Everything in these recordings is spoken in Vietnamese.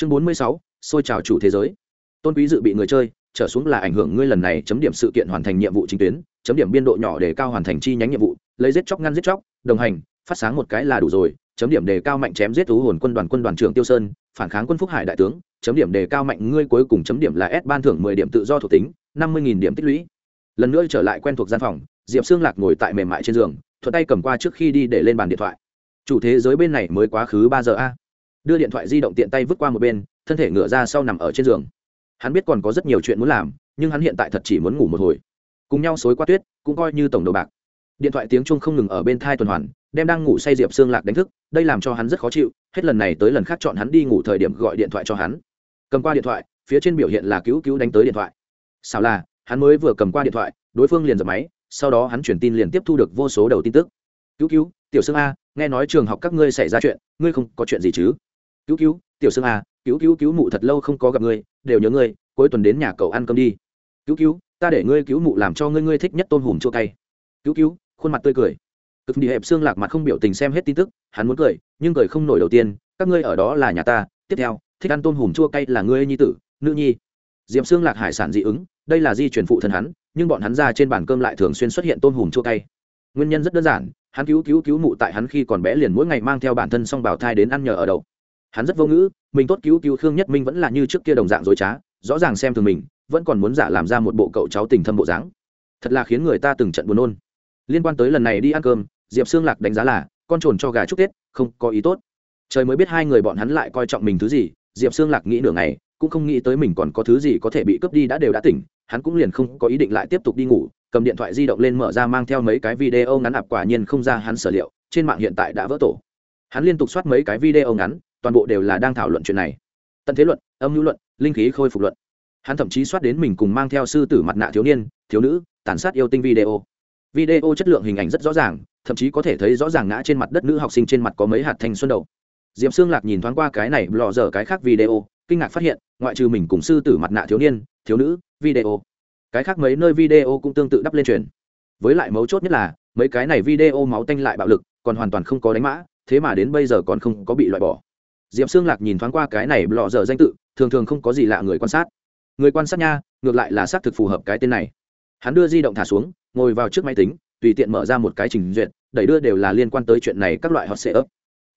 chương bốn mươi sáu, xôi trào chủ thế giới. Tôn quý dự bị người chơi, trở xuống là ảnh hưởng ngươi lần này chấm điểm sự kiện hoàn thành nhiệm vụ chính tuyến, chấm điểm biên độ nhỏ để cao hoàn thành chi nhánh nhiệm vụ, lấy giết chóc ngăn giết chóc, đồng hành, phát sáng một cái là đủ rồi, chấm điểm đề cao mạnh chém giết thú hồn quân đoàn quân đoàn trưởng tiêu sơn, phản kháng quân phúc hải đại tướng, chấm điểm đề cao mạnh ngươi cuối cùng chấm điểm là s ban thưởng mười điểm tự do thuộc tính, năm mươi điểm tích lũy. Lần nữa trở lại quen thuộc gian phòng, diệp xương lạc ngồi tại mềm mại trên giường, thuận tay cầm qua trước khi đi để lên bàn điện thoại. Chủ thế giới bên này mới quá khứ ba giờ a đưa điện thoại di động tiện tay vứt qua một bên, thân thể ngửa ra sau nằm ở trên giường. Hắn biết còn có rất nhiều chuyện muốn làm, nhưng hắn hiện tại thật chỉ muốn ngủ một hồi. Cùng nhau xối qua tuyết, cũng coi như tổng đầu bạc. Điện thoại tiếng chuông không ngừng ở bên thai tuần hoàn, đem đang ngủ say diệp xương lạc đánh thức, đây làm cho hắn rất khó chịu, hết lần này tới lần khác chọn hắn đi ngủ thời điểm gọi điện thoại cho hắn. Cầm qua điện thoại, phía trên biểu hiện là cứu cứu đánh tới điện thoại. Sao là, hắn mới vừa cầm qua điện thoại, đối phương liền dập máy, sau đó hắn chuyển tin liền tiếp thu được vô số đầu tin tức. Cứu cứu, tiểu sương a, nghe nói trường học các ngươi xảy ra chuyện, ngươi không có chuyện gì chứ? Cứu cứu tiểu sương à, cứu cứu cứu mụ thật lâu không có gặp ngươi đều nhớ ngươi cuối tuần đến nhà cậu ăn cơm đi. Cứu cứu ta để ngươi cứu mụ làm cho ngươi ngươi thích nhất tôm hùm chua cay. Cứu cứu khuôn mặt tươi cười. Cực đi hẹp xương lạc mặt không biểu tình xem hết tin tức hắn muốn cười nhưng cười không nổi đầu tiên các ngươi ở đó là nhà ta tiếp theo thích ăn tôm hùm chua cay là ngươi nhi tử nữ nhi. Diệp xương lạc hải sản dị ứng đây là di truyền phụ thân hắn nhưng bọn hắn ra trên bàn cơm lại thường xuyên xuất hiện tôm hùm chua cay. Nguyên nhân rất đơn giản hắn cứu cứu cứu mụ tại hắn khi còn bé liền mỗi ngày mang theo bản thân xong bảo thai đến ăn nhờ ở đậu hắn rất vô ngữ, mình tốt cứu cứu khương nhất minh vẫn là như trước kia đồng dạng dối trá, rõ ràng xem thường mình, vẫn còn muốn giả làm ra một bộ cậu cháu tình thâm bộ dáng. Thật là khiến người ta từng trận buồn nôn. Liên quan tới lần này đi ăn cơm, diệp xương lạc đánh giá là, con trồn cho gà chúc tết, không có ý tốt. Trời mới biết hai người bọn hắn lại coi trọng mình thứ gì, diệp xương lạc nghĩ nửa ngày, cũng không nghĩ tới mình còn có thứ gì có thể bị cướp đi đã đều đã tỉnh, hắn cũng liền không có ý định lại tiếp tục đi ngủ, cầm điện thoại di động lên mở ra mang theo mấy cái video ngắn ạp quả nhiên không ra hắn sở liệu, trên mạng hiện tại đã vỡ tổ. Hắn liên tục soát mấy cái video ngắn toàn bộ đều là đang thảo luận chuyện này. Tận thế luận, âm hữu luận, linh khí khôi phục luận. Hắn thậm chí soát đến mình cùng mang theo sư tử mặt nạ thiếu niên, thiếu nữ, tàn sát yêu tinh video. Video chất lượng hình ảnh rất rõ ràng, thậm chí có thể thấy rõ ràng ngã trên mặt đất nữ học sinh trên mặt có mấy hạt thanh xuân đầu. Diệm xương lạc nhìn thoáng qua cái này, lò dở cái khác video, kinh ngạc phát hiện, ngoại trừ mình cùng sư tử mặt nạ thiếu niên, thiếu nữ, video. Cái khác mấy nơi video cũng tương tự đắp lên truyền. Với lại mấu chốt nhất là, mấy cái này video máu tanh lại bạo lực, còn hoàn toàn không có đánh mã, thế mà đến bây giờ còn không có bị loại bỏ diệp xương lạc nhìn thoáng qua cái này lọ dở danh tự, thường thường không có gì lạ người quan sát. Người quan sát nha, ngược lại là xác thực phù hợp cái tên này. Hắn đưa di động thả xuống, ngồi vào trước máy tính, tùy tiện mở ra một cái trình duyệt, đẩy đưa đều là liên quan tới chuyện này các loại hot sệ ấp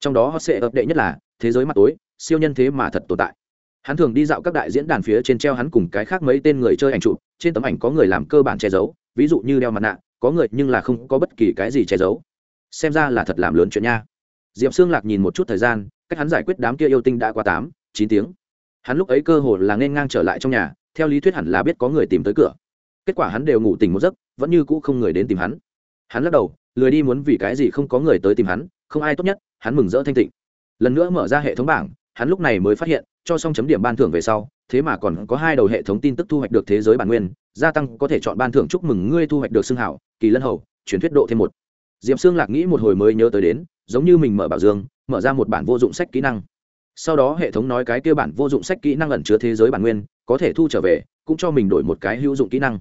trong đó hot sệ ấp đệ nhất là, thế giới mặt tối, siêu nhân thế mà thật tồn tại. Hắn thường đi dạo các đại diễn đàn phía trên treo hắn cùng cái khác mấy tên người chơi ảnh chụp, trên tấm ảnh có người làm cơ bản che giấu, ví dụ như đeo mặt nạ, có người nhưng là không có bất kỳ cái gì che giấu. Xem ra là thật làm lớn chuyện nha. Diệp xương lạc nhìn một chút thời gian cách hắn giải quyết đám kia yêu tinh đã qua tám, chín tiếng. Hắn lúc ấy cơ hồ là nên ngang trở lại trong nhà, theo lý thuyết hẳn là biết có người tìm tới cửa. Kết quả hắn đều ngủ tỉnh một giấc, vẫn như cũ không người đến tìm hắn. Hắn lắc đầu, lười đi muốn vì cái gì không có người tới tìm hắn, không ai tốt nhất, hắn mừng rỡ thanh tịnh. Lần nữa mở ra hệ thống bảng, hắn lúc này mới phát hiện, cho xong chấm điểm ban thưởng về sau, thế mà còn có hai đầu hệ thống tin tức thu hoạch được thế giới bản nguyên, gia tăng có thể chọn ban thưởng chúc mừng ngươi thu hoạch được xương hảo, kỳ lân hầu, truyền thuyết độ thêm một. D i ệ p xương lạc nghĩ một hồi mới nhớ tới đến, giống như mình mở bảo dương mở ra một bản vô dụng sách kỹ năng. Sau đó hệ thống nói cái kia bản vô dụng sách kỹ năng ẩn chứa thế giới bản nguyên, có thể thu trở về, cũng cho mình đổi một cái hữu dụng kỹ năng.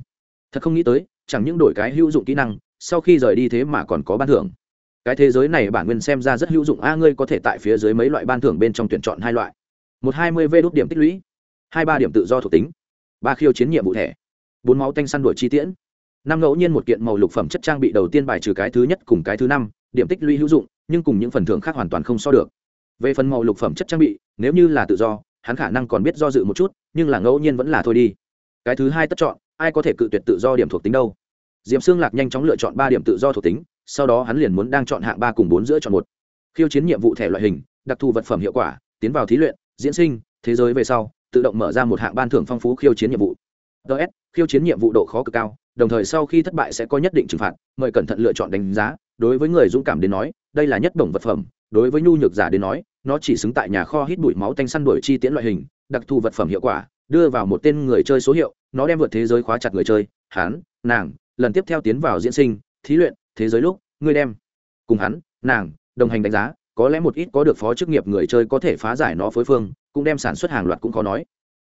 Thật không nghĩ tới, chẳng những đổi cái hữu dụng kỹ năng, sau khi rời đi thế mà còn có ban thưởng. Cái thế giới này bản nguyên xem ra rất hữu dụng. A, ngươi có thể tại phía dưới mấy loại ban thưởng bên trong tuyển chọn hai loại. Một hai mươi v đốt điểm tích lũy. Hai ba điểm tự do thuộc tính. Ba khiêu chiến nhiệm vụ thẻ. Bốn máu tanh săn đuổi chi tiễn. Năm ngẫu nhiên một kiện màu lục phẩm chất trang bị đầu tiên bài trừ cái thứ nhất cùng cái thứ năm, điểm tích lũy hữu dụng nhưng cùng những phần thưởng khác hoàn toàn không so được. Về phần màu lục phẩm chất trang bị, nếu như là tự do, hắn khả năng còn biết do dự một chút, nhưng là ngẫu nhiên vẫn là thôi đi. Cái thứ hai tất chọn, ai có thể cự tuyệt tự do điểm thuộc tính đâu. Diệm xương lạc nhanh chóng lựa chọn ba điểm tự do thuộc tính, sau đó hắn liền muốn đang chọn hạng ba cùng bốn giữa chọn một. Khiêu chiến nhiệm vụ thẻ loại hình, đặc thù vật phẩm hiệu quả, tiến vào thí luyện, diễn sinh, thế giới về sau, tự động mở ra một hạng ban thưởng phong phú khiêu chiến nhiệm vụ. Ts khiêu chiến nhiệm vụ độ khó cực cao, đồng thời sau khi thất bại sẽ có nhất định trừng phạt, mời cẩn thận lựa chọn đánh giá đối với người dũng cảm đến nói, đây là nhất đồng vật phẩm, đối với nhu nhược giả đến nói, nó chỉ xứng tại nhà kho hít bụi máu tanh săn đuổi chi tiễn loại hình, đặc thù vật phẩm hiệu quả, đưa vào một tên người chơi số hiệu, nó đem vượt thế giới khóa chặt người chơi, hắn, nàng, lần tiếp theo tiến vào diễn sinh, thí luyện, thế giới lúc, ngươi đem, cùng hắn, nàng, đồng hành đánh giá, có lẽ một ít có được phó chức nghiệp người chơi có thể phá giải nó phối phương, cũng đem sản xuất hàng loạt cũng khó nói.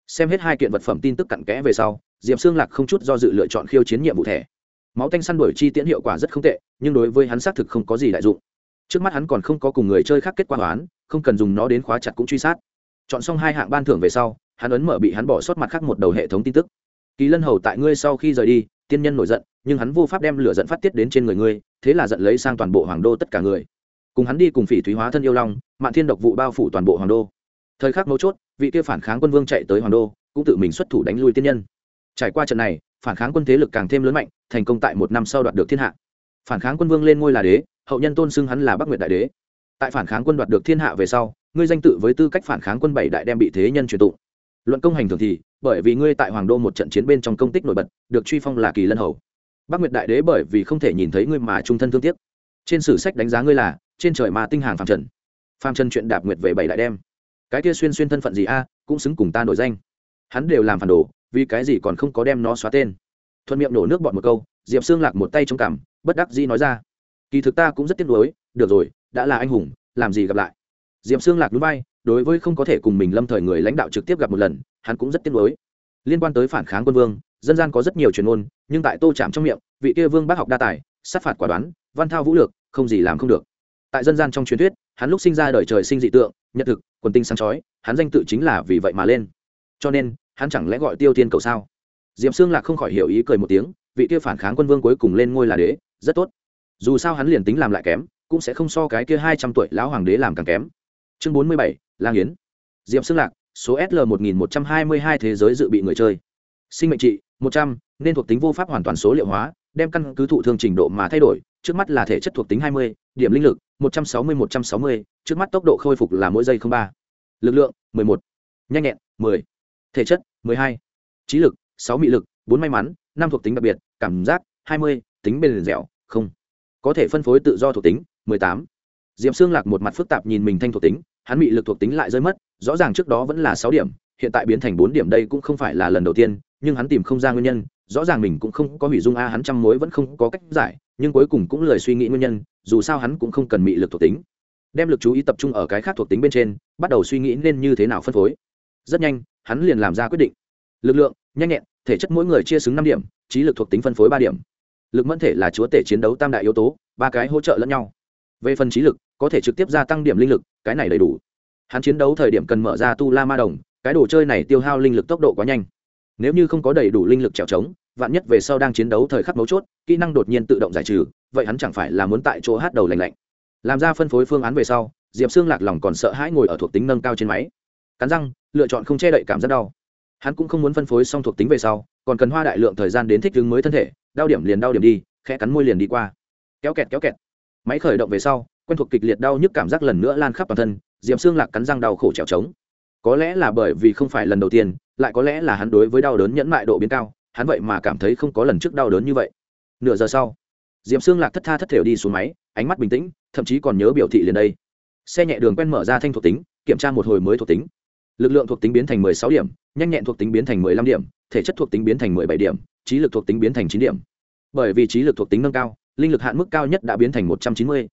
Xem hết hai kiện vật phẩm tin tức cặn kẽ về sau, diệp xương lạc không chút do dự lựa chọn khiêu chiến nhiệm vụ thẻ máu tanh săn đuổi chi tiễn hiệu quả rất không tệ, nhưng đối với hắn xác thực không có gì đại dụng. Trước mắt hắn còn không có cùng người chơi khác kết quả toán, không cần dùng nó đến khóa chặt cũng truy sát. Chọn xong hai hạng ban thưởng về sau, hắn ấn mở bị hắn bỏ sót mặt khác một đầu hệ thống tin tức. Kỳ lân hầu tại ngươi sau khi rời đi, tiên nhân nổi giận, nhưng hắn vô pháp đem lửa giận phát tiết đến trên người ngươi, thế là giận lấy sang toàn bộ hoàng đô tất cả người. Cùng hắn đi cùng phỉ thúy hóa thân yêu long, mạn thiên độc vụ bao phủ toàn bộ hoàng đô. Thời khắc mấu chốt, vị kia phản kháng quân vương chạy tới hoàng đô, cũng tự mình xuất thủ đánh lui tiên nhân. Trải qua trận này, phản kháng quân thế lực càng thêm lớn mạnh thành công tại một năm sau đoạt được thiên hạ. Phản kháng quân vương lên ngôi là đế, hậu nhân tôn xưng hắn là bắc nguyệt đại đế. Tại phản kháng quân đoạt được thiên hạ về sau, ngươi danh tự với tư cách phản kháng quân bảy đại đem bị thế nhân truyền tụng. Luận công hành thường thì, bởi vì ngươi tại hoàng đô một trận chiến bên trong công tích nổi bật, được truy phong là kỳ lân hầu. Bắc nguyệt đại đế bởi vì không thể nhìn thấy ngươi mà trung thân thương tiếc. Trên sử sách đánh giá ngươi là, trên trời mà tinh hàng phàm trần. Phàm trần chuyện đạp nguyệt về bảy đại đem. Cái kia xuyên xuyên thân phận gì a, cũng xứng cùng ta nổi danh. Hắn đều làm phản đồ, vì cái gì còn không có đem nó xóa tên? Thuận miệng nổ nước bọn một câu, diệp xương lạc một tay trong cảm bất đắc dĩ nói ra, kỳ thực ta cũng rất tiếc nuối, được rồi, đã là anh hùng, làm gì gặp lại? Diệp xương lạc núi bay đối với không có thể cùng mình lâm thời người lãnh đạo trực tiếp gặp một lần, hắn cũng rất tiếc nuối. Liên quan tới phản kháng quân vương, dân gian có rất nhiều truyền ôn nhưng tại tô chạm trong miệng, vị kia vương bác học đa tài, sát phạt quả đoán, văn thao vũ lược, không gì làm không được. Tại dân gian trong truyền thuyết, hắn lúc sinh ra đời trời sinh dị tượng, nhật thực, quần tinh sáng chói, hắn danh tự chính là vì vậy mà lên. Cho nên, hắn chẳng lẽ gọi tiêu tiên cầu sao? Diệp xương lạc không khỏi hiểu ý cười một tiếng, vị kia phản kháng quân vương cuối cùng lên ngôi là đế, rất tốt. Dù sao hắn liền tính làm lại kém, cũng sẽ không so cái kia hai trăm tuổi lão hoàng đế làm càng kém. Chương bốn mươi bảy, lang yến. Diệp xương lạc, số sl một nghìn một trăm hai mươi hai thế giới dự bị người chơi. Sinh mệnh trị, một trăm, nên thuộc tính vô pháp hoàn toàn số liệu hóa, đem căn cứ thụ thương trình độ mà thay đổi, trước mắt là thể chất thuộc tính hai mươi, điểm linh lực, một trăm sáu mươi, một trăm sáu mươi, trước mắt tốc độ khôi phục là mỗi giây không ba. Lực lượng, mười một, nhanh nhẹn, mười. Thể chất, mười hai. Trí lực sáu mị lực, bốn may mắn, năm thuộc tính đặc biệt, cảm giác hai mươi, tính bền dẻo, không. Có thể phân phối tự do thuộc tính, mười tám. Diệp xương lạc một mặt phức tạp nhìn mình thanh thuộc tính, hắn mị lực thuộc tính lại rơi mất, rõ ràng trước đó vẫn là sáu điểm, hiện tại biến thành bốn điểm đây cũng không phải là lần đầu tiên, nhưng hắn tìm không ra nguyên nhân, rõ ràng mình cũng không có hủy dung a, hắn trăm mối vẫn không có cách giải, nhưng cuối cùng cũng lời suy nghĩ nguyên nhân, dù sao hắn cũng không cần mị lực thuộc tính. Đem lực chú ý tập trung ở cái khác thuộc tính bên trên, bắt đầu suy nghĩ nên như thế nào phân phối. Rất nhanh, hắn liền làm ra quyết định. Lực lượng, nhanh nhẹn thể chất mỗi người chia xứng năm điểm, trí lực thuộc tính phân phối ba điểm. Lực mẫn thể là chúa tể chiến đấu tam đại yếu tố, ba cái hỗ trợ lẫn nhau. Về phần trí lực, có thể trực tiếp gia tăng điểm linh lực, cái này đầy đủ. Hắn chiến đấu thời điểm cần mở ra tu la ma đồng, cái đồ chơi này tiêu hao linh lực tốc độ quá nhanh. Nếu như không có đầy đủ linh lực trèo trống, vạn nhất về sau đang chiến đấu thời khắc mấu chốt, kỹ năng đột nhiên tự động giải trừ, vậy hắn chẳng phải là muốn tại chỗ hát đầu lành lạnh. Làm ra phân phối phương án về sau, diệp xương lạc lòng còn sợ hãi ngồi ở thuộc tính nâng cao trên máy. Cắn răng, lựa chọn không che đậy cảm giác đau hắn cũng không muốn phân phối xong thuộc tính về sau, còn cần hoa đại lượng thời gian đến thích ứng mới thân thể, đau điểm liền đau điểm đi, khẽ cắn môi liền đi qua. Kéo kẹt kéo kẹt. Máy khởi động về sau, quen thuộc kịch liệt đau nhức cảm giác lần nữa lan khắp toàn thân diệm xương lạc cắn răng đau khổ trèo trống. Có lẽ là bởi vì không phải lần đầu tiên, lại có lẽ là hắn đối với đau đớn nhẫn mại độ biến cao, hắn vậy mà cảm thấy không có lần trước đau đớn như vậy. Nửa giờ sau diệm xương lạc thất tha thất thểu đi xuống máy, ánh mắt bình tĩnh, thậm chí còn nhớ biểu thị liền đây. Xe nhẹ đường quen mở ra thanh thuộc tính, kiểm tra một hồi mới thuộc tính lực lượng thuộc tính biến thành 16 điểm, nhanh nhẹn thuộc tính biến thành 15 điểm, thể chất thuộc tính biến thành 17 điểm, trí lực thuộc tính biến thành 9 điểm. Bởi vì trí lực thuộc tính nâng cao, linh lực hạn mức cao nhất đã biến thành 190.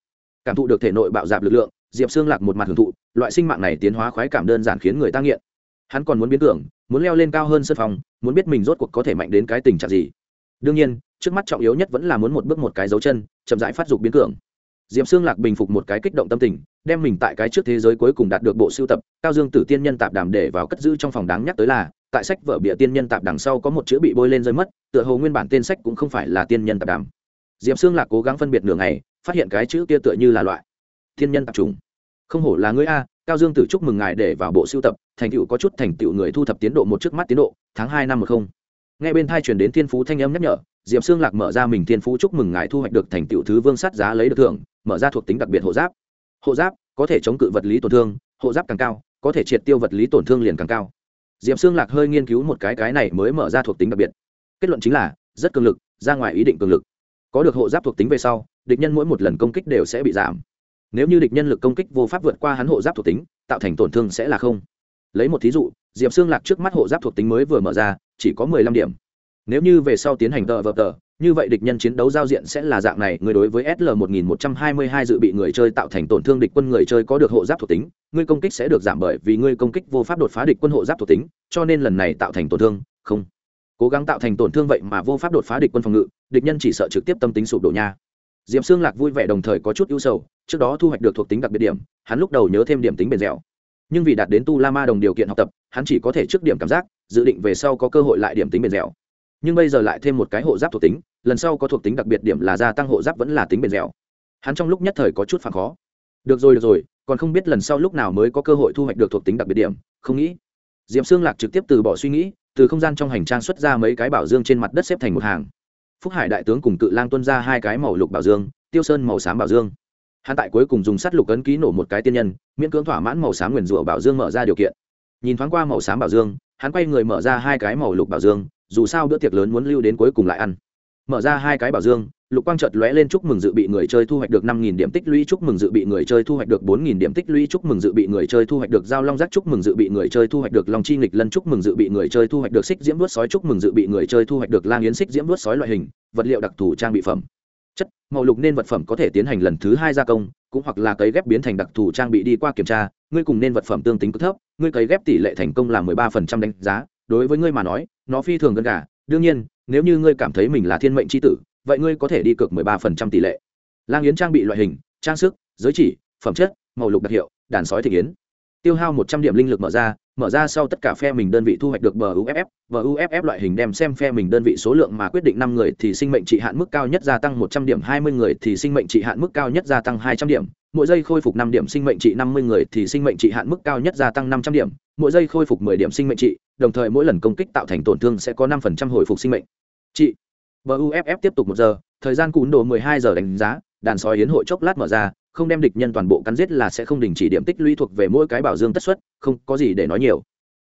cảm thụ được thể nội bạo dạp lực lượng, diệp xương lạc một mặt hưởng thụ, loại sinh mạng này tiến hóa khoái cảm đơn giản khiến người ta nghiện. Hắn còn muốn biến tưởng, muốn leo lên cao hơn sân phòng, muốn biết mình rốt cuộc có thể mạnh đến cái tình trạng gì. Đương nhiên, trước mắt trọng yếu nhất vẫn là muốn một bước một cái dấu chân, chậm rãi phát dục biến cường diệp xương lạc bình phục một cái kích động tâm tình, đem mình tại cái trước thế giới cuối cùng đạt được bộ sưu tập, cao dương tử tiên nhân tạp đàm để vào cất giữ trong phòng đáng nhắc tới là, tại sách vở bịa tiên nhân tạp đằng sau có một chữ bị bôi lên rơi mất, tựa hồ nguyên bản tên sách cũng không phải là tiên nhân tạp đàm. Diệp xương lạc cố gắng phân biệt nửa ngày, phát hiện cái chữ kia tựa như là loại, tiên nhân tạp trùng không hổ là ngươi a, cao dương tử chúc mừng ngài để vào bộ sưu tập, thành tựu có chút thành tựu người thu thập tiến độ một trước mắt tiến độ, tháng hai năm một không. Ngay bên thai chuyển đến thiên phú thanh âm nhắc nhở, diệp xương lạc mở ra mình thiên phú chúc mừng ngài thu hoạch được thành tựu thứ vương sát giá lấy được thưởng mở ra thuộc tính đặc biệt hộ giáp. Hộ giáp có thể chống cự vật lý tổn thương, hộ giáp càng cao, có thể triệt tiêu vật lý tổn thương liền càng cao. Diệp xương lạc hơi nghiên cứu một cái cái này mới mở ra thuộc tính đặc biệt. Kết luận chính là, rất cường lực, ra ngoài ý định cường lực. Có được hộ giáp thuộc tính về sau, địch nhân mỗi một lần công kích đều sẽ bị giảm. Nếu như địch nhân lực công kích vô pháp vượt qua hắn hộ giáp thuộc tính, tạo thành tổn thương sẽ là không. Lấy một thí dụ, diệp xương lạc trước mắt hộ giáp thuộc tính mới vừa mở ra, chỉ có mười lăm điểm. Nếu như về sau tiến hành tờ vờ tờ như vậy địch nhân chiến đấu giao diện sẽ là dạng này người đối với sl 1122 dự bị người chơi tạo thành tổn thương địch quân người chơi có được hộ giáp thuộc tính, ngươi công kích sẽ được giảm bởi vì ngươi công kích vô pháp đột phá địch quân hộ giáp thuộc tính, cho nên lần này tạo thành tổn thương, không. Cố gắng tạo thành tổn thương vậy mà vô pháp đột phá địch quân phòng ngự, địch nhân chỉ sợ trực tiếp tâm tính sụp đổ nha. Diệm xương lạc vui vẻ đồng thời có chút ưu sầu, trước đó thu hoạch được thuộc tính đặc biệt điểm, hắn lúc đầu nhớ thêm điểm tính bền dẻo. Nhưng vì đạt đến tu la ma đồng điều kiện học tập, hắn chỉ có thể trước điểm cảm giác, dự định về sau có cơ hội lại điểm tính bền dẻo. Nhưng bây giờ lại thêm một cái hộ giáp thuộc tính lần sau có thuộc tính đặc biệt điểm là gia tăng hộ giáp vẫn là tính bền dẻo. Hắn trong lúc nhất thời có chút phản khó. Được rồi được rồi, còn không biết lần sau lúc nào mới có cơ hội thu hoạch được thuộc tính đặc biệt điểm, không nghĩ. Diệm xương lạc trực tiếp từ bỏ suy nghĩ, từ không gian trong hành trang xuất ra mấy cái bảo dương trên mặt đất xếp thành một hàng. Phúc hải đại tướng cùng cự lang tuân ra hai cái màu lục bảo dương, tiêu sơn màu xám bảo dương. Hắn tại cuối cùng dùng sắt lục ấn ký nổ một cái tiên nhân, miễn cưỡng thỏa mãn màu xám nguyền rủa bảo dương mở ra điều kiện. Nhìn thoáng qua màu xám bảo dương, hắn quay người mở ra hai cái màu lục bảo dương, dù sao bữa tiệc lớn muốn lưu đến cuối cùng lại ăn mở ra hai cái bảo dương, lục quang chợt lóe lên chúc mừng dự bị người chơi thu hoạch được năm nghìn điểm tích lũy, chúc mừng dự bị người chơi thu hoạch được bốn nghìn điểm tích lũy, chúc mừng dự bị người chơi thu hoạch được giao long giác chúc mừng dự bị người chơi thu hoạch được long chi nghịch lân, chúc mừng dự bị người chơi thu hoạch được xích diễm đuốt sói, chúc mừng dự bị người chơi thu hoạch được lang yến xích diễm đuốt sói loại hình, vật liệu đặc thù trang bị phẩm. Chất, màu lục nên vật phẩm có thể tiến hành lần thứ hai gia công, cũng hoặc là cấy ghép biến thành đặc thù trang bị đi qua kiểm tra, ngươi cùng nên vật phẩm tương tính cực thấp, ngươi cấy ghép tỷ lệ thành công là mười ba phần trăm đánh giá, đối với ngươi mà nói, nó phi thường gần cả đương nhiên nếu như ngươi cảm thấy mình là thiên mệnh c tử, vậy ngươi có thể đi cược 13% tỷ lệ. Lang yến trang bị loại hình, trang sức, giới chỉ, phẩm chất, màu lục đặc hiệu, đàn sói thị yến. Tiêu hao 100 điểm linh lực mở ra mở ra sau tất cả phe mình đơn vị thu hoạch được bờ uff bờ uff loại hình đem xem phe mình đơn vị số lượng mà quyết định năm người thì sinh mệnh trị hạn mức cao nhất gia tăng 100 điểm 20 người thì sinh mệnh trị hạn mức cao nhất gia tăng 200 điểm mỗi giây khôi phục 5 điểm sinh mệnh trị 50 người thì sinh mệnh trị hạn mức cao nhất gia tăng 500 điểm, mỗi giây khôi phục 10 điểm sinh mệnh trị, đồng thời mỗi lần công kích tạo thành tổn thương sẽ có 5% hồi phục sinh mệnh. Trị. Buff tiếp tục một giờ, thời gian cún đồ 12 giờ đánh giá, đàn sói yến hội chốc lát mở ra, không đem địch nhân toàn bộ cắn giết là sẽ không đình chỉ điểm tích lũy thuộc về mỗi cái bảo dương tất suất không có gì để nói nhiều.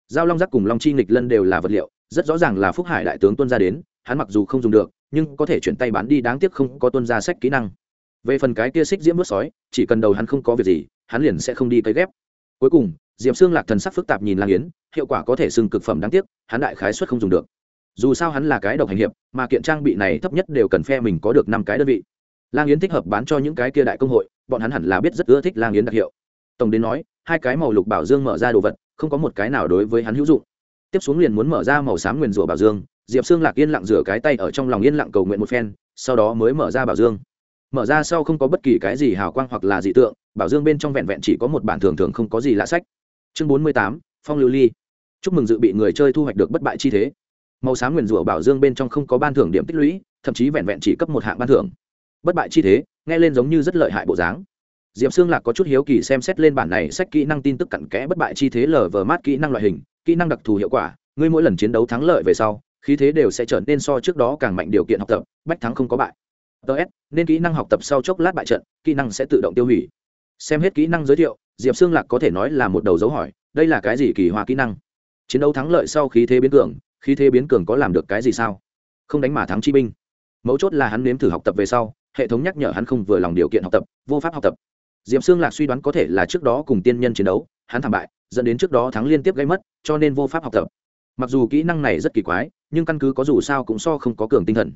Giao long giác cùng long chi nghịch lân đều là vật liệu, rất rõ ràng là phúc hải đại tướng tuân ra đến, hắn mặc dù không dùng được, nhưng có thể chuyển tay bán đi đáng tiếc không có tuân ra sách kỹ năng về phần cái kia xích diễm bớt sói, chỉ cần đầu hắn không có việc gì, hắn liền sẽ không đi cấy ghép. Cuối cùng, diệp xương lạc thần sắc phức tạp nhìn lang yến, hiệu quả có thể xưng cực phẩm đáng tiếc, hắn đại khái xuất không dùng được. Dù sao hắn là cái độc hành hiệp, mà kiện trang bị này thấp nhất đều cần phe mình có được năm cái đơn vị. Lang yến thích hợp bán cho những cái kia đại công hội, bọn hắn hẳn là biết rất ưa thích lang yến đặc hiệu. Tổng đến nói, hai cái màu lục bảo dương mở ra đồ vật, không có một cái nào đối với hắn hữu dụng. Tiếp xuống liền muốn mở ra màu xám nguyền rủa bảo dương, diệp xương lạc yên lặng rửa cái tay ở trong lòng yên lặng cầu nguyện một phen, sau đó mới mở ra bảo dương mở ra sau không có bất kỳ cái gì hào quang hoặc là dị tượng, bảo dương bên trong vẹn vẹn chỉ có một bản thường thường không có gì lạ sách. Chương bốn mươi tám, phong lưu ly. Chúc mừng dự bị người chơi thu hoạch được bất bại chi thế. Màu xám nguyền rủa bảo dương bên trong không có ban thưởng điểm tích lũy, thậm chí vẹn vẹn chỉ cấp một hạng ban thưởng. Bất bại chi thế, nghe lên giống như rất lợi hại bộ dáng. Diệp xương lạc có chút hiếu kỳ xem xét lên bản này sách kỹ năng tin tức cặn kẽ bất bại chi thế lờ vờ mát kỹ năng loại hình, kỹ năng đặc thù hiệu quả, ngươi mỗi lần chiến đấu thắng lợi về sau, khí thế đều sẽ trở nên so trước đó càng mạnh điều kiện học tập, bách thắng không có bại ts nên kỹ năng học tập sau chốc lát bại trận, kỹ năng sẽ tự động tiêu hủy. Xem hết kỹ năng giới thiệu, diệp xương lạc có thể nói là một đầu dấu hỏi, đây là cái gì kỳ hoa kỹ năng? Chiến đấu thắng lợi sau khí thế biến cường, khí thế biến cường có làm được cái gì sao? Không đánh mà thắng chi binh. Mấu chốt là hắn nếm thử học tập về sau, hệ thống nhắc nhở hắn không vừa lòng điều kiện học tập, vô pháp học tập. Diệp xương lạc suy đoán có thể là trước đó cùng tiên nhân chiến đấu, hắn thảm bại, dẫn đến trước đó thắng liên tiếp gây mất, cho nên vô pháp học tập. Mặc dù kỹ năng này rất kỳ quái, nhưng căn cứ có dù sao cũng so không có cường tinh thần.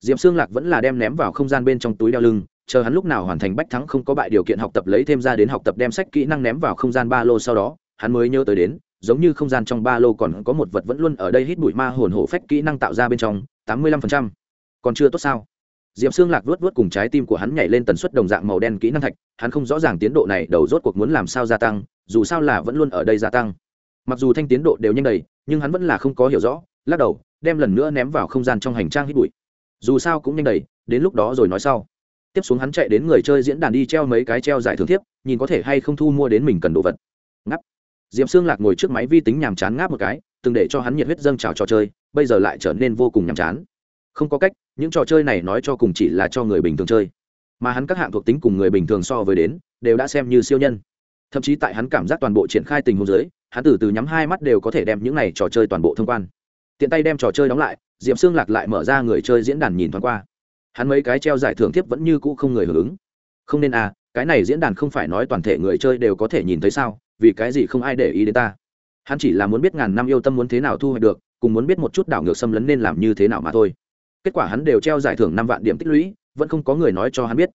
Diệp xương lạc vẫn là đem ném vào không gian bên trong túi đeo lưng, chờ hắn lúc nào hoàn thành bách thắng không có bại điều kiện học tập lấy thêm ra đến học tập đem sách kỹ năng ném vào không gian ba lô sau đó, hắn mới nhớ tới đến, giống như không gian trong ba lô còn có một vật vẫn luôn ở đây hít bụi ma hồn hổ phách kỹ năng tạo ra bên trong, tám mươi lăm phần trăm. Còn chưa tốt sao? Diệp xương lạc vuốt vuốt cùng trái tim của hắn nhảy lên tần suất đồng dạng màu đen kỹ năng thạch, hắn không rõ ràng tiến độ này đầu rốt cuộc muốn làm sao gia tăng, dù sao là vẫn luôn ở đây gia tăng. Mặc dù thanh tiến độ đều nhanh đầy, nhưng hắn vẫn là không có hiểu rõ, lắc đầu, đem lần nữa ném vào không gian trong hành trang hít bụi dù sao cũng nhanh đầy đến lúc đó rồi nói sau. Tiếp xuống hắn chạy đến người chơi diễn đàn đi treo mấy cái treo giải thưởng thiếp nhìn có thể hay không thu mua đến mình cần đồ vật. Ngắp diệp xương lạc ngồi trước máy vi tính nhàm chán ngáp một cái từng để cho hắn nhiệt huyết dâng trào trò chơi bây giờ lại trở nên vô cùng nhàm chán. Không có cách những trò chơi này nói cho cùng chỉ là cho người bình thường chơi. Mà hắn các hạng thuộc tính cùng người bình thường so với đến đều đã xem như siêu nhân. Thậm chí tại hắn cảm giác toàn bộ triển khai tình huống giới, hắn từ từ nhắm hai mắt đều có thể đem những này trò chơi toàn bộ thông quan tiện tay đem trò chơi đóng lại, diệp xương lạc lại mở ra người chơi diễn đàn nhìn thoáng qua. Hắn mấy cái treo giải thưởng thiếp vẫn như cũ không người hưởng ứng. Không nên à cái này diễn đàn không phải nói toàn thể người chơi đều có thể nhìn thấy sao, vì cái gì không ai để ý đến ta? Hắn chỉ là muốn biết ngàn năm yêu tâm muốn thế nào thu hoạch được, cùng muốn biết một chút đảo ngược xâm lấn nên làm như thế nào mà thôi. Kết quả hắn đều treo giải thưởng năm vạn điểm tích lũy, vẫn không có người nói cho hắn biết.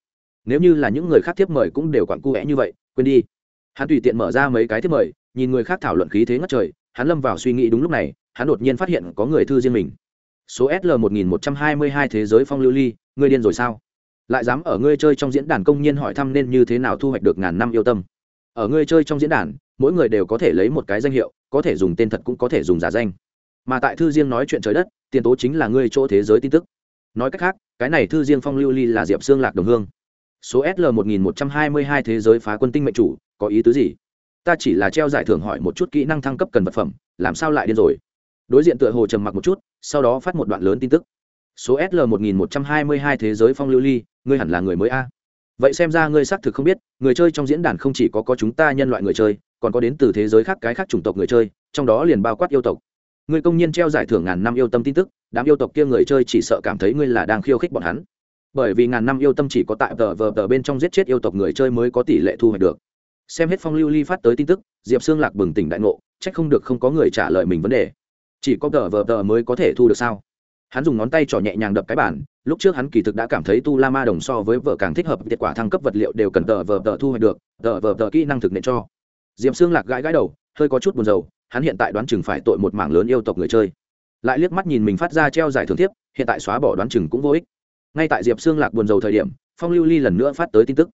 Nếu như là những người khác tiếp mời cũng đều quặn cu vẽ như vậy, quên đi. Hắn tùy tiện mở ra mấy cái tiếp mời, nhìn người khác thảo luận khí thế ngất trời hắn lâm vào suy nghĩ đúng lúc này, hắn đột nhiên phát hiện có người thư riêng mình. Số sl một nghìn một trăm hai mươi hai thế giới phong lưu ly, ngươi điên rồi sao? Lại dám ở ngươi chơi trong diễn đàn công nhiên hỏi thăm nên như thế nào thu hoạch được ngàn năm yêu tâm. Ở ngươi chơi trong diễn đàn, mỗi người đều có thể lấy một cái danh hiệu, có thể dùng tên thật cũng có thể dùng giả danh. Mà tại thư riêng nói chuyện trời đất, tiền tố chính là ngươi chỗ thế giới tin tức. Nói cách khác, cái này thư riêng phong lưu ly là diệp xương lạc đồng hương. Số sl một nghìn một trăm hai mươi hai thế giới phá quân tinh mệnh chủ, có ý tứ gì? Ta chỉ là treo giải thưởng hỏi một chút kỹ năng thăng cấp cần vật phẩm, làm sao lại điên rồi? Đối diện tựa hồ trầm mặc một chút, sau đó phát một đoạn lớn tin tức. Số sl một nghìn một trăm hai mươi hai thế giới phong lưu ly, ngươi hẳn là người mới a. Vậy xem ra ngươi xác thực không biết, người chơi trong diễn đàn không chỉ có có chúng ta nhân loại người chơi, còn có đến từ thế giới khác cái khác chủng tộc người chơi, trong đó liền bao quát yêu tộc. Ngươi công nhân treo giải thưởng ngàn năm yêu tâm tin tức, đám yêu tộc kia người chơi chỉ sợ cảm thấy ngươi là đang khiêu khích bọn hắn. Bởi vì ngàn năm yêu tâm chỉ có tại tờ vờ tờ bên trong giết chết yêu tộc người chơi mới có tỷ lệ thu hoạch được xem hết phong lưu ly phát tới tin tức, diệp xương lạc bừng tỉnh đại ngộ c h ắ c không được không có người trả lời mình vấn đề. Chỉ có tờ vờ tờ mới có thể thu được sao? Hắn dùng ngón tay trỏ nhẹ nhàng đập cái bản lúc trước hắn kỳ thực đã cảm thấy tu la ma đồng so với vợ càng thích hợp, kết quả thăng cấp vật liệu đều cần tờ vờ tờ thu hoạch được, tờ vờ tờ kỹ năng thực nện cho. Diệp xương lạc gãi gãi đầu, hơi có chút buồn rầu, hắn hiện tại đoán chừng phải tội một mảng lớn yêu tộc người chơi. Lại liếc mắt nhìn mình phát ra treo giải thưởng thiếp, hiện tại xóa bỏ đoán chừng cũng vô ích. Ngay tại diệp xương lạc buồn rầu thời điểm, phong lưu ly lần nữa phát tới tin tức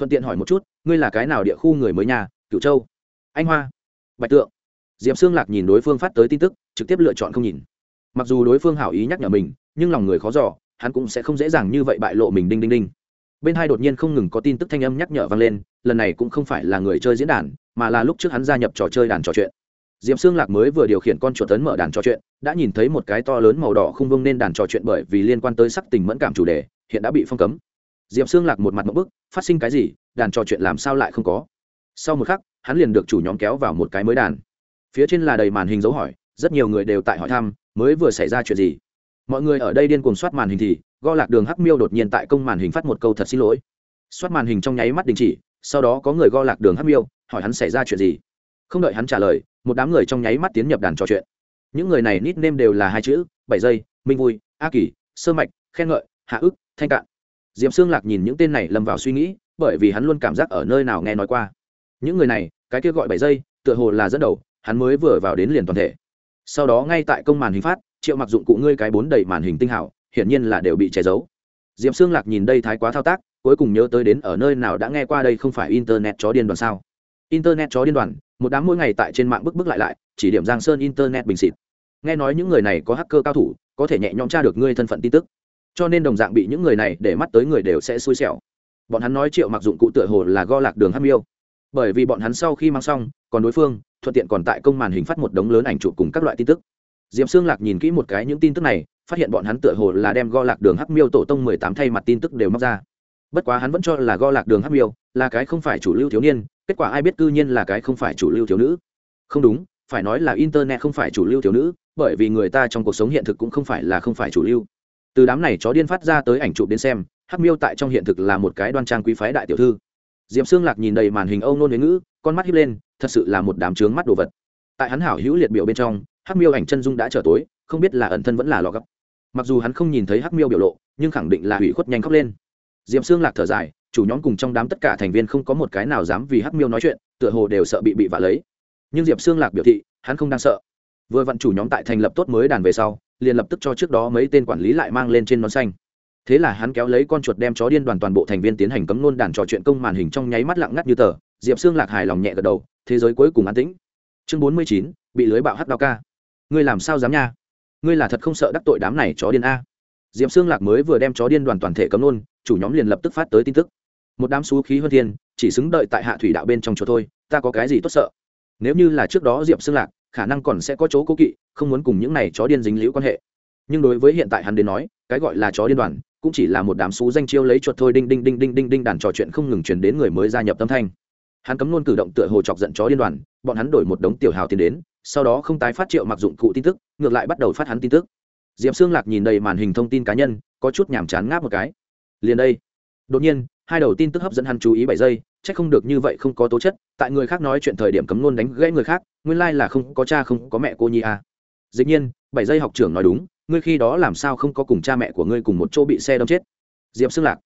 thuận tiện hỏi một chút, ngươi là cái nào địa khu người mới nhà cựu châu? Anh hoa. Bạch tượng. Diệp xương lạc nhìn đối phương phát tới tin tức, trực tiếp lựa chọn không nhìn. Mặc dù đối phương hảo ý nhắc nhở mình, nhưng lòng người khó giỏ hắn cũng sẽ không dễ dàng như vậy bại lộ mình đinh đinh đinh. Bên hai đột nhiên không ngừng có tin tức thanh âm nhắc nhở vang lên, lần này cũng không phải là người chơi diễn đàn, mà là lúc trước hắn gia nhập trò chơi đàn trò chuyện. Diệp xương lạc mới vừa điều khiển con chuột tấn mở đàn trò chuyện, đã nhìn thấy một cái to lớn màu đỏ không vương nên đàn trò chuyện bởi vì liên quan tới sắc tình mẫn cảm chủ đề, hiện đã bị phong cấm diệp xương lạc một mặt một bức, phát sinh cái gì, đàn trò chuyện làm sao lại không có. Sau một khắc, hắn liền được chủ nhóm kéo vào một cái mới đàn. Phía trên là đầy màn hình dấu hỏi, rất nhiều người đều tại hỏi thăm, mới vừa xảy ra chuyện gì. Mọi người ở đây điên cuồng soát màn hình thì go lạc đường hắc miêu đột nhiên tại công màn hình phát một câu thật xin lỗi. Soát màn hình trong nháy mắt đình chỉ, sau đó có người go lạc đường hắc miêu, hỏi hắn xảy ra chuyện gì. Không đợi hắn trả lời, một đám người trong nháy mắt tiến nhập đàn trò chuyện. Những người này nít nêm đều là hai chữ, bảy giây, minh vui, a kỳ, sơ mạch, khen ngợi, hạ ức, thanh cạn diệp xương lạc nhìn những tên này lâm vào suy nghĩ, bởi vì hắn luôn cảm giác ở nơi nào nghe nói qua. Những người này, cái kia gọi bảy giây, tựa hồ là dẫn đầu, hắn mới vừa vào đến liền toàn thể. Sau đó ngay tại công màn hình phát, triệu mặc dụng cụ ngươi cái bốn đầy màn hình tinh hảo, hiển nhiên là đều bị che giấu. Diệp xương lạc nhìn đây thái quá thao tác, cuối cùng nhớ tới đến ở nơi nào đã nghe qua đây không phải internet chó điên đoàn sao? Internet chó điên đoàn, một đám mỗi ngày tại trên mạng bức bức lại lại, chỉ điểm giang sơn internet bình xịt. Nghe nói những người này có hacker cao thủ, có thể nhẹ nhõm tra được ngươi thân phận tin tức cho nên đồng dạng bị những người này để mắt tới người đều sẽ xui xẻo. Bọn hắn nói triệu mặc dụng cụ tựa hồ là go lạc đường hắc miêu. Bởi vì bọn hắn sau khi mang xong, còn đối phương, thuận tiện còn tại công màn hình phát một đống lớn ảnh chụp cùng các loại tin tức. Diệm xương lạc nhìn kỹ một cái những tin tức này, phát hiện bọn hắn tựa hồ là đem go lạc đường hắc miêu tổ tông mười tám thay mặt tin tức đều móc ra. Bất quá hắn vẫn cho là go lạc đường hắc miêu là cái không phải chủ lưu thiếu niên, kết quả ai biết cư nhiên là cái không phải chủ lưu thiếu nữ. Không đúng, phải nói là internet không phải chủ lưu thiếu nữ, bởi vì người ta trong cuộc sống hiện thực cũng không phải là không phải chủ lưu từ đám này chó điên phát ra tới ảnh chụp đến xem, hắc miêu tại trong hiện thực là một cái đoan trang quý phái đại tiểu thư. Diệm xương lạc nhìn đầy màn hình âu nôn huế ngữ, con mắt hiếp lên, thật sự là một đám trướng mắt đồ vật. Tại hắn hảo hữu liệt biểu bên trong, hắc miêu ảnh chân dung đã trở tối, không biết là ẩn thân vẫn là lò gấp. Mặc dù hắn không nhìn thấy hắc miêu biểu lộ, nhưng khẳng định là hủy khuất nhanh khóc lên. Diệm xương lạc thở dài, chủ nhóm cùng trong đám tất cả thành viên không có một cái nào dám vì hắc miêu nói chuyện, tựa hồ đều sợ bị bị vạ lấy. Nhưng diệp xương lạc biểu thị, hắn không đang sợ. Vừa vặn chủ nhóm tại thành lập tốt mới đàn về sau liền lập tức cho trước đó mấy tên quản lý lại mang lên trên nón xanh. Thế là hắn kéo lấy con chuột đem chó điên đoàn toàn bộ thành viên tiến hành cấm nôn đàn trò chuyện công màn hình trong nháy mắt lặng ngắt như tờ, diệp xương lạc hài lòng nhẹ gật đầu, thế giới cuối cùng an tĩnh. Chương bốn mươi chín, bị lưới bạo hắt đao ca. Ngươi làm sao dám nha? Ngươi là thật không sợ đắc tội đám này chó điên a? Diệp xương lạc mới vừa đem chó điên đoàn toàn thể cấm nôn, chủ nhóm liền lập tức phát tới tin tức. Một đám xú khí hơn thiên, chỉ xứng đợi tại hạ thủy đạo bên trong chỗ thôi, ta có cái gì tốt sợ? Nếu như là trước đó diệp xương lạc khả năng còn sẽ có chỗ cố kỵ, không muốn cùng những này chó điên dính liễu quan hệ. Nhưng đối với hiện tại hắn đến nói, cái gọi là chó điên đoàn, cũng chỉ là một đám xú danh chiêu lấy chuột thôi đinh đinh đinh đinh đinh đinh đàn trò chuyện không ngừng truyền đến người mới gia nhập tâm thanh. Hắn cấm luôn cử động tựa hồ chọc giận chó điên đoàn, bọn hắn đổi một đống tiểu hào tiến đến, sau đó không tái phát triệu mặc dụng cụ tin tức, ngược lại bắt đầu phát hắn tin tức. Diệp xương lạc nhìn đầy màn hình thông tin cá nhân, có chút nhàm chán ngáp một cái. Liền đây. Đột nhiên, hai đầu tin tức hấp dẫn hắn chú ý bảy giây chắc không được như vậy không có tố chất, tại người khác nói chuyện thời điểm cấm luôn đánh gãy người khác, nguyên lai là không có cha không có mẹ cô nhi à. dĩ nhiên, bảy giây học trưởng nói đúng, ngươi khi đó làm sao không có cùng cha mẹ của ngươi cùng một chỗ bị xe đâm chết? Diệp xưng lạc,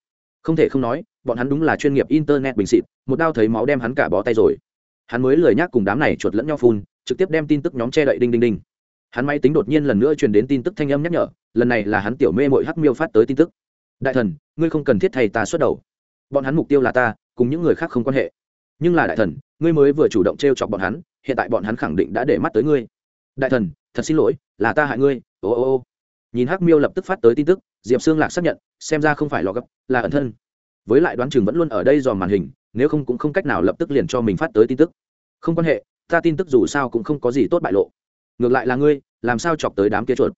không thể không nói, bọn hắn đúng là chuyên nghiệp internet bình xịt, một đao thấy máu đem hắn cả bó tay rồi. Hắn mới lười nhác cùng đám này chuột lẫn nhau phun, trực tiếp đem tin tức nhóm che đậy đinh đinh đinh. Hắn máy tính đột nhiên lần nữa truyền đến tin tức thanh âm nhắc nhở, lần này là hắn tiểu mê mội hắc miêu phát tới tin tức. Đại thần, ngươi không cần thiết thầy ta xuất đầu. Bọn hắn mục tiêu là ta cùng những người khác không quan hệ. Nhưng là đại thần, ngươi mới vừa chủ động t r e o chọc bọn hắn, hiện tại bọn hắn khẳng định đã để mắt tới ngươi. Đại thần, thật xin lỗi, là ta hại ngươi, ô ô ô. Nhìn hắc miêu lập tức phát tới tin tức, diệp xương lạc xác nhận, xem ra không phải lò gấp, là ẩn thân. Với lại đoán chừng vẫn luôn ở đây dòm màn hình, nếu không cũng không cách nào lập tức liền cho mình phát tới tin tức. Không quan hệ, ta tin tức dù sao cũng không có gì tốt bại lộ. Ngược lại là ngươi, làm sao chọc tới đám kia chuột?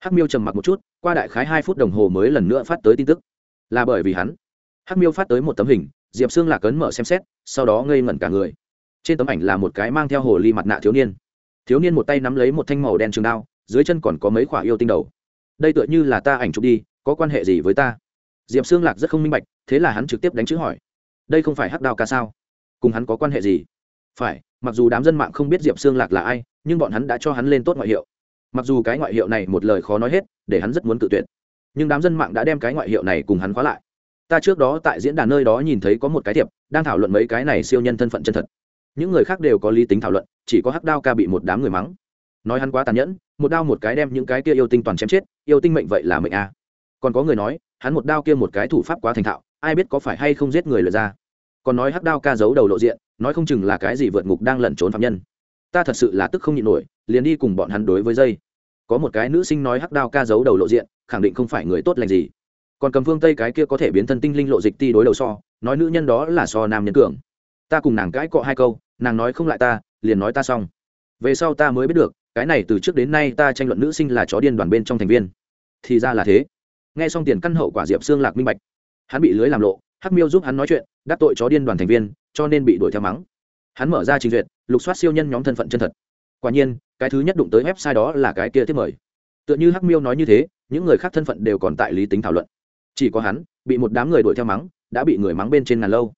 Hắc miêu trầm mặc một chút, qua đại khái hai phút đồng hồ mới lần nữa phát tới tin tức. Là bởi vì hắn. Hắc miêu phát tới một tấm hình diệp xương lạc cấn mở xem xét, sau đó ngây ngẩn cả người. Trên tấm ảnh là một cái mang theo hồ ly mặt nạ thiếu niên. Thiếu niên một tay nắm lấy một thanh màu đen trường đao, dưới chân còn có mấy khoả yêu tinh đầu. Đây tựa như là ta ảnh chụp đi, có quan hệ gì với ta? Diệp xương lạc rất không minh bạch, thế là hắn trực tiếp đánh chữ hỏi. Đây không phải hắc đao ca sao? Cùng hắn có quan hệ gì? Phải, mặc dù đám dân mạng không biết diệp xương lạc là ai, nhưng bọn hắn đã cho hắn lên tốt ngoại hiệu. Mặc dù cái ngoại hiệu này một lời khó nói hết, để hắn rất muốn tự tuyệt. Nhưng đám dân mạng đã đem cái ngoại hiệu này cùng hắn khóa lại ta trước đó tại diễn đàn nơi đó nhìn thấy có một cái thiệp, đang thảo luận mấy cái này siêu nhân thân phận chân thật. Những người khác đều có lý tính thảo luận, chỉ có hắc đao ca bị một đám người mắng. Nói hắn quá tàn nhẫn, một đao một cái đem những cái kia yêu tinh toàn chém chết, yêu tinh mệnh vậy là mệnh a. Còn có người nói, hắn một đao kia một cái thủ pháp quá thành thạo, ai biết có phải hay không giết người lượt ra. Còn nói hắc đao ca giấu đầu lộ diện, nói không chừng là cái gì vượt ngục đang lẩn trốn phạm nhân. Ta thật sự là tức không nhịn nổi, liền đi cùng bọn hắn đối với dây có một cái nữ sinh nói hắc đao ca giấu đầu lộ diện, khẳng định không phải người tốt lành gì còn cầm phương tây cái kia có thể biến thân tinh linh lộ dịch ti đối đầu so, nói nữ nhân đó là so nam nhân cường. Ta cùng nàng cãi cọ hai câu, nàng nói không lại ta, liền nói ta xong. Về sau ta mới biết được, cái này từ trước đến nay ta tranh luận nữ sinh là chó điên đoàn bên trong thành viên. Thì ra là thế. Nghe xong tiền căn hậu quả diệp xương lạc minh bạch. Hắn bị lưới làm lộ, hắc miêu giúp hắn nói chuyện, đắc tội chó điên đoàn thành viên, cho nên bị đuổi theo mắng. Hắn mở ra trình duyệt, lục soát siêu nhân nhóm thân phận chân thật. Quả nhiên, cái thứ nhất đụng tới website đó là cái kia tiếp mời. Tựa như hắc miêu nói như thế, những người khác thân phận đều còn tại lý tính thảo luận chỉ có hắn, bị một đám người đuổi theo mắng, đã bị người mắng bên trên ngàn lâu.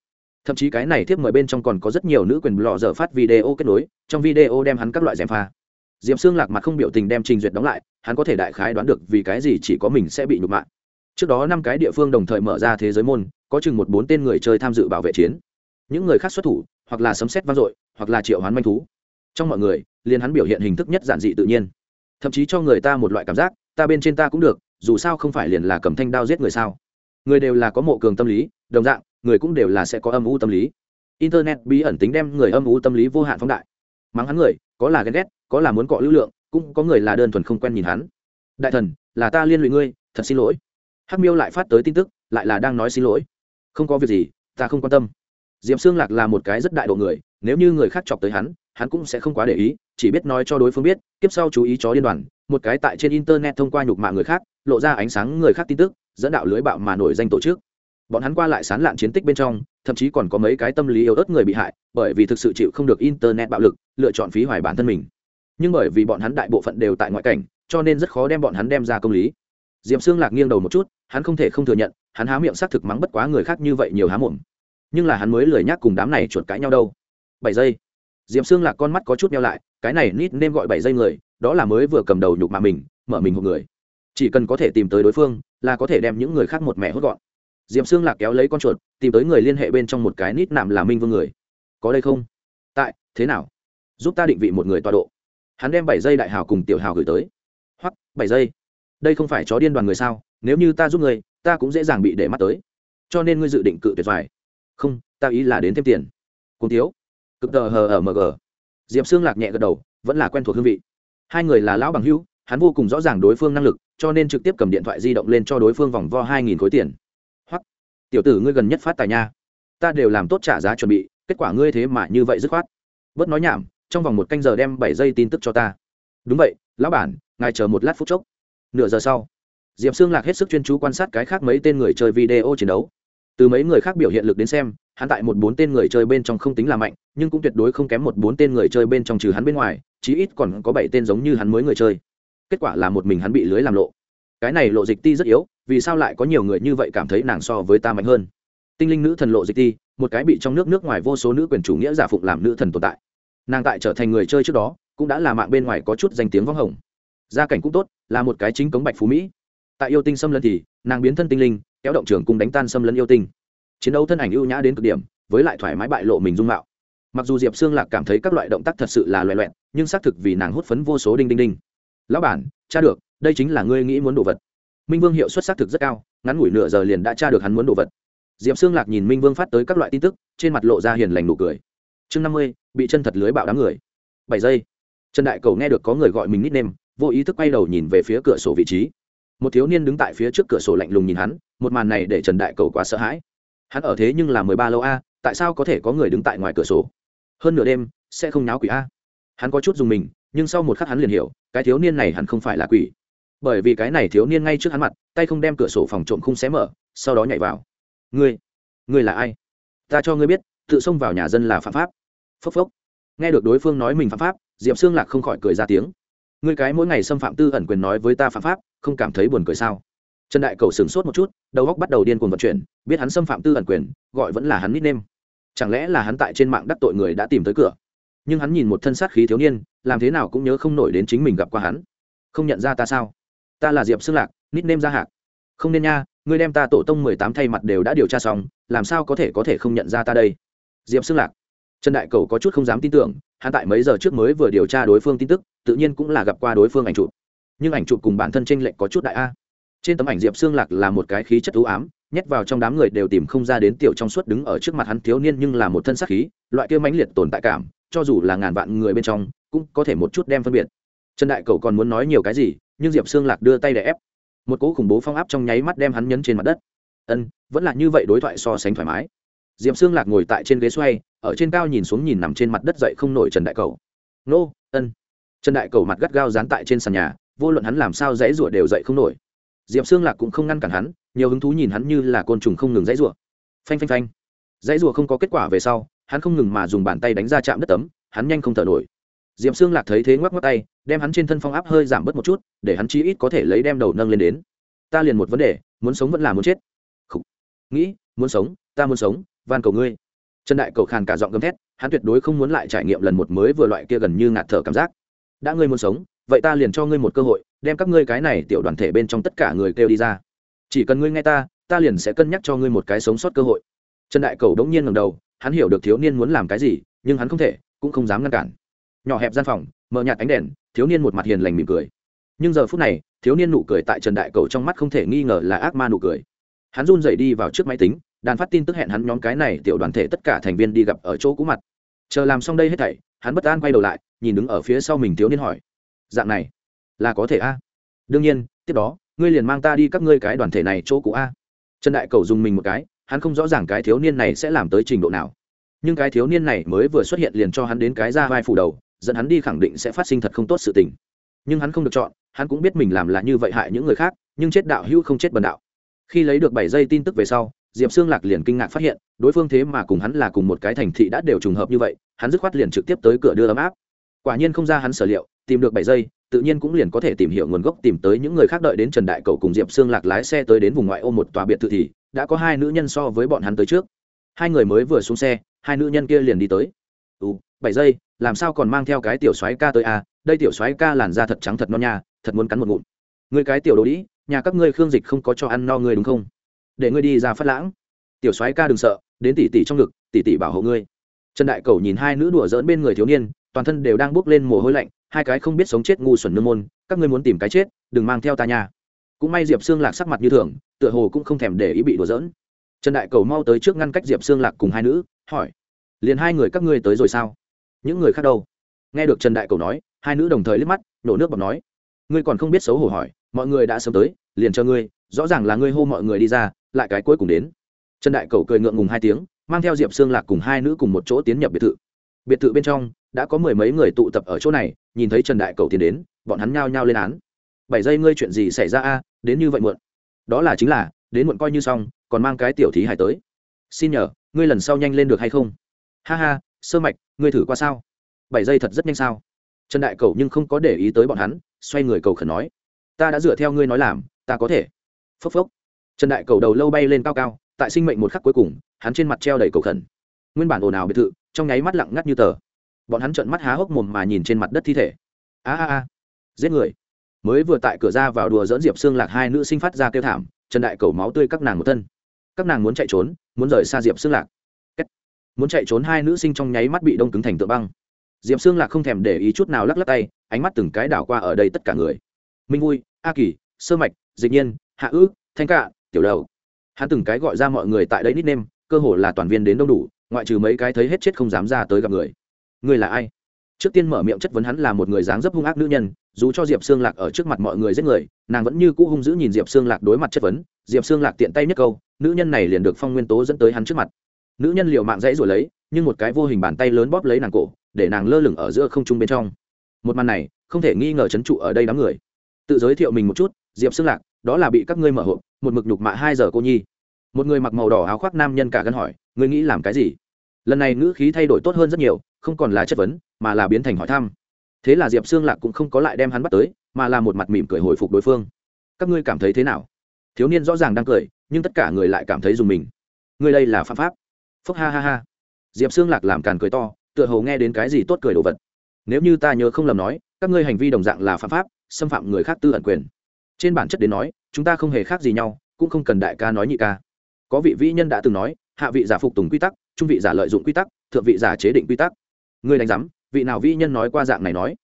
Thậm chí cái này tiếp mời bên trong còn có rất nhiều nữ quyền lò dở phát video kết nối, trong video đem hắn các loại gièm pha. Diệp xương lạc mặt không biểu tình đem trình duyệt đóng lại, hắn có thể đại khái đoán được vì cái gì chỉ có mình sẽ bị nhục mạ. Trước đó năm cái địa phương đồng thời mở ra thế giới môn, có chừng một bốn tên người chơi tham dự bảo vệ chiến. Những người khác xuất thủ, hoặc là sấm xét vang dội, hoặc là triệu hoán manh thú. Trong mọi người, liền hắn biểu hiện hình thức nhất giản dị tự nhiên. Thậm chí cho người ta một loại cảm giác, ta bên trên ta cũng được dù sao không phải liền là cầm thanh đao giết người sao? Người đều là có mộ cường tâm lý, đồng dạng, người cũng đều là sẽ có âm u tâm lý. Internet bí ẩn tính đem người âm u tâm lý vô hạn phóng đại. Mắng hắn người, có là ghen ghét, có là muốn cọ lưu lượng, cũng có người là đơn thuần không quen nhìn hắn. Đại thần, là ta liên lụy ngươi, thật xin lỗi. Hắc miêu lại phát tới tin tức, lại là đang nói xin lỗi. Không có việc gì, ta không quan tâm. Diệm xương lạc là một cái rất đại độ người, nếu như người khác chọc tới hắn hắn cũng sẽ không quá để ý, chỉ biết nói cho đối phương biết tiếp sau chú ý chó liên đoàn, một cái tại trên internet thông qua nhục mạ người khác lộ ra ánh sáng người khác tin tức, dẫn đạo lưới bạo mà nổi danh tổ chức. Bọn hắn qua lại sán lạn chiến tích bên trong, thậm chí còn có mấy cái tâm lý yếu ớt người bị hại, bởi vì thực sự chịu không được internet bạo lực, lựa chọn phí hoài bản thân mình. Nhưng bởi vì bọn hắn đại bộ phận đều tại ngoại cảnh, cho nên rất khó đem bọn hắn đem ra công lý. Diệm xương lạc nghiêng đầu một chút, hắn không thể không thừa nhận, hắn há miệng xác thực mắng bất quá người khác như vậy nhiều há mồm. Nhưng là hắn mới lười nhắc cùng đám này chuột cãi nhau đâu. Bảy giây. Diệm xương lạc con mắt có chút nhau lại, cái này nít nên gọi bảy giây người, đó là mới vừa cầm đầu nhục mà mình, mở mình một người chỉ cần có thể tìm tới đối phương, là có thể đem những người khác một mẹ hốt gọn. Diệm xương lạc kéo lấy con chuột, tìm tới người liên hệ bên trong một cái nít nạm là minh vương người. Có đây không? Tại, thế nào? Giúp ta định vị một người tọa độ. Hắn đem bảy giây đại hào cùng tiểu hào gửi tới. Hoặc, bảy giây. Đây không phải chó điên đoàn người sao? Nếu như ta giúp người, ta cũng dễ dàng bị để mắt tới. Cho nên ngươi dự định cự tuyệt vải không, ta ý là đến thêm tiền. Cùng thiếu. Cực tờ hờ ở mg diệp xương lạc nhẹ gật đầu, vẫn là quen thuộc hương vị. Hai người là lão bằng hữu, hắn vô cùng rõ ràng đối phương năng lực cho nên trực tiếp cầm điện thoại di động lên cho đối phương vòng vo hai nghìn khối tiền. Hoặc tiểu tử ngươi gần nhất phát tài nha. Ta đều làm tốt trả giá chuẩn bị, kết quả ngươi thế mà như vậy dứt khoát. Bớt nói nhảm, trong vòng một canh giờ đem bảy giây tin tức cho ta. Đúng vậy, lão bản, ngài chờ một lát phút chốc. Nửa giờ sau, diệp xương lạc hết sức chuyên chú quan sát cái khác mấy tên người chơi video chiến đấu. Từ mấy người khác biểu hiện lực đến xem, hắn tại một bốn tên người chơi bên trong không tính là mạnh, nhưng cũng tuyệt đối không kém một bốn tên người chơi bên trong trừ hắn bên ngoài, chí ít còn có bảy tên giống như hắn mới người chơi kết quả là một mình hắn bị lưới làm lộ. Cái này lộ dịch ti rất yếu, vì sao lại có nhiều người như vậy cảm thấy nàng so với ta mạnh hơn? Tinh linh nữ thần lộ dịch ti, một cái bị trong nước nước ngoài vô số nữ quyền chủ nghĩa giả phụng làm nữ thần tồn tại. Nàng tại trở thành người chơi trước đó, cũng đã là mạng bên ngoài có chút danh tiếng vong hồng. Gia cảnh cũng tốt, là một cái chính cống bạch phú mỹ. Tại yêu tinh xâm lấn thì, nàng biến thân tinh linh, kéo động trường cùng đánh tan xâm lấn yêu tinh. Chiến đấu thân ảnh ưu nhã đến cực điểm, với lại thoải mái bại lộ mình dung mạo. Mặc dù diệp xương lạc cảm thấy các loại động tác thật sự là loẹ loẹn nhưng xác thực vì nàng hút phấn vô số đinh đinh đinh lão bản cha được, đây chính là ngươi nghĩ muốn đồ vật. Minh vương hiệu suất xác thực rất cao, ngắn ngủi nửa giờ liền đã tra được hắn muốn đồ vật. Diệp xương lạc nhìn minh vương phát tới các loại tin tức, trên mặt lộ ra hiền lành nụ cười. Chương năm mươi, bị chân thật lưới bạo đám người. Bảy giây. Trần đại cầu nghe được có người gọi mình nít nêm vô ý thức quay đầu nhìn về phía cửa sổ vị trí. Một thiếu niên đứng tại phía trước cửa sổ lạnh lùng nhìn hắn, một màn này để trần đại cầu quá sợ hãi. Hắn ở thế nhưng là mười ba lâu a, tại sao có thể có người đứng tại ngoài cửa sổ? Hơn nửa đêm, sẽ không náo quỷ a. Hắn có chút dùng mình, nhưng sau một khắc hắn liền hiểu cái thiếu niên này hẳn không phải là quỷ. Bởi vì cái này thiếu niên ngay trước hắn mặt, tay không đem cửa sổ phòng trộm khung xé mở, sau đó nhảy vào. Ngươi ngươi là ai? Ta cho ngươi biết, tự xông vào nhà dân là phạm pháp. Phốc phốc. Nghe được đối phương nói mình phạm pháp, diệp xương lạc không khỏi cười ra tiếng. Ngươi cái mỗi ngày xâm phạm tư ẩn quyền nói với ta phạm pháp, không cảm thấy buồn cười sao? Trần đại cầu sửng sốt một chút, đầu góc bắt đầu điên cuồng vận chuyển, biết hắn xâm phạm tư ẩn quyền, gọi vẫn là hắn nít nêm chẳng lẽ là hắn tại trên mạng đắc tội người đã tìm tới cửa? Nhưng hắn nhìn một thân sát khí thiếu niên, làm thế nào cũng nhớ không nổi đến chính mình gặp qua hắn. Không nhận ra ta sao? Ta là diệp xương lạc nít nêm ra hạc. Không nên nha, ngươi đem ta tổ tông mười tám thay mặt đều đã điều tra xong, làm sao có thể có thể không nhận ra ta đây? Diệp xương lạc. Trần đại cầu có chút không dám tin tưởng, hắn tại mấy giờ trước mới vừa điều tra đối phương tin tức, tự nhiên cũng là gặp qua đối phương ảnh chụp. Nhưng ảnh chụp cùng bản thân tranh lệch có chút đại a. Trên tấm ảnh diệp xương lạc là một cái khí chất ưu ám, nhét vào trong đám người đều tìm không ra đến tiểu trong suốt đứng ở trước mặt hắn thiếu niên nhưng là một thân sắc khí, loại kia mãnh liệt tồn tại cảm cho dù là ngàn vạn người bên trong, cũng có thể một chút đem phân biệt. Trần đại cầu còn muốn nói nhiều cái gì, nhưng diệp xương lạc đưa tay để ép. Một cỗ khủng bố phong áp trong nháy mắt đem hắn nhấn trên mặt đất. Ân, vẫn là như vậy đối thoại so sánh thoải mái. Diệp xương lạc ngồi tại trên ghế xoay, ở trên cao nhìn xuống nhìn nằm trên mặt đất dậy không nổi trần đại cầu. Nô, ân. Trần đại cầu mặt gắt gao dán tại trên sàn nhà, vô luận hắn làm sao dãy rủa đều dậy không nổi. Diệp xương lạc cũng không ngăn cản hắn, nhiều hứng thú nhìn hắn như là côn trùng không ngừng dãy rủa. Phanh phanh phanh. Dãy rủa không có kết quả về sau hắn không ngừng mà dùng bàn tay đánh ra chạm đất tấm, hắn nhanh không thở nổi. Diệm xương lạc thấy thế ngoắc ngoắc tay, đem hắn trên thân phong áp hơi giảm bớt một chút, để hắn chí ít có thể lấy đem đầu nâng lên đến. Ta liền một vấn đề, muốn sống vẫn là muốn chết. Khủ. nghĩ, muốn sống, ta muốn sống, van cầu ngươi. Trần đại cầu khàn cả giọng gầm thét, hắn tuyệt đối không muốn lại trải nghiệm lần một mới vừa loại kia gần như ngạt thở cảm giác. Đã ngươi muốn sống, vậy ta liền cho ngươi một cơ hội, đem các ngươi cái này tiểu đoàn thể bên trong tất cả người kêu đi ra. Chỉ cần ngươi nghe ta ta liền sẽ cân nhắc cho ngươi một cái sống sót cơ hội. Trần đại cầu đống nhiên ngầm đầu hắn hiểu được thiếu niên muốn làm cái gì, nhưng hắn không thể, cũng không dám ngăn cản. Nhỏ hẹp gian phòng mở nhạt ánh đèn, thiếu niên một mặt hiền lành mỉm cười. Nhưng giờ phút này, thiếu niên nụ cười tại trần đại cầu trong mắt không thể nghi ngờ là ác ma nụ cười. Hắn run rẩy đi vào trước máy tính, đàn phát tin tức hẹn hắn nhóm cái này tiểu đoàn thể tất cả thành viên đi gặp ở chỗ cũ mặt. Chờ làm xong đây hết thảy, hắn bất an quay đầu lại, nhìn đứng ở phía sau mình thiếu niên hỏi. Dạng này, là có thể a? Đương nhiên, tiếp đó, ngươi liền mang ta đi các ngươi cái đoàn thể này chỗ cũ a. Trần đại cầu dùng mình một cái hắn không rõ ràng cái thiếu niên này sẽ làm tới trình độ nào. Nhưng cái thiếu niên này mới vừa xuất hiện liền cho hắn đến cái ra vai phủ đầu, dẫn hắn đi khẳng định sẽ phát sinh thật không tốt sự tình. Nhưng hắn không được chọn, hắn cũng biết mình làm là như vậy hại những người khác, nhưng chết đạo hữu không chết bần đạo. Khi lấy được bảy giây tin tức về sau, diệp xương lạc liền kinh ngạc phát hiện, đối phương thế mà cùng hắn là cùng một cái thành thị đã đều trùng hợp như vậy, hắn dứt khoát liền trực tiếp tới cửa đưa ấm áp. Quả nhiên không ra hắn sở liệu, tìm được bảy giây, tự nhiên cũng liền có thể tìm hiểu nguồn gốc tìm tới những người khác đợi đến trần đại cầu cùng diệp xương lạc lái xe tới đến vùng ngoại ô một tòa biệt thự thì đã có hai nữ nhân so với bọn hắn tới trước. Hai người mới vừa xuống xe, hai nữ nhân kia liền đi tới. Ừ bảy giây, làm sao còn mang theo cái tiểu soái ca tới à? Đây tiểu soái ca làn da thật trắng thật non nha, thật muốn cắn một ngụm. Người cái tiểu đồ đĩ, nhà các ngươi khương dịch không có cho ăn no ngươi đúng không? Để ngươi đi ra phát lãng. Tiểu soái ca đừng sợ, đến tỷ tỷ trong ngực, tỷ tỷ bảo hộ ngươi. Trần đại cầu nhìn hai nữ đùa dỡn bên người thiếu niên, toàn thân đều đang bốc lên mồ hôi lạnh, hai cái không biết sống chết ngu xuẩn nương môn, các ngươi muốn tìm cái chết, đừng mang theo ta nhà cũng may diệp xương lạc sắc mặt như thường tựa hồ cũng không thèm để ý bị đùa giỡn. Trần đại cầu mau tới trước ngăn cách diệp xương lạc cùng hai nữ, hỏi, liền hai người các ngươi tới rồi sao? Những người khác đâu? Nghe được trần đại cầu nói, hai nữ đồng thời liếc mắt, nổ nước bọc nói, ngươi còn không biết xấu hổ hỏi, mọi người đã sớm tới, liền cho ngươi, rõ ràng là ngươi hô mọi người đi ra, lại cái cuối cùng đến. Trần đại cầu cười ngượng ngùng hai tiếng, mang theo diệp xương lạc cùng hai nữ cùng một chỗ tiến nhập biệt thự. Biệt thự bên trong, đã có mười mấy người tụ tập ở chỗ này, nhìn thấy trần đại cầu tiến đến, bọn hắn nhao nhao lên án. Bảy giây ngươi chuyện gì xảy ra a? Đến như vậy muộn đó là chính là, đến muộn coi như xong, còn mang cái tiểu thí hải tới. Xin nhờ, ngươi lần sau nhanh lên được hay không? Ha ha, sơ mạch, ngươi thử qua sao? Bảy giây thật rất nhanh sao? Trần đại cầu nhưng không có để ý tới bọn hắn, xoay người cầu khẩn nói. Ta đã dựa theo ngươi nói làm, ta có thể. Phốc phốc. Trần đại cầu đầu lâu bay lên cao cao, tại sinh mệnh một khắc cuối cùng, hắn trên mặt treo đầy cầu khẩn. Nguyên bản ồn ào biệt thự, trong nháy mắt lặng ngắt như tờ. Bọn hắn trợn mắt há hốc mồm mà nhìn trên mặt đất thi thể. A a a. Giết người mới vừa tại cửa ra vào đùa dỡn diệp xương lạc hai nữ sinh phát ra kêu thảm, trần đại cầu máu tươi các nàng một thân. Các nàng muốn chạy trốn, muốn rời xa diệp xương lạc. Muốn chạy trốn hai nữ sinh trong nháy mắt bị đông cứng thành tượng băng. Diệp xương lạc không thèm để ý chút nào lắc lắc tay, ánh mắt từng cái đảo qua ở đây tất cả người. Minh vui, a kỳ, sơ mạch, dịch nhiên, hạ ước, thanh cạ, tiểu đầu. Hắn từng cái gọi ra mọi người tại đây nít nêm, cơ hồ là toàn viên đến đông đủ, ngoại trừ mấy cái thấy hết chết không dám ra tới gặp người. Người là ai? Trước tiên mở miệng chất vấn hắn là một người dáng dấp hung ác nữ nhân dù cho diệp xương lạc ở trước mặt mọi người giết người, nàng vẫn như cũ hung dữ nhìn diệp xương lạc đối mặt chất vấn. Diệp xương lạc tiện tay nhất câu, nữ nhân này liền được phong nguyên tố dẫn tới hắn trước mặt. Nữ nhân liều mạng dãy rồi lấy, nhưng một cái vô hình bàn tay lớn bóp lấy nàng cổ, để nàng lơ lửng ở giữa không trung bên trong. Một màn này, không thể nghi ngờ c h ấ n trụ ở đây đám người. Tự giới thiệu mình một chút, diệp xương lạc, đó là bị các ngươi mở hộp, một mực nhục mạ hai giờ cô nhi. Một người mặc màu đỏ áo khoác nam nhân cả gân hỏi, ngươi nghĩ làm cái gì? Lần này ngữ khí thay đổi tốt hơn rất nhiều, không còn là chất vấn, mà là biến thành hỏi thăm thế là diệp xương lạc cũng không có lại đem hắn bắt tới, mà là một mặt mỉm cười hồi phục đối phương. Các ngươi cảm thấy thế nào? Thiếu niên rõ ràng đang cười, nhưng tất cả người lại cảm thấy dùng mình. Ngươi đây là phạm pháp. Phúc ha ha ha. Diệp xương lạc làm càn cười to, tựa hồ nghe đến cái gì tốt cười đồ vật. Nếu như ta nhớ không lầm nói, các ngươi hành vi đồng dạng là phạm pháp, xâm phạm người khác tư ẩn quyền. Trên bản chất đến nói, chúng ta không hề khác gì nhau, cũng không cần đại ca nói nhị ca. Có vị vĩ nhân đã từng nói, hạ vị giả phục tùng quy tắc, trung vị giả lợi dụng quy tắc, thượng vị giả chế định quy tắc. Ngươi đánh giám vị nào vĩ nhân nói qua dạng này nói?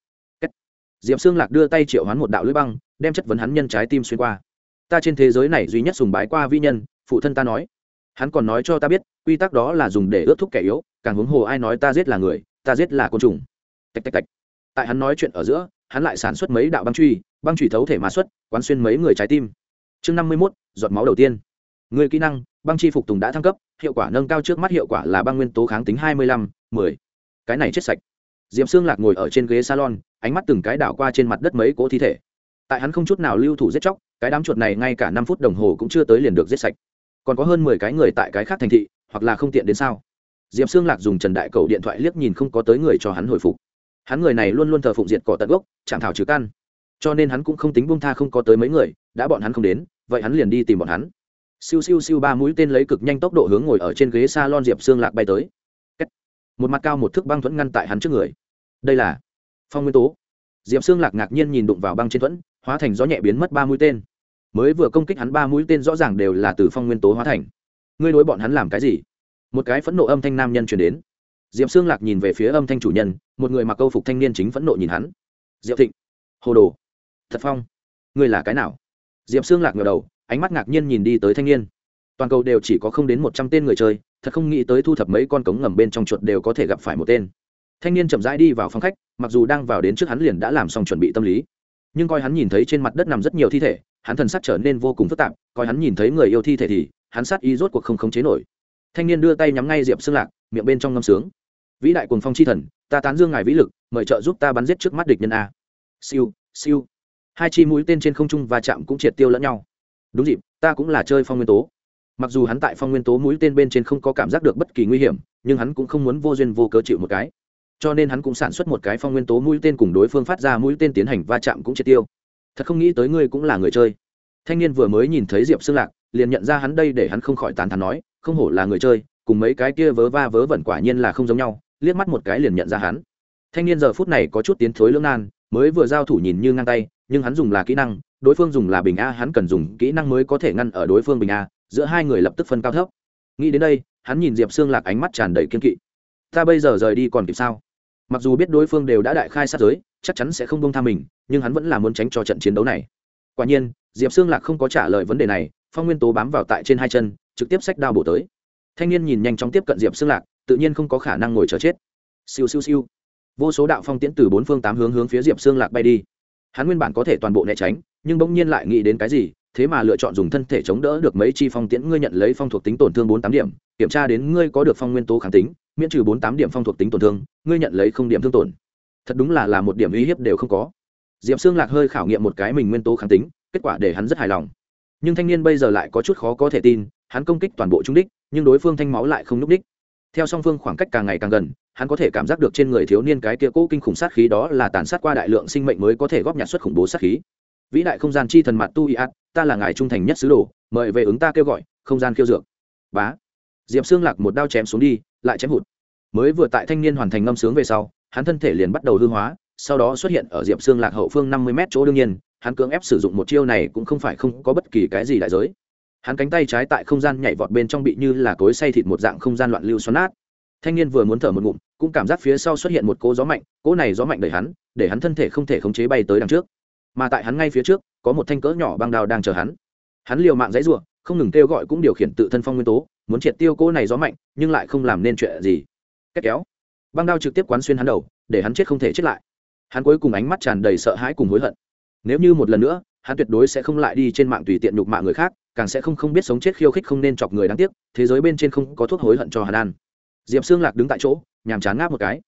Diệp xương lạc đưa tay triệu hoán một đạo lưỡi băng, đem chất vấn hắn nhân trái tim xuyên qua. Ta trên thế giới này duy nhất sùng bái qua vĩ nhân, phụ thân ta nói. Hắn còn nói cho ta biết, quy tắc đó là dùng để ướt thúc kẻ yếu, càng huống hồ ai nói ta giết là người, ta giết là côn trùng. Tạch tạch tạch. Tại hắn nói chuyện ở giữa, hắn lại sản xuất mấy đạo băng truy băng truy thấu thể mã xuất, quán xuyên mấy người trái tim. Chương năm mươi mốt, giọt máu đầu tiên. Người kỹ năng, băng chi phục tùng đã thăng cấp, hiệu quả nâng cao trước mắt hiệu quả là băng nguyên tố kháng tính hai mươi lăm, mười. Cái này chết sạch. Diệp Sương xương lạc ngồi ở trên ghế salon, ánh mắt từng cái đảo qua trên mặt đất mấy cỗ thi thể. Tại hắn không chút nào lưu thủ giết chóc, cái đám chuột này ngay cả năm phút đồng hồ cũng chưa tới liền được giết sạch. Còn có hơn mười cái người tại cái khác thành thị, hoặc là không tiện đến sao? Diệp xương lạc dùng trần đại cầu điện thoại liếc nhìn không có tới người cho hắn hồi phục. Hắn người này luôn luôn thờ phụng diệt cỏ tận gốc chạm thảo trừ căn. Cho nên hắn cũng không tính bông tha không có tới mấy người, đã bọn hắn không đến, vậy hắn liền đi tìm bọn hắn. Siêu siêu siêu ba mũi tên lấy cực nhanh tốc độ hướng ngồi ở trên ghế s a lon diệp xương lạc bay tới. Một mặt cao một thước băng thuẫn ngăn tại hắn trước người đây là phong nguyên tố. Diệp xương lạc ngạc nhiên nhìn đụng vào băng trên thuẫn, hóa thành gió nhẹ biến mất ba mũi tên. Mới vừa công kích hắn, ba mũi tên rõ ràng đều là từ phong nguyên tố hóa thành. Ngươi đối bọn hắn làm cái gì? Một cái phẫn nộ âm thanh nam nhân chuyển đến. Diệp xương lạc nhìn về phía âm thanh chủ nhân, một người mặc câu phục thanh niên chính phẫn nộ nhìn hắn. Diệp thịnh, hồ đồ. Thật phong, ngươi là cái nào? Diệp xương lạc ngờ đầu, ánh mắt ngạc nhiên nhìn đi tới thanh niên. Toàn cầu đều chỉ có không đến một trăm tên người chơi, thật không nghĩ tới thu thập mấy con cống ngầm bên trong chuột đều có thể gặp phải một tên thanh niên chậm rãi đi vào phòng khách, mặc dù đang vào đến trước hắn liền đã làm xong chuẩn bị tâm lý. Nhưng coi hắn nhìn thấy trên mặt đất nằm rất nhiều thi thể, hắn thần sắc trở nên vô cùng phức tạp, coi hắn nhìn thấy người yêu thi thể thì, hắn sát y rốt cuộc không khống chế nổi. Thanh niên đưa tay nhắm ngay diệp xương lạc, miệng bên trong ngâm sướng. Vĩ đại cuồng phong chi thần, ta tán dương ngài vĩ lực, mời trợ giúp ta bắn giết trước mắt địch nhân a. Siêu siêu. Hai chi mũi tên trên không trung va chạm cũng triệt tiêu lẫn nhau. Đúng dịp, ta cũng là chơi phong nguyên tố. Mặc dù hắn tại phong nguyên tố mũi tên bên trên không có cảm giác được bất kỳ nguy hiểm, nhưng hắn cũng không muốn vô duyên vô cớ chịu một cái cho nên hắn cũng sản xuất một cái phong nguyên tố mũi tên cùng đối phương phát ra mũi tên tiến hành va chạm cũng triệt tiêu. Thật không nghĩ tới ngươi cũng là người chơi. Thanh niên vừa mới nhìn thấy diệp xương lạc, liền nhận ra hắn đây để hắn không khỏi tán thắn nói, không hổ là người chơi, cùng mấy cái kia vớ va vớ vẩn quả nhiên là không giống nhau, liếc mắt một cái liền nhận ra hắn. Thanh niên giờ phút này có chút tiến thối lưỡng nan, mới vừa giao thủ nhìn như ngang tay, nhưng hắn dùng là kỹ năng, đối phương dùng là bình a, hắn cần dùng kỹ năng mới có thể ngăn ở đối phương bình a, giữa hai người lập tức phân cao thấp. Nghĩ đến đây, hắn nhìn diệp xương lạc ánh mắt tràn đầy kiên kỵ. Ta bây giờ rời đi còn kịp sao? Mặc dù biết đối phương đều đã đại khai sát giới, chắc chắn sẽ không bông tha mình, nhưng hắn vẫn là muốn tránh cho trận chiến đấu này. Quả nhiên, diệp xương lạc không có trả lời vấn đề này, phong nguyên tố bám vào tại trên hai chân, trực tiếp sách đao bổ tới. Thanh niên nhìn nhanh chóng tiếp cận diệp xương lạc, tự nhiên không có khả năng ngồi chờ chết. Siêu siêu siêu. Vô số đạo phong tiễn từ bốn phương tám hướng hướng phía diệp xương lạc bay đi. Hắn nguyên bản có thể toàn bộ né tránh, nhưng bỗng nhiên lại nghĩ đến cái gì thế mà lựa chọn dùng thân thể chống đỡ được mấy chi phong tiễn, ngươi nhận lấy phong thuộc tính tổn thương bốn tám điểm, kiểm tra đến ngươi có được phong nguyên tố kháng tính, miễn trừ bốn tám điểm phong thuộc tính tổn thương, ngươi nhận lấy không điểm thương tổn. Thật đúng là là một điểm uy hiếp đều không có. Diệp xương lạc hơi khảo nghiệm một cái mình nguyên tố kháng tính, kết quả để hắn rất hài lòng. Nhưng thanh niên bây giờ lại có chút khó có thể tin, hắn công kích toàn bộ trung đích, nhưng đối phương thanh máu lại không n ú c đích. Theo song phương khoảng cách càng ngày càng gần, hắn có thể cảm giác được trên người thiếu niên cái kia cỗ kinh khủng sát khí đó là tàn sát qua đại lượng sinh mệnh mới có thể góp nhặt xuất khủng bố sát khí. Vĩ đại không gian chi thần mặt tu y ạt ta là ngài trung thành nhất sứ đồ, mời về ứng ta kêu gọi, không gian khiêu dược. Bá. Diệp xương lạc một đao chém xuống đi, lại chém hụt. Mới vừa tại thanh niên hoàn thành ngâm sướng về sau, hắn thân thể liền bắt đầu hư hóa, sau đó xuất hiện ở diệp xương lạc hậu phương năm mươi m chỗ đương nhiên, hắn cưỡng ép sử dụng một chiêu này cũng không phải không có bất kỳ cái gì đại giới. Hắn cánh tay trái tại không gian nhảy vọt bên trong bị như là cối say thịt một dạng không gian loạn lưu xoắn nát. Thanh niên vừa muốn thở một ngụm, cũng cảm giác phía sau xuất hiện một cỗ gió mạnh, cỗ này gió mạnh đẩy hắn, để hắn thân thể không thể khống chế bay tới đằng trước mà tại hắn ngay phía trước, có một thanh cỡ nhỏ băng đao đang chờ hắn. Hắn liều mạng dãy r u ộ n không ngừng kêu gọi cũng điều khiển tự thân phong nguyên tố, muốn triệt tiêu cỗ này gió mạnh, nhưng lại không làm nên chuyện gì. Cách kéo. Băng đao trực tiếp quán xuyên hắn đầu, để hắn chết không thể chết lại. Hắn cuối cùng ánh mắt tràn đầy sợ hãi cùng hối hận. Nếu như một lần nữa, hắn tuyệt đối sẽ không lại đi trên mạng tùy tiện nhục mạ người khác, càng sẽ không không biết sống chết khiêu khích không nên chọc người đáng tiếc, thế giới bên trên không có thuốc hối hận cho hắn ăn. Diệp xương lạc đứng tại chỗ, nhàm chán ngáp một cái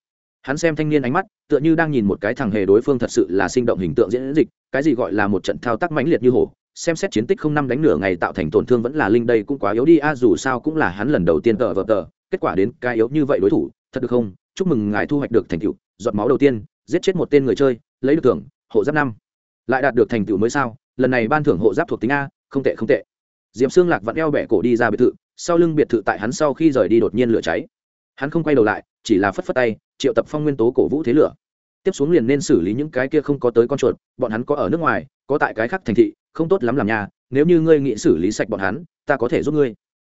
hắn xem thanh niên ánh mắt, tựa như đang nhìn một cái thằng hề đối phương thật sự là sinh động hình tượng diễn dịch, cái gì gọi là một trận thao tác mãnh liệt như hổ, xem xét chiến tích không năm đánh nửa ngày tạo thành tổn thương vẫn là linh đây cũng quá yếu đi, a, dù sao cũng là hắn lần đầu tiên tờ vờ tờ, kết quả đến cái yếu như vậy đối thủ, thật được không? Chúc mừng ngài thu hoạch được thành tựu, giọt máu đầu tiên, giết chết một tên người chơi, lấy được thưởng, hộ giáp năm. Lại đạt được thành tựu mới sao? Lần này ban thưởng hộ giáp thuộc tính a, không tệ không tệ. Diệm xương lạc vẫn eo bẻ cổ đi ra biệt thự, sau lưng biệt thự tại hắn sau khi rời đi đột nhiên lửa cháy. Hắn không quay đầu lại chỉ là phất phất tay, triệu tập phong nguyên tố cổ vũ thế lửa. Tiếp xuống liền nên xử lý những cái kia không có tới con chuột, bọn hắn có ở nước ngoài, có tại cái khác thành thị, không tốt lắm làm nhà, nếu như ngươi nghĩ xử lý sạch bọn hắn, ta có thể giúp ngươi.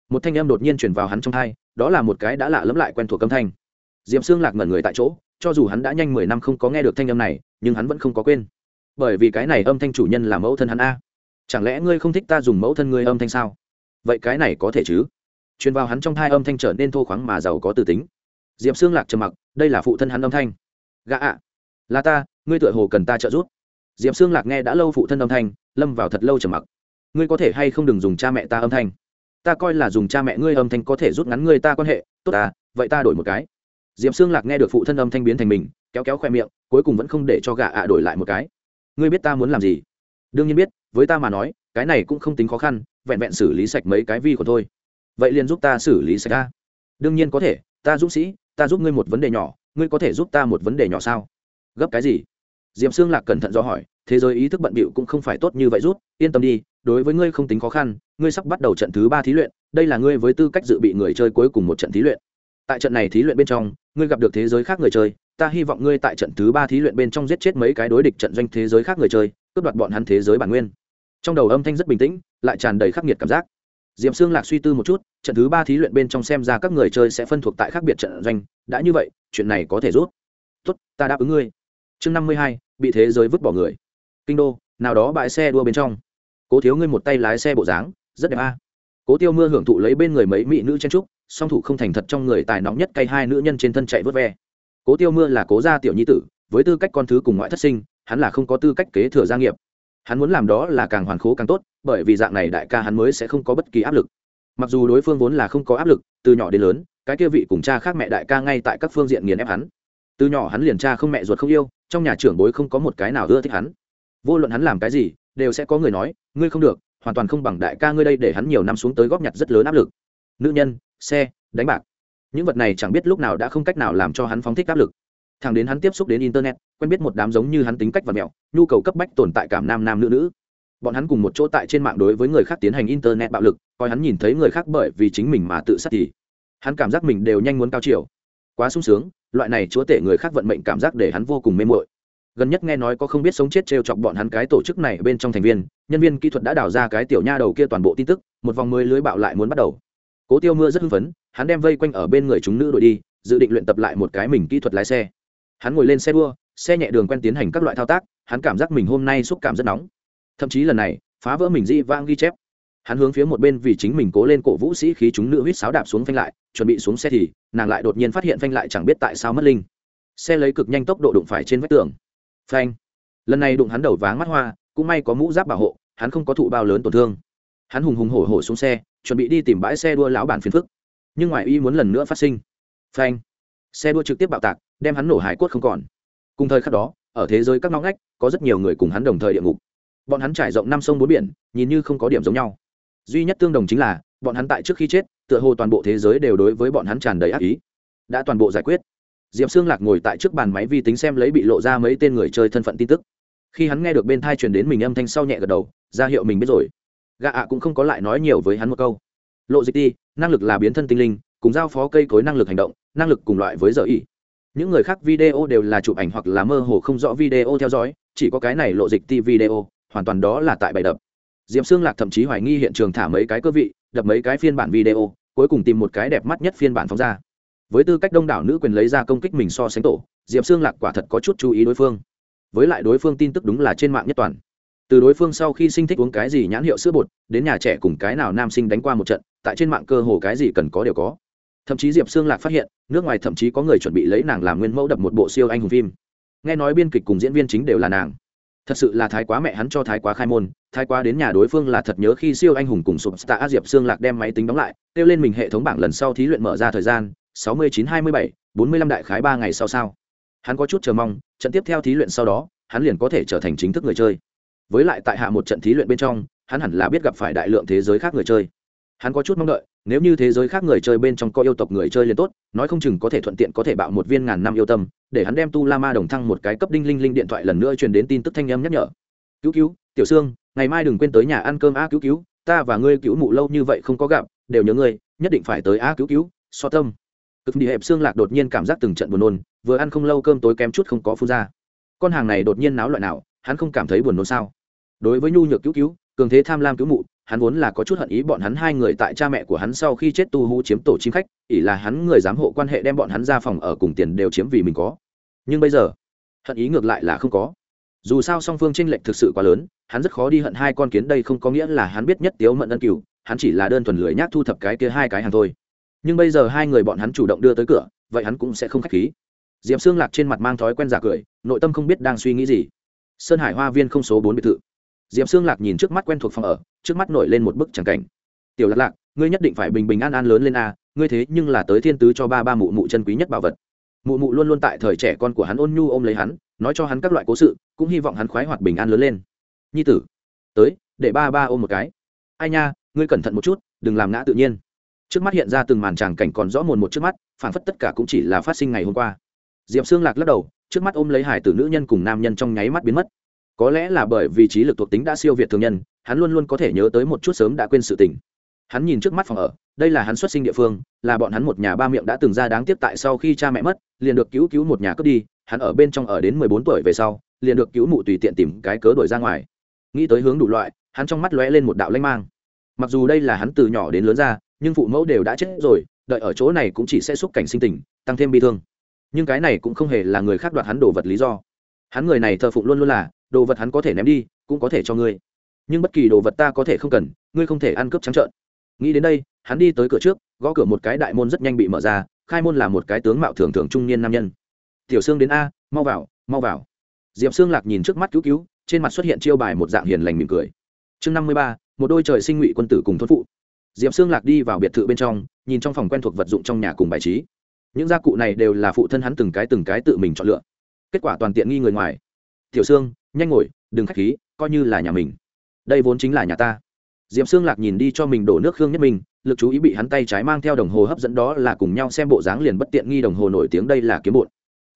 Một thanh âm đột nhiên chuyển vào hắn trong thai đó là một cái đã lạ lẫm lại quen thuộc âm thanh. Diệm xương lạc ngẩn người tại chỗ, cho dù hắn đã nhanh mười năm không có nghe được thanh âm này, nhưng hắn vẫn không có quên. Bởi vì cái này âm thanh chủ nhân là mẫu thân hắn a. Chẳng lẽ ngươi không thích ta dùng mẫu thân ngươi âm thanh sao? Vậy cái này có thể chứ? Truyền vào hắn trong thai âm thanh trở nên thô khoáng mà giàu có từ tính diệp xương lạc trầm mặc, đây là phụ thân hắn âm thanh. Gã ạ, là ta, ngươi tựa hồ cần ta trợ giúp. Diệp xương lạc nghe đã lâu phụ thân âm thanh, lâm vào thật lâu trầm mặc. Ngươi có thể hay không đừng dùng cha mẹ ta âm thanh? Ta coi là dùng cha mẹ ngươi âm thanh có thể rút ngắn ngươi ta quan hệ. Tốt à vậy ta đổi một cái. Diệp xương lạc nghe được phụ thân âm thanh biến thành mình, kéo kéo khoe miệng, cuối cùng vẫn không để cho gã ạ đổi lại một cái. Ngươi biết ta muốn làm gì? Đương nhiên biết, với ta mà nói, cái này cũng không tính khó khăn, vẹn vẹn xử lý sạch mấy cái vi của thôi. Vậy liền giúp ta xử lý sạch ta. Đương nhiên có thể, ta dũng sĩ ta giúp ngươi một vấn đề nhỏ, ngươi có thể giúp ta một vấn đề nhỏ sao? Gấp cái gì? Diệm xương lạc cẩn thận do hỏi, thế giới ý thức bận bịu cũng không phải tốt như vậy rút, yên tâm đi, đối với ngươi không tính khó khăn, ngươi sắp bắt đầu trận thứ ba thí luyện, đây là ngươi với tư cách dự bị người chơi cuối cùng một trận thí luyện. Tại trận này thí luyện bên trong, ngươi gặp được thế giới khác người chơi, ta hy vọng ngươi tại trận thứ ba thí luyện bên trong giết chết mấy cái đối địch trận doanh thế giới khác người chơi, cướp đoạt bọn hắn thế giới bản nguyên. Trong đầu âm thanh rất bình tĩnh, lại tràn đầy khắc nghiệt cảm giác. Diệp Sương lạc suy tư một chút, trận thứ ba thí luyện bên trong xem ra các người chơi sẽ phân thuộc tại khác biệt trận doanh, đã như vậy, chuyện này có thể rút. Tốt, ta đáp ứng ngươi. Chương năm mươi hai, bị thế giới vứt bỏ người. Kinh đô, nào đó bãi xe đua bên trong. Cố thiếu ngươi một tay lái xe bộ dáng, rất đẹp a. Cố tiêu mưa hưởng thụ lấy bên người mấy mỹ nữ chen trúc song thủ không thành thật trong người tài nóng nhất cây hai nữ nhân trên thân chạy vớt ve. Cố tiêu mưa là cố gia tiểu nhi tử, với tư cách con thứ cùng ngoại thất sinh, hắn là không có tư cách kế thừa gia nghiệp hắn muốn làm đó là càng hoàn khố càng tốt, bởi vì dạng này đại ca hắn mới sẽ không có bất kỳ áp lực. Mặc dù đối phương vốn là không có áp lực, từ nhỏ đến lớn, cái kia vị cùng cha khác mẹ đại ca ngay tại các phương diện nghiền ép hắn. Từ nhỏ hắn liền cha không mẹ ruột không yêu, trong nhà trưởng bối không có một cái nào ưa thích hắn. Vô luận hắn làm cái gì, đều sẽ có người nói, ngươi không được, hoàn toàn không bằng đại ca ngươi đây để hắn nhiều năm xuống tới góp nhặt rất lớn áp lực. Nữ nhân, xe, đánh bạc. Những vật này chẳng biết lúc nào đã không cách nào làm cho hắn phóng thích áp lực thằng đến hắn tiếp xúc đến internet, quen biết một đám giống như hắn tính cách và mẹo, nhu cầu cấp bách tồn tại cảm nam nam nữ nữ. Bọn hắn cùng một chỗ tại trên mạng đối với người khác tiến hành internet bạo lực, coi hắn nhìn thấy người khác bởi vì chính mình mà tự sát thì hắn cảm giác mình đều nhanh muốn cao chiều. Quá sung sướng, loại này chúa tể người khác vận mệnh cảm giác để hắn vô cùng mê mội gần nhất nghe nói có không biết sống chết t r e o chọc bọn hắn cái tổ chức này bên trong thành viên, nhân viên kỹ thuật đã đào ra cái tiểu nha đầu kia toàn bộ tin tức, một vòng mới lưới bạo lại muốn bắt đầu. Cố tiêu mưa rất hưng phấn, hắn đem vây quanh ở bên người chúng nữ đội đi, dự định luyện tập lại một cái mình kỹ thuật lái xe hắn ngồi lên xe đua, xe nhẹ đường quen tiến hành các loại thao tác, hắn cảm giác mình hôm nay xúc cảm rất nóng. Thậm chí lần này, phá vỡ mình di vang ghi chép. Hắn hướng phía một bên vì chính mình cố lên cổ vũ sĩ khí chúng nữ huýt sáo đạp xuống phanh lại, chuẩn bị xuống xe thì, nàng lại đột nhiên phát hiện phanh lại chẳng biết tại sao mất linh. Xe lấy cực nhanh tốc độ đụng phải trên vách tường. Phanh. Lần này đụng hắn đầu váng mắt hoa, cũng may có mũ giáp bảo hộ, hắn không có thụ bao lớn tổn thương. Hắn hùng hùng hổ hổ xuống xe, chuẩn bị đi tìm bãi xe đua lão bản phiền phức. Nhưng ngoài y muốn lần nữa phát sinh. Phanh. Xe đua trực tiếp bạo tạc đem hắn nổ hải cốt không còn. Cùng thời khắc đó, ở thế giới các ngõ ngách, có rất nhiều người cùng hắn đồng thời địa ngục. Bọn hắn trải rộng năm sông bốn biển, nhìn như không có điểm giống nhau. Duy nhất tương đồng chính là, bọn hắn tại trước khi chết, tựa hồ toàn bộ thế giới đều đối với bọn hắn tràn đầy ác ý. Đã toàn bộ giải quyết. Diệp xương lạc ngồi tại trước bàn máy vi tính xem lấy bị lộ ra mấy tên người chơi thân phận tin tức. Khi hắn nghe được bên thai truyền đến mình âm thanh sau nhẹ gật đầu, ra hiệu mình biết rồi. Gạ ạ cũng không có lại nói nhiều với hắn một câu. Lộ dịch ti, năng lực là biến thân tinh linh, cùng giao phó cây cối năng lực hành động, năng lực cùng loại với giờ ý những người khác video đều là chụp ảnh hoặc là mơ hồ không rõ video theo dõi, chỉ có cái này lộ dịch ti video, hoàn toàn đó là tại bài đập. Diệm xương lạc thậm chí hoài nghi hiện trường thả mấy cái cơ vị, đập mấy cái phiên bản video, cuối cùng tìm một cái đẹp mắt nhất phiên bản phóng ra. Với tư cách đông đảo nữ quyền lấy ra công kích mình so sánh tổ, Diệp xương lạc quả thật có chút chú ý đối phương. Với lại đối phương tin tức đúng là trên mạng nhất toàn. Từ đối phương sau khi sinh thích uống cái gì nhãn hiệu sữa bột, đến nhà trẻ cùng cái nào nam sinh đánh qua một trận, tại trên mạng cơ hồ cái gì cần có đều có thậm chí diệp xương lạc phát hiện nước ngoài thậm chí có người chuẩn bị lấy nàng làm nguyên mẫu đập một bộ siêu anh hùng phim nghe nói biên kịch cùng diễn viên chính đều là nàng thật sự là thái quá mẹ hắn cho thái quá khai môn thái quá đến nhà đối phương là thật nhớ khi siêu anh hùng cùng sụp stạ diệp xương lạc đem máy tính đóng lại kêu lên mình hệ thống bảng lần sau thí luyện mở ra thời gian sáu mươi chín hai mươi bảy bốn mươi lăm đại khái ba ngày sau sao hắn có chút chờ mong trận tiếp theo thí luyện sau đó hắn liền có thể trở thành chính thức người chơi với lại tại hạ một trận thí luyện bên trong hắn hẳn là biết gặp phải đại lượng thế giới khác người chơi hắn có chút mong đợi nếu như thế giới khác người chơi bên trong có yêu tộc người chơi liền tốt, nói không chừng có thể thuận tiện có thể bạo một viên ngàn năm yêu tâm, để hắn đem tu la ma đồng thăng một cái cấp đinh linh linh điện thoại lần nữa truyền đến tin tức thanh âm nhắc nhở. Cứu cứu, tiểu sương ngày mai đừng quên tới nhà ăn cơm a cứu cứu, ta và ngươi cứu mụ lâu như vậy không có gặp, đều nhớ ngươi, nhất định phải tới a cứu cứu, so tâm. Cực đi hẹp xương lạc đột nhiên cảm giác từng trận buồn nôn, vừa ăn không lâu cơm tối kém chút không có phun ra. Con hàng này đột nhiên náo loại nào, hắn không cảm thấy buồn nôn sao? Đối với nhu nhược cứu cứu, cường thế tham lam cứu mụ hắn vốn là có chút hận ý bọn hắn hai người tại cha mẹ của hắn sau khi chết tu hú chiếm tổ chim khách, ỷ là hắn người giám hộ quan hệ đem bọn hắn ra phòng ở cùng tiền đều chiếm vì mình có. Nhưng bây giờ, hận ý ngược lại là không có. Dù sao song phương tranh lệch thực sự quá lớn, hắn rất khó đi hận hai con kiến đây không có nghĩa là hắn biết nhất tiếu mận ân cửu, hắn chỉ là đơn thuần lười nhác thu thập cái kia hai cái hàng thôi. Nhưng bây giờ hai người bọn hắn chủ động đưa tới cửa, vậy hắn cũng sẽ không k h á c h khí. Diệp xương lạc trên mặt mang thói quen giả cười, nội tâm không biết đang suy nghĩ gì. Sơn hải hoa viên không số bốn biệt thự diệp xương lạc nhìn trước mắt quen thuộc phòng ở, trước mắt nổi lên một bức tràng cảnh. Tiểu lạc lạc, ngươi nhất định phải bình bình an an lớn lên a, ngươi thế nhưng là tới thiên tứ cho ba ba mụ mụ chân quý nhất bảo vật. Mụ mụ luôn luôn tại thời trẻ con của hắn ôn nhu ôm lấy hắn, nói cho hắn các loại cố sự, cũng hy vọng hắn khoái hoạt bình an lớn lên. Nhi tử, tới, để ba ba ôm một cái. Ai nha, ngươi cẩn thận một chút, đừng làm ngã tự nhiên. Trước mắt hiện ra từng màn tràng cảnh còn rõ mồn một trước mắt phản phất tất cả cũng chỉ là phát sinh ngày hôm qua. Diệp xương lạc lắc đầu, trước mắt ôm lấy hải tử nữ nhân cùng nam nhân trong nháy mắt biến mất có lẽ là bởi vì trí lực thuộc tính đã siêu việt thường nhân, hắn luôn luôn có thể nhớ tới một chút sớm đã quên sự tình. Hắn nhìn trước mắt phòng ở, đây là hắn xuất sinh địa phương, là bọn hắn một nhà ba miệng đã từng ra đáng tiếc tại sau khi cha mẹ mất, liền được cứu cứu một nhà cướp đi, hắn ở bên trong ở đến mười bốn tuổi về sau, liền được cứu mụ tùy tiện tìm cái cớ đổi ra ngoài. Nghĩ tới hướng đủ loại, hắn trong mắt lóe lên một đạo lanh mang. Mặc dù đây là hắn từ nhỏ đến lớn ra, nhưng phụ mẫu đều đã chết rồi, đợi ở chỗ này cũng chỉ sẽ xúc cảnh sinh tình, tăng thêm bi thương. Nhưng cái này cũng không hề là người khác đoạt hắn đồ vật lý do hắn người này thờ phụng luôn luôn là, đồ vật hắn có thể ném đi, cũng có thể cho ngươi. Nhưng bất kỳ đồ vật ta có thể không cần, ngươi không thể ăn cướp trắng trợn. Nghĩ đến đây, hắn đi tới cửa trước, gõ cửa một cái đại môn rất nhanh bị mở ra, khai môn là một cái tướng mạo thường thường trung niên nam nhân. Tiểu sương đến a, mau vào mau vào. Diệp sương lạc nhìn trước mắt cứu cứu, trên mặt xuất hiện chiêu bài một dạng hiền lành mỉm cười. Chương năm mươi ba, một đôi trời sinh ngụy quân tử cùng thôn phụ. Diệp sương lạc đi vào biệt thự bên trong, nhìn trong phòng quen thuộc vật dụng trong nhà cùng bài trí. Những gia cụ này đều là phụ thân hắn từng cái từng cái tự mình chọn lựa kết quả toàn tiện nghi người ngoài. Tiểu sương, nhanh ngồi, đừng k h á c h khí, coi như là nhà mình. Đây vốn chính là nhà ta. Diệp sương lạc nhìn đi cho mình đổ nước khương nhất mình lực chú ý bị hắn tay trái mang theo đồng hồ hấp dẫn đó là cùng nhau xem bộ dáng liền bất tiện nghi đồng hồ nổi tiếng đây là kiếm bột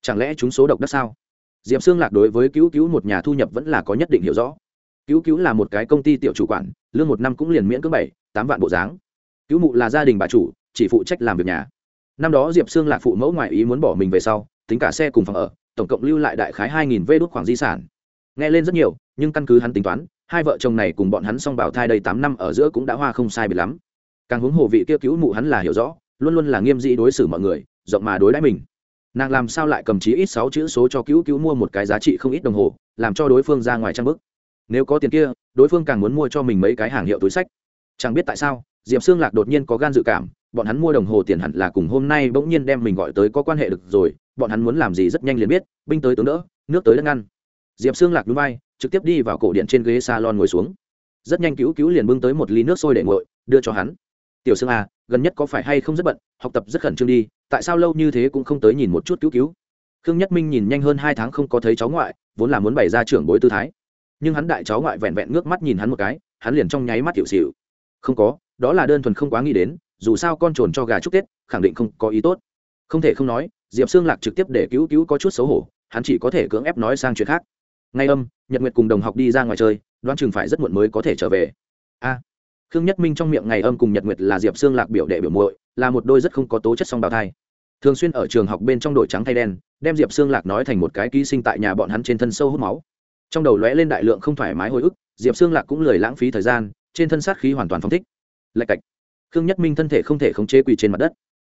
chẳng lẽ chúng số độc đất sao? Diệp sương lạc đối với cứu cứu một nhà thu nhập vẫn là có nhất định hiểu rõ. Cứu cứu là một cái công ty tiểu chủ quản, lương một năm cũng liền miễn cưỡng bảy, tám vạn bộ dáng. Cứu mụ là gia đình bà chủ, chỉ phụ trách làm việc nhà. Năm đó diệp sương lạc phụ mẫu ngoại ý muốn bỏ mình về sau, tính cả xe cùng phòng ở tổng cộng lưu lại đại khái hai nghìn vê đốt khoảng di sản. Nghe lên rất nhiều, nhưng căn cứ hắn tính toán, hai vợ chồng này cùng bọn hắn xong bảo thai đầy tám năm ở giữa cũng đã hoa không sai biệt lắm. Càng huống hồ vị kia cứu mụ hắn là hiểu rõ, luôn luôn là nghiêm dĩ đối xử mọi người, rộng mà đối đãi mình. Nàng làm sao lại cầm chí ít sáu chữ số cho cứu cứu mua một cái giá trị không ít đồng hồ, làm cho đối phương ra ngoài trang bức. Nếu có tiền kia, đối phương càng muốn mua cho mình mấy cái hàng hiệu túi sách. Chẳng biết tại sao, diệp xương lạc đột nhiên có gan dự cảm, bọn hắn mua đồng hồ tiền hẳn là cùng hôm nay bỗng nhiên đem mình gọi tới có quan hệ được rồi bọn hắn muốn làm gì rất nhanh liền biết, binh tới tướng đỡ, nước tới đất ngăn. Diệp xương lạc núi vai, trực tiếp đi vào cổ điện trên ghế salon ngồi xuống. Rất nhanh cứu cứu liền bưng tới một ly nước sôi để nguội, đưa cho hắn. Tiểu xương à gần nhất có phải hay không rất bận, học tập rất khẩn trương đi, tại sao lâu như thế cũng không tới nhìn một chút cứu cứu? Khương nhất minh nhìn nhanh hơn hai tháng không có thấy cháu ngoại, vốn là muốn bày ra trưởng bối tư thái. Nhưng hắn đại cháu ngoại vẹn vẹn ngước mắt nhìn hắn một cái, hắn liền trong nháy mắt tiểu xịu không có, đó là đơn thuần không quá nghĩ đến, dù sao con trồn cho gà chúc tết, khẳng định không có ý tốt. Không thể không nói diệp xương lạc trực tiếp để cứu cứu có chút xấu hổ, hắn chỉ có thể cưỡng ép nói sang chuyện khác. Ngay âm, nhật nguyệt cùng đồng học đi ra ngoài chơi, đoán chừng phải rất muộn mới có thể trở về. A. Khương nhất minh trong miệng ngày âm cùng nhật nguyệt là diệp xương lạc biểu đệ biểu muội, là một đôi rất không có tố chất song bào thai. Thường xuyên ở trường học bên trong đội trắng thay đen, đem diệp xương lạc nói thành một cái ký sinh tại nhà bọn hắn trên thân sâu hút máu. Trong đầu lóe lên đại lượng không thoải mái hồi ức, diệp xương lạc cũng lười lãng phí thời gian, trên thân sát khí hoàn toàn phóng thích. Lạch cạch. Khương nhất minh thân thể không thể khống chế quỳ trên mặt đất.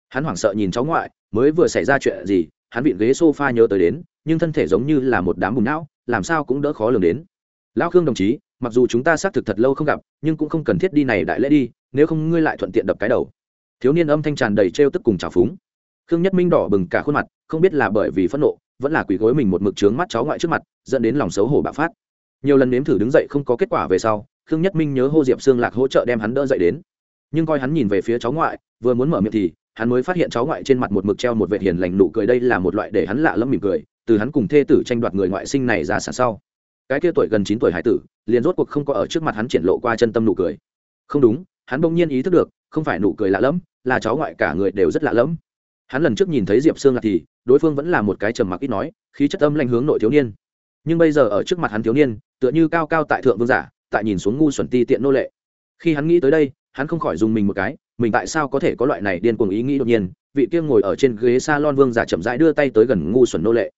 Hắn hoảng sợ nhìn cháu ngoại mới vừa xảy ra chuyện gì, hắn vịn ghế s o f a nhớ tới đến, nhưng thân thể giống như là một đám bùn não, làm sao cũng đỡ khó lường đến. Lão khương đồng chí, mặc dù chúng ta xác thực thật lâu không gặp, nhưng cũng không cần thiết đi này đại lễ đi, nếu không ngươi lại thuận tiện đập cái đầu. Thiếu niên âm thanh tràn đầy trêu tức cùng trào phúng. Khương nhất minh đỏ bừng cả khuôn mặt, không biết là bởi vì phẫn nộ, vẫn là quỳ gối mình một mực trướng mắt cháu ngoại trước mặt, dẫn đến lòng xấu hổ bạo phát. Nhiều lần nếm thử đứng dậy không có kết quả về sau, khương nhất minh nhớ hô diệp xương lạc hỗ trợ đem hắn đỡ dậy đến. Nhưng coi hắn nhìn về phía cháu ngoại, vừa muốn mở miệng thì hắn mới phát hiện cháu ngoại trên mặt một mực treo một vệ hiền lành nụ cười, đây là một loại để hắn lạ lẫm mỉm cười, từ hắn cùng thê tử tranh đoạt người ngoại sinh này ra sản sau. Cái kia tuổi gần chín tuổi hải tử, liền rốt cuộc không có ở trước mặt hắn triển lộ qua chân tâm nụ cười. Không đúng, hắn bỗng nhiên ý thức được, không phải nụ cười lạ lẫm, là cháu ngoại cả người đều rất lạ lẫm. Hắn lần trước nhìn thấy diệp sương là thì, đối phương vẫn là một cái trầm mặc ít nói, khí chất âm lanh hướng nội thiếu niên. Nhưng bây giờ ở trước mặt hắn thiếu niên, tựa như cao cao tại thượng vương giả, tại nhìn xuống ngu xuẩn ti tiện nô lệ. Khi hắn nghĩ tới đây, hắn không khỏi dùng mình một cái mình tại sao có thể có loại này điên cuồng ý nghĩ đột nhiên? Vị kia ngồi ở trên ghế s a lon vương giả chậm rãi đưa tay tới gần ngu xuẩn nô lệ.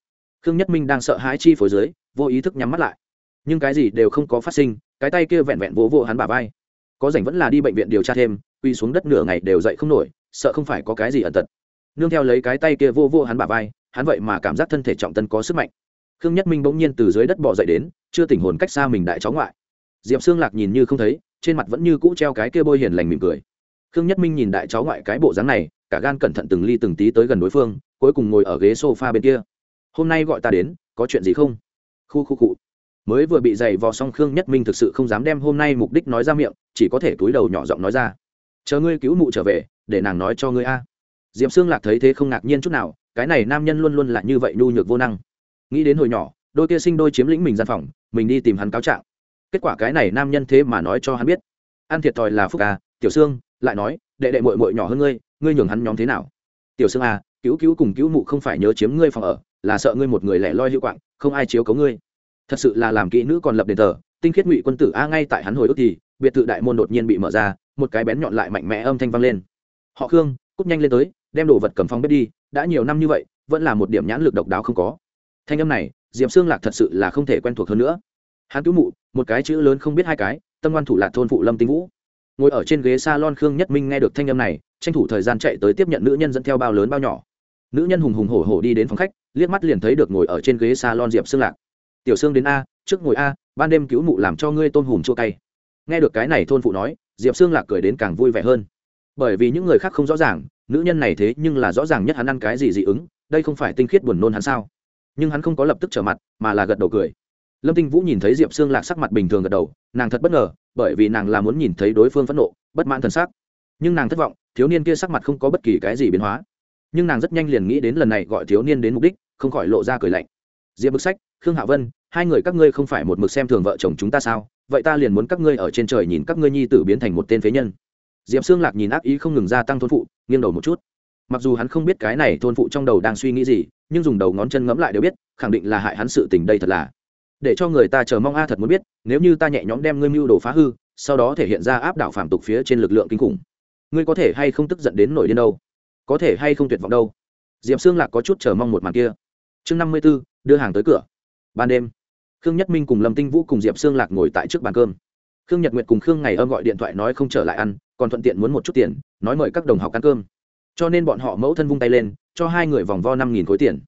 Khương nhất minh đang sợ hãi chi phối dưới, vô ý thức nhắm mắt lại. Nhưng cái gì đều không có phát sinh, cái tay kia vẹn vẹn vỗ vỗ hắn bả vai. Có rảnh vẫn là đi bệnh viện điều tra thêm quy xuống đất nửa ngày đều dậy không nổi, sợ không phải có cái gì ẩn tật. Nương theo lấy cái tay kia vô vô hắn bả vai, hắn vậy mà cảm giác thân thể trọng tân có sức mạnh. Khương nhất minh bỗng nhiên từ dưới đất bỏ dậy đến, chưa tỉnh hồn cách xa mình đại cháu ngoại. Diệp xương lạc nhìn như không thấy, trên mặt vẫn như cũ treo cái kia bôi hiền lành mỉm cười khương nhất minh nhìn đại cháu ngoại cái bộ dáng này, cả gan cẩn thận từng ly từng tí tới gần đối phương, cuối cùng ngồi ở ghế s o f a bên kia. Hôm nay gọi ta đến, có chuyện gì không? Khu khu cụ mới vừa bị dày vò xong, khương nhất minh thực sự không dám đem hôm nay mục đích nói ra miệng, chỉ có thể túi đầu nhỏ giọng nói ra. Chờ ngươi cứu mụ trở về, để nàng nói cho ngươi a. À. d i ệ p xương lạc thấy thế không ngạc nhiên chút nào, cái này nam nhân luôn luôn là như vậy nhu nhược vô năng. Nghĩ đến hồi nhỏ, đôi kia sinh đôi chiếm lĩnh mình gian phòng, mình đi tìm hắn cáo trạng. Kết quả cái này nam nhân thế mà nói cho hắn biết. Ăn thiệt thòi là phúc à tiểu sương lại nói, đệ đệ mội mội nhỏ hơn ngươi ngươi nhường hắn nhóm thế nào? Tiểu sương à cứu cứu cùng cứu mụ không phải nhớ chiếm ngươi phòng ở, là sợ ngươi một người lẻ loi hữu quạng, không ai chiếu cấu ngươi. Thật sự là làm kỹ nữ còn lập đền thờ, tinh khiết ngụy quân tử a ngay tại hắn hồi ức thì, biệt thự đại môn đột nhiên bị mở ra, một cái bén nhọn lại mạnh mẽ âm thanh vang lên. Họ khương cúp nhanh lên tới, đem đồ vật cầm phong bếp đi, đã nhiều năm như vậy, vẫn là một điểm nhãn lực độc đáo không có. Thanh âm này diệm xương lạc thật sự là không thể quen thuộc hơn nữa. Hắn cứu mụ, một cái chữ lớn không biết hai cái, tâm ngoan thủ lạc thôn phụ lâm tinh vũ ngồi ở trên ghế s a lon khương nhất minh nghe được thanh âm này, tranh thủ thời gian chạy tới tiếp nhận nữ nhân dẫn theo bao lớn bao nhỏ. Nữ nhân hùng hùng hổ hổ đi đến phòng khách, liếc mắt liền thấy được ngồi ở trên ghế s a lon diệp xương lạc. Tiểu xương đến a, trước ngồi a, ban đêm cứu mụ làm cho ngươi tôm hùm chua cay. Nghe được cái này thôn phụ nói, diệp sương lạc cười đến càng vui vẻ hơn. Bởi vì những người khác không rõ ràng, nữ nhân này thế nhưng là rõ ràng nhất hắn ăn cái gì dị ứng, đây không phải tinh khiết buồn nôn hắn sao? Nhưng hắn không có lập tức trở mặt, mà là gật đầu cười lâm tinh vũ nhìn thấy diệp sương lạc sắc mặt bình thường gật đầu, nàng thật bất ngờ, bởi vì nàng là muốn nhìn thấy đối phương phẫn nộ, bất mãn t sắc. Nhưng nàng thất vọng, thiếu niên kia sắc mặt không có bất kỳ cái gì biến hóa. Nhưng nàng rất nhanh liền nghĩ đến lần này gọi thiếu niên đến mục đích, không khỏi lộ ra cười lạnh. Diệp bức sách, khương hạ vân, hai người các ngươi không phải một mực xem thường vợ chồng chúng ta sao? Vậy ta liền muốn các ngươi ở trên trời nhìn các ngươi nhi tử biến thành một tên phế nhân. Diệp xương lạc nhìn ác ý không ngừng gia tăng thôn phụ, nghiêng đầu một chút. Mặc dù hắn không biết cái này thôn phụ trong đầu đang suy nghĩ gì, nhưng dùng đầu ngón chân ngẫm lại đều biết, khẳng định là hại hắn sự tình đây thật là để cho người ta chờ mong a thật muốn biết, nếu như ta nhẹ nhõm đem ngươi mưu đồ phá hư, sau đó thể hiện ra áp đảo phạm tục phía trên lực lượng kinh khủng, ngươi có thể hay không tức giận đến nổi điên đâu? Có thể hay không tuyệt vọng đâu? Diệp xương lạc có chút chờ mong một màn kia. Chương năm mươi b ố đưa hàng tới cửa. Ban đêm, khương nhất minh cùng lâm tinh vũ cùng diệp xương lạc ngồi tại trước bàn cơm. Khương nhật nguyệt cùng khương ngày âm gọi điện thoại nói không trở lại ăn, còn thuận tiện muốn một chút tiền, nói mời các đồng học ăn cơm. Cho nên bọn họ mẫu thân vung tay lên, cho hai người vòng vo năm nghìn khối tiền.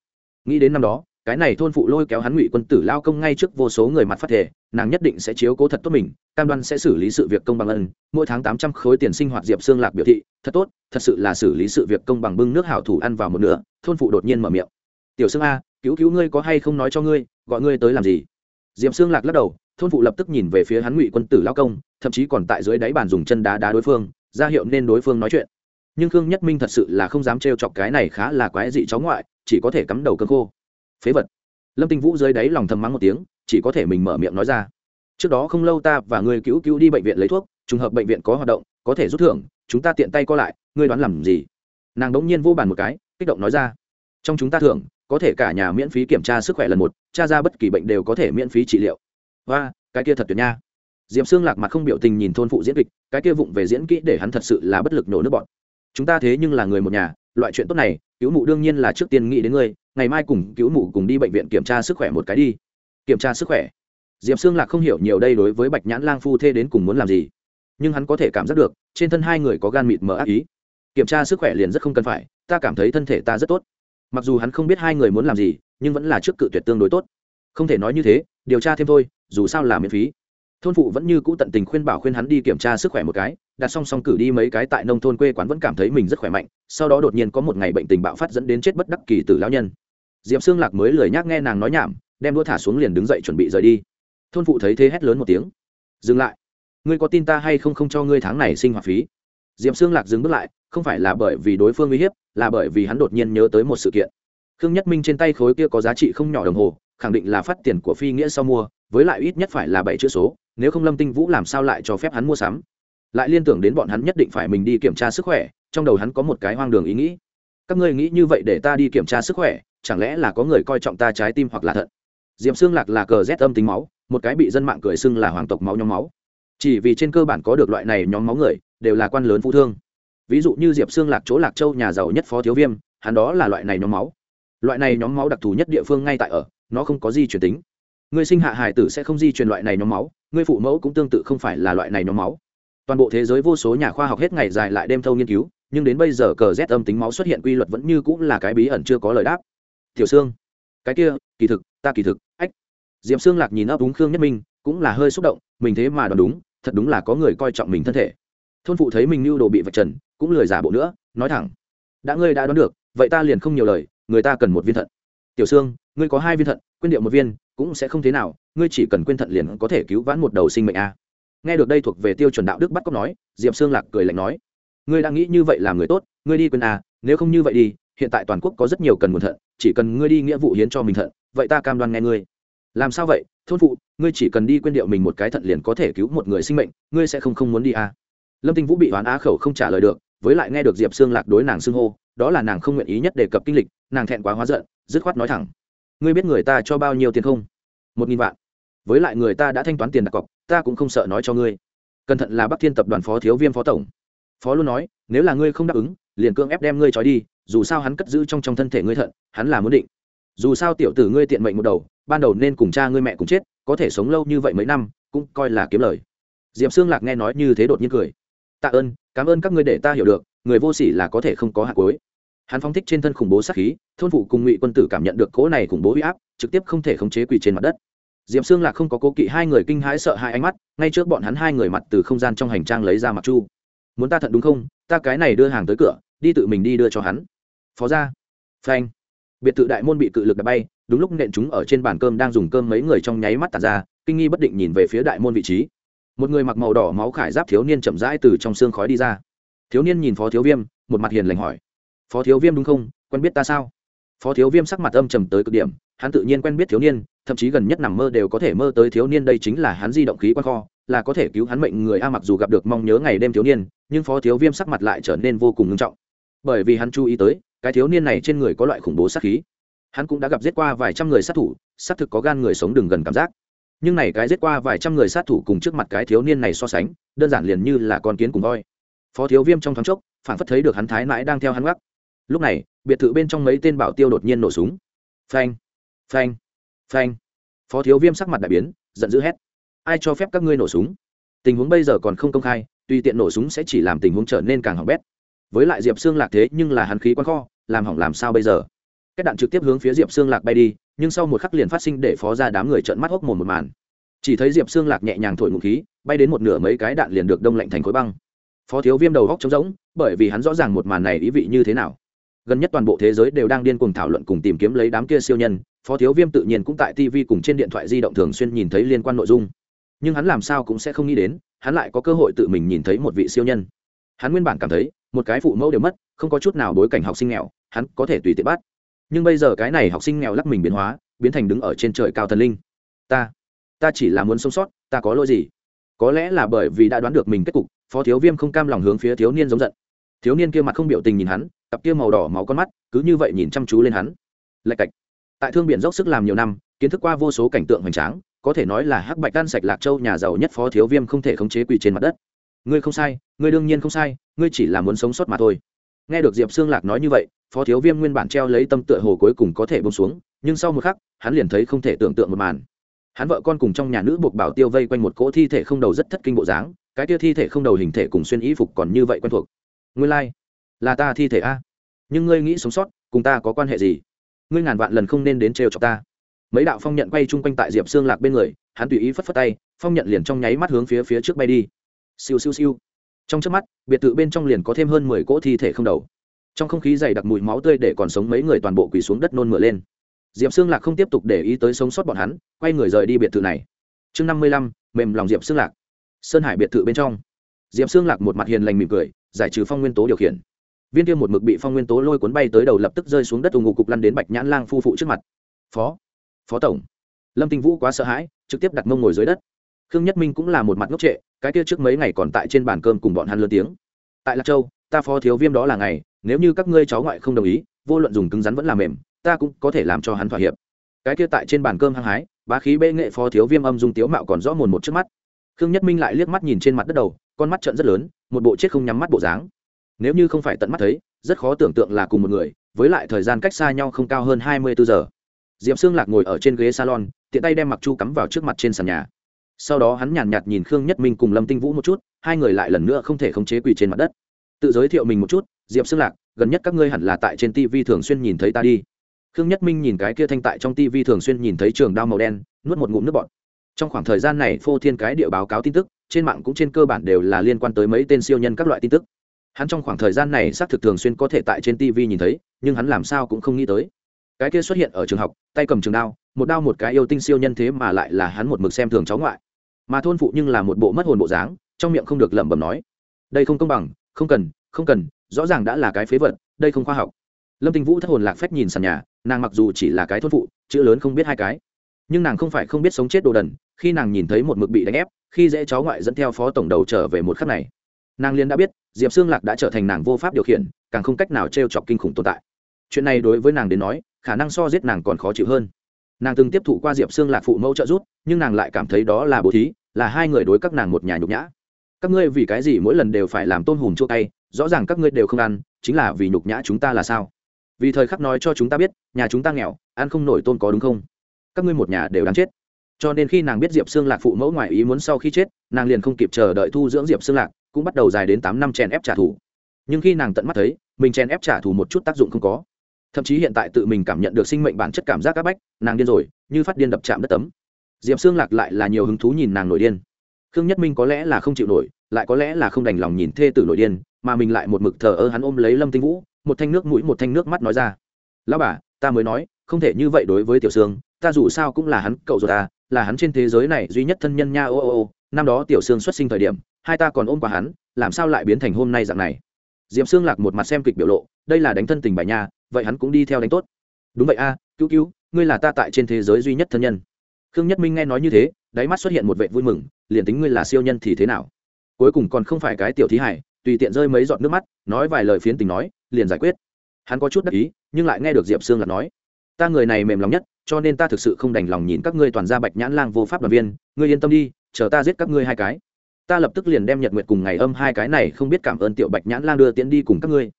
Nghĩ đến năm đó cái này thôn phụ lôi kéo hắn ngụy quân tử lao công ngay trước vô số người mặt phát thể, nàng nhất định sẽ chiếu cố thật tốt mình, cam đoan sẽ xử lý sự việc công bằng ân. Mỗi tháng tám trăm khối tiền sinh hoạt diệp xương lạc biểu thị, thật tốt, thật sự là xử lý sự việc công bằng bưng nước hảo thủ ăn vào một nửa, thôn phụ đột nhiên mở miệng. Tiểu xương a, cứu cứu ngươi có hay không nói cho ngươi, gọi ngươi tới làm gì? Diệp xương lạc lắc đầu, thôn phụ lập tức nhìn về phía hắn ngụy quân tử lao công, thậm chí còn tại dưới đáy bàn dùng chân đá đá đối phương, ra hiệu nên đối phương nói chuyện. Nhưng khương nhất minh thật sự là không dám trêu chọc cái này khá là quái dị cháu ngoại, chỉ có thể cắm đầu cơ khô phế vật. Lâm tinh vũ dưới đáy lòng thầm mắng một tiếng, chỉ có thể mình mở miệng nói ra. Trước đó không lâu ta và người cứu cứu đi bệnh viện lấy thuốc, trùng hợp bệnh viện có hoạt động, có thể rút thưởng, chúng ta tiện tay co lại, ngươi đoán làm gì? Nàng đ ỗ n g nhiên vô bàn một cái, kích động nói ra. Trong chúng ta thưởng, có thể cả nhà miễn phí kiểm tra sức khỏe lần một, tra ra bất kỳ bệnh đều có thể miễn phí trị liệu. Và cái kia thật tuyệt nha. Diệp xương lạc mặt không biểu tình nhìn thôn phụ diễn kịch, cái kia vụng về diễn kỹ để hắn thật sự là bất lực nổ nước bọn chúng ta thế nhưng là người một nhà, loại chuyện tốt này, cứu mụ đương nhiên là trước tiên nghĩ đến ngươi ngày mai cùng cứu mụ cùng đi bệnh viện kiểm tra sức khỏe một cái đi. Kiểm tra sức khỏe. Diệp xương lạc không hiểu nhiều đây đối với bạch nhãn lang phu thê đến cùng muốn làm gì. Nhưng hắn có thể cảm giác được, trên thân hai người có gan mịt mờ ác ý. Kiểm tra sức khỏe liền rất không cần phải, ta cảm thấy thân thể ta rất tốt. Mặc dù hắn không biết hai người muốn làm gì, nhưng vẫn là trước cự tuyệt tương đối tốt. Không thể nói như thế, điều tra thêm thôi, dù sao là miễn phí. Thôn phụ vẫn như cũ tận tình khuyên bảo khuyên hắn đi kiểm tra sức khỏe một cái, đặt song song cử đi mấy cái tại nông thôn quê quán vẫn cảm thấy mình rất khỏe mạnh, sau đó đột nhiên có một ngày bệnh tình bạo phát dẫn đến chết bất đắc kỳ từ lão nhân diệp xương lạc mới lười nhác nghe nàng nói nhảm, đem đũa thả xuống liền đứng dậy chuẩn bị rời đi. Thôn phụ thấy thế hét lớn một tiếng. Dừng lại. Ngươi có tin ta hay không không cho ngươi tháng này sinh hoạt phí? Diệp xương lạc dừng bước lại, không phải là bởi vì đối phương uy hiếp, là bởi vì hắn đột nhiên nhớ tới một sự kiện. Khương nhất minh trên tay khối kia có giá trị không nhỏ đồng hồ, khẳng định là phát tiền của phi nghĩa sau mua, với lại ít nhất phải là bảy chữ số, nếu không lâm tinh vũ làm sao lại cho phép hắn mua sắm? Lại liên tưởng đến bọn hắn nhất định phải mình đi kiểm tra sức khỏe, trong đầu hắn có một cái hoang đường ý nghĩ. Các ngươi nghĩ như vậy để ta đi kiểm tra sức khỏe chẳng lẽ là có người coi trọng ta trái tim hoặc là thận? Diệp xương lạc là cờ rét âm tính máu, một cái bị dân mạng cười xưng là hoàng tộc máu nhóm máu. Chỉ vì trên cơ bản có được loại này nhóm máu người, đều là quan lớn phú thương. Ví dụ như diệp xương lạc chỗ lạc châu nhà giàu nhất phó thiếu viêm, hắn đó là loại này nhóm máu. Loại này nhóm máu đặc thù nhất địa phương ngay tại ở, nó không có di chuyển tính. Người sinh hạ hải tử sẽ không di truyền loại này nhóm máu, người phụ mẫu cũng tương tự không phải là loại này nhóm máu. Toàn bộ thế giới vô số nhà khoa học hết ngày dài lại đêm thâu nghiên cứu, nhưng đến bây giờ cờ z âm tính máu xuất hiện quy luật vẫn như cũng là cái bí ẩn chưa có lời đáp tiểu Sương, cái kia kỳ thực ta kỳ thực ách. Diệm Sương lạc nhìn ấp đúng khương nhất minh cũng là hơi xúc động mình thế mà đoán đúng thật đúng là có người coi trọng mình thân thể. Thôn phụ thấy mình mưu đồ bị vạch trần cũng lười giả bộ nữa nói thẳng. Đã ngươi đã đoán được vậy ta liền không nhiều lời người ta cần một viên thận. Tiểu sương ngươi có hai viên thận quyên điệu một viên cũng sẽ không thế nào ngươi chỉ cần quyên thận liền có thể cứu vãn một đầu sinh mệnh a. Nghe được đây thuộc về tiêu chuẩn đạo đức bắt cóc nói diệp sương lạc cười lạnh nói. Ngươi đang nghĩ như vậy làm người tốt ngươi đi quên a nếu không như vậy đi hiện tại toàn quốc có rất nhiều cần nguồn thận, chỉ cần ngươi đi nghĩa vụ hiến cho mình thận, vậy ta cam đoan nghe ngươi. Làm sao vậy? Thôn phụ, ngươi chỉ cần đi quên điệu mình một cái thận liền có thể cứu một người sinh mệnh, ngươi sẽ không không muốn đi à? lâm tinh vũ bị oán á khẩu không trả lời được, với lại nghe được diệp sương lạc đối nàng xưng hô, đó là nàng không nguyện ý nhất đề cập kinh lịch, nàng thẹn quá hóa giận, dứt khoát nói thẳng. Ngươi biết người ta cho bao nhiêu tiền không? Một nghìn vạn. Với lại người ta đã thanh toán tiền đặt cọc, ta cũng không sợ nói cho ngươi. Cẩn thận là bắc thiên tập đoàn phó thiếu viêm phó tổng. Phó luôn nói, nếu là ngươi không đáp ứng, liền cưỡng ép đem ngươi trói đi dù sao hắn cất giữ trong trong thân thể ngươi thận, hắn là muốn định. Dù sao tiểu tử ngươi tiện mệnh một đầu, ban đầu nên cùng cha ngươi mẹ cùng chết, có thể sống lâu như vậy mấy năm, cũng coi là kiếm lời. Diệp xương lạc nghe nói như thế đột nhiên cười. Tạ ơn, cảm ơn các ngươi để ta hiểu được, người vô sỉ là có thể không có hạt cuối. Hắn phóng thích trên thân khủng bố sát khí, thôn phụ cùng ngụy quân tử cảm nhận được cỗ này khủng bố huy áp, trực tiếp không thể khống chế quỳ trên mặt đất. Diệp xương lạc không có cố kỵ hai người kinh hãi sợ hai ánh mắt, ngay trước bọn hắn hai người mặt từ không gian trong hành trang lấy ra mặt chu. Muốn ta thận đúng không? Ta cái này đưa hàng tới cửa, đi tự mình đi đưa cho hắn phó ra phanh. Biệt thự đại môn bị cự lực đập bay, đúng lúc nện chúng ở trên bàn cơm đang dùng cơm mấy người trong nháy mắt tạt ra, kinh nghi bất định nhìn về phía đại môn vị trí. Một người mặc màu đỏ máu khải giáp thiếu niên chậm rãi từ trong xương khói đi ra. Thiếu niên nhìn phó thiếu viêm, một mặt hiền lành hỏi. Phó thiếu viêm đúng không? Quen biết ta sao? Phó thiếu viêm sắc mặt âm trầm tới cực điểm, hắn tự nhiên quen biết thiếu niên, thậm chí gần nhất nằm mơ đều có thể mơ tới thiếu niên đây chính là hắn di động khí quan kho, là có thể cứu hắn mệnh người a mặc dù gặp được mong nhớ ngày đêm thiếu niên, nhưng phó thiếu viêm sắc mặt lại trở nên vô cùng nghiêm trọng. Bởi vì hắn chú ý tới cái thiếu niên này trên người có loại khủng bố sát khí. Hắn cũng đã gặp giết qua vài trăm người sát thủ sát thực có gan người sống đừng gần cảm giác. Nhưng này cái giết qua vài trăm người sát thủ cùng trước mặt cái thiếu niên này so sánh, đơn giản liền như là con kiến cùng voi. Phó thiếu viêm trong thoáng chốc, phản phất thấy được hắn thái mãi đang theo hắn gác. Lúc này, biệt thự bên trong mấy tên bảo tiêu đột nhiên nổ súng. Phanh phanh phanh. Phó thiếu viêm sắc mặt đại biến, giận dữ hét. Ai cho phép các ngươi nổ súng? Tình huống bây giờ còn không công khai, tùy tiện nổ súng sẽ chỉ làm tình huống trở nên càng hỏng bét. Với lại diệp xương lạc thế nhưng là hắn khí quan kho làm hỏng làm sao bây giờ? Các đạn trực tiếp hướng phía diệp xương lạc bay đi, nhưng sau một khắc liền phát sinh để phó ra đám người trợn mắt hốc mồm một màn. Chỉ thấy diệp xương lạc nhẹ nhàng thổi ngụ khí, bay đến một nửa mấy cái đạn liền được đông lạnh thành khối băng. Phó thiếu viêm đầu góc trống rỗng, bởi vì hắn rõ ràng một màn này ý vị như thế nào. Gần nhất toàn bộ thế giới đều đang điên cuồng thảo luận cùng tìm kiếm lấy đám kia siêu nhân, phó thiếu viêm tự nhiên cũng tại tv cùng trên điện thoại di động thường xuyên nhìn thấy liên quan nội dung. Nhưng hắn làm sao cũng sẽ không nghĩ đến, hắn lại có cơ hội tự mình nhìn thấy một vị siêu nhân. Hắn nguyên bản cảm thấy một cái phụ mẫu đều mất, không có chút nào bối cảnh học sinh nghèo, hắn có thể tùy tiện bắt. Nhưng bây giờ cái này học sinh nghèo lắc mình biến hóa, biến thành đứng ở trên trời cao thần linh. Ta ta chỉ là muốn sống sót, ta có lỗi gì? Có lẽ là bởi vì đã đoán được mình kết cục, phó thiếu viêm không cam lòng hướng phía thiếu niên giống giận. Thiếu niên kia mặt không biểu tình nhìn hắn, cặp kia màu đỏ máu con mắt, cứ như vậy nhìn chăm chú lên hắn. Lạch cạch. Tại thương biển dốc sức làm nhiều năm, kiến thức qua vô số cảnh tượng hoành tráng, có thể nói là hắc bạch đan sạch lạc châu nhà giàu nhất phó thiếu viêm không thể khống chế quỳ trên mặt đất ngươi không sai, ngươi đương nhiên không sai, ngươi chỉ là muốn sống sót mà thôi. Nghe được diệp xương lạc nói như vậy, phó thiếu viêm nguyên bản treo lấy tâm tựa hồ cuối cùng có thể bông xuống, nhưng sau một khắc, hắn liền thấy không thể tưởng tượng một màn. Hắn vợ con cùng trong nhà nữ buộc bảo tiêu vây quanh một cỗ thi thể không đầu rất thất kinh bộ dáng, cái tia thi thể không đầu hình thể cùng xuyên y phục còn như vậy quen thuộc. Ngươi lai、like. là ta thi thể a. Nhưng ngươi nghĩ sống sót, cùng ta có quan hệ gì? Ngươi ngàn vạn lần không nên đến trêu chọc ta. Mấy đạo phong nhận quay chung quanh tại diệp xương lạc bên người, hắn tùy ý phất phất tay, phong nhận liền trong nháy mắt hướng phía phía trước bay đi siêu siêu siêu. Trong trước mắt, biệt thự bên trong liền có thêm hơn mười cỗ thi thể không đầu. Trong không khí dày đặc mùi máu tươi để còn sống mấy người toàn bộ quỳ xuống đất nôn mửa lên. Diệp xương lạc không tiếp tục để ý tới sống sót bọn hắn, quay người rời đi biệt thự này. Chương năm mươi lăm, mềm lòng diệp xương lạc. Sơn hải biệt thự bên trong. Diệp xương lạc một mặt hiền lành mỉm cười, giải trừ phong nguyên tố điều khiển. Viên kia một mực bị phong nguyên tố lôi cuốn bay tới đầu lập tức rơi xuống đất ù ngụ cục lăn đến bạch nhãn lang phu phụ trước mặt. Phó phó tổng. Lâm tinh vũ quá sợ hãi, trực tiếp đặt mông ngồi dưới đất khương nhất minh cũng là một mặt ngốc trệ, cái kia trước mấy ngày còn tại trên bàn cơm cùng bọn hắn lớn tiếng. Tại lạc châu, ta phó thiếu viêm đó là ngày, nếu như các ngươi cháu ngoại không đồng ý, vô luận dùng cứng rắn vẫn là mềm, ta cũng có thể làm cho hắn thỏa hiệp. Cái kia tại trên bàn cơm hăng hái, bá khí bê nghệ phó thiếu viêm âm dung tiếu mạo còn rõ mồn một trước mắt. Khương nhất minh lại liếc mắt nhìn trên mặt đất đầu, con mắt trận rất lớn, một bộ chết không nhắm mắt bộ dáng. Nếu như không phải tận mắt thấy, rất khó tưởng tượng là cùng một người, với lại thời gian cách xa nhau không cao hơn hai mươi bốn giờ. Diệp xương lạc ngồi ở trên ghế salon, tiện tay đem mặc chu cắm vào trước mặt trên sàn nhà sau đó hắn nhàn nhạt, nhìn khương nhất minh cùng lâm tinh vũ một chút hai người lại lần nữa không thể khống chế quỳ trên mặt đất. Tự giới thiệu mình một chút diệp xương lạc gần nhất các ngươi hẳn là tại trên tv thường xuyên nhìn thấy ta đi. Khương nhất minh nhìn cái kia thanh tại trong tv thường xuyên nhìn thấy trường đao màu đen nuốt một ngụm nước bọt. Trong khoảng thời gian này phô thiên cái địa báo cáo tin tức trên mạng cũng trên cơ bản đều là liên quan tới mấy tên siêu nhân các loại tin tức. Hắn trong khoảng thời gian này xác thực thường xuyên có thể tại trên tv nhìn thấy nhưng hắn làm sao cũng không nghĩ tới. Cái kia xuất hiện ở trường học tay cầm trường đao một đao một cái yêu tinh siêu nhân thế mà lại là hắn một mực xem thường cháu ngoại mà thôn phụ nhưng là một bộ mất hồn bộ dáng, trong miệng không được lẩm bẩm nói, đây không công bằng, không cần không cần, rõ ràng đã là cái phế vật, đây không khoa học. Lâm tinh vũ thất hồn lạc phách nhìn sàn nhà, nàng mặc dù chỉ là cái thôn phụ, chữ lớn không biết hai cái, nhưng nàng không phải không biết sống chết đồ đần, khi nàng nhìn thấy một mực bị đánh ép, khi dễ cháu ngoại dẫn theo phó tổng đầu trở về một khắc này, nàng liên đã biết, diệp xương lạc đã trở thành nàng vô pháp điều khiển, càng không cách nào t r e o chọc kinh khủng tồn tại. Chuyện này đối với nàng đến nói, khả năng so giết nàng còn khó chịu hơn nàng từng tiếp thụ qua diệp xương lạc phụ mẫu trợ giúp, nhưng nàng lại cảm thấy đó là bố thí, là hai người đối các nàng một nhà nhục nhã. Các ngươi vì cái gì mỗi lần đều phải làm tôm hùm chua tay rõ ràng các ngươi đều không ăn, chính là vì nhục nhã chúng ta là sao? Vì thời khắc nói cho chúng ta biết, nhà chúng ta nghèo, ăn không nổi tôm có đúng không? Các ngươi một nhà đều đáng chết. Cho nên khi nàng biết diệp xương lạc phụ mẫu ngoại ý muốn sau khi chết, nàng liền không kịp chờ đợi thu dưỡng diệp xương lạc, cũng bắt đầu dài đến tám năm chèn ép trả thù. Nhưng khi nàng tận mắt thấy, mình chèn ép trả thù một chút tác dụng không có thậm chí hiện tại tự mình cảm nhận được sinh mệnh bản chất cảm giác áp bách, nàng điên rồi, như phát điên đập chạm đất tấm. Diệp xương lạc lại là nhiều hứng thú nhìn nàng nổi điên. Khương nhất minh có lẽ là không chịu nổi, lại có lẽ là không đành lòng nhìn thê tử nổi điên, mà mình lại một mực thờ ơ hắn ôm lấy lâm tinh vũ, một thanh nước mũi, một thanh nước mắt nói ra. Lão bà, ta mới nói, không thể như vậy đối với tiểu sương, ta dù sao cũng là hắn, cậu rồi ta, là hắn trên thế giới này duy nhất thân nhân nha, ô ô ô, năm đó tiểu sương xuất sinh thời điểm, hai ta còn ôm qua hắn, làm sao lại biến thành hôm nay dạng này? Diệp sương lạc một mặt xem kịch biểu lộ, đây là đánh thân tình bài nha vậy hắn cũng đi theo đánh tốt. Đúng vậy a, cứu cứu, ngươi là ta tại trên thế giới duy nhất thân nhân. Khương nhất minh nghe nói như thế, đáy mắt xuất hiện một vệ vui mừng, liền tính ngươi là siêu nhân thì thế nào? Cuối cùng còn không phải cái tiểu thí hải, tùy tiện rơi mấy giọt nước mắt, nói vài lời phiến tình nói, liền giải quyết. Hắn có chút đắc ý, nhưng lại nghe được diệp sương lạc nói, ta người này mềm lòng nhất, cho nên ta thực sự không đành lòng nhìn các ngươi toàn ra bạch nhãn lang vô pháp đoàn viên, ngươi yên tâm đi, chờ ta giết các ngươi hai cái. Ta lập tức liền đem nhật nguyệt cùng ngày âm hai cái này không biết cảm ơn tiểu bạch nhãn lang đưa tiễn đi cùng các ngươi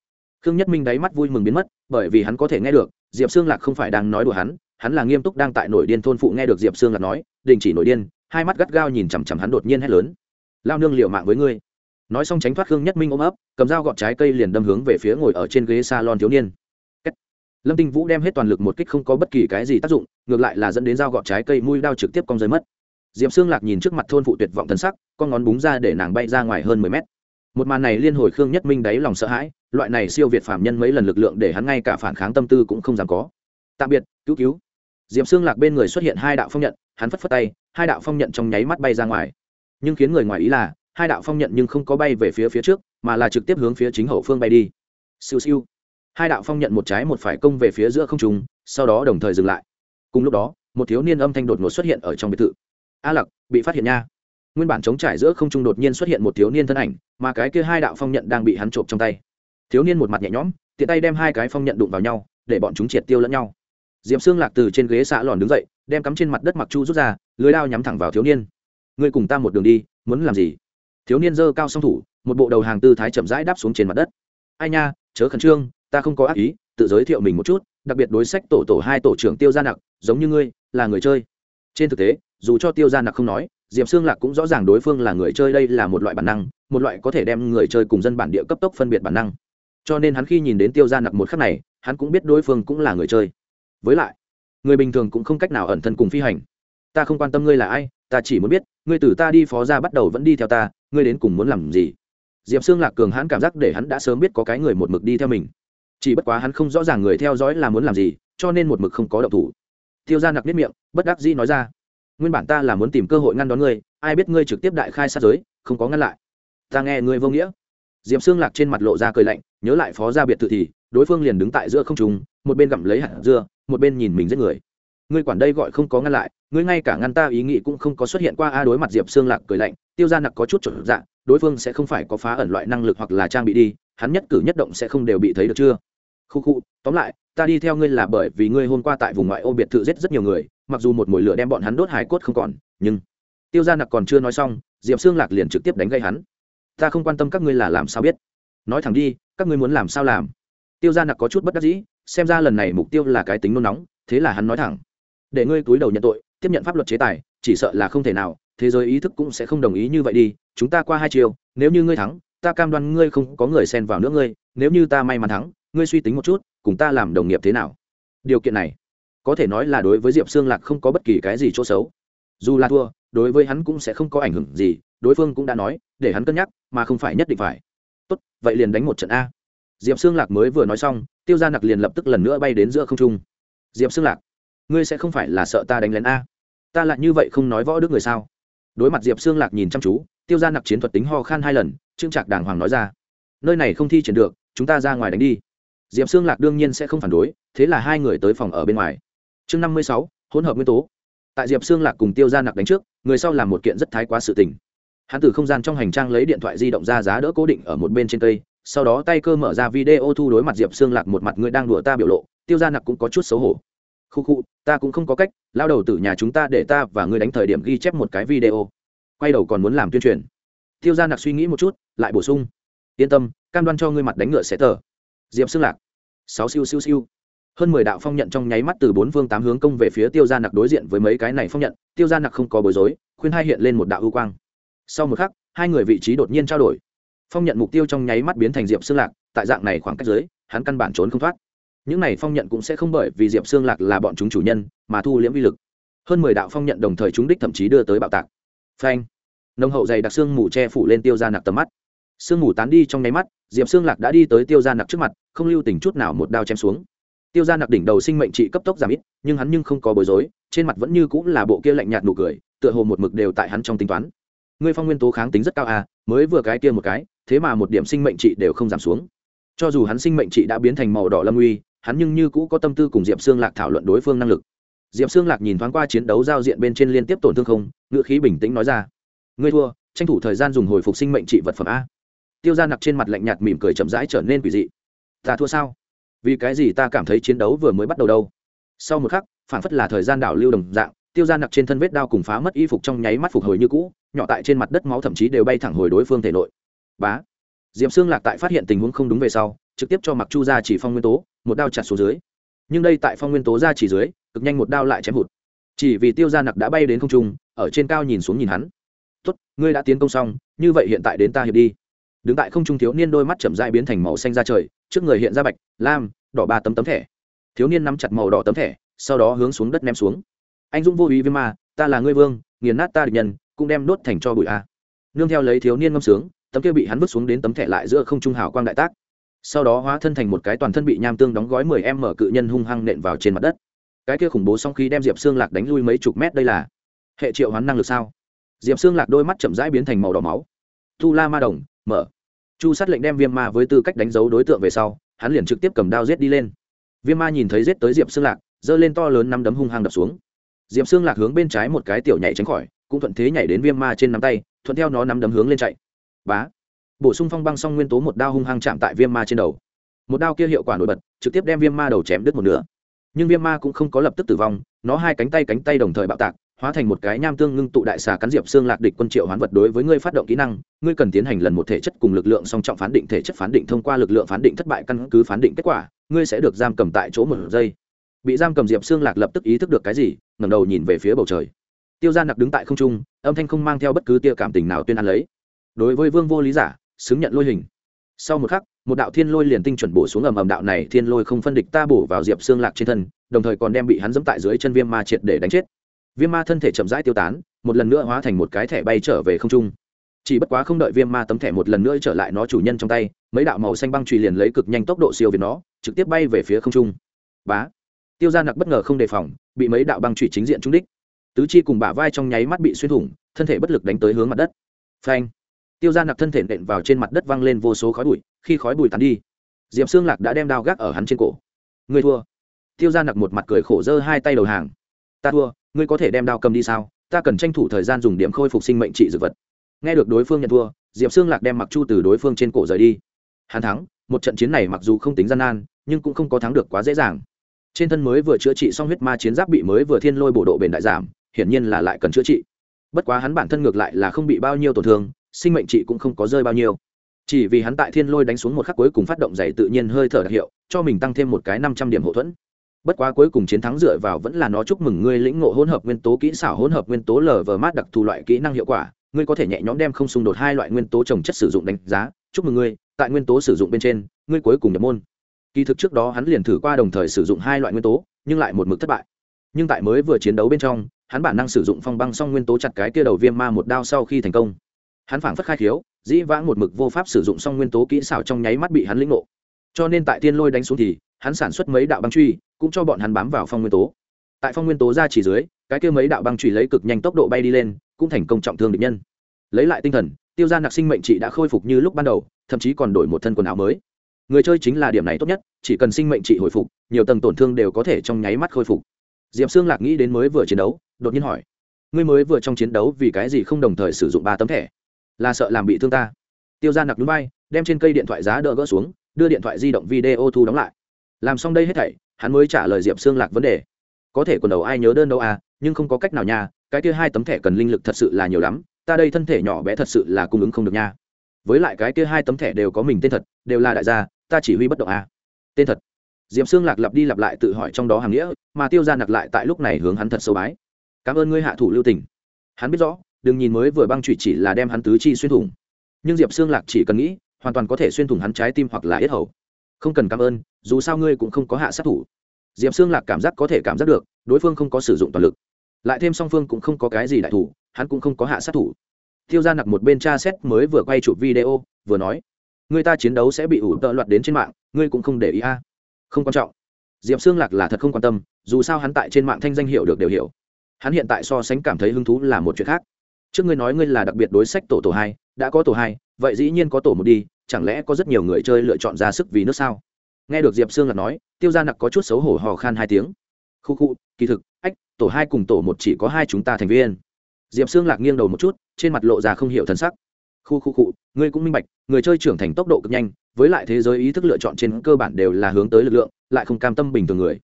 khương nhất minh đáy mắt vui mừng biến mất, bởi vì hắn có thể nghe được, diệp sương lạc không phải đang nói đùa hắn hắn là nghiêm túc đang tại nổi điên thôn phụ nghe được diệp sương lạc nói, đình chỉ nổi điên, hai mắt gắt gao nhìn chằm chằm hắn đột nhiên hét lớn. Lao nương liệu mạng với ngươi. Nói xong tránh thoát khương nhất minh ôm ấp, cầm dao gọt trái cây liền đâm hướng về phía ngồi ở trên ghế s a lon thiếu niên. Lâm tinh vũ đem hết toàn lực một kích không có bất kỳ cái gì tác dụng, ngược lại là dẫn đến dao gọt trái cây mũi đao trực tiếp cong rơi mất. D i ệ p xương lạc nhìn trước mặt thôn phụ tuyệt vọng thân sắc, con ngón búng ra để nàng bay ra ngoài hơn mười mét một màn này liên hồi khương nhất minh đáy lòng sợ hãi, loại này siêu việt phạm nhân mấy lần lực lượng để hắn ngay cả phản kháng tâm tư cũng không dám có. Tạm biệt, cứu cứu. D i ệ p xương lạc bên người xuất hiện hai đạo phong nhận, hắn phất phất tay, hai đạo phong nhận trong nháy mắt bay ra ngoài. Nhưng khiến người ngoài ý là, hai đạo phong nhận nhưng không có bay về phía phía trước, mà là trực tiếp hướng phía chính hậu phương bay đi. Siêu siêu. Hai đạo phong nhận một trái một phải công về phía giữa không trung, sau đó đồng thời dừng lại. Cùng lúc đó, một thiếu niên âm thanh đột ngột xuất hiện ở trong biệt thự. A lặc bị phát hiện nha nguyên bản chống trải giữa không trung đột nhiên xuất hiện một thiếu niên thân ảnh, mà cái kia hai đạo phong nhận đang bị hắn trộm trong tay. Thiếu niên một mặt nhẹ nhõm, tiện tay đem hai cái phong nhận đụng vào nhau, để bọn chúng triệt tiêu lẫn nhau. D i ệ p xương lạc từ trên ghế xạ lòn đứng dậy, đem cắm trên mặt đất mặc chu rút ra, lưới đao nhắm thẳng vào thiếu niên. Ngươi cùng ta một đường đi, muốn làm gì? Thiếu niên giơ cao song thủ, một bộ đầu hàng tư thái chậm rãi đáp xuống trên mặt đất. Ai nha, chớ khẩn trương, ta không có ác ý, tự giới thiệu mình một chút, đặc biệt đối sách tổ tổ hai tổ trưởng tiêu gia nặc, giống như ngươi, là người chơi. Trên thực tế, dù cho tiêu gia nặc không nói diệp xương lạc cũng rõ ràng đối phương là người chơi đây là một loại bản năng, một loại có thể đem người chơi cùng dân bản địa cấp tốc phân biệt bản năng. Cho nên hắn khi nhìn đến tiêu gia nặc một khắc này, hắn cũng biết đối phương cũng là người chơi. Với lại, người bình thường cũng không cách nào ẩn thân cùng phi hành. Ta không quan tâm ngươi là ai, ta chỉ muốn biết, ngươi từ ta đi phó ra bắt đầu vẫn đi theo ta, ngươi đến cùng muốn làm gì? Diệp xương lạc cường hãn cảm giác để hắn đã sớm biết có cái người một mực đi theo mình. Chỉ bất quá hắn không rõ ràng người theo dõi là muốn làm gì, cho nên một mực không có động thủ. Tiêu ra nặc biết miệng, bất đắc dĩ nói ra nguyên bản ta là muốn tìm cơ hội ngăn đón ngươi, ai biết ngươi trực tiếp đại khai sát giới, không có ngăn lại. Ta nghe ngươi vô nghĩa. Diệp xương lạc trên mặt lộ ra cười lạnh, nhớ lại phó gia biệt thự thì, đối phương liền đứng tại giữa không trùng một bên gặm lấy hạt dưa, một bên nhìn mình giết người. Ngươi quản đây gọi không có ngăn lại, ngươi ngay cả ngăn ta ý nghĩ cũng không có xuất hiện qua a. Đối mặt diệp xương lạc cười lạnh, tiêu ra nặc có chút trở dạ đối phương sẽ không phải có phá ẩn loại năng lực hoặc là trang bị đi, hắn nhất cử nhất động sẽ không đều bị thấy được chưa? Khu khu, tóm lại, ta đi theo ngươi là bởi vì ngươi hôm qua tại vùng ngoại ô biệt thự giết rất nhiều người, mặc dù một mồi lửa đem bọn hắn đốt hải cốt không còn, nhưng tiêu g i a nặc còn chưa nói xong, diệp xương lạc liền trực tiếp đánh gây hắn. Ta không quan tâm các ngươi là làm sao biết. Nói thẳng đi, các ngươi muốn làm sao làm? Tiêu g i a nặc có chút bất đắc dĩ, xem ra lần này mục tiêu là cái tính nôn nóng, thế là hắn nói thẳng. Để ngươi túi đầu nhận tội, tiếp nhận pháp luật chế tài, chỉ sợ là không thể nào, thế giới ý thức cũng sẽ không đồng ý như vậy đi, chúng ta qua hai chiều, nếu như ngươi thắng ta cam đoan ngươi không có người xen vào nữa ngươi, nếu như ta may mắn thắng, ngươi suy tính một chút, cùng ta làm đồng nghiệp thế nào? Điều kiện này, có thể nói là đối với diệp xương lạc không có bất kỳ cái gì chỗ xấu. Dù là thua, đối với hắn cũng sẽ không có ảnh hưởng gì, đối phương cũng đã nói, để hắn cân nhắc, mà không phải nhất định phải. Tốt, vậy liền đánh một trận a. Diệp xương lạc mới vừa nói xong, tiêu g i a nặc liền lập tức lần nữa bay đến giữa không trung. Diệp xương lạc, ngươi sẽ không phải là sợ ta đánh lén a? Ta lại như vậy không nói võ đức người sao? Đối mặt diệp xương lạc nhìn chăm chú, tiêu g i a nặc chiến thuật tính ho khan hai lần trương trạc đàng hoàng nói ra, nơi này không thi triển được, chúng ta ra ngoài đánh đi. Diệp xương lạc đương nhiên sẽ không phản đối, thế là hai người tới phòng ở bên ngoài. Chương năm mươi sáu, hỗn hợp nguyên tố. Tại diệp xương lạc cùng tiêu ra nặc đánh trước, người sau làm một kiện rất thái quá sự tình. Hắn từ không gian trong hành trang lấy điện thoại di động ra giá đỡ cố định ở một bên trên cây, sau đó tay cơ mở ra video thu đối mặt diệp xương lạc một mặt người đang đùa ta biểu lộ, tiêu ra nặc cũng có chút xấu hổ. Khu khu, ta cũng không có cách, lao đầu từ nhà chúng ta để ta và ngươi đánh thời điểm ghi chép một cái video. Quay đầu còn muốn làm tuyên truyền. Tiêu ra nặc suy nghĩ một chút lại bổ sung. Yên tâm, cam đoan cho ngươi mặt đánh ngựa sẽ tờ. Diệp xương lạc. Sáu siêu siêu siêu. Hơn mười đạo phong nhận trong nháy mắt từ bốn phương tám hướng công về phía tiêu gia nặc đối diện với mấy cái này phong nhận. Tiêu gia nặc không có bối rối, khuyên hai hiện lên một đạo ưu quang. Sau một khắc, hai người vị trí đột nhiên trao đổi. Phong nhận mục tiêu trong nháy mắt biến thành diệp xương lạc, tại dạng này khoảng cách dưới, hắn căn bản trốn không thoát. Những này phong nhận cũng sẽ không bởi vì diệp xương lạc là bọn chúng chủ nhân, mà thu liễm vi lực. Hơn mười đạo phong nhận đồng thời trúng đích thậm chí đưa tới bạo tạc. Phanh. Nông hậu dày đặc xương mù che phủ lên tiêu gia nặc tầm mắt sương mù tán đi trong nháy mắt, diệp Sương lạc đã đi tới tiêu gia nặc trước mặt, không lưu tình chút nào một đao chém xuống. Tiêu gia nặc đỉnh đầu sinh mệnh trị cấp tốc giảm ít, nhưng hắn nhưng không có bối rối, trên mặt vẫn như cũng là bộ kia lạnh nhạt nụ cười, tựa hồ một mực đều tại hắn trong tính toán. Ngươi phong nguyên tố kháng tính rất cao à mới vừa cái kia một cái, thế mà một điểm sinh mệnh trị đều không giảm xuống. Cho dù hắn sinh mệnh trị đã biến thành màu đỏ lâm uy, hắn nhưng như cũ có tâm tư cùng diệp Sương lạc thảo luận đối phương năng lực. Diệp Sương lạc nhìn thoáng qua chiến đấu giao diện bên trên liên tiếp tổn thương không ngự khí bình tĩnh nói ra. Ngươi thua, tranh thủ thời gian dùng hồi phục sinh mệnh trị vật phẩm a tiêu g nặc trên mặt lạnh nhạt mỉm cười chậm rãi trở nên quỷ dị. Ta thua sao? Vì cái gì ta cảm thấy chiến đấu vừa mới bắt đầu đâu? Sau một khắc phản phất là thời gian đảo lưu đồng dạng, tiêu g nặc trên thân vết đao cùng phá mất y phục trong nháy mắt phục hồi như cũ, nhỏ tại trên mặt đất máu thậm chí đều bay thẳng hồi đối phương thể nội. Bá! Diệm xương lạc tại phát hiện tình huống không đúng về sau, trực tiếp cho mặc chu ra chỉ phong nguyên tố, một đao chặt xuống dưới. Nhưng đây tại phong nguyên tố ra chỉ dưới, cực nhanh một đao lại chém hụt. Chỉ vì tiêu g nặc đã bay đến không trung, ở trên cao nhìn xuống nhìn hắn. Tốt, ngươi đã tiến công xong, như vậy hiện tại đến ta hiệp đi đứng tại không trung thiếu niên đôi mắt chậm dại biến thành màu xanh ra trời, trước người hiện ra bạch, lam, đỏ ba tấm tấm thẻ. Thiếu niên nắm chặt màu đỏ tấm thẻ, sau đó hướng xuống đất ném xuống. Anh dũng vô ý với ma, ta là ngươi vương, nghiền nát ta địch nhân, cũng đem đốt thành cho bụi a. Nương theo lấy thiếu niên ngâm sướng, tấm kia bị hắn vứt xuống đến tấm thẻ lại giữa không trung hào quang đại tác. Sau đó hóa thân thành một cái toàn thân bị nham tương đóng gói mười em mở cự nhân hung hăng nện vào trên mặt đất. Cái kia khủng bố song khi đem diệp xương lạc đánh lui mấy chục mét đây là. Hệ triệu hoán năng lực sao? Diệp xương lạc đôi mắt chậm rãi biến thành màu đỏ máu. Tu la ma đồng, mở chu sát lệnh đem viêm ma với tư cách đánh dấu đối tượng về sau, hắn liền trực tiếp cầm đao giết đi lên. Viêm ma nhìn thấy giết tới diệp xương lạc, giơ lên to lớn năm đấm hung hăng đập xuống. Diệp xương lạc hướng bên trái một cái tiểu nhảy tránh khỏi, cũng thuận thế nhảy đến viêm ma trên nắm tay, thuận theo nó nắm đấm hướng lên chạy. Bá! Bổ sung phong băng xong nguyên tố một đao hung hăng chạm tại viêm ma trên đầu. Một đao kia hiệu quả nổi bật, trực tiếp đem viêm ma đầu chém đứt một nửa. Nhưng viêm ma cũng không có lập tức tử vong, nó hai cánh tay cánh tay đồng thời bạo tạc hóa thành một cái nham tương ngưng tụ đại xà cắn diệp xương lạc địch quân triệu hoán vật đối với ngươi phát động kỹ năng, ngươi cần tiến hành lần một thể chất cùng lực lượng song trọng phán định thể chất phán định thông qua lực lượng phán định thất bại căn cứ phán định kết quả, ngươi sẽ được giam cầm tại chỗ một giây. Bị giam cầm diệp xương lạc lập tức ý thức được cái gì, ngẩng đầu nhìn về phía bầu trời. Tiêu g nặc đứng tại không trung, âm thanh không mang theo bất cứ tia cảm tình nào tuyên án lấy. Đối với vương vô lý giả, xứng nhận lôi hình. Sau một khắc, một đạo thiên lôi liền tinh chuẩn bổ xuống ầm ầm đạo này thiên lôi không phân địch ta bổ vào diệp xương lạc trên thân, đồng thời còn đem bị hắn dẫm tại dưới chân viêm ma triệt để đánh chết viêm ma thân thể chậm rãi tiêu tán, một lần nữa hóa thành một cái thẻ bay trở về không trung. Chỉ bất quá không đợi viêm ma tấm thẻ một lần nữa trở lại nó chủ nhân trong tay, mấy đạo màu xanh băng trùy liền lấy cực nhanh tốc độ siêu việt nó, trực tiếp bay về phía không trung. Bá! Tiêu g i a nặc bất ngờ không đề phòng, bị mấy đạo băng trụy chính diện trúng đích. Tứ chi cùng bả vai trong nháy mắt bị xuyên thủng, thân thể bất lực đánh tới hướng mặt đất. Phanh! Tiêu g i a nặc thân thể nện vào trên mặt đất văng lên vô số khói bụi, khi khói bụi tắn đi, diệp xương lạc đã đem đao gác ở hắn trên cổ. Người thua! Tiêu g i a nặc một mặt cười khổ dơ hai tay đầu hàng. Ta thua! Ngươi có thể đem đao cầm đi sao? Ta cần tranh thủ thời gian dùng điểm khôi phục sinh mệnh trị dược vật. Nghe được đối phương nhận thua, diệp xương lạc đem mặc chu từ đối phương trên cổ rời đi. Hắn thắng, một trận chiến này mặc dù không tính gian nan, nhưng cũng không có thắng được quá dễ dàng. Trên thân mới vừa chữa trị xong huyết ma chiến giáp bị mới vừa thiên lôi bổ độ bền đại giảm, hiển nhiên là lại cần chữa trị. Bất quá hắn bản thân ngược lại là không bị bao nhiêu tổn thương, sinh mệnh trị cũng không có rơi bao nhiêu. Chỉ vì hắn tại thiên lôi đánh xuống một khắc cuối cùng phát động dày tự nhiên hơi thở đặc hiệu, cho mình tăng thêm một cái năm trăm điểm hậu thuẫn bất quá cuối cùng chiến thắng dựa vào vẫn là nó chúc mừng ngươi lĩnh ngộ hỗn hợp nguyên tố kỹ xảo, hỗn hợp nguyên tố lờ vờ mát đặc thù loại kỹ năng hiệu quả. Ngươi có thể nhẹ nhõm đem không xung đột hai loại nguyên tố trồng chất sử dụng đánh giá. Chúc mừng ngươi, tại nguyên tố sử dụng bên trên, ngươi cuối cùng nhập môn. Kỳ thực trước đó hắn liền thử qua đồng thời sử dụng hai loại nguyên tố, nhưng lại một mực thất bại. Nhưng tại mới vừa chiến đấu bên trong, hắn bản năng sử dụng phong băng song nguyên tố chặt cái kia đầu viêm ma một đao sau khi thành công. Hắn phảng phất khai khiếu, dĩ vãng một mực vô pháp sử dụng song nguyên tố kỹ xảo trong nháy mắt bị hắn lĩnh ngộ. Cho nên tại tiên lôi đánh xuống thì hắn sản xuất mấy đạo băng truy, cũng cho bọn hắn bám vào phong nguyên tố. Tại phong nguyên tố ra chỉ dưới, cái kia mấy đạo băng truy lấy cực nhanh tốc độ bay đi lên, cũng thành công trọng thương địch nhân. Lấy lại tinh thần, tiêu g i a nặc sinh mệnh trị đã khôi phục như lúc ban đầu, thậm chí còn đổi một thân quần áo mới. Người chơi chính là điểm này tốt nhất, chỉ cần sinh mệnh trị hồi phục, nhiều tầng tổn thương đều có thể trong nháy mắt khôi phục. Diệp xương lạc nghĩ đến mới vừa chiến đấu, đột nhiên hỏi, ngươi mới vừa trong chiến đấu vì cái gì không đồng thời sử dụng ba tấm thẻ? Là sợ làm bị thương ta? Tiêu ra nặc núi bay đem trên cây điện thoại giá đỡ gỡ xuống, đưa điện thoại di động video thu đóng lại làm xong đây hết thảy, hắn mới trả lời diệp xương lạc vấn đề. Có thể quần đầu ai nhớ đơn đâu à nhưng không có cách nào nha, cái kia hai tấm thẻ cần linh lực thật sự là nhiều lắm, ta đây thân thể nhỏ bé thật sự là cung ứng không được nha. Với lại cái kia hai tấm thẻ đều có mình tên thật, đều là đại gia, ta chỉ huy bất động à. tên thật. Diệp xương lạc lặp đi lặp lại tự hỏi trong đó hàng nghĩa, mà tiêu ra nặc lại tại lúc này hướng hắn thật sâu bái. Cảm ơn ngươi hạ thủ lưu tình. Hắn biết rõ, đừng nhìn mới vừa băng trụy chỉ là đem hắn tứ chi xuyên thủng. Nhưng diệp xương lạc chỉ cần nghĩ, hoàn toàn có thể xuyên thủng hắn trái tim hoặc là yết hầu không cần cảm ơn, dù sao ngươi cũng không có hạ sát thủ. Diệp xương lạc cảm giác có thể cảm giác được, đối phương không có sử dụng toàn lực. Lại thêm song phương cũng không có cái gì đại thủ, hắn cũng không có hạ sát thủ. Tiêu ra nặc một bên tra xét mới vừa quay chụp video, vừa nói, người ta chiến đấu sẽ bị ủ tợ loạt đến trên mạng, ngươi cũng không để ý a. À. không quan trọng. Diệp xương lạc là thật không quan tâm, dù sao hắn tại trên mạng thanh danh hiệu được đều hiểu. Hắn hiện tại so sánh cảm thấy hứng thú là một chuyện khác. Trước ngươi nói ngươi là đặc biệt đối sách tổ tổ hai, đã có tổ hai, vậy dĩ nhiên có tổ một đi chẳng lẽ có rất nhiều người chơi lựa chọn ra sức vì nước sao? Nghe được diệp sương lạc nói, tiêu g i a nặc có chút xấu hổ hò khan hai tiếng. Khu khu, kỳ thực, ách, tổ hai cùng tổ một chỉ có hai chúng ta thành viên. Diệp sương lạc nghiêng đầu một chút, trên mặt lộ ra không hiểu thân sắc. Khu khu cụ ngươi cũng minh bạch, người chơi trưởng thành tốc độ cực nhanh, với lại thế giới ý thức lựa chọn trên cơ bản đều là hướng tới lực lượng, lại không cam tâm bình thường người.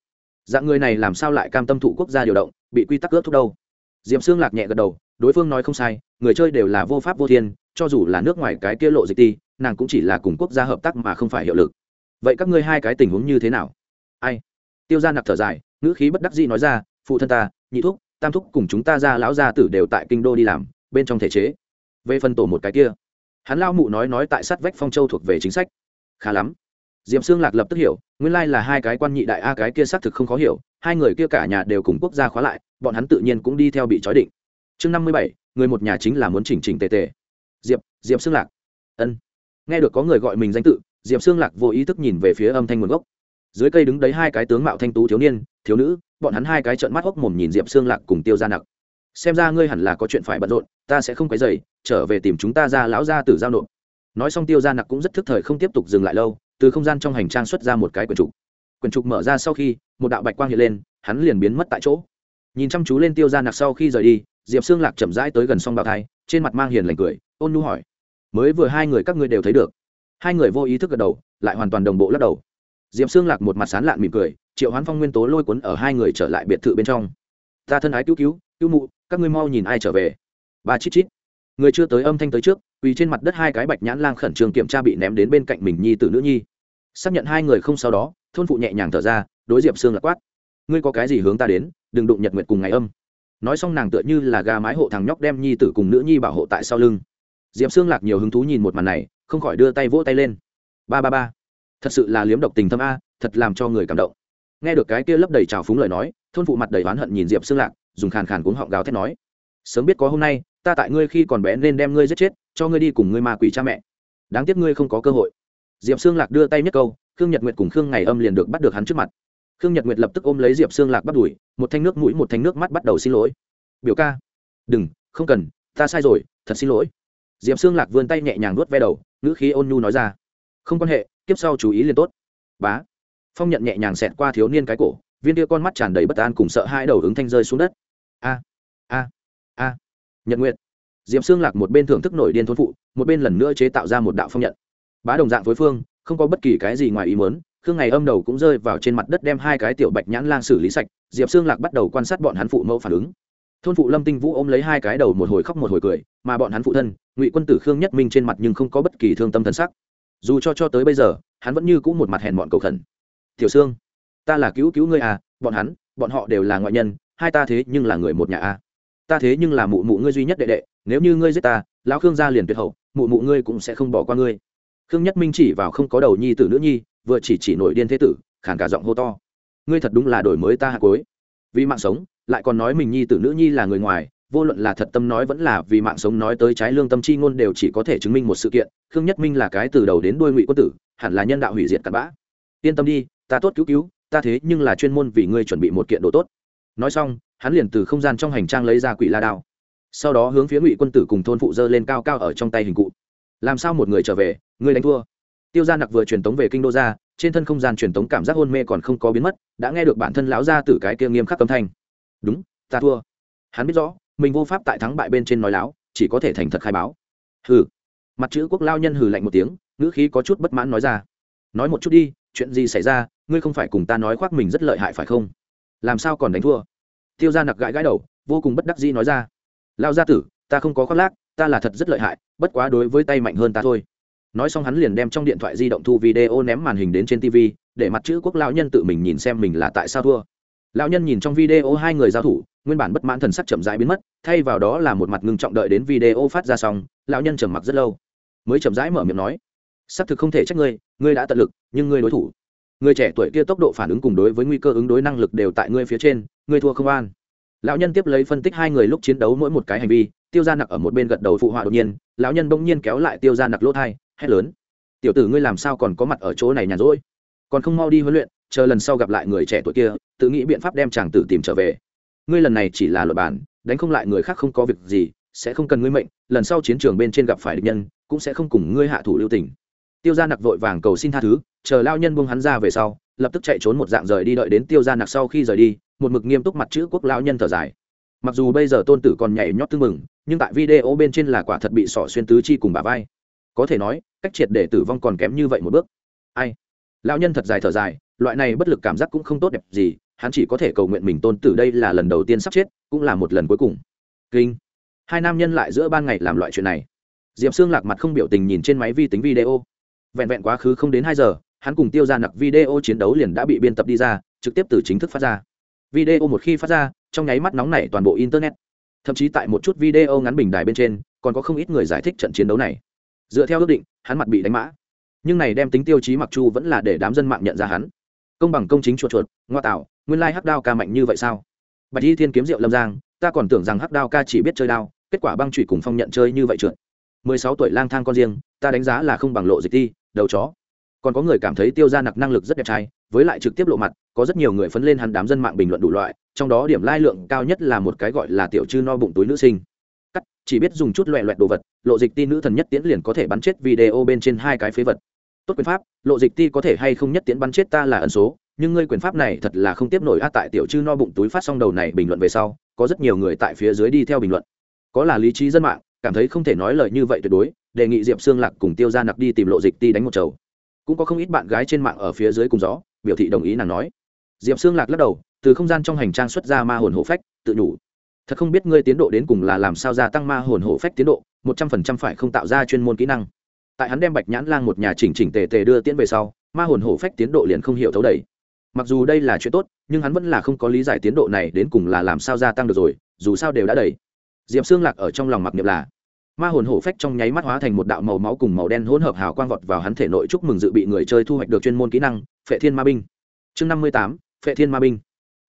Dạng người này làm sao lại cam tâm thụ quốc gia điều động, bị quy tắc ướt thúc đâu? Diệp Sương lạc nhẹ gật đầu, đối phương nói không sai, người chơi đều là vô pháp vô thiên cho dù là nước ngoài cái kia lộ dịch ti, nàng cũng chỉ là cùng quốc gia hợp tác mà không phải hiệu lực. Vậy các ngươi hai cái tình huống như thế nào? Ai? Tiêu g i a nặc thở dài, ngữ khí bất đắc dĩ nói ra, phụ thân ta, nhị thúc, tam thúc cùng chúng ta ra lão gia tử đều tại kinh đô đi làm, bên trong thể chế. Về phần tổ một cái kia, hắn lao mụ nói nói tại sát vách phong châu thuộc về chính sách. Khá lắm. Diệm xương lạc lập tức hiểu, nguyên lai là hai cái quan nhị đại a cái kia xác thực không khó hiểu, hai người kia cả nhà đều cùng quốc gia khóa lại, bọn hắn tự nhiên cũng đi theo bị trói định. Chương năm mươi bảy, người một nhà chính là muốn chỉnh chỉnh tề tề diệp diệp xương lạc. Ân. Nghe được có người gọi mình danh tự, diệp xương lạc vô ý thức nhìn về phía âm thanh nguồn gốc. Dưới cây đứng đấy hai cái tướng mạo thanh tú thiếu niên, thiếu nữ, bọn hắn hai cái trợn mắt hốc mồm nhìn diệp xương lạc cùng tiêu ra nặc. Xem ra ngươi hẳn là có chuyện phải bận rộn, ta sẽ không quấy dày trở về tìm chúng ta ra lão ra từ giao nộp. Nói xong tiêu ra nặc cũng rất thức thời không tiếp tục dừng lại lâu, từ không gian trong hành trang xuất ra một cái quyển trục. Quyển trục mở ra sau khi, một đạo bạch quang hiện lên, hắn liền biến mất tại chỗ. Nhìn chăm chú lên tiêu ra nặc sau khi rời đi, diệp xương lạc chậm rãi tới gần song bào thai, trên mặt mang hiền lành cười ôn nu hỏi. Mới vừa hai người các ngươi đều thấy được. Hai người vô ý thức gật đầu, lại hoàn toàn đồng bộ lắc đầu. Diệp xương lạc một mặt sán lạn mỉm cười, triệu hoán phong nguyên tố lôi cuốn ở hai người trở lại biệt thự bên trong. Ta thân ái cứu cứu cứu mụ, các ngươi mau nhìn ai trở về. Ba chít chít. Người chưa tới âm thanh tới trước vì trên mặt đất hai cái bạch nhãn lang khẩn trương kiểm tra bị ném đến bên cạnh mình nhi t nữ nhi. Xác nhận hai người không sau đó, thôn phụ nhẹ nhàng thở ra, đối diệp sương lạc quát. Ngươi có cái gì hướng ta đến, đừng đụng nhật nguyệt cùng ngày âm. Nói xong nàng tựa như là gà mái hộ thằng nhóc đem nhi tử cùng nữ nhi bảo hộ tại sau lưng diệp sương lạc nhiều hứng thú nhìn một màn này, không khỏi đưa tay vỗ tay lên. Ba ba ba, thật sự là liếm độc tình thâm a, thật làm cho người cảm động. Nghe được cái kia lấp đầy trào phúng lời nói, thôn phụ mặt đầy oán hận nhìn diệp sương lạc, dùng khàn khàn cuống họng gào thét nói, sớm biết có hôm nay, ta tại ngươi khi còn bé nên đem ngươi giết chết, cho ngươi đi cùng ngươi ma quỷ cha mẹ. Đáng tiếc ngươi không có cơ hội. Diệp xương lạc đưa tay nhất câu, khương nhật nguyệt cùng khương ngày âm liền được bắt được hắn trước mặt. Khương nhật nguyệt lập tức ôm lấy diệp xương lạc bắt đùi một thanh nước mũi, một thanh nước mắt bắt đầu xin lỗi. Biểu ca, đừng, không cần, ta sai rồi, thật xin lỗi diệp xương lạc vươn tay nhẹ nhàng nuốt ve đầu, ngữ khí ôn nhu nói ra. Không quan hệ, kiếp sau chú ý liền tốt. Bá. Phong nhận nhẹ nhàng xẹt qua thiếu niên cái cổ, viên tia con mắt tràn đầy bất an cùng sợ hai đầu ứng thanh rơi xuống đất. A a a. Nhật nguyệt. Diệp xương lạc một bên thưởng thức nổi điên thôn phụ, một bên lần nữa chế tạo ra một đạo phong nhận. Bá đồng dạng với phương, không có bất kỳ cái gì ngoài ý muốn, khương ngày âm đầu cũng rơi vào trên mặt đất đem hai cái tiểu bạch nhãn lang xử lý sạch, diệp xương lạc bắt đầu quan sát bọn hắn phụ mẫu phản ứng thôn phụ lâm tinh vũ ôm lấy hai cái đầu một hồi khóc một hồi cười, mà bọn hắn phụ thân, ngụy quân tử khương nhất minh trên mặt nhưng không có bất kỳ thương tâm thân sắc. Dù cho cho tới bây giờ, hắn vẫn như c ũ một mặt hèn bọn cầu khẩn. Tiểu sương, ta là cứu cứu ngươi à bọn hắn, bọn họ đều là ngoại nhân, hai ta thế nhưng là người một nhà à. Ta thế nhưng là mụ mụ ngươi duy nhất đệ đệ, nếu như ngươi giết ta, lão khương gia liền tuyệt hậu, mụ mụ ngươi cũng sẽ không bỏ qua ngươi. Khương nhất minh chỉ vào không có đầu nhi tử nữ nhi, vừa chỉ chỉ nổi điên thế tử khản cả giọng hô to. Ngươi thật đúng là đổi mới ta hạ cối vì mạng sống lại còn nói mình nhi tử nữ nhi là người ngoài, vô luận là thật tâm nói vẫn là vì mạng sống nói tới trái lương tâm chi ngôn đều chỉ có thể chứng minh một sự kiện, khương nhất minh là cái từ đầu đến đuôi ngụy quân tử, hẳn là nhân đạo hủy diệt cặn bã. Yên tâm đi, ta tốt cứu cứu, ta thế nhưng là chuyên môn vì ngươi chuẩn bị một kiện đồ tốt. Nói xong, hắn liền từ không gian trong hành trang lấy ra quỷ la đao. Sau đó hướng phía ngụy quân tử cùng thôn phụ dơ lên cao cao ở trong tay hình cụ. Làm sao một người trở về, ngươi đánh thua. Tiêu gia nặc vừa truyền tống về kinh đô ra, trên thân không gian truyền tống cảm giác hôn mê còn không có biến mất, đã nghe được bản thân lão gia tử cái kia nghiêm khắc âm thanh đúng, ta thua. Hắn biết rõ, mình vô pháp tại thắng bại bên trên nói láo, chỉ có thể thành thật khai báo. Hừ. Mặt chữ quốc lao nhân hừ lạnh một tiếng, ngữ khí có chút bất mãn nói ra. Nói một chút đi, chuyện gì xảy ra, ngươi không phải cùng ta nói khoác mình rất lợi hại phải không? Làm sao còn đánh thua? Tiêu ra nặc gãi gãi đầu, vô cùng bất đắc dĩ nói ra. Lao gia tử, ta không có khoác lác, ta là thật rất lợi hại, bất quá đối với tay mạnh hơn ta thôi. Nói xong hắn liền đem trong điện thoại di động thu video ném màn hình đến trên tv để mặt chữ quốc lao nhân tự mình nhìn xem mình là tại sao thua lão nhân nhìn trong video hai người giao thủ, nguyên bản bất mãn thần sắc chậm rãi biến mất, thay vào đó là một mặt ngưng trọng đợi đến video phát ra xong, lão nhân trầm mặc rất lâu. Mới chậm rãi mở miệng nói xác thực không thể trách ngươi ngươi đã tận lực, nhưng ngươi đối thủ. Người trẻ tuổi kia tốc độ phản ứng cùng đối với nguy cơ ứng đối năng lực đều tại ngươi phía trên, ngươi thua không an. Lão nhân tiếp lấy phân tích hai người lúc chiến đấu mỗi một cái hành vi, tiêu ra nặc ở một bên gật đầu phụ họa đột nhiên, lão nhân bỗng nhiên kéo lại tiêu ra nặc lỗ thai, hét lớn, tiểu tử ngươi làm sao còn có mặt ở chỗ này nhàn rỗi? Còn không mau đi huấn luyện chờ lần sau gặp lại người trẻ tuổi kia, tự nghĩ biện pháp đem chàng tử tìm trở về. Ngươi lần này chỉ là luật bản, đánh không lại người khác không có việc gì, sẽ không cần ngươi mệnh, lần sau chiến trường bên trên gặp phải địch nhân, cũng sẽ không cùng ngươi hạ thủ lưu tình. Tiêu gia nặc vội vàng cầu xin tha thứ, chờ lao nhân buông hắn ra về sau, lập tức chạy trốn một dạng rời đi đợi đến tiêu gia nặc sau khi rời đi, một mực nghiêm túc mặt chữ quốc lao nhân thở dài. Mặc dù bây giờ tôn tử còn nhảy nhót tưng mừng nhưng tại video bên trên là quả thật bị sỏ xuyên tứ chi cùng bà vai. Có thể nói, cách triệt để tử vong còn kém như vậy một bước. Ai? Lão nhân thật dài thở dài loại này bất lực cảm giác cũng không tốt đẹp gì, hắn chỉ có thể cầu nguyện mình tôn tử đây là lần đầu tiên sắp chết, cũng là một lần cuối cùng. Kinh. Hai nam nhân lại giữa ban ngày làm loại chuyện này. Diệp xương lạc mặt không biểu tình nhìn trên máy vi tính video. Vẹn vẹn quá khứ không đến hai giờ, hắn cùng tiêu ra nặc video chiến đấu liền đã bị biên tập đi ra, trực tiếp từ chính thức phát ra. Video một khi phát ra, trong nháy mắt nóng nảy toàn bộ internet. Thậm chí tại một chút video ngắn bình đài bên trên, còn có không ít người giải thích trận chiến đấu này. Dựa theo ước định, hắn mặt bị đánh mã. Nhưng này đem tính tiêu chí mặc chu vẫn là để đám dân mạng nhận ra hắn công bằng công chính chuột chuột, ngoa tạo, nguyên lai hắc đao ca mạnh như vậy sao? Bạch y thiên kiếm rượu lâm giang, ta còn tưởng rằng hắc đao ca chỉ biết chơi đao, kết quả băng trụy cùng phong nhận chơi như vậy trượt. Mười sáu tuổi lang thang con riêng, ta đánh giá là không bằng lộ dịch ti đầu chó. Còn có người cảm thấy tiêu ra nặc năng lực rất đẹp trai, với lại trực tiếp lộ mặt, có rất nhiều người phấn lên hắn đám dân mạng bình luận đủ loại, trong đó điểm lai lượng cao nhất là một cái gọi là tiểu chư no bụng túi nữ sinh. Cắt, chỉ biết dùng chút loẹ loẹt đồ vật, lộ dịch ti nữ thần nhất tiễn liền có thể bắn chết video bên trên hai cái phế vật tốt quyền pháp, lộ dịch ti có thể hay không nhất tiễn bắn chết ta là ẩn số, nhưng ngươi quyền pháp này thật là không tiếp nổi a tại tiểu chư no bụng túi phát xong đầu này bình luận về sau, có rất nhiều người tại phía dưới đi theo bình luận. Có là lý trí dân mạng, cảm thấy không thể nói lời như vậy tuyệt đối, đề nghị diệp xương lạc cùng tiêu ra nặc đi tìm lộ dịch ti đánh một chầu. Cũng có không ít bạn gái trên mạng ở phía dưới cùng gió, biểu thị đồng ý nàng nói. Diệp xương lạc lắc đầu, từ không gian trong hành trang xuất ra ma hồn hộ phách, tự nhủ. Thật không biết ngươi tiến độ đến cùng là làm sao gia tăng ma hồn hộ phách tiến độ, một trăm phần trăm phải không tạo ra chuyên môn kỹ năng tại hắn đem bạch nhãn lang một nhà chỉnh chỉnh tề tề đưa tiến về sau, ma hồn hổ phách tiến độ liền không hiểu thấu đầy mặc dù đây là chuyện tốt, nhưng hắn vẫn là không có lý giải tiến độ này đến cùng là làm sao gia tăng được rồi, dù sao đều đã đầy. Diệp xương lạc ở trong lòng mặc niệm là, ma hồn hổ phách trong nháy mắt hóa thành một đạo màu máu cùng màu đen hỗn hợp hào quang vọt vào hắn thể nội chúc mừng dự bị người chơi thu hoạch được chuyên môn kỹ năng, phệ thiên ma binh. Chương năm mươi tám, phệ thiên ma binh.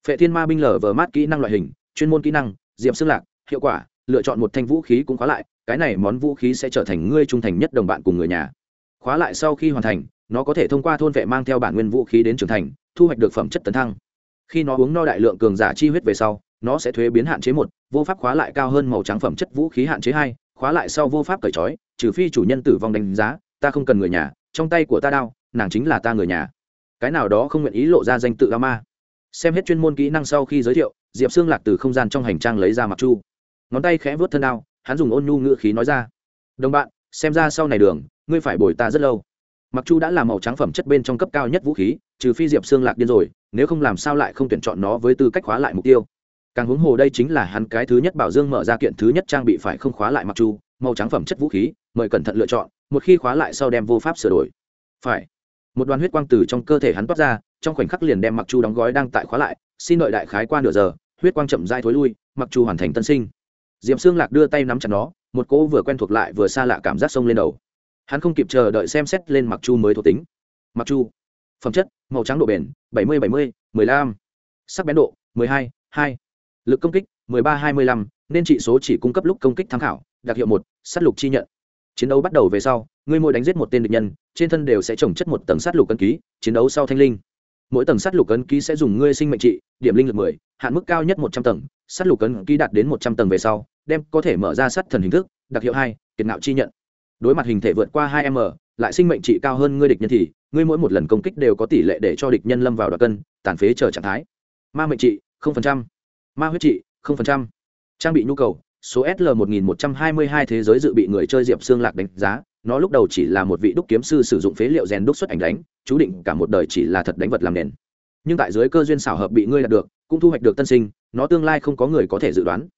Phệ thiên ma binh lở vờ mát kỹ năng loại hình, chuyên môn kỹ năng diệm xương lạc, hiệu quả lựa chọn một thanh vũ khí cũng khóa lại, cái này món vũ khí sẽ trở thành ngươi trung thành nhất đồng bạn cùng người nhà. Khóa lại sau khi hoàn thành, nó có thể thông qua thôn vệ mang theo bản nguyên vũ khí đến trưởng thành, thu hoạch được phẩm chất tấn thăng. Khi nó uống no đại lượng cường giả chi huyết về sau, nó sẽ thuế biến hạn chế một, vô pháp khóa lại cao hơn màu trắng phẩm chất vũ khí hạn chế hai, khóa lại sau vô pháp cởi trói, trừ phi chủ nhân tử vong đánh giá, ta không cần người nhà, trong tay của ta đao, nàng chính là ta người nhà. Cái nào đó không nguyện ý lộ ra danh tự đao ma xem hết chuyên môn kỹ năng sau khi giới thiệu, diệp xương lạc từ không gian trong hành trang lấy ra mặc chu ngón tay khẽ vớt thân đao, hắn dùng ôn nhu ngữ khí nói ra. Đồng bạn, xem ra sau này đường, ngươi phải bồi ta rất lâu. Mặc chu đã làm màu trắng phẩm chất bên trong cấp cao nhất vũ khí, trừ phi diệp xương lạc điên rồi, nếu không làm sao lại không tuyển chọn nó với tư cách khóa lại mục tiêu. Càng huống hồ đây chính là hắn cái thứ nhất bảo dương mở ra kiện thứ nhất trang bị phải không khóa lại mặc chu, màu trắng phẩm chất vũ khí, mời cẩn thận lựa chọn, một khi khóa lại sau đem vô pháp sửa đổi. Phải. Một đoàn huyết quang từ trong cơ thể hắn toát ra, trong khoảnh khắc liền đem mặc chu đóng gói đang tại khóa lại, xin đợi đại khái qua nửa giờ, huyết quang chậm dai thối lui, mặc chu hoàn thành tân sinh diệm xương lạc đưa tay nắm chặt nó, một cỗ vừa quen thuộc lại vừa xa lạ cảm giác sông lên đầu. Hắn không kịp chờ đợi xem xét lên mặc chu mới thuộc tính. Mặc chu, phẩm chất, màu trắng độ bền, bảy mươi bảy mươi, mười lăm, sắc bén độ, mười hai hai, lực công kích, mười ba, hai mươi lăm, nên trị số chỉ cung cấp lúc công kích tham khảo, đặc hiệu một s á t lục chi nhận. Chiến đấu bắt đầu về sau, ngươi mỗi đánh giết một tên địch nhân, trên thân đều sẽ trồng chất một tầng s á t lục cân ký, chiến đấu sau thanh linh. Mỗi tầng s á t lục cân ký sẽ dùng ngươi sinh mệnh trị, điểm linh lực mười, hạn mức cao nhất một trăm tầng sắt lục cấn ký đạt đến một trăm tầng về sau, đem có thể mở ra sắt thần hình thức, đặc hiệu hai, kiệt ngạo chi nhận. Đối mặt hình thể vượt qua hai m, lại sinh mệnh trị cao hơn ngươi địch nhân thì, ngươi mỗi một lần công kích đều có tỷ lệ để cho địch nhân lâm vào đoạt cân, tàn phế chờ trạng thái. Ma mệnh trị ma huyết trị trang bị nhu cầu, số sl 1122 thế giới dự bị người chơi diệp xương lạc đánh giá, nó lúc đầu chỉ là một vị đúc kiếm sư sử dụng phế liệu rèn đúc xuất ảnh đánh, chú định cả một đời chỉ là thật đánh vật làm nền nhưng tại dưới cơ duyên xảo hợp bị ngươi đạt được, cũng thu hoạch được tân sinh, nó tương lai không có người có thể dự đoán.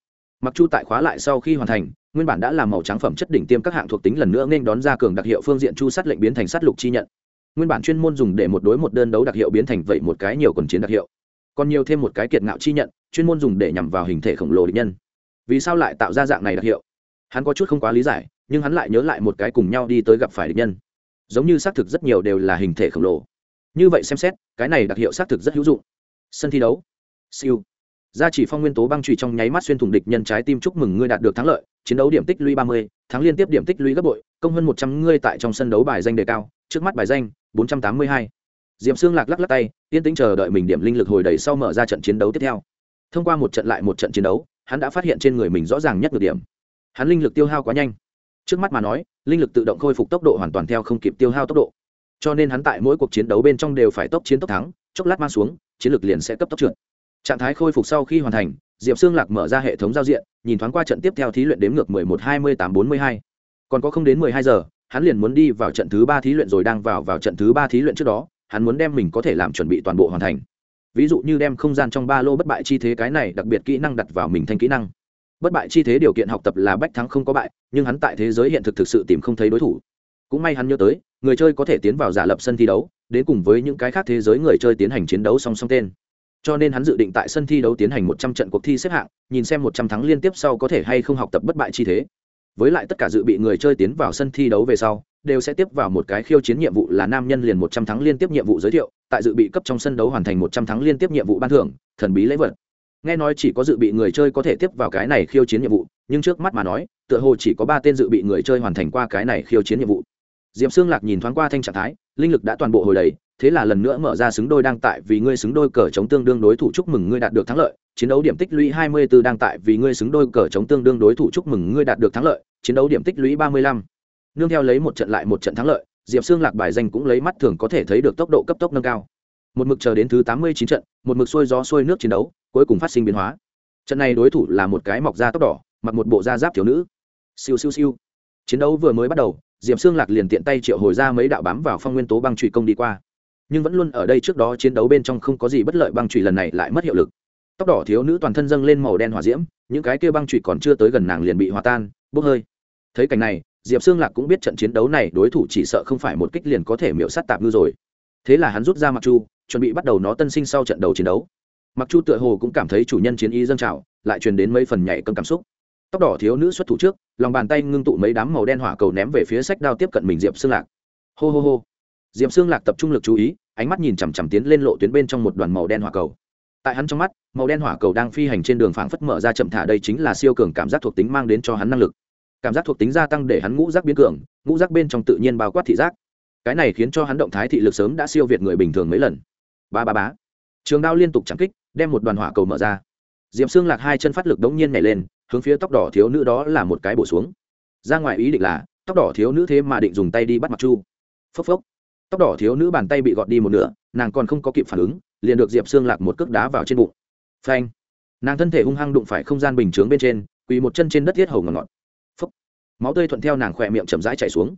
Mặc chu tại khóa lại sau khi hoàn thành, nguyên bản đã làm màu trắng phẩm chất đỉnh tiêm các hạng thuộc tính lần nữa nên đón ra cường đặc hiệu phương diện chu sát lệnh biến thành sát lục chi nhận. Nguyên bản chuyên môn dùng để một đối một đơn đấu đặc hiệu biến thành vậy một cái nhiều quần chiến đặc hiệu. Còn nhiều thêm một cái kiệt ngạo chi nhận, chuyên môn dùng để nhằm vào hình thể khổng lồ địch nhân. Vì sao lại tạo ra dạng này đặc hiệu? Hắn có chút không quá lý giải, nhưng hắn lại nhớ lại một cái cùng nhau đi tới gặp phải địch nhân. Giống như xác thực rất nhiều đều là hình thể khổng lồ như vậy xem xét, cái này đặc hiệu xác thực rất hữu dụng. Sân thi đấu. Siêu. Gia chỉ phong nguyên tố băng trụy trong nháy mắt xuyên thủng địch nhân trái tim chúc mừng ngươi đạt được thắng lợi, chiến đấu điểm tích lũy ba mươi, thắng liên tiếp điểm tích lũy gấp bội, công hơn một trăm ngươi tại trong sân đấu bài danh đề cao, trước mắt bài danh, bốn trăm tám mươi hai. Diệm xương lạc lắc lắc tay, yên tĩnh chờ đợi mình điểm linh lực hồi đầy sau mở ra trận chiến đấu tiếp theo. Thông qua một trận lại một trận chiến đấu, hắn đã phát hiện trên người mình rõ ràng nhất được điểm. Hắn linh lực tiêu hao quá nhanh. Trước mắt mà nói, linh lực tự động khôi phục tốc độ hoàn toàn theo không kịp tiêu hao tốc độ cho nên hắn tại mỗi cuộc chiến đấu bên trong đều phải tốc chiến tốc thắng, chốc lát mang xuống, chiến lược liền sẽ cấp tốc trượt. Trạng thái khôi phục sau khi hoàn thành, diệp xương lạc mở ra hệ thống giao diện, nhìn thoáng qua trận tiếp theo thí luyện đếm ngược mười một hai mươi tám bốn mươi hai. Còn có không đến mười hai giờ, hắn liền muốn đi vào trận thứ ba thí luyện rồi đang vào vào trận thứ ba thí luyện trước đó, hắn muốn đem mình có thể làm chuẩn bị toàn bộ hoàn thành. Ví dụ như đem không gian trong ba lô bất bại chi thế cái này đặc biệt kỹ năng đặt vào mình thành kỹ năng. Bất bại chi thế điều kiện học tập là bách thắng không có bại, nhưng hắn tại thế giới hiện thực thực sự tìm không thấy đối thủ. Cũng may hắn nhớ tới người chơi có thể tiến vào giả lập sân thi đấu, đến cùng với những cái khác thế giới người chơi tiến hành chiến đấu song song tên. Cho nên hắn dự định tại sân thi đấu tiến hành một trăm trận cuộc thi xếp hạng, nhìn xem một trăm thắng liên tiếp sau có thể hay không học tập bất bại chi thế. Với lại tất cả dự bị người chơi tiến vào sân thi đấu về sau, đều sẽ tiếp vào một cái khiêu chiến nhiệm vụ là nam nhân liền một trăm thắng liên tiếp nhiệm vụ giới thiệu, tại dự bị cấp trong sân đấu hoàn thành một trăm thắng liên tiếp nhiệm vụ ban thưởng, thần bí lễ vật. Nghe nói chỉ có dự bị người chơi có thể tiếp vào cái này khiêu chiến nhiệm vụ, nhưng trước mắt mà nói, tựa hồ chỉ có ba tên dự bị người chơi hoàn thành qua cái này khiêu chiến nhiệm vụ. Diệp xương lạc nhìn thoáng qua thanh trạng thái, linh lực đã toàn bộ hồi đầy, thế là lần nữa mở ra xứng đôi đang tại vì ngươi xứng đôi cờ chống tương đương đối thủ chúc mừng ngươi đạt được thắng lợi. Chiến đấu điểm tích lũy 24 đang tại vì ngươi xứng đôi cờ chống tương đương đối thủ chúc mừng ngươi đạt được thắng lợi. Chiến đấu điểm tích lũy 35. nương theo lấy một trận lại một trận thắng lợi, diệp xương lạc bài danh cũng lấy mắt thường có thể thấy được tốc độ cấp tốc nâng cao. Một mực chờ đến thứ 89 trận, một mực xuôi gió xuôi nước chiến đấu, cuối cùng phát sinh biến hóa. Trận này đối thủ là một cái mọc da tóc đỏ, mặc một bộ da giáp thiếu nữ. Siêu siêu siêu. Chiến đấu vừa mới bắt đầu diệp xương lạc liền tiện tay triệu hồi ra mấy đạo bám vào phong nguyên tố băng trụy công đi qua. Nhưng vẫn luôn ở đây trước đó chiến đấu bên trong không có gì bất lợi băng trụy lần này lại mất hiệu lực. Tóc đỏ thiếu nữ toàn thân dâng lên màu đen hỏa diễm, những cái kia băng trụy còn chưa tới gần nàng liền bị hòa tan, bốc hơi. Thấy cảnh này, diệp xương lạc cũng biết trận chiến đấu này đối thủ chỉ sợ không phải một kích liền có thể miễu sát tạp ngư rồi. Thế là hắn rút ra mặc chu, chuẩn bị bắt đầu nó tân sinh sau trận đầu chiến đấu. Mặc chu tựa hồ cũng cảm thấy chủ nhân chiến y dâng trào, lại truyền đến mấy phần nhảy cơn cảm xúc tóc đỏ thiếu nữ xuất thủ trước, lòng bàn tay ngưng tụ mấy đám màu đen hỏa cầu ném về phía sách đao tiếp cận mình diệp xương lạc. Hô hô hô. Diệp xương lạc tập trung lực chú ý, ánh mắt nhìn chằm chằm tiến lên lộ tuyến bên trong một đoàn màu đen hỏa cầu. Tại hắn trong mắt, màu đen hỏa cầu đang phi hành trên đường phảng phất mở ra chậm thả đây chính là siêu cường cảm giác thuộc tính mang đến cho hắn năng lực. Cảm giác thuộc tính gia tăng để hắn ngũ giác biến cường, ngũ giác bên trong tự nhiên bao quát thị giác. Cái này khiến cho hắn động thái thị lực sớm đã siêu việt người bình thường mấy lần. Ba ba bá trường đao liên tục chẳng kích, đem một đoàn hỏa cầu mở ra. Diệm xương lạc hai chân phát lực đống nhiên nhảy lên hướng phía tóc đỏ thiếu nữ đó là một cái bổ xuống. Ra ngoài ý định là, tóc đỏ thiếu nữ thế mà định dùng tay đi bắt mặc chu. Phốc phốc. Tóc đỏ thiếu nữ bàn tay bị gọt đi một nửa, nàng còn không có kịp phản ứng, liền được diệp xương lạc một cước đá vào trên bụng. Phanh. Nàng thân thể hung hăng đụng phải không gian bình chướng bên trên, quỳ một chân trên đất thiết hầu ngọt ngọt phốc. Máu tươi thuận theo nàng khỏe miệng chậm rãi chảy xuống.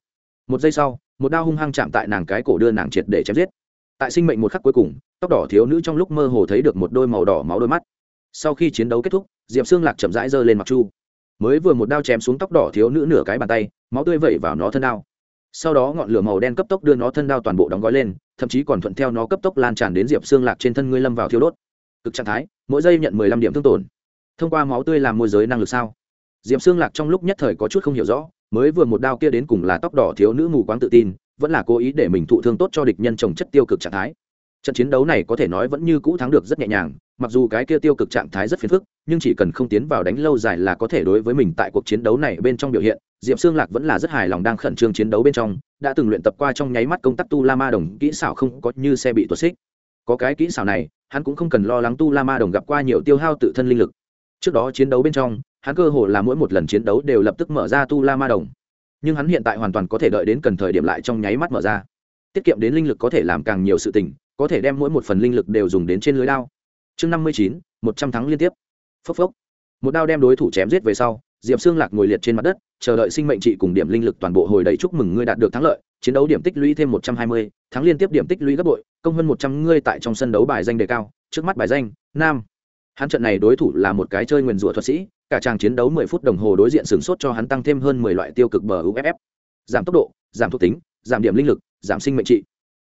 Một giây sau, một đao hung hăng chạm tại nàng cái cổ đưa nàng triệt để chém giết. Tại sinh mệnh một khắc cuối cùng, tóc đỏ thiếu nữ trong lúc mơ hồ thấy được một đôi màu đỏ máu đôi mắt. Sau khi chiến đấu kết thúc diệp xương lạc chậm rãi giơ lên mặc chu. Mới vừa một đao chém xuống tóc đỏ thiếu nữ nửa cái bàn tay, máu tươi vẩy vào nó thân đao. Sau đó ngọn lửa màu đen cấp tốc đưa nó thân đao toàn bộ đóng gói lên, thậm chí còn thuận theo nó cấp tốc lan tràn đến diệp xương lạc trên thân ngươi lâm vào thiêu đốt. Cực trạng thái, mỗi giây nhận mười lăm điểm thương tổn. Thông qua máu tươi làm môi giới năng lực sao? Diệp xương lạc trong lúc nhất thời có chút không hiểu rõ, mới vừa một đao kia đến cùng là tóc đỏ thiếu nữ mù quáng tự tin, vẫn là cố ý để mình thụ thương tốt cho địch nhân trồng chất tiêu cực trạng thái. Trận chiến đấu này có thể nói vẫn như cũ thắng được rất nhẹ nhàng mặc dù cái kia tiêu cực trạng thái rất phiền phức, nhưng chỉ cần không tiến vào đánh lâu dài là có thể đối với mình tại cuộc chiến đấu này bên trong biểu hiện. Diệp xương lạc vẫn là rất hài lòng đang khẩn trương chiến đấu bên trong, đã từng luyện tập qua trong nháy mắt công tác tu la ma đồng, kỹ xảo không có như xe bị tuột xích. Có cái kỹ xảo này, hắn cũng không cần lo lắng tu la ma đồng gặp qua nhiều tiêu hao tự thân linh lực. Trước đó chiến đấu bên trong, hắn cơ hồ là mỗi một lần chiến đấu đều lập tức mở ra tu la ma đồng. Nhưng hắn hiện tại hoàn toàn có thể đợi đến cần thời điểm lại trong nháy mắt mở ra. Tiết kiệm đến linh lực có thể làm càng nhiều sự tình, có thể đem mỗi một phần linh lực đều dùng đến trên lưới đao chương năm mươi chín, một trăm thắng liên tiếp. Phốc phốc. Một đao đem đối thủ chém giết về sau, diệp xương lạc ngồi liệt trên mặt đất, chờ đợi sinh mệnh trị cùng điểm linh lực toàn bộ hồi đầy chúc mừng ngươi đạt được thắng lợi, chiến đấu điểm tích lũy thêm một trăm hai mươi, thắng liên tiếp điểm tích lũy gấp bội, công hơn một trăm ngươi tại trong sân đấu bài danh đề cao, trước mắt bài danh, nam. Hắn trận này đối thủ là một cái chơi nguyền rủa thuật sĩ, cả tràng chiến đấu mười phút đồng hồ đối diện sửng sốt cho hắn tăng thêm hơn mười loại tiêu cực bờ uff giảm tốc độ, giảm thuộc tính, giảm điểm linh lực, giảm sinh mệnh trị.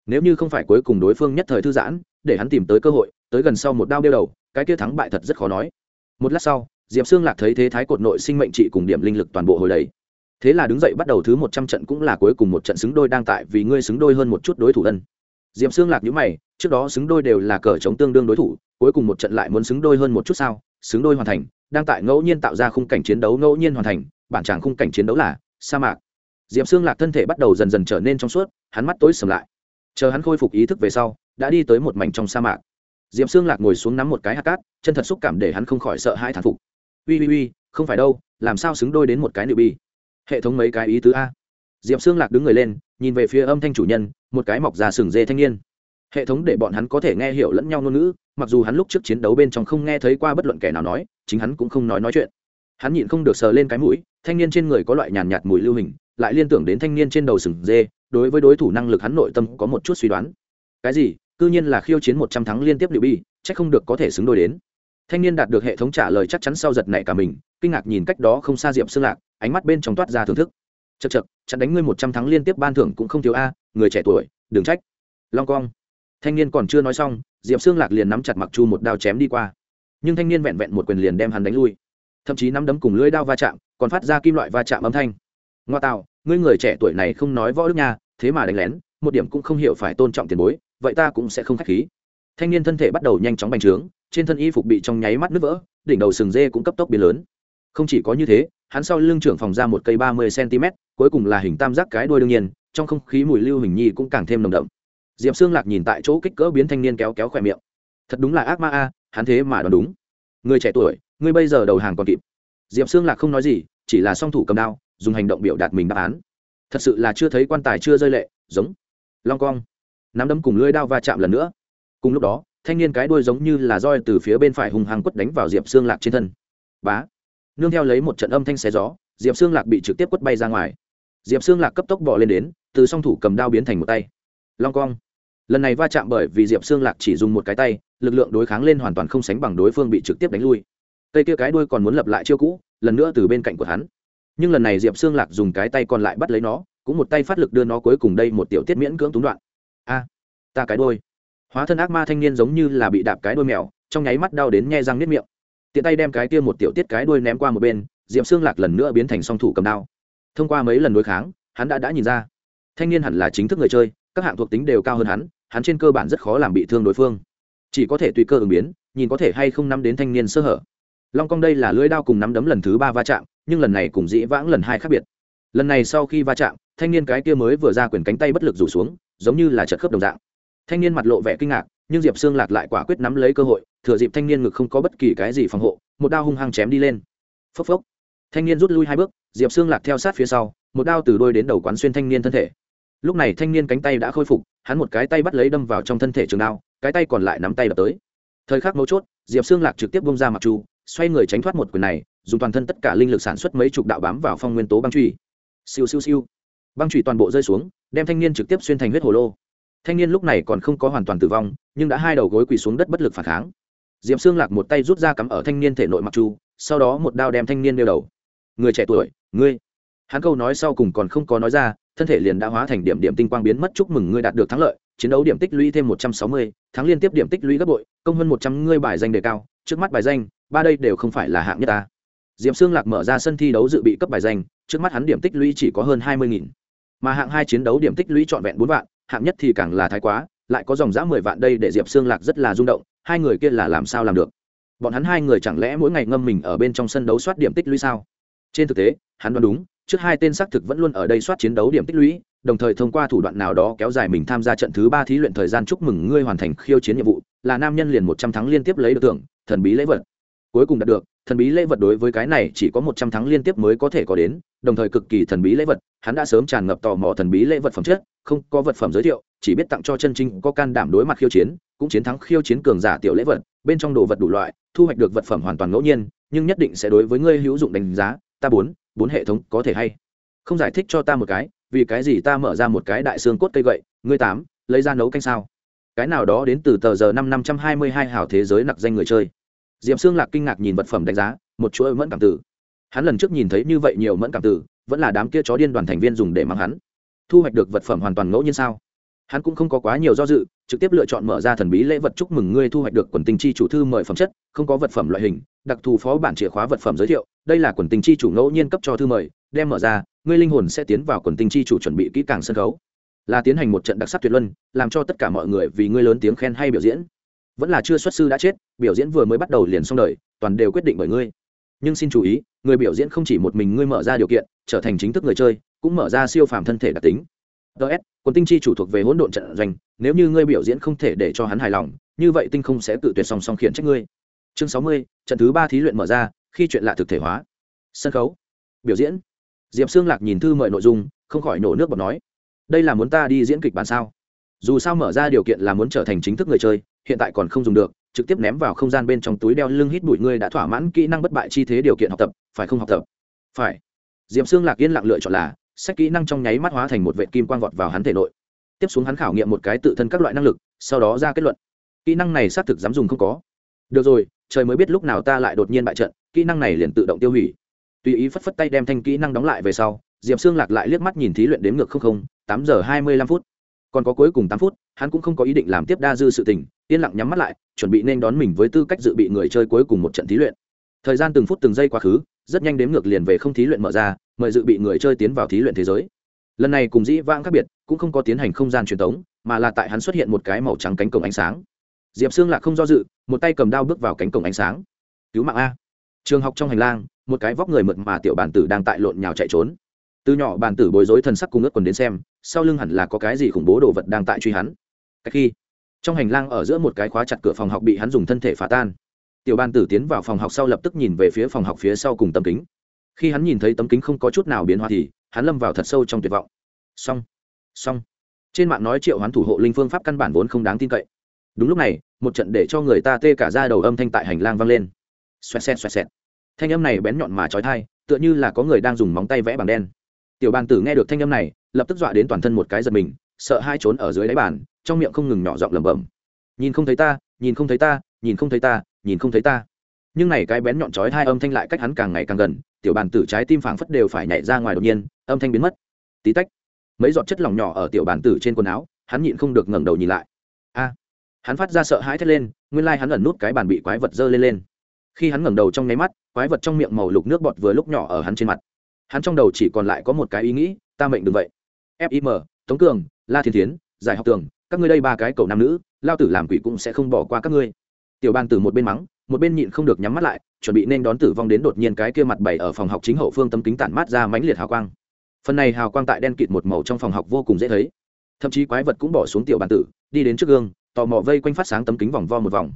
Nếu như không phải cuối cùng đối phương nhất thời thư giãn để hắn tìm tới cơ hội, tới gần sau một đao đeo đầu, cái kia thắng bại thật rất khó nói. Một lát sau, diệp xương lạc thấy thế thái cột nội sinh mệnh trị cùng điểm linh lực toàn bộ hồi đầy. Thế là đứng dậy bắt đầu thứ một trăm trận cũng là cuối cùng một trận xứng đôi đang tại vì ngươi xứng đôi hơn một chút đối thủ ân diệp xương lạc nhữ mày, trước đó xứng đôi đều là cờ chống tương đương đối thủ, cuối cùng một trận lại muốn xứng đôi hơn một chút sao? Xứng đôi hoàn thành, đang tại ngẫu nhiên tạo ra khung cảnh chiến đấu ngẫu nhiên hoàn thành, bản tràng khung cảnh chiến đấu là sa mạc. Diệp xương lạc thân thể bắt đầu dần dần trở nên trong suốt, hắn mắt tối sầm lại. Chờ hắn khôi phục ý thức về sau đã đi tới một mảnh trong sa mạc. Diệp xương lạc ngồi xuống nắm một cái hạt cát, chân thật xúc cảm để hắn không khỏi sợ hãi thản phục. Ui ui ui không phải đâu, làm sao xứng đôi đến một cái nữ bi? Hệ thống mấy cái ý tứ a. Diệp xương lạc đứng người lên, nhìn về phía âm thanh chủ nhân, một cái mọc già sừng dê thanh niên. Hệ thống để bọn hắn có thể nghe hiểu lẫn nhau ngôn ngữ, mặc dù hắn lúc trước chiến đấu bên trong không nghe thấy qua bất luận kẻ nào nói, chính hắn cũng không nói nói chuyện. Hắn nhịn không được sờ lên cái mũi, thanh niên trên người có loại nhàn nhạt mùi lưu hình, lại liên tưởng đến thanh niên trên đầu sừng dê, đối với đối thủ năng lực hắn nội tâm có một chút suy đoán. Cái gì? Cư nhiên là khiêu chiến một trăm thắng liên tiếp liệu bi, chắc không được có thể xứng đôi đến. Thanh niên đạt được hệ thống trả lời chắc chắn sau giật nảy cả mình, kinh ngạc nhìn cách đó không xa diệp xương lạc, ánh mắt bên trong toát ra thưởng thức. Chật chật chặn đánh ngươi một trăm thắng liên tiếp ban thưởng cũng không thiếu a, người trẻ tuổi, đừng trách. Long cong. Thanh niên còn chưa nói xong, diệp xương lạc liền nắm chặt mặc chu một đao chém đi qua. Nhưng thanh niên vẹn vẹn một quyền liền đem hắn đánh lui. Thậm chí nắm đấm cùng lưỡi đao va chạm, còn phát ra kim loại va chạm âm thanh. Ngoa tạo, ngươi người trẻ tuổi này không nói võ đức nha, thế mà đánh lén, một điểm cũng không hiểu phải tôn trọng tiền bối vậy ta cũng sẽ không k h á c h khí. Thanh niên thân thể bắt đầu nhanh chóng bành trướng, trên thân y phục bị trong nháy mắt nứt vỡ, đỉnh đầu sừng dê cũng cấp tốc biến lớn. Không chỉ có như thế, hắn sau lưng trưởng phòng ra một cây ba mươi cm cuối cùng là hình tam giác cái đuôi đương nhiên, trong không khí mùi lưu hình nhi cũng càng thêm nồng đậm. Diệp xương lạc nhìn tại chỗ kích cỡ biến thanh niên kéo kéo khỏe miệng. Thật đúng là ác ma a, hắn thế mà đoán đúng. Người trẻ tuổi ngươi bây giờ đầu hàng còn kịp. Diệp xương lạc không nói gì, chỉ là song thủ cầm đao, dùng hành động biểu đạt mình đáp án. Thật sự là chưa thấy quan tài chưa rơi lệ, giống. Long cong nắm đấm cùng lưỡi đao va chạm lần nữa. Cùng lúc đó, thanh niên cái đuôi giống như là roi từ phía bên phải hùng hăng quất đánh vào diệp xương lạc trên thân. Bá! Nương theo lấy một trận âm thanh xé gió, diệp xương lạc bị trực tiếp quất bay ra ngoài. Diệp xương lạc cấp tốc bỏ lên đến, từ song thủ cầm đao biến thành một tay. Long cong! Lần này va chạm bởi vì diệp xương lạc chỉ dùng một cái tay, lực lượng đối kháng lên hoàn toàn không sánh bằng đối phương bị trực tiếp đánh lui. Cây kia cái đuôi còn muốn lập lại chiêu cũ, lần nữa từ bên cạnh của hắn. Nhưng lần này diệp xương lạc dùng cái tay còn lại bắt lấy nó, cũng một tay phát lực đưa nó cuối cùng đây một tiểu tiết miễn cưỡng túng đoạn a, ta cái đôi hóa thân ác ma thanh niên giống như là bị đạp cái đôi mèo, trong nháy mắt đau đến nhe răng nếp miệng. Tiện tay đem cái kia một tiểu tiết cái đuôi ném qua một bên, diệp xương lạc lần nữa biến thành song thủ cầm đao. Thông qua mấy lần đối kháng, hắn đã đã nhìn ra. Thanh niên hẳn là chính thức người chơi, các hạng thuộc tính đều cao hơn hắn hắn trên cơ bản rất khó làm bị thương đối phương. Chỉ có thể tùy cơ ứng biến, nhìn có thể hay không nắm đến thanh niên sơ hở. Long cong đây là lưỡi đao cùng nắm đấm lần thứ ba va chạm, nhưng lần này cùng dĩ vãng lần hai khác biệt. Lần này sau khi va chạm, thanh niên cái kia mới vừa ra quyền cánh tay bất lực rủ xuống giống như là chật khớp đồng dạng. Thanh niên mặt lộ vẻ kinh ngạc, nhưng diệp xương lạc lại quả quyết nắm lấy cơ hội, thừa dịp thanh niên ngực không có bất kỳ cái gì phòng hộ, một đao hung hăng chém đi lên. Phốc phốc. Thanh niên rút lui hai bước, diệp xương lạc theo sát phía sau, một đao từ đôi đến đầu quán xuyên thanh niên thân thể. Lúc này thanh niên cánh tay đã khôi phục, hắn một cái tay bắt lấy đâm vào trong thân thể trường đao, cái tay còn lại nắm tay đập tới. Thời khắc mấu chốt, diệp xương lạc trực tiếp bông ra mặc chu xoay người tránh thoát một quyền này, dùng toàn thân tất cả linh lực sản xuất mấy chục đạo bám vào phong nguyên tố băng truy siêu siêu siêu. Băng truy toàn bộ rơi xuống đem thanh niên trực tiếp xuyên thành huyết hồ lô. Thanh niên lúc này còn không có hoàn toàn tử vong, nhưng đã hai đầu gối quỳ xuống đất bất lực phản kháng. Diệp xương lạc một tay rút ra cắm ở thanh niên thể nội mặc chu, sau đó một đao đem thanh niên đeo đầu. Người trẻ tuổi, ngươi. Hắn câu nói sau cùng còn không có nói ra, thân thể liền đã hóa thành điểm điểm tinh quang biến mất, chúc mừng ngươi đạt được thắng lợi, chiến đấu điểm tích lũy thêm một trăm sáu mươi, thắng liên tiếp điểm tích lũy gấp bội, công hơn một trăm ngươi bài danh đề cao, trước mắt bài danh, ba đây đều không phải là hạng nhất ta. Diệm xương lạc mở ra sân thi đấu dự bị cấp bài danh, trước mắt hắn điểm tích lũy chỉ có hơn hai mươi nghìn mà hạng hai chiến đấu điểm tích lũy trọn vẹn bốn vạn, hạng nhất thì càng là thái quá, lại có dòng giã mười vạn đây để diệp xương lạc rất là rung động, hai người kia là làm sao làm được? Bọn hắn hai người chẳng lẽ mỗi ngày ngâm mình ở bên trong sân đấu soát điểm tích lũy sao? Trên thực tế, hắn đoán đúng, trước hai tên xác thực vẫn luôn ở đây soát chiến đấu điểm tích lũy, đồng thời thông qua thủ đoạn nào đó kéo dài mình tham gia trận thứ ba thí luyện thời gian chúc mừng ngươi hoàn thành khiêu chiến nhiệm vụ, là nam nhân liền một trăm thắng liên tiếp lấy được tưởng thần bí lễ vật cuối cùng đạt được, thần bí lễ vật đối với cái này chỉ có một trăm tháng liên tiếp mới có thể có đến, đồng thời cực kỳ thần bí lễ vật, hắn đã sớm tràn ngập tò mò thần bí lễ vật phẩm chất, không có vật phẩm giới thiệu, chỉ biết tặng cho chân chính có can đảm đối mặt khiêu chiến, cũng chiến thắng khiêu chiến cường giả tiểu lễ vật, bên trong đồ vật đủ loại, thu hoạch được vật phẩm hoàn toàn ngẫu nhiên, nhưng nhất định sẽ đối với ngươi hữu dụng đánh giá, ta bốn bốn hệ thống có thể hay. Không giải thích cho ta một cái, vì cái gì ta mở ra một cái đại xương cốt cây gậy, ngươi tám, lấy ra nấu canh sao? Cái nào đó đến từ tờ giờ năm năm trăm hai mươi hai hào thế giới nặc danh người chơi diệm xương lạc kinh ngạc nhìn vật phẩm đánh giá, một chuỗi mẫn cảm tử. Hắn lần trước nhìn thấy như vậy nhiều mẫn cảm tử, vẫn là đám kia chó điên đoàn thành viên dùng để mang hắn. Thu hoạch được vật phẩm hoàn toàn ngẫu nhiên sao? Hắn cũng không có quá nhiều do dự, trực tiếp lựa chọn mở ra thần bí lễ vật chúc mừng ngươi thu hoạch được quần tinh chi chủ thư mời phẩm chất, không có vật phẩm loại hình, đặc thù phó bản chìa khóa vật phẩm giới thiệu, đây là quần tinh chi chủ ngẫu nhiên cấp cho thư mời, đem mở ra, ngươi linh hồn sẽ tiến vào quần tinh chi chủ chuẩn bị kỹ càng sân khấu. Là tiến hành một trận đặc sắc tuyệt luân, làm cho tất cả mọi người vì ngươi lớn tiếng khen hay biểu diễn vẫn là chưa xuất sư đã chết, biểu diễn vừa mới bắt đầu liền xong đời, toàn đều quyết định bởi ngươi. Nhưng xin chú ý, người biểu diễn không chỉ một mình ngươi mở ra điều kiện, trở thành chính thức người chơi, cũng mở ra siêu phàm thân thể đặc tính. Ts quần tinh chi chủ thuộc về hỗn độn trận doanh, nếu như ngươi biểu diễn không thể để cho hắn hài lòng, như vậy tinh không sẽ tự tuyệt song song khiển trách ngươi. Chương sáu mươi, trận thứ ba thí luyện mở ra, khi chuyện lạ thực thể hóa. Sân khấu. Biểu diễn. Diệp xương lạc nhìn thư mời nội dung, không khỏi nổ nước bọt nói, đây là muốn ta đi diễn kịch bản sao? Dù sao mở ra điều kiện là muốn trở thành chính thức người chơi hiện tại còn không dùng được, trực tiếp ném vào không gian bên trong túi đeo lưng hít bụi ngươi đã thỏa mãn kỹ năng bất bại chi thế điều kiện học tập, phải không học tập? Phải. Diệp xương lạc yên lặng lựa chọn là, sách kỹ năng trong nháy mắt hóa thành một vệ kim quang vọt vào hắn thể nội. Tiếp xuống hắn khảo nghiệm một cái tự thân các loại năng lực, sau đó ra kết luận. Kỹ năng này xác thực dám dùng không có. Được rồi, trời mới biết lúc nào ta lại đột nhiên bại trận, kỹ năng này liền tự động tiêu hủy. Tùy ý phất phất tay đem thanh kỹ năng đóng lại về sau, diệp xương lạc lại liếc mắt nhìn thí luyện đếm ngược không không, tám giờ hai mươi lăm phút còn có cuối cùng tám phút, hắn cũng không có ý định làm tiếp đa dư sự tình, yên lặng nhắm mắt lại, chuẩn bị nên đón mình với tư cách dự bị người chơi cuối cùng một trận thí luyện. Thời gian từng phút từng giây quá khứ, rất nhanh đếm ngược liền về không thí luyện mở ra, mời dự bị người chơi tiến vào thí luyện thế giới. Lần này cùng dĩ vãng khác biệt, cũng không có tiến hành không gian truyền thống mà là tại hắn xuất hiện một cái màu trắng cánh cổng ánh sáng. Diệp xương lạc không do dự, một tay cầm đao bước vào cánh cổng ánh sáng. Cứu mạng a. Trường học trong hành lang, một cái vóc người mượt mà tiểu bản tử đang tại lộn nhào chạy trốn. Từ nhỏ bản tử bối rối thần sắc cùng ướt quần đến xem sau lưng hẳn là có cái gì khủng bố đồ vật đang tại truy hắn. Cách khi, trong hành lang ở giữa một cái khóa chặt cửa phòng học bị hắn dùng thân thể phá tan. Tiểu ban tử tiến vào phòng học sau lập tức nhìn về phía phòng học phía sau cùng tấm kính. Khi hắn nhìn thấy tấm kính không có chút nào biến hóa thì, hắn lâm vào thật sâu trong tuyệt vọng. Xong xong. Trên mạng nói triệu hoán thủ hộ linh phương pháp căn bản vốn không đáng tin cậy. Đúng lúc này, một trận để cho người ta tê cả ra đầu âm thanh tại hành lang vang lên. Xoẹt xẹt xoẹt xẹt. Thanh âm này bén nhọn mà trói thai, tựa như là có người đang dùng móng tay vẽ bằng đen tiểu bàn tử nghe được thanh âm này, lập tức dọa đến toàn thân một cái giật mình, sợ hai trốn ở dưới đáy bàn, trong miệng không ngừng nhỏ giọng lẩm bẩm. Nhìn không thấy ta, nhìn không thấy ta, nhìn không thấy ta, nhìn không thấy ta. Nhưng này cái bén nhọn chói hai âm thanh lại cách hắn càng ngày càng gần, tiểu bàn tử trái tim phảng phất đều phải nhảy ra ngoài đột nhiên, âm thanh biến mất. Tí tách, mấy giọt chất lỏng nhỏ ở tiểu bàn tử trên quần áo, hắn nhịn không được ngẩng đầu nhìn lại. A, hắn phát ra sợ hãi thét lên, nguyên lai hắn ẩn nút cái bàn bị quái vật dơ lên lên. Khi hắn ngẩng đầu trong nháy mắt, quái vật trong miệng màu lục nước bọt vừa lúc nhỏ ở hắn trên mặt hắn trong đầu chỉ còn lại có một cái ý nghĩ, ta mệnh đừng vậy. Fim tống cường, la thiên tiến giải học tường, các ngươi đây ba cái cầu nam nữ, lao tử làm quỷ cũng sẽ không bỏ qua các ngươi. Tiểu bàn tử một bên mắng, một bên nhịn không được nhắm mắt lại, chuẩn bị nên đón tử vong đến đột nhiên cái kia mặt bảy ở phòng học chính hậu phương tấm kính tản mát ra mãnh liệt hào quang. Phần này hào quang tại đen kịt một màu trong phòng học vô cùng dễ thấy. Thậm chí quái vật cũng bỏ xuống tiểu bàn tử, đi đến trước gương, tò mò vây quanh phát sáng tấm kính vòng vo một vòng.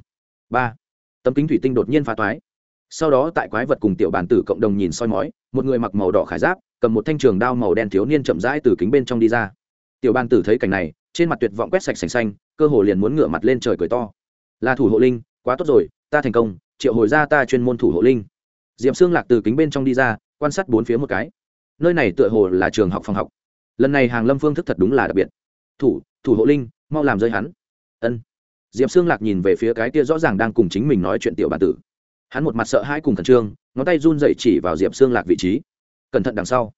Ba. Tấm kính thủy tinh đột nhiên phá toái sau đó tại quái vật cùng tiểu bàn tử cộng đồng nhìn soi mói, một người mặc màu đỏ khải giáp, cầm một thanh trường đao màu đen thiếu niên chậm rãi từ kính bên trong đi ra. Tiểu bàn tử thấy cảnh này, trên mặt tuyệt vọng quét sạch sành xanh, cơ hồ liền muốn ngửa mặt lên trời cười to. Là thủ hộ linh, quá tốt rồi, ta thành công, triệu hồi ra ta chuyên môn thủ hộ linh. D i ệ p xương lạc từ kính bên trong đi ra, quan sát bốn phía một cái. Nơi này tựa hồ là trường học phòng học. Lần này hàng lâm phương thức thật đúng là đặc biệt. Thủ thủ hộ linh, mau làm rơi hắn. Ân. D i ệ p xương lạc nhìn về phía cái kia rõ ràng đang cùng chính mình nói chuyện tiểu bản tử hắn một mặt sợ hai cùng khẩn trương, ngón tay run dậy chỉ vào diệp xương lạc vị trí. Cẩn thận đằng sau.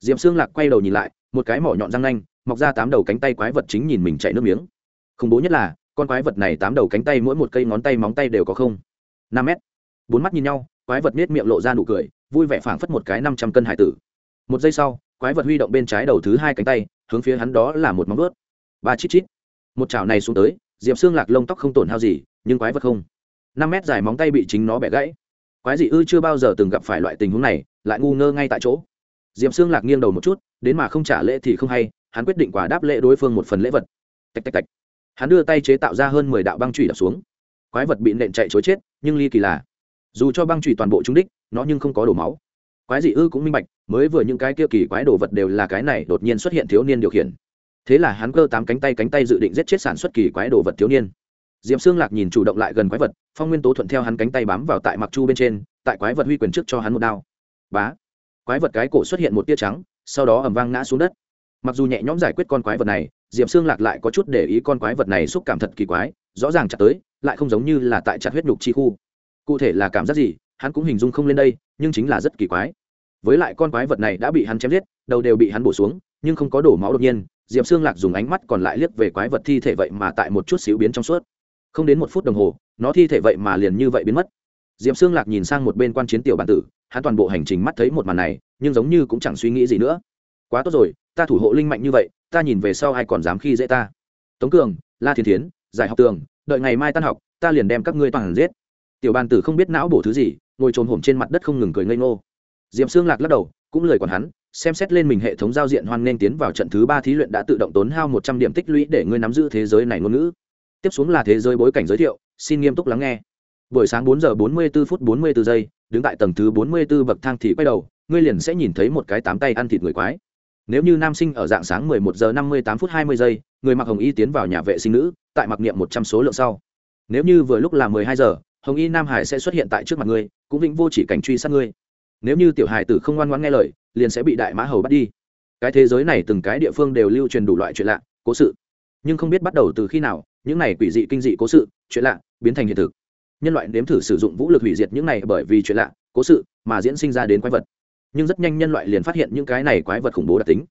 Diệp xương lạc quay đầu nhìn lại, một cái mỏ nhọn răng nanh, mọc ra tám đầu cánh tay quái vật chính nhìn mình chạy nước miếng. Khủng bố nhất là, con quái vật này tám đầu cánh tay mỗi một cây ngón tay móng tay đều có không. Năm mét. Bốn mắt nhìn nhau, quái vật nết miệng lộ ra nụ cười, vui vẻ phảng phất một cái năm trăm cân hải tử. Một giây sau, quái vật huy động bên trái đầu thứ hai cánh tay, hướng phía hắn đó là một móng ướt ba chít chít. Một chảo này xuống tới, diệp xương lạc lông tóc không tổn hao gì, nhưng quái vật không năm mét dài móng tay bị chính nó bẻ gãy. Quái dị ư chưa bao giờ từng gặp phải loại tình huống này, lại ngu ngơ ngay tại chỗ. Diệp xương lạc nghiêng đầu một chút, đến mà không trả lễ thì không hay, hắn quyết định quả đáp lễ đối phương một phần lễ vật. Tạch tạch tạch. Hắn đưa tay chế tạo ra hơn mười đạo băng trụy đập xuống. Quái vật bị nện chạy chối chết, nhưng ly kỳ là, dù cho băng trụy toàn bộ trúng đích, nó nhưng không có đổ máu. Quái dị ư cũng minh bạch, mới vừa những cái kia kỳ quái đồ vật đều là cái này, đột nhiên xuất hiện thiếu niên điều khiển. Thế là hắn cơ tám cánh tay cánh tay dự định giết chết sản xuất kỳ quái đồ vật thiếu niên diệm xương lạc nhìn chủ động lại gần quái vật, phong nguyên tố thuận theo hắn cánh tay bám vào tại mặc chu bên trên, tại quái vật huy quyền trước cho hắn một đao. Bá! Quái vật cái cổ xuất hiện một tia trắng, sau đó ầm vang ngã xuống đất. Mặc dù nhẹ nhõm giải quyết con quái vật này diệm xương lạc lại có chút để ý con quái vật này xúc cảm thật kỳ quái, rõ ràng chặt tới, lại không giống như là tại chặt huyết nhục chi khu. Cụ thể là cảm giác gì, hắn cũng hình dung không lên đây, nhưng chính là rất kỳ quái. Với lại con quái vật này đã bị hắn chém giết, đầu đều bị hắn bổ xuống, nhưng không có đổ máu đột nhiên, diệp xương lạc dùng ánh mắt còn lại liếc về quái vật thi thể vậy mà tại một chút xíu biến trong suốt không đến một phút đồng hồ, nó thi thể vậy mà liền như vậy biến mất. Diệp xương lạc nhìn sang một bên quan chiến tiểu bản tử, hắn toàn bộ hành trình mắt thấy một màn này, nhưng giống như cũng chẳng suy nghĩ gì nữa. Quá tốt rồi, ta thủ hộ linh mạnh như vậy, ta nhìn về sau ai còn dám khi dễ ta. Tống cường, la thiên thiến, giải học tường, đợi ngày mai tan học, ta liền đem các ngươi toàn giết. Tiểu bàn tử không biết não bổ thứ gì, ngồi trồm hổm trên mặt đất không ngừng cười ngây ngô. Diệm xương lạc lắc đầu, cũng lời còn hắn, xem xét lên mình hệ thống giao diện hoan nên tiến vào trận thứ ba thí luyện đã tự động tốn hao một trăm điểm tích lũy để ngươi nắm giữ thế giới này ngôn ngữ tiếp xuống là thế giới bối cảnh giới thiệu, xin nghiêm túc lắng nghe. Buổi sáng bốn giờ bốn mươi bốn phút bốn mươi bốn giây, đứng tại tầng thứ bốn mươi bốn bậc thang thì quay đầu, ngươi liền sẽ nhìn thấy một cái tám tay ăn thịt người quái. Nếu như nam sinh ở dạng sáng 11 giờ 58 phút 20 giây, người mặc hồng y tiến vào nhà vệ sinh nữ, tại mặc niệm 100 số lượng sau. Nếu như vừa lúc là 12 giờ, hồng y nam hải sẽ xuất hiện tại trước mặt ngươi, cũng vĩnh vô chỉ cảnh truy sát ngươi. Nếu như tiểu hải tử không ngoan ngoãn nghe lời, liền sẽ bị đại mã hầu bắt đi. Cái thế giới này từng cái địa phương đều lưu truyền đủ loại chuyện lạ, cố sự. Nhưng không biết bắt đầu từ khi nào những này quỷ dị kinh dị cố sự, chuyện lạ, biến thành hiện thực. Nhân loại nếm thử sử dụng vũ lực hủy diệt những này bởi vì chuyện lạ, cố sự mà diễn sinh ra đến quái vật. Nhưng rất nhanh nhân loại liền phát hiện những cái này quái vật khủng bố đặc tính.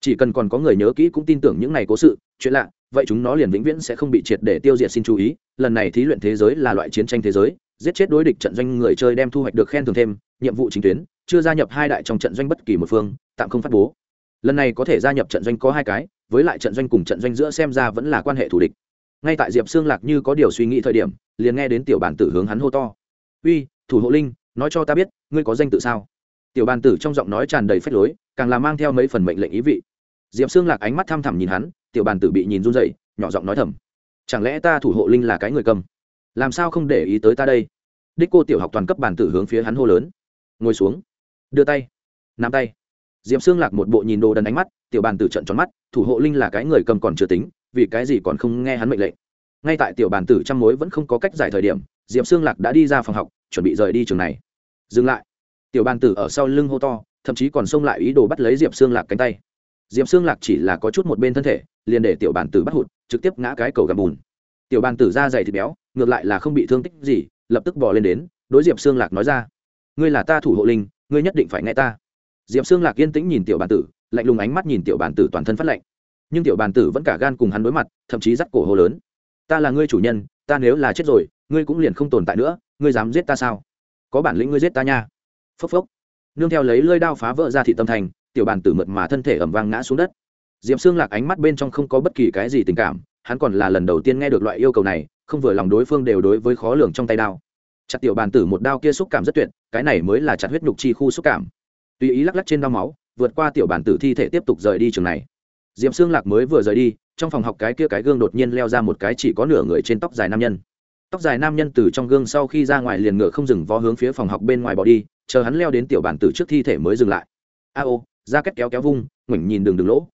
Chỉ cần còn có người nhớ kỹ cũng tin tưởng những này cố sự, chuyện lạ, vậy chúng nó liền vĩnh viễn sẽ không bị triệt để tiêu diệt xin chú ý. Lần này thí luyện thế giới là loại chiến tranh thế giới, giết chết đối địch trận doanh người chơi đem thu hoạch được khen thưởng thêm, nhiệm vụ chính tuyến, chưa gia nhập hai đại trong trận doanh bất kỳ một phương, tạm không phát bố. Lần này có thể gia nhập trận doanh có hai cái, với lại trận doanh cùng trận doanh giữa xem ra vẫn là quan hệ thù địch ngay tại diệp xương lạc như có điều suy nghĩ thời điểm, liền nghe đến tiểu bản tử hướng hắn hô to. Uy, thủ hộ linh, nói cho ta biết, ngươi có danh tự sao? Tiểu bàn tử trong giọng nói tràn đầy phách lối, càng là mang theo mấy phần mệnh lệnh ý vị. Diệp xương lạc ánh mắt thăm thẳm nhìn hắn, tiểu bàn tử bị nhìn run dậy nhỏ giọng nói thầm. Chẳng lẽ ta thủ hộ linh là cái người cầm? Làm sao không để ý tới ta đây? Đích cô tiểu học toàn cấp bàn tử hướng phía hắn hô lớn. Ngồi xuống. Đưa tay. Nắm tay. Diệp xương lạc một bộ nhìn đồ đần ánh mắt, tiểu bàn tử trận tròn mắt, thủ hộ linh là cái người cầm còn chưa tính vì cái gì còn không nghe hắn mệnh lệnh. Ngay tại tiểu bàn tử trăm mối vẫn không có cách giải thời điểm, diệp xương lạc đã đi ra phòng học, chuẩn bị rời đi trường này. Dừng lại. Tiểu bàn tử ở sau lưng hô to, thậm chí còn xông lại ý đồ bắt lấy diệp xương lạc cánh tay. Diệp xương lạc chỉ là có chút một bên thân thể, liền để tiểu bàn tử bắt hụt, trực tiếp ngã cái cầu gầm bùn. Tiểu bàn tử da dày thịt béo, ngược lại là không bị thương tích gì, lập tức bỏ lên đến, đối diệp xương lạc nói ra, ngươi là ta thủ hộ linh, ngươi nhất định phải nghe ta. Diệp xương lạc yên tĩnh nhìn tiểu bàn tử, lạnh lùng ánh mắt nhìn tiểu bàn tử toàn thân phát lạnh nhưng tiểu bàn tử vẫn cả gan cùng hắn đối mặt, thậm chí dắt cổ hô lớn. Ta là ngươi chủ nhân, ta nếu là chết rồi, ngươi cũng liền không tồn tại nữa, ngươi dám giết ta sao? Có bản lĩnh ngươi giết ta nha. Phốc phốc. Nương theo lấy lơi đao phá vỡ ra thị tâm thành, tiểu bàn tử mượt mà thân thể ẩm vang ngã xuống đất. Diệp xương lạc ánh mắt bên trong không có bất kỳ cái gì tình cảm, hắn còn là lần đầu tiên nghe được loại yêu cầu này, không vừa lòng đối phương đều đối với khó lường trong tay đao. Chặt tiểu bàn tử một đao kia xúc cảm rất tuyệt, cái này mới là chặt huyết nhục chi khu xúc cảm. Tùy ý lắc lắc trên đao máu, vượt qua tiểu bàn tử thi thể tiếp tục rời đi trường này diệm xương lạc mới vừa rời đi, trong phòng học cái kia cái gương đột nhiên leo ra một cái chỉ có nửa người trên tóc dài nam nhân. Tóc dài nam nhân từ trong gương sau khi ra ngoài liền ngựa không dừng vó hướng phía phòng học bên ngoài bỏ đi, chờ hắn leo đến tiểu bản tử trước thi thể mới dừng lại. A ô ra kết kéo kéo vung, ngoảnh nhìn đường đường lỗ.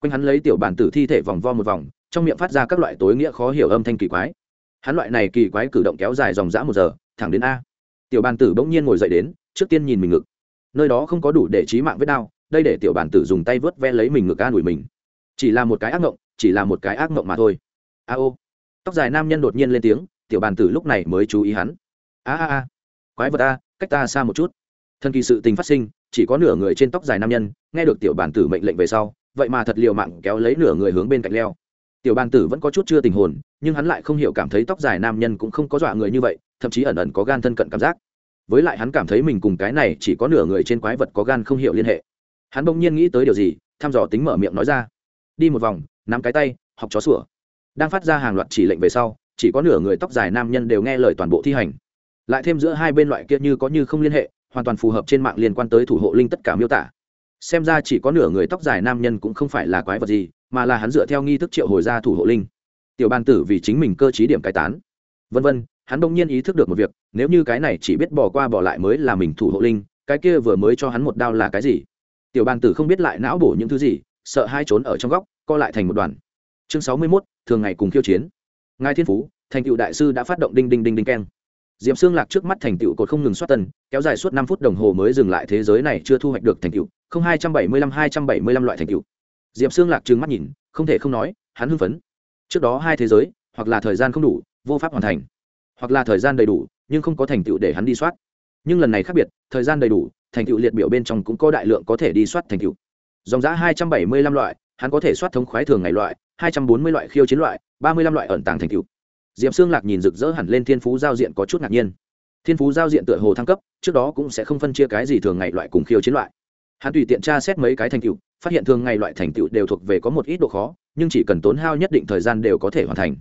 Quanh hắn lấy tiểu bản tử thi thể vòng vo một vòng, trong miệng phát ra các loại tối nghĩa khó hiểu âm thanh kỳ quái. Hắn loại này kỳ quái cử động kéo dài dòng dã một giờ, thẳng đến a. Tiểu bản tử bỗng nhiên ngồi dậy đến, trước tiên nhìn mình ngực. Nơi đó không có đủ để trí mạng vết đau, đây để tiểu bản tử dùng tay vớt ve lấy mình ngực a đuổi mình chỉ là một cái ác mộng chỉ là một cái ác mộng mà thôi. A ô. Tóc dài nam nhân đột nhiên lên tiếng, tiểu bàn tử lúc này mới chú ý hắn. A a a. Quái vật a, cách ta xa một chút. Thần kỳ sự tình phát sinh, chỉ có nửa người trên tóc dài nam nhân, nghe được tiểu bàn tử mệnh lệnh về sau, vậy mà thật liều mạng kéo lấy nửa người hướng bên cạnh leo. Tiểu bàn tử vẫn có chút chưa tình hồn, nhưng hắn lại không hiểu cảm thấy tóc dài nam nhân cũng không có dọa người như vậy, thậm chí ẩn ẩn có gan thân cận cảm giác. Với lại hắn cảm thấy mình cùng cái này chỉ có nửa người trên quái vật có gan không hiểu liên hệ. Hắn bỗng nhiên nghĩ tới điều gì, thăm dò tính mở miệng nói ra đi một vòng, nắm cái tay, học chó sủa. Đang phát ra hàng loạt chỉ lệnh về sau, chỉ có nửa người tóc dài nam nhân đều nghe lời toàn bộ thi hành. Lại thêm giữa hai bên loại kia như có như không liên hệ, hoàn toàn phù hợp trên mạng liên quan tới thủ hộ linh tất cả miêu tả. Xem ra chỉ có nửa người tóc dài nam nhân cũng không phải là quái vật gì, mà là hắn dựa theo nghi thức triệu hồi ra thủ hộ linh. Tiểu ban tử vì chính mình cơ t điểm cải tán. Vân vân, hắn đông nhiên ý thức được một việc, nếu như cái này chỉ biết bỏ qua bỏ lại mới là mình thủ hộ linh, cái kia vừa mới cho hắn một đao là cái gì? Tiểu ban tử không biết lại não bổ những thứ gì sợ hai trốn ở trong góc, co lại thành một đoàn. Chương sáu mươi mốt, thường ngày cùng khiêu chiến. Ngài thiên phú, thành cựu đại sư đã phát động đinh đinh đinh đinh keng. Diệm xương lạc trước mắt thành tựu cột không ngừng soát tân kéo dài suốt năm phút đồng hồ mới dừng lại thế giới này chưa thu hoạch được thành tựu, không hai trăm bảy mươi lăm, hai trăm bảy mươi lăm loại thành tựu. Diệm xương lạc trừng mắt nhìn, không thể không nói, hắn hưng phấn. Trước đó hai thế giới, hoặc là thời gian không đủ, vô pháp hoàn thành. Hoặc là thời gian đầy đủ, nhưng không có thành tựu để hắn đi soát. Nhưng lần này khác biệt, thời gian đầy đủ, thành tựu liệt biểu bên trong cũng có đại lượng có thể đi soát thành tựu dòng giã hai trăm bảy mươi lăm loại, hắn có thể soát thống khoái thường ngày loại, hai trăm bốn mươi loại khiêu chiến loại, ba mươi lăm loại ẩn tàng thành tựu. Diệp xương lạc nhìn rực rỡ hẳn lên thiên phú giao diện có chút ngạc nhiên. Thiên phú giao diện tựa hồ thăng cấp, trước đó cũng sẽ không phân chia cái gì thường ngày loại cùng khiêu chiến loại. Hắn tùy tiện tra xét mấy cái thành tựu, phát hiện thường ngày loại thành tựu đều thuộc về có một ít độ khó, nhưng chỉ cần tốn hao nhất định thời gian đều có thể hoàn thành.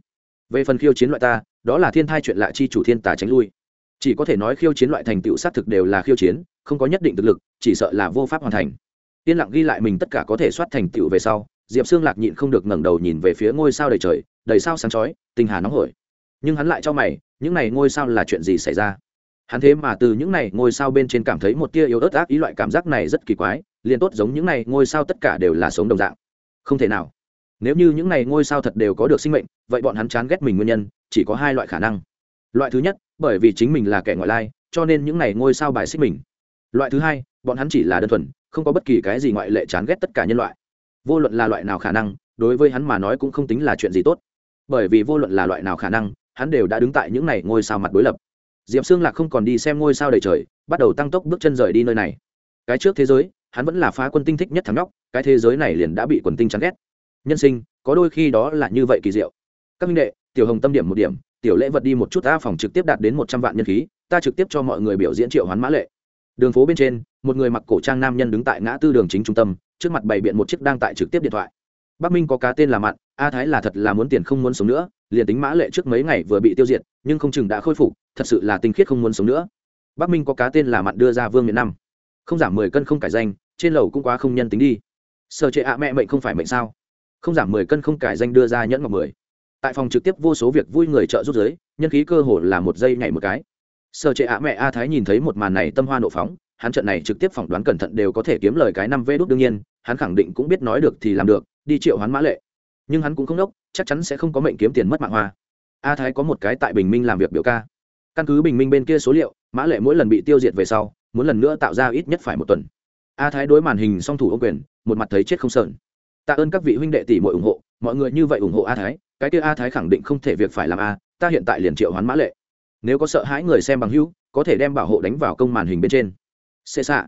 Về phần khiêu chiến loại ta, đó là thiên thai chuyện lạ chi chủ thiên tà tránh lui. Chỉ có thể nói khiêu chiến loại thành tựu xác thực đều là khiêu chiến, không có nhất định thực lực, chỉ sợ là vô pháp hoàn thành yên lặng ghi lại mình tất cả có thể soát thành tựu về sau, diệp xương lạc nhịn không được ngẩng đầu nhìn về phía ngôi sao đầy trời, đầy sao sáng chói, tinh hà nóng hổi. Nhưng hắn lại cho mày, những này ngôi sao là chuyện gì xảy ra? Hắn thế mà từ những này ngôi sao bên trên cảm thấy một tia yếu ớt ác ý loại cảm giác này rất kỳ quái, liền tốt giống những này ngôi sao tất cả đều là sống đồng dạng. Không thể nào. Nếu như những này ngôi sao thật đều có được sinh mệnh, vậy bọn hắn chán ghét mình nguyên nhân, chỉ có hai loại khả năng. Loại thứ nhất, bởi vì chính mình là kẻ ngoại lai, cho nên những này ngôi sao bài xích mình. Loại thứ hai, bọn hắn chỉ là đơn thuần không có bất kỳ cái gì ngoại lệ chán ghét tất cả nhân loại. Vô luận là loại nào khả năng, đối với hắn mà nói cũng không tính là chuyện gì tốt. Bởi vì vô luận là loại nào khả năng, hắn đều đã đứng tại những n à y ngôi sao mặt đối lập. Diệp xương lạc không còn đi xem ngôi sao đầy trời, bắt đầu tăng tốc bước chân rời đi nơi này. Cái trước thế giới, hắn vẫn là phá quân tinh thích nhất thắng nhóc, cái thế giới này liền đã bị quần tinh chán ghét. Nhân sinh, có đôi khi đó là như vậy kỳ diệu. Các minh đệ, tiểu hồng tâm điểm một điểm, tiểu lễ vật đi một chút, ta phòng trực tiếp đạt đến một trăm vạn nhân khí, ta trực tiếp cho mọi người biểu diễn triệu hoán mã lệ. Đường phố bên trên một người mặc cổ trang nam nhân đứng tại ngã tư đường chính trung tâm, trước mặt bày biện một chiếc đang tại trực tiếp điện thoại. Bắc minh có cá tên là mặn a thái là thật là muốn tiền không muốn sống nữa, liền tính mã lệ trước mấy ngày vừa bị tiêu diệt, nhưng không chừng đã khôi phục, thật sự là tinh khiết không muốn sống nữa. Bắc minh có cá tên là mặn đưa ra vương miền năm. Không giảm mười cân không cải danh, trên lầu cũng quá không nhân tính đi. Sợ trệ ạ mẹ mệnh không phải mệnh sao? Không giảm mười cân không cải danh đưa ra nhẫn ngọc mười. Tại phòng trực tiếp vô số việc vui người trợ rút giới, nhân khí cơ hồ là một giây nhảy một cái. Sợ trệ ạ mẹ a thái nhìn thấy một màn này tâm hoa nộ phóng hắn trận này trực tiếp phỏng đoán cẩn thận đều có thể kiếm lời cái năm vê đốt đương nhiên, hắn khẳng định cũng biết nói được thì làm được, đi triệu hoán mã lệ. Nhưng hắn cũng không đốc, chắc chắn sẽ không có mệnh kiếm tiền mất mạng hoa. A thái có một cái tại bình minh làm việc biểu ca. Căn cứ bình minh bên kia số liệu, mã lệ mỗi lần bị tiêu diệt về sau, muốn lần nữa tạo ra ít nhất phải một tuần. A thái đối màn hình song thủ ô quyền, một mặt thấy chết không sờn tạ ơn các vị huynh đệ tỷ mọi ủng hộ, mọi người như vậy ủng hộ a thái, cái kia a thái khẳng định không thể việc phải làm a, ta hiện tại liền triệu hoán mã lệ. Nếu có sợ hãi người xem bằng hữu, có thể đem bảo hộ đánh vào công màn hình bên trên xê xạ.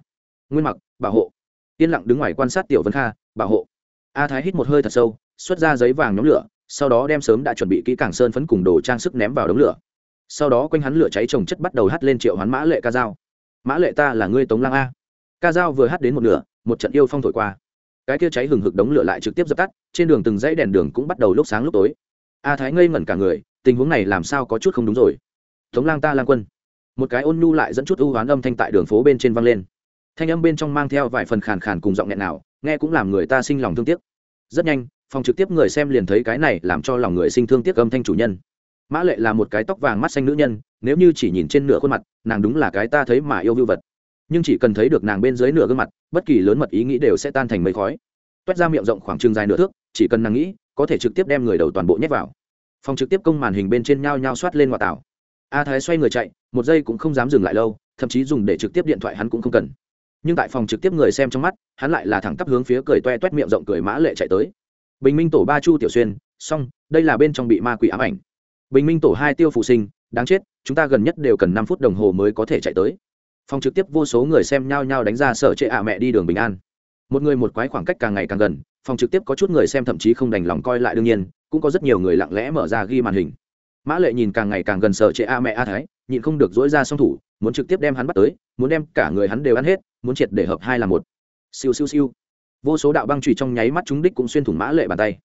Nguyên mặc, bảo hộ. Yên lặng đứng ngoài quan sát tiểu vân kha, bảo hộ. A thái hít một hơi thật sâu, xuất ra giấy vàng nhóm lửa, sau đó đem sớm đã chuẩn bị kỹ càng sơn phấn cùng đồ trang sức ném vào đống lửa. Sau đó quanh hắn lửa cháy trồng chất bắt đầu hắt lên triệu hoán mã lệ ca dao. Mã lệ ta là ngươi tống lang a. Ca dao vừa hắt đến một nửa, một trận yêu phong thổi qua. Cái kia cháy hừng hực đống lửa lại trực tiếp dập tắt, trên đường từng dãy đèn đường cũng bắt đầu lúc sáng lúc tối. A thái ngây ngẩn cả người, tình huống này làm sao có chút không đúng rồi? Tống lang ta lang quân một cái ôn nhu lại dẫn chút ưu hoán âm thanh tại đường phố bên trên vang lên. Thanh âm bên trong mang theo vài phần khàn khàn cùng giọng nghẹn nào, nghe cũng làm người ta sinh lòng thương tiếc. Rất nhanh, phòng trực tiếp người xem liền thấy cái này làm cho lòng người sinh thương tiếc âm thanh chủ nhân. Mã lệ là một cái tóc vàng mắt xanh nữ nhân, nếu như chỉ nhìn trên nửa khuôn mặt, nàng đúng là cái ta thấy mà yêu vưu vật. Nhưng chỉ cần thấy được nàng bên dưới nửa gương mặt, bất kỳ lớn mật ý nghĩ đều sẽ tan thành mây khói. Toét ra miệng rộng khoảng chừng dài nửa thước, chỉ cần nàng nghĩ, có thể trực tiếp đem người đầu toàn bộ nhét vào. Phòng trực tiếp công màn hình bên trên nhao nhao soát lên ngoại tảo a thái xoay người chạy, một giây cũng không dám dừng lại lâu, thậm chí dùng để trực tiếp điện thoại hắn cũng không cần. Nhưng tại phòng trực tiếp người xem trong mắt, hắn lại là thẳng tắp hướng phía cười toe toét miệng rộng cười mã lệ chạy tới. Bình minh tổ ba chu tiểu xuyên, xong, đây là bên trong bị ma quỷ ám ảnh. Bình minh tổ hai tiêu phụ sinh, đáng chết, chúng ta gần nhất đều cần năm phút đồng hồ mới có thể chạy tới. Phòng trực tiếp vô số người xem nhao nhao đánh ra sở trệ ạ mẹ đi đường bình an. Một người một quái khoảng cách càng ngày càng gần, phòng trực tiếp có chút người xem thậm chí không đành lòng coi lại đương nhiên, cũng có rất nhiều người lặng lẽ mở ra ghi màn hình mã lệ nhìn càng ngày càng gần sở trệ a mẹ a thái, nhịn không được dỗi ra song thủ, muốn trực tiếp đem hắn bắt tới, muốn đem cả người hắn đều ăn hết, muốn triệt để hợp hai là một. Siêu siêu siêu. Vô số đạo băng trùy trong nháy mắt chúng đích cũng xuyên thủng mã lệ bàn tay.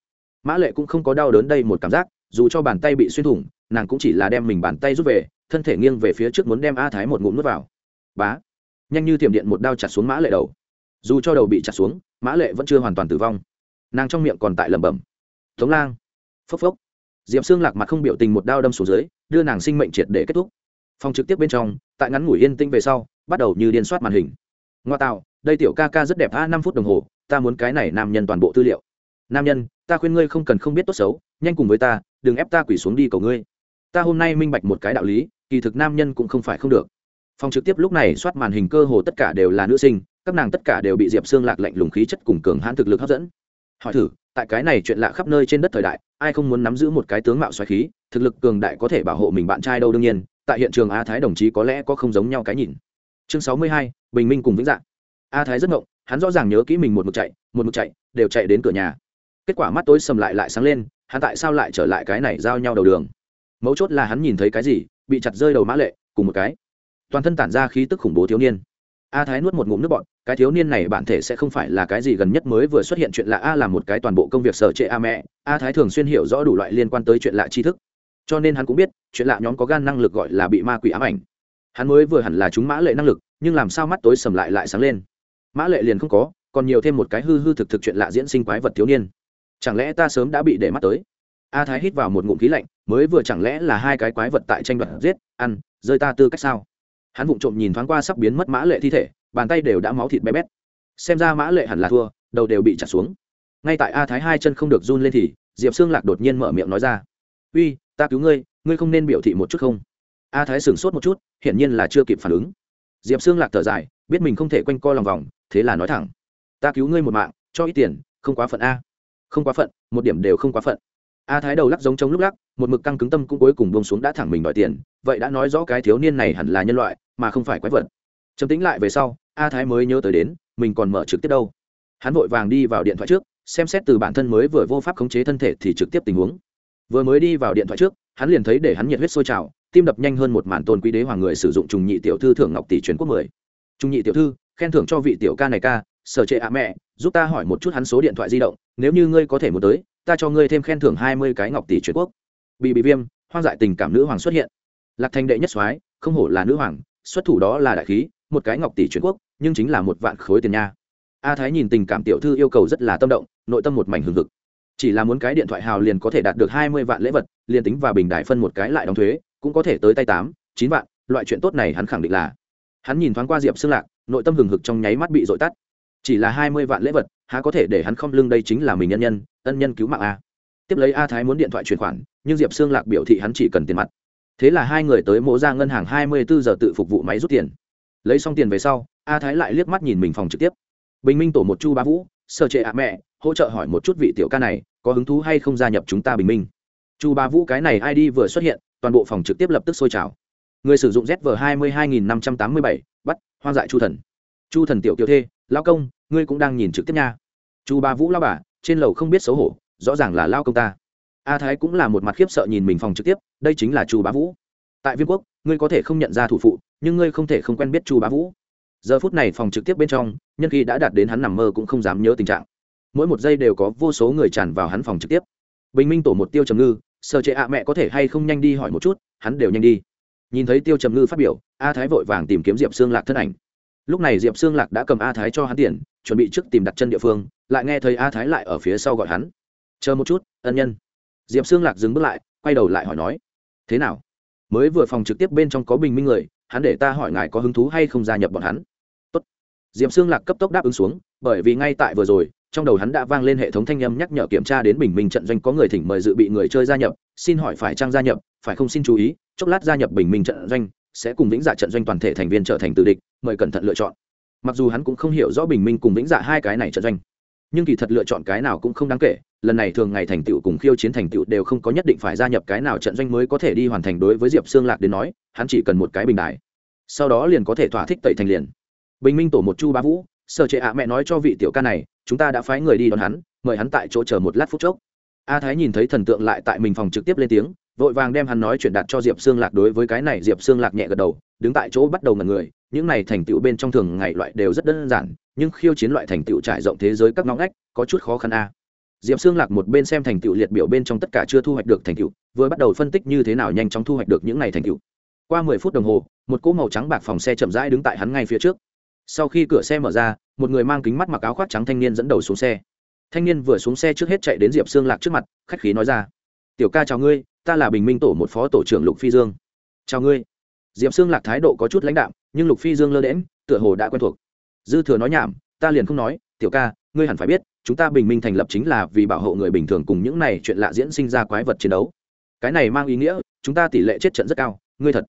Mã lệ cũng không có đau đớn đây một cảm giác, dù cho bàn tay bị xuyên thủng, nàng cũng chỉ là đem mình bàn tay rút về, thân thể nghiêng về phía trước muốn đem a thái một ngụm nuốt vào. Bá. Nhanh như thiểm điện một đao chặt xuống mã lệ đầu. Dù cho đầu bị chặt xuống, mã lệ vẫn chưa hoàn toàn tử vong. Nàng trong miệng còn tại lẩm bẩm. Tống lang. Phốc phốc diệp xương lạc mặt không biểu tình một đao đâm xuống dưới, đưa nàng sinh mệnh triệt để kết thúc. Phòng trực tiếp bên trong, tại ngắn ngủi yên tĩnh về sau, bắt đầu như điên soát màn hình. Ngoa tạo, đây tiểu ca ca rất đẹp, a, năm phút đồng hồ, ta muốn cái này nam nhân toàn bộ tư liệu. Nam nhân, ta khuyên ngươi không cần không biết tốt xấu, nhanh cùng với ta, đừng ép ta quỷ xuống đi cầu ngươi. Ta hôm nay minh bạch một cái đạo lý, kỳ thực nam nhân cũng không phải không được. Phòng trực tiếp lúc này soát màn hình cơ hồ tất cả đều là nữ sinh, các nàng tất cả đều bị diệp xương lạc lạnh lùng khí chất cùng cường hãn thực lực hấp dẫn hỏi thử, tại cái này chuyện lạ khắp nơi trên đất thời đại, ai không muốn nắm giữ một cái tướng mạo xoáy khí, thực lực cường đại có thể bảo hộ mình bạn trai đâu đương nhiên, tại hiện trường a thái đồng chí có lẽ có không giống nhau cái nhìn. Chương sáu mươi hai, bình minh cùng vĩnh dạng a thái rất ngộng, hắn rõ ràng nhớ kỹ mình một mực chạy, một mực chạy, đều chạy đến cửa nhà. Kết quả mắt tối sầm lại lại sáng lên, hắn tại sao lại trở lại cái này giao nhau đầu đường? Mấu chốt là hắn nhìn thấy cái gì, bị chặt rơi đầu mã lệ, cùng một cái. Toàn thân tản ra khí tức khủng bố thiếu niên a thái nuốt một ngụm nước bọn cái thiếu niên này bản thể sẽ không phải là cái gì gần nhất mới vừa xuất hiện chuyện lạ a là một cái toàn bộ công việc sở trệ a mẹ. A thái thường xuyên hiểu rõ đủ loại liên quan tới chuyện lạ tri thức. Cho nên hắn cũng biết, chuyện lạ nhóm có gan năng lực gọi là bị ma quỷ ám ảnh. Hắn mới vừa hẳn là chúng mã lệ năng lực, nhưng làm sao mắt tối sầm lại lại sáng lên? Mã lệ liền không có, còn nhiều thêm một cái hư hư thực thực chuyện lạ diễn sinh quái vật thiếu niên. Chẳng lẽ ta sớm đã bị để mắt tới? A thái hít vào một ngụm khí lạnh, mới vừa chẳng lẽ là hai cái quái vật tại tranh đoạt giết, ăn, rơi ta tư cách sao? Hắn vụng trộm nhìn thoáng qua sắp biến mất mã lệ thi thể, bàn tay đều đã máu thịt bé bét. Xem ra mã lệ hẳn là thua, đầu đều bị chặt xuống. Ngay tại a thái hai chân không được run lên thì, diệp xương lạc đột nhiên mở miệng nói ra. Uy, ta cứu ngươi ngươi không nên biểu thị một chút không? A thái sửng sốt một chút, hiển nhiên là chưa kịp phản ứng. Diệp xương lạc thở dài, biết mình không thể quanh co lòng vòng, thế là nói thẳng. Ta cứu ngươi một mạng, cho ít tiền, không quá phận a. Không quá phận, một điểm đều không quá phận. A thái đầu lắc giống trống lúc lắc, một mực căng cứng tâm cũng cuối cùng bông xuống đã thẳng mình đòi tiền. Vậy đã nói rõ cái thiếu niên này hẳn là nhân loại mà không phải quái vật. Chấm tính lại về sau, a thái mới nhớ tới đến, mình còn mở trực tiếp đâu. Hắn vội vàng đi vào điện thoại trước, xem xét từ bản thân mới vừa vô pháp khống chế thân thể thì trực tiếp tình huống. Vừa mới đi vào điện thoại trước, hắn liền thấy để hắn nhiệt huyết sôi trào, tim đập nhanh hơn một màn tôn quý đế hoàng người sử dụng trùng nhị tiểu thư thưởng ngọc tỷ truyền quốc mười. Trùng nhị tiểu thư, khen thưởng cho vị tiểu ca này ca, sở trệ ạ mẹ, giúp ta hỏi một chút hắn số điện thoại di động, nếu như ngươi có thể muốn tới, ta cho ngươi thêm khen thưởng hai mươi cái ngọc tỷ truyền quốc. Bị bị viêm, hoang dại tình cảm nữ hoàng xuất hiện. Lạc thành đệ nhất soái, không hổ là nữ hoàng xuất thủ đó là đại khí, một cái ngọc tỷ truyền quốc, nhưng chính là một vạn khối tiền nha. A thái nhìn tình cảm tiểu thư yêu cầu rất là tâm động, nội tâm một mảnh hừng hực. Chỉ là muốn cái điện thoại hào liền có thể đạt được hai mươi vạn lễ vật, liền tính và bình đại phân một cái lại đóng thuế, cũng có thể tới tay tám, chín vạn, loại chuyện tốt này hắn khẳng định là. Hắn nhìn thoáng qua diệp xương lạc, nội tâm hừng hực trong nháy mắt bị dội tắt. Chỉ là hai mươi vạn lễ vật, há có thể để hắn không lưng đây chính là mình nhân nhân, ân nhân cứu mạng a. Tiếp lấy a thái muốn điện thoại chuyển khoản, nhưng diệp xương lạc biểu thị hắn chỉ cần tiền mặt thế là hai người tới mộ ra ngân hàng hai mươi bốn giờ tự phục vụ máy rút tiền. Lấy xong tiền về sau, a thái lại liếc mắt nhìn mình phòng trực tiếp. Bình minh tổ một chu ba vũ sợ trệ ạ mẹ, hỗ trợ hỏi một chút vị tiểu ca này, có hứng thú hay không gia nhập chúng ta bình minh? Chu ba vũ cái này id vừa xuất hiện, toàn bộ phòng trực tiếp lập tức sôi trào. Người sử dụng zv hai mươi hai nghìn năm trăm tám mươi bảy, bắt, hoang dại chu thần. Chu thần tiểu kiều thê lao công, ngươi cũng đang nhìn trực tiếp nha. Chu ba vũ lao bà, trên lầu không biết xấu hổ, rõ ràng là lao công ta a thái cũng là một mặt khiếp sợ nhìn mình phòng trực tiếp, đây chính là chu bá vũ. Tại viên quốc, ngươi có thể không nhận ra thủ phụ, nhưng ngươi không thể không quen biết chu bá vũ. Giờ phút này phòng trực tiếp bên trong, nhân khi đã đạt đến hắn nằm mơ cũng không dám nhớ tình trạng. Mỗi một giây đều có vô số người tràn vào hắn phòng trực tiếp. Bình minh tổ một tiêu trầm ngư sợ chế. ạ, mẹ có thể hay không nhanh đi hỏi một chút, hắn đều nhanh đi. Nhìn thấy tiêu trầm ngư phát biểu, a thái vội vàng tìm kiếm diệp xương lạc thân ảnh. Lúc này diệp xương lạc đã cầm a thái cho hắn tiền, chuẩn bị trước tìm đặt chân địa phương, lại nghe thấy a thái lại ở phía sau gọi hắn. Chờ một chút, ân nhân diệp xương lạc dừng bước lại, quay đầu lại hỏi nói, thế nào? Mới vừa phòng trực tiếp bên trong có bình minh người, hắn để ta hỏi ngài có hứng thú hay không gia nhập bọn hắn? Tốt. diệp xương lạc cấp tốc đáp ứng xuống, bởi vì ngay tại vừa rồi, trong đầu hắn đã vang lên hệ thống thanh âm nhắc nhở kiểm tra đến bình minh trận doanh có người thỉnh mời dự bị người chơi gia nhập, xin hỏi phải trang gia nhập, phải không xin chú ý, chốc lát gia nhập bình minh trận doanh, sẽ cùng vĩnh dạ trận doanh toàn thể thành viên trở thành tự địch, mời cẩn thận lựa chọn. Mặc dù hắn cũng không hiểu rõ bình minh cùng vĩnh dạ hai cái này trận doanh, nhưng kỳ thật lựa chọn cái nào cũng không đáng kể lần này thường ngày thành tựu cùng khiêu chiến thành tựu đều không có nhất định phải gia nhập cái nào trận doanh mới có thể đi hoàn thành đối với diệp xương lạc đến nói, hắn chỉ cần một cái bình đại sau đó liền có thể thỏa thích tẩy thành liền. Bình minh tổ một chu bá vũ, sở trệ ạ mẹ nói cho vị tiểu ca này, chúng ta đã phái người đi đón hắn, mời hắn tại chỗ chờ một lát phút chốc. A thái nhìn thấy thần tượng lại tại mình phòng trực tiếp lên tiếng, vội vàng đem hắn nói chuyện đặt cho diệp xương lạc đối với cái này diệp xương lạc nhẹ gật đầu, đứng tại chỗ bắt đầu ngần người. Những này thành tựu bên trong thường ngày loại đều rất đơn giản, nhưng khiêu chiến loại thành tựu trải rộng thế giới các ngõ ngách có chút khó khăn a diệp xương lạc một bên xem thành tựu liệt biểu bên trong tất cả chưa thu hoạch được thành tựu, vừa bắt đầu phân tích như thế nào nhanh chóng thu hoạch được những này thành tựu. Qua mười phút đồng hồ, một cỗ màu trắng bạc phòng xe chậm rãi đứng tại hắn ngay phía trước. Sau khi cửa xe mở ra, một người mang kính mắt mặc áo khoác trắng thanh niên dẫn đầu xuống xe. Thanh niên vừa xuống xe trước hết chạy đến diệp xương lạc trước mặt, khách khí nói ra, tiểu ca chào ngươi, ta là bình minh tổ một phó tổ trưởng lục phi dương. Chào ngươi. Diệp xương lạc thái độ có chút lãnh đạm, nhưng lục phi dương lơ đễm tựa hồ đã quen thuộc. Dư thừa nói nhảm ta liền không nói, tiểu ca, ngươi hẳn phải biết, chúng ta bình minh thành lập chính là vì bảo hộ người bình thường cùng những này chuyện lạ diễn sinh ra quái vật chiến đấu. Cái này mang ý nghĩa, chúng ta tỷ lệ chết trận rất cao, ngươi thật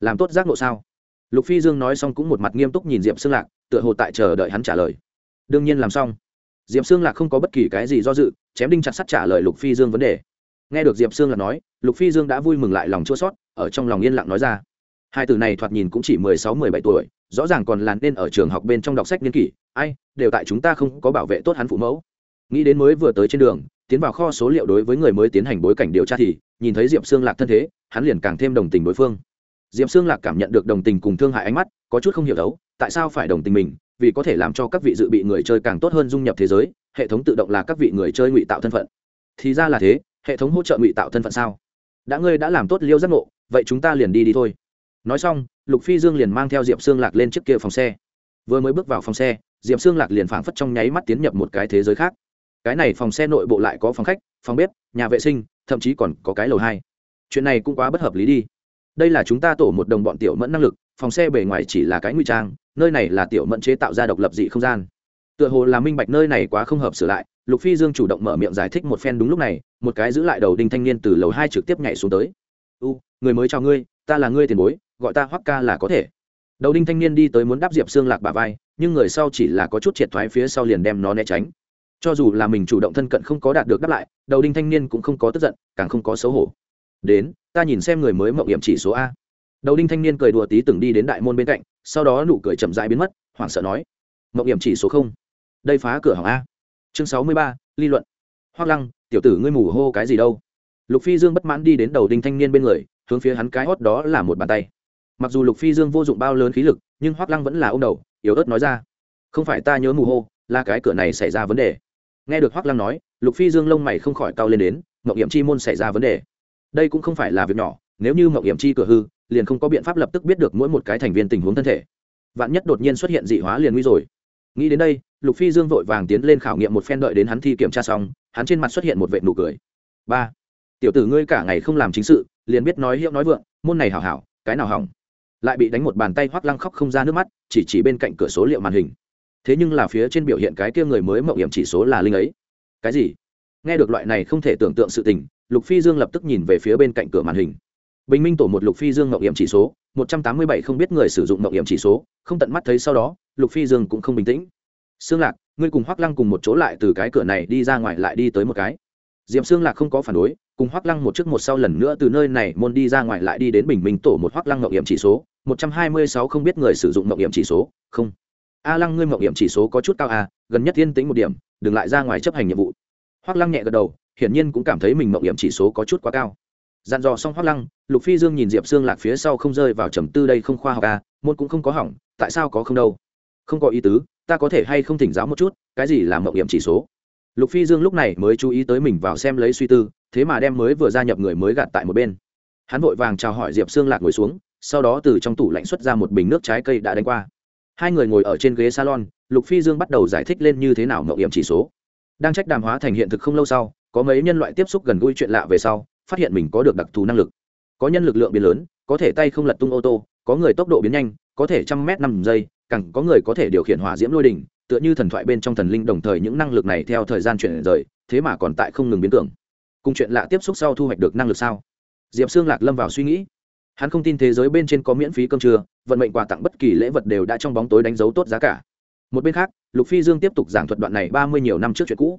làm tốt giác ngộ sao? Lục phi dương nói xong cũng một mặt nghiêm túc nhìn diệp xương lạc, tựa hồ tại chờ đợi hắn trả lời. Đương nhiên làm xong. Diệp xương lạc không có bất kỳ cái gì do dự, chém đinh chặt sắt trả lời lục phi dương vấn đề. Nghe được diệp xương lạc nói, lục phi dương đã vui mừng lại lòng chua sót ở trong lòng yên lặng nói ra hai từ này thoạt nhìn cũng chỉ mười sáu, mười bảy tuổi, rõ ràng còn làn nên ở trường học bên trong đọc sách niên kỷ. Ai, đều tại chúng ta không có bảo vệ tốt hắn phụ mẫu. Nghĩ đến mới vừa tới trên đường, tiến vào kho số liệu đối với người mới tiến hành bối cảnh điều tra thì, nhìn thấy diệp xương lạc thân thế, hắn liền càng thêm đồng tình đối phương. Diệp xương lạc cảm nhận được đồng tình cùng thương hại ánh mắt, có chút không hiểu đấu, tại sao phải đồng tình mình, vì có thể làm cho các vị dự bị người chơi càng tốt hơn dung nhập thế giới, hệ thống tự động là các vị người chơi ngụy tạo thân phận. Thì ra là thế, hệ thống hỗ trợ ngụy tạo thân phận sao? Đã ngươi đã làm tốt liêu giác ngộ, vậy chúng ta liền đi đi thôi nói xong, lục phi dương liền mang theo diệp xương lạc lên trước kia phòng xe. Vừa mới bước vào phòng xe, diệp xương lạc liền phảng phất trong nháy mắt tiến nhập một cái thế giới khác. Cái này phòng xe nội bộ lại có phòng khách, phòng bếp, nhà vệ sinh, thậm chí còn có cái lầu hai. Chuyện này cũng quá bất hợp lý đi. Đây là chúng ta tổ một đồng bọn tiểu mẫn năng lực, phòng xe bề ngoài chỉ là cái nguy trang, nơi này là tiểu mẫn chế tạo ra độc lập dị không gian. Tựa hồ là minh bạch nơi này quá không hợp sửa lại, lục phi dương chủ động mở miệng giải thích một phen đúng lúc này, một cái giữ lại đầu đinh thanh niên từ lầu hai trực tiếp nhảy xuống tới. U, người mới chào ngươi, ta là ngươi tiền bối gọi ta hoắc ca là có thể. Đầu đinh thanh niên đi tới muốn đáp diệp xương lạc bà vai, nhưng người sau chỉ là có chút triệt thoái phía sau liền đem nó né tránh. Cho dù là mình chủ động thân cận không có đạt được đáp lại, đầu đinh thanh niên cũng không có tức giận, càng không có xấu hổ. Đến, ta nhìn xem người mới mậu hiểm chỉ số a. Đầu đinh thanh niên cười đùa tí từng đi đến đại môn bên cạnh, sau đó nụ cười chậm rãi biến mất, hoảng sợ nói mậu hiểm chỉ số không? Đây phá cửa hỏng a. Chương sáu mươi ba, ly luận. Hoác lăng, tiểu tử ngươi mù hô cái gì đâu? Lục phi dương bất mãn đi đến đầu đinh thanh niên bên người, hướng phía hắn cái hót đó là một bàn tay mặc dù lục phi dương vô dụng bao lớn khí lực, nhưng hoác lăng vẫn là ô m đầu, yếu ớt nói ra, không phải ta nhớ mù hô, là cái cửa này xảy ra vấn đề. Nghe được hoác lăng nói, lục phi dương lông mày không khỏi cao lên đến mậu hiểm chi môn xảy ra vấn đề. Đây cũng không phải là việc nhỏ, nếu như mậu hiểm chi cửa hư, liền không có biện pháp lập tức biết được mỗi một cái thành viên tình huống thân thể. Vạn nhất đột nhiên xuất hiện dị hóa liền nguy rồi. Nghĩ đến đây, lục phi dương vội vàng tiến lên khảo nghiệm một phen đợi đến hắn thi kiểm tra xong, hắn trên mặt xuất hiện một vệ nụ cười. Ba, tiểu tử ngươi cả ngày không làm chính sự, liền biết nói hiệu nói vượng, môn này hảo hảo, cái nào hỏng? Lại bị đánh một bàn tay hoắc lăng khóc không ra nước mắt, chỉ chỉ bên cạnh cửa số liệu màn hình. Thế nhưng là phía trên biểu hiện cái kia người mới mậu hiểm chỉ số là linh ấy. Cái gì? Nghe được loại này không thể tưởng tượng sự tình, lục phi dương lập tức nhìn về phía bên cạnh cửa màn hình. Bình minh tổ một lục phi dương mậu hiểm chỉ số, một trăm tám mươi bảy không biết người sử dụng mậu hiểm chỉ số, không tận mắt thấy sau đó, lục phi dương cũng không bình tĩnh. Xương lạc, ngươi cùng hoắc lăng cùng một chỗ lại từ cái cửa này đi ra ngoài lại đi tới một cái. Diệm xương lạc không có phản đối, cùng hoắc lăng một trước một sau lần nữa từ nơi này môn đi ra ngoài lại đi đến bình minh tổ một hoắc lăng mậu hiểm chỉ số một trăm hai mươi sáu không biết người sử dụng mộng điểm chỉ số, không a lăng, ngươi mộng điểm chỉ số có chút cao à? gần nhất yên tĩnh một điểm, đừng lại ra ngoài chấp hành nhiệm vụ hoắc lăng nhẹ gật đầu, hiển nhiên cũng cảm thấy mình mộng điểm chỉ số có chút quá cao dặn dò xong hoắc lăng, lục phi dương nhìn diệp xương lạc phía sau không rơi vào trầm tư đây không khoa học à? môn cũng không có hỏng, tại sao có không đâu không có ý tứ, ta có thể hay không thỉnh giáo một chút, cái gì là mộng điểm chỉ số lục phi dương lúc này mới chú ý tới mình vào xem lấy suy tư, thế mà đem mới vừa gia nhập người mới gạt tại một bên hắn vội vàng chào hỏi diệp xương lạc ngồi xuống sau đó từ trong tủ lạnh xuất ra một bình nước trái cây đã đánh qua. Hai người ngồi ở trên ghế salon, lục phi dương bắt đầu giải thích lên như thế nào mậu hiểm chỉ số. Đang trách đàm hóa thành hiện thực không lâu sau, có mấy nhân loại tiếp xúc gần gũi chuyện lạ về sau, phát hiện mình có được đặc thù năng lực. Có nhân lực lượng biến lớn, có thể tay không lật tung ô tô, có người tốc độ biến nhanh, có thể trăm mét năm giây càng có người có thể điều khiển hỏa diễm lôi đỉnh, tựa như thần thoại bên trong thần linh đồng thời những năng lực này theo thời gian chuyển rời, thế mà còn tại không ngừng biến tưởng. Cùng chuyện lạ tiếp xúc sau thu hoạch được năng lực sao? Diệp xương lạc lâm vào suy nghĩ hắn không tin thế giới bên trên có miễn phí cơm trưa, vận mệnh quà tặng bất kỳ lễ vật đều đã trong bóng tối đánh dấu tốt giá cả. Một bên khác, lục phi dương tiếp tục giảng thuật đoạn này ba mươi nhiều năm trước chuyện cũ.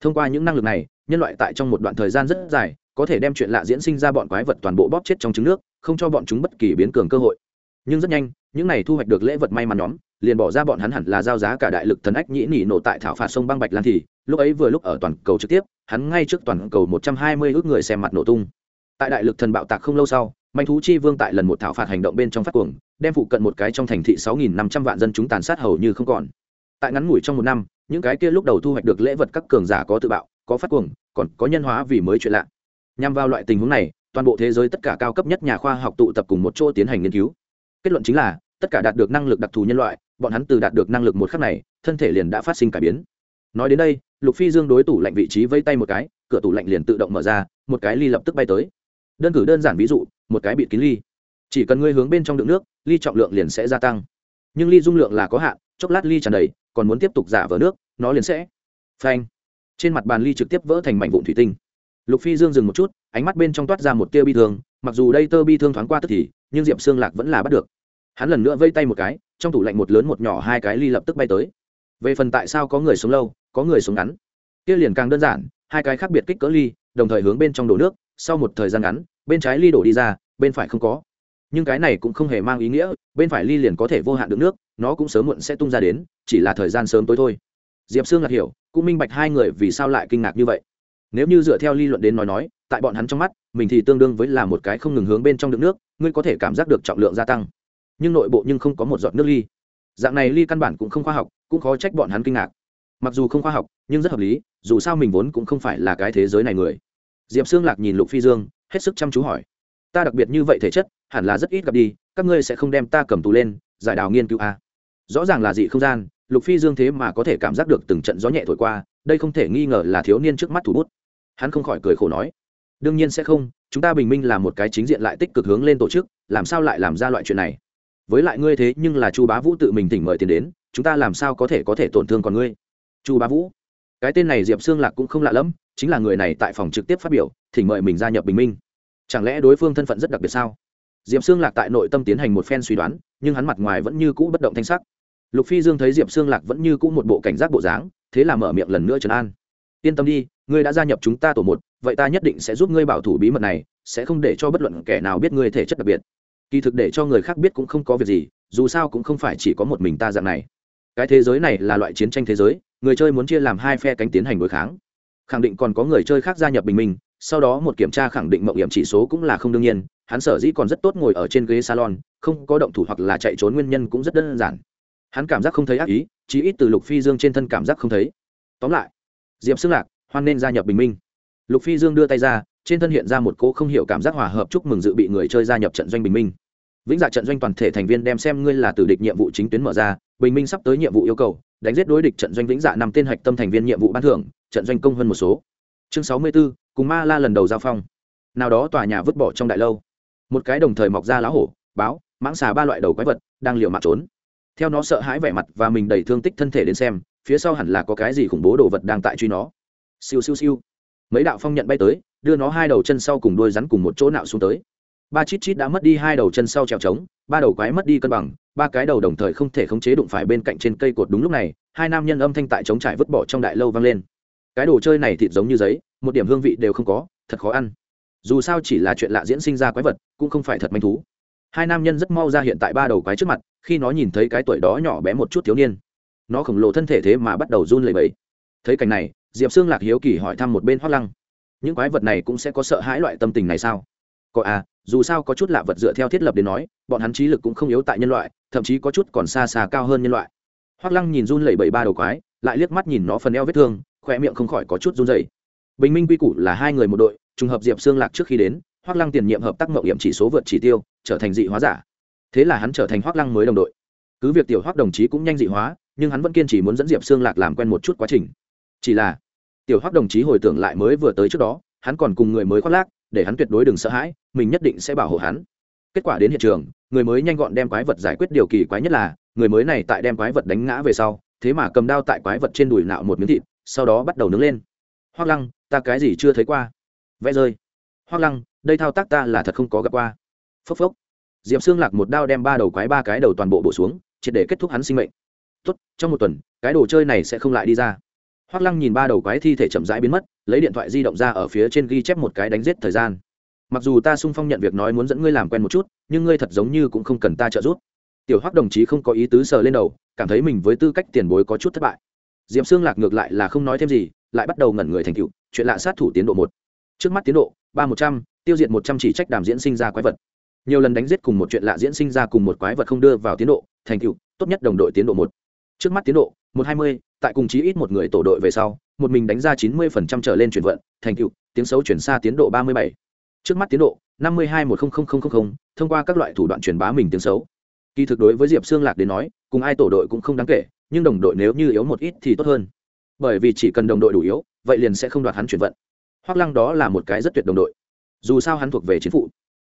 Thông qua những năng lực này, nhân loại tại trong một đoạn thời gian rất dài, có thể đem chuyện lạ diễn sinh ra bọn quái vật toàn bộ bóp chết trong trứng nước, không cho bọn chúng bất kỳ biến cường cơ hội. Nhưng rất nhanh, những này thu hoạch được lễ vật may mắn nhóm, liền bỏ ra bọn hắn hẳn là giao giá cả đại lực thần ách nhĩ nỉ nổ tại thảo phạt sông băng bạch lan thì, lúc ấy vừa lúc ở toàn cầu trực tiếp, hắn ngay trước toàn cầu một trăm hai mươi ước người xem mặt nổ tung. Tại đại lực thần bạo tạc không lâu sau manh thú chi vương tại lần một thảo phạt hành động bên trong phát cuồng, đem phụ cận một cái trong thành thị sáu nghìn năm trăm vạn dân chúng tàn sát hầu như không còn. Tại ngắn ngủi trong một năm, những cái kia lúc đầu thu hoạch được lễ vật các cường giả có tự bạo, có phát cuồng, còn có nhân hóa vì mới chuyện lạ. Nhằm vào loại tình huống này, toàn bộ thế giới tất cả cao cấp nhất nhà khoa học tụ tập cùng một chỗ tiến hành nghiên cứu. Kết luận chính là, tất cả đạt được năng lực đặc thù nhân loại, bọn hắn từ đạt được năng lực một khắc này, thân thể liền đã phát sinh cải biến. Nói đến đây, lục phi dương đối tủ lạnh vị trí vây tay một cái, cửa tủ lạnh liền tự động mở ra, một cái ly lập tức bay tới. Đơn cử đơn giản ví dụ một cái bịt kín ly. Chỉ cần ngươi hướng bên trong đựng nước, ly trọng lượng liền sẽ gia tăng. Nhưng ly dung lượng là có hạn, chốc lát ly tràn đầy, còn muốn tiếp tục giả vỡ nước, nó liền sẽ phanh. Trên mặt bàn ly trực tiếp vỡ thành mảnh vụn thủy tinh. Lục phi dương dừng một chút, ánh mắt bên trong toát ra một tia bi thương, mặc dù đây tơ bi thương thoáng qua tức thì, nhưng diệp xương lạc vẫn là bắt được. Hắn lần nữa vây tay một cái, trong tủ lạnh một lớn một nhỏ hai cái ly lập tức bay tới. Về phần tại sao có người sống lâu, có người sống ngắn, kia liền càng đơn giản, hai cái khác biệt kích cỡ ly đồng thời hướng bên trong đổ nước, sau một thời gian ngắn, bên trái ly đổ đi ra, bên phải không có. Nhưng cái này cũng không hề mang ý nghĩa, bên phải ly liền có thể vô hạn đựng nước, nó cũng sớm muộn sẽ tung ra đến, chỉ là thời gian sớm tối thôi. Diệp sương lạc hiểu, cũng minh bạch hai người vì sao lại kinh ngạc như vậy. Nếu như dựa theo ly luận đến nói nói, tại bọn hắn trong mắt, mình thì tương đương với là một cái không ngừng hướng bên trong đựng nước, ngươi có thể cảm giác được trọng lượng gia tăng. Nhưng nội bộ nhưng không có một giọt nước ly. Dạng này ly căn bản cũng không khoa học, cũng khó trách bọn hắn kinh ngạc. Mặc dù không khoa học, nhưng rất hợp lý, dù sao mình vốn cũng không phải là cái thế giới này người diệp Sương lạc nhìn lục phi dương, hết sức chăm chú hỏi. Ta đặc biệt như vậy thể chất, hẳn là rất ít gặp đi, các ngươi sẽ không đem ta cầm tù lên, giải đào nghiên cứu a à. rõ ràng là dị không gian, lục phi dương thế mà có thể cảm giác được từng trận gió nhẹ thổi qua, đây không thể nghi ngờ là thiếu niên trước mắt thủ bút. Hắn không khỏi cười khổ nói. Đương nhiên sẽ không, chúng ta bình minh là một cái chính diện lại tích cực hướng lên tổ chức, làm sao lại làm ra loại chuyện này? Với lại ngươi thế nhưng là chu bá vũ tự mình tỉnh mời tiền đến, chúng ta làm sao có thể có thể tổn thương còn ngươi? Chu bá vũ? Cái tên này diệp xương lạc cũng không lạ lẫm chính là người này tại phòng trực tiếp phát biểu, thỉnh mời mình gia nhập bình minh. Chẳng lẽ đối phương thân phận rất đặc biệt sao? Diệp xương lạc tại nội tâm tiến hành một phen suy đoán, nhưng hắn mặt ngoài vẫn như cũ bất động thanh sắc. Lục phi dương thấy diệp xương lạc vẫn như cũ một bộ cảnh giác bộ dáng, thế là mở miệng lần nữa trấn an. Yên tâm đi, ngươi đã gia nhập chúng ta tổ một, vậy ta nhất định sẽ giúp ngươi bảo thủ bí mật này, sẽ không để cho bất luận kẻ nào biết ngươi thể chất đặc biệt. Kỳ thực để cho người khác biết cũng không có việc gì, dù sao cũng không phải chỉ có một mình ta dạng này. Cái thế giới này là loại chiến tranh thế giới, người chơi muốn chia làm hai phe cánh tiến hành đối kháng khẳng định còn có người chơi khác gia nhập bình minh, sau đó một kiểm tra khẳng định mậu hiểm chỉ số cũng là không đương nhiên, hắn sở dĩ còn rất tốt ngồi ở trên ghế salon, không có động thủ hoặc là chạy trốn nguyên nhân cũng rất đơn giản. Hắn cảm giác không thấy ác ý, chí ít từ lục phi dương trên thân cảm giác không thấy. Tóm lại, diệp xưng lạc hoan nên gia nhập bình minh. Lục phi dương đưa tay ra, trên thân hiện ra một cỗ không hiểu cảm giác hòa hợp chúc mừng dự bị người chơi gia nhập trận doanh bình minh. Vĩnh dạ trận doanh toàn thể thành viên đem xem ngươi là tử địch nhiệm vụ chính tuyến mở ra, bình minh sắp tới nhiệm vụ yêu cầu, đánh giết đối địch trận doanh vĩnh dạ năm tên hạch tâm thành viên nhiệm vụ ban thưởng trận doanh công hơn một số. Chương sáu mươi 64, cùng ma la lần đầu giao phong. Nào đó tòa nhà vứt bỏ trong đại lâu. Một cái đồng thời mọc ra lá hổ báo mãng xà ba loại đầu quái vật đang liều mạng trốn. Theo nó sợ hãi vẻ mặt và mình đầy thương tích thân thể đến xem phía sau hẳn là có cái gì khủng bố đồ vật đang tại truy nó. Siêu siêu siêu. Mấy đạo phong nhận bay tới đưa nó hai đầu chân sau cùng đuôi rắn cùng một chỗ nạo xuống tới. Ba chít chít đã mất đi hai đầu chân sau trèo trống ba đầu quái mất đi cân bằng ba cái đầu đồng thời không thể khống chế đụng phải bên cạnh trên cây cột. Đúng lúc này hai nam nhân âm thanh tại trống trải vứt bỏ trong đại lâu vang lên cái đồ chơi này thịt giống như giấy, một điểm hương vị đều không có, thật khó ăn. Dù sao chỉ là chuyện lạ diễn sinh ra quái vật, cũng không phải thật manh thú. Hai nam nhân rất mau ra hiện tại ba đầu quái trước mặt, khi nó nhìn thấy cái tuổi đó nhỏ bé một chút thiếu niên, nó khổng lồ thân thể thế mà bắt đầu run lẩy bẩy. Thấy cảnh này, diệp xương lạc hiếu kỳ hỏi thăm một bên hoác lăng, những quái vật này cũng sẽ có sợ hãi loại tâm tình này sao? Có à dù sao có chút lạ vật dựa theo thiết lập đến nói, bọn hắn trí lực cũng không yếu tại nhân loại, thậm chí có chút còn xa xa cao hơn nhân loại. Hoác lăng nhìn run lẩy bẩy ba đầu quái, lại liếc mắt nhìn nó phần eo vết thương khoe miệng không khỏi có chút run dày bình minh quy củ là hai người một đội, trùng hợp diệp xương lạc trước khi đến hoác lăng tiền nhiệm hợp tác mậu hiểm chỉ số vượt chỉ tiêu, trở thành dị hóa giả. Thế là hắn trở thành hoác lăng mới đồng đội. Cứ việc tiểu hoác đồng chí cũng nhanh dị hóa, nhưng hắn vẫn kiên trì muốn dẫn diệp xương lạc làm quen một chút quá trình. Chỉ là, tiểu hoác đồng chí hồi tưởng lại mới vừa tới trước đó, hắn còn cùng người mới khoác lác, để hắn tuyệt đối đừng sợ hãi, mình nhất định sẽ bảo hộ hắn. Kết quả đến hiện trường, người mới nhanh gọn đem quái vật giải quyết điều kỳ quái nhất là, người mới này tại đem quái vật đánh ngã về sau, thế mà cầm đao tại quái vật trên đùi nạo một miếng thịt sau đó bắt đầu nướng lên. Hoác lăng, ta cái gì chưa thấy qua? Vẽ rơi. Hoác lăng, đây thao tác ta là thật không có gặp qua. Phốc phốc. Diệp xương lạc một đao đem ba đầu quái ba cái đầu toàn bộ bổ xuống, triệt để kết thúc hắn sinh mệnh. Tốt, trong một tuần, cái đồ chơi này sẽ không lại đi ra. Hoác lăng nhìn ba đầu quái thi thể chậm rãi biến mất, lấy điện thoại di động ra ở phía trên ghi chép một cái đánh giết thời gian. Mặc dù ta sung phong nhận việc nói muốn dẫn ngươi làm quen một chút, nhưng ngươi thật giống như cũng không cần ta trợ giúp. Tiểu hoác đồng chí không có ý tứ sờ lên đầu, cảm thấy mình với tư cách tiền bối có chút thất bại diệp xương lạc ngược lại là không nói thêm gì, lại bắt đầu ngẩn người thành cựu chuyện lạ sát thủ tiến độ một. Trước mắt tiến độ, ba một trăm, tiêu diệt một trăm chỉ trách đàm diễn sinh ra quái vật. Nhiều lần đánh giết cùng một chuyện lạ diễn sinh ra cùng một quái vật không đưa vào tiến độ, thành cựu tốt nhất đồng đội tiến độ một. Trước mắt tiến độ, một hai mươi, tại cùng chí ít một người tổ đội về sau, một mình đánh ra chín mươi phần trăm trở lên chuyển vận, thành cựu tiếng xấu chuyển xa tiến độ ba mươi bảy. Trước mắt tiến độ, năm mươi hai một thông qua các loại thủ đoạn truyền bá mình tiếng xấu. Kỳ thực đối với diệp xương lạc đến nói, cùng ai tổ đội cũng không đáng kể nhưng đồng đội nếu như yếu một ít thì tốt hơn. Bởi vì chỉ cần đồng đội đủ yếu, vậy liền sẽ không đoạt hắn chuyển vận. Hoác lăng đó là một cái rất tuyệt đồng đội. Dù sao hắn thuộc về chính phủ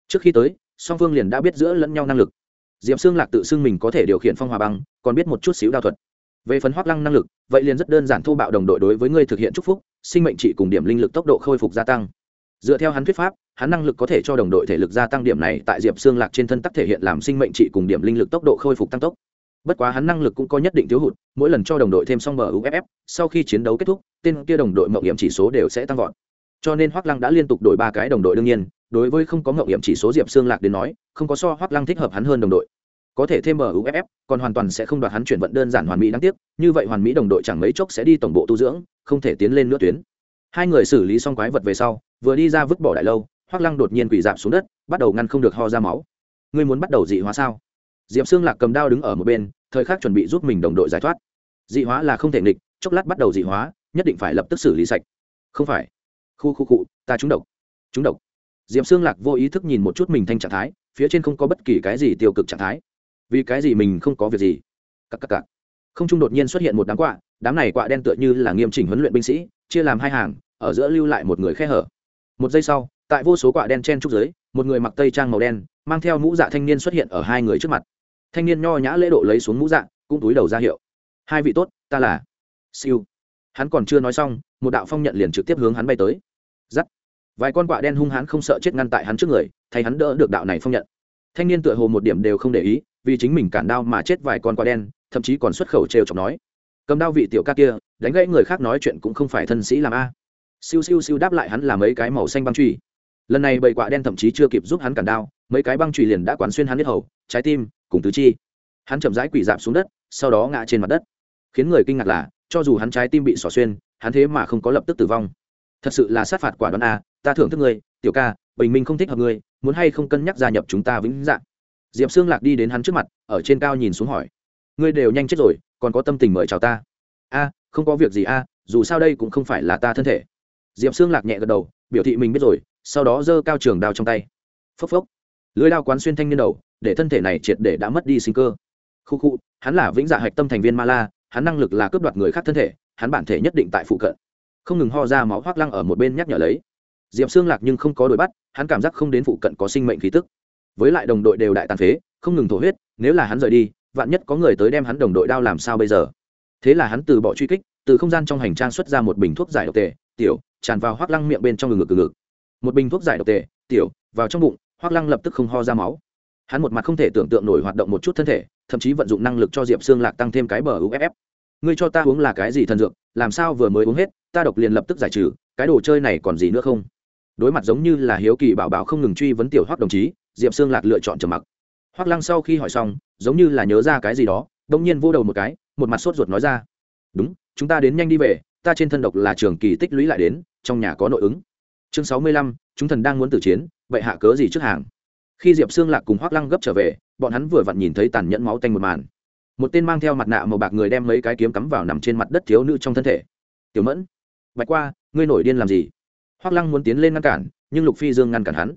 trước khi tới, song phương liền đã biết giữa lẫn nhau năng lực. Diệp xương lạc tự xưng mình có thể điều khiển phong hòa băng, còn biết một chút xíu đao thuật. Về phần hoác lăng năng lực, vậy liền rất đơn giản thô bạo đồng đội đối với ngươi thực hiện chúc phúc, sinh mệnh trị cùng điểm linh lực tốc độ khôi phục gia tăng. Dựa theo hắn thuyết pháp, hắn năng lực có thể cho đồng đội thể lực gia tăng điểm này tại diệp xương lạc trên thân tắc thể hiện làm sinh mệnh trị cùng điểm linh lực tốc độ khôi phục tăng tốc bất quá hắn năng lực cũng có nhất định thiếu hụt, mỗi lần cho đồng đội thêm xong muff uff sau khi chiến đấu kết thúc, tên kia đồng đội mậu hiểm chỉ số đều sẽ tăng vọt. Cho nên Hoắc lăng đã liên tục đổi ba cái đồng đội đương nhiên, đối với không có mậu hiểm chỉ số diệp xương lạc đến nói, không có so Hoắc lăng thích hợp hắn hơn đồng đội. Có thể thêm muff uff còn hoàn toàn sẽ không đoạt hắn chuyển vận đơn giản hoàn mỹ đáng tiếc, như vậy hoàn mỹ đồng đội chẳng mấy chốc sẽ đi tổng bộ tu dưỡng, không thể tiến lên nữa tuyến. Hai người xử lý xong quái vật về sau, vừa đi ra vứt bỏ đại lâu, Hoắc lăng đột nhiên quỳ dạp xuống đất, bắt đầu ngăn không được ho ra máu. Ngươi muốn bắt đầu dị hóa sao? Diệp xương lạc cầm đao đứng ở một bên, thời khắc chuẩn bị giúp mình đồng đội giải thoát. Dị hóa là không thể nghịch, chốc lát bắt đầu dị hóa, nhất định phải lập tức xử lý sạch. Không phải. Khu khu cụ ta trúng độc. Trúng độc. Diệp xương lạc vô ý thức nhìn một chút mình thanh trạng thái, phía trên không có bất kỳ cái gì tiêu cực trạng thái. Vì cái gì mình không có việc gì? Cặp cặp cặp không trung đột nhiên xuất hiện một đám quạ, đám này quạ đen tựa như là nghiêm chỉnh huấn luyện binh sĩ, chia làm hai hàng, ở giữa lưu lại một người khe hở. Một giây sau, tại vô số quạ đen chen trúc giới một người mặc tây trang màu đen, mang theo mũ dạ thanh niên xuất hiện ở hai người trước mặt thanh niên nho nhã lễ độ lấy xuống mũ dạng, cũng túi đầu ra hiệu. Hai vị tốt ta là siêu. Hắn còn chưa nói xong một đạo phong nhận liền trực tiếp hướng hắn bay tới. Giắt. Vài con quạ đen hung hãn không sợ chết ngăn tại hắn trước người thay hắn đỡ được đạo này phong nhận. Thanh niên tựa hồ một điểm đều không để ý vì chính mình cản đao mà chết vài con quạ đen thậm chí còn xuất khẩu trêu chọc nói. Cầm đao vị tiểu ca kia đánh gãy người khác nói chuyện cũng không phải thân sĩ làm a. Siêu siêu siêu đáp lại hắn là mấy cái màu xanh băng truy lần này bầy quạ đen thậm chí chưa kịp giúp hắn cản đao mấy cái băng truy liền đã quán xuyên hắn biết hầu trái tim cùng tứ chi. Hắn chậm rãi quỳ dạp xuống đất, sau đó ngã trên mặt đất. Khiến người kinh ngạc là, cho dù hắn trái tim bị xỏ xuyên, hắn thế mà không có lập tức tử vong. Thật sự là sát phạt quả đoán a, ta thưởng thức ngươi, tiểu ca, bình minh không thích hợp ngươi, muốn hay không cân nhắc gia nhập chúng ta vĩnh dạng diệp xương lạc đi đến hắn trước mặt, ở trên cao nhìn xuống hỏi. Ngươi đều nhanh chết rồi, còn có tâm tình mời chào ta? A, không có việc gì a, dù sao đây cũng không phải là ta thân thể. Diệp xương lạc nhẹ gật đầu, biểu thị mình biết rồi, sau đó giơ cao trường đao trong tay. Phốc phốc. Lưới đao quán xuyên thanh niên đầu để thân thể này triệt để đã mất đi sinh cơ. Khu khu, hắn là vĩnh dạ hạch tâm thành viên ma la, hắn năng lực là cướp đoạt người khác thân thể, hắn bản thể nhất định tại phụ cận. Không ngừng ho ra máu hoác lăng ở một bên nhắc nhở lấy. Diệp xương lạc nhưng không có đuổi bắt, hắn cảm giác không đến phụ cận có sinh mệnh khí tức. Với lại đồng đội đều đại tàn phế, không ngừng thổ huyết, nếu là hắn rời đi, vạn nhất có người tới đem hắn đồng đội đao làm sao bây giờ? Thế là hắn từ bỏ truy kích, từ không gian trong hành trang xuất ra một bình thuốc giải độc tề, tiểu, tràn vào hoác lăng miệng bên trong ngực ngực ngực. Một bình thuốc giải độc tề, tiểu, vào trong bụng, hoác lăng lập tức không ho ra máu hắn một mặt không thể tưởng tượng nổi hoạt động một chút thân thể, thậm chí vận dụng năng lực cho diệp xương lạc tăng thêm cái bờ uff ngươi cho ta uống là cái gì thần dược, làm sao vừa mới uống hết, ta độc liền lập tức giải trừ, cái đồ chơi này còn gì nữa không? Đối mặt giống như là hiếu kỳ bảo bảo không ngừng truy vấn tiểu hoắc đồng chí, diệp xương lạc lựa chọn trầm mặc. Hoắc lăng sau khi hỏi xong, giống như là nhớ ra cái gì đó đông nhiên vô đầu một cái, một mặt sốt ruột nói ra. Đúng, chúng ta đến nhanh đi về, ta trên thân độc là trường kỳ tích lũy lại đến, trong nhà có nội ứng. Chương sáu mươi lăm, chúng thần đang muốn tử chiến, vậy hạ cớ gì trước hàng? Khi diệp xương lạc cùng hoác lăng gấp trở về, bọn hắn vừa vặn nhìn thấy tàn nhẫn máu tanh một màn. Một tên mang theo mặt nạ màu bạc người đem mấy cái kiếm cắm vào nằm trên mặt đất thiếu nữ trong thân thể. Tiểu mẫn, bạch qua, ngươi nổi điên làm gì? Hoác lăng muốn tiến lên ngăn cản, nhưng lục phi dương ngăn cản hắn.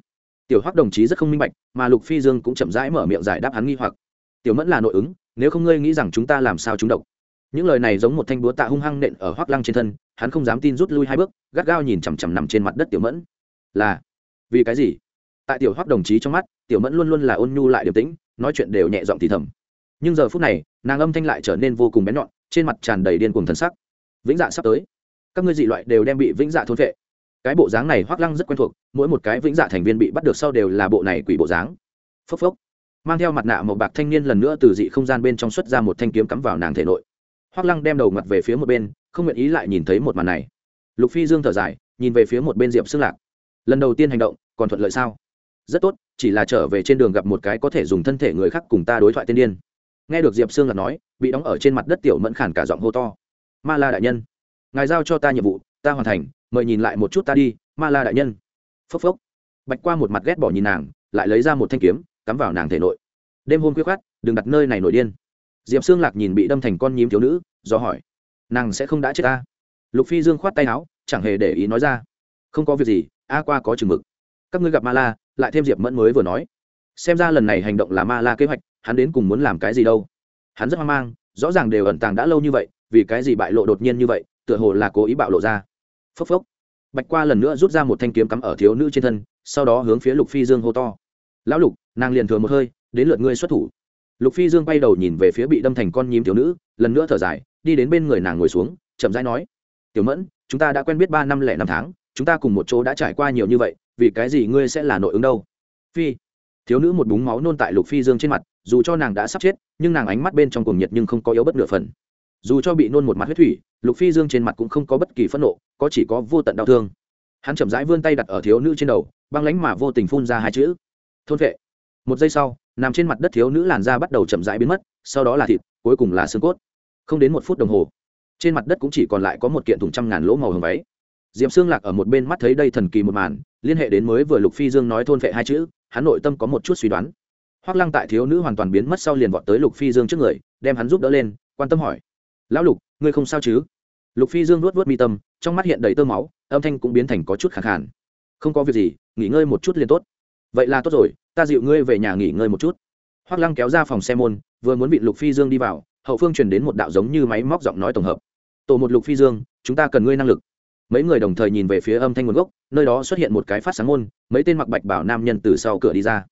Tiểu hoác đồng chí rất không minh bạch, mà lục phi dương cũng chậm rãi mở miệng giải đáp hắn nghi hoặc. Tiểu mẫn là nội ứng, nếu không ngươi nghĩ rằng chúng ta làm sao chúng độc? Những lời này giống một thanh búa tạ hung hăng nện ở hoác lăng trên thân, hắn không dám tin rút lui hai bước, gắt gao nhìn chằm chằm nằm trên mặt đất tiểu mẫn. Là, vì cái gì? Tại tiểu hoắc đồng chí trong mắt, tiểu mẫn luôn luôn là ôn nhu lại điềm tĩnh, nói chuyện đều nhẹ giọng thì thầm. Nhưng giờ phút này, nàng âm thanh lại trở nên vô cùng bén nhọn, trên mặt tràn đầy điên cuồng thần sắc. Vĩnh dạ sắp tới. Các ngươi dị loại đều đem bị vĩnh dạ thôn vệ cái bộ dáng này hoắc lăng rất quen thuộc, mỗi một cái vĩnh dạ thành viên bị bắt được sau đều là bộ này quỷ bộ dáng. Phốc phốc. Mang theo mặt nạ một bạc thanh niên lần nữa từ dị không gian bên trong xuất ra một thanh kiếm cắm vào nàng thể nội. Hoắc lăng đem đầu mặt về phía một bên, không nguyện ý lại nhìn thấy một màn này. Lục phi dương thở dài, nhìn về phía một bên diệp xương lạc. Lần đầu tiên hành động, còn thuận lợi sao? Rất tốt chỉ là trở về trên đường gặp một cái có thể dùng thân thể người khác cùng ta đối thoại tiên điên. Nghe được diệp sương là nói bị đóng ở trên mặt đất tiểu mẫn khản cả giọng hô to. Ma la đại nhân ngài giao cho ta nhiệm vụ ta hoàn thành mời nhìn lại một chút ta đi ma la đại nhân. Phốc phốc. Bạch qua một mặt ghét bỏ nhìn nàng lại lấy ra một thanh kiếm cắm vào nàng thể nội. Đêm hôm quyết khát, đừng đặt nơi này nổi điên. Diệp sương lạc nhìn bị đâm thành con nhím thiếu nữ do hỏi nàng sẽ không đã chết ta? Lục phi dương khoát tay áo chẳng hề để ý nói ra không có việc gì a qua có chừng mực. Các ngươi gặp ma la lại thêm diệp mẫn mới vừa nói. Xem ra lần này hành động là ma la kế hoạch, hắn đến cùng muốn làm cái gì đâu. Hắn rất hoang mang, rõ ràng đều ẩn tàng đã lâu như vậy, vì cái gì bại lộ đột nhiên như vậy, tựa hồ là cố ý bạo lộ ra. Phốc phốc. Bạch qua lần nữa rút ra một thanh kiếm cắm ở thiếu nữ trên thân, sau đó hướng phía lục phi dương hô to. Lão lục, nàng liền thừa một hơi, đến lượt ngươi xuất thủ. Lục phi dương bay đầu nhìn về phía bị đâm thành con nhím thiếu nữ, lần nữa thở dài, đi đến bên người nàng ngồi xuống, chậm rãi nói, tiểu mẫn, chúng ta đã quen biết ba năm lẻ năm tháng, chúng ta cùng một chỗ đã trải qua nhiều như vậy vì cái gì ngươi sẽ là nội ứng đâu? Phi, thiếu nữ một búng máu nôn tại lục phi dương trên mặt, dù cho nàng đã sắp chết, nhưng nàng ánh mắt bên trong cuồng nhiệt nhưng không có yếu bất nửa phần. Dù cho bị nôn một mặt huyết thủy, lục phi dương trên mặt cũng không có bất kỳ phẫn nộ, có chỉ có vô tận đau thương. Hắn chậm rãi vươn tay đặt ở thiếu nữ trên đầu, băng lánh mà vô tình phun ra hai chữ. Thôn vệ. Một giây sau, nằm trên mặt đất thiếu nữ làn da bắt đầu chậm rãi biến mất, sau đó là thịt, cuối cùng là xương cốt. Không đến một phút đồng hồ, trên mặt đất cũng chỉ còn lại có một kiện thùng trăm ngàn lỗ màu hồng váy. Diệm xương lạc ở một bên mắt thấy đây thần kỳ một màn liên hệ đến mới vừa lục phi dương nói thôn vệ hai chữ, hắn nội tâm có một chút suy đoán. Hoác lăng tại thiếu nữ hoàn toàn biến mất sau liền vọt tới lục phi dương trước người, đem hắn giúp đỡ lên, quan tâm hỏi. Lão lục, ngươi không sao chứ? Lục phi dương nuốt vớt mi tâm, trong mắt hiện đầy tơ máu, âm thanh cũng biến thành có chút khẳng khản không có việc gì, nghỉ ngơi một chút liền tốt. Vậy là tốt rồi, ta dịu ngươi về nhà nghỉ ngơi một chút. Hoác lăng kéo ra phòng xe môn, vừa muốn bị lục phi dương đi vào, hậu phương truyền đến một đạo giống như máy móc giọng nói tổng hợp. Tổ một lục phi dương, chúng ta cần ngươi năng lực mấy người đồng thời nhìn về phía âm thanh nguồn gốc, nơi đó xuất hiện một cái phát sáng môn, mấy tên mặc bạch bảo nam nhân từ sau cửa đi ra.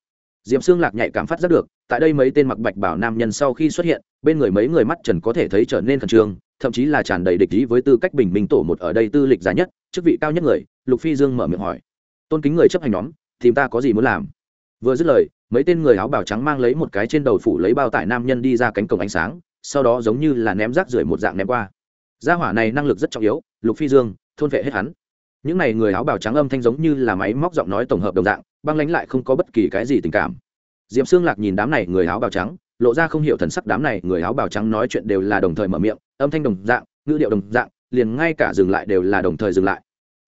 Diệm xương lạc nhạy cảm phát rất được, tại đây mấy tên mặc bạch bảo nam nhân sau khi xuất hiện, bên người mấy người mắt trần có thể thấy trở nên khẩn trương, thậm chí là tràn đầy địch ý với tư cách bình minh tổ một ở đây tư lịch giá nhất, chức vị cao nhất người, lục phi dương mở miệng hỏi. Tôn kính người chấp hành nhóm, tìm ta có gì muốn làm? Vừa dứt lời, mấy tên người áo bào trắng mang lấy một cái trên đầu phủ lấy bao tải nam nhân đi ra cánh cổng ánh sáng, sau đó giống như là ném rác rưởi một dạng ném qua. Gia hỏa này năng lực rất trọng yếu, lục phi dương thôn vệ hết hắn. Những n à y người áo bào trắng âm thanh giống như là máy móc giọng nói tổng hợp đồng dạng, băng lánh lại không có bất kỳ cái gì tình cảm. D i ệ p xương lạc nhìn đám này người áo bào trắng, lộ ra không hiểu thần sắc đám này người áo bào trắng nói chuyện đều là đồng thời mở miệng, âm thanh đồng dạng, ngữ điệu đồng dạng, liền ngay cả dừng lại đều là đồng thời dừng lại.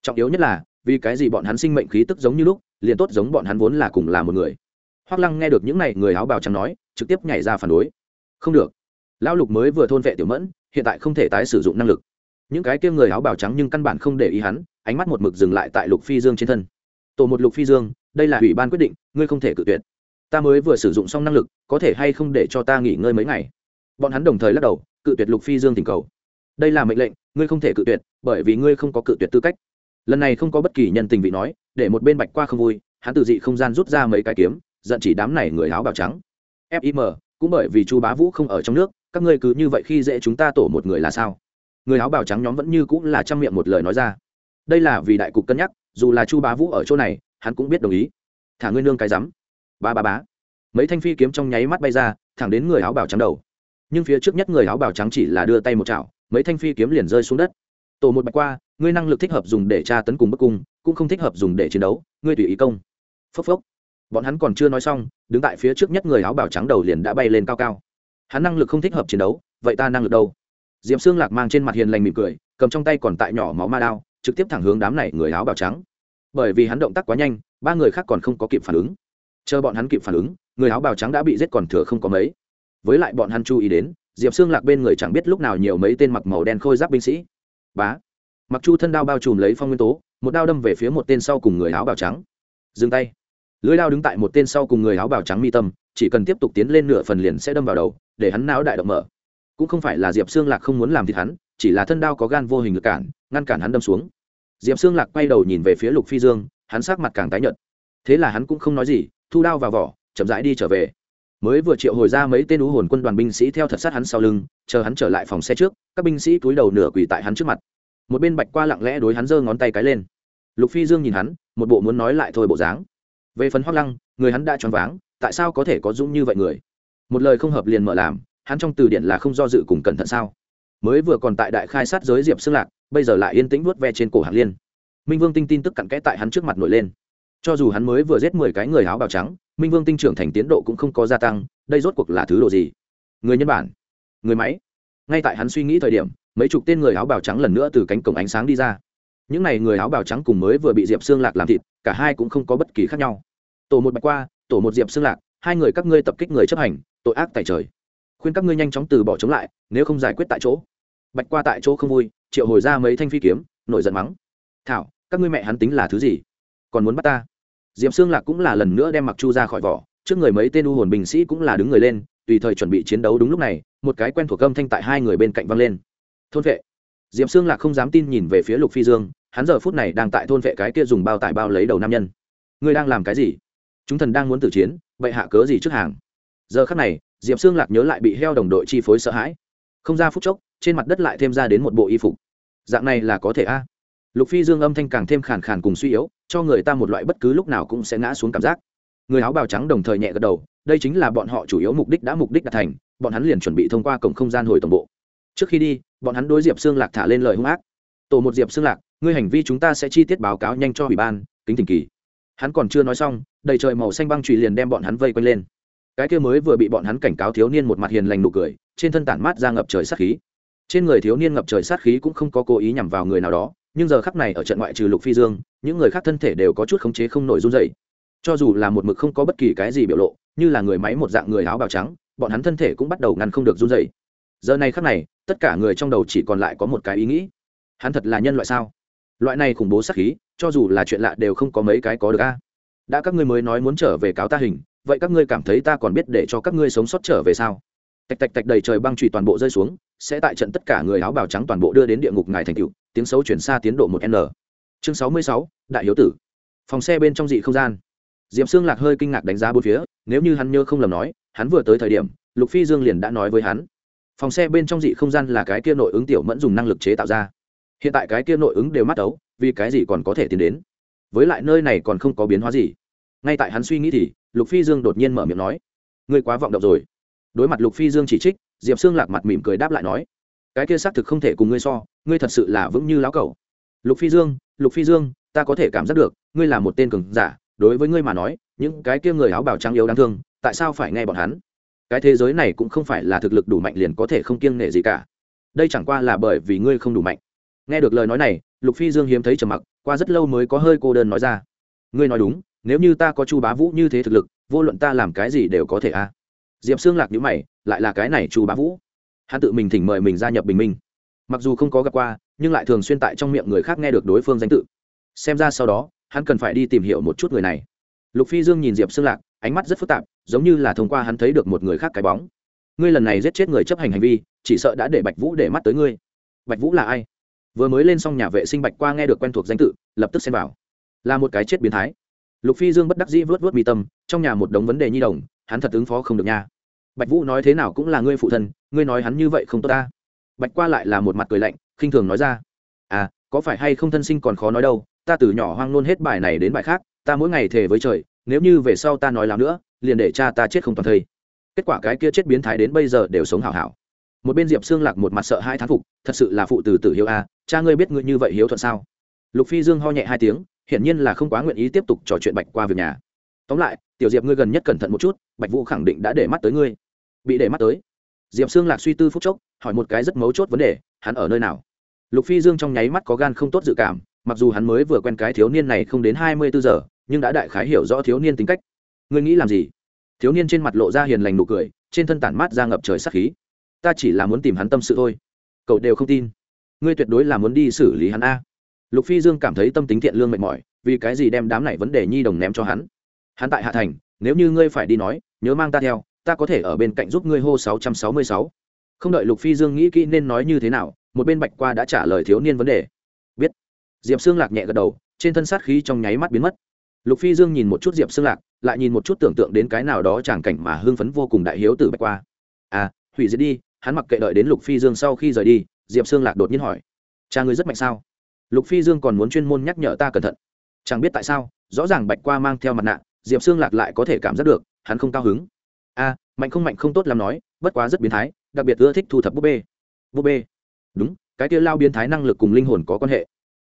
Trọng yếu nhất là, vì cái gì bọn hắn sinh mệnh khí tức giống như lúc, liền tốt giống bọn hắn vốn là cùng là một người. Hoắc lăng nghe được những này người áo bào trắng nói, trực tiếp nhảy ra phản đối. Không được. Lão lục mới vừa thôn vệ tiểu mẫn, hiện tại không thể tái sử dụng năng lực những cái kia người áo bào trắng nhưng căn bản không để ý hắn, ánh mắt một mực dừng lại tại lục phi dương trên thân. Tổ một lục phi dương, đây là ủy ban quyết định, ngươi không thể cự tuyệt. Ta mới vừa sử dụng xong năng lực, có thể hay không để cho ta nghỉ ngơi mấy ngày? Bọn hắn đồng thời lắc đầu, cự tuyệt lục phi dương tình cầu. Đây là mệnh lệnh, ngươi không thể cự tuyệt, bởi vì ngươi không có cự tuyệt tư cách. Lần này không có bất kỳ nhân tình vị nói, để một bên bạch qua không vui, hắn tự dị không gian rút ra mấy cái kiếm, giận chỉ đám này người áo bào trắng. Fim cũng bởi vì chu bá vũ không ở trong nước, các ngươi cứ như vậy khi dễ chúng ta tổ một người là sao? Người áo bào trắng nhóm vẫn như cũng là trăm miệng một lời nói ra. Đây là vì đại cục cân nhắc, dù là chu bá vũ ở chỗ này, hắn cũng biết đồng ý. Thả ngươi nương cái rắm. Ba ba bá mấy thanh phi kiếm trong nháy mắt bay ra, thẳng đến người áo bào trắng đầu. Nhưng phía trước nhất người áo bào trắng chỉ là đưa tay một chảo, mấy thanh phi kiếm liền rơi xuống đất. Tổ một bạch qua, ngươi năng lực thích hợp dùng để tra tấn cùng bức cung, cũng không thích hợp dùng để chiến đấu, ngươi tùy ý công. Phốc phốc. Bọn hắn còn chưa nói xong, đứng tại phía trước nhất người áo bào trắng đầu liền đã bay lên cao cao. Hắn năng lực không thích hợp chiến đấu, vậy ta năng lực đâu? Diệp xương lạc mang trên mặt hiền lành mỉm cười, cầm trong tay còn tại nhỏ máu ma đao, trực tiếp thẳng hướng đám này người áo bào trắng. Bởi vì hắn động tác quá nhanh, ba người khác còn không có kịp phản ứng. Chờ bọn hắn kịp phản ứng, người áo bào trắng đã bị giết còn thừa không có mấy. Với lại bọn hắn chú ý đến, diệp xương lạc bên người chẳng biết lúc nào nhiều mấy tên mặc màu đen khôi giáp binh sĩ. Bá. Mặc chu thân đao bao trùm lấy phong nguyên tố, một đao đâm về phía một tên sau cùng người áo bào trắng. Dừng tay. Lưới đao đứng tại một tên sau cùng người áo bào trắng mi tâm, chỉ cần tiếp tục tiến lên nửa phần liền sẽ đâm vào đầu, để hắn não đại động mở cũng không phải là diệp xương lạc không muốn làm thịt hắn, chỉ là thân đao có gan vô hình lực cản, ngăn cản hắn đâm xuống. Diệp xương lạc quay đầu nhìn về phía lục phi dương, hắn sắc mặt càng tái nhợt. Thế là hắn cũng không nói gì, thu đao vào vỏ, chậm rãi đi trở về. Mới vừa triệu hồi ra mấy tên ú hồn quân đoàn binh sĩ theo thật sát hắn sau lưng, chờ hắn trở lại phòng xe trước, các binh sĩ cúi đầu nửa quỳ tại hắn trước mặt. Một bên bạch qua lặng lẽ đối hắn giơ ngón tay cái lên. Lục phi dương nhìn hắn, một bộ muốn nói lại thôi bộ dáng. Về phần hoác lăng, người hắn đã choáng váng, tại sao có thể có dũng như vậy người? Một lời không hợp liền mở làm hắn trong từ điển là không do dự cùng cẩn thận sao? Mới vừa còn tại đại khai sát giới diệp xương lạc, bây giờ lại yên tĩnh vuốt ve trên cổ hạng liên. Minh vương tinh tin tức cặn kẽ tại hắn trước mặt nổi lên. Cho dù hắn mới vừa giết mười cái người áo bào trắng, minh vương tinh trưởng thành tiến độ cũng không có gia tăng, đây rốt cuộc là thứ độ gì? Người nhân bản, người máy. Ngay tại hắn suy nghĩ thời điểm, mấy chục tên người áo bào trắng lần nữa từ cánh cổng ánh sáng đi ra. Những n à y người áo bào trắng cùng mới vừa bị diệp xương lạc làm thịt, cả hai cũng không có bất kỳ khác nhau. Tổ một bạch qua, tổ một diệp xương lạc, hai người các ngươi tập kích người chấp hành, tội ác tại trời khuyên các ngươi nhanh chóng từ bỏ chống lại, nếu không giải quyết tại chỗ. Bạch qua tại chỗ không vui, triệu hồi ra mấy thanh phi kiếm, nổi giận mắng. Thảo, các ngươi mẹ hắn tính là thứ gì? Còn muốn bắt ta? Diệm xương lạc cũng là lần nữa đem mặc chu ra khỏi vỏ, trước người mấy tên u hồn binh sĩ cũng là đứng người lên, tùy thời chuẩn bị chiến đấu đúng lúc này, một cái quen thuộc âm thanh tại hai người bên cạnh văng lên. Thôn vệ. Diệm xương lạc không dám tin nhìn về phía lục phi dương, hắn giờ phút này đang tại thôn vệ cái kia dùng bao tải bao lấy đầu nam nhân. Ngươi đang làm cái gì? Chúng thần đang muốn tử chiến vậy hạ cớ gì trước hàng? Giờ khắc này, diệp xương lạc nhớ lại bị heo đồng đội chi phối sợ hãi. Không ra phút chốc, trên mặt đất lại thêm ra đến một bộ y phục. Dạng này là có thể a? Lục phi dương âm thanh càng thêm khàn khàn cùng suy yếu, cho người ta một loại bất cứ lúc nào cũng sẽ ngã xuống cảm giác. Người áo bào trắng đồng thời nhẹ gật đầu, đây chính là bọn họ chủ yếu mục đích đã mục đích đạt thành, bọn hắn liền chuẩn bị thông qua cổng không gian hồi tổng bộ. Trước khi đi, bọn hắn đối diệp xương lạc thả lên lời hung ác. Tổ một diệp xương lạc, ngươi hành vi chúng ta sẽ chi tiết báo cáo nhanh cho ủy ban, kính thỉnh kỳ. Hắn còn chưa nói xong, đầy trời màu xanh băng trụy liền đem bọn hắn vây quanh lên cái kia mới vừa bị bọn hắn cảnh cáo thiếu niên một mặt hiền lành nụ cười, trên thân tản mát ra ngập trời sát khí. Trên người thiếu niên ngập trời sát khí cũng không có cố ý nhằm vào người nào đó, nhưng giờ khắc này ở trận ngoại trừ lục phi dương, những người khác thân thể đều có chút khống chế không nổi run dậy cho dù là một mực không có bất kỳ cái gì biểu lộ, như là người máy một dạng người áo bào trắng, bọn hắn thân thể cũng bắt đầu ngăn không được run dậy giờ này khắc này, tất cả người trong đầu chỉ còn lại có một cái ý nghĩ. Hắn thật là nhân loại sao? Loại này khủng bố sát khí, cho dù là chuyện lạ đều không có mấy cái có được a. Đã các ngươi mới nói muốn trở về cáo ta hình vậy các ngươi cảm thấy ta còn biết để cho các ngươi sống sót trở về sao? Tạch tạch tạch đầy trời băng trụy toàn bộ rơi xuống, sẽ tại trận tất cả người áo bào trắng toàn bộ đưa đến địa ngục ngài thành cựu tiếng xấu chuyển xa tiến độ một n. Chương sáu mươi sáu, đại hiếu tử. Phòng xe bên trong dị không gian. Diệp xương lạc hơi kinh ngạc đánh giá bốn phía, nếu như hắn nhớ không lầm nói, hắn vừa tới thời điểm, lục phi dương liền đã nói với hắn. Phòng xe bên trong dị không gian là cái kia nội ứng tiểu mẫn dùng năng lực chế tạo ra. Hiện tại cái kia nội ứng đều mắt ấu, vì cái gì còn có thể tiến đến? Với lại nơi này còn không có biến hóa gì. Ngay tại hắn suy nghĩ thì lục phi dương đột nhiên mở miệng nói, ngươi quá vọng động rồi. Đối mặt lục phi dương chỉ trích, diệp Sương lạc mặt mỉm cười đáp lại nói, cái kia xác thực không thể cùng ngươi so, ngươi thật sự là vững như lão cầu lục phi dương, lục phi dương, ta có thể cảm giác được, ngươi là một tên cường giả, đối với ngươi mà nói, những cái kia người áo bào trắng yếu đáng thương, tại sao phải nghe bọn hắn? Cái thế giới này cũng không phải là thực lực đủ mạnh liền có thể không kiêng nể gì cả. Đây chẳng qua là bởi vì ngươi không đủ mạnh. Nghe được lời nói này, lục phi dương hiếm thấy trầm mặc, qua rất lâu mới có hơi cô đơn nói ra, ngươi nói đúng nếu như ta có chu bá vũ như thế thực lực, vô luận ta làm cái gì đều có thể a. Diệp xương lạc nhữ mày, lại là cái này chu bá vũ. Hắn tự mình thỉnh mời mình gia nhập bình minh. Mặc dù không có gặp qua, nhưng lại thường xuyên tại trong miệng người khác nghe được đối phương danh tự. Xem ra sau đó, hắn cần phải đi tìm hiểu một chút người này. Lục phi dương nhìn diệp xương lạc, ánh mắt rất phức tạp, giống như là thông qua hắn thấy được một người khác cái bóng. Ngươi lần này giết chết người chấp hành hành vi, chỉ sợ đã để bạch vũ để mắt tới ngươi. Bạch vũ là ai? Vừa mới lên xong nhà vệ sinh bạch qua nghe được quen thuộc danh tự, lập tức xem vào. Là một cái chết biến thái lục phi dương bất đắc dĩ vớt vớt mi tâm trong nhà một đống vấn đề nhi đồng hắn thật ứng phó không được nha. Bạch vũ nói thế nào cũng là ngươi phụ thân ngươi nói hắn như vậy không tốt ta. Bạch qua lại là một mặt cười lạnh khinh thường nói ra. À có phải hay không thân sinh còn khó nói đâu ta từ nhỏ hoang nôn hết bài này đến bài khác ta mỗi ngày thề với trời nếu như về sau ta nói lắm nữa liền để cha ta chết không toàn thây. Kết quả cái kia chết biến thái đến bây giờ đều sống hảo hảo. Một bên diệp xương lạc một mặt sợ hai thán phục thật sự là phụ tử tử hiếu a à, cha ngươi biết ngươi như vậy hiếu thuận sao? Lục phi dương ho nhẹ hai tiếng hiển nhiên là không quá nguyện ý tiếp tục trò chuyện bạch qua việc nhà. Tóm lại, tiểu diệp ngươi gần nhất cẩn thận một chút, bạch vũ khẳng định đã để mắt tới ngươi. Bị để mắt tới? Diệp xương lạc suy tư phút chốc, hỏi một cái rất mấu chốt vấn đề, hắn ở nơi nào? Lục phi dương trong nháy mắt có gan không tốt dự cảm, mặc dù hắn mới vừa quen cái thiếu niên này không đến hai mươi bốn giờ, nhưng đã đại khái hiểu rõ thiếu niên tính cách. Ngươi nghĩ làm gì? Thiếu niên trên mặt lộ ra hiền lành nụ cười, trên thân tản mát ra ngập trời sắc khí. Ta chỉ là muốn tìm hắn tâm sự thôi. Cậu đều không tin. Ngươi tuyệt đối là muốn đi xử lý hắn a lục phi dương cảm thấy tâm tính thiện lương mệt mỏi, vì cái gì đem đám này vấn đề nhi đồng ném cho hắn? Hắn tại hạ thành, nếu như ngươi phải đi nói, nhớ mang ta theo, ta có thể ở bên cạnh giúp ngươi hô sáu trăm sáu mươi sáu. Không đợi lục phi dương nghĩ kỹ nên nói như thế nào, một bên bạch qua đã trả lời thiếu niên vấn đề. Biết. Diệp xương lạc nhẹ gật đầu, trên thân sát khí trong nháy mắt biến mất. Lục phi dương nhìn một chút diệp xương lạc, lại nhìn một chút tưởng tượng đến cái nào đó tràng cảnh mà hưng phấn vô cùng đại hiếu từ bạch qua. À hủy diệt đi, hắn mặc kệ đợi đến lục phi dương sau khi rời đi, diệp xương lạc đột nhiên hỏi. Cha ngươi rất mạnh sao? Lục phi dương còn muốn chuyên môn nhắc nhở ta cẩn thận. Chẳng biết tại sao, rõ ràng bạch qua mang theo mặt nạ, diệp xương lạc lại có thể cảm giác được, hắn không cao hứng. A, mạnh không mạnh không tốt làm nói, bất quá rất biến thái, đặc biệt ưa thích thu thập búp bê. Búp bê? Đúng, cái kia lao biến thái năng lực cùng linh hồn có quan hệ.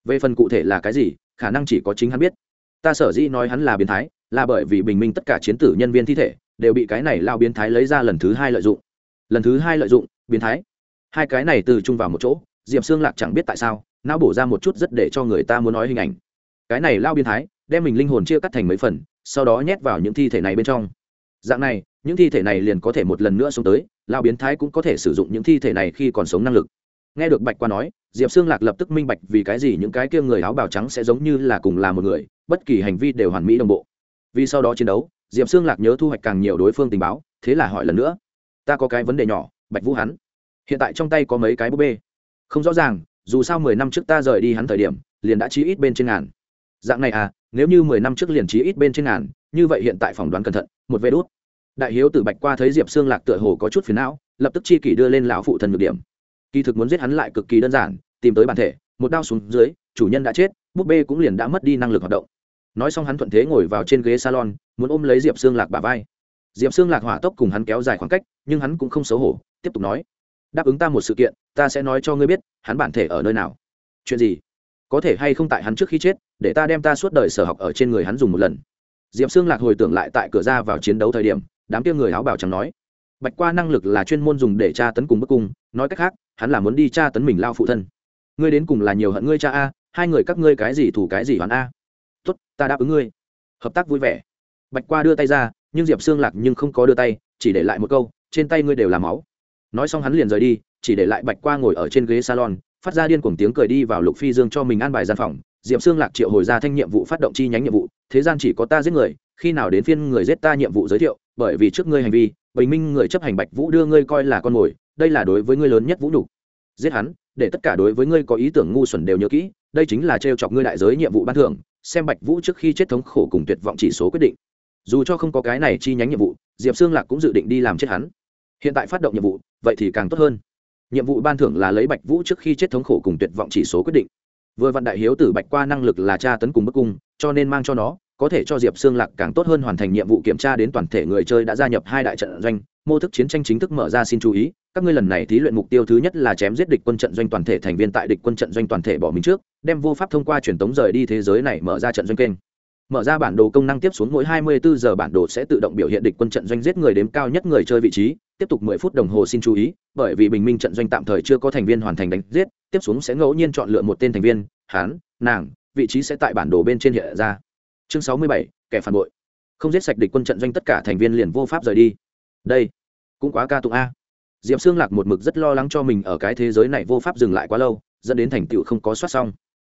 Về phần cụ thể là cái gì, khả năng chỉ có chính hắn biết. Ta sở dĩ nói hắn là biến thái, là bởi vì bình minh tất cả chiến tử nhân viên thi thể đều bị cái này lao biến thái lấy ra lần thứ hai lợi dụng. Lần thứ hai lợi dụng, biến thái. Hai cái này từ chung vào một chỗ, diệp xương lạc chẳng biết tại sao não bổ ra một chút rất để cho người ta muốn nói hình ảnh. Cái này lao biến thái, đem mình linh hồn chia cắt thành mấy phần, sau đó nhét vào những thi thể này bên trong. Dạng này, những thi thể này liền có thể một lần nữa xuống tới, lao biến thái cũng có thể sử dụng những thi thể này khi còn sống năng lực. Nghe được bạch qua nói, diệp xương lạc lập tức minh bạch vì cái gì những cái kia người áo bào trắng sẽ giống như là cùng là một người, bất kỳ hành vi đều hoàn mỹ đồng bộ. Vì sau đó chiến đấu, diệp xương lạc nhớ thu hoạch càng nhiều đối phương tình báo, thế là hỏi lần nữa. Ta có cái vấn đề nhỏ, bạch vũ hắn. Hiện tại trong tay có mấy cái búp bê? Không rõ ràng dù sao mười năm trước ta rời đi hắn thời điểm, liền đã chí ít bên trên ngàn. Dạng này à nếu như mười năm trước liền chí ít bên trên ngàn, như vậy hiện tại phỏng đoán cẩn thận, một vé đốt đại hiếu tử bạch qua thấy diệp xương lạc tựa hồ có chút phiền não, lập tức chi kỷ đưa lên lão phụ thần nhược điểm. Kỳ thực muốn giết hắn lại cực kỳ đơn giản, tìm tới bản thể, một đao xuống dưới, chủ nhân đã chết, búp bê cũng liền đã mất đi năng lực hoạt động. Nói xong hắn thuận thế ngồi vào trên ghế salon, muốn ôm lấy diệp xương lạc bà vai. Diệp xương lạc hỏa tốc cùng hắn kéo dài khoảng cách, nhưng hắn cũng không xấu hổ, tiếp tục nói đáp ứng ta một sự kiện, ta sẽ nói cho ngươi biết, hắn bản thể ở nơi nào. Chuyện gì? Có thể hay không tại hắn trước khi chết, để ta đem ta suốt đời sở học ở trên người hắn dùng một lần. Diệp xương lạc hồi tưởng lại tại cửa ra vào chiến đấu thời điểm, đám kia người áo bảo chẳng nói, bạch qua năng lực là chuyên môn dùng để tra tấn cùng bức cung, nói cách khác, hắn là muốn đi tra tấn mình lao phụ thân. Ngươi đến cùng là nhiều hận ngươi cha a, hai người các ngươi cái gì thủ cái gì hoàn a? Tốt, ta đáp ứng ngươi. Hợp tác vui vẻ. Bạch qua đưa tay ra, nhưng diệp xương lạc nhưng không có đưa tay, chỉ để lại một câu, trên tay ngươi đều là máu nói xong hắn liền rời đi, chỉ để lại bạch qua ngồi ở trên ghế salon, phát ra điên cuồng tiếng cười đi vào lục phi dương cho mình an bài gian phòng. Diệp xương lạc triệu hồi ra thanh nhiệm vụ phát động chi nhánh nhiệm vụ, thế gian chỉ có ta giết người, khi nào đến phiên người giết ta nhiệm vụ giới thiệu, bởi vì trước ngươi hành vi, bình minh người chấp hành bạch vũ đưa ngươi coi là con mồi, đây là đối với ngươi lớn nhất vũ nhục. Giết hắn, để tất cả đối với ngươi có ý tưởng ngu xuẩn đều nhớ kỹ, đây chính là trêu chọc ngươi đại giới nhiệm vụ ban thưởng, xem bạch vũ trước khi chết thống khổ cùng tuyệt vọng chỉ số quyết định. Dù cho không có cái này chi nhánh nhiệm vụ, diệp xương lạc cũng dự định đi làm chết hắn hiện tại phát động nhiệm vụ, vậy thì càng tốt hơn. Nhiệm vụ ban thưởng là lấy bạch vũ trước khi chết thống khổ cùng tuyệt vọng chỉ số quyết định. Vừa vạn đại hiếu tử bạch qua năng lực là tra tấn cùng bức cung, cho nên mang cho nó, có thể cho diệp xương lạc càng tốt hơn hoàn thành nhiệm vụ kiểm tra đến toàn thể người chơi đã gia nhập hai đại trận doanh. Mô thức chiến tranh chính thức mở ra xin chú ý, các ngươi lần này thí luyện mục tiêu thứ nhất là chém giết địch quân trận doanh toàn thể thành viên tại địch quân trận doanh toàn thể bỏ mình trước, đem vô pháp thông qua truyền tống rời đi thế giới này mở ra trận doanh kênh. Mở ra bản đồ công năng tiếp xuống mỗi 24 giờ bản đồ sẽ tự động biểu hiện địch quân trận doanh giết người đếm cao nhất người chơi vị trí tiếp tục 10 phút đồng hồ xin chú ý bởi vì bình minh trận doanh tạm thời chưa có thành viên hoàn thành đánh giết tiếp xuống sẽ ngẫu nhiên chọn lựa một tên thành viên hán nàng vị trí sẽ tại bản đồ bên trên hiện ra. Chương 67, kẻ phản bội. Không giết sạch địch quân trận doanh tất cả thành viên liền vô pháp rời đi. Đây cũng quá ca tụng a. Diệp xương lạc một mực rất lo lắng cho mình ở cái thế giới này vô pháp dừng lại quá lâu dẫn đến thành tựu không có soát xong.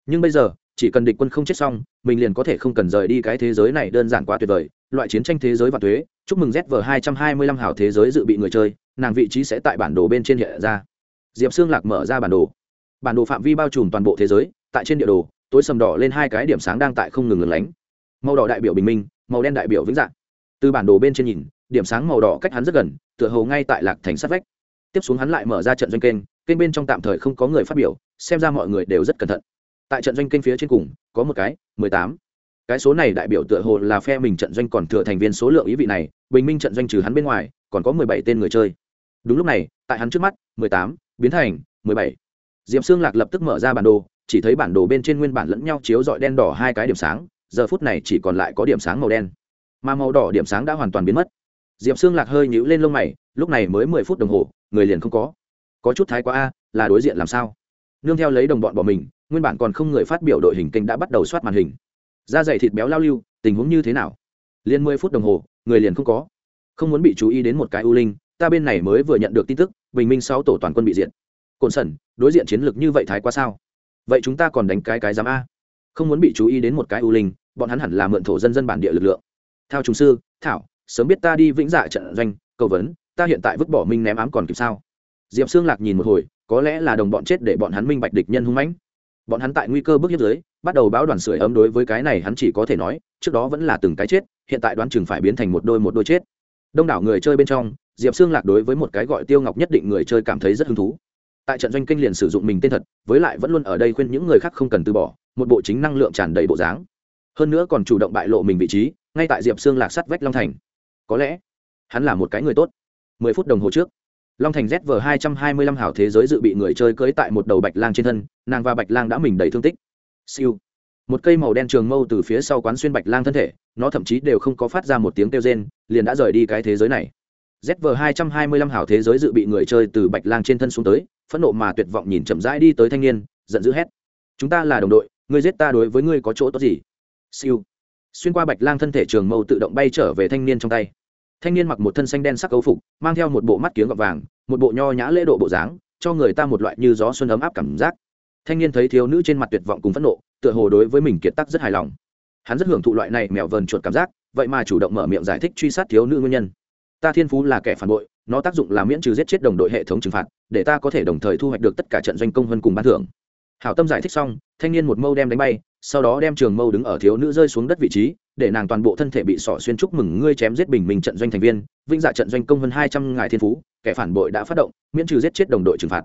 Nhưng bây giờ chỉ cần địch quân không chết xong mình liền có thể không cần rời đi cái thế giới này đơn giản quá tuyệt vời. Loại chiến tranh thế giới và thuế chúc mừng zv hai trăm hai mươi lăm hảo thế giới dự bị người chơi, nàng vị trí sẽ tại bản đồ bên trên hiện ra. Diệp xương lạc mở ra bản đồ. Bản đồ phạm vi bao trùm toàn bộ thế giới, tại trên địa đồ, tối sầm đỏ lên hai cái điểm sáng đang tại không ngừng lừng lánh. Màu đỏ đại biểu bình minh, màu đen đại biểu vĩnh dạng. Từ bản đồ bên trên nhìn, điểm sáng màu đỏ cách hắn rất gần, tựa hồ ngay tại lạc thành sát vách. Tiếp xuống hắn lại mở ra trận doanh kênh kênh bên trong tạm thời không có người phát biểu, xem ra mọi người đều rất cẩn thận. Tại trận doanh kênh phía trên cùng, có một cái, mười tám cái số này đại biểu tựa hồ là phe mình trận doanh còn thừa thành viên số lượng ý vị này, bình minh trận doanh trừ hắn bên ngoài, còn có mười bảy tên người chơi. Đúng lúc này, tại hắn trước mắt, mười tám, biến thành mười bảy. Diệm xương lạc lập tức mở ra bản đồ, chỉ thấy bản đồ bên trên nguyên bản lẫn nhau chiếu dọi đen đỏ hai cái điểm sáng, giờ phút này chỉ còn lại có điểm sáng màu đen. Mà màu đỏ điểm sáng đã hoàn toàn biến mất. Diệp xương lạc hơi nhíu lên lông mày, lúc này mới mười phút đồng hồ, người liền không có. Có chút thái quá a, là đối diện làm sao? Nương theo lấy đồng bọn bỏ mình, nguyên bản còn không người phát biểu đội hình kênh đã bắt đầu soát màn hình da dày thịt béo lao lưu, tình huống như thế nào? Liền mười phút đồng hồ, người liền không có. Không muốn bị chú ý đến một cái ưu linh, ta bên này mới vừa nhận được tin tức, bình minh sáu tổ toàn quân bị diệt. Cồn sẩn, đối diện chiến lược như vậy thái quá sao? Vậy chúng ta còn đánh cái cái giám a. Không muốn bị chú ý đến một cái ưu linh, bọn hắn hẳn là mượn thổ dân dân bản địa lực lượng. Theo chúng sư, thảo, sớm biết ta đi vĩnh dạ trận doanh, cầu vấn, ta hiện tại vứt bỏ minh ném ám còn kịp sao? Diệp xương lạc nhìn một hồi, có lẽ là đồng bọn chết để bọn hắn minh bạch địch nhân hung mãnh bọn hắn tại nguy cơ bước hiếp dưới bắt đầu báo đoàn sưởi ấm đối với cái này hắn chỉ có thể nói, trước đó vẫn là từng cái chết, hiện tại đoán chừng phải biến thành một đôi một đôi chết. Đông đảo người chơi bên trong, diệp xương lạc đối với một cái gọi tiêu ngọc nhất định người chơi cảm thấy rất hứng thú. Tại trận doanh kinh liền sử dụng mình tên thật, với lại vẫn luôn ở đây khuyên những người khác không cần từ bỏ, một bộ chính năng lượng tràn đầy bộ dáng. Hơn nữa còn chủ động bại lộ mình vị trí, ngay tại diệp xương lạc sắt vách long thành. Có lẽ, hắn là một cái người tốt. Mười phút đồng hồ trước long thành zv hai trăm hai mươi lăm hảo thế giới dự bị người chơi cưới tại một đầu bạch lang trên thân, nàng và bạch lang đã mình đầy thương tích. Siêu. Một cây màu đen trường mâu từ phía sau quán xuyên bạch lang thân thể, nó thậm chí đều không có phát ra một tiếng kêu rên, liền đã rời đi cái thế giới này. Zv hai trăm hai mươi lăm hảo thế giới dự bị người chơi từ bạch lang trên thân xuống tới, phẫn nộ mà tuyệt vọng nhìn chậm rãi đi tới thanh niên, giận dữ hét. Chúng ta là đồng đội, ngươi giết ta đối với ngươi có chỗ tốt gì? Siêu. Xuyên qua bạch lang thân thể trường mâu tự động bay trở về thanh niên trong tay thanh niên mặc một thân xanh đen sắc âu phục, mang theo một bộ mắt kiếng gọt vàng, một bộ nho nhã lễ độ bộ dáng, cho người ta một loại như gió xuân ấm áp cảm giác. Thanh niên thấy thiếu nữ trên mặt tuyệt vọng cùng phẫn nộ, tựa hồ đối với mình kiệt tắc rất hài lòng. Hắn rất hưởng thụ loại này mèo vờn chuột cảm giác, vậy mà chủ động mở miệng giải thích truy sát thiếu nữ nguyên nhân. Ta thiên phú là kẻ phản bội, nó tác dụng là miễn trừ giết chết đồng đội hệ thống trừng phạt, để ta có thể đồng thời thu hoạch được tất cả trận doanh công hơn cùng ban thưởng. Hảo tâm giải thích xong, thanh niên một mâu đem đánh bay sau đó đem trường mâu đứng ở thiếu nữ rơi xuống đất vị trí, để nàng toàn bộ thân thể bị sỏ xuyên chúc mừng ngươi chém giết bình minh trận doanh thành viên, vinh dạ trận doanh công hơn hai trăm ngài thiên phú, kẻ phản bội đã phát động, miễn trừ giết chết đồng đội trừng phạt.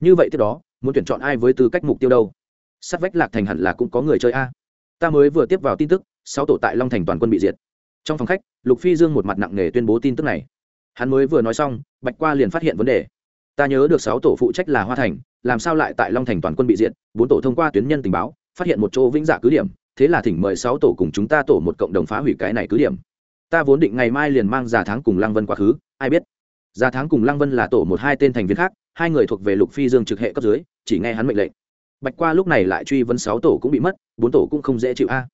Như vậy tiếp đó, muốn tuyển chọn ai với tư cách mục tiêu đâu? Sát vách lạc thành hẳn là cũng có người chơi a. Ta mới vừa tiếp vào tin tức, sáu tổ tại long thành toàn quân bị diệt. Trong phòng khách, lục phi dương một mặt nặng nề tuyên bố tin tức này. Hắn mới vừa nói xong, bạch qua liền phát hiện vấn đề. Ta nhớ được sáu tổ phụ trách là hoa thành, làm sao lại tại long thành toàn quân bị diệt? Bốn tổ thông qua tuyến nhân tình báo phát hiện một chỗ vĩnh dạ cứ điểm, thế là thỉnh mời sáu tổ cùng chúng ta tổ một cộng đồng phá hủy cái này cứ điểm. Ta vốn định ngày mai liền mang già tháng cùng lăng vân quá khứ, ai biết? Già tháng cùng lăng vân là tổ một hai tên thành viên khác, hai người thuộc về lục phi dương trực hệ cấp dưới, chỉ nghe hắn mệnh lệnh. Bạch qua lúc này lại truy vấn sáu tổ cũng bị mất, bốn tổ cũng không dễ chịu a.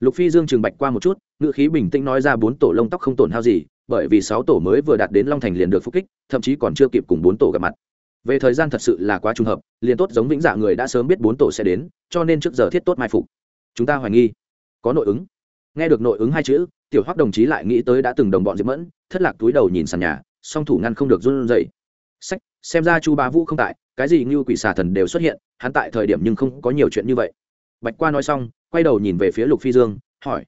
Lục phi dương chừng bạch qua một chút ngựa khí bình tĩnh nói ra bốn tổ lông tóc không tổn hao gì, bởi vì sáu tổ mới vừa đạt đến long thành liền được phục kích, thậm chí còn chưa kịp cùng bốn tổ gặp mặt về thời gian thật sự là quá trùng hợp, liền tốt giống vĩnh dạ người đã sớm biết bốn tổ sẽ đến, cho nên trước giờ thiết tốt mai phục. Chúng ta hoài nghi. Có nội ứng. Nghe được nội ứng hai chữ, tiểu hoắc đồng chí lại nghĩ tới đã từng đồng bọn diệp mẫn, thất lạc túi đầu nhìn sàn nhà, song thủ ngăn không được run rẩy. Sách, xem ra chu bá vũ không tại, cái gì như quỷ xà thần đều xuất hiện, hắn tại thời điểm nhưng không có nhiều chuyện như vậy. Bạch qua nói xong, quay đầu nhìn về phía lục phi dương, hỏi,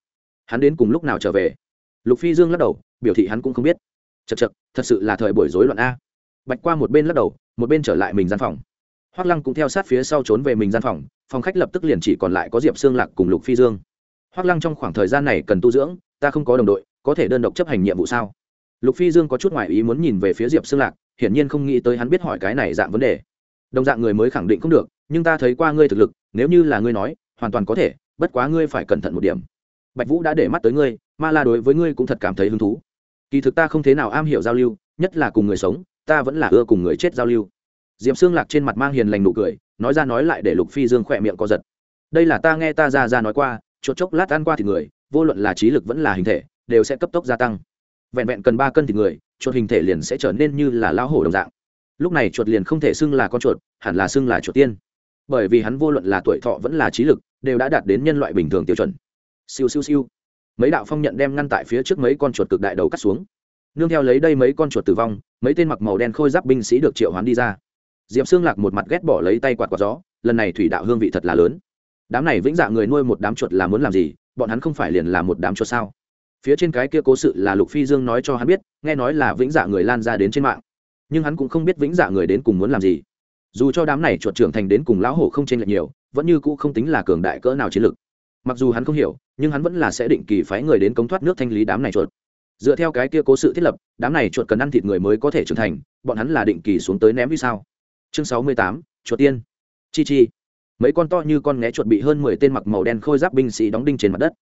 hắn đến cùng lúc nào trở về? Lục phi dương lắc đầu, biểu thị hắn cũng không biết. Chật chật thật sự là thời buổi rối loạn a bạch qua một bên lắc đầu, một bên trở lại mình gian phòng. Hoác lăng cũng theo sát phía sau trốn về mình gian phòng phòng khách lập tức liền chỉ còn lại có diệp xương lạc cùng lục phi dương. Hoác lăng trong khoảng thời gian này cần tu dưỡng, ta không có đồng đội, có thể đơn độc chấp hành nhiệm vụ sao? Lục phi dương có chút ngoại ý muốn nhìn về phía diệp xương lạc, hiển nhiên không nghĩ tới hắn biết hỏi cái này dạng vấn đề. Đồng dạng người mới khẳng định không được, nhưng ta thấy qua ngươi thực lực, nếu như là ngươi nói, hoàn toàn có thể, bất quá ngươi phải cẩn thận một điểm. Bạch vũ đã để mắt tới ngươi, ma la đối với ngươi cũng thật cảm thấy hứng thú. Kỳ thực ta không thế nào am hiểu giao lưu, nhất là cùng người sống ta vẫn là ưa cùng người chết giao lưu. D i ệ p xương lạc trên mặt mang hiền lành nụ cười, nói ra nói lại để lục phi dương khỏe miệng có giật. Đây là ta nghe ta ra ra nói qua, chốt chốc lát ăn qua thì người, vô luận là trí lực vẫn là hình thể, đều sẽ cấp tốc gia tăng. Vẹn vẹn cần ba cân thì người chuột hình thể liền sẽ trở nên như là lão hổ đồng dạng. Lúc này chuột liền không thể xưng là con chuột, hẳn là xưng là chuột tiên. Bởi vì hắn vô luận là tuổi thọ vẫn là trí lực, đều đã đạt đến nhân loại bình thường tiêu chuẩn. Siêu siêu siêu. Mấy đạo phong nhận đem ngăn tại phía trước mấy con chuột cực đại đầu cắt xuống nương theo lấy đây mấy con chuột tử vong, mấy tên mặc màu đen khôi giáp binh sĩ được triệu hoán đi ra. Diệp xương lạc một mặt ghét bỏ lấy tay quạt quạt gió, lần này thủy đạo hương vị thật là lớn. Đám này vĩnh dạ người nuôi một đám chuột là muốn làm gì, bọn hắn không phải liền là một đám chuột sao? Phía trên cái kia cố sự là lục phi dương nói cho hắn biết, nghe nói là vĩnh dạ người lan ra đến trên mạng. Nhưng hắn cũng không biết vĩnh dạ người đến cùng muốn làm gì. Dù cho đám này chuột trưởng thành đến cùng lão hổ không chênh lệch nhiều, vẫn như cũ không tính là cường đại cỡ nào chiến lực. Mặc dù hắn không hiểu, nhưng hắn vẫn là sẽ định kỳ phái người đến cống thoát nước thanh lý đám này chuột dựa theo cái kia cố sự thiết lập, đám này chuột cần ăn thịt người mới có thể trưởng thành, bọn hắn là định kỳ xuống tới ném vì sao? Chương sáu mươi tám, chuột tiên. Chi chi. Mấy con to như con né chuột bị hơn mười tên mặc màu đen khôi giáp binh sĩ đóng đinh trên mặt đất.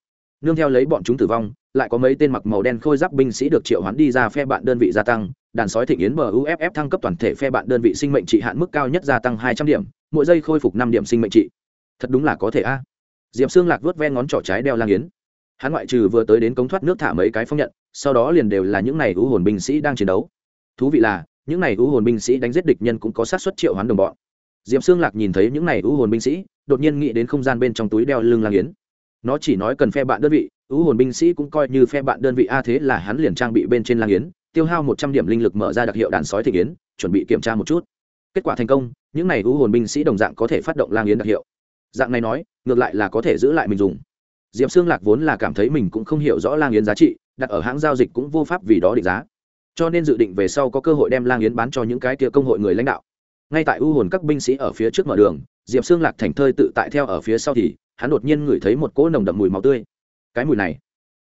Nương theo lấy bọn chúng tử vong, lại có mấy tên mặc màu đen khôi giáp binh sĩ được triệu hoán đi ra phe bạn đơn vị gia tăng. Đàn sói thịnh yến bờ uff thăng cấp toàn thể phe bạn đơn vị sinh mệnh trị hạn mức cao nhất gia tăng hai trăm điểm, mỗi giây khôi phục năm điểm sinh mệnh trị. Thật đúng là có thể a. Diệp xương lạc vớt ven ngón trỏ trái đeo lang yến. Hắn ngoại trừ vừa tới đến cống thoát nước thả mấy cái phong nhận sau đó liền đều là những này u hồn binh sĩ đang chiến đấu. Thú vị là, những này u hồn binh sĩ đánh giết địch nhân cũng có sát xuất triệu hoán đồng bọn. Diệp xương lạc nhìn thấy những này ưu hồn binh sĩ, đột nhiên nghĩ đến không gian bên trong túi đeo lưng lang yến nó chỉ nói cần phe bạn đơn vị, ưu hồn binh sĩ cũng coi như phe bạn đơn vị a thế là hắn liền trang bị bên trên lang yến tiêu hao một trăm điểm linh lực mở ra đặc hiệu đàn sói thị yến chuẩn bị kiểm tra một chút. Kết quả thành công, những này ưu hồn binh sĩ đồng dạng có thể phát động lang yến đặc hiệu. Dạng này nói, ngược lại là có thể giữ lại mình dùng. Diệp xương lạc vốn là cảm thấy mình cũng không hiểu rõ lang yến giá trị đặt ở hãng giao dịch cũng vô pháp vì đó định giá. Cho nên dự định về sau có cơ hội đem lang yến bán cho những cái kia công hội người lãnh đạo. Ngay tại u hồn các binh sĩ ở phía trước mở đường, diệp xương lạc thành thơi tự tại theo ở phía sau thì, hắn đột nhiên ngửi thấy một cỗ nồng đậm mùi máu tươi. Cái mùi này,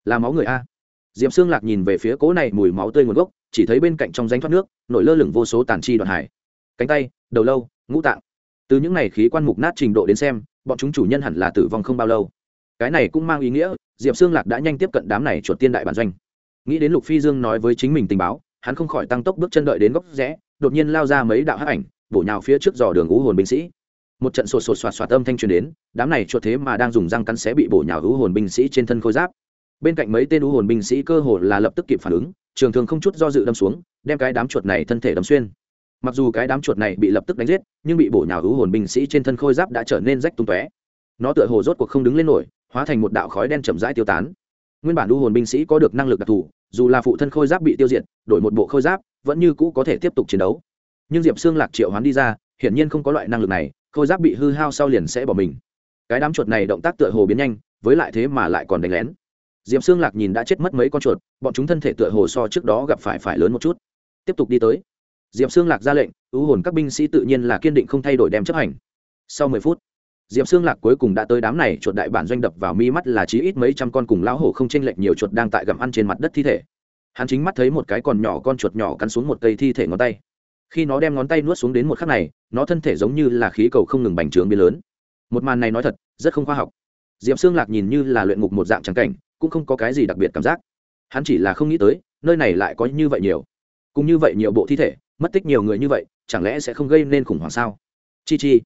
là máu người a. Diệp xương lạc nhìn về phía cỗ này mùi máu tươi nguồn gốc, chỉ thấy bên cạnh trong danh thoát nước, nổi lơ lửng vô số tàn chi đoạn hải. Cánh tay, đầu lâu, ngũ tạng. Từ những này khí quan mục nát trình độ đến xem, bọn chúng chủ nhân hẳn là tử vong không bao lâu cái này cũng mang ý nghĩa, diệp xương lạc đã nhanh tiếp cận đám này chuột tiên đại bản doanh. Nghĩ đến lục phi dương nói với chính mình tình báo, hắn không khỏi tăng tốc bước chân đợi đến góc rẽ, đột nhiên lao ra mấy đạo hắc ảnh, bổ nhào phía trước dò đường ú hồn binh sĩ. Một trận sột sột soạt soạt âm thanh truyền đến, đám này chuột thế mà đang dùng răng cắn xé bị bổ nhào ú hồn binh sĩ trên thân khôi giáp. Bên cạnh mấy tên ú hồn binh sĩ cơ hồ là lập tức kịp phản ứng, trường thường không chút do dự đâm xuống, đem cái đám chuột này thân thể đâm xuyên. Mặc dù cái đám chuột này bị lập tức đánh giết, nhưng bị bổ nhào ú hồn binh sĩ trên thân khôi giáp đã trở nên rách tung tóe. Nó tựa hồ rốt cuộc không đứng lên nổi hóa thành một đạo khói đen chậm rãi tiêu tán. Nguyên bản đu hồn binh sĩ có được năng lực đặc thù, dù là phụ thân khôi giáp bị tiêu diệt, đổi một bộ khôi giáp, vẫn như cũ có thể tiếp tục chiến đấu. Nhưng diệp xương lạc triệu hoán đi ra, hiển nhiên không có loại năng lực này, khôi giáp bị hư hao sau liền sẽ bỏ mình. Cái đám chuột này động tác tựa hồ biến nhanh, với lại thế mà lại còn đánh lén. Diệp xương lạc nhìn đã chết mất mấy con chuột, bọn chúng thân thể tựa hồ so trước đó gặp phải phải lớn một chút. Tiếp tục đi tới. Diệp xương lạc ra lệnh ưu hồn các binh sĩ tự nhiên là kiên định không thay đổi đem chấp hành. Sau mười phút diệp xương lạc cuối cùng đã tới đám này chuột đại bản doanh đập vào mi mắt là chí ít mấy trăm con cùng lão hổ không chênh lệch nhiều chuột đang tại gặm ăn trên mặt đất thi thể. Hắn chính mắt thấy một cái còn nhỏ con chuột nhỏ cắn xuống một cây thi thể ngón tay. Khi nó đem ngón tay nuốt xuống đến một khắc này, nó thân thể giống như là khí cầu không ngừng bành trướng biến lớn. Một màn này nói thật, rất không khoa học. Diệp xương lạc nhìn như là luyện ngục một dạng trắng cảnh, cũng không có cái gì đặc biệt cảm giác. Hắn chỉ là không nghĩ tới, nơi này lại có như vậy nhiều. Cũng như vậy nhiều bộ thi thể, mất tích nhiều người như vậy, chẳng lẽ sẽ không gây nên khủng hoảng sao? Chi chi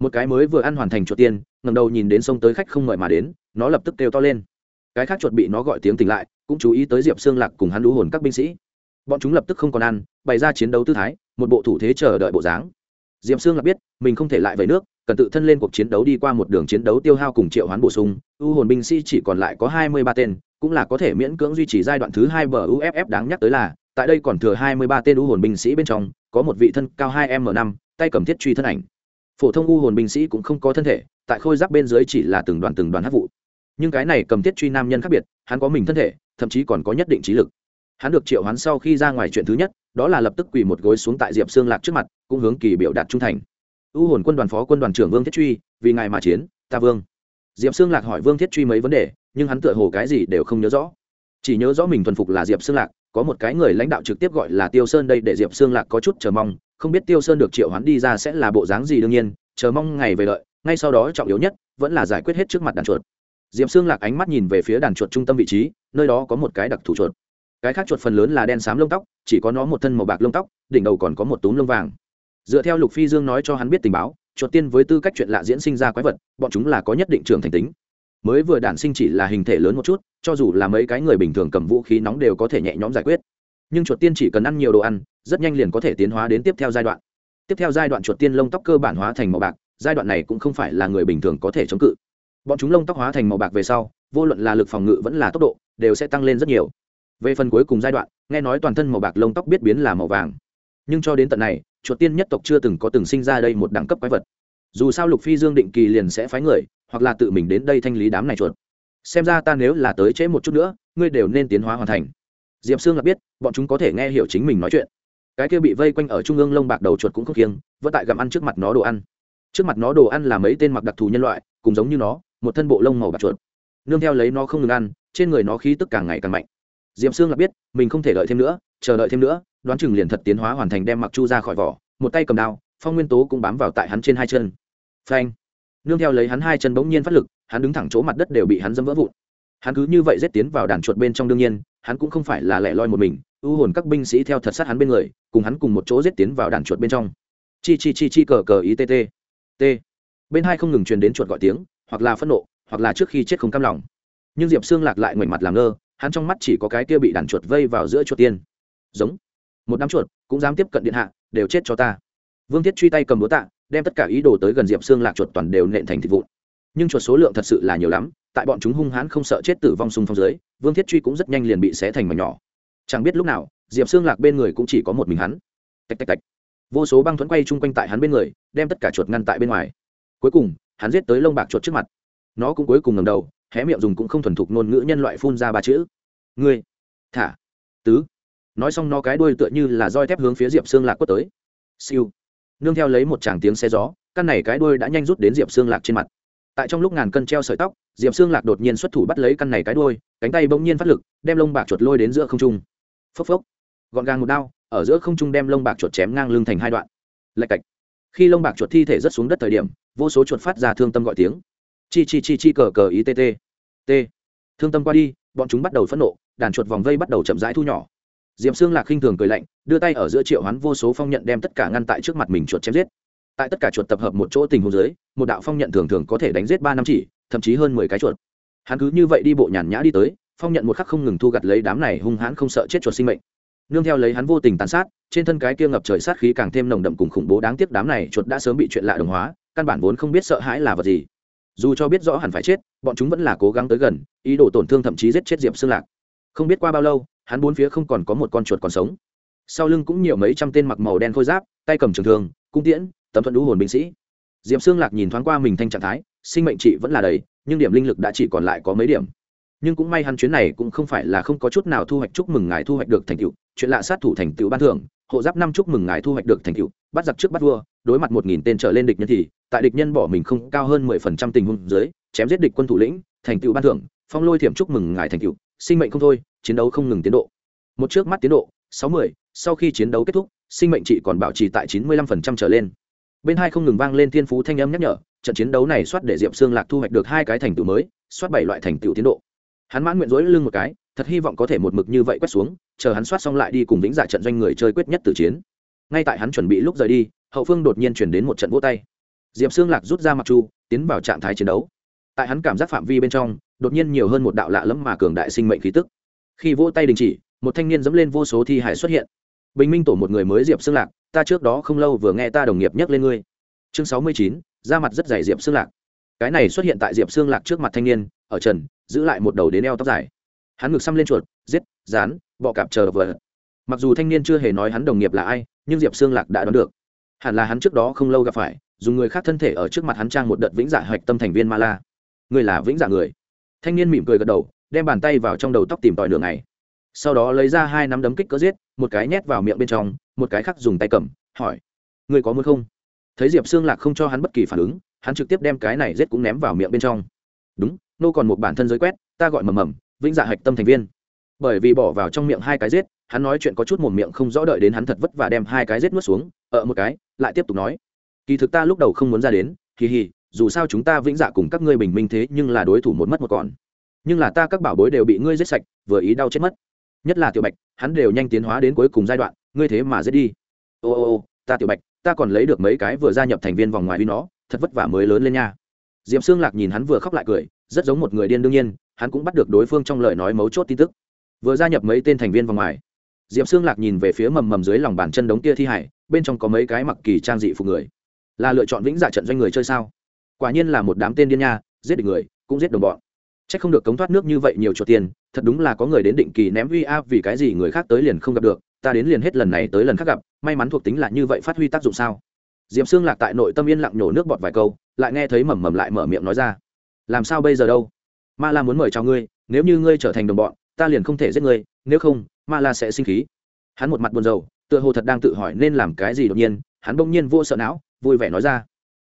một cái mới vừa ăn hoàn thành chuột tiên ngầm đầu nhìn đến sông tới khách không ngợi mà đến, nó lập tức kêu to lên. Cái khác chuột bị nó gọi tiếng tỉnh lại, cũng chú ý tới diệp xương lạc cùng hắn lũ hồn các binh sĩ. Bọn chúng lập tức không còn ăn, bày ra chiến đấu tư thái, một bộ thủ thế chờ đợi bộ dáng. Diệp xương lạc biết, mình không thể lại về nước, cần tự thân lên cuộc chiến đấu đi qua một đường chiến đấu tiêu hao cùng triệu hoán bổ sung. U hồn binh sĩ chỉ còn lại có hai mươi ba tên, cũng là có thể miễn cưỡng duy trì giai đoạn thứ hai bờ uff đáng nhắc tới là, tại đây còn thừa hai mươi ba tên u hồn binh sĩ bên trong, có một vị thân cao hai m năm, tay cầm thiết truy thân ảnh phổ thông u hồn binh sĩ cũng không có thân thể, tại khôi giáp bên dưới chỉ là từng đoàn từng đoàn hát vụ. Nhưng cái này cầm thiết truy nam nhân khác biệt, hắn có mình thân thể, thậm chí còn có nhất định trí lực. Hắn được triệu hắn sau khi ra ngoài chuyện thứ nhất, đó là lập tức quỳ một gối xuống tại diệp xương lạc trước mặt, cũng hướng kỳ biểu đạt trung thành. U hồn quân đoàn phó quân đoàn trưởng vương thiết truy, vì ngài mà chiến, ta vương. Diệp xương lạc hỏi vương thiết truy mấy vấn đề, nhưng hắn tựa hồ cái gì đều không nhớ rõ. Chỉ nhớ rõ mình thuần phục là diệp xương lạc, có một cái người lãnh đạo trực tiếp gọi là tiêu sơn đây để diệp xương lạc có chút chờ mong không biết tiêu sơn được triệu hoán đi ra sẽ là bộ dáng gì đương nhiên, chờ mong ngày về lợi ngay sau đó trọng yếu nhất vẫn là giải quyết hết trước mặt đàn chuột. Diệp xương lạc ánh mắt nhìn về phía đàn chuột trung tâm vị trí, nơi đó có một cái đặc thù chuột. Cái khác chuột phần lớn là đen xám lông tóc, chỉ có nó một thân màu bạc lông tóc, đỉnh đầu còn có một túm lông vàng. Dựa theo lục phi dương nói cho hắn biết tình báo, chuột tiên với tư cách chuyện lạ diễn sinh ra quái vật, bọn chúng là có nhất định trường thành tính. Mới vừa đản sinh chỉ là hình thể lớn một chút, cho dù là mấy cái người bình thường cầm vũ khí nóng đều có thể nhẹ nhõm giải quyết nhưng chuột tiên chỉ cần ăn nhiều đồ ăn, rất nhanh liền có thể tiến hóa đến tiếp theo giai đoạn. Tiếp theo giai đoạn chuột tiên lông tóc cơ bản hóa thành màu bạc, giai đoạn này cũng không phải là người bình thường có thể chống cự. Bọn chúng lông tóc hóa thành màu bạc về sau, vô luận là lực phòng ngự vẫn là tốc độ, đều sẽ tăng lên rất nhiều. Về phần cuối cùng giai đoạn, nghe nói toàn thân màu bạc lông tóc biết biến là màu vàng. Nhưng cho đến tận này, chuột tiên nhất tộc chưa từng có từng sinh ra đây một đẳng cấp quái vật. Dù sao lục phi dương định kỳ liền sẽ phái người, hoặc là tự mình đến đây thanh lý đám này chuột. Xem ra ta nếu là tới trễ một chút nữa, ngươi đều nên tiến hóa hoàn thành diệp sương là biết, bọn chúng có thể nghe hiểu chính mình nói chuyện. Cái kia bị vây quanh ở trung ương lông bạc đầu chuột cũng không kiêng, vẫn tại gặm ăn trước mặt nó đồ ăn. Trước mặt nó đồ ăn là mấy tên mặc đặc thù nhân loại, cùng giống như nó, một thân bộ lông màu bạc chuột. Nương theo lấy nó không ngừng ăn, trên người nó khí tức càng ngày càng mạnh. Diệp sương là biết, mình không thể đợi thêm nữa, chờ đợi thêm nữa, đoán chừng liền thật tiến hóa hoàn thành đem mặc chu ra khỏi vỏ, một tay cầm đao, phong nguyên tố cũng bám vào tại hắn trên hai chân. Phanh. Nương theo lấy hắn hai chân bỗng nhiên phát lực, hắn đứng thẳng chỗ mặt đất đều bị hắn dâm vỡ vụn. Hắn cứ như vậy rết tiến vào đàn chuột bên trong đương nhiên hắn cũng không phải là lẻ loi một mình, ưu hồn các binh sĩ theo thật sát hắn bên người, cùng hắn cùng một chỗ giết tiến vào đàn chuột bên trong. Chi chi chi chi cờ cờ ý tt t. Bên hai không ngừng truyền đến chuột gọi tiếng, hoặc là phẫn nộ, hoặc là trước khi chết không cam lòng. Nhưng diệp xương lạc lại ngoảnh mặt làm ngơ, hắn trong mắt chỉ có cái kia bị đàn chuột vây vào giữa chuột tiên. Giống. Một đám chuột cũng dám tiếp cận điện hạ, đều chết cho ta. Vương thiết truy tay cầm búa tạ, đem tất cả ý đồ tới gần diệp xương lạc chuột toàn đều nện thành thịt vụn. Nhưng chuột số lượng thật sự là nhiều lắm tại bọn chúng hung hãn không sợ chết tử vong xung phong dưới, vương thiết truy cũng rất nhanh liền bị xé thành mảnh nhỏ. Chẳng biết lúc nào, diệp xương lạc bên người cũng chỉ có một mình hắn. Tạch tạch tạch. Vô số băng thuẫn quay chung quanh tại hắn bên người, đem tất cả chuột ngăn tại bên ngoài. Cuối cùng, hắn giết tới lông bạc chuột trước mặt. Nó cũng cuối cùng ngầm đầu, hé miệng dùng cũng không thuần thục ngôn ngữ nhân loại phun ra ba chữ. Ngươi, thả, tứ. Nói xong nó cái đuôi tựa như là roi thép hướng phía diệp xương lạc quất tới. Siêu. Nương theo lấy một tràng tiếng xe gió, căn này cái đuôi đã nhanh rút đến diệp xương lạc trên mặt tại trong lúc ngàn cân treo sợi tóc, diệp xương lạc đột nhiên xuất thủ bắt lấy căn này cái đuôi, cánh tay bỗng nhiên phát lực, đem lông bạc chuột lôi đến giữa không trung. Phốc phốc. Gọn gàng một đao, ở giữa không trung đem lông bạc chuột chém ngang lưng thành hai đoạn. Lạch cạch. Khi lông bạc chuột thi thể rớt xuống đất thời điểm, vô số chuột phát ra thương tâm gọi tiếng. Chi chi chi chi cờ cờ ý tt t. Thương tâm qua đi, bọn chúng bắt đầu phẫn nộ, đàn chuột vòng vây bắt đầu chậm rãi thu nhỏ. Diệm xương lạc khinh thường cười lạnh, đưa tay ở giữa triệu hoán vô số phong nhận đem tất cả ngăn tại trước mặt mình chuột chém giết tại tất cả chuột tập hợp một chỗ tình huống dưới, một đạo phong nhận thường thường có thể đánh giết ba năm chỉ, thậm chí hơn mười cái chuột. Hắn cứ như vậy đi bộ nhàn nhã đi tới, phong nhận một khắc không ngừng thu gặt lấy đám này hung hãn không sợ chết chuột sinh mệnh. Nương theo lấy hắn vô tình tàn sát, trên thân cái kia ngập trời sát khí càng thêm nồng đậm cùng khủng bố đáng tiếc đám này chuột đã sớm bị chuyện lạ đồng hóa, căn bản vốn không biết sợ hãi là vật gì. Dù cho biết rõ hẳn phải chết, bọn chúng vẫn là cố gắng tới gần, ý đồ tổn thương thậm chí giết chết diệp xương lạc. Không biết qua bao lâu, hắn bốn phía không còn có một con chuột còn sống. Sau lưng cũng nhiều mấy trăm tên mặc màu đen khôi giáp, tay cầm trường thương, cung tiễn tấm thuận đũ hồn binh sĩ. Diệp xương lạc nhìn thoáng qua mình thanh trạng thái, sinh mệnh trị vẫn là đầy, nhưng điểm linh lực đã chỉ còn lại có mấy điểm. Nhưng cũng may hắn chuyến này cũng không phải là không có chút nào thu hoạch chúc mừng ngài thu hoạch được thành tựu, chuyện lạ sát thủ thành tựu ban thưởng, hộ giáp năm chúc mừng ngài thu hoạch được thành tựu, bắt giặc trước bắt vua, đối mặt một nghìn tên trở lên địch nhân thì, tại địch nhân bỏ mình không cao hơn mười phần trăm tình huống dưới, chém giết địch quân thủ lĩnh, thành tựu ban thưởng, phong lôi thiểm chúc mừng ngài thành tựu, sinh mệnh không thôi, chiến đấu không ngừng tiến độ. Một trước mắt tiến độ, sáu mươi sau khi chiến đấu kết thúc, sinh mệnh trị còn bảo trì tại chín mươi lăm phần trăm trở lên bên hai không ngừng vang lên thiên phú thanh âm nhắc nhở, trận chiến đấu này soát để diệp xương lạc thu hoạch được hai cái thành tựu mới, soát bảy loại thành tựu tiến độ. Hắn mãn nguyện dối lưng một cái, thật hy vọng có thể một mực như vậy quét xuống, chờ hắn soát xong lại đi cùng vĩnh giả trận doanh người chơi quyết nhất tử chiến. Ngay tại hắn chuẩn bị lúc rời đi, hậu phương đột nhiên chuyển đến một trận vỗ tay. Diệp xương lạc rút ra mặc chu, tiến vào trạng thái chiến đấu. Tại hắn cảm giác phạm vi bên trong, đột nhiên nhiều hơn một đạo lạ lẫm mà cường đại sinh mệnh khí tức. Khi vỗ tay đình chỉ, một thanh niên dẫm lên vô số thi hải xuất hiện. Bình minh tổ một người mới diệp xương lạc ta trước đó không lâu vừa nghe ta đồng nghiệp nhắc lên ngươi. Chương sáu mươi chín, da mặt rất dày diệp xương lạc. Cái này xuất hiện tại diệp xương lạc trước mặt thanh niên, ở trần, giữ lại một đầu đến eo tóc dài. Hắn ngực xăm lên chuột, giết, dán, bọ cạp chờ vợ. Mặc dù thanh niên chưa hề nói hắn đồng nghiệp là ai, nhưng diệp xương lạc đã đoán được. Hẳn là hắn trước đó không lâu gặp phải, dùng người khác thân thể ở trước mặt hắn trang một đợt vĩnh dạ hạch tâm thành viên ma la. Người là vĩnh dạ người. Thanh niên mỉm cười gật đầu, đem bàn tay vào trong đầu tóc tìm tòi đường này sau đó lấy ra hai nắm đấm kích cỡ giết một cái nhét vào miệng bên trong, một cái khác dùng tay cầm, hỏi người có muốn không? Thấy diệp xương lạc không cho hắn bất kỳ phản ứng, hắn trực tiếp đem cái này rết cũng ném vào miệng bên trong. Đúng, nô còn một bản thân giới quét, ta gọi mầm mầm, vĩnh dạ hạch tâm thành viên. Bởi vì bỏ vào trong miệng hai cái rết hắn nói chuyện có chút một miệng không rõ đợi đến hắn thật vất và đem hai cái giết nuốt xuống ở một cái, lại tiếp tục nói, kỳ thực ta lúc đầu không muốn ra đến kỳ hì, dù sao chúng ta vĩnh dạ cùng các ngươi bình minh thế nhưng là đối thủ một mất một còn. Nhưng là ta các bảo bối đều bị ngươi giết sạch, vừa ý đau chết mất nhất là tiểu bạch, hắn đều nhanh tiến hóa đến cuối cùng giai đoạn, ngươi thế mà giết đi. Ô ô ô, ta tiểu bạch, ta còn lấy được mấy cái vừa gia nhập thành viên vòng ngoài đi nó, thật vất vả mới lớn lên nha. Diệp xương lạc nhìn hắn vừa khóc lại cười, rất giống một người điên đương nhiên, hắn cũng bắt được đối phương trong lời nói mấu chốt tin tức. Vừa gia nhập mấy tên thành viên vòng ngoài, diệp xương lạc nhìn về phía mầm mầm dưới lòng bàn chân đống tia thi hải, bên trong có mấy cái mặc kỳ trang dị phục người. Là lựa chọn vĩnh dạ trận doanh người chơi sao? Quả nhiên là một đám tên điên nha, giết được người, cũng giết đồng bọn chắc không được cống thoát nước như vậy nhiều chỗ tiền, thật đúng là có người đến định kỳ ném uy áp vì cái gì người khác tới liền không gặp được, ta đến liền hết lần này tới lần khác gặp, may mắn thuộc tính là như vậy phát huy tác dụng sao? Diệp Sương xương lạc tại nội tâm yên lặng nhổ nước bọt vài câu, lại nghe thấy mầm mầm lại mở miệng nói ra. Làm sao bây giờ đâu? Ma la muốn mời chào ngươi, nếu như ngươi trở thành đồng bọn, ta liền không thể giết ngươi, nếu không, ma la sẽ sinh khí. Hắn một mặt buồn rầu, tựa hồ thật đang tự hỏi nên làm cái gì đột nhiên, hắn bỗng nhiên vô sợ não, vui vẻ nói ra.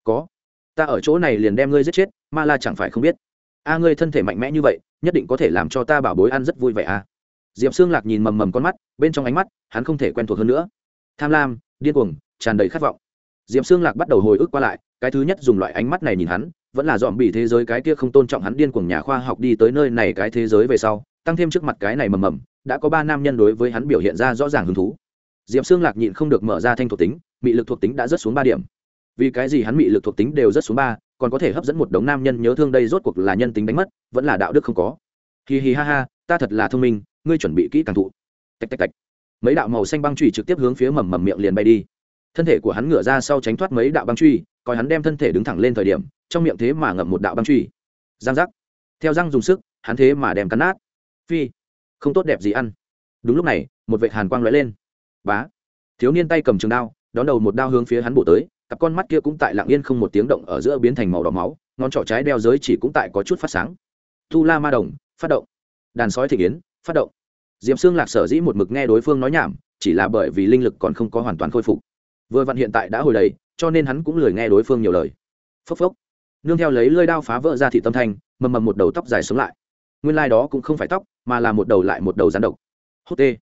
Có. Ta ở chỗ này liền đem ngươi giết chết, ma la chẳng phải không biết a ngươi thân thể mạnh mẽ như vậy, nhất định có thể làm cho ta bảo bối ăn rất vui vẻ a à. diệp xương lạc nhìn mầm mầm con mắt, bên trong ánh mắt, hắn không thể quen thuộc hơn nữa. Tham lam, điên cuồng, tràn đầy khát vọng. Diệp xương lạc bắt đầu hồi ức qua lại, cái thứ nhất dùng loại ánh mắt này nhìn hắn, vẫn là dòm bị thế giới cái kia không tôn trọng hắn điên cuồng nhà khoa học đi tới nơi này cái thế giới về sau, tăng thêm trước mặt cái này mầm mầm, đã có ba nam nhân đối với hắn biểu hiện ra rõ ràng hứng thú. Diệp xương lạc nhịn không được mở ra thanh thuộc tính bị lực thuộc tính đã rất xuống ba điểm. Vì cái gì hắn bị lực thuộc tính đều rất xuống ba còn có thể hấp dẫn một đống nam nhân nhớ thương đây rốt cuộc là nhân tính đánh mất, vẫn là đạo đức không có. Hì hì ha ha, ta thật là thông minh, ngươi chuẩn bị kỹ càng thụ. Tạch tạch tạch. Mấy đạo màu xanh băng trụy trực tiếp hướng phía mầm mầm miệng liền bay đi. Thân thể của hắn ngửa ra sau tránh thoát mấy đạo băng truy coi hắn đem thân thể đứng thẳng lên thời điểm, trong miệng thế mà ngậm một đạo băng truy giang giác. Theo răng dùng sức, hắn thế mà đem cắn nát. Phi. Không tốt đẹp gì ăn. Đúng lúc này, một vệ hàn quang lóe lên. Bá. Thiếu niên tay cầm trường đao, đón đầu một đao hướng phía hắn bổ tới cặp con mắt kia cũng tại lặng yên không một tiếng động ở giữa biến thành màu đỏ máu, ngón trỏ trái đeo giới chỉ cũng tại có chút phát sáng. Tu la ma đồng, phát động. Đàn sói thị kiến phát động. Diệm xương lạc sở dĩ một mực nghe đối phương nói nhảm, chỉ là bởi vì linh lực còn không có hoàn toàn khôi phục. Vừa vặn hiện tại đã hồi đầy, cho nên hắn cũng lười nghe đối phương nhiều lời. Phốc phốc. Nương theo lấy lơi đao phá vỡ ra thị tâm thanh, mầm mầm một đầu tóc dài sống lại. Nguyên lai、like、đó cũng không phải tóc, mà là một đầu lại một đầu rắn độc. Hốt tê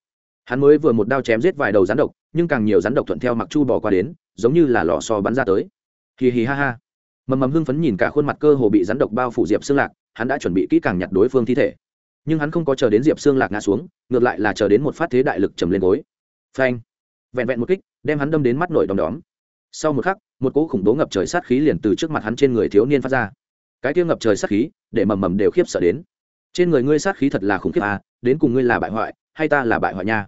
hắn mới vừa một đao chém giết vài đầu rắn độc, nhưng càng nhiều rắn độc thuận theo mặc chu bỏ qua đến, giống như là lò so bắn ra tới. Hì hì ha ha. Mầm mầm hưng phấn nhìn cả khuôn mặt cơ hồ bị rắn độc bao phủ diệp xương lạc, hắn đã chuẩn bị kỹ càng nhặt đối phương thi thể. Nhưng hắn không có chờ đến diệp xương lạc ngã xuống, ngược lại là chờ đến một phát thế đại lực trầm lên gối. Phanh. Vẹn vẹn một kích, đem hắn đâm đến mắt nổi đom đóm. Sau một khắc, một cỗ khủng bố ngập trời sát khí liền từ trước mặt hắn trên người thiếu niên phát ra. Cái kia ngập trời sát khí, để mầm mầm đều khiếp sợ đến. Trên người ngươi sát khí thật là khủng khiếp à đến cùng ngươi là bại hoại, hay ta là bại hoại nha?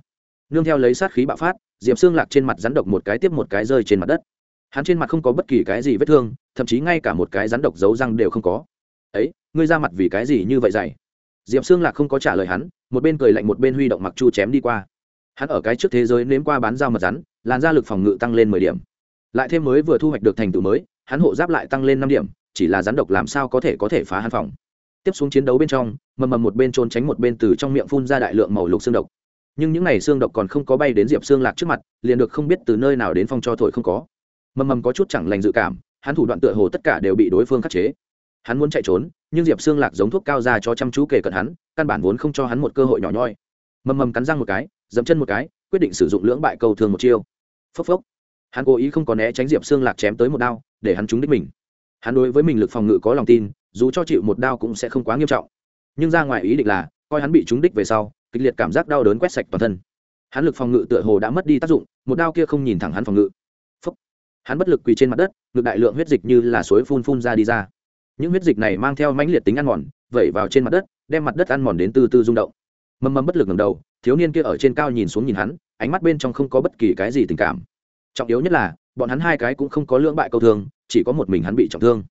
Nương theo lấy sát khí bạo phát, diệp xương lạc trên mặt rắn độc một cái tiếp một cái rơi trên mặt đất. Hắn trên mặt không có bất kỳ cái gì vết thương, thậm chí ngay cả một cái rắn độc giấu răng đều không có. Ấy, ngươi ra mặt vì cái gì như vậy dày diệp xương lạc không có trả lời hắn, một bên cười lạnh một bên huy động mặc chu chém đi qua. Hắn ở cái trước thế giới nếm qua bán dao mật rắn, làn da lực phòng ngự tăng lên mười điểm. Lại thêm mới vừa thu hoạch được thành tựu mới, hắn hộ giáp lại tăng lên năm điểm, chỉ là rắn độc làm sao có thể có thể phá hắn phòng. Tiếp xuống chiến đấu bên trong, mầm mầm một bên trốn tránh một bên từ trong miệng phun ra đại lượng màu lục xương độc nhưng những n à y xương độc còn không có bay đến diệp xương lạc trước mặt, liền được không biết từ nơi nào đến phong cho thổi không có. Mầm mầm có chút chẳng lành dự cảm, hắn thủ đoạn tựa hồ tất cả đều bị đối phương khắc chế. Hắn muốn chạy trốn, nhưng diệp xương lạc giống thuốc cao ra cho chăm chú kể cận hắn, căn bản vốn không cho hắn một cơ hội nhỏ nhoi. Mầm mầm cắn răng một cái, dẫm chân một cái, quyết định sử dụng lưỡng bại cầu thường một chiêu. Phốc phốc. Hắn cố ý không có né tránh diệp xương lạc chém tới một đao, để hắn trúng đích mình. Hắn đối với mình lực phòng ngự có lòng tin, dù cho chịu một đao cũng sẽ không quá nghiêm trọng. Nhưng ra ngoài ý định là, coi hắn bị trúng đích về sau kịch liệt cảm giác đau đớn quét sạch toàn thân. Hắn lực phòng ngự tựa hồ đã mất đi tác dụng một đao kia không nhìn thẳng hắn phòng ngự. Phúc, hắn bất lực quỳ trên mặt đất ngược đại lượng huyết dịch như là suối phun phun ra đi ra. Những huyết dịch này mang theo mãnh liệt tính ăn mòn vẩy vào trên mặt đất đem mặt đất ăn mòn đến từ từ rung động. Mầm mầm bất lực ngầm đầu thiếu niên kia ở trên cao nhìn xuống nhìn hắn ánh mắt bên trong không có bất kỳ cái gì tình cảm. Trọng yếu nhất là bọn hắn hai cái cũng không có lưỡng bại câu thương chỉ có một mình hắn bị trọng thương.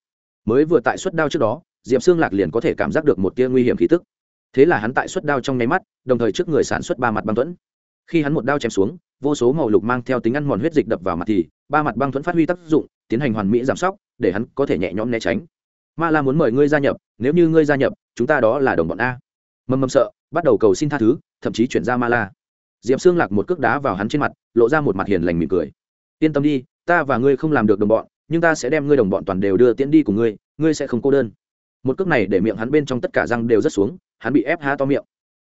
Mới vừa tại suất đao trước đó diệp xương lạc liền có thể cảm giác được một tia nguy hiểm khí tức thế là hắn tại suất đao trong nháy mắt, đồng thời trước người sản xuất ba mặt băng thuẫn. Khi hắn một đao chém xuống, vô số màu lục mang theo tính ăn mòn huyết dịch đập vào mặt thì, ba mặt băng thuẫn phát huy tác dụng, tiến hành hoàn mỹ giảm sóc, để hắn có thể nhẹ nhõm né tránh. Ma la muốn mời ngươi gia nhập, nếu như ngươi gia nhập, chúng ta đó là đồng bọn a. Mầm mầm sợ, bắt đầu cầu xin tha thứ, thậm chí chuyển ra ma la. Diệp xương lạc một cước đá vào hắn trên mặt, lộ ra một mặt hiền lành mỉm cười. Yên tâm đi, ta và ngươi không làm được đồng bọn, nhưng ta sẽ đem ngươi đồng bọn toàn đều đưa tiễn đi cùng ngươi ngươi sẽ không cô đơn. Một cước này để miệng hắn bên trong tất cả răng đều rất xuống hắn bị ép há to miệng.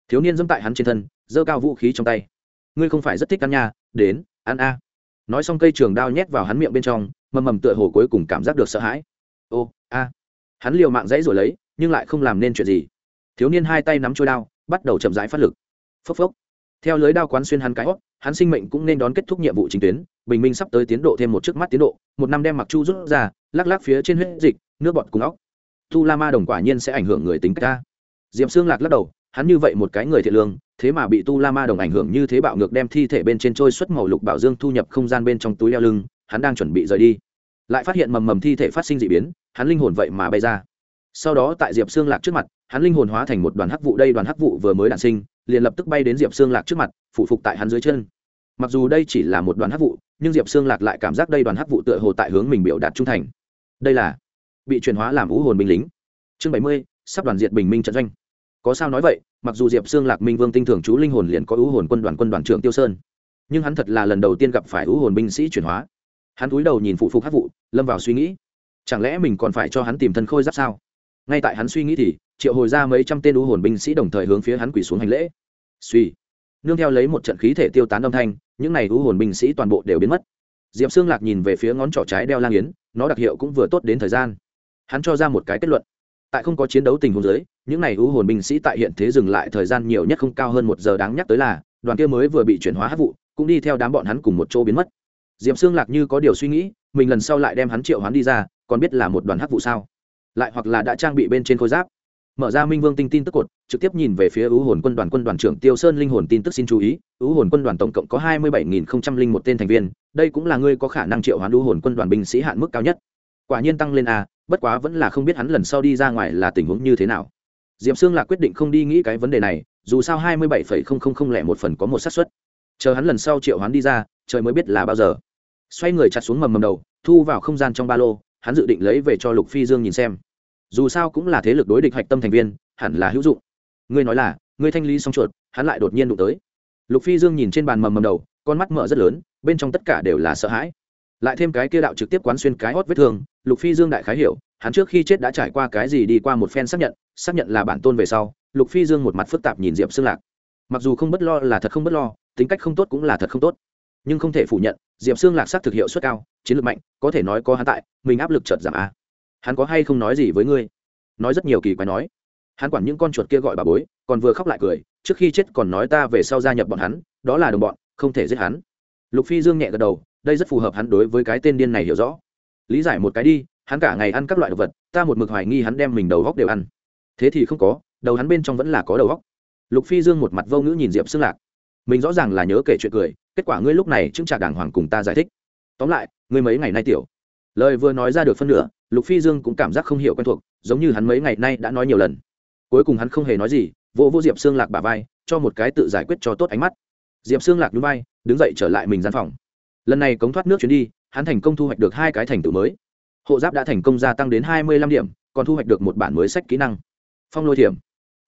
Thiếu niên dẫm tại hắn trên thân, giơ cao vũ khí trong tay. Ngươi không phải rất thích ăn nha, đến, ăn a. Nói xong cây trường đao nhét vào hắn miệng bên trong, mầm mầm tựa hồ cuối cùng cảm giác được sợ hãi. Ô, a. Hắn liều mạng dãy rồi lấy, nhưng lại không làm nên chuyện gì. Thiếu niên hai tay nắm trôi đao, bắt đầu chậm rãi phát lực. Phốc phốc. Theo lưới đao quán xuyên hắn cái hót, hắn sinh mệnh cũng nên đón kết thúc nhiệm vụ chính tuyến, bình minh sắp tới tiến độ thêm một trước mắt tiến độ, một năm đem mặc chu rút ra, lắc lắc phía trên huyết dịch, nước bọt cùng óc. Tu la ma đồng quả nhiên sẽ ảnh hưởng người tính cách ta diệm xương lạc lắc đầu, hắn như vậy một cái người thiện lương, thế mà bị tu la ma đồng ảnh hưởng như thế bạo ngược đem thi thể bên trên trôi xuất màu lục bảo dương thu nhập không gian bên trong túi leo lưng, hắn đang chuẩn bị rời đi. Lại phát hiện mầm mầm thi thể phát sinh d ị biến, hắn linh hồn vậy mà bay ra. Sau đó tại diệp xương lạc trước mặt, hắn linh hồn hóa thành một đoàn hắc vụ, đây đoàn hắc vụ vừa mới đản sinh, liền lập tức bay đến diệp xương lạc trước mặt phụ phục tại hắn dưới chân. Mặc dù đây chỉ là một đoàn hắc vụ, nhưng diệp xương lạc lại cảm giác đây đoàn hắc vụ tựa hồ tại hướng mình biểu đạt trung thành. Đây là bị chuyển hóa làm vũ hồn binh lính. Chương bảy mươi, sắp đoàn diệt bình minh trận doanh có sao nói vậy, mặc dù diệp xương lạc minh vương tinh thường chú linh hồn liền có ưu hồn quân đoàn quân đoàn trưởng tiêu sơn, nhưng hắn thật là lần đầu tiên gặp phải ưu hồn binh sĩ chuyển hóa. Hắn cúi đầu nhìn phụ phục hát vụ lâm vào suy nghĩ, chẳng lẽ mình còn phải cho hắn tìm thân khôi giáp sao? Ngay tại hắn suy nghĩ thì, triệu hồi ra mấy trăm tên ưu hồn binh sĩ đồng thời hướng phía hắn quỳ xuống hành lễ. Suy, nương theo lấy một trận khí thể tiêu tán âm thanh, những n à y ưu hồn binh sĩ toàn bộ đều biến mất. Diệp xương lạc nhìn về phía ngón trỏ trái đeo lang yến, nó đặc hiệu cũng vừa tốt đến thời gian. Hắn cho ra một cái kết luận tại không có chiến đấu tình huống giới những n à y ú hồn binh sĩ tại hiện thế dừng lại thời gian nhiều nhất không cao hơn một giờ đáng nhắc tới là, đoàn kia mới vừa bị chuyển hóa hát vụ, cũng đi theo đám bọn hắn cùng một chỗ biến mất. Diệp xương lạc như có điều suy nghĩ, mình lần sau lại đem hắn triệu hắn đi ra, còn biết là một đoàn hắc vụ sao? Lại hoặc là đã trang bị bên trên khôi giáp. Mở ra minh vương tinh tin tức cột, trực tiếp nhìn về phía ưu hồn quân đoàn quân đoàn trưởng tiêu sơn linh hồn tin tức xin chú ý ưu hồn quân đoàn tổng cộng có hai mươi bảy nghìn một tên thành viên, đây cũng là người có khả năng triệu hoán ưu hồn quân đoàn binh sĩ hạn mức cao nhất. Quả nhiên tăng lên a bất quá vẫn là không biết hắn lần sau đi ra ngoài là tình huống như thế nào. Diệp sương lạc quyết định không đi nghĩ cái vấn đề này, dù sao hai mươi bảy lẻ một phần có một xác suất. Chờ hắn lần sau triệu hắn đi ra, trời mới biết là bao giờ. Xoay người chặt xuống mầm mầm đầu, thu vào không gian trong ba lô, hắn dự định lấy về cho lục phi dương nhìn xem. Dù sao cũng là thế lực đối địch hạch tâm thành viên, hẳn là hữu dụng. Ngươi nói là, ngươi thanh lý xong chuột, hắn lại đột nhiên đụng tới. Lục phi dương nhìn trên bàn mầm mầm đầu, con mắt mở rất lớn, bên trong tất cả đều là sợ hãi. Lại thêm cái kia đạo trực tiếp quán xuyên cái hót vết thương lục phi dương đại khái hiểu, hắn trước khi chết đã trải qua cái gì đi qua một phen xác nhận xác nhận là bản tôn về sau, lục phi dương một mặt phức tạp nhìn diệp xương lạc. Mặc dù không bất lo là thật không bất lo, tính cách không tốt cũng là thật không tốt. Nhưng không thể phủ nhận, diệp xương lạc sắc thực hiệu suất cao, chiến lược mạnh, có thể nói có hắn tại, mình áp lực chợt giảm a. Hắn có hay không nói gì với ngươi? Nói rất nhiều kỳ quái nói. Hắn quản những con chuột kia gọi bà bối, còn vừa khóc lại cười, trước khi chết còn nói ta về sau gia nhập bọn hắn, đó là đồng bọn, không thể giết hắn. Lục phi dương nhẹ gật đầu, đây rất phù hợp hắn đối với cái tên điên này hiểu rõ lý giải một cái đi, hắn cả ngày ăn các loại đồ vật, ta một mực hoài nghi hắn đem mình đầu góc đều ăn. Thế thì không có, đầu hắn bên trong vẫn là có đầu góc. Lục phi dương một mặt vô ngữ nhìn diệp xương lạc. Mình rõ ràng là nhớ kể chuyện cười, kết quả ngươi lúc này chứng trả đàng hoàng cùng ta giải thích. Tóm lại, ngươi mấy ngày nay tiểu. Lời vừa nói ra được phân nửa, lục phi dương cũng cảm giác không hiểu quen thuộc, giống như hắn mấy ngày nay đã nói nhiều lần. Cuối cùng hắn không hề nói gì, vỗ vô diệp xương lạc bà vai, cho một cái tự giải quyết cho tốt ánh mắt. Diệp xương lạc núi vai, đứng dậy trở lại mình gian phòng. Lần này cống thoát nước chuyến đi hắn thành công thu hoạch được hai cái thành tựu mới. Hộ giáp đã thành công gia tăng đến hai mươi lăm điểm còn thu hoạch được một bản mới sách kỹ năng. Phong lôi thiểm.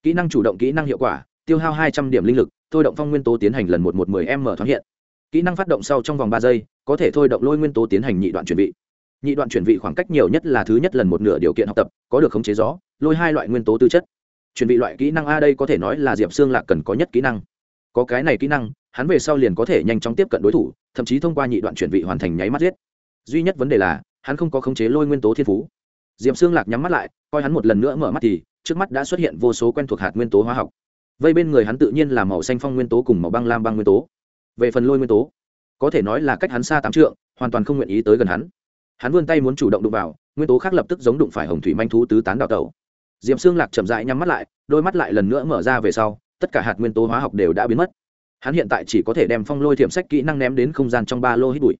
Kỹ năng chủ động kỹ năng hiệu quả tiêu hao hai trăm điểm linh lực thôi động phong nguyên tố tiến hành lần một một mươi m thoáng hiện. Kỹ năng phát động sau trong vòng ba giây có thể thôi động lôi nguyên tố tiến hành nhị đoạn chuẩn bị, nhị đoạn chuyển vị khoảng cách nhiều nhất là thứ nhất lần một nửa điều kiện học tập có được khống chế gió lôi hai loại nguyên tố tư chất. Chuyển vị loại kỹ năng a đây có thể nói là diệp xương lạc cần có nhất kỹ năng. Có cái này kỹ năng hắn về sau liền có thể nhanh chóng tiếp cận đối thủ thậm chí thông qua nhị đoạn chuyển vị hoàn thành nháy mắt giết. Duy nhất vấn đề là, hắn không có khống chế lôi nguyên tố thiên phú. Diệp xương lạc nhắm mắt lại, coi hắn một lần nữa mở mắt thì, trước mắt đã xuất hiện vô số quen thuộc hạt nguyên tố hóa học. Vây bên người hắn tự nhiên là màu xanh phong nguyên tố cùng màu băng lam băng nguyên tố. Về phần lôi nguyên tố, có thể nói là cách hắn xa tám trượng, hoàn toàn không nguyện ý tới gần hắn. Hắn vươn tay muốn chủ động đụng vào, nguyên tố khác lập tức giống đụng phải hồng thủy manh thú tứ tán đào tẩu. Diệp xương lạc chậm dại nhắm mắt lại, đôi mắt lại lần nữa mở ra về sau, tất cả hạt nguyên tố hóa học đều đã biến mất hắn hiện tại chỉ có thể đem phong lôi thiểm sách kỹ năng ném đến không gian trong ba lô hít bụi.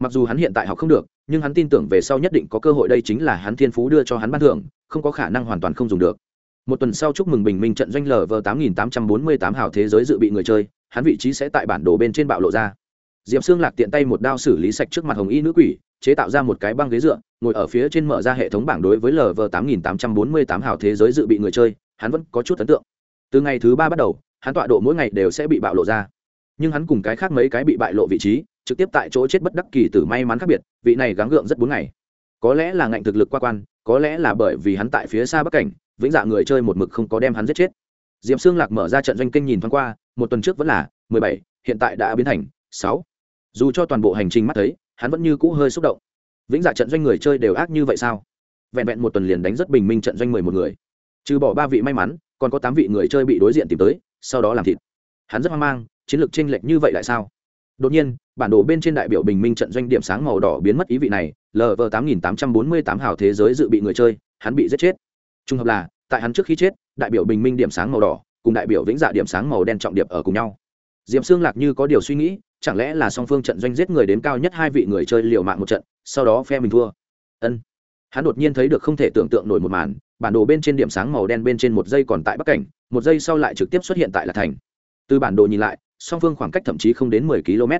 Mặc dù hắn hiện tại học không được, nhưng hắn tin tưởng về sau nhất định có cơ hội đây chính là hắn thiên phú đưa cho hắn ban thưởng, không có khả năng hoàn toàn không dùng được. Một tuần sau chúc mừng bình minh trận doanh lờ vờ tám nghìn tám trăm bốn mươi tám hào thế giới dự bị người chơi, hắn vị trí sẽ tại bản đồ bên trên bạo lộ ra. Diệp xương lạc tiện tay một đao xử lý sạch trước mặt hồng y nữ quỷ, chế tạo ra một cái băng ghế dựa, ngồi ở phía trên mở ra hệ thống bảng đối với lv tám nghìn tám trăm bốn mươi tám hào thế giới dự bị người chơi, hắn vẫn có chút ấn tượng. Từ ngày thứ ba bắt đầu hắn tọa độ mỗi ngày đều sẽ bị bạo lộ ra. Nhưng hắn cùng cái khác mấy cái bị bại lộ vị trí, trực tiếp tại chỗ chết bất đắc kỳ tử may mắn khác biệt, vị này gắng gượng rất bốn ngày. Có lẽ là ngạnh thực lực qua quan, có lẽ là bởi vì hắn tại phía xa bắc cảnh, vĩnh dạ người chơi một mực không có đem hắn giết chết. D i ệ p xương lạc mở ra trận doanh kênh nhìn thoáng qua, một tuần trước vẫn là mười bảy, hiện tại đã biến thành sáu. Dù cho toàn bộ hành trình mắt thấy, hắn vẫn như cũ hơi xúc động. Vĩnh dạ trận doanh người chơi đều ác như vậy sao? Vẹn vẹn một tuần liền đánh rất bình minh trận doanh mười một người. Trừ bỏ ba vị may mắn, còn có tám vị người chơi bị đối diện tìm tới sau đó làm thịt. Hắn rất hoang mang, chiến lược chênh lệch như vậy lại sao? Đột nhiên, bản đồ bên trên đại biểu bình minh trận doanh điểm sáng màu đỏ biến mất ý vị này lv tám nghìn tám trăm bốn mươi tám hào thế giới dự bị người chơi, hắn bị giết chết. Trùng hợp là, tại hắn trước khi chết, đại biểu bình minh điểm sáng màu đỏ cùng đại biểu vĩnh dạ điểm sáng màu đen trọng điệp ở cùng nhau. Diệm xương lạc như có điều suy nghĩ, chẳng lẽ là song phương trận doanh giết người đến cao nhất hai vị người chơi liều mạng một trận, sau đó phe mình thua? Ân. Hắn đột nhiên thấy được không thể tưởng tượng nổi một màn bản đồ bên trên điểm sáng màu đen bên trên một giây còn tại bắc cảnh, một giây sau lại trực tiếp xuất hiện tại lạc thành. Từ bản đồ nhìn lại, song phương khoảng cách thậm chí không đến mười km.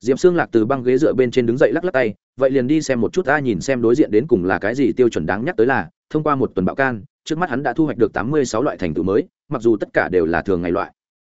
D i ệ p xương lạc từ băng ghế dựa bên trên đứng dậy lắc lắc tay, vậy liền đi xem một chút ta nhìn xem đối diện đến cùng là cái gì tiêu chuẩn đáng nhắc tới là, thông qua một tuần bạo can, trước mắt hắn đã thu hoạch được tám mươi sáu loại thành tựu mới, mặc dù tất cả đều là thường ngày loại.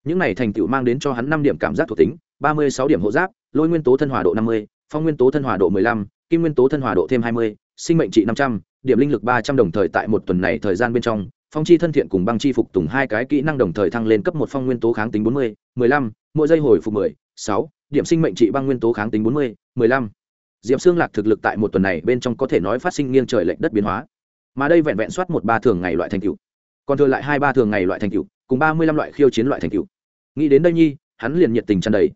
Những này thành tựu mang đến cho hắn năm điểm cảm giác thuộc tính, ba mươi sáu điểm hộ giáp, lôi nguyên tố thân hòa độ năm mươi, phong nguyên tố thân hòa độ mười lăm, kim nguyên tố thân hòa độ thêm hai mươi sinh mệnh trị năm trăm, điểm linh lực ba trăm đồng thời tại một tuần này thời gian bên trong, phong chi thân thiện cùng băng chi phục tùng hai cái kỹ năng đồng thời thăng lên cấp một phong nguyên tố kháng tính bốn mươi, mười lăm, mỗi giây hồi phục mười, sáu, điểm sinh mệnh trị băng nguyên tố kháng tính bốn mươi, mười lăm. Diệp xương lạc thực lực tại một tuần này bên trong có thể nói phát sinh nghiêng trời lệch đất biến hóa. Mà đây vẹn vẹn soát một ba thường ngày loại thành cựu còn thừa lại hai ba thường ngày loại thành cựu cùng ba mươi lăm loại khiêu chiến loại thành cựu nghĩ đến đây nhi, hắn liền nhiệt tình tràn đầy.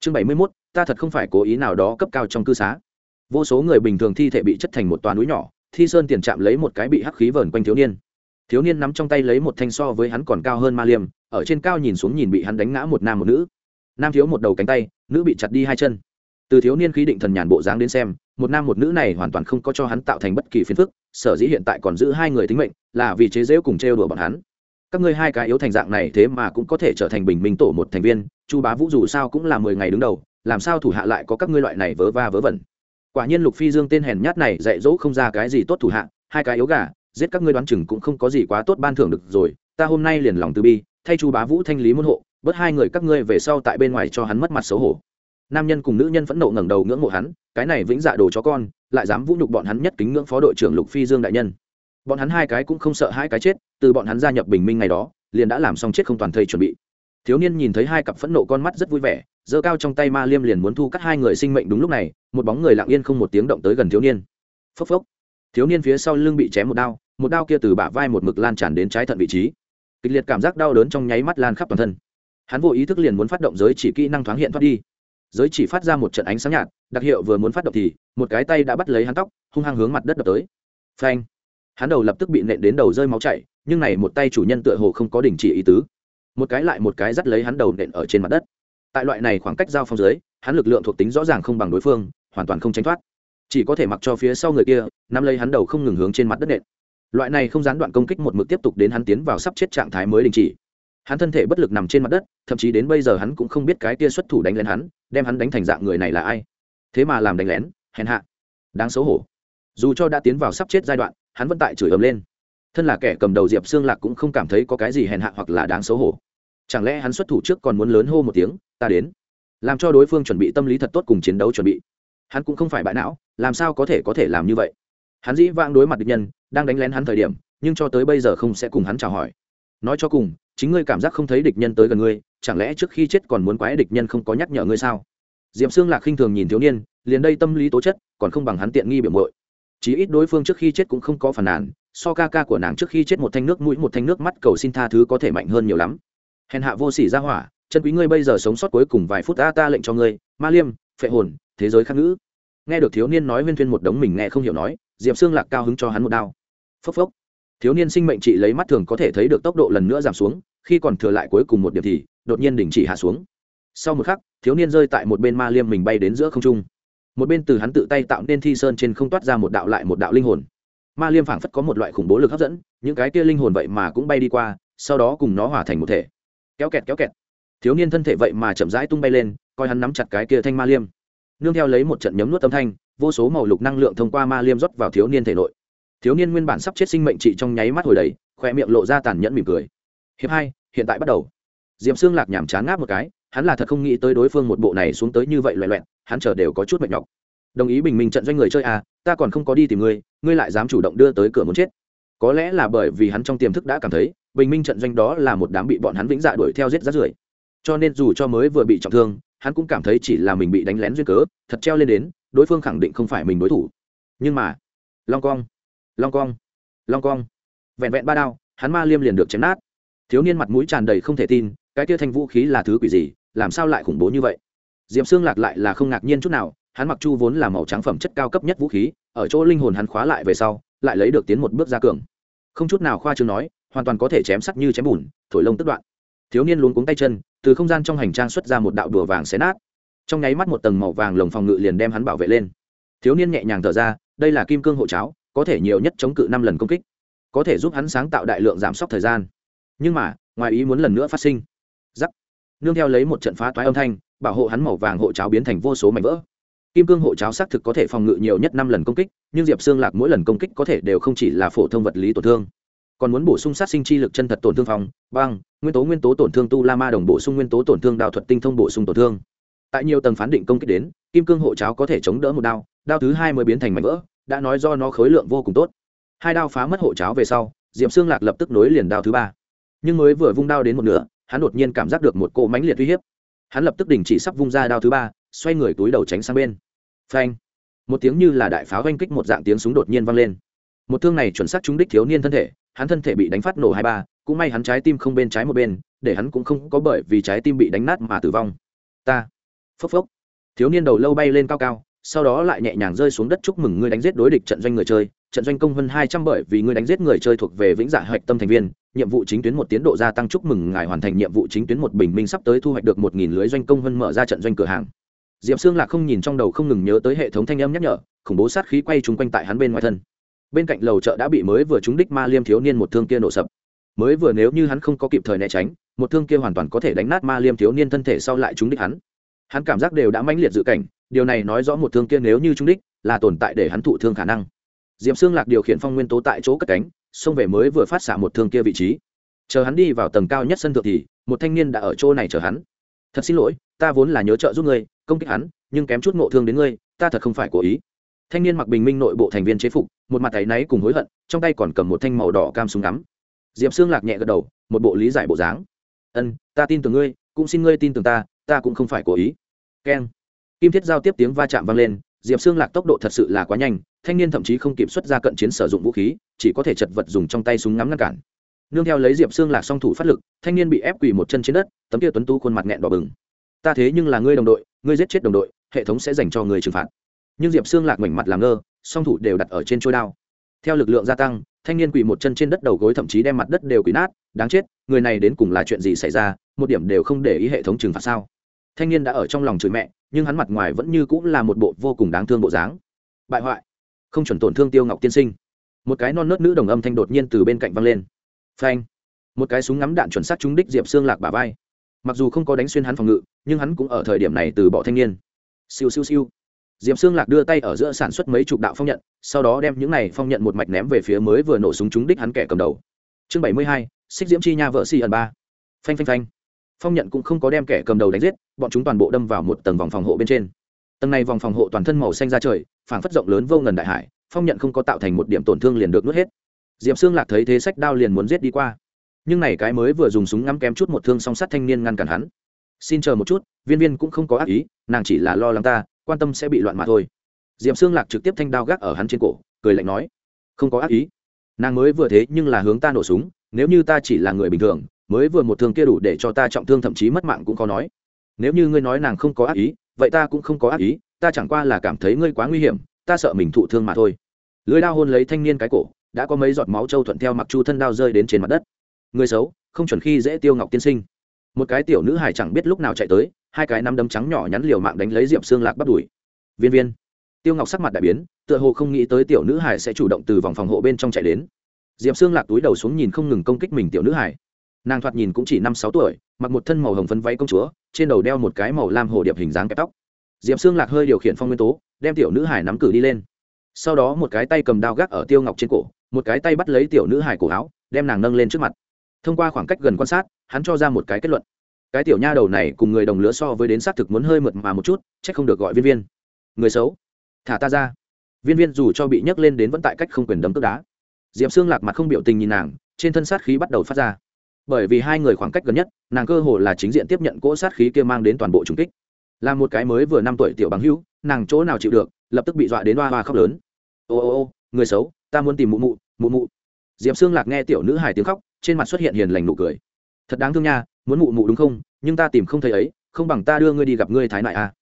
Chương bảy mươi mốt, ta thật không phải cố ý nào đó cấp cao trong cư xá vô số người bình thường thi thể bị chất thành một toà núi nhỏ, thi sơn tiền chạm lấy một cái bị hắc khí vờn quanh thiếu niên. Thiếu niên nắm trong tay lấy một thanh so với hắn còn cao hơn ma liêm, ở trên cao nhìn xuống nhìn bị hắn đánh ngã một nam một nữ. Nam thiếu một đầu cánh tay, nữ bị chặt đi hai chân. Từ thiếu niên khí định thần nhàn bộ dáng đến xem, một nam một nữ này hoàn toàn không có cho hắn tạo thành bất kỳ phiền phức, sở dĩ hiện tại còn giữ hai người tính mệnh, là vì chế dễu cùng trêu đùa bọn hắn. Các ngươi hai cái yếu thành dạng này thế mà cũng có thể trở thành bình minh tổ một thành viên, chu bá vũ dù sao cũng là mười ngày đứng đầu, làm sao thủ hạ lại có các ngươi loại này vớ va vớ vẩn quả nhiên lục phi dương tên hèn nhát này dạy dỗ không ra cái gì tốt thủ hạ, hai cái yếu gà, giết các ngươi đoán chừng cũng không có gì quá tốt ban thưởng được rồi, ta hôm nay liền lòng từ bi, thay chu bá vũ thanh lý môn hộ, bớt hai người các ngươi về sau tại bên ngoài cho hắn mất mặt xấu hổ. Nam nhân cùng nữ nhân phẫn nộ ngẩng đầu ngưỡng mộ hắn, cái này vĩnh dạ đồ chó con, lại dám vũ nhục bọn hắn nhất kính ngưỡng phó đội trưởng lục phi dương đại nhân. Bọn hắn hai cái cũng không sợ hai cái chết, từ bọn hắn gia nhập bình minh ngày đó, liền đã làm xong chết không toàn thây chuẩn bị. Thiếu niên nhìn thấy hai cặp phẫn nộ con mắt rất vui vẻ giơ cao trong tay ma liêm liền muốn thu cắt hai người sinh mệnh đúng lúc này, một bóng người lặng yên không một tiếng động tới gần thiếu niên. Phốc phốc. Thiếu niên phía sau lưng bị chém một đao một đao kia từ bả vai một mực lan tràn đến trái thận vị trí. Kịch liệt cảm giác đau đớn trong nháy mắt lan khắp toàn thân. Hắn vô ý thức liền muốn phát động giới chỉ kỹ năng thoáng hiện thoát đi. Giới chỉ phát ra một trận ánh sáng nhạt, đặc hiệu vừa muốn phát động thì, một cái tay đã bắt lấy hắn tóc, hung hăng hướng mặt đất đập tới. Phanh. Hắn đầu lập tức bị nện đến đầu rơi máu chảy, nhưng này một tay chủ nhân tựa hồ không có đình chỉ ý tứ. Một cái lại một cái dắt lấy hắn đầu nện ở trên mặt đất tại loại này khoảng cách giao phong dưới, hắn lực lượng thuộc tính rõ ràng không bằng đối phương, hoàn toàn không tránh thoát. Chỉ có thể mặc cho phía sau người kia, nắm lấy hắn đầu không ngừng hướng trên mặt đất nện. Loại này không gián đoạn công kích một mực tiếp tục đến hắn tiến vào sắp chết trạng thái mới đình chỉ. Hắn thân thể bất lực nằm trên mặt đất, thậm chí đến bây giờ hắn cũng không biết cái kia xuất thủ đánh lén hắn, đem hắn đánh thành dạng người này là ai. Thế mà làm đánh lén, hèn hạ. Đáng xấu hổ. Dù cho đã tiến vào sắp chết giai đoạn, hắn vẫn tại chửi ầm lên. Thân là kẻ cầm đầu diệp xương lạc cũng không cảm thấy có cái gì hèn hạ hoặc là đáng xấu hổ chẳng lẽ hắn xuất thủ trước còn muốn lớn hô một tiếng, ta đến. Làm cho đối phương chuẩn bị tâm lý thật tốt cùng chiến đấu chuẩn bị. Hắn cũng không phải bại não, làm sao có thể có thể làm như vậy? Hắn dĩ vãng đối mặt địch nhân, đang đánh lén hắn thời điểm, nhưng cho tới bây giờ không sẽ cùng hắn chào hỏi. Nói cho cùng, chính ngươi cảm giác không thấy địch nhân tới gần ngươi, chẳng lẽ trước khi chết còn muốn quái địch nhân không có nhắc nhở ngươi sao? Diệm xương lạc khinh thường nhìn thiếu niên, liền đây tâm lý tố chất, còn không bằng hắn tiện nghi biểu mội chí ít đối phương trước khi chết cũng không có phản nàn, so ca ca của nàng trước khi chết một thanh nước mũi, một thanh nước mắt cầu xin tha thứ có thể mạnh hơn nhiều lắm hèn hạ vô sỉ ra hỏa, chân quý ngươi bây giờ sống sót cuối cùng vài phút ta ta lệnh cho ngươi, ma liêm, phệ hồn, thế giới khắc ngữ. Nghe được thiếu niên nói huyên thuyên một đống mình nghe không hiểu nói, diệp xương lạc cao hứng cho hắn một đao. Phốc phốc. Thiếu niên sinh mệnh trị lấy mắt thường có thể thấy được tốc độ lần nữa giảm xuống, khi còn thừa lại cuối cùng một điểm thì, đột nhiên đình chỉ hạ xuống. Sau một khắc, thiếu niên rơi tại một bên ma liêm mình bay đến giữa không trung. Một bên từ hắn tự tay tạo nên thi sơn trên không toát ra một đạo lại một đạo linh hồn. Ma liêm phảng phất có một loại khủng bố lực hấp dẫn, những cái kia linh hồn vậy mà cũng bay đi qua, sau đó cùng nó hòa thành một thể kéo kẹt kéo kẹt. Thiếu niên thân thể vậy mà chậm rãi tung bay lên, coi hắn nắm chặt cái kia thanh ma liêm. Nương theo lấy một trận nhấm nuốt âm thanh, vô số màu lục năng lượng thông qua ma liêm rót vào thiếu niên thể nội. Thiếu niên nguyên bản sắp chết sinh mệnh trị trong nháy mắt hồi đầy, khoe miệng lộ ra tàn nhẫn mỉm cười. Hiệp hai, hiện tại bắt đầu. D i ệ p xương lạc nhảm chán ngáp một cái, hắn là thật không nghĩ tới đối phương một bộ này xuống tới như vậy loẹ loẹn, hắn chờ đều có chút mệt nhọc. Đồng ý bình minh trận doanh người chơi à ta còn không có đi tìm ngươi ngươi lại dám chủ động đưa tới cửa muốn chết. Có lẽ là bởi vì hắn trong tiềm thức đã cảm thấy bình minh trận doanh đó là một đám bị bọn hắn vĩnh dạ đuổi theo giết rát rưởi. Cho nên dù cho mới vừa bị trọng thương, hắn cũng cảm thấy chỉ là mình bị đánh lén duyên cớ, thật treo lên đến, đối phương khẳng định không phải mình đối thủ. Nhưng mà, long cong long cong long cong. Vẹn vẹn ba đao, hắn ma liêm liền được chém nát. Thiếu niên mặt mũi tràn đầy không thể tin, cái kia thanh vũ khí là thứ quỷ gì, làm sao lại khủng bố như vậy? Diệm xương lạc lại là không ngạc nhiên chút nào, hắn mặc chu vốn là màu trắng phẩm chất cao cấp nhất vũ khí, ở chỗ linh hồn hắn khóa lại về sau, lại lấy được tiến một bước ra cường. Không chút nào khoa chương nói hoàn toàn có thể chém sắc như chém bùn, thổi lông tức đoạn. Thiếu niên luống cuống tay chân, từ không gian trong hành trang xuất ra một đạo đùa vàng xé nát. Trong nháy mắt một tầng màu vàng lồng phòng ngự liền đem hắn bảo vệ lên. Thiếu niên nhẹ nhàng thở ra, đây là kim cương hộ cháo, có thể nhiều nhất chống cự năm lần công kích, có thể giúp hắn sáng tạo đại lượng giảm sốc thời gian. Nhưng mà, ngoài ý muốn lần nữa phát sinh. Giắc. Nương theo lấy một trận phá toái âm thanh, bảo hộ hắn màu vàng hộ cháo biến thành vô số mảnh vỡ. Kim cương hộ cháo xác thực có thể phòng ngự nhiều nhất năm lần công kích, nhưng diệp xương lạc mỗi lần công kích có thể đều không chỉ là phổ thông vật lý tổn thương còn muốn bổ sung sát sinh chi lực chân thật tổn thương phòng băng, nguyên tố nguyên tố tổn thương tu la ma đồng bổ sung nguyên tố tổn thương đào thuật tinh thông bổ sung tổn thương. Tại nhiều tầng phán định công kích đến, kim cương hộ cháo có thể chống đỡ một đao đao thứ hai mới biến thành mảnh vỡ, đã nói do nó khối lượng vô cùng tốt. Hai đao phá mất hộ cháo về sau, diệp xương lạc lập tức nối liền đao thứ ba. Nhưng mới vừa vung đao đến một nửa, hắn đột nhiên cảm giác được một cỗ mãnh liệt uy hiếp. Hắn lập tức đình chỉ sắp vung ra đao thứ ba, xoay người túi đầu tránh sang bên. Phanh! Một tiếng như là đại pháo oanh kích một dạng tiếng súng đột nhiên vang lên. Một thương này chuẩn xác trúng đích thiếu niên thân thể hắn thân thể bị đánh phát nổ hai ba, cũng may hắn trái tim không bên trái một bên, để hắn cũng không có bởi vì trái tim bị đánh nát mà tử vong. Ta, phốc phốc. Thiếu niên đầu lâu bay lên cao cao, sau đó lại nhẹ nhàng rơi xuống đất chúc mừng ngươi đánh giết đối địch trận doanh người chơi. Trận doanh công hơn hai trăm bởi vì ngươi đánh giết người chơi thuộc về vĩnh dạ hạch tâm thành viên, nhiệm vụ chính tuyến một tiến độ gia tăng chúc mừng ngài hoàn thành nhiệm vụ chính tuyến một bình minh sắp tới thu hoạch được một nghìn lưới doanh công hơn mở ra trận doanh cửa hàng. Diệp xương lạc không nhìn trong đầu không ngừng nhớ tới hệ thống thanh âm nhắc nhở, khủng bố sát khí quay chung quanh tại hắn bên ngoài thân bên cạnh lầu chợ đã bị mới vừa trúng đích ma liêm thiếu niên một thương kia nổ sập. Mới vừa nếu như hắn không có kịp thời né tránh, một thương kia hoàn toàn có thể đánh nát ma liêm thiếu niên thân thể sau lại trúng đích hắn. Hắn cảm giác đều đã mãnh liệt dự cảnh, điều này nói rõ một thương kia nếu như trúng đích, là tồn tại để hắn thụ thương khả năng. Diệm xương lạc điều khiển phong nguyên tố tại chỗ cất cánh, xông về mới vừa phát xạ một thương kia vị trí. Chờ hắn đi vào tầng cao nhất sân thượng thì, một thanh niên đã ở chỗ này chờ hắn. Thật xin lỗi, ta vốn là nhớ trợ giúp ngươi, công kích hắn, nhưng kém chút ngộ thương đến ngươi, ta thật không phải cố ý thanh niên mặc bình minh nội bộ thành viên chế phục, một mặt tay náy cùng hối hận, trong tay còn cầm một thanh màu đỏ cam súng ngắm. Diệp xương lạc nhẹ gật đầu, một bộ lý giải bộ dáng. Ân, ta tin tưởng ngươi, cũng xin ngươi tin tưởng ta ta cũng không phải cố ý. Keng. Kim thiết giao tiếp tiếng va chạm vang lên, diệp xương lạc tốc độ thật sự là quá nhanh, thanh niên thậm chí không kịp xuất ra cận chiến sử dụng vũ khí, chỉ có thể chật vật dùng trong tay súng ngắm ngăn cản. Nương theo lấy diệp xương lạc song thủ phát lực, thanh niên bị ép quỳ một chân trên đất, tấm kia tuấn tu khuôn mặt nghẹn đỏ bừng. Ta thế nhưng là ngươi đồng đội, ngươi giết chết đồng đội, hệ thống sẽ dành cho người trừng phạt nhưng diệp xương lạc mảnh mặt làm ngơ, song thủ đều đặt ở trên trôi đao. Theo lực lượng gia tăng, thanh niên quỳ một chân trên đất đầu gối thậm chí đem mặt đất đều quỳ nát, đáng chết, người này đến cùng là chuyện gì xảy ra, một điểm đều không để ý hệ thống trừng phạt sao? Thanh niên đã ở trong lòng chửi mẹ, nhưng hắn mặt ngoài vẫn như cũng là một bộ vô cùng đáng thương bộ dáng. Bại hoại. Không chuẩn tổn thương tiêu ngọc tiên sinh. Một cái non nớt nữ đồng âm thanh đột nhiên từ bên cạnh văng lên. Phanh. Một cái súng ngắm đạn chuẩn xác trúng đích diệp xương lạc bà vai. Mặc dù không có đánh xuyên hắn phòng ngự, nhưng hắn cũng ở thời điểm này từ bỏ thanh niên. Siêu siêu siêu diệp xương lạc đưa tay ở giữa sản xuất mấy chục đạo phong nhận, sau đó đem những này phong nhận một mạch ném về phía mới vừa nổ súng trúng đích hắn kẻ cầm đầu. Chương bảy mươi hai, xích diễm chi nha vợ si ẩn ba. Phanh phanh phanh. Phong nhận cũng không có đem kẻ cầm đầu đánh giết, bọn chúng toàn bộ đâm vào một tầng vòng phòng hộ bên trên. Tầng này vòng phòng hộ toàn thân màu xanh ra trời, phảng phất rộng lớn vô ngần đại hải, phong nhận không có tạo thành một điểm tổn thương liền được nuốt hết. Diệp xương lạc thấy thế sách đao liền muốn giết đi qua. Nhưng này cái mới vừa dùng súng ngắm kém chút một thương song sắt thanh niên ngăn cản hắn. Xin chờ một chút, viên viên cũng không có ác ý, nàng chỉ là lo lắng ta quan tâm sẽ bị loạn mà thôi. Diệp xương lạc trực tiếp thanh đao gác ở hắn trên cổ, cười lạnh nói, không có ác ý. Nàng mới vừa thế nhưng là hướng ta nổ súng, nếu như ta chỉ là người bình thường, mới vừa một thương kia đủ để cho ta trọng thương thậm chí mất mạng cũng có nói. Nếu như ngươi nói nàng không có ác ý, vậy ta cũng không có ác ý, ta chẳng qua là cảm thấy ngươi quá nguy hiểm, ta sợ mình thụ thương mà thôi. Lưới đao hôn lấy thanh niên cái cổ, đã có mấy giọt máu trâu thuận theo mặc chu thân đao rơi đến trên mặt đất. Người xấu, không chuẩn khi dễ tiêu ngọc tiên sinh. Một cái tiểu nữ hài chẳng biết lúc nào chạy tới hai cái nắm đấm trắng nhỏ nhắn liều mạng đánh lấy diệp xương lạc bắt đuổi viên viên. Tiêu ngọc sắc mặt đại biến, tựa hồ không nghĩ tới tiểu nữ hải sẽ chủ động từ vòng phòng hộ bên trong chạy đến. Diệp xương lạc túi đầu xuống nhìn không ngừng công kích mình tiểu nữ hải nàng thoạt nhìn cũng chỉ năm sáu tuổi, mặc một thân màu hồng phấn váy công chúa, trên đầu đeo một cái màu lam hồ điệp hình dáng kẹp tóc. Diệp xương lạc hơi điều khiển phong nguyên tố, đem tiểu nữ hải nắm cử đi lên. Sau đó một cái tay cầm đao gác ở tiêu ngọc trên cổ, một cái tay bắt lấy tiểu nữ hải cổ áo, đem nàng nâng lên trước mặt. Thông qua khoảng cách gần quan sát, hắn cho ra một cái kết luận cái tiểu nha đầu này cùng người đồng lứa so với đến xác thực muốn hơi mượt mà một chút c h ắ c không được gọi viên viên. Người xấu. Thả ta ra. Viên viên dù cho bị nhấc lên đến vẫn tại cách không quyền đấm tức đá. Diệp xương lạc mặt không biểu tình nhìn nàng, trên thân sát khí bắt đầu phát ra. Bởi vì hai người khoảng cách gần nhất, nàng cơ hồ là chính diện tiếp nhận cỗ sát khí kia mang đến toàn bộ trung kích. Là một cái mới vừa năm tuổi tiểu bằng hữu, nàng chỗ nào chịu được, lập tức bị dọa đến hoa hoa khóc lớn. Ô ô ô, người xấu, ta muốn tìm mụ mụ mụ mụ. Diệp xương lạc nghe tiểu nữ hài tiếng khóc, trên mặt xuất hiện hiền lành nụ cười. Thật đáng thương nha muốn mụ mụ đúng không? Nhưng ta tìm không thấy ấy, không bằng ta đưa ngươi đi gặp ngươi thái nại a à.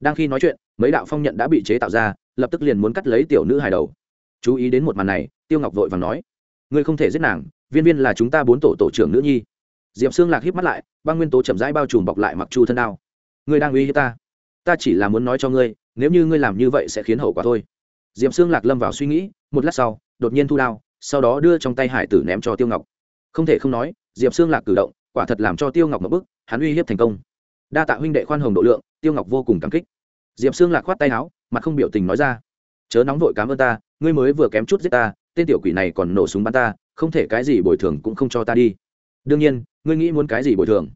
đang khi nói chuyện, mấy đạo phong nhận đã bị chế tạo ra, lập tức liền muốn cắt lấy tiểu nữ hài đầu. Chú ý đến một màn này, tiêu ngọc vội vàng nói, ngươi không thể giết nàng, viên viên là chúng ta bốn tổ tổ trưởng nữ nhi. Diệp xương lạc híp mắt lại, băng nguyên tố chậm rãi bao trùm bọc lại mặc chu thân đao. Ngươi đang uy hiếp ta? Ta chỉ là muốn nói cho ngươi, nếu như ngươi làm như vậy sẽ khiến hậu quả thôi. Diệp xương lạc lâm vào suy nghĩ, một lát sau, đột nhiên thu đao, sau đó đưa trong tay hải tử ném cho tiêu ngọc. Không thể không nói, diệp xương lạc cử động quả thật làm cho tiêu ngọc ngập bức, hắn uy hiếp thành công. Đa tạ huynh đệ khoan hồng độ lượng, tiêu ngọc vô cùng cảm kích. Diệp Sương lạc khoát tay áo, mặt không biểu tình nói ra, chớ nóng vội cảm ơn ta, ngươi mới vừa kém chút giết ta, tên tiểu quỷ này còn nổ súng bắn ta, không thể cái gì bồi thường cũng không cho ta đi. Đương nhiên, ngươi nghĩ muốn cái gì bồi thường?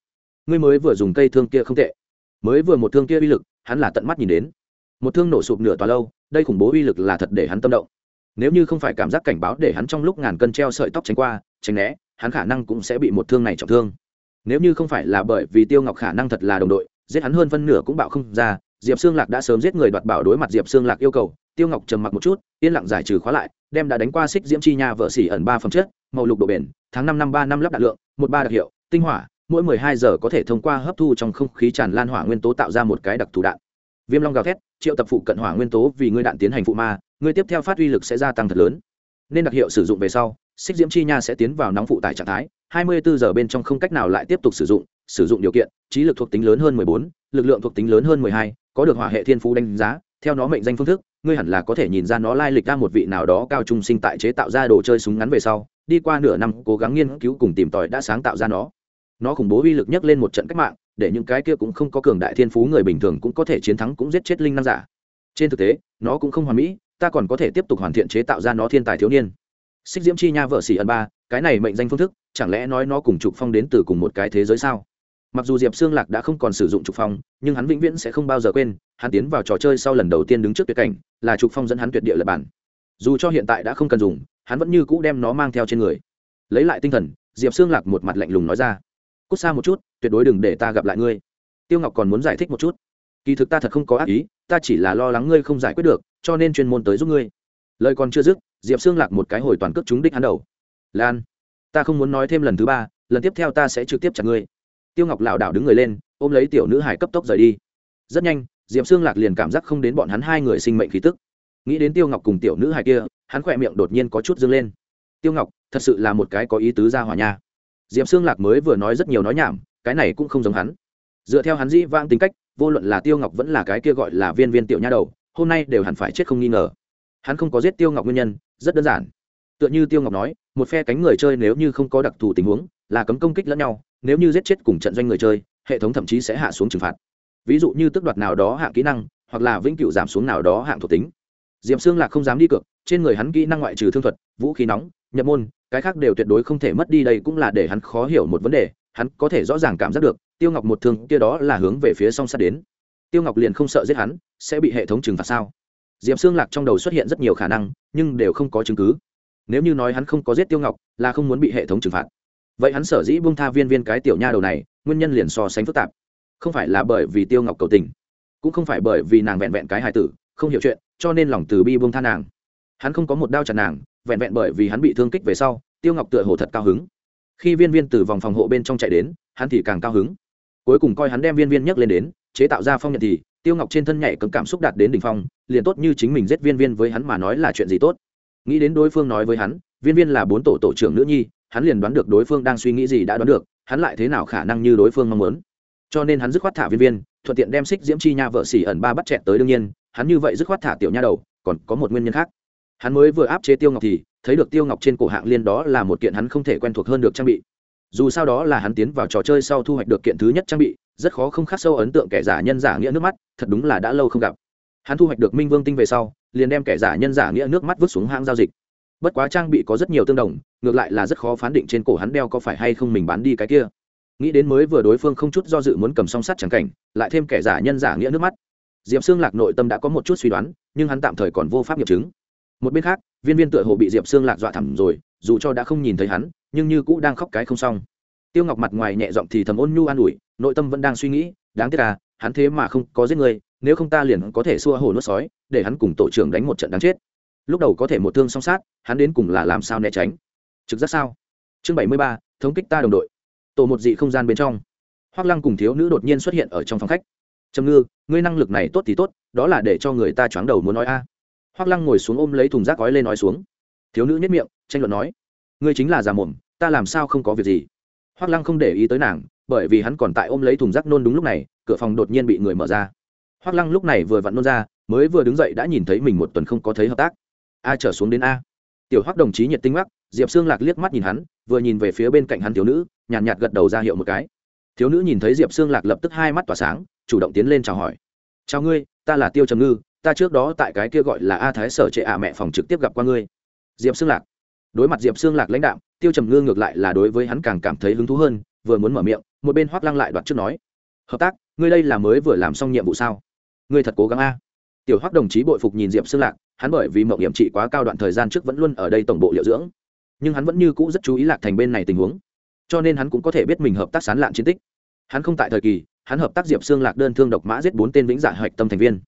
Ngươi mới vừa dùng cây thương kia không tệ. Mới vừa một thương kia uy lực, hắn là tận mắt nhìn đến. Một thương nổ sụp nửa tòa lâu, đây khủng bố uy lực là thật để hắn tâm động. Nếu như không phải cảm giác cảnh báo để hắn trong lúc ngàn cân treo sợi tóc tránh qua, tránh né, hắn khả năng cũng sẽ bị một thương này trọng thương nếu như không phải là bởi vì tiêu ngọc khả năng thật là đồng đội, giết hắn hơn phân nửa cũng bạo không ra, diệp xương lạc đã sớm giết người đoạt bảo đối mặt diệp xương lạc yêu cầu, tiêu ngọc trầm mặc một chút, yên lặng giải trừ khóa lại, đem đã đánh qua xích diễm chi nha vợ xỉ ẩn ba phẩm chất, màu lục độ bền, tháng năm năm ba năm lắp đạn lượng, một ba đặc hiệu, tinh hỏa, mỗi mười hai giờ có thể thông qua hấp thu trong không khí tràn lan hỏa nguyên tố tạo ra một cái đặc thù đạn. Viêm long gào thét, triệu tập phụ cận hỏa nguyên tố vì ngươi đạn tiến hành phụ ma, ngươi tiếp theo phát uy lực sẽ gia tăng thật lớn. Nên đặc hiệu sử dụng về sau xích diễm chi nha sẽ tiến vào nóng phụ tải trạng thái 24 giờ bên trong không cách nào lại tiếp tục sử dụng sử dụng điều kiện trí lực thuộc tính lớn hơn 14, lực lượng thuộc tính lớn hơn 12, có được hỏa hệ thiên phú đánh giá theo nó mệnh danh phương thức ngươi hẳn là có thể nhìn ra nó lai lịch ra một vị nào đó cao trung sinh tại chế tạo ra đồ chơi súng ngắn về sau đi qua nửa năm cố gắng nghiên cứu cùng tìm tòi đã sáng tạo ra nó. Nó khủng bố uy lực nhấc lên một trận cách mạng để những cái kia cũng không có cường đại thiên phú người bình thường cũng có thể chiến thắng cũng giết chết linh năng giả. Trên thực tế nó cũng không hoàn mỹ ta còn có thể tiếp tục hoàn thiện chế tạo ra nó thiên tài thiếu niên. Xích diễm chi nha vợ xỉ ẩn ba cái này mệnh danh phương thức chẳng lẽ nói nó cùng trục phong đến từ cùng một cái thế giới sao? Mặc dù diệp xương lạc đã không còn sử dụng trục phong, nhưng hắn vĩnh viễn sẽ không bao giờ quên, hắn tiến vào trò chơi sau lần đầu tiên đứng trước tuyệt cảnh, là trục phong dẫn hắn tuyệt địa lập bản. Dù cho hiện tại đã không cần dùng, hắn vẫn như cũ đem nó mang theo trên người. Lấy lại tinh thần, diệp xương lạc một mặt lạnh lùng nói ra, cút xa một chút, tuyệt đối đừng để ta gặp lại ngươi. Tiêu ngọc còn muốn giải thích một chút, kỳ thực ta thật không có ác ý, ta chỉ là lo lắng ngươi không giải quyết được, cho nên chuyên môn tới giúp ngươi. Lời còn chưa dứt, diệp xương lạc một cái hồi toàn cước trúng đích hắn đầu. Lan ta không muốn nói thêm lần thứ ba, lần tiếp theo ta sẽ trực tiếp chặt ngươi. Tiêu ngọc lảo đảo đứng người lên, ôm lấy tiểu nữ hải cấp tốc rời đi. Rất nhanh, diệp xương lạc liền cảm giác không đến bọn hắn hai người sinh mệnh khí tức. Nghĩ đến tiêu ngọc cùng tiểu nữ hải kia, hắn khỏe miệng đột nhiên có chút dâng lên. Tiêu ngọc, thật sự là một cái có ý tứ ra hòa nha. Diệp xương lạc mới vừa nói rất nhiều nói nhảm, cái này cũng không giống hắn. Dựa theo hắn dĩ vang tính cách, vô luận là tiêu ngọc vẫn là cái kia gọi là viên viên tiểu nha đầu, hôm nay đều hẳn phải chết không nghi ngờ. Hắn không có giết tiêu ngọc nguyên nhân, rất đơn giản. Tựa như tiêu ngọc nói một phe cánh người chơi nếu như không có đặc thù tình huống, là cấm công kích lẫn nhau, nếu như giết chết cùng trận doanh người chơi, hệ thống thậm chí sẽ hạ xuống trừng phạt. Ví dụ như tước đoạt nào đó hạng kỹ năng, hoặc là vĩnh cửu giảm xuống nào đó hạng thuộc tính. Diệm xương lạc không dám đi cược, trên người hắn kỹ năng ngoại trừ thương thuật, vũ khí nóng, nhập môn, cái khác đều tuyệt đối không thể mất đi, đây cũng là để hắn khó hiểu một vấn đề, hắn có thể rõ ràng cảm giác được, tiêu ngọc một thương kia đó là hướng về phía song sát đến. Tiêu ngọc liền không sợ giết hắn, sẽ bị hệ thống trừng phạt sao? Diệp xương lạc trong đầu xuất hiện rất nhiều khả năng, nhưng đều không có chứng cứ nếu như nói hắn không có giết tiêu ngọc, là không muốn bị hệ thống trừng phạt. Vậy hắn sở dĩ buông tha viên viên cái tiểu nha đầu này, nguyên nhân liền so sánh phức tạp. Không phải là bởi vì tiêu ngọc cầu tình, cũng không phải bởi vì nàng vẹn vẹn cái hài tử, không hiểu chuyện, cho nên lòng từ bi buông tha nàng. Hắn không có một đao chặt nàng, vẹn vẹn bởi vì hắn bị thương kích về sau, tiêu ngọc tựa hồ thật cao hứng. Khi viên viên từ vòng phòng hộ bên trong chạy đến, hắn thì càng cao hứng. Cuối cùng coi hắn đem viên viên nhấc lên đến, chế tạo ra phong nhận thì, tiêu ngọc trên thân nhảy cấm cảm xúc đạt đến đỉnh phong, liền tốt như chính mình giết viên viên với hắn mà nói là chuyện gì tốt nghĩ đến đối phương nói với hắn, viên viên là bốn tổ tổ trưởng nữ nhi, hắn liền đoán được đối phương đang suy nghĩ gì đã đoán được, hắn lại thế nào khả năng như đối phương mong muốn. Cho nên hắn dứt khoát thả viên viên, thuận tiện đem xích diễm chi nha vợ xỉ ẩn ba bắt chẹt tới đương nhiên, hắn như vậy dứt khoát thả tiểu nha đầu, còn có một nguyên nhân khác. Hắn mới vừa áp chế tiêu ngọc thì, thấy được tiêu ngọc trên cổ hạng liên đó là một kiện hắn không thể quen thuộc hơn được trang bị. Dù sao đó là hắn tiến vào trò chơi sau thu hoạch được kiện thứ nhất trang bị, rất khó không khắc sâu ấn tượng kẻ giả nhân giả nghĩa nước mắt, thật đúng là đã lâu không gặp hắn thu hoạch được minh vương tinh về sau, liền đem kẻ giả nhân giả nghĩa nước mắt vứt xuống hang giao dịch. Bất quá trang bị có rất nhiều tương đồng, ngược lại là rất khó phán định trên cổ hắn đeo có phải hay không mình bán đi cái kia. Nghĩ đến mới vừa đối phương không chút do dự muốn cầm song sắt chẳng cảnh, lại thêm kẻ giả nhân giả nghĩa nước mắt. Diệp xương lạc nội tâm đã có một chút suy đoán, nhưng hắn tạm thời còn vô pháp nghiệm chứng. Một bên khác, viên viên tựa hồ bị diệp xương lạc dọa thẳm rồi, dù cho đã không nhìn thấy hắn, nhưng như cũ đang khóc cái không xong. Tiêu ngọc mặt ngoài nhẹ giọng thì thầm ôn nhu an ủi, nội tâm vẫn đang suy nghĩ, đáng tiếc à hắn thế mà không có giết người nếu không ta liền có thể xua hồ nuốt sói, để hắn cùng tổ trưởng đánh một trận đáng chết. Lúc đầu có thể một thương song sát, hắn đến cùng là làm sao né tránh? Trực giác sao? Chương bảy mươi ba, thống kích ta đồng đội. Tổ một dị không gian bên trong hoác lăng cùng thiếu nữ đột nhiên xuất hiện ở trong phòng khách. Trầm ngư, ngươi năng lực này tốt thì tốt, đó là để cho người ta choáng đầu muốn nói a. Hoác lăng ngồi xuống ôm lấy thùng rác gói lên nói xuống. Thiếu nữ nhất miệng, tranh luận nói, ngươi chính là già mồm, ta làm sao không có việc gì? Hoác lăng không để ý tới nàng, bởi vì hắn còn tại ôm lấy thùng rác nôn đúng lúc này, cửa phòng đột nhiên bị người mở ra. Hoắc lăng lúc này vừa vặn nôn ra mới vừa đứng dậy đã nhìn thấy mình một tuần không có thấy hợp tác. A trở xuống đến a. Tiểu Hoắc đồng chí nhiệt tinh mắc diệp Sương lạc liếc mắt nhìn hắn vừa nhìn về phía bên cạnh hắn thiếu nữ nhàn nhạt, nhạt gật đầu ra hiệu một cái. Thiếu nữ nhìn thấy diệp Sương lạc lập tức hai mắt tỏa sáng chủ động tiến lên chào hỏi. Chào ngươi ta là tiêu trầm ngư ta trước đó tại cái kia gọi là a thái sở trệ ạ mẹ phòng trực tiếp gặp qua ngươi. Diệp Sương lạc. Đối mặt diệp Sương lạc lãnh đạo tiêu trầm ngư ngược lại là đối với hắn càng cảm thấy hứng thú hơn vừa muốn mở miệng một bên hoác lăng lại đoạt trước nói hợp tác ngươi đây là mới vừa làm xong nhiệm vụ sao? Ngươi thật cố gắng a. Tiểu Hoắc đồng chí bội phục nhìn diệp xương lạc, hắn bởi vì mộng hiểm trị quá cao đoạn thời gian trước vẫn luôn ở đây tổng bộ liệu dưỡng. Nhưng hắn vẫn như cũ rất chú ý lạc thành bên này tình huống. Cho nên hắn cũng có thể biết mình hợp tác sán lạn chiến tích. Hắn không tại thời kỳ, hắn hợp tác diệp xương lạc đơn thương độc mã giết bốn tên vĩnh dạ hạch tâm thành viên.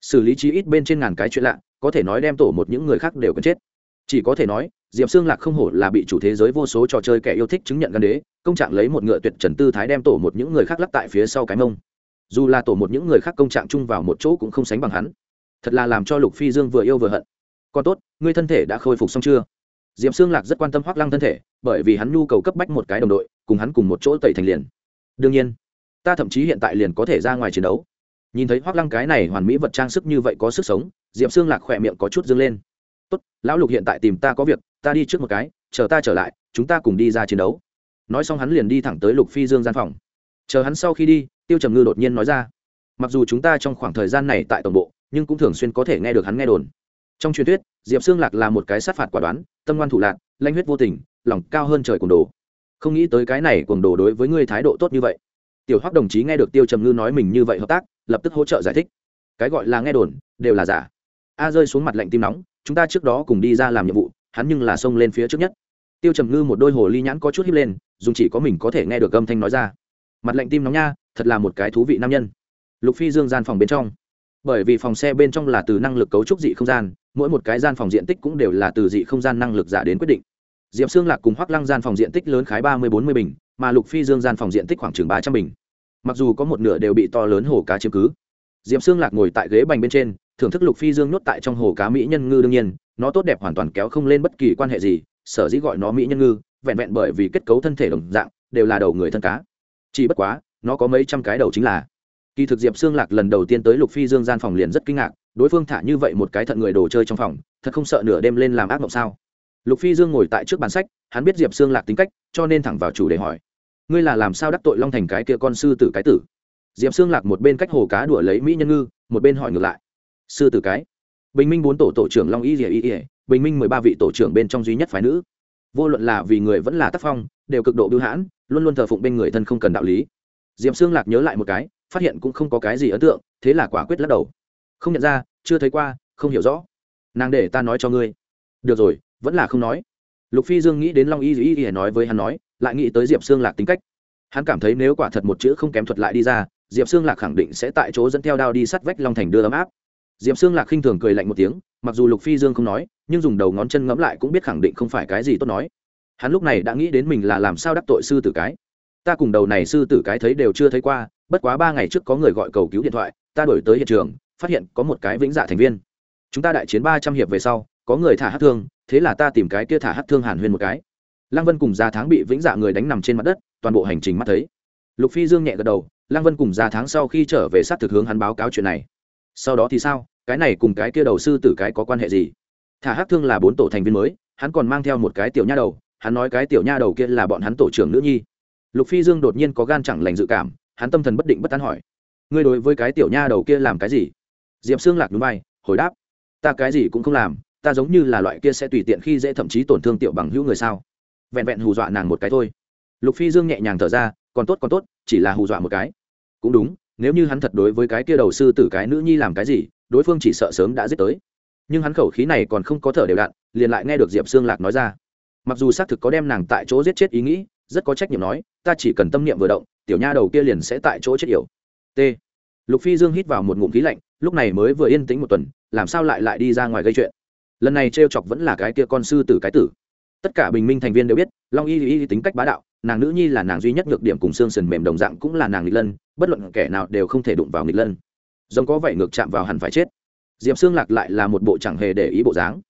Xử lý chí ít bên trên ngàn cái chuyện lạ, có thể nói đem tổ một những người khác đều cần chết. Chỉ có thể nói, diệp xương lạc không hổ là bị chủ thế giới vô số trò chơi kẻ yêu thích chứng nhận gần đế, công trạng lấy một ngựa tuyệt trần tư thái đem tổ một những người khác lắp tại phía sau cái mông dù là tổ một những người khác công trạng chung vào một chỗ cũng không sánh bằng hắn. Thật là làm cho lục phi dương vừa yêu vừa hận. Còn tốt, ngươi thân thể đã khôi phục xong chưa? Diệm xương lạc rất quan tâm hoác lăng thân thể, bởi vì hắn nhu cầu cấp bách một cái đồng đội, cùng hắn cùng một chỗ tẩy thành liền. Đương nhiên, ta thậm chí hiện tại liền có thể ra ngoài chiến đấu. Nhìn thấy hoác lăng cái này hoàn mỹ vật trang sức như vậy có sức sống diệm xương lạc khỏe miệng có chút dâng lên. Tốt, lão lục hiện tại tìm ta có việc, ta đi trước một cái, chờ ta trở lại, chúng ta cùng đi ra chiến đấu. Nói xong hắn liền đi thẳng tới lục phi dương gian phòng chờ hắn sau khi đi, tiêu trầm ngư đột nhiên nói ra. Mặc dù chúng ta trong khoảng thời gian này tại tổng bộ, nhưng cũng thường xuyên có thể nghe được hắn nghe đồn. Trong truyền thuyết, diệp xương lạc là một cái sát phạt quả đoán, tâm ngoan thủ lạc, lanh huyết vô tình, lòng cao hơn trời cuồng đồ. Không nghĩ tới cái này cuồng đồ đối với ngươi thái độ tốt như vậy. Tiểu hoắc đồng chí nghe được tiêu trầm ngư nói mình như vậy hợp tác, lập tức hỗ trợ giải thích. Cái gọi là nghe đồn, đều là giả. A rơi xuống mặt lạnh tim nóng, chúng ta trước đó cùng đi ra làm nhiệm vụ, hắn nhưng là xông lên phía trước nhất. Tiêu trầm ngư một đôi hồ ly nhãn có chút hiếp lên, dùng chỉ có mình có thể nghe được âm thanh nói ra mặt lạnh tim nóng nha, thật là một cái thú vị nam nhân. Lục phi dương gian phòng bên trong. Bởi vì phòng xe bên trong là từ năng lực cấu trúc dị không gian, mỗi một cái gian phòng diện tích cũng đều là từ dị không gian năng lực giả đến quyết định. Diệp xương lạc cùng hoắc lăng gian phòng diện tích lớn khái ba mươi bốn mươi bình, mà lục phi dương gian phòng diện tích khoảng chừng ba trăm bình. Mặc dù có một nửa đều bị to lớn hồ cá chiếm cứ. Diệp xương lạc ngồi tại ghế bành bên trên, thưởng thức lục phi dương nhốt tại trong hồ cá mỹ nhân ngư đương nhiên, nó tốt đẹp hoàn toàn kéo không lên bất kỳ quan hệ gì, sở dĩ gọi nó mỹ nhân ngư, vẹn vẹn bởi vì kết cấu thân thể đồng dạng, đều là đầu người thân cá chỉ bất quá, nó có mấy trăm cái đầu chính là. Kỳ thực diệp xương lạc lần đầu tiên tới lục phi dương gian phòng liền rất kinh ngạc, đối phương thả như vậy một cái thận người đồ chơi trong phòng, thật không sợ nửa đêm lên làm ác mộng sao? Lục phi dương ngồi tại trước bàn sách, hắn biết diệp xương lạc tính cách, cho nên thẳng vào chủ đề hỏi. Ngươi là làm sao đắc tội long thành cái kia con sư tử cái tử? Diệp xương lạc một bên cách hồ cá đuổi lấy mỹ nhân ngư, một bên hỏi ngược lại. Sư tử cái? Bình minh bốn tổ tổ trưởng long y dìa y, bình minh mười ba vị tổ trưởng bên trong duy nhất phái nữ vô luận là vì người vẫn là tác phong, đều cực độ bưu hãn, luôn luôn thờ phụng bên người thân không cần đạo lý. Diệp xương lạc nhớ lại một cái, phát hiện cũng không có cái gì ấn tượng, thế là quả quyết lắc đầu. Không nhận ra, chưa thấy qua, không hiểu rõ. Nàng để ta nói cho ngươi. Được rồi, vẫn là không nói. Lục phi dương nghĩ đến long y y y nói với hắn nói, lại nghĩ tới diệp xương lạc tính cách. Hắn cảm thấy nếu quả thật một chữ không kém thuật lại đi ra, diệp xương lạc khẳng định sẽ tại chỗ dẫn theo đao đi sắt vách long thành đưa ấm áp. Diệp xương lạc khinh thường cười lạnh một tiếng, mặc dù lục phi dương không nói nhưng dùng đầu ngón chân ngẫm lại cũng biết khẳng định không phải cái gì tốt nói. Hắn lúc này đã nghĩ đến mình là làm sao đắc tội sư tử cái. Ta cùng đầu này sư tử cái thấy đều chưa thấy qua, bất quá ba ngày trước có người gọi cầu cứu điện thoại, ta đổi tới hiện trường, phát hiện có một cái vĩnh dạ thành viên. Chúng ta đại chiến ba trăm hiệp về sau, có người thả hát thương, thế là ta tìm cái kia thả hát thương hàn huyên một cái. Lăng vân cùng gia tháng bị vĩnh dạ người đánh nằm trên mặt đất, toàn bộ hành trình mắt thấy. Lục phi dương nhẹ gật đầu, lăng vân cùng gia tháng sau khi trở về sát thực hướng hắn báo cáo chuyện này. Sau đó thì sao? Cái này cùng cái kia đầu sư tử cái có quan hệ gì? Thả hát thương là bốn tổ thành viên mới, hắn còn mang theo một cái tiểu nha đầu, hắn nói cái tiểu nha đầu kia là bọn hắn tổ trưởng nữ nhi. Lục phi dương đột nhiên có gan chẳng lành dự cảm, hắn tâm thần bất định bất tán hỏi, ngươi đối với cái tiểu nha đầu kia làm cái gì? Diệp xương lạc núi bay hồi đáp, ta cái gì cũng không làm, ta giống như là loại kia sẽ tùy tiện khi dễ thậm chí tổn thương tiểu bằng hữu người sao? Vẹn vẹn hù dọa nàng một cái thôi. Lục phi dương nhẹ nhàng thở ra, còn tốt còn tốt, chỉ là hù dọa một cái. Cũng đúng, nếu như hắn thật đối với cái kia đầu sư tử cái nữ nhi làm cái gì, đối phương chỉ sợ sớm đã giết tới nhưng hắn khẩu khí này còn không có thở đều đặn, liền lại nghe được diệp xương lạc nói ra. Mặc dù xác thực có đem nàng tại chỗ giết chết ý nghĩ, rất có trách nhiệm nói, ta chỉ cần tâm niệm vừa động, tiểu nha đầu kia liền sẽ tại chỗ chết yểu. T. Lục phi dương hít vào một ngụm khí lạnh, lúc này mới vừa yên tĩnh một tuần, làm sao lại lại đi ra ngoài gây chuyện? Lần này t chọc vẫn là cái kia con sư tử cái tử. Tất cả bình minh thành viên đều biết, long y y tính cách bá đạo, nàng nữ nhi là nàng duy nhất nhược điểm cùng xương sần mềm đồng dạng cũng là nàng nghịch lân, bất luận kẻ nào đều không thể đụng vào nghịch lân. Giống có vậy ngược chạm vào hẳn phải chết diệp xương lạc lại là một bộ chẳng hề để ý bộ dáng.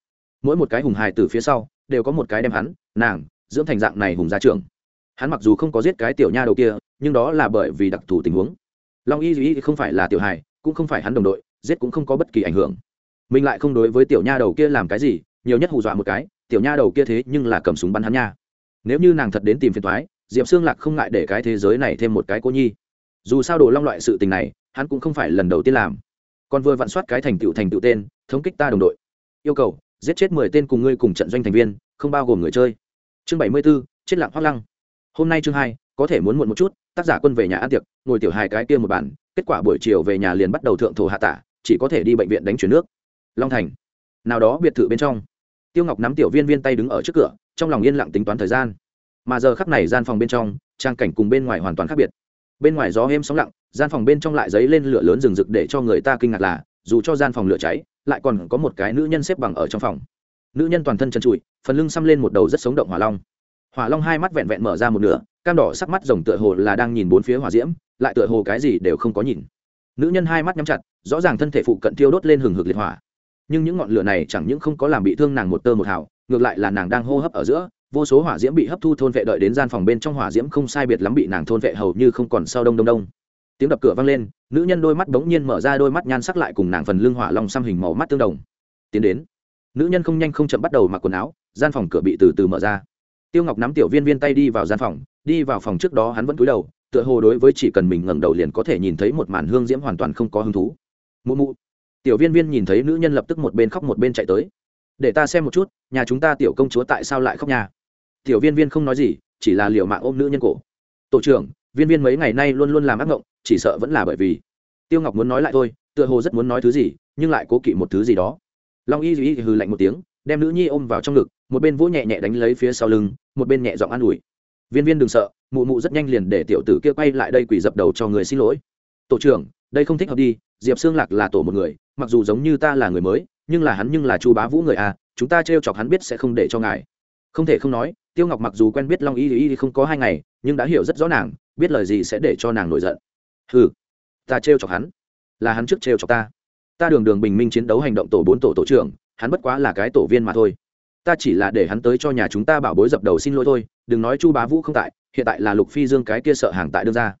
Mỗi một cái hùng hài từ phía sau, đều có một cái đem hắn, nàng, dưỡng thành dạng này hùng gia trưởng. Hắn mặc dù không có giết cái tiểu nha đầu kia, nhưng đó là bởi vì đặc thù tình huống. Long y y không phải là tiểu hài, cũng không phải hắn đồng đội, giết cũng không có bất kỳ ảnh hưởng. Mình lại không đối với tiểu nha đầu kia làm cái gì, nhiều nhất hù dọa một cái, tiểu nha đầu kia thế nhưng là cầm súng bắn hắn nha. Nếu như nàng thật đến tìm phiền thoái diệp xương lạc không ngại để cái thế giới này thêm một cái cô nhi. Dù sao đồ long loại sự tình này, hắn cũng không phải lần đầu tiên làm còn vừa vặn soát cái thành tựu thành tựu tên, thống kích ta đồng đội. Yêu cầu, giết chết mười tên cùng ngươi cùng trận doanh thành viên, không bao gồm người chơi. Chương bảy mươi b ố chết lặng hoác lăng. Hôm nay chương hai, có thể muốn muộn một chút, tác giả quân về nhà ăn tiệc, ngồi tiểu hai cái kia một bản kết quả buổi chiều về nhà liền bắt đầu thượng thổ hạ tả, chỉ có thể đi bệnh viện đánh chuyển nước. Long thành. Nào đó biệt thự bên trong. Tiêu ngọc nắm tiểu viên viên tay đứng ở trước cửa, trong lòng yên lặng tính toán thời gian. Mà giờ khắc này gian phòng bên trong, trang cảnh cùng bên ngoài hoàn toàn khác biệt. Bên ngoài gió êm sóng lặng gian phòng bên trong lại dấy lên lửa lớn rừng rực để cho người ta kinh ngạc là, dù cho gian phòng lửa cháy, lại còn có một cái nữ nhân xếp bằng ở trong phòng. Nữ nhân toàn thân chân trụi, phần lưng xăm lên một đầu rất sống động hỏa long. Hỏa long hai mắt vẹn vẹn mở ra một nửa, cam đỏ sắc mắt rồng tựa hồ là đang nhìn bốn phía hỏa diễm, lại tựa hồ cái gì đều không có nhìn. Nữ nhân hai mắt nhắm chặt, rõ ràng thân thể phụ cận tiêu đốt lên hừng hực liệt hỏa. Nhưng những ngọn lửa này chẳng những không có làm bị thương nàng một tơ một hào, ngược lại là nàng đang hô hấp ở giữa, vô số hỏa diễm bị hấp thu thôn vệ đợi đến gian phòng bên trong hỏa diễm không sai biệt lắm bị nàng thôn vệ hầu như không còn sau đông đông đông tiếng đập cửa vang lên, nữ nhân đôi mắt bỗng nhiên mở ra đôi mắt nhan sắc lại cùng nàng phần lưng hỏa long xăm hình màu mắt tương đồng. Tiến đến, nữ nhân không nhanh không chậm bắt đầu mặc quần áo, gian phòng cửa bị từ từ mở ra. Tiêu ngọc nắm tiểu viên viên tay đi vào gian phòng, đi vào phòng trước đó hắn vẫn cúi đầu, tựa hồ đối với chỉ cần mình ngẩng đầu liền có thể nhìn thấy một màn hương diễm hoàn toàn không có hứng thú. Mụ mụ, tiểu viên viên nhìn thấy nữ nhân lập tức một bên khóc một bên chạy tới. Để ta xem một chút, nhà chúng ta tiểu công chúa tại sao lại khóc nhà? Tiểu viên viên không nói gì, chỉ là liệu mạng ôm nữ nhân cổ. Tổ trưởng viên viên mấy ngày nay luôn luôn làm ác mộng chỉ sợ vẫn là bởi vì tiêu ngọc muốn nói lại thôi, tựa hồ rất muốn nói thứ gì, nhưng lại cố kỵ một thứ gì đó. Long y duy hừ lạnh một tiếng, đem nữ nhi ôm vào trong ngực, một bên vỗ nhẹ nhẹ đánh lấy phía sau lưng, một bên nhẹ giọng an ủi. Viên viên đừng sợ, mụ mụ rất nhanh liền để tiểu tử kia quay lại đây quỳ dập đầu cho người xin lỗi. Tổ trưởng, đây không thích hợp đi, diệp xương lạc là tổ một người, mặc dù giống như ta là người mới, nhưng là hắn nhưng là chu bá vũ người à chúng ta trêu chọc hắn biết sẽ không để cho ngài không thể không nói, tiêu ngọc mặc dù quen biết long y y không có hai ngày, nhưng đã hiểu rất rõ nàng, biết lời gì sẽ để cho nàng nổi giận. Ừ ta t chọc hắn. Là hắn trước t chọc ta. Ta đường đường bình minh chiến đấu hành động tổ bốn tổ tổ trưởng, hắn bất quá là cái tổ viên mà thôi. Ta chỉ là để hắn tới cho nhà chúng ta bảo bối dập đầu xin lỗi thôi, đừng nói chu bá vũ không tại, hiện tại là lục phi dương cái kia sợ hàng tại đương ra.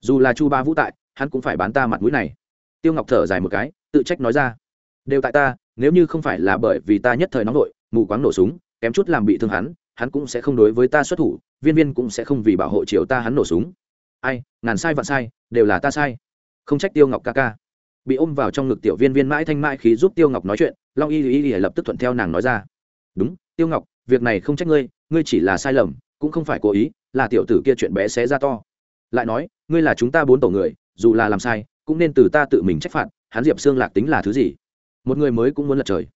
Dù là chu bá vũ tại, hắn cũng phải bán ta mặt mũi này. Tiêu ngọc thở dài một cái, tự trách nói ra. Đều tại ta, nếu như không phải là bởi vì ta nhất thời nóng vội mù quáng nổ súng kém chút làm bị thương hắn hắn cũng sẽ không đối với ta xuất thủ, viên viên cũng sẽ không vì bảo hộ chiều ta hắn nổ súng. Ai, ngàn sai vạn sai, đều là ta sai. Không trách tiêu ngọc ca ca. Bị ôm vào trong ngực tiểu viên viên mãi thanh mãi khí giúp tiêu ngọc nói chuyện, long y y y lập tức thuận theo nàng nói ra. Đúng, tiêu ngọc, việc này không trách ngươi ngươi chỉ là sai lầm, cũng không phải cố ý, là tiểu tử kia chuyện bé xé ra to. Lại nói, ngươi là chúng ta bốn tổ người, dù là làm sai, cũng nên từ ta tự mình trách phạt, hắn diệp xương lạc tính là thứ gì? Một người mới cũng muốn lật trời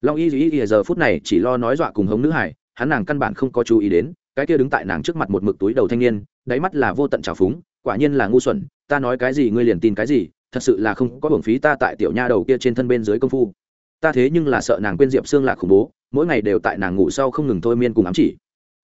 long y Duy y giờ phút này chỉ lo nói dọa cùng hống nữ hải, hắn nàng căn bản không có chú ý đến, cái kia đứng tại nàng trước mặt một mực túi đầu thanh niên, đáy mắt là vô tận trào phúng, quả nhiên là ngu xuẩn, ta nói cái gì ngươi liền tin cái gì, thật sự là không có hưởng phí ta tại tiểu nha đầu kia trên thân bên dưới công phu. Ta thế nhưng là sợ nàng quên diệp xương lạc khủng bố, mỗi ngày đều tại nàng ngủ sau không ngừng thôi miên cùng ám chỉ.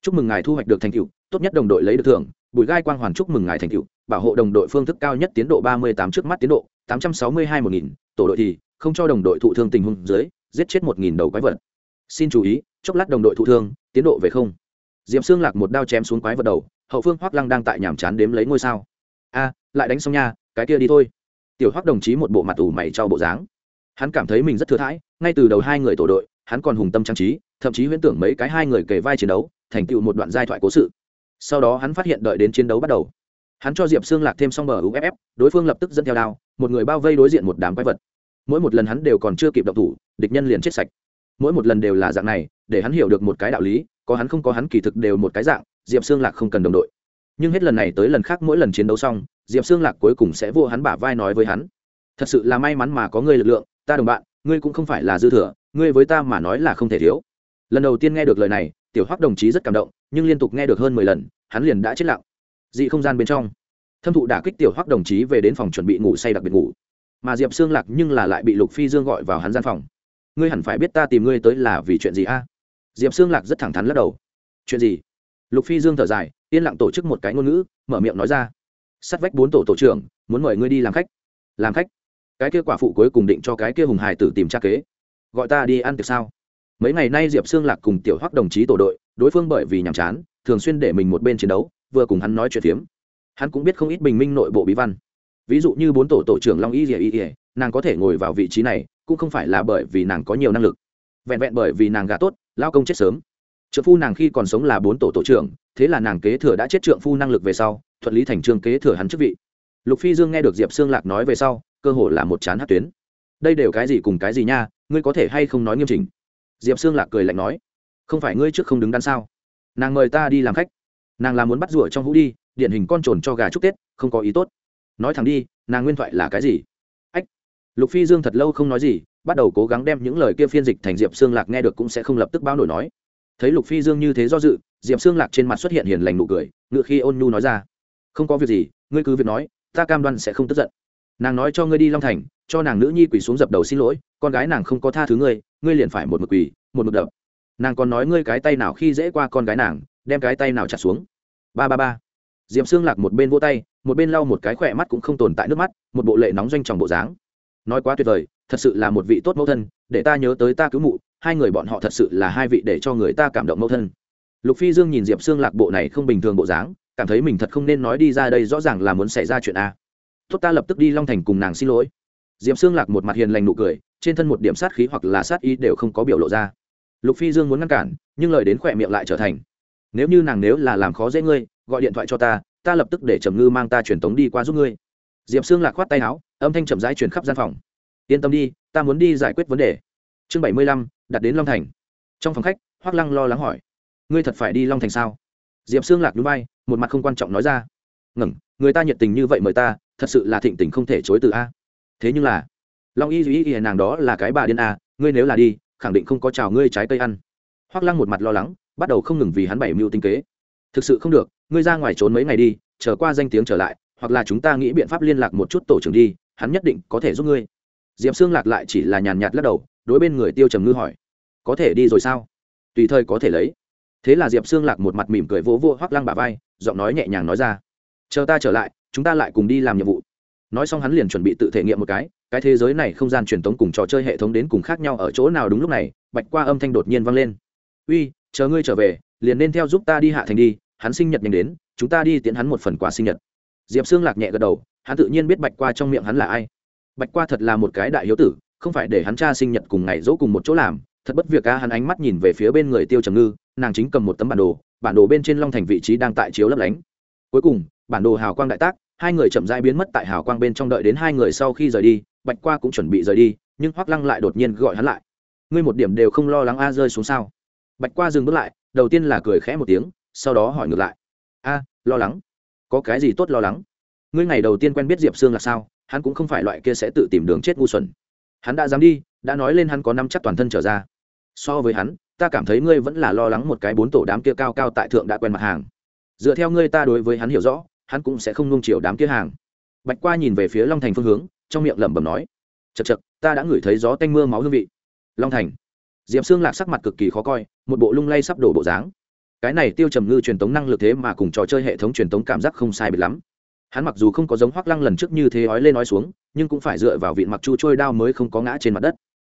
Chúc mừng ngài thu hoạch được thành tựu, tốt nhất đồng đội lấy được thưởng, bùi gai quang hoàn chúc mừng ngài thành tựu, bảo hộ đồng đội phương thức cao nhất tiến độ ba mươi tám trước mắt tiến độ, tám trăm sáu mươi hai một nghìn, tổ đội thì không cho đồng đội thụ thương tình huống dưới giết chết một nghìn đầu quái vật. Xin chú ý, chốc lát đồng đội thụ thương, tiến độ về không. Diệp xương lạc một đao chém xuống quái vật đầu, hậu phương hoắc lăng đang tại nhàm chán đếm lấy ngôi sao. A, lại đánh xong nha, cái kia đi thôi. Tiểu hoắc đồng chí một bộ mặt ủ mày cho bộ dáng. Hắn cảm thấy mình rất thừa thãi, ngay từ đầu hai người tổ đội, hắn còn hùng tâm trang trí, thậm chí huyễn tưởng mấy cái hai người kề vai chiến đấu, thành tựu một đoạn giai thoại cố sự. Sau đó hắn phát hiện đợi đến chiến đấu bắt đầu. Hắn cho diệp xương lạc thêm xong bờ uff đối phương lập tức dẫn theo đao, một người bao vây đối diện một đám quái vật mỗi một lần hắn đều còn chưa kịp động thủ, địch nhân liền chết sạch. Mỗi một lần đều là dạng này, để hắn hiểu được một cái đạo lý, có hắn không có hắn kỳ thực đều một cái dạng, diệp xương lạc không cần đồng đội. Nhưng hết lần này tới lần khác mỗi lần chiến đấu xong, diệp xương lạc cuối cùng sẽ vô hắn bả vai nói với hắn. Thật sự là may mắn mà có ngươi lực lượng, ta đồng bạn, ngươi cũng không phải là dư thừa, ngươi với ta mà nói là không thể thiếu. Lần đầu tiên nghe được lời này, tiểu hoắc đồng chí rất cảm động, nhưng liên tục nghe được hơn mười lần, hắn liền đã chết lặng. Dị không gian bên trong, thâm thụ đả kích tiểu hoắc đồng chí về đến phòng chuẩn bị ngủ say đặc biệt ngủ mà diệp xương lạc nhưng là lại bị lục phi dương gọi vào hắn gian phòng. Ngươi hẳn phải biết ta tìm ngươi tới là vì chuyện gì a? Diệp xương lạc rất thẳng thắn lắc đầu. Chuyện gì? Lục phi dương thở dài, yên lặng tổ chức một cái ngôn ngữ, mở miệng nói ra. Sắt vách bốn tổ tổ trưởng, muốn mời ngươi đi làm khách. Làm khách? Cái kia quả phụ cuối cùng định cho cái kia hùng hải tử tìm tra kế. Gọi ta đi ăn tiệc sao? Mấy ngày nay diệp xương lạc cùng tiểu hoắc đồng chí tổ đội, đối phương bởi vì nhàm chán, thường xuyên để mình một bên chiến đấu, vừa cùng hắn nói chuyện phiếm. Hắn cũng biết không ít bình minh nội bộ bí văn ví dụ như bốn tổ tổ trưởng long y ỉa y ỉa nàng có thể ngồi vào vị trí này, cũng không phải là bởi vì nàng có nhiều năng lực. Vẹn vẹn bởi vì nàng gà tốt, lao công chết sớm. Trượng phu nàng khi còn sống là bốn tổ tổ trưởng, thế là nàng kế thừa đã chết trượng phu năng lực về sau, thuận lý thành trương kế thừa hắn chức vị. Lục phi dương nghe được diệp sương lạc nói về sau, cơ hồ là một chán hát tuyến. Đây đều cái gì cùng cái gì nha, ngươi có thể hay không nói nghiêm chỉnh? Diệp sương lạc cười lạnh nói, không phải ngươi trước không đứng đắn sao? Nàng mời ta đi làm khách. Nàng là muốn bắt rủa trong hũ đi, điển hình con trồn cho gà chúc tết, không có ý tốt nói thẳng đi, nàng nguyên thoại là cái gì? Ách, lục phi dương thật lâu không nói gì, bắt đầu cố gắng đem những lời kia phiên dịch thành diệp xương lạc nghe được cũng sẽ không lập tức báo nổi nói. Thấy lục phi dương như thế do dự, diệp xương lạc trên mặt xuất hiện hiền lành nụ cười, ngựa khi ôn nhu nói ra. Không có việc gì, ngươi cứ việc nói, ta cam đoan sẽ không tức giận. Nàng nói cho ngươi đi long thành, cho nàng nữ nhi quỳ xuống dập đầu xin lỗi, con gái nàng không có tha thứ ngươi ngươi liền phải một mực quỳ, một mực đập. Nàng còn nói ngươi cái tay nào khi dễ qua con gái nàng, đem cái tay nào chặt xuống. Ba ba ba diệp xương lạc một bên vô tay, một bên lau một cái khỏe mắt cũng không tồn tại nước mắt, một bộ lệ nóng doanh tròng bộ dáng. Nói quá tuyệt vời, thật sự là một vị tốt mẫu thân, để ta nhớ tới ta cứu mụ, hai người bọn họ thật sự là hai vị để cho người ta cảm động mẫu thân. Lục phi dương nhìn diệp xương lạc bộ này không bình thường bộ dáng, cảm thấy mình thật không nên nói đi ra đây rõ ràng là muốn xảy ra chuyện a. Tốt ta lập tức đi long thành cùng nàng xin lỗi. Diệp xương lạc một mặt hiền lành nụ cười, trên thân một điểm sát khí hoặc là sát ý đều không có biểu lộ ra. Lục phi dương muốn ngăn cản, nhưng lời đến khỏe miệng lại trở thành, nếu như nàng nếu là làm khó dễ ngươi gọi điện thoại cho ta ta lập tức để trầm ngư mang ta truyền tống đi qua giúp ngươi. Diệp Sương lạc khoát tay áo, âm thanh chậm rãi truyền khắp gian phòng. Yên tâm đi, ta muốn đi giải quyết vấn đề. Chương bảy mươi lăm, đặt đến long thành. Trong phòng khách hoác lăng lo lắng hỏi, ngươi thật phải đi long thành sao? Diệp Sương lạc núi bay một mặt không quan trọng nói ra ngẩng người ta nhiệt tình như vậy mời ta, thật sự là thịnh tình không thể chối từ a. Thế nhưng là, long y duy y nàng đó là cái bà điên a, ngươi nếu là đi, khẳng định không có chào ngươi trái cây ăn. Hoác lăng một mặt lo lắng, bắt đầu không ngừng vì hắn bảy mưu tinh kế thực sự không được, ngươi ra ngoài trốn mấy ngày đi trở qua danh tiếng trở lại, hoặc là chúng ta nghĩ biện pháp liên lạc một chút tổ trưởng đi, hắn nhất định có thể giúp ngươi. Diệp xương lạc lại chỉ là nhàn nhạt lắc đầu, đối bên người tiêu trầm ngư hỏi, có thể đi rồi sao? Tùy thời có thể lấy. Thế là diệp xương lạc một mặt mỉm cười vỗ vô hoác lăng bà vai, giọng nói nhẹ nhàng nói ra, chờ ta trở lại, chúng ta lại cùng đi làm nhiệm vụ. Nói xong hắn liền chuẩn bị tự thể nghiệm một cái cái thế giới này không gian truyền thống cùng trò chơi hệ thống đến cùng khác nhau ở chỗ nào đúng lúc này, bạch qua âm thanh đột nhiên vang lên. Uy, chờ ngươi trở về, liền nên theo giúp ta đi hạ thành đi hắn sinh nhật nhanh đến, chúng ta đi tiễn hắn một phần quà sinh nhật. Diệp xương lạc nhẹ gật đầu, hắn tự nhiên biết bạch qua trong miệng hắn là ai. Bạch qua thật là một cái đại hiếu tử, không phải để hắn cha sinh nhật cùng ngày dỗ cùng một chỗ làm, thật bất việc ca hắn ánh mắt nhìn về phía bên người tiêu trầm ngư, nàng chính cầm một tấm bản đồ bản đồ bên trên long thành vị trí đang tại chiếu lấp lánh. Cuối cùng, bản đồ hào quang đại tác, hai người chậm rãi biến mất tại hào quang bên trong đợi đến hai người sau khi rời đi, bạch qua cũng chuẩn bị rời đi, nhưng hoắc lăng lại đột nhiên gọi hắn lại. Ngươi một điểm đều không lo lắng a, rơi xuống sao? Bạch qua dừng bước lại, đầu tiên là cười khẽ một tiếng sau đó hỏi ngược lại. A, lo lắng. Có cái gì tốt lo lắng? Ngươi ngày đầu tiên quen biết diệp sương là sao? Hắn cũng không phải loại kia sẽ tự tìm đường chết ngu xuẩn. Hắn đã dám đi, đã nói lên hắn có năm chắc toàn thân trở ra. So với hắn, ta cảm thấy ngươi vẫn là lo lắng một cái bốn tổ đám kia cao cao tại thượng đã quen mặt hàng. Dựa theo ngươi ta đối với hắn hiểu rõ, hắn cũng sẽ không nung chiều đám kia hàng. Bạch qua nhìn về phía long thành phương hướng, trong miệng lẩm bẩm nói chật chật ta đã ngửi thấy gió tanh mưa máu hương vị. Long thành. Diệp xương lạc sắc mặt cực kỳ khó coi, một bộ lung lay sắp đổ bộ dáng cái này tiêu trầm ngư truyền tống năng lực thế mà cùng trò chơi hệ thống truyền tống cảm giác không sai biệt lắm. Hắn mặc dù không có giống hoác lăng lần trước như thế ói lên nói xuống, nhưng cũng phải dựa vào vị mặc chu trôi đao mới không có ngã trên mặt đất.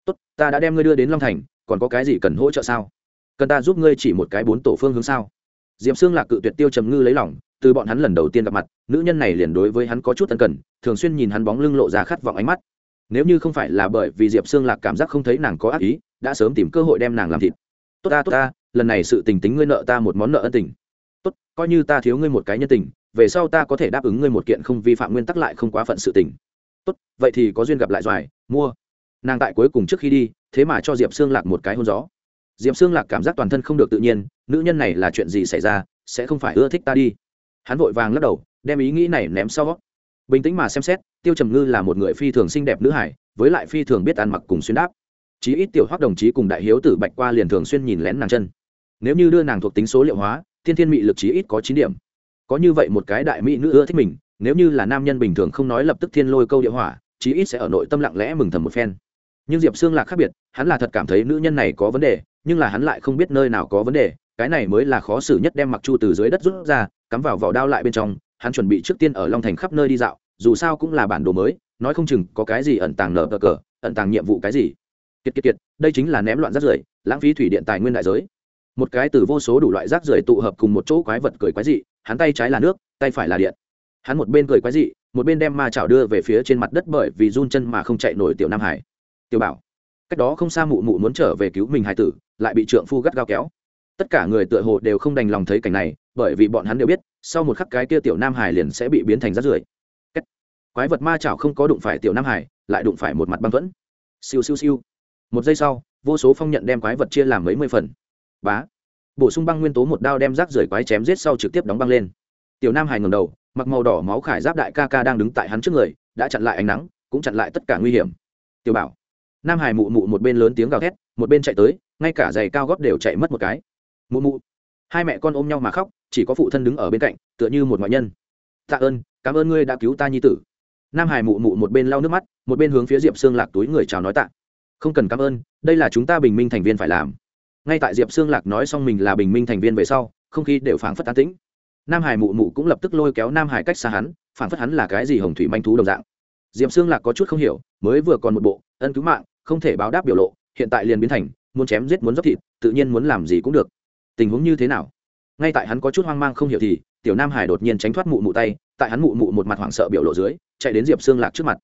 Tốt, ta đã đem ngươi đưa đến long thành, còn có cái gì cần hỗ trợ sao? Cần ta giúp ngươi chỉ một cái bốn tổ phương hướng sao? Diệp xương lạc cự tuyệt tiêu trầm ngư lấy lỏng từ bọn hắn lần đầu tiên gặp mặt, nữ nhân này liền đối với hắn có chút tân cần, thường xuyên nhìn hắn bóng lưng lộ ra khát vọng ánh mắt. Nếu như không phải là bởi vì diệp xương lạc cảm giác không thấy nàng có ác ý, đã sớm tìm cơ hội đem nàng làm thịt. Tốt ta tốt ta lần này sự tình tính ngươi nợ ta một món nợ ân tình. Tốt, coi như ta thiếu ngươi một cái nhân tình, về sau ta có thể đáp ứng ngươi một kiện không vi phạm nguyên tắc lại không quá phận sự tình. Tốt, vậy thì có duyên gặp lại doài, mua. Nàng tại cuối cùng trước khi đi, thế mà cho diệp xương lạc một cái hôn gió. Diệp xương lạc cảm giác toàn thân không được tự nhiên, nữ nhân này là chuyện gì xảy ra, sẽ không phải ưa thích ta đi. Hắn vội vàng lắc đầu, đem ý nghĩ này ném sau. Bình tĩnh mà xem xét, tiêu trầm ngư là một người phi thường xinh đẹp nữ hải, với lại phi thường biết ăn mặc cùng xuyên đáp. Chí ít tiểu hoác đồng chí cùng đại hiếu tử bạch qua liền thường xuyên nhìn lén nàng chân nếu như đưa nàng thuộc tính số liệu hóa, thiên thiên mị lực chí ít có chín điểm. Có như vậy một cái đại mỹ nữ ưa thích mình, nếu như là nam nhân bình thường không nói lập tức thiên lôi câu địa hỏa, chí ít sẽ ở nội tâm lặng lẽ mừng thầm một phen. Nhưng diệp xương lạc khác biệt, hắn là thật cảm thấy nữ nhân này có vấn đề, nhưng là hắn lại không biết nơi nào có vấn đề, cái này mới là khó xử nhất đem mặc chu từ dưới đất rút ra, cắm vào vỏ đao lại bên trong, hắn chuẩn bị trước tiên ở long thành khắp nơi đi dạo, dù sao cũng là bản đồ mới, nói không chừng có cái gì ẩn tàng nở cờ cờ, ẩn tàng nhiệm vụ cái gì. Kiệt kiệt kiệt, đây chính là ném loạn rắt rưởi, lãng phí thủy điện tài nguyên đại giới một cái từ vô số đủ loại rác rưởi tụ hợp cùng một chỗ quái vật cười quái dị, hắn tay trái là nước, tay phải là điện. Hắn một bên cười quái dị, một bên đem ma chảo đưa về phía trên mặt đất bởi vì run chân mà không chạy nổi tiểu nam hải. Tiểu bảo. Cách đó không xa mụ mụ muốn trở về cứu mình hải tử, lại bị trượng phu gắt gao kéo. Tất cả người tựa hồ đều không đành lòng thấy cảnh này, bởi vì bọn hắn đều biết, sau một khắc cái kia tiểu nam hải liền sẽ bị biến thành rác rưởi. Quái vật ma chảo không có đụng phải tiểu nam hải, lại đụng phải một mặt băng thuẫn. Siêu siêu siêu. Một giây sau, vô số phong nhận đem quái vật chia làm mấy mươi phần bá. Bổ sung băng nguyên tố một đao đem rác rưởi quái chém giết sau trực tiếp đóng băng lên. Tiểu nam hải ngầm đầu, mặc màu đỏ máu khải giáp đại ca ca đang đứng tại hắn trước người, đã chặn lại ánh nắng, cũng chặn lại tất cả nguy hiểm. Tiểu bảo. Nam hải mụ mụ một bên lớn tiếng gào thét, một bên chạy tới, ngay cả giày cao góp đều chạy mất một cái. Mụ mụ. Hai mẹ con ôm nhau mà khóc, chỉ có phụ thân đứng ở bên cạnh, tựa như một ngoại nhân. Tạ ơn, cảm ơn ngươi đã cứu ta nhi tử. Nam hải mụ mụ một bên lau nước mắt, một bên hướng phía diệp xương lạc túi người chào nói tạ. Không cần cảm ơn, đây là chúng ta bình minh thành viên phải làm ngay tại diệp xương lạc nói xong mình là bình minh thành viên về sau, không khí đều phảng phất tán tĩnh. Nam hải mụ mụ cũng lập tức lôi kéo nam hải cách xa hắn, phảng phất hắn là cái gì hồng thủy manh thú đồng dạng. Diệp xương lạc có chút không hiểu, mới vừa còn một bộ, ân cứu mạng, không thể báo đáp biểu lộ, hiện tại liền biến thành, muốn chém giết muốn dốc thịt, tự nhiên muốn làm gì cũng được. Tình huống như thế nào? Ngay tại hắn có chút hoang mang không hiểu thì, tiểu nam hải đột nhiên tránh thoát mụ mụ tay, tại hắn mụ mụ một mặt hoảng sợ biểu lộ dưới, chạy đến diệp xương lạc trước mặt.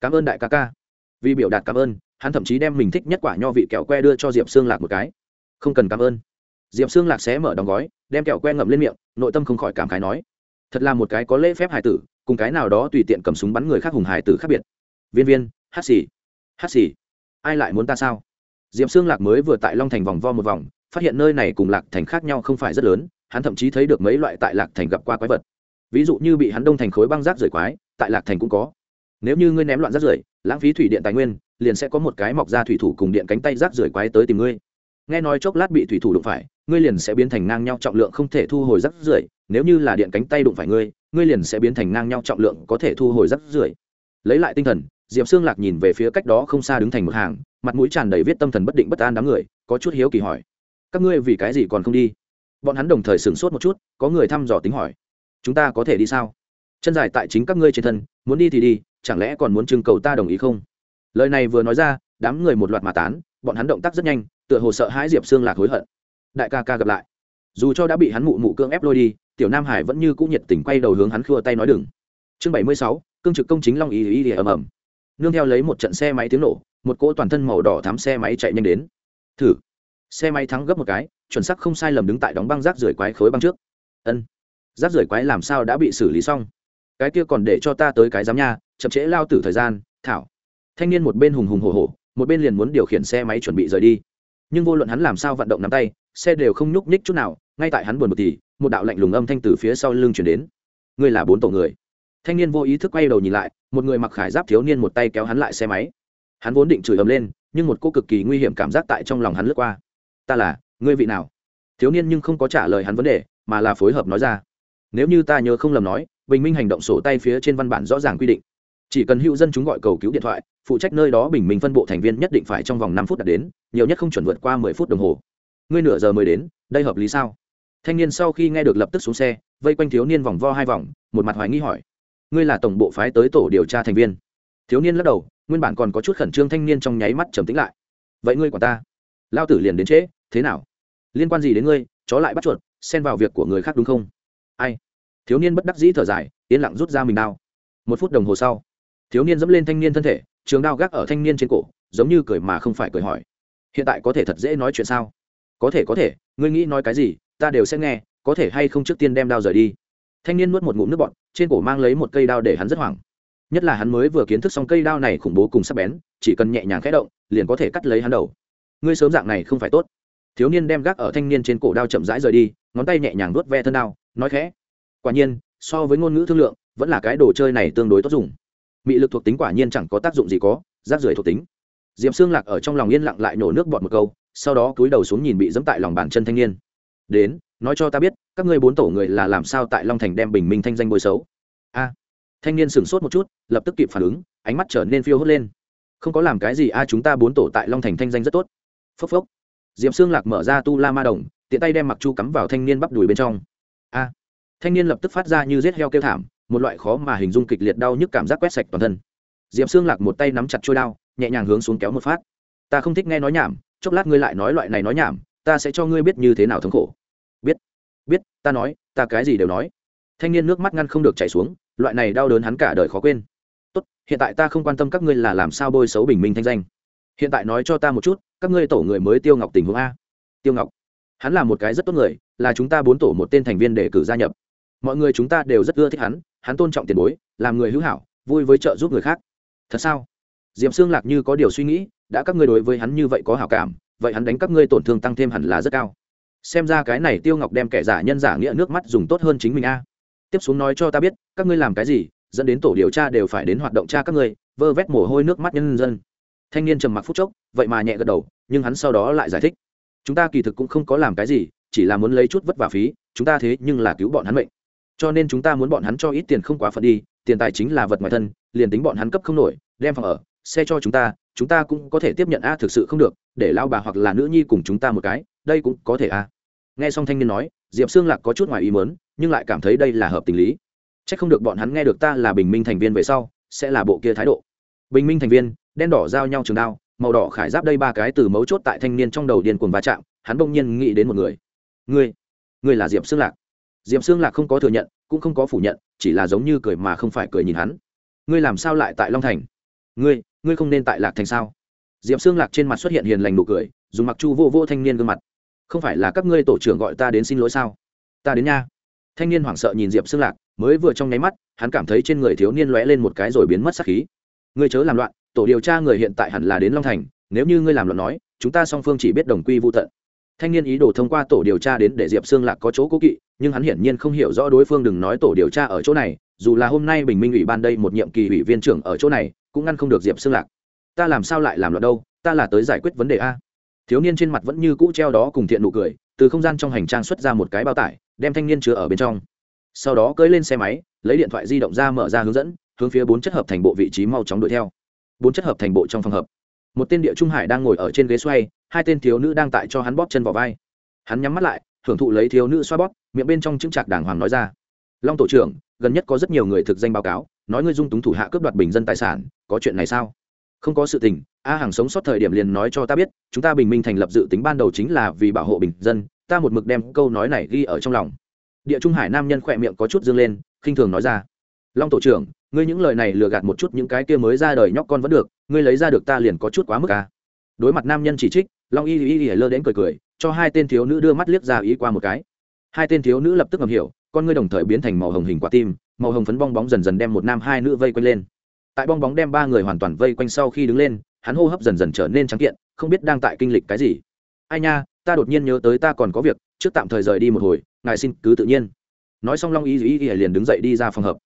Cảm ơn đại ca ca. Vì biểu đạt cảm ơn, hắn thậm chí đem mình thích nhất quả nho vị kẹo que đưa cho diệp xương lạc một cái không cần cảm ơn. Diệp xương lạc xé mở đóng gói, đem kẹo que ngậm lên miệng, nội tâm không khỏi cảm khái nói, thật là một cái có lễ phép hải tử, cùng cái nào đó tùy tiện cầm súng bắn người khác hùng hải tử khác biệt. Viên viên, hát xì hát xì, ai lại muốn ta sao? Diệp xương lạc mới vừa tại long thành vòng vo một vòng, phát hiện nơi này cùng lạc thành khác nhau không phải rất lớn, hắn thậm chí thấy được mấy loại tại lạc thành gặp qua quái vật. Ví dụ như bị hắn đông thành khối băng rác rưởi quái, tại lạc thành cũng có. Nếu như ngươi ném loạn rác rưởi, lãng phí thủy điện tài nguyên, liền sẽ có một cái mọc ra thủy thủ cùng điện cánh tay rác rưởi quái tới tìm ngươi nghe nói chốc lát bị thủy thủ đụng phải, ngươi liền sẽ biến thành ngang nhau trọng lượng không thể thu hồi rắc rưởi. Nếu như là điện cánh tay đụng phải ngươi ngươi liền sẽ biến thành ngang nhau trọng lượng có thể thu hồi rắc rưởi. Lấy lại tinh thần, diệp xương lạc nhìn về phía cách đó không xa đứng thành một hàng, mặt mũi tràn đầy viết tâm thần bất định bất an đám người, có chút hiếu kỳ hỏi. Các ngươi vì cái gì còn không đi? Bọn hắn đồng thời sửng sốt một chút, có người thăm dò tính hỏi. Chúng ta có thể đi sao? Chân dài tại chính các ngươi trên thân, muốn đi thì đi, chẳng lẽ còn muốn trưng cầu ta đồng ý không? Lời này vừa nói ra, đám người một loạt mà tán, bọn hắn động tác rất nhanh tựa hồ sợ hãi diệp xương lạc hối hận đại ca ca gặp lại dù cho đã bị hắn mụ mụ cương ép lôi đi tiểu nam hải vẫn như cũng nhiệt tình quay đầu hướng hắn khua tay nói đừng chương bảy mươi sáu, cương trực công chính long ý ý ý ầm ầm nương theo lấy một trận xe máy tiếng nổ một cỗ toàn thân màu đỏ thám xe máy chạy nhanh đến thử xe máy thắng gấp một cái chuẩn sắc không sai lầm đứng tại đóng băng rác rưởi quái khối băng trước ân rác rưởi quái làm sao đã bị xử lý xong cái kia còn để cho ta tới cái giám nha chậm trễ lao tử thời gian thảo thanh niên một bên hùng hùng hổ hổ một bên liền muốn điều khiển xe máy chuẩn bị rời đi nhưng vô luận hắn làm sao vận động nắm tay, xe đều không nhúc nhích chút nào, ngay tại hắn buồn một thì, một đạo lạnh lùng âm thanh từ phía sau lưng chuyển đến. Ngươi là bốn tổ người. Thanh niên vô ý thức quay đầu nhìn lại, một người mặc khải giáp thiếu niên một tay kéo hắn lại xe máy. Hắn vốn định chửi ầm lên, nhưng một cô cực kỳ nguy hiểm cảm giác tại trong lòng hắn lướt qua. Ta là, ngươi vị nào? Thiếu niên nhưng không có trả lời hắn vấn đề, mà là phối hợp nói ra. Nếu như ta nhớ không lầm nói, bình minh hành động sổ tay phía trên văn bản rõ ràng quy định chỉ cần hữu dân chúng gọi cầu cứu điện thoại, phụ trách nơi đó bình minh phân bộ thành viên nhất định phải trong vòng năm phút đạt đến, nhiều nhất không chuẩn vượt qua mười phút đồng hồ. Ngươi nửa giờ mới đến, đây hợp lý sao? Thanh niên sau khi nghe được lập tức xuống xe, vây quanh thiếu niên vòng vo hai vòng, một mặt hoài nghi hỏi. Ngươi là tổng bộ phái tới tổ điều tra thành viên. Thiếu niên lắc đầu, nguyên bản còn có chút khẩn trương thanh niên trong nháy mắt trầm tĩnh lại. Vậy ngươi quả ta? Lao tử liền đến trễ, thế nào? Liên quan gì đến ngươi, chó lại bắt chuột, xen vào việc của người khác đúng không? Ai? Thiếu niên bất đắc dĩ thở dài, yên lặng rút ra mình đao. Một phút đồng hồ sau thiếu niên dẫm lên thanh niên thân thể, trường đao gác ở thanh niên trên cổ, giống như cười mà không phải cười hỏi. Hiện tại có thể thật dễ nói chuyện sao? Có thể có thể, ngươi nghĩ nói cái gì, ta đều sẽ nghe, có thể hay không trước tiên đem đao rời đi. Thanh niên nuốt một ngụm nước bọn trên cổ mang lấy một cây đao để hắn rất hoảng. Nhất là hắn mới vừa kiến thức xong cây đao này khủng bố cùng sắc bén, chỉ cần nhẹ nhàng khẽ động, liền có thể cắt lấy hắn đầu. Ngươi sớm dạng này không phải tốt. Thiếu niên đem gác ở thanh niên trên cổ đao chậm rãi rời đi, ngón tay nhẹ nhàng nuốt ve thân đao, nói khẽ. Quả nhiên, so với ngôn ngữ thương lượng, vẫn là cái đồ chơi này tương đối tốt dùng mị lực thuộc tính quả nhiên chẳng có tác dụng gì có, rác rưởi thuộc tính. Diệm xương lạc ở trong lòng yên lặng lại nổ nước bọt một câu, sau đó cúi đầu xuống nhìn bị dẫm tại lòng bàn chân thanh niên. Đến, nói cho ta biết, các ngươi bốn tổ người là làm sao tại long thành đem bình minh thanh danh bôi xấu? A. Thanh niên sửng sốt một chút, lập tức kịp phản ứng, ánh mắt trở nên phiêu hốt lên. Không có làm cái gì, a, chúng ta bốn tổ tại long thành thanh danh rất tốt. Phốc phốc. Diệm xương lạc mở ra tu la ma đồng, tiện tay đem mặc chu cắm vào thanh niên bắp đùi bên trong. A. Thanh niên lập tức phát ra như rết heo kêu thảm một loại khó mà hình dung kịch liệt đau nhức cảm giác quét sạch toàn thân. Diệp xương lạc một tay nắm chặt trôi đao, nhẹ nhàng hướng xuống kéo một phát. Ta không thích nghe nói nhảm, chốc lát ngươi lại nói loại này nói nhảm, ta sẽ cho ngươi biết như thế nào thống khổ. Biết biết, ta nói, ta cái gì đều nói. Thanh niên nước mắt ngăn không được chảy xuống, loại này đau đớn hắn cả đời khó quên. Tốt, hiện tại ta không quan tâm các ngươi là làm sao bôi xấu bình minh thanh danh. Hiện tại nói cho ta một chút, các ngươi tổ người mới tiêu ngọc tình huống a. Tiêu ngọc, hắn là một cái rất tốt người, là chúng ta bốn tổ một tên thành viên để cử gia nhập. Mọi người chúng ta đều rất ưa thích hắn hắn tôn trọng tiền bối, làm người hữu hảo, vui với trợ giúp người khác. Thật sao? D i ệ p xương lạc như có điều suy nghĩ, đã các ngươi đối với hắn như vậy có hảo cảm, vậy hắn đánh các ngươi tổn thương tăng thêm hẳn là rất cao. Xem ra cái này tiêu ngọc đem kẻ giả nhân giả nghĩa nước mắt dùng tốt hơn chính mình a. Tiếp xuống nói cho ta biết, các ngươi làm cái gì, dẫn đến tổ điều tra đều phải đến hoạt động tra các ngươi, vơ vét mồ hôi nước mắt nhân dân. Thanh niên trầm mặc phút chốc, vậy mà nhẹ gật đầu, nhưng hắn sau đó lại giải thích. Chúng ta kỳ thực cũng không có làm cái gì, chỉ là muốn lấy chút vất vả phí, chúng ta thế nhưng là cứu bọn hắn mệnh cho nên chúng ta muốn bọn hắn cho ít tiền không quá phận đi, tiền tài chính là vật ngoài thân, liền tính bọn hắn cấp không nổi, đem phòng ở, xe cho chúng ta chúng ta cũng có thể tiếp nhận a thực sự không được, để lao bà hoặc là nữ nhi cùng chúng ta một cái, đây cũng có thể a. Nghe xong thanh niên nói, diệp xương lạc có chút ngoài ý mớn nhưng lại cảm thấy đây là hợp tình lý. C h ắ c không được bọn hắn nghe được ta là bình minh thành viên về sau, sẽ là bộ kia thái độ. Bình minh thành viên, đen đỏ giao nhau trường đao, màu đỏ khải giáp đây ba cái từ mấu chốt tại thanh niên trong đầu điên cuồng va chạm, hắn bỗng nhiên nghĩ đến một người. Ngươi ngươi là diệp xương lạc diệp xương lạc không có thừa nhận, cũng không có phủ nhận, chỉ là giống như cười mà không phải cười nhìn hắn. Ngươi làm sao lại tại long thành? Ngươi ngươi không nên tại lạc thành sao? Diệp xương lạc trên mặt xuất hiện hiền lành nụ cười, dùng mặc chu vô vô thanh niên gương mặt. Không phải là các ngươi tổ trưởng gọi ta đến xin lỗi sao? Ta đến nha. Thanh niên hoảng sợ nhìn diệp xương lạc, mới vừa trong nháy mắt, hắn cảm thấy trên người thiếu niên lóe lên một cái rồi biến mất sắc khí. Ngươi chớ làm loạn, tổ điều tra người hiện tại hẳn là đến long thành, nếu như ngươi làm loạn nói, chúng ta song phương chỉ biết đồng quy vô tận thanh niên ý đồ thông qua tổ điều tra đến để diệp xương lạc có chỗ cố kỵ, nhưng hắn hiển nhiên không hiểu rõ đối phương đừng nói tổ điều tra ở chỗ này, dù là hôm nay bình minh ủy ban đây một nhiệm kỳ ủy viên trưởng ở chỗ này, cũng ngăn không được diệp xương lạc. Ta làm sao lại làm loạn đâu, ta là tới giải quyết vấn đề a. Thiếu niên trên mặt vẫn như cũ treo đó cùng thiện nụ cười, từ không gian trong hành trang xuất ra một cái bao tải, đem thanh niên chứa ở bên trong. Sau đó cưỡi lên xe máy, lấy điện thoại di động ra mở ra hướng dẫn, hướng phía bốn chất hợp thành bộ vị trí mau chóng đuổi theo. Bốn chất hợp thành bộ trong phòng hợp một tên địa trung hải đang ngồi ở trên ghế xoay, hai tên thiếu nữ đang tại cho hắn bóp chân vào vai. Hắn nhắm mắt lại, hưởng thụ lấy thiếu nữ xoa bóp, miệng bên trong chững chạc đàng hoàng nói ra. Long tổ trưởng, gần nhất có rất nhiều người thực danh báo cáo, nói ngươi dung túng thủ hạ cướp đoạt bình dân tài sản, có chuyện này sao? Không có sự tình, a hàng sống sót thời điểm liền nói cho ta biết, chúng ta bình minh thành lập dự tính ban đầu chính là vì bảo hộ bình dân, ta một mực đem câu nói này ghi ở trong lòng. Địa trung hải nam nhân khỏe miệng có chút dương lên, khinh thường nói ra. Long tổ trưởng ngươi những lời này lừa gạt một chút những cái kia mới ra đời nhóc con vẫn được, ngươi lấy ra được ta liền có chút quá mức à. đối mặt nam nhân chỉ trích, long y y y lơ đến cười cười, cho hai tên thiếu nữ đưa mắt liếc ra ý qua một cái. Hai tên thiếu nữ lập tức ngầm hiểu, con ngươi đồng thời biến thành màu hồng hình quả tim, màu hồng phấn bong bóng dần dần đem một nam hai nữ vây quanh lên. Tại bong bóng đem ba người hoàn toàn vây quanh sau khi đứng lên, hắn hô hấp dần dần trở nên trắng kiện, không biết đang tại kinh lịch cái gì. Ai nha, ta đột nhiên nhớ tới ta còn có việc, trước tạm thời rời đi một hồi, ngài xin cứ tự nhiên. Nói xong long y y y liền đứng dậy đi ra phòng hợp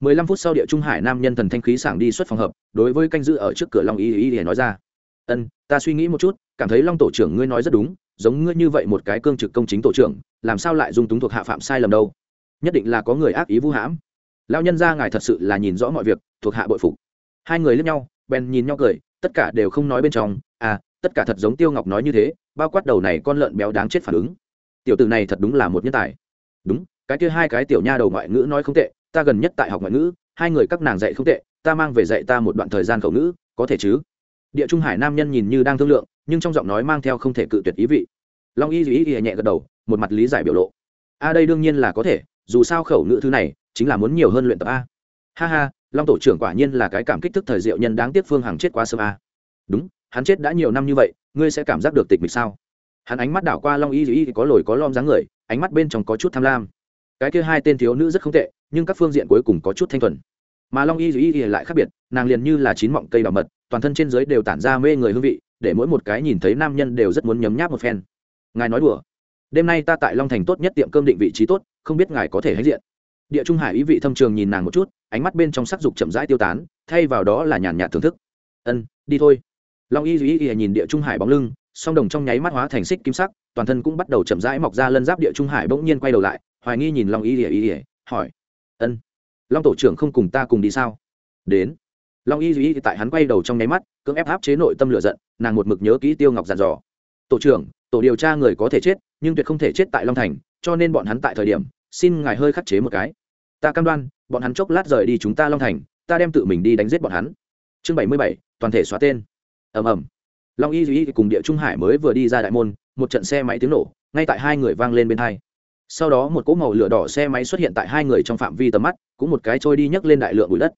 mười lăm phút sau địa trung hải nam nhân thần thanh khí sảng đi xuất phòng hợp, đối với canh giữ ở trước cửa long y y để nói ra. Ân, ta suy nghĩ một chút, cảm thấy long tổ trưởng ngươi nói rất đúng, giống ngươi như vậy một cái cương trực công chính tổ trưởng, làm sao lại dung túng thuộc hạ phạm sai lầm đâu? Nhất định là có người ác ý vũ hãm. Lao nhân ra ngài thật sự là nhìn rõ mọi việc, thuộc hạ bội phục. Hai người lướt nhau, bèn nhìn nhau cười, tất cả đều không nói bên trong à tất cả thật giống tiêu ngọc nói như thế, bao quát đầu này con lợn béo đáng chết phản ứng. Tiểu tử này thật đúng là một nhân tài. Đúng, cái kia hai cái tiểu nha đầu ngoại ngữ nói không tệ ta gần nhất tại học ngoại ngữ, hai người các nàng dạy không tệ, ta mang về dạy ta một đoạn thời gian khẩu ngữ, có thể chứ? Địa trung hải nam nhân nhìn như đang thương lượng, nhưng trong giọng nói mang theo không thể cự tuyệt ý vị. Long y dù ý ý nhẹ gật đầu, một mặt lý giải biểu lộ. A đây đương nhiên là có thể, dù sao khẩu ngữ thứ này, chính là muốn nhiều hơn luyện tập a. Ha ha, long tổ trưởng quả nhiên là cái cảm kích thức thời diệu nhân đáng tiếc phương hằng chết quá sớm a. Đúng, hắn chết đã nhiều năm như vậy, ngươi sẽ cảm giác được tịch mịch sao? Hắn ánh mắt đảo qua long y y có lồi có lom dáng người, ánh mắt bên trong có chút tham lam. Cái kia hai tên thiếu nữ rất không tệ nhưng các phương diện cuối cùng có chút thanh thuần. Mà long y y lại khác biệt, nàng liền như là chín mọng cây bảo mật, toàn thân trên dưới đều tản ra mê người hương vị, để mỗi một cái nhìn thấy nam nhân đều rất muốn nhấm nháp một phen. Ngài nói đùa. Đêm nay ta tại long thành tốt nhất tiệm cơm định vị trí tốt, không biết ngài có thể hãnh diện. Địa trung hải ý vị thâm trường nhìn nàng một chút, ánh mắt bên trong sắc dục chậm rãi tiêu tán, thay vào đó là nhàn nhạt thưởng thức. Ân, đi thôi. Long y duy y nhìn địa trung hải bóng lưng, song đồng trong nháy mắt hóa thành xích kim sắc, toàn thân cũng bắt đầu chậm rãi mọc ra lân giáp địa trung hải bỗng nhiên quay đầu lại, hoài nghi nhìn long y y y, hỏi ân long tổ trưởng không cùng ta cùng đi sao đến long y duy tại hắn quay đầu trong nháy mắt cưỡng ép áp chế nội tâm lửa giận nàng một mực nhớ kỹ tiêu ngọc dàn dò tổ trưởng tổ điều tra người có thể chết nhưng tuyệt không thể chết tại long thành cho nên bọn hắn tại thời điểm xin ngài hơi khắc chế một cái ta cam đoan bọn hắn chốc lát rời đi chúng ta long thành ta đem tự mình đi đánh giết bọn hắn chương bảy mươi bảy toàn thể xóa tên ầm ầm long y duy cùng địa trung hải mới vừa đi ra đại môn một trận xe máy tiếng nổ ngay tại hai người vang lên bên hai sau đó một cỗ màu lửa đỏ xe máy xuất hiện tại hai người trong phạm vi tầm mắt, cũng một cái trôi đi nhấc lên đại lượng bụi đất.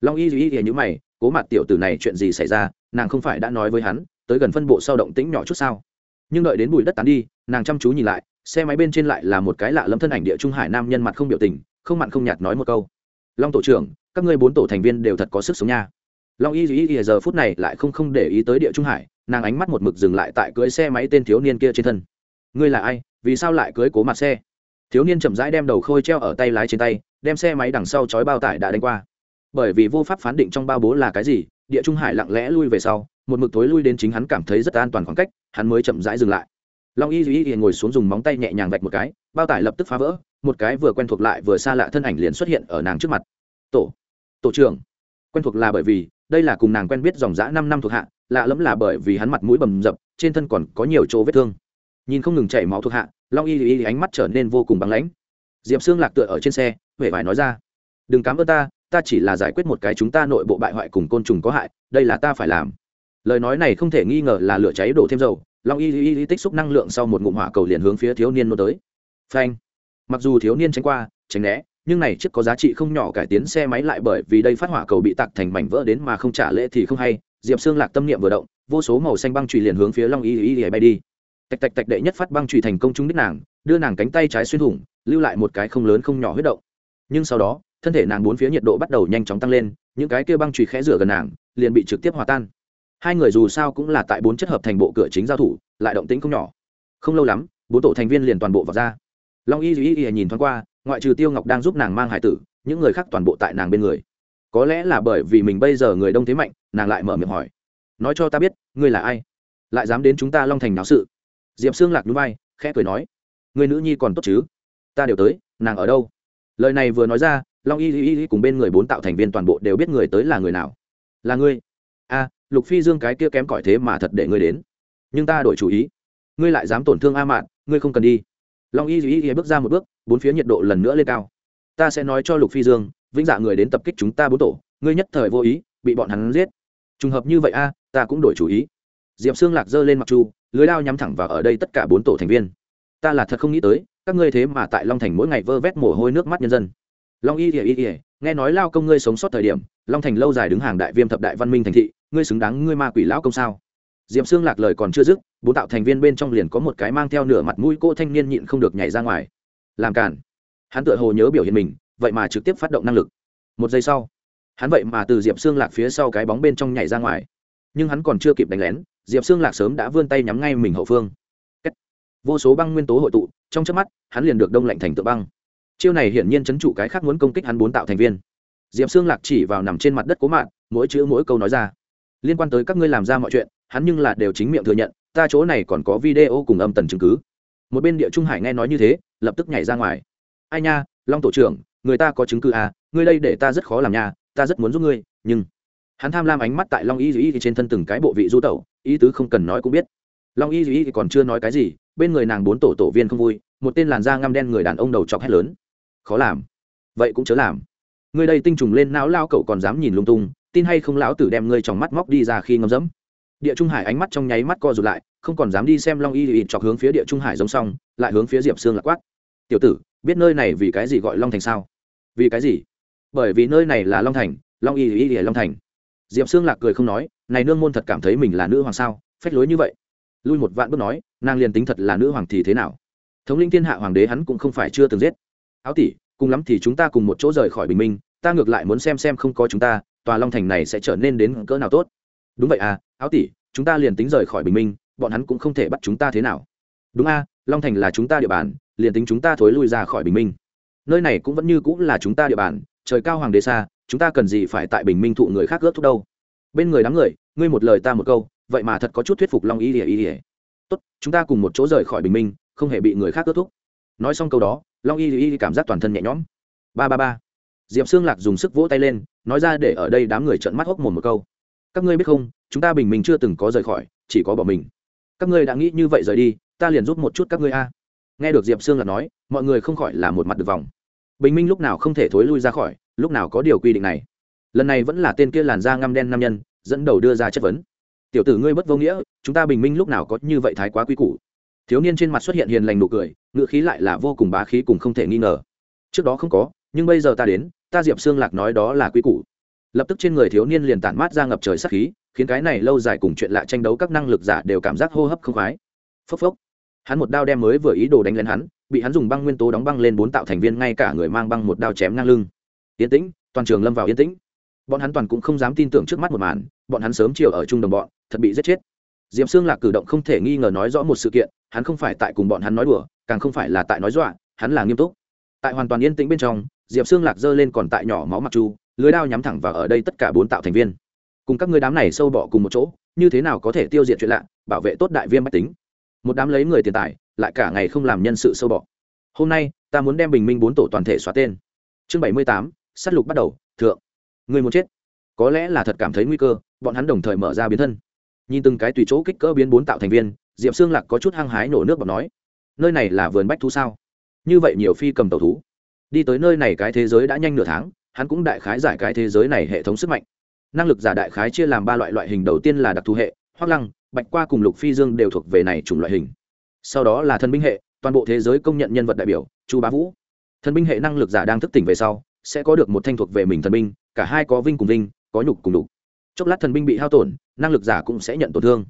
Long y duy thì như mày, cố mặt tiểu tử này chuyện gì xảy ra? Nàng không phải đã nói với hắn, tới gần phân bộ sau động tĩnh nhỏ chút sao? Nhưng đợi đến bụi đất tán đi, nàng chăm chú nhìn lại, xe máy bên trên lại là một cái lạ lẫm thân ảnh địa trung hải nam nhân mặt không biểu tình, không mặn không nhạt nói một câu. Long tổ trưởng, các ngươi bốn tổ thành viên đều thật có sức sống nha. Long y duy y giờ phút này lại không không để ý tới địa trung hải, nàng ánh mắt một mực dừng lại tại cưới xe máy tên thiếu niên kia trên thân. Ngươi là ai? Vì sao lại cưới cố mặt xe? Thiếu niên chậm rãi đem đầu khôi treo ở tay lái trên tay, đem xe máy đằng sau chói bao tải đã đánh qua. Bởi vì vô pháp phán định trong bao bố là cái gì, địa trung hải lặng lẽ lui về sau, một mực tối lui đến chính hắn cảm thấy rất an toàn khoảng cách, hắn mới chậm rãi dừng lại. Long y duy ngồi xuống dùng móng tay nhẹ nhàng vạch một cái, bao tải lập tức phá vỡ, một cái vừa quen thuộc lại vừa xa lạ thân ảnh liền xuất hiện ở nàng trước mặt. Tổ tổ trưởng. Quen thuộc là bởi vì, đây là cùng nàng quen biết dòng dã năm năm thuộc hạ, lạ lẫm là bởi vì hắn mặt mũi bầm dập, trên thân còn có nhiều chỗ vết thương nhìn không ngừng chảy máu thuộc hạ, long y y ánh mắt trở nên vô cùng băng lãnh. Diệp xương lạc tựa ở trên xe huệ vải nói ra, đừng cám ơn ta ta chỉ là giải quyết một cái chúng ta nội bộ bại hoại cùng côn trùng có hại, đây là ta phải làm. Lời nói này không thể nghi ngờ là lửa cháy đổ thêm dầu, long y y y tích xúc năng lượng sau một ngụm hỏa cầu liền hướng phía thiếu niên nô tới. Phanh! Mặc dù thiếu niên tránh qua, tránh né, nhưng này chiếc có giá trị không nhỏ cải tiến xe máy lại bởi vì đây phát hỏa cầu bị tạc thành mảnh vỡ đến mà không trả lễ thì không hay. Diệp xương lạc tâm niệm vừa động, vô số màu xanh băng trùy liền hướng phía long y y y bay đi tạch tạch tạch đệ nhất phát băng trùy thành công trúng đích nàng, đưa nàng cánh tay trái xuyên thủng, lưu lại một cái không lớn không nhỏ huyết động. Nhưng sau đó, thân thể nàng bốn phía nhiệt độ bắt đầu nhanh chóng tăng lên, những cái kia băng trùy khẽ rửa gần nàng, liền bị trực tiếp hòa tan. Hai người dù sao cũng là tại bốn chất hợp thành bộ cửa chính giao thủ, lại động tĩnh không nhỏ. Không lâu lắm, bốn tổ thành viên liền toàn bộ vào ra. Long y y y nhìn thoáng qua, ngoại trừ tiêu ngọc đang giúp nàng mang hải tử, những người khác toàn bộ tại nàng bên người. Có lẽ là bởi vì mình bây giờ người đông thế mạnh, nàng lại mở miệng hỏi. Nói cho ta biết, ngươi là ai? Lại dám đến chúng ta long thành náo sự diệp xương lạc núi bay khẽ cười nói, người nữ nhi còn tốt chứ? Ta đều tới, nàng ở đâu? Lời này vừa nói ra, long y y y cùng bên người bốn tạo thành viên toàn bộ đều biết người tới là người nào. Là ngươi. A, lục phi dương cái kia kém cỏi thế mà thật để ngươi đến. Nhưng ta đổi chủ ý. Ngươi lại dám tổn thương a mạn, ngươi không cần đi. Long y y y bước ra một bước, bốn phía nhiệt độ lần nữa lên cao. Ta sẽ nói cho lục phi dương, vĩnh dạ người đến tập kích chúng ta bốn tổ, ngươi nhất thời vô ý, bị bọn hắn giết. Trùng hợp như vậy a, ta cũng đổi chủ ý. Diệp xương lạc giơ lên mặc chu lưới lao nhắm thẳng vào ở đây tất cả bốn tổ thành viên. Ta là thật không nghĩ tới, các ngươi thế mà tại long thành mỗi ngày vơ vét mồ hôi nước mắt nhân dân. Long y ỉa y ỉa nghe nói lao công ngươi sống sót thời điểm, long thành lâu dài đứng hàng đại viêm thập đại văn minh thành thị, ngươi xứng đáng ngươi ma quỷ lão công sao? Diệm xương lạc lời còn chưa dứt, bốn tạo thành viên bên trong liền có một cái mang theo nửa mặt mũi cô thanh niên nhịn không được nhảy ra ngoài. Làm cản hắn tựa hồ nhớ biểu hiện mình, vậy mà trực tiếp phát động năng lực. Một giây sau, hắn vậy mà từ diệp xương lạc phía sau cái bóng bên trong nhảy ra ngoài. Nhưng hắn còn chưa kịp đánh lén diệp xương lạc sớm đã vươn tay nhắm ngay mình hậu phương. Vô số băng nguyên tố hội tụ, trong chớp mắt, hắn liền được đông lạnh thành tượng băng. Chiêu này hiển nhiên chấn trụ cái khác muốn công kích hắn bốn tạo thành viên. Diệp xương lạc chỉ vào nằm trên mặt đất cố mạng, mỗi chữ mỗi câu nói ra. Liên quan tới các ngươi làm ra mọi chuyện, hắn nhưng là đều chính miệng thừa nhận, ta chỗ này còn có video cùng âm tần chứng cứ. Một bên địa trung hải nghe nói như thế, lập tức nhảy ra ngoài. Ai nha, long tổ trưởng, người ta có chứng cứ à ngươi đây để ta rất khó làm nha, ta rất muốn giúp ngươi, nhưng hắn tham lam ánh mắt tại long y dù y trên thân từng cái bộ vị du tẩu, ý tứ không cần nói cũng biết. Long y dù y còn chưa nói cái gì, bên người nàng bốn tổ tổ viên không vui, một tên làn da ngăm đen người đàn ông đầu chọc hét lớn. Khó làm. Vậy cũng chớ làm. Ngươi đây tinh trùng lên não lao cậu còn dám nhìn lung tung, tin hay không lão tử đem ngươi trong mắt móc đi ra khi ngâm dẫm. Địa trung hải ánh mắt trong nháy mắt co rụt lại, không còn dám đi xem long y ị chọc hướng phía địa trung hải giống xong, lại hướng phía diệp sương lạc quát. Tiểu tử, biết nơi này vì cái gì gọi long thành sao? Vì cái gì? Bởi vì nơi này là long thành, long y ị long thành diệp sương lạc cười không nói này nương môn thật cảm thấy mình là nữ hoàng sao phách lối như vậy. Lui một vạn bước nói nàng liền tính thật là nữ hoàng thì thế nào? Thống linh thiên hạ hoàng đế hắn cũng không phải chưa từng giết. Áo tỷ cùng lắm thì chúng ta cùng một chỗ rời khỏi bình minh ta ngược lại muốn xem xem không có chúng ta tòa long thành này sẽ trở nên đến cỡ nào tốt. Đúng vậy à áo tỷ chúng ta liền tính rời khỏi bình minh bọn hắn cũng không thể bắt chúng ta thế nào. Đúng a à, long thành là chúng ta địa bàn liền tính chúng ta thối lui ra khỏi bình minh. Nơi này cũng vẫn như cũng là chúng ta địa bàn trời cao hoàng đế xa, chúng ta cần gì phải tại bình minh thụ người khác ướt thuốc đâu? Bên người đám người, ngươi một lời ta một câu, vậy mà thật có chút thuyết phục long ý ỉa Y. ỉa tốt, chúng ta cùng một chỗ rời khỏi bình minh, không hề bị người khác ướt thuốc nói xong câu đó, long y y cảm giác toàn thân nhẹ nhõm. Ba ba ba. Diệp xương lạc dùng sức vỗ tay lên, nói ra để ở đây đám người trợn mắt hốc mồm một câu. Các ngươi biết không, chúng ta bình minh chưa từng có rời khỏi, chỉ có bỏ mình. Các ngươi đã nghĩ như vậy rời đi, ta liền giúp một chút các ngươi a. Nghe được diệp sương là nói, mọi người không khỏi là một mặt được vòng bình minh lúc nào không thể thối lui ra khỏi, lúc nào có điều quy định này. Lần này vẫn là tên kia làn da ngăm đen nam nhân, dẫn đầu đưa ra chất vấn. Tiểu tử ngươi bất vô nghĩa, chúng ta bình minh lúc nào có như vậy thái quá quy củ? Thiếu niên trên mặt xuất hiện hiền lành nụ cười ngựa khí lại là vô cùng bá khí cùng không thể nghi ngờ. Trước đó không có, nhưng bây giờ ta đến, ta diệp xương lạc nói đó là quy củ. Lập tức trên người thiếu niên liền tản mát ra ngập trời sắc khí, khiến cái này lâu dài cùng chuyện lạ tranh đấu các năng lực giả đều cảm giác hô hấp không khoái. Phốc phốc hắn một đao đem mới vừa ý đồ đánh lên hắn, bị hắn dùng băng nguyên tố đóng băng lên bốn tạo thành viên ngay cả người mang băng một đao chém ngang lưng. Yên tĩnh, toàn trường lâm vào yên tĩnh. Bọn hắn toàn cũng không dám tin tưởng trước mắt một màn, bọn hắn sớm chiều ở chung đồng bọn, thật bị giết chết. Diệp xương lạc cử động không thể nghi ngờ nói rõ một sự kiện, hắn không phải tại cùng bọn hắn nói đùa, càng không phải là tại nói dọa, hắn là nghiêm túc. Tại hoàn toàn yên tĩnh bên trong, diệp xương lạc giơ lên còn tại nhỏ máu mặc chu, lưới đao nhắm thẳng vào ở đây tất cả bốn tạo thành viên. Cùng các ngươi đám này sâu bọ cùng một chỗ, như thế nào có thể tiêu diệt chuyện lạ, bảo vệ tốt đại viêm bách tính? Một đám lấy người tiền tài, lại cả ngày không làm nhân sự sâu bọ. Hôm nay, ta muốn đem bình minh bốn tổ toàn thể xóa tên. Chương bảy mươi tám s á t lục bắt đầu, thượng. Người muốn chết. Có lẽ là thật cảm thấy nguy cơ, bọn hắn đồng thời mở ra biến thân. Nhìn từng cái tùy chỗ kích cỡ biến bốn tạo thành viên, diệp xương lạc có chút hăng hái nổ nước bọc nói, nơi này là vườn bách thú sao? Như vậy nhiều phi cầm tàu thú. Đi tới nơi này cái thế giới đã nhanh nửa tháng, hắn cũng đại khái giải cái thế giới này hệ thống sức mạnh. Năng lực giả đại khái chia làm ba loại loại hình đầu tiên là đặc thù hệ, hoác lăng bạch qua cùng lục phi dương đều thuộc về này chủng loại hình. Sau đó là thần binh hệ, toàn bộ thế giới công nhận nhân vật đại biểu, chu bá vũ. Thần binh hệ năng lực giả đang thức tỉnh về sau, sẽ có được một thanh thuộc về mình thần binh, cả hai có vinh cùng vinh, có nhục cùng đục chốc lát thần binh bị hao tổn, năng lực giả cũng sẽ nhận tổn thương.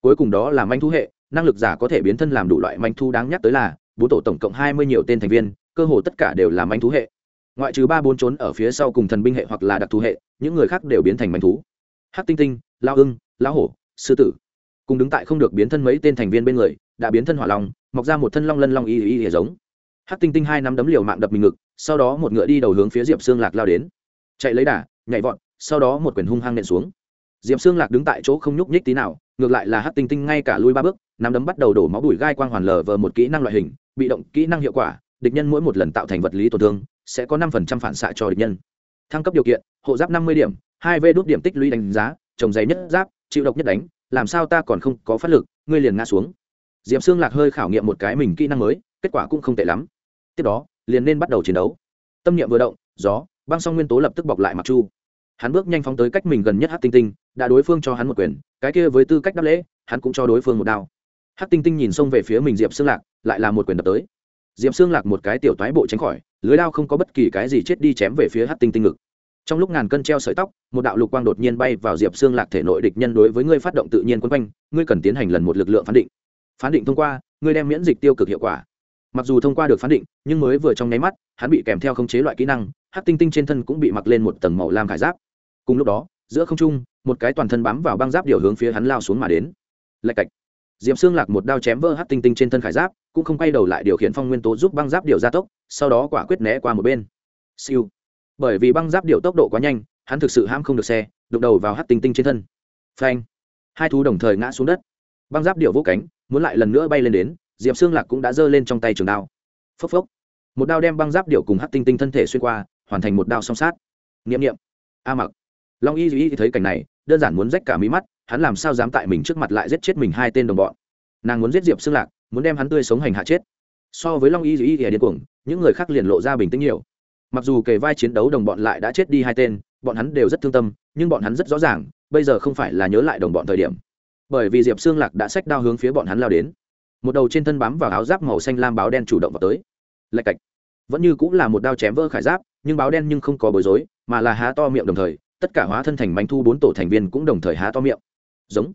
Cuối cùng đó là manh thu hệ, năng lực giả có thể biến thân làm đủ loại manh thu đáng nhắc tới là, bốn tổ tổng cộng hai mươi nhiều tên thành viên, cơ hồ tất cả đều là manh thú hệ. Ngoại trừ ba bốn trốn ở phía sau cùng thần binh hệ hoặc là đặc thù hệ, những người khác đều biến thành manh thú. Hát tinh tinh, lao ưng lão hổ, sư tử cùng đứng tại không được biến thân mấy tên thành viên bên người, đã biến thân hỏa long, mọc ra một thân long lân long y y y giống. Hát tinh tinh hai nắm đấm liều mạng đập mình ngực, sau đó một ngựa đi đầu hướng phía diệp xương lạc lao đến. Chạy lấy đà, nhảy vọt, sau đó một quyển hung hăng nện xuống. Diệp xương lạc đứng tại chỗ không nhúc nhích tí nào, ngược lại là hát tinh tinh ngay cả lui ba bước, nắm đấm bắt đầu đổ máu bùi gai quang hoàn lờ vờ một kỹ năng loại hình, bị động, kỹ năng hiệu quả, địch nhân mỗi một lần tạo thành vật lý tổn thương, sẽ có năm phần trăm phản xạ cho địch nhân. Thăng cấp điều kiện, hộ giáp năm mươi điểm, hai v đốt điểm tích lũy đánh giá trồng giấy nhất giáp, chịu độc nhất đánh làm sao ta còn không có phát lực, ngươi liền ngã xuống. Diệp xương lạc hơi khảo nghiệm một cái mình kỹ năng mới, kết quả cũng không tệ lắm. Tiếp đó, liền nên bắt đầu chiến đấu. Tâm niệm vừa động, gió, băng song nguyên tố lập tức bọc lại mặc chu. Hắn bước nhanh phóng tới cách mình gần nhất hát tinh tinh, đã đối phương cho hắn một quyền, cái kia với tư cách đáp lễ, hắn cũng cho đối phương một đao. Hát tinh tinh nhìn xông về phía mình diệp xương lạc, lại là một quyền đập tới. Diệp xương lạc một cái tiểu toái bộ tránh khỏi, lưới đao không có bất kỳ cái gì chết đi chém về phía hát tinh tinh ngực trong lúc ngàn cân treo sợi tóc, một đạo lục quang đột nhiên bay vào diệp xương lạc thể nội địch nhân đối với ngươi phát động tự nhiên quân quanh, ngươi cần tiến hành lần một lực lượng phán định. Phán định thông qua, ngươi đem miễn dịch tiêu cực hiệu quả. Mặc dù thông qua được phán định, nhưng mới vừa trong nháy mắt, hắn bị kèm theo khống chế loại kỹ năng hát tinh tinh trên thân cũng bị mặc lên một tầng màu lam khải giáp. Cùng lúc đó, giữa không trung, một cái toàn thân bám vào băng giáp điều hướng phía hắn lao xuống mà đến. Lạch cạch. Diệm xương lạc một đao chém vỡ hát tinh tinh trên thân khải giáp, cũng không quay đầu lại điều khiển phong nguyên tố giúp băng giáp điều gia tốc, sau đó quả quyết né qua một bên. Siêu bởi vì băng giáp điệu tốc độ quá nhanh, hắn thực sự ham không được xe, đụng đầu vào hát tinh tinh trên thân. Phanh! Hai thú đồng thời ngã xuống đất. Băng giáp điệu vỗ cánh, muốn lại lần nữa bay lên đến, diệp xương lạc cũng đã giơ lên trong tay trường đao. Phốc phốc! Một đao đem băng giáp điệu cùng hát tinh tinh thân thể xuyên qua, hoàn thành một đao song sát. N i ệ m n i ệ m a mặc! Long y duy thấy cảnh này, đơn giản muốn rách cả mí mắt, hắn làm sao dám tại mình trước mặt lại giết chết mình hai tên đồng bọn? Nàng muốn giết diệp xương lạc, muốn đem hắn tươi sống hành hạ chết. So với long y duy thì điên cuồng, những người khác liền lộ ra bình tĩnh nhiều mặc dù kề vai chiến đấu đồng bọn lại đã chết đi hai tên, bọn hắn đều rất thương tâm, nhưng bọn hắn rất rõ ràng, bây giờ không phải là nhớ lại đồng bọn thời điểm. Bởi vì diệp xương lạc đã xách đao hướng phía bọn hắn lao đến. Một đầu trên thân bám vào áo giáp màu xanh lam báo đen chủ động vào tới. Lạch cạch. Vẫn như cũng là một đao chém vỡ khải giáp, nhưng báo đen nhưng không có bối rối, mà là há to miệng đồng thời, tất cả hóa thân thành bánh thu bốn tổ thành viên cũng đồng thời há to miệng. Giống.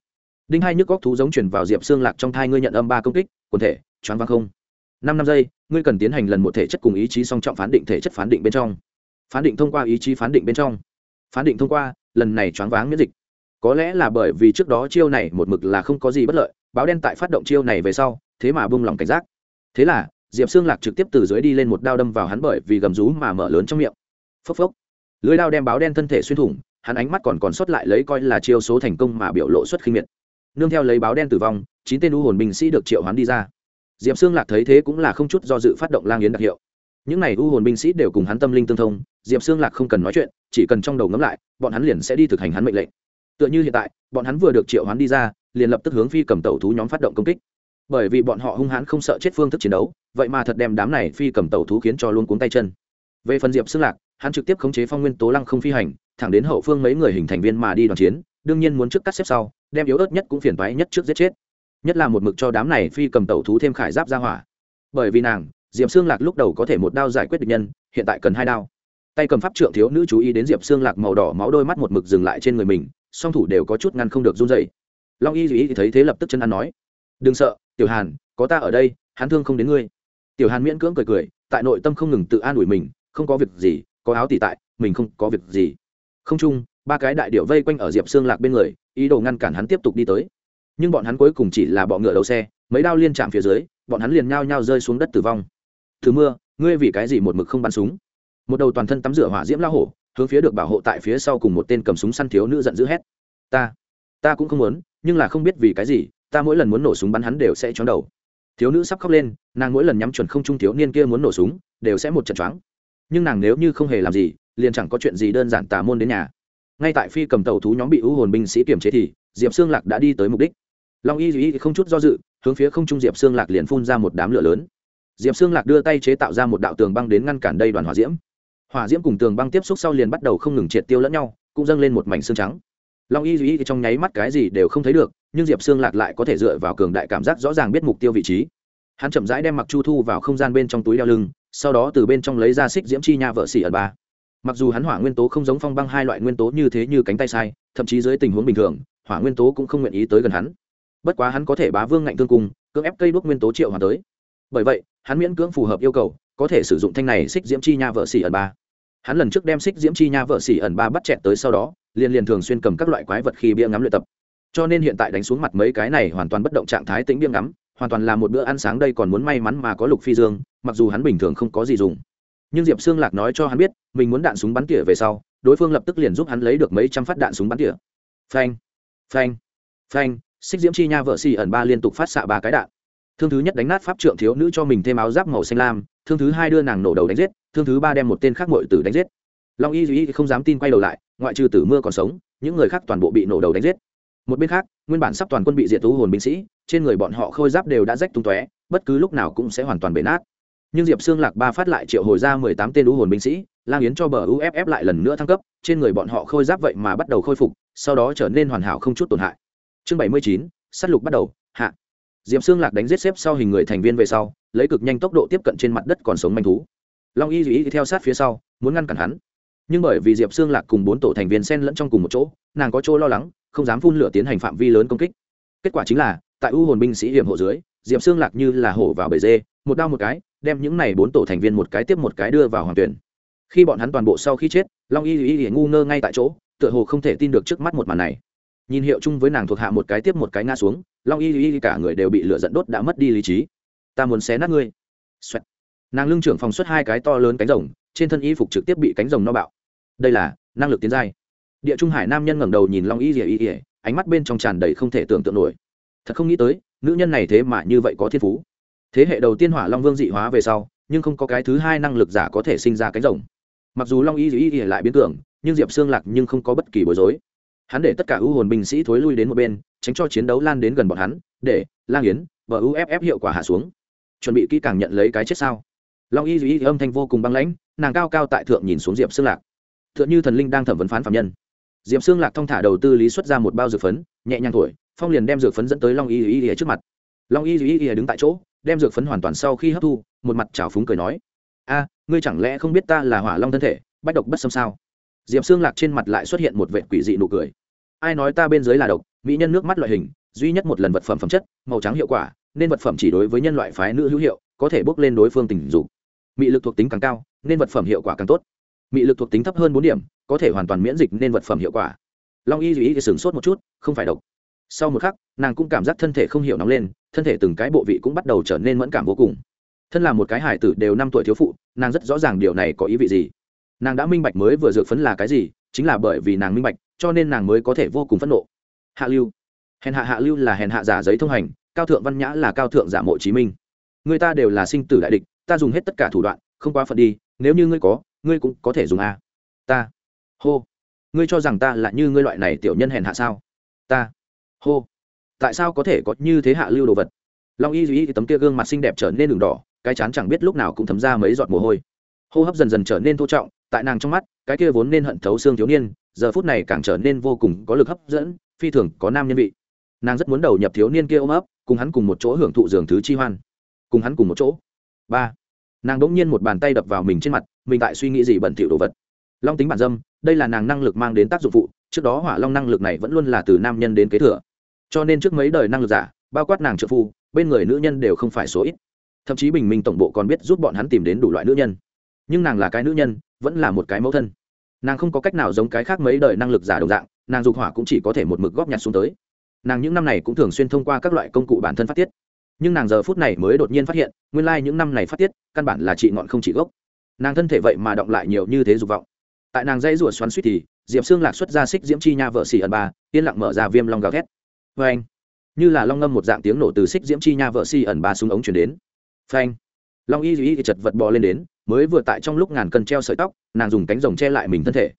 Đinh hai nhức góc thú giống chuyển vào diệp xương lạc trong thai ngươi nhận âm ba công kích, quần thể, choáng vang không năm năm giây, ngươi cần tiến hành lần một thể chất cùng ý chí song trọng phán định thể chất phán định bên trong. Phán định thông qua ý chí phán định bên trong. Phán định thông qua, lần này choáng váng miễn dịch. Có lẽ là bởi vì trước đó chiêu này một mực là không có gì bất lợi, báo đen tại phát động chiêu này về sau, thế mà bung lòng cảnh giác. Thế là, diệp xương lạc trực tiếp từ dưới đi lên một đao đâm vào hắn bởi vì gầm rú mà mở lớn trong miệng. Phốc phốc. Lưới đao đem báo đen thân thể xuyên thủng, hắn ánh mắt còn còn sót lại lấy coi là chiêu số thành công mà biểu lộ xuất khinh miệt. Nương theo lấy báo đen tử vong, chín tên u hồn binh sĩ được triệu hắn đi ra diệp xương lạc thấy thế cũng là không chút do dự phát động lang yến đặc hiệu. Những này u hồn binh sĩ đều cùng hắn tâm linh tương thông, diệp xương lạc không cần nói chuyện, chỉ cần trong đầu ngẫm lại, bọn hắn liền sẽ đi thực hành hắn mệnh lệnh. Tựa như hiện tại, bọn hắn vừa được triệu hoán đi ra, liền lập tức hướng phi cầm tẩu thú nhóm phát động công kích. Bởi vì bọn họ hung hãn không sợ chết phương thức chiến đấu, vậy mà thật đem đám này phi cầm tẩu thú khiến cho luôn cuống tay chân. Về phần diệp xương lạc, hắn trực tiếp khống chế phong nguyên tố lăng không phi hành, thẳng đến hậu phương mấy người hình thành viên mà đi đoàn chiến, đương nhiên muốn trước cắt xếp sau, đem yếu ớt nhất cũng phiền toái nhất trước giết chết nhất là một mực cho đám này phi cầm tẩu thú thêm khải giáp ra hỏa. Bởi vì nàng, diệp xương lạc lúc đầu có thể một đao giải quyết địch nhân, hiện tại cần hai đao. Tay cầm pháp trượng thiếu nữ chú ý đến diệp xương lạc màu đỏ máu đôi mắt một mực dừng lại trên người mình, song thủ đều có chút ngăn không được run dậy long y duy thì thấy thế lập tức chân ăn nói, đừng sợ, tiểu hàn, có ta ở đây, hắn thương không đến ngươi. Tiểu hàn miễn cưỡng cười cười, tại nội tâm không ngừng tự an ủi mình, không có việc gì, có áo tỷ tại, mình không có việc gì. Không chung, ba cái đại điệu vây quanh ở diệp xương lạc bên người, ý đồ ngăn cản hắn tiếp tục đi tới nhưng bọn hắn cuối cùng chỉ là bọ ngựa đầu xe, mấy đao liên chạm phía dưới, bọn hắn liền nhao nhao rơi xuống đất tử vong. Thứ mưa, ngươi vì cái gì một mực không bắn súng? Một đầu toàn thân tắm rửa hỏa diễm lao hổ, hướng phía được bảo hộ tại phía sau cùng một tên cầm súng săn thiếu nữ giận dữ hét. Ta ta cũng không muốn, nhưng là không biết vì cái gì, ta mỗi lần muốn nổ súng bắn hắn đều sẽ choáng đầu. Thiếu nữ sắp khóc lên, nàng mỗi lần nhắm chuẩn không trung thiếu niên kia muốn nổ súng, đều sẽ một trận choáng. Nhưng nàng nếu như không hề làm gì, liền chẳng có chuyện gì đơn giản tà môn đến nhà. Ngay tại phi cầm tàu thú nhóm bị ưu hồn binh sĩ kiểm chế thì, diệp xương lạc đã đi tới mục đích long y duy không chút do dự, hướng phía không trung diệp xương lạc liền phun ra một đám lửa lớn. Diệp xương lạc đưa tay chế tạo ra một đạo tường băng đến ngăn cản đây đoàn hỏa diễm. Hỏa diễm cùng tường băng tiếp xúc sau liền bắt đầu không ngừng triệt tiêu lẫn nhau, cũng dâng lên một mảnh xương trắng. Long y duy trong nháy mắt cái gì đều không thấy được, nhưng diệp xương lạc lại có thể dựa vào cường đại cảm giác rõ ràng biết mục tiêu vị trí. Hắn chậm rãi đem mặc chu thu vào không gian bên trong túi đeo lưng, sau đó từ bên trong lấy ra xích diễm chi nha vợ xỉ ẩn ba. Mặc dù hắn hỏa nguyên tố không giống phong băng hai loại nguyên tố như thế như cánh tay sai, thậm chí dưới tình huống bình thường, hỏa nguyên tố cũng không nguyện ý tới gần hắn bất quá hắn có thể bá vương ngạnh tương cung, cưỡng ép cây đuốc nguyên tố triệu hòa tới. Bởi vậy, hắn miễn cưỡng phù hợp yêu cầu, có thể sử dụng thanh này xích diễm chi nha vợ xỉ ẩn ba. Hắn lần trước đem xích diễm chi nha vợ xỉ ẩn ba bắt chẹt tới sau đó, liền liền thường xuyên cầm các loại quái vật khi bia ngắm luyện tập. Cho nên hiện tại đánh xuống mặt mấy cái này hoàn toàn bất động trạng thái tính bia ngắm, hoàn toàn là một bữa ăn sáng đây còn muốn may mắn mà có lục phi dương, mặc dù hắn bình thường không có gì dùng. Nhưng diệp xương lạc nói cho hắn biết, mình muốn đạn súng bắn tỉa về sau, đối phương lập tức liền giúp hắn lấy được mấy trăm phát đạn súng bắn tỉa. Phanh phanh phanh xích diễm chi nha vợ xì ẩn ba liên tục phát xạ ba cái đạn. Thương thứ nhất đánh nát pháp trượng thiếu nữ cho mình thêm áo giáp màu xanh lam, thương thứ hai đưa nàng nổ đầu đánh giết, thương thứ ba đem một tên khác mội tử đánh giết. Long y duy không dám tin quay đầu lại, ngoại trừ tử mưa còn sống, những người khác toàn bộ bị nổ đầu đánh giết. Một bên khác, nguyên bản sắp toàn quân bị diệt tú hồn binh sĩ, trên người bọn họ khôi giáp đều đã rách tung tóe, bất cứ lúc nào cũng sẽ hoàn toàn bể nát. Nhưng diệp xương lạc ba phát lại triệu hồi ra mười tám tên đũ hồn binh sĩ, lang yến cho bờ uff lại lần nữa thăng cấp, trên người bọn họ khôi giáp vậy mà bắt đầu khôi phục, sau đó trở nên hoàn hảo không chút tổn hại chương bảy mươi chín s lục bắt đầu, hạ. Diệp xương lạc đánh giết xếp sau hình người thành viên về sau, lấy cực nhanh tốc độ tiếp cận trên mặt đất còn sống manh thú. Long y duy theo sát phía sau, muốn ngăn cản hắn. Nhưng bởi vì diệp xương lạc cùng bốn tổ thành viên xen lẫn trong cùng một chỗ, nàng có chỗ lo lắng, không dám phun lửa tiến hành phạm vi lớn công kích. Kết quả chính là, tại u hồn binh sĩ hiểm hộ dưới, diệp xương lạc như là hổ vào bể dê, một đao một cái, đem những này bốn tổ thành viên một cái tiếp một cái đưa vào hoàng tuyển. Khi bọn hắn toàn bộ sau khi chết, long y y y ngu ngơ ngay tại chỗ, tựa hồ không thể tin được trước mắt một màn này nhìn hiệu chung với nàng thuộc hạ một cái tiếp một cái ngã xuống, long y y cả người đều bị lửa dẫn đốt đã mất đi lý trí. Ta muốn xé nát ngươi. Xoẹt. nàng lưng trưởng phòng xuất hai cái to lớn cánh rồng, trên thân y phục trực tiếp bị cánh rồng no bạo. Đây là năng lực tiến giai. Địa trung hải nam nhân ngẩng đầu nhìn long y y y, ánh mắt bên trong tràn đầy không thể tưởng tượng nổi. Thật không nghĩ tới, nữ nhân này thế mà như vậy có thiên phú. Thế hệ đầu tiên hỏa long vương dị hóa về sau, nhưng không có cái thứ hai năng lực giả có thể sinh ra cánh rồng. Mặc dù long y y y lại biến tưởng nhưng diệp xương lạc nhưng không có bất kỳ bối rối hắn để tất cả ưu hồn binh sĩ thối lui đến một bên, tránh cho chiến đấu lan đến gần bọn hắn, để lang yến và uff hiệu quả hạ xuống. Chuẩn bị kỹ càng nhận lấy cái chết sao? Long y y âm thanh vô cùng băng lãnh, nàng cao cao tại thượng nhìn xuống diệp xương lạc. T h ư ợ n h ư thần linh đang thẩm vấn phán phạm nhân. Diệp xương lạc thong thả đầu tư lý xuất ra một bao dược phấn, nhẹ nhàng thổi, phong liền đem dược phấn dẫn tới long y y y trước mặt. Long y y đứng tại chỗ, đem dược phấn hoàn toàn sau khi hấp thu, một mặt trào phúng cười nói, a, ngươi chẳng lẽ không biết ta là hỏa long thân thể, bách độc bất xâm sao? Diệp xương lạc trên mặt lại xuất hiện một vệ quỷ dị nụ cười. Ai nói ta bên dưới là độc, mỹ nhân nước mắt loại hình, duy nhất một lần vật phẩm phẩm chất, màu trắng hiệu quả, nên vật phẩm chỉ đối với nhân loại phái nữ hữu hiệu, có thể bốc lên đối phương tình dục. Mị lực thuộc tính càng cao, nên vật phẩm hiệu quả càng tốt. Mị lực thuộc tính thấp hơn bốn điểm, có thể hoàn toàn miễn dịch nên vật phẩm hiệu quả. Long y duy sửng sốt một chút, không phải độc. Sau một khắc, nàng cũng cảm giác thân thể không hiểu nóng lên, thân thể từng cái bộ vị cũng bắt đầu trở nên mẫn cảm vô cùng. Thân là một cái hải tử đều năm tuổi thiếu phụ, nàng rất rõ ràng điều này có ý vị gì nàng đã minh bạch mới vừa dược phấn là cái gì, chính là bởi vì nàng minh bạch, cho nên nàng mới có thể vô cùng phẫn nộ. Hạ lưu. Hèn hạ hạ lưu là hèn hạ giả giấy thông hành, cao thượng văn nhã là cao thượng giả mộ chí minh. Người ta đều là sinh tử đại địch, ta dùng hết tất cả thủ đoạn, không quá phận đi, nếu như ngươi có, ngươi cũng có thể dùng a. Ta. Hô. Ngươi cho rằng ta là như ngươi loại này tiểu nhân hèn hạ sao? Ta. Hô. Tại sao có thể có như thế hạ lưu đồ vật? Long y duy tấm kia gương mặt xinh đẹp trở nên đường đỏ, cái chán chẳng biết lúc nào cũng thấm ra mấy giọt mồ hôi. Hô hấp dần dần trở nên thô trọng tại nàng trong mắt, cái kia vốn nên hận thấu xương thiếu niên, giờ phút này càng trở nên vô cùng có lực hấp dẫn, phi thường có nam nhân vị. Nàng rất muốn đầu nhập thiếu niên kia ôm ấp, cùng hắn cùng một chỗ hưởng thụ giường thứ chi hoan. Cùng hắn cùng một chỗ. Ba. Nàng đ ỗ n g nhiên một bàn tay đập vào mình trên mặt, mình tại suy nghĩ gì bẩn thỉu đồ vật. Long tính bản dâm, đây là nàng năng lực mang đến tác dụng phụ, trước đó hỏa long năng lực này vẫn luôn là từ nam nhân đến kế thừa. Cho nên trước mấy đời năng lực giả, bao quát nàng trợ phu, bên người nữ nhân đều không phải số ít. Thậm chí bình minh tổng bộ còn biết giúp bọn hắn tìm đến đủ loại nữ nhân nhưng nàng là cái nữ nhân, vẫn là một cái mẫu thân. Nàng không có cách nào giống cái khác mấy đời năng lực giả đồng dạng, nàng dục hỏa cũng chỉ có thể một mực góp nhặt xuống tới. Nàng những năm này cũng thường xuyên thông qua các loại công cụ bản thân phát tiết. Nhưng nàng giờ phút này mới đột nhiên phát hiện, nguyên lai、like、những năm này phát tiết, căn bản là chị ngọn không chỉ gốc. Nàng thân thể vậy mà động lại nhiều như thế dục vọng. Tại nàng dây rủa xoắn suýt thì, diệp xương lạc xuất ra xích diễm chi nha vợ xỉ ẩn ba, yên lặng mở ra viêm long gào thét. Vê anh như là long ngâm một dạng tiếng nổ từ xích diễm chi nha vợ xỉ ẩn ba xuống ống chuyển đến. Phanh long y duy chật vật bò lên đến, mới vừa tại trong lúc ngàn cân treo sợi tóc, nàng dùng cánh rồng che lại mình thân thể.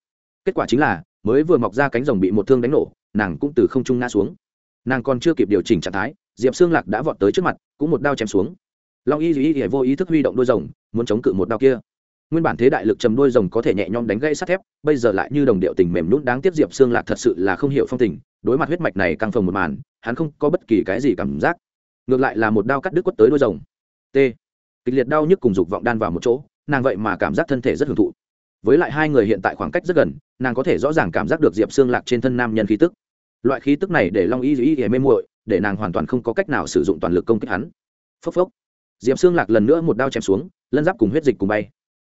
Kết quả chính là, mới vừa mọc ra cánh rồng bị một thương đánh nổ, nàng cũng từ không trung ngã xuống. Nàng còn chưa kịp điều chỉnh trạng thái, diệp xương lạc đã vọt tới trước mặt, cũng một đao chém xuống. Long y duy vô ý thức huy động đôi rồng, muốn chống cự một đao kia. Nguyên bản thế đại lực trầm đôi rồng có thể nhẹ nhõm đánh gãy sắt thép, bây giờ lại như đồng điệu tình mềm nhún đáng tiếp diệp xương lạc thật sự là không hiểu phong tình, đối mặt huyết mạch này căng phồng một màn, hắn không có bất kỳ cái gì cảm giác. Ngược lại là một đao cắt đứt quất tới đôi rồng. T kịch liệt đau nhức cùng dục vọng đan vào một chỗ, nàng vậy mà cảm giác thân thể rất hưởng thụ. Với lại hai người hiện tại khoảng cách rất gần, nàng có thể rõ ràng cảm giác được diệp xương lạc trên thân nam nhân khí tức. Loại khí tức này để long y dĩ mê muội, để nàng hoàn toàn không có cách nào sử dụng toàn lực công kích hắn. Phốc phốc. Diệp xương lạc lần nữa một đao chém xuống, lân giáp cùng huyết dịch cùng bay.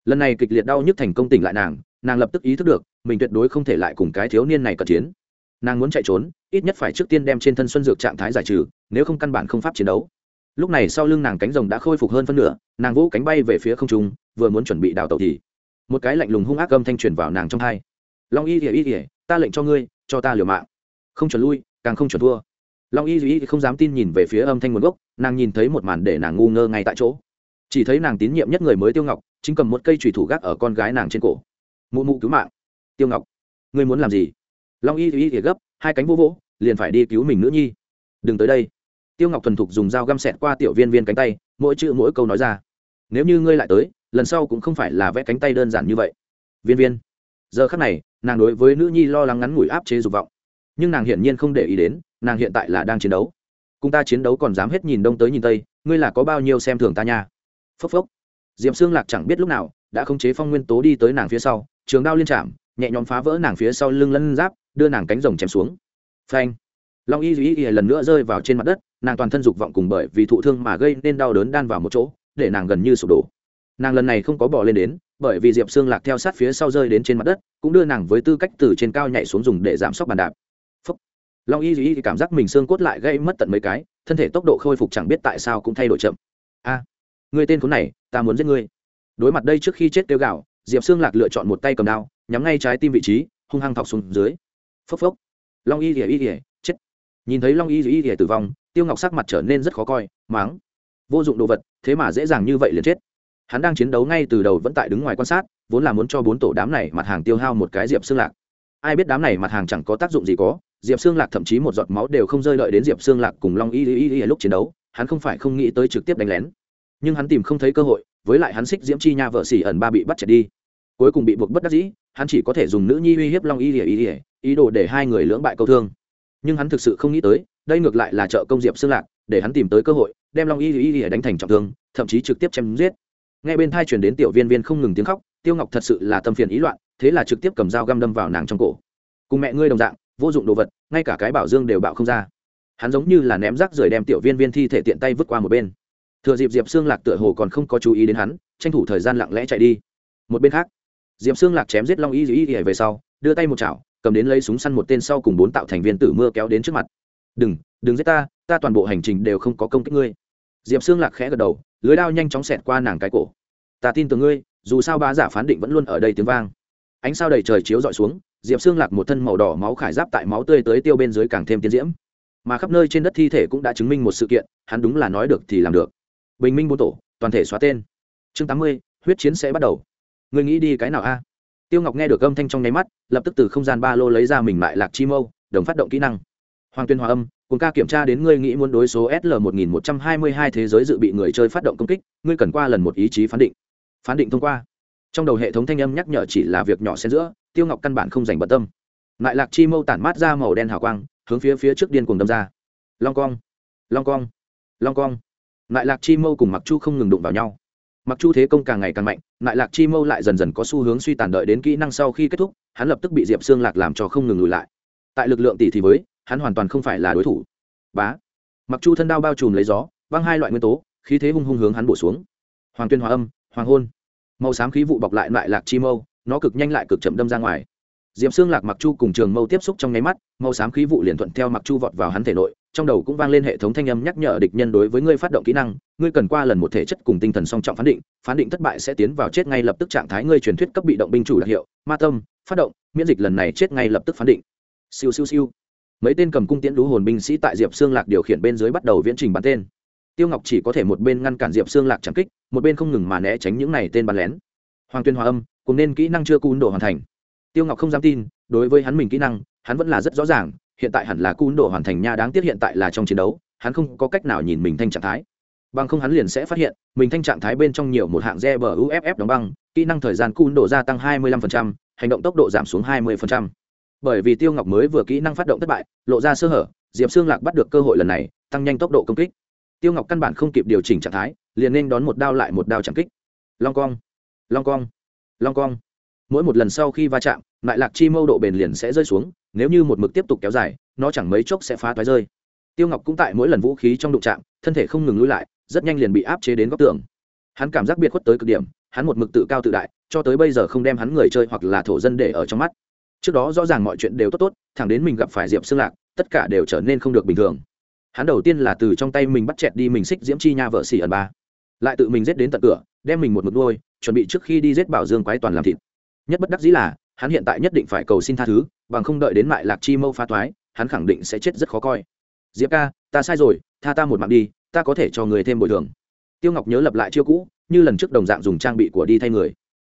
Lần này kịch liệt đau nhức thành công tỉnh lại nàng nàng lập tức ý thức được, mình tuyệt đối không thể lại cùng cái thiếu niên này cận chiến. Nàng muốn chạy trốn, ít nhất phải trước tiên đem trên thân xuân dược trạng thái giải trừ, nếu không căn bản không pháp chiến đấu lúc này sau lưng nàng cánh rồng đã khôi phục hơn phân nửa, nàng vỗ cánh bay về phía không trung, vừa muốn chuẩn bị đào tẩu thì một cái lạnh lùng hung ác âm thanh truyền vào nàng trong hai. Long y thì y thì ta lệnh cho ngươi, cho ta liều mạng. Không chuẩn lui, càng không chuẩn thua. Long y y không dám tin nhìn về phía âm thanh nguồn gốc, nàng nhìn thấy một màn để nàng ngu ngơ ngay tại chỗ. Chỉ thấy nàng tín nhiệm nhất người mới tiêu ngọc, chính cầm một cây trùy thủ gác ở con gái nàng trên cổ. Mụ mụ cứu mạng. Tiêu ngọc, ngươi muốn làm gì? Long y y gấp, hai cánh vô vỗ, liền phải đi cứu mình nữ nhi. Đừng tới đây tiêu ngọc thuần thục dùng dao găm xẹt qua tiểu viên viên cánh tay, mỗi chữ mỗi câu nói ra. Nếu như ngươi lại tới, lần sau cũng không phải là vẽ cánh tay đơn giản như vậy. Viên viên. Giờ khắc này, nàng đối với nữ nhi lo lắng ngắn ngủi áp chế dục vọng. Nhưng nàng hiển nhiên không để ý đến, nàng hiện tại là đang chiến đấu. Cùng ta chiến đấu còn dám hết nhìn đông tới nhìn tây, ngươi là có bao nhiêu xem thường ta nha. Phốc phốc. Diệm xương lạc chẳng biết lúc nào, đã khống chế phong nguyên tố đi tới nàng phía sau, trường đao liên chạm, nhẹ nhõm phá vỡ nàng phía sau lưng lân giáp, đưa nàng cánh rồng chém xuống. Phanh. Long y duy y lần nữa rơi vào trên mặt đất nàng toàn thân dục vọng cùng bởi vì thụ thương mà gây nên đau đớn đan vào một chỗ để nàng gần như sụp đổ. Nàng lần này không có bỏ lên đến bởi vì diệp xương lạc theo sát phía sau rơi đến trên mặt đất cũng đưa nàng với tư cách từ trên cao nhảy xuống dùng để giảm sốc bàn đạp. Phúc. long y duy cảm giác mình xương cốt lại gây mất tận mấy cái thân thể tốc độ khôi phục chẳng biết tại sao cũng thay đổi chậm. A à, người tên khốn này ta muốn giết ngươi. Đối mặt đây trước khi chết tiêu gạo diệp xương lạc lựa chọn một tay cầm đao nhắm ngay trái tim vị trí hung hăng thọc xuống dưới. Phốc phốc. Long y ỉa y ỉa chết. Nhìn thấy long y ỉa tử vong tiêu ngọc sắc mặt trở nên rất khó coi, máng. Vô dụng đồ vật, thế mà dễ dàng như vậy liền chết. Hắn đang chiến đấu ngay từ đầu vẫn tại đứng ngoài quan sát, vốn là muốn cho bốn tổ đám này mặt hàng tiêu hao một cái diệp xương lạc. Ai biết đám này mặt hàng chẳng có tác dụng gì có, diệp xương lạc thậm chí một giọt máu đều không rơi lợi đến diệp xương lạc cùng long y y y lúc chiến đấu, hắn không phải không nghĩ tới trực tiếp đánh lén. Nhưng hắn tìm không thấy cơ hội, với lại hắn xích diễm chi nha vợ xỉ ẩn ba bị bắt chạy đi. Cuối cùng bị buộc bất đắc dĩ, hắn chỉ có thể dùng nữ nhi uy hiếp long y y y, ý đồ để hai người lưỡng bại câu thương nhưng hắn thực sự không nghĩ tới, đây ngược lại là trợ công diệp xương lạc, để hắn tìm tới cơ hội, đem long y y y đánh thành trọng thương, thậm chí trực tiếp chém giết. Ngay bên thai truyền đến tiểu viên viên không ngừng tiếng khóc, tiêu ngọc thật sự là tâm phiền ý loạn, thế là trực tiếp cầm dao găm đâm vào nàng trong cổ. Cùng mẹ ngươi đồng dạng, vô dụng đồ vật, ngay cả cái bảo dương đều bạo không ra. Hắn giống như là ném rác rời đem tiểu viên viên thi thể tiện tay vứt qua một bên. Thừa dịp diệp xương lạc tựa hồ còn không có chú ý đến hắn, tranh thủ thời gian lặng lẽ chạy đi. Một bên khác, diệp xương lạc chém giết long y y y về sau, đưa tay một chảo cầm đến lấy súng săn một tên sau cùng bốn tạo thành viên tử mưa kéo đến trước mặt. Đừng đừng giết ta ta toàn bộ hành trình đều không có công kích ngươi. Diệp xương lạc khẽ gật đầu, lưới đao nhanh chóng xẹt qua nàng cái cổ. Ta tin tưởng ngươi, dù sao bá giả phán định vẫn luôn ở đây tiếng vang. Ánh sao đầy trời chiếu dọi xuống, diệp xương lạc một thân màu đỏ máu khải giáp tại máu tươi tới tiêu bên dưới càng thêm tiến diễm. Mà khắp nơi trên đất thi thể cũng đã chứng minh một sự kiện, hắn đúng là nói được thì làm được. Bình minh bốn tổ, toàn thể xóa tên. Chương tám mươi, huyết chiến sẽ bắt đầu. Ngươi nghĩ đi cái nào a? Tiêu ngọc nghe được âm thanh trong nháy mắt, lập tức từ không gian ba lô lấy ra mình lại lạc chi mâu, đồng phát động kỹ năng. Hoàng tuyên hòa âm, cùng ca kiểm tra đến ngươi nghĩ muốn đối số sl một nghìn một trăm hai mươi hai thế giới dự bị người chơi phát động công kích, ngươi cần qua lần một ý chí phán định. Phán định thông qua. Trong đầu hệ thống thanh âm nhắc nhở chỉ là việc nhỏ xen giữa, tiêu ngọc căn bản không dành bận tâm. Lại lạc chi mâu tản mát ra màu đen hào quang, hướng phía phía trước điên cuồng đâm ra. Long cong long cong long cong. Lại lạc chi mâu cùng mặc chu không ngừng đụng vào nhau mặc chu thế công càng ngày càng mạnh, lại lạc chi mâu lại dần dần có xu hướng suy tàn đợi đến kỹ năng sau khi kết thúc, hắn lập tức bị diệp xương lạc làm cho không ngừng lùi lại. Tại lực lượng tỷ thì với, hắn hoàn toàn không phải là đối thủ. Bá. Mặc chu thân đao bao trùm lấy gió văng hai loại nguyên tố, khí thế hung hung hướng hắn bổ xuống. Hoàng tuyên hòa âm, hoàng hôn. Màu xám khí vụ bọc lại lại lạc chi mâu, nó cực nhanh lại cực chậm đâm ra ngoài. Diệp xương lạc mặc chu cùng trường mâu tiếp xúc trong nháy mắt, màu xám khí vụ liền thuận theo mặc chu vọt vào hắn thể nội trong đầu cũng vang lên hệ thống thanh âm nhắc nhở địch nhân đối với ngươi phát động kỹ năng, ngươi cần qua lần một thể chất cùng tinh thần song trọng phán định phán định thất bại sẽ tiến vào chết ngay lập tức trạng thái ngươi truyền thuyết cấp bị động binh chủ đặc hiệu, ma tâm, phát động, miễn dịch lần này chết ngay lập tức phán định. Siêu siêu siêu. Mấy tên cầm cung tiễn lũ hồn binh sĩ tại diệp xương lạc điều khiển bên dưới bắt đầu viễn trình bắn tên. Tiêu ngọc chỉ có thể một bên ngăn cản diệp xương lạc chẳng kích, một bên không ngừng mà né tránh những này tên bắn lén. Hoàng tuyên hòa âm, cùng nên kỹ năng chưa cún đồ hoàn thành. Tiêu ngọc không dám tin, đối với hắn mình kỹ năng, hắn vẫn là rất rõ ràng hiện tại hẳn là cún đổ hoàn thành nha đáng tiếc hiện tại là trong chiến đấu hắn không có cách nào nhìn mình thanh trạng thái. Bằng không hắn liền sẽ phát hiện mình thanh trạng thái bên trong nhiều một hạng re bờ uff đóng băng kỹ năng thời gian cún đổ gia tăng 25%, hành động tốc độ giảm xuống 20%. bởi vì tiêu ngọc mới vừa kỹ năng phát động thất bại lộ ra sơ hở diệp xương lạc bắt được cơ hội lần này tăng nhanh tốc độ công kích. Tiêu ngọc căn bản không kịp điều chỉnh trạng thái liền nên đón một đao lại một đao chẳng kích. Long cong long cong long cong. Mỗi một lần sau khi va chạm lại lạc chi mâu độ bền liền sẽ rơi xuống nếu như một mực tiếp tục kéo dài, nó chẳng mấy chốc sẽ phá toái rơi. Tiêu ngọc cũng tại mỗi lần vũ khí trong đụng chạm, thân thể không ngừng lui lại, rất nhanh liền bị áp chế đến góc tường. Hắn cảm giác biệt khuất tới cực điểm, hắn một mực tự cao tự đại, cho tới bây giờ không đem hắn người chơi hoặc là thổ dân để ở trong mắt. Trước đó rõ ràng mọi chuyện đều tốt tốt, thẳng đến mình gặp phải diệp xương lạc, tất cả đều trở nên không được bình thường. Hắn đầu tiên là từ trong tay mình bắt chẹt đi mình xích diễm chi nha vợ xỉ ẩn ba. Lại tự mình giết đến tận cửa, đem mình một mực nuôi, chuẩn bị trước khi đi giết bảo dương quái toàn làm thịt. Nhất bất đắc dĩ là hắn hiện tại nhất định phải cầu xin tha thứ, bằng không đợi đến mại lạc chi mâu phá toái, hắn khẳng định sẽ chết rất khó coi. Diệp ca, ta sai rồi, tha ta một mạng đi, ta có thể cho người thêm bồi thường. Tiêu ngọc nhớ lập lại chiêu cũ, như lần trước đồng dạng dùng trang bị của đi thay người.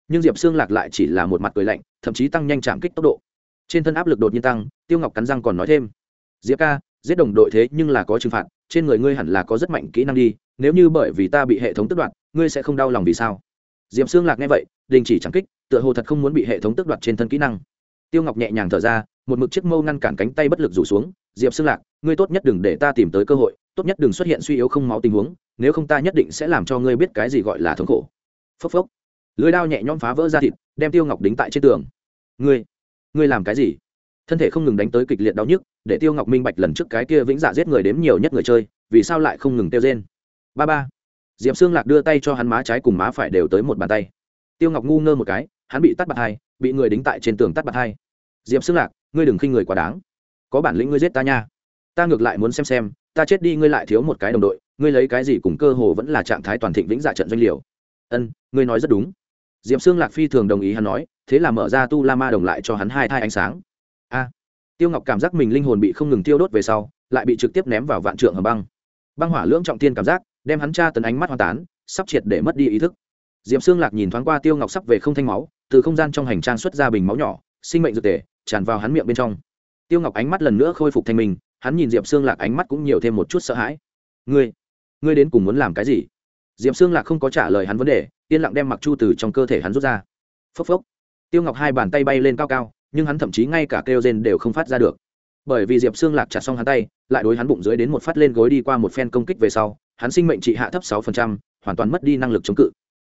Nhưng diệp xương lạc lại chỉ là một mặt cười lạnh, thậm chí tăng nhanh chạm kích tốc độ. Trên thân áp lực đột nhiên tăng, tiêu ngọc cắn răng còn nói thêm. Diệp ca, giết đồng đội thế nhưng là có trừng phạt, trên người ngươi hẳn là có rất mạnh kỹ năng đi, nếu như bởi vì ta bị hệ thống tức đoạt, ngươi sẽ không đau lòng vì sao? Diệp xương lạc nghe vậy, đình chỉ chẳng kích, tựa hồ thật không muốn bị hệ thống tức đoạt trên thân kỹ năng. Tiêu ngọc nhẹ nhàng thở ra, một mực chiếc mâu ngăn cản cánh tay bất lực rủ xuống, diệp xương lạc, ngươi tốt nhất đừng để ta tìm tới cơ hội, tốt nhất đừng xuất hiện suy yếu không máu tình huống, nếu không ta nhất định sẽ làm cho ngươi biết cái gì gọi là thống khổ. Phốc phốc. Lưới đao nhẹ nhõm phá vỡ ra thịt, đem tiêu ngọc đính tại trên tường. Ngươi ngươi làm cái gì? Thân thể không ngừng đánh tới kịch liệt đau nhức, để tiêu ngọc minh bạch lần trước cái kia vĩnh dạ giết người đếm nhiều nhất người chơi, vì sao lại không ngừng tiêu rên. Ba ba diệp xương lạc đưa tay cho hắn má trái cùng má phải đều tới một bàn tay. Tiêu ngọc ngu ngơ một cái, hắn bị tắt bạt hai, bị người đính tại trên tường tắt bạt hai. Diệp xương lạc, ngươi đừng khinh người quá đáng. Có bản lĩnh ngươi giết ta nha. Ta ngược lại muốn xem xem, ta chết đi ngươi lại thiếu một cái đồng đội, ngươi lấy cái gì cùng cơ hồ vẫn là trạng thái toàn thịnh vĩnh dạ trận doanh liều. Ân, ngươi nói rất đúng. Diệp xương lạc phi thường đồng ý hắn nói, thế là mở ra tu la ma đồng lại cho hắn hai thai ánh sáng. A. Tiêu ngọc cảm giác mình linh hồn bị không ngừng tiêu đốt về sau, lại bị trực tiếp ném vào vạn trượng hầm băng. Băng hỏa lưỡng trọng tiên cảm giác đem hắn tra tấn ánh mắt hoa tán, sắp triệt để mất đi ý thức. Diệp xương lạc nhìn thoáng qua tiêu ngọc sắp về không thanh máu, từ không gian trong hành trang xuất ra bình máu nhỏ, sinh mệnh dược tề, tràn vào hắn miệng bên trong. Tiêu ngọc ánh mắt lần nữa khôi phục thanh minh, hắn nhìn diệp xương lạc ánh mắt cũng nhiều thêm một chút sợ hãi. Ngươi ngươi đến cùng muốn làm cái gì? Diệp xương lạc không có trả lời hắn vấn đề, yên lặng đem mặc chu từ trong cơ thể hắn rút ra. Phốc phốc. Tiêu ngọc hai bàn tay bay lên cao cao, nhưng hắn thậm chí ngay cả kêu rên đều không phát ra được bởi vì diệp xương lạc chặt xong hắn tay, lại đối hắn bụng dưới đến một phát lên gối đi qua một phen công kích về sau, hắn sinh mệnh trị hạ thấp sáu hoàn toàn mất đi năng lực chống cự.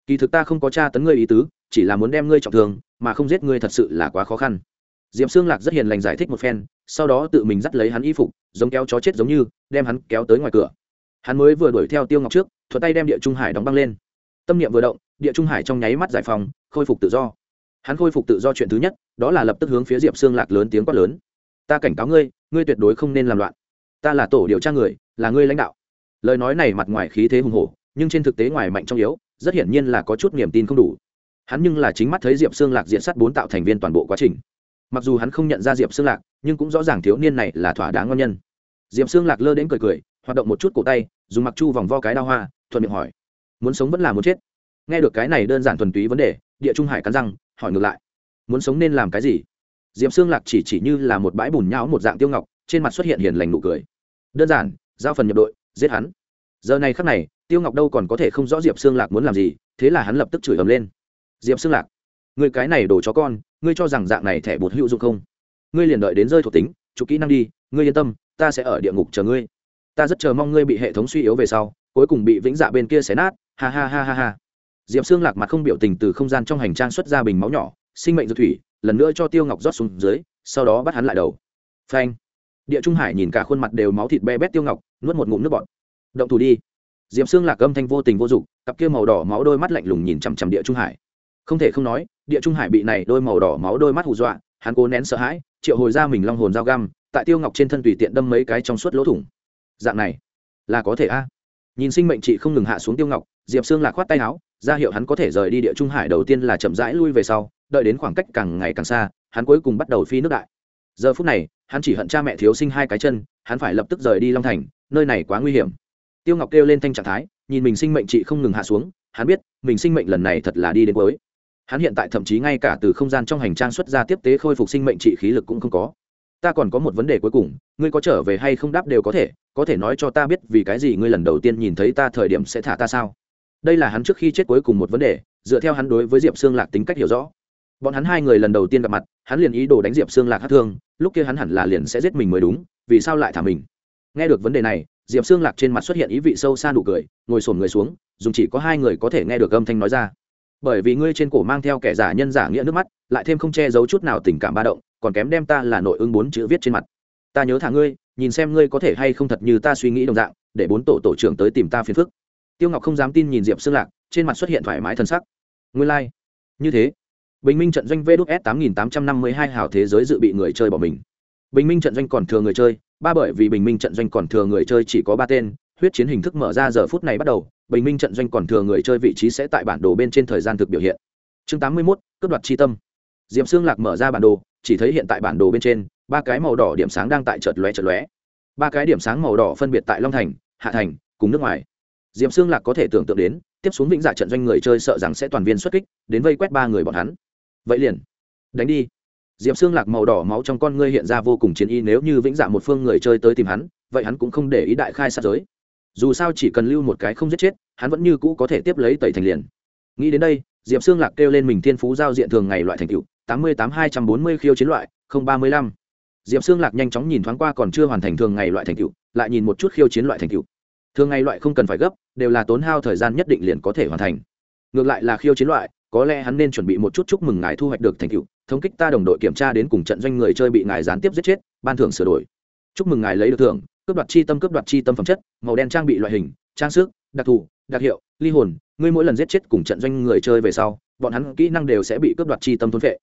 Kỳ thực ta không có tra tấn ngươi ý tứ, chỉ là muốn đem ngươi trọng thương, mà không giết ngươi thật sự là quá khó khăn. Diệp xương lạc rất hiền lành giải thích một phen, sau đó tự mình dắt lấy hắn y phục, giống kéo chó chết giống như, đem hắn kéo tới ngoài cửa. Hắn mới vừa đuổi theo tiêu ngọc trước thuật tay đem địa trung hải đóng băng lên. Tâm niệm vừa động, địa trung hải trong nháy mắt giải phóng, khôi phục tự do. Hắn khôi phục tự do chuyện thứ nhất, đó là lập tức hướng phía diệp xương lạc lớn tiếng quát lớn ta cảnh cáo ngươi ngươi tuyệt đối không nên làm loạn. Ta là tổ điều tra người, là ngươi lãnh đạo. Lời nói này mặt ngoài khí thế hùng hổ, nhưng trên thực tế ngoài mạnh trong yếu, rất hiển nhiên là có chút niềm tin không đủ. Hắn nhưng là chính mắt thấy diệp xương lạc diện sát bốn tạo thành viên toàn bộ quá trình. Mặc dù hắn không nhận ra diệp xương lạc, nhưng cũng rõ ràng thiếu niên này là thỏa đáng ngon nhân. Diệp xương lạc lơ đến cười cười, hoạt động một chút cổ tay, dùng mặc chu vòng vo cái đao hoa, thuận miệng hỏi, muốn sống vẫn là muốn chết? Nghe được cái này đơn giản thuần túy vấn đề, địa trung hải cắn răng, hỏi ngược lại, muốn sống nên làm cái gì? Diệp xương lạc chỉ chỉ như là một bãi bùn nhão một dạng tiêu ngọc, trên mặt xuất hiện hiền lành nụ cười. Đơn giản, giao phần nhập đội, giết hắn. Giờ này khắc này, tiêu ngọc đâu còn có thể không rõ diệp xương lạc muốn làm gì, thế là hắn lập tức chửi ầm lên. Diệp xương lạc, người cái này đổ chó con, ngươi cho rằng dạng này thẻ bột hữu dụng không? Ngươi liền đợi đến rơi thuộc tính, chụp kỹ năng đi, ngươi yên tâm, ta sẽ ở địa ngục chờ ngươi. Ta rất chờ mong ngươi bị hệ thống suy yếu về sau, cuối cùng bị vĩnh dạ bên kia xé nát. Ha ha ha ha ha. Diệp xương lạc mặt không biểu tình từ không gian trong hành trang xuất ra bình máu nhỏ, sinh mệnh dược thủy lần nữa cho tiêu ngọc rót xuống dưới, sau đó bắt hắn lại đầu. Phanh. Địa trung hải nhìn cả khuôn mặt đều máu thịt be bét tiêu ngọc, nuốt một ngụm nước bọt. Động thủ đi. Diệp xương lạc âm thanh vô tình vô dụng, cặp kia màu đỏ máu đôi mắt lạnh lùng nhìn chằm chằm địa trung hải. Không thể không nói, địa trung hải bị này đôi màu đỏ máu đôi mắt hù dọa, hắn cố nén sợ hãi, triệu hồi ra mình long hồn dao găm, tại tiêu ngọc trên thân tùy tiện đâm mấy cái trong suốt lỗ thủng. Dạng này là có thể a. Nhìn sinh mệnh chị không ngừng hạ xuống tiêu ngọc diệp Sương lạc khoát tay áo, ra hiệu hắn có thể rời đi địa trung hải đầu tiên là chậm rãi lui về sau, đợi đến khoảng cách càng ngày càng xa, hắn cuối cùng bắt đầu phi nước đại. Giờ phút này, hắn chỉ hận cha mẹ thiếu sinh hai cái chân, hắn phải lập tức rời đi long thành, nơi này quá nguy hiểm. Tiêu ngọc kêu lên thanh trạng thái, nhìn mình sinh mệnh chị không ngừng hạ xuống, hắn biết, mình sinh mệnh lần này thật là đi đến cuối. Hắn hiện tại thậm chí ngay cả từ không gian trong hành trang xuất ra tiếp tế khôi phục sinh mệnh trị khí lực cũng không có. Ta còn có một vấn đề cuối cùng, ngươi có trở về hay không đáp đều có thể có thể nói cho ta biết vì cái gì ngươi lần đầu tiên nhìn thấy ta thời điểm sẽ thả ta sao? Đây là hắn trước khi chết cuối cùng một vấn đề, dựa theo hắn đối với diệp xương lạc tính cách hiểu rõ. Bọn hắn hai người lần đầu tiên gặp mặt, hắn liền ý đồ đánh diệp xương lạc hát thương, lúc kia hắn hẳn là liền sẽ giết mình mới đúng, vì sao lại thả mình? Nghe được vấn đề này, diệp xương lạc trên mặt xuất hiện ý vị sâu xa nụ cười, ngồi sổm người xuống, dùng chỉ có hai người có thể nghe được âm thanh nói ra. Bởi vì ngươi trên cổ mang theo kẻ giả nhân giả nghĩa nước mắt, lại thêm không che giấu chút nào tình cảm ba động, còn kém đem ta là nội ứng bốn chữ viết trên mặt. Ta nhớ thả ngươi, nhìn xem ngươi có thể hay không thật như ta suy nghĩ đồng dạng, để bốn tổ tổ trưởng tới tìm ta phiền phức tiêu ngọc không dám tin nhìn diệp xương lạc, trên mặt xuất hiện thoải mái thần sắc. Nguyên lai、like. như thế. Bình minh trận doanh vđs tám nghìn tám trăm năm mươi hai hào thế giới dự bị người chơi bỏ mình. Bình minh trận doanh còn thừa người chơi, ba bởi vì bình minh trận doanh còn thừa người chơi chỉ có ba tên, huyết chiến hình thức mở ra giờ phút này bắt đầu, bình minh trận doanh còn thừa người chơi vị trí sẽ tại bản đồ bên trên thời gian thực biểu hiện. Chương tám mươi mốt, cướp đoạt chi tâm. Diệp xương lạc mở ra bản đồ, chỉ thấy hiện tại bản đồ bên trên, ba cái màu đỏ điểm sáng đang tại chợt lóe chợt lóe. Ba cái điểm sáng màu đỏ phân biệt tại long thành, hạ thành, cùng nước ngoài diệm xương lạc có thể tưởng tượng đến, tiếp xuống vĩnh dạ trận doanh người chơi sợ rằng sẽ toàn viên xuất kích, đến vây quét ba người bọn hắn. Vậy liền, đánh đi. Diệp xương lạc màu đỏ máu trong con ngươi hiện ra vô cùng chiến y nếu như vĩnh dạ một phương người chơi tới tìm hắn, vậy hắn cũng không để ý đại khai sát giới. Dù sao chỉ cần lưu một cái không giết chết, hắn vẫn như cũ có thể tiếp lấy tẩy thành liền. Nghĩ đến đây, diệp xương lạc kêu lên mình thiên phú giao diện thường ngày loại thành cựu tám mươi tám hai trăm bốn mươi khiêu chiến loại, không ba mươi lăm. Diệp xương lạc nhanh chóng nhìn thoáng qua còn chưa hoàn thành thường ngày loại thành cựu lại nhìn một chút khiêu chiến loại thành cựu thường ngày loại không cần phải gấp, đều là tốn hao thời gian nhất định liền có thể hoàn thành. Ngược lại là khiêu chiến loại, có lẽ hắn nên chuẩn bị một chút chúc mừng ngài thu hoạch được thành tựu, thống kích ta đồng đội kiểm tra đến cùng trận doanh người chơi bị ngài gián tiếp giết chết, ban thưởng sửa đổi. Chúc mừng ngài lấy được thưởng, cướp đoạt chi tâm cướp đoạt chi tâm phẩm chất, màu đen trang bị loại hình, trang sức, đặc thù, đặc hiệu, ly hồn, ngươi mỗi lần giết chết cùng trận doanh người chơi về sau, bọn hắn kỹ năng đều sẽ bị cướp đoạt chi tâm thôn vệ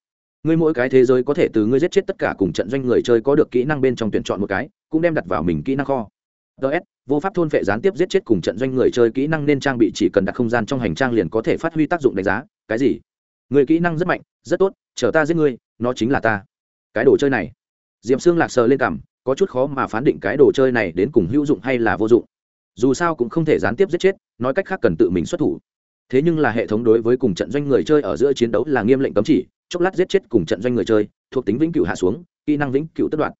ngươi mỗi cái thế giới có thể từ ngươi giết chết tất cả cùng trận doanh người chơi có được kỹ năng bên trong tuyển chọn một cái, cũng đem đặt vào mình kỹ năng kho ts vô pháp thôn vệ gián tiếp giết chết cùng trận doanh người chơi kỹ năng nên trang bị chỉ cần đặt không gian trong hành trang liền có thể phát huy tác dụng đánh giá. Cái gì? Người kỹ năng rất mạnh, rất tốt, chờ ta giết ngươi, nó chính là ta. Cái đồ chơi này. D i ệ p xương lạc sờ lên cảm có chút khó mà phán định cái đồ chơi này đến cùng hữu dụng hay là vô dụng. Dù sao cũng không thể gián tiếp giết chết, nói cách khác cần tự mình xuất thủ. Thế nhưng là hệ thống đối với cùng trận doanh người chơi ở giữa chiến đấu là nghiêm lệnh cấm chỉ, chốc lát giết chết cùng trận doanh người chơi, thuộc tính vĩnh cửu hạ xuống, kỹ năng vĩnh cửu tất đoạn.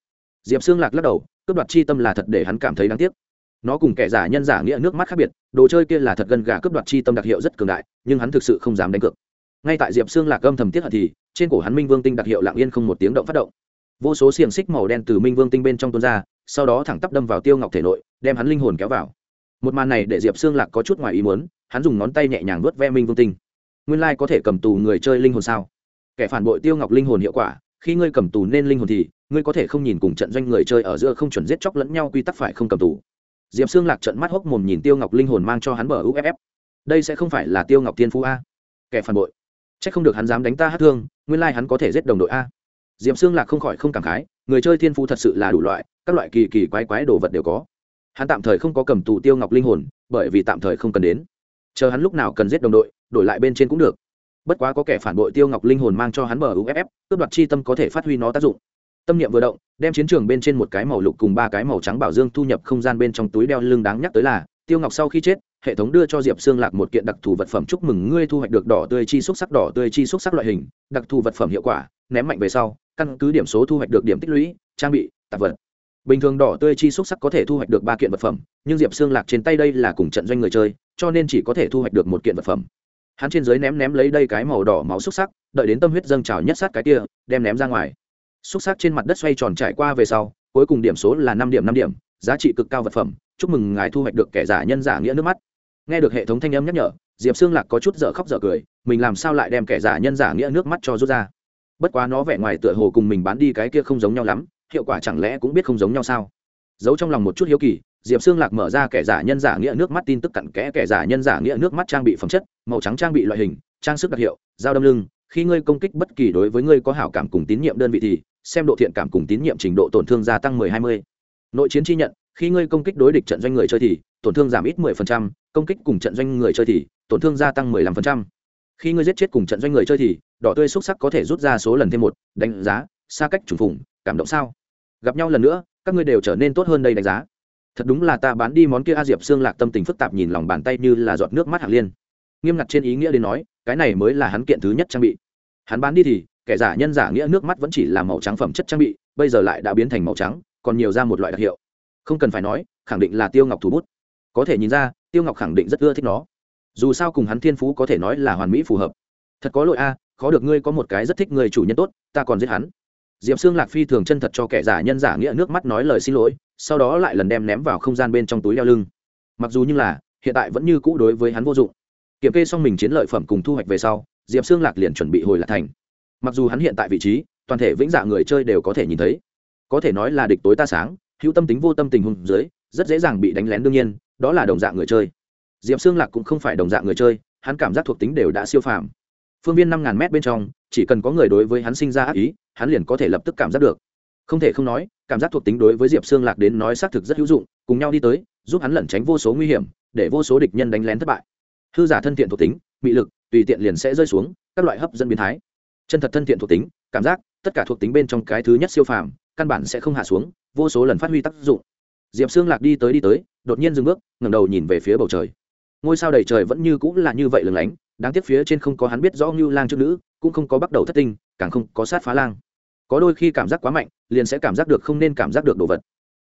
Diệp xương lạc lắc đầu cướp đoạt chi tâm là thật để hắn cảm thấy đáng tiếc. Nó cùng kẻ giả nhân giả nghĩa nước mắt khác biệt, đồ chơi kia là thật gần gà cướp đoạt chi tâm đặc hiệu rất cường đại, nhưng hắn thực sự không dám đánh cược. Ngay tại diệp xương lạc âm thầm tiết hận thì, trên cổ hắn minh vương tinh đặc hiệu lạng yên không một tiếng động phát động. Vô số xiềng xích màu đen từ minh vương tinh bên trong tuôn ra, sau đó thẳng tắp đâm vào tiêu ngọc thể nội, đem hắn linh hồn kéo vào. Một màn này để diệp xương lạc có chút ngoài ý muốn, hắn dùng ngón tay nhẹ nhàng vớt ve minh vương tinh. Nguyên lai có thể cầm tù người chơi linh hồn sao? Kẻ phản bội tiêu ngọc linh hồn hiệu quả khi ngươi cầm tù nên linh hồn thì, ngươi có thể không nhìn cùng trận doanh người chơi ở giữa không chuẩn giết chóc lẫn nhau quy tắc phải không cầm tù. Diệp xương lạc trận mắt hốc mồm nhìn tiêu ngọc linh hồn mang cho hắn bờ uff đây sẽ không phải là tiêu ngọc tiên phú a. Kẻ phản bội. C h ắ c không được hắn dám đánh ta hát thương, nguyên lai、like、hắn có thể giết đồng đội a. Diệm xương lạc không khỏi không cảm khái, người chơi thiên phú thật sự là đủ loại, các loại kỳ kỳ quái quái đồ vật đều có. Hắn tạm thời không có cầm tù tiêu ngọc linh hồn, bởi vì tạm thời không cần đến. Chờ hắn lúc nào cần giết đồng đội, đổi lại bên trên cũng được bất quá có kẻ phản bội tiêu ngọc linh hồn mang cho hắn bờ uff cướp đoạt chi tâm có thể phát huy nó tác dụng. Tâm niệm vừa động, đem chiến trường bên trên một cái màu lục cùng ba cái màu trắng bảo dương thu nhập không gian bên trong túi đeo lưng đáng nhắc tới là, tiêu ngọc sau khi chết, hệ thống đưa cho diệp xương lạc một kiện đặc thù vật phẩm chúc mừng ngươi thu hoạch được đỏ tươi chi xúc sắc, đỏ tươi chi xúc sắc loại hình, đặc thù vật phẩm hiệu quả, ném mạnh về sau, căn cứ điểm số thu hoạch được điểm tích lũy, trang bị, tạp vật. Bình thường đỏ tươi chi xúc sắc có thể thu hoạch được ba kiện vật phẩm, nhưng diệp xương lạc trên tay đây là cùng trận doanh người chơi, cho nên chỉ có thể thu hoạch được một kiện vật phẩm hắn trên dưới ném ném lấy đây cái màu đỏ máu xúc sắc, đợi đến tâm huyết dâng trào nhất sát cái kia, đem ném ra ngoài. Xúc sắc trên mặt đất xoay tròn trải qua về sau, cuối cùng điểm số là năm điểm năm điểm, giá trị cực cao vật phẩm. Chúc mừng ngài thu hoạch được kẻ giả nhân giả nghĩa nước mắt. Nghe được hệ thống thanh âm nhắc nhở, diệp xương lạc có chút dở khóc dở cười, mình làm sao lại đem kẻ giả nhân giả nghĩa nước mắt cho rút ra? Bất quá nó vẻ ngoài tựa hồ cùng mình bán đi cái kia không giống nhau lắm, hiệu quả chẳng lẽ cũng biết không giống nhau sao? Giấu trong lòng một chút hiếu kỳ diệp xương lạc mở ra kẻ giả nhân giả nghĩa nước mắt tin tức cặn kẽ kẻ giả nhân giả nghĩa nước mắt trang bị phẩm chất màu trắng trang bị loại hình trang sức đặc hiệu dao đâm lưng. Khi ngươi công kích bất kỳ đối với ngươi có hảo cảm cùng tín nhiệm đơn vị thì xem độ thiện cảm cùng tín nhiệm trình độ tổn thương gia tăng 10-20. nội chiến chi nhận khi ngươi công kích đối địch trận doanh người chơi thì tổn thương giảm ít 10%, công kích cùng trận doanh người chơi thì tổn thương gia tăng 15%. khi ngươi giết chết cùng trận doanh người chơi thì đỏ tươi xúc sắc có thể rút ra số lần thêm một. Đánh giá xa cách trùng phùng cảm động sao? Gặp nhau lần nữa các ngươi đều trở nên tốt hơn đây đánh giá thật đúng là ta bán đi món kia a diệp xương lạc tâm tình phức tạp nhìn lòng bàn tay như là giọt nước mắt hạng liên. Nghiêm ngặt trên ý nghĩa đến nói, cái này mới là hắn kiện thứ nhất trang bị. Hắn bán đi thì, kẻ giả nhân giả nghĩa nước mắt vẫn chỉ là màu trắng phẩm chất trang bị, bây giờ lại đã biến thành màu trắng, còn nhiều ra một loại đặc hiệu. Không cần phải nói, khẳng định là tiêu ngọc thủ bút. Có thể nhìn ra, tiêu ngọc khẳng định rất ưa thích nó. Dù sao cùng hắn thiên phú có thể nói là hoàn mỹ phù hợp. Thật có lỗi a, khó được ngươi có một cái rất thích người chủ nhân tốt, ta còn giết hắn. Diệp xương lạc phi thường chân thật cho kẻ giả nhân giả nghĩa nước mắt nói lời xin lỗi sau đó lại lần đem ném vào không gian bên trong túi đeo lưng. Mặc dù như là, hiện tại vẫn như cũ đối với hắn vô dụng. Kiểm kê xong mình chiến lợi phẩm cùng thu hoạch về sau, diệp xương lạc liền chuẩn bị hồi lạc thành. Mặc dù hắn hiện tại vị trí, toàn thể vĩnh dạ người chơi đều có thể nhìn thấy. Có thể nói là địch tối ta sáng, hữu tâm tính vô tâm tình hùng dưới, rất dễ dàng bị đánh lén đương nhiên, đó là đồng dạng người chơi. Diệp xương lạc cũng không phải đồng dạng người chơi, hắn cảm giác thuộc tính đều đã siêu phàm. Phương viên năm ngàn mét bên trong, chỉ cần có người đối với hắn sinh ra ác ý, hắn liền có thể lập tức cảm giác được không thể không nói, cảm giác thuộc tính đối với diệp xương lạc đến nói xác thực rất hữu dụng, cùng nhau đi tới, giúp hắn lẩn tránh vô số nguy hiểm, để vô số địch nhân đánh lén thất bại. Hư giả thân thiện thuộc tính bị lực, tùy tiện liền sẽ rơi xuống, các loại hấp dẫn biến thái. Chân thật thân thiện thuộc tính, cảm giác, tất cả thuộc tính bên trong cái thứ nhất siêu phàm, căn bản sẽ không hạ xuống, vô số lần phát huy tác dụng. Diệp xương lạc đi tới đi tới, đột nhiên dừng bước, ngẩng đầu nhìn về phía bầu trời. Ngôi sao đầy trời vẫn như cũng là như vậy lừng lánh, đáng tiếc phía trên không có hắn biết rõ như lang trước nữ, cũng không có bắt đầu thất tinh, càng không có sát phá lang. Có đôi khi cảm giác quá mạnh liền sẽ cảm giác được không nên cảm giác được đồ vật.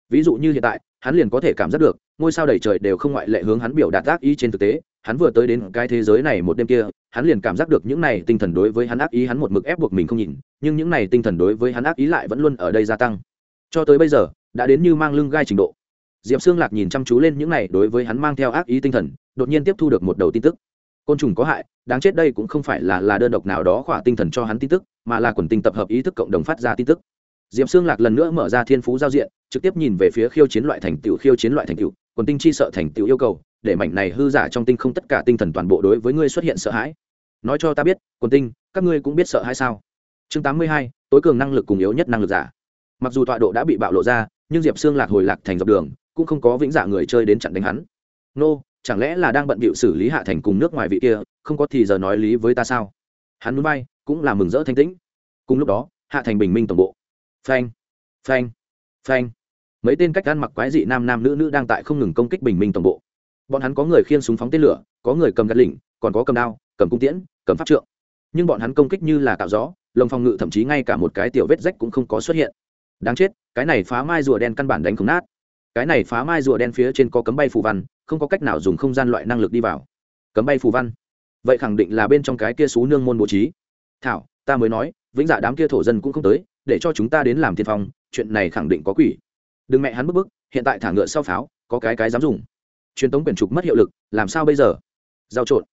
Ví dụ như hiện tại, hắn liền có thể cảm giác được, ngôi sao đầy trời đều không ngoại lệ hướng hắn biểu đạt ác ý trên thực tế. Hắn vừa tới đến cái thế giới này một đêm kia, hắn liền cảm giác được những này tinh thần đối với hắn ác ý hắn một mực ép buộc mình không nhìn, nhưng những này tinh thần đối với hắn ác ý lại vẫn luôn ở đây gia tăng. Cho tới bây giờ, đã đến như mang lưng gai trình độ. Diệp xương lạc nhìn chăm chú lên những này đối với hắn mang theo ác ý tinh thần, đột nhiên tiếp thu được một đầu tin tức. Côn trùng có hại, đáng chết đây cũng không phải là là đơn độc nào đó khỏa tinh thần cho hắn tin tức, mà là quần tinh tập hợp ý thức cộng đồng phát ra tin tức diệp Sương lạc lần nữa mở ra thiên phú giao diện, trực tiếp nhìn về phía khiêu chiến loại thành tựu, khiêu chiến loại thành tựu, quần tinh chi sợ thành tựu yêu cầu, để mảnh này hư giả trong tinh không tất cả tinh thần toàn bộ đối với ngươi xuất hiện sợ hãi. Nói cho ta biết, quần tinh, các ngươi cũng biết sợ hãi sao? Chương tám mươi hai, tối cường năng lực cùng yếu nhất năng lực giả. Mặc dù tọa độ đã bị bạo lộ ra, nhưng diệp Sương lạc hồi lạc thành dọc đường, cũng không có vĩnh giả người chơi đến chặn đánh hắn. Nô, chẳng lẽ là đang bận bịu xử lý hạ thành cùng nước ngoài vị kia, không có thì giờ nói lý với ta sao? Hắn muốn bay, cũng là mừng rỡ thanh tĩnh. Cùng lúc đó, hạ thành bình minh tổng bộ phanh. Phanh. Phanh. Mấy tên cách ăn mặc quái dị nam nam nữ nữ đang tại không ngừng công kích bình minh tổng bộ. Bọn hắn có người khiêng súng phóng tên lửa, có người cầm gạt lỉnh, còn có cầm đao, cầm cung tiễn, cầm pháp trượng. Nhưng bọn hắn công kích như là cạo gió, lồng phòng ngự thậm chí ngay cả một cái tiểu vết rách cũng không có xuất hiện. Đáng chết, cái này phá mai rùa đen căn bản đánh không nát. Cái này phá mai rùa đen phía trên có cấm bay phù văn, không có cách nào dùng không gian loại năng lực đi vào. Cấm bay phù văn. Vậy khẳng định là bên trong cái kia xú nương môn bố trí. Thảo, ta mới nói, vĩnh dạ đám kia thổ dân cũng không tới để cho chúng ta đến làm tiên phong, chuyện này khẳng định có quỷ. Đừng mẹ hắn bức bức, hiện tại thả ngựa sau pháo, có cái cái dám dùng. Truyền tống quyển trục mất hiệu lực, làm sao bây giờ? Giao trộn.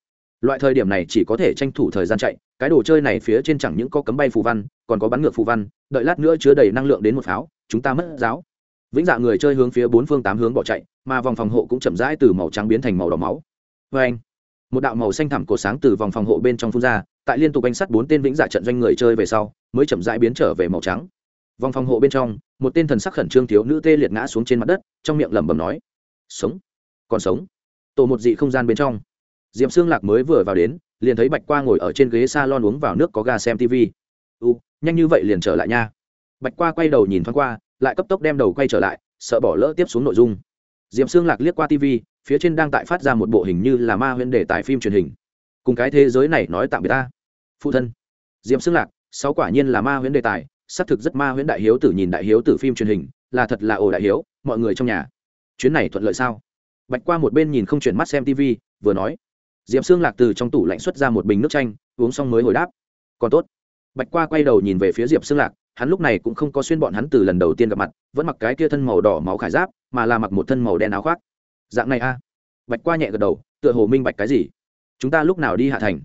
Loại thời điểm này chỉ có thể tranh thủ thời gian chạy, cái đồ chơi này phía trên chẳng những có cấm bay phù văn, còn có bắn ngược phù văn, đợi lát nữa chứa đầy năng lượng đến một pháo, chúng ta mất giáo. Vĩnh dạ người chơi hướng phía bốn phương tám hướng bỏ chạy, mà vòng phòng hộ cũng chậm rãi từ màu trắng biến thành màu đỏ máu. Vê anh một đạo màu xanh thẳm cổ sáng từ vòng phòng hộ bên trong phun ra, tại liên tục bánh sắt bốn tên vĩnh giả trận doanh người chơi về sau, mới chậm rãi biến trở về màu trắng. Vòng phòng hộ bên trong, một tên thần sắc khẩn trương thiếu nữ tê liệt ngã xuống trên mặt đất, trong miệng lẩm bẩm nói, sống, còn sống. Tổ một dị không gian bên trong diệm xương lạc mới vừa vào đến, liền thấy bạch qua ngồi ở trên ghế s a lon uống vào nước có ga xem tv u, nhanh như vậy liền trở lại nha. Bạch qua quay đầu nhìn thoáng qua, lại cấp tốc đem đầu quay trở lại, sợ bỏ lỡ tiếp xuống nội dung. Diệm xương lạc liếc qua tv phía trên đang tại phát ra một bộ hình như là ma huyễn đề tài phim truyền hình. Cùng cái thế giới này nói tạm biệt ta. Phụ thân. Diệm xương lạc, sáu quả nhiên là ma huyễn đề tài, xác thực rất ma huyễn đại hiếu tử nhìn đại hiếu tử phim truyền hình, là thật là ồ đại hiếu, mọi người trong nhà. Chuyến này thuận lợi sao? Bạch qua một bên nhìn không chuyển mắt xem tv vừa nói. Diệm xương lạc từ trong tủ lạnh xuất ra một bình nước chanh, uống xong mới hồi đáp. Còn tốt. Bạch qua quay đầu nhìn về phía diệp xương lạc, hắn lúc này cũng không có xuyên bọn hắn từ lần đầu tiên gặp mặt, vẫn mặc cái kia thân màu đỏ máu khải giáp, mà là mặc một thân màu đen áo khoác dạng này a. Bạch qua nhẹ gật đầu, tựa hồ minh bạch cái gì. Chúng ta lúc nào đi hạ thành?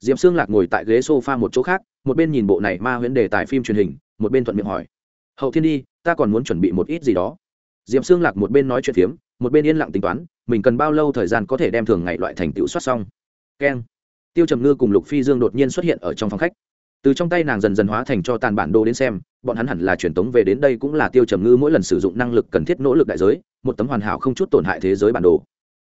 Diệm xương lạc ngồi tại ghế s o f a một chỗ khác, một bên nhìn bộ này ma huyễn đề tài phim truyền hình, một bên thuận miệng hỏi. Hậu thiên đi, ta còn muốn chuẩn bị một ít gì đó. Diệm xương lạc một bên nói chuyện phiếm, một bên yên lặng tính toán, mình cần bao lâu thời gian có thể đem thường ngày loại thành tựu soát xong. Keng. Tiêu trầm ngư cùng lục phi dương đột nhiên xuất hiện ở trong phòng khách. Từ trong tay nàng dần dần hóa thành cho tàn bản đồ đến xem bọn hắn hẳn là truyền tống về đến đây cũng là tiêu trầm ngư mỗi lần sử dụng năng lực cần thiết nỗ lực đại giới, một tấm hoàn hảo không chút tổn hại thế giới bản đồ.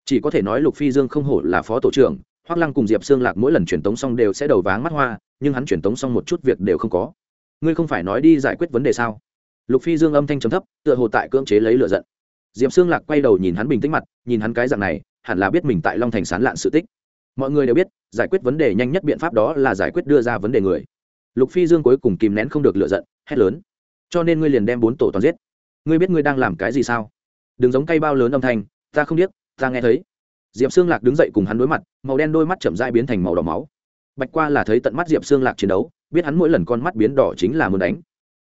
Chỉ có thể nói lục phi dương không hổ là phó tổ trưởng, hoắc lăng cùng diệp xương lạc mỗi lần truyền tống xong đều sẽ đầu váng mắt hoa, nhưng hắn truyền tống xong một chút việc đều không có. Ngươi không phải nói đi giải quyết vấn đề sao? Lục phi dương âm thanh trầm thấp, tựa hồ tại cưỡng chế lấy lựa giận. Diệp xương lạc quay đầu nhìn hắn bình tĩnh mặt, nhìn hắn cái dạng này, hẳn là biết mình tại long thành sán lạn sự tích. Mọi người đều biết, giải quyết vấn đề nhanh nhất biện pháp đó là giải quyết đưa ra vấn đề người lục phi dương cuối cùng kìm nén không được lựa giận, hét lớn. Cho nên ngươi liền đem bốn tổ toàn giết. Ngươi biết ngươi đang làm cái gì sao? Đừng giống cây bao lớn âm thanh, ta không biết ta nghe thấy. Diệp xương lạc đứng dậy cùng hắn đối mặt, màu đen đôi mắt chậm dai biến thành màu đỏ máu. Bạch qua là thấy tận mắt diệp xương lạc chiến đấu, biết hắn mỗi lần con mắt biến đỏ chính là muốn đánh.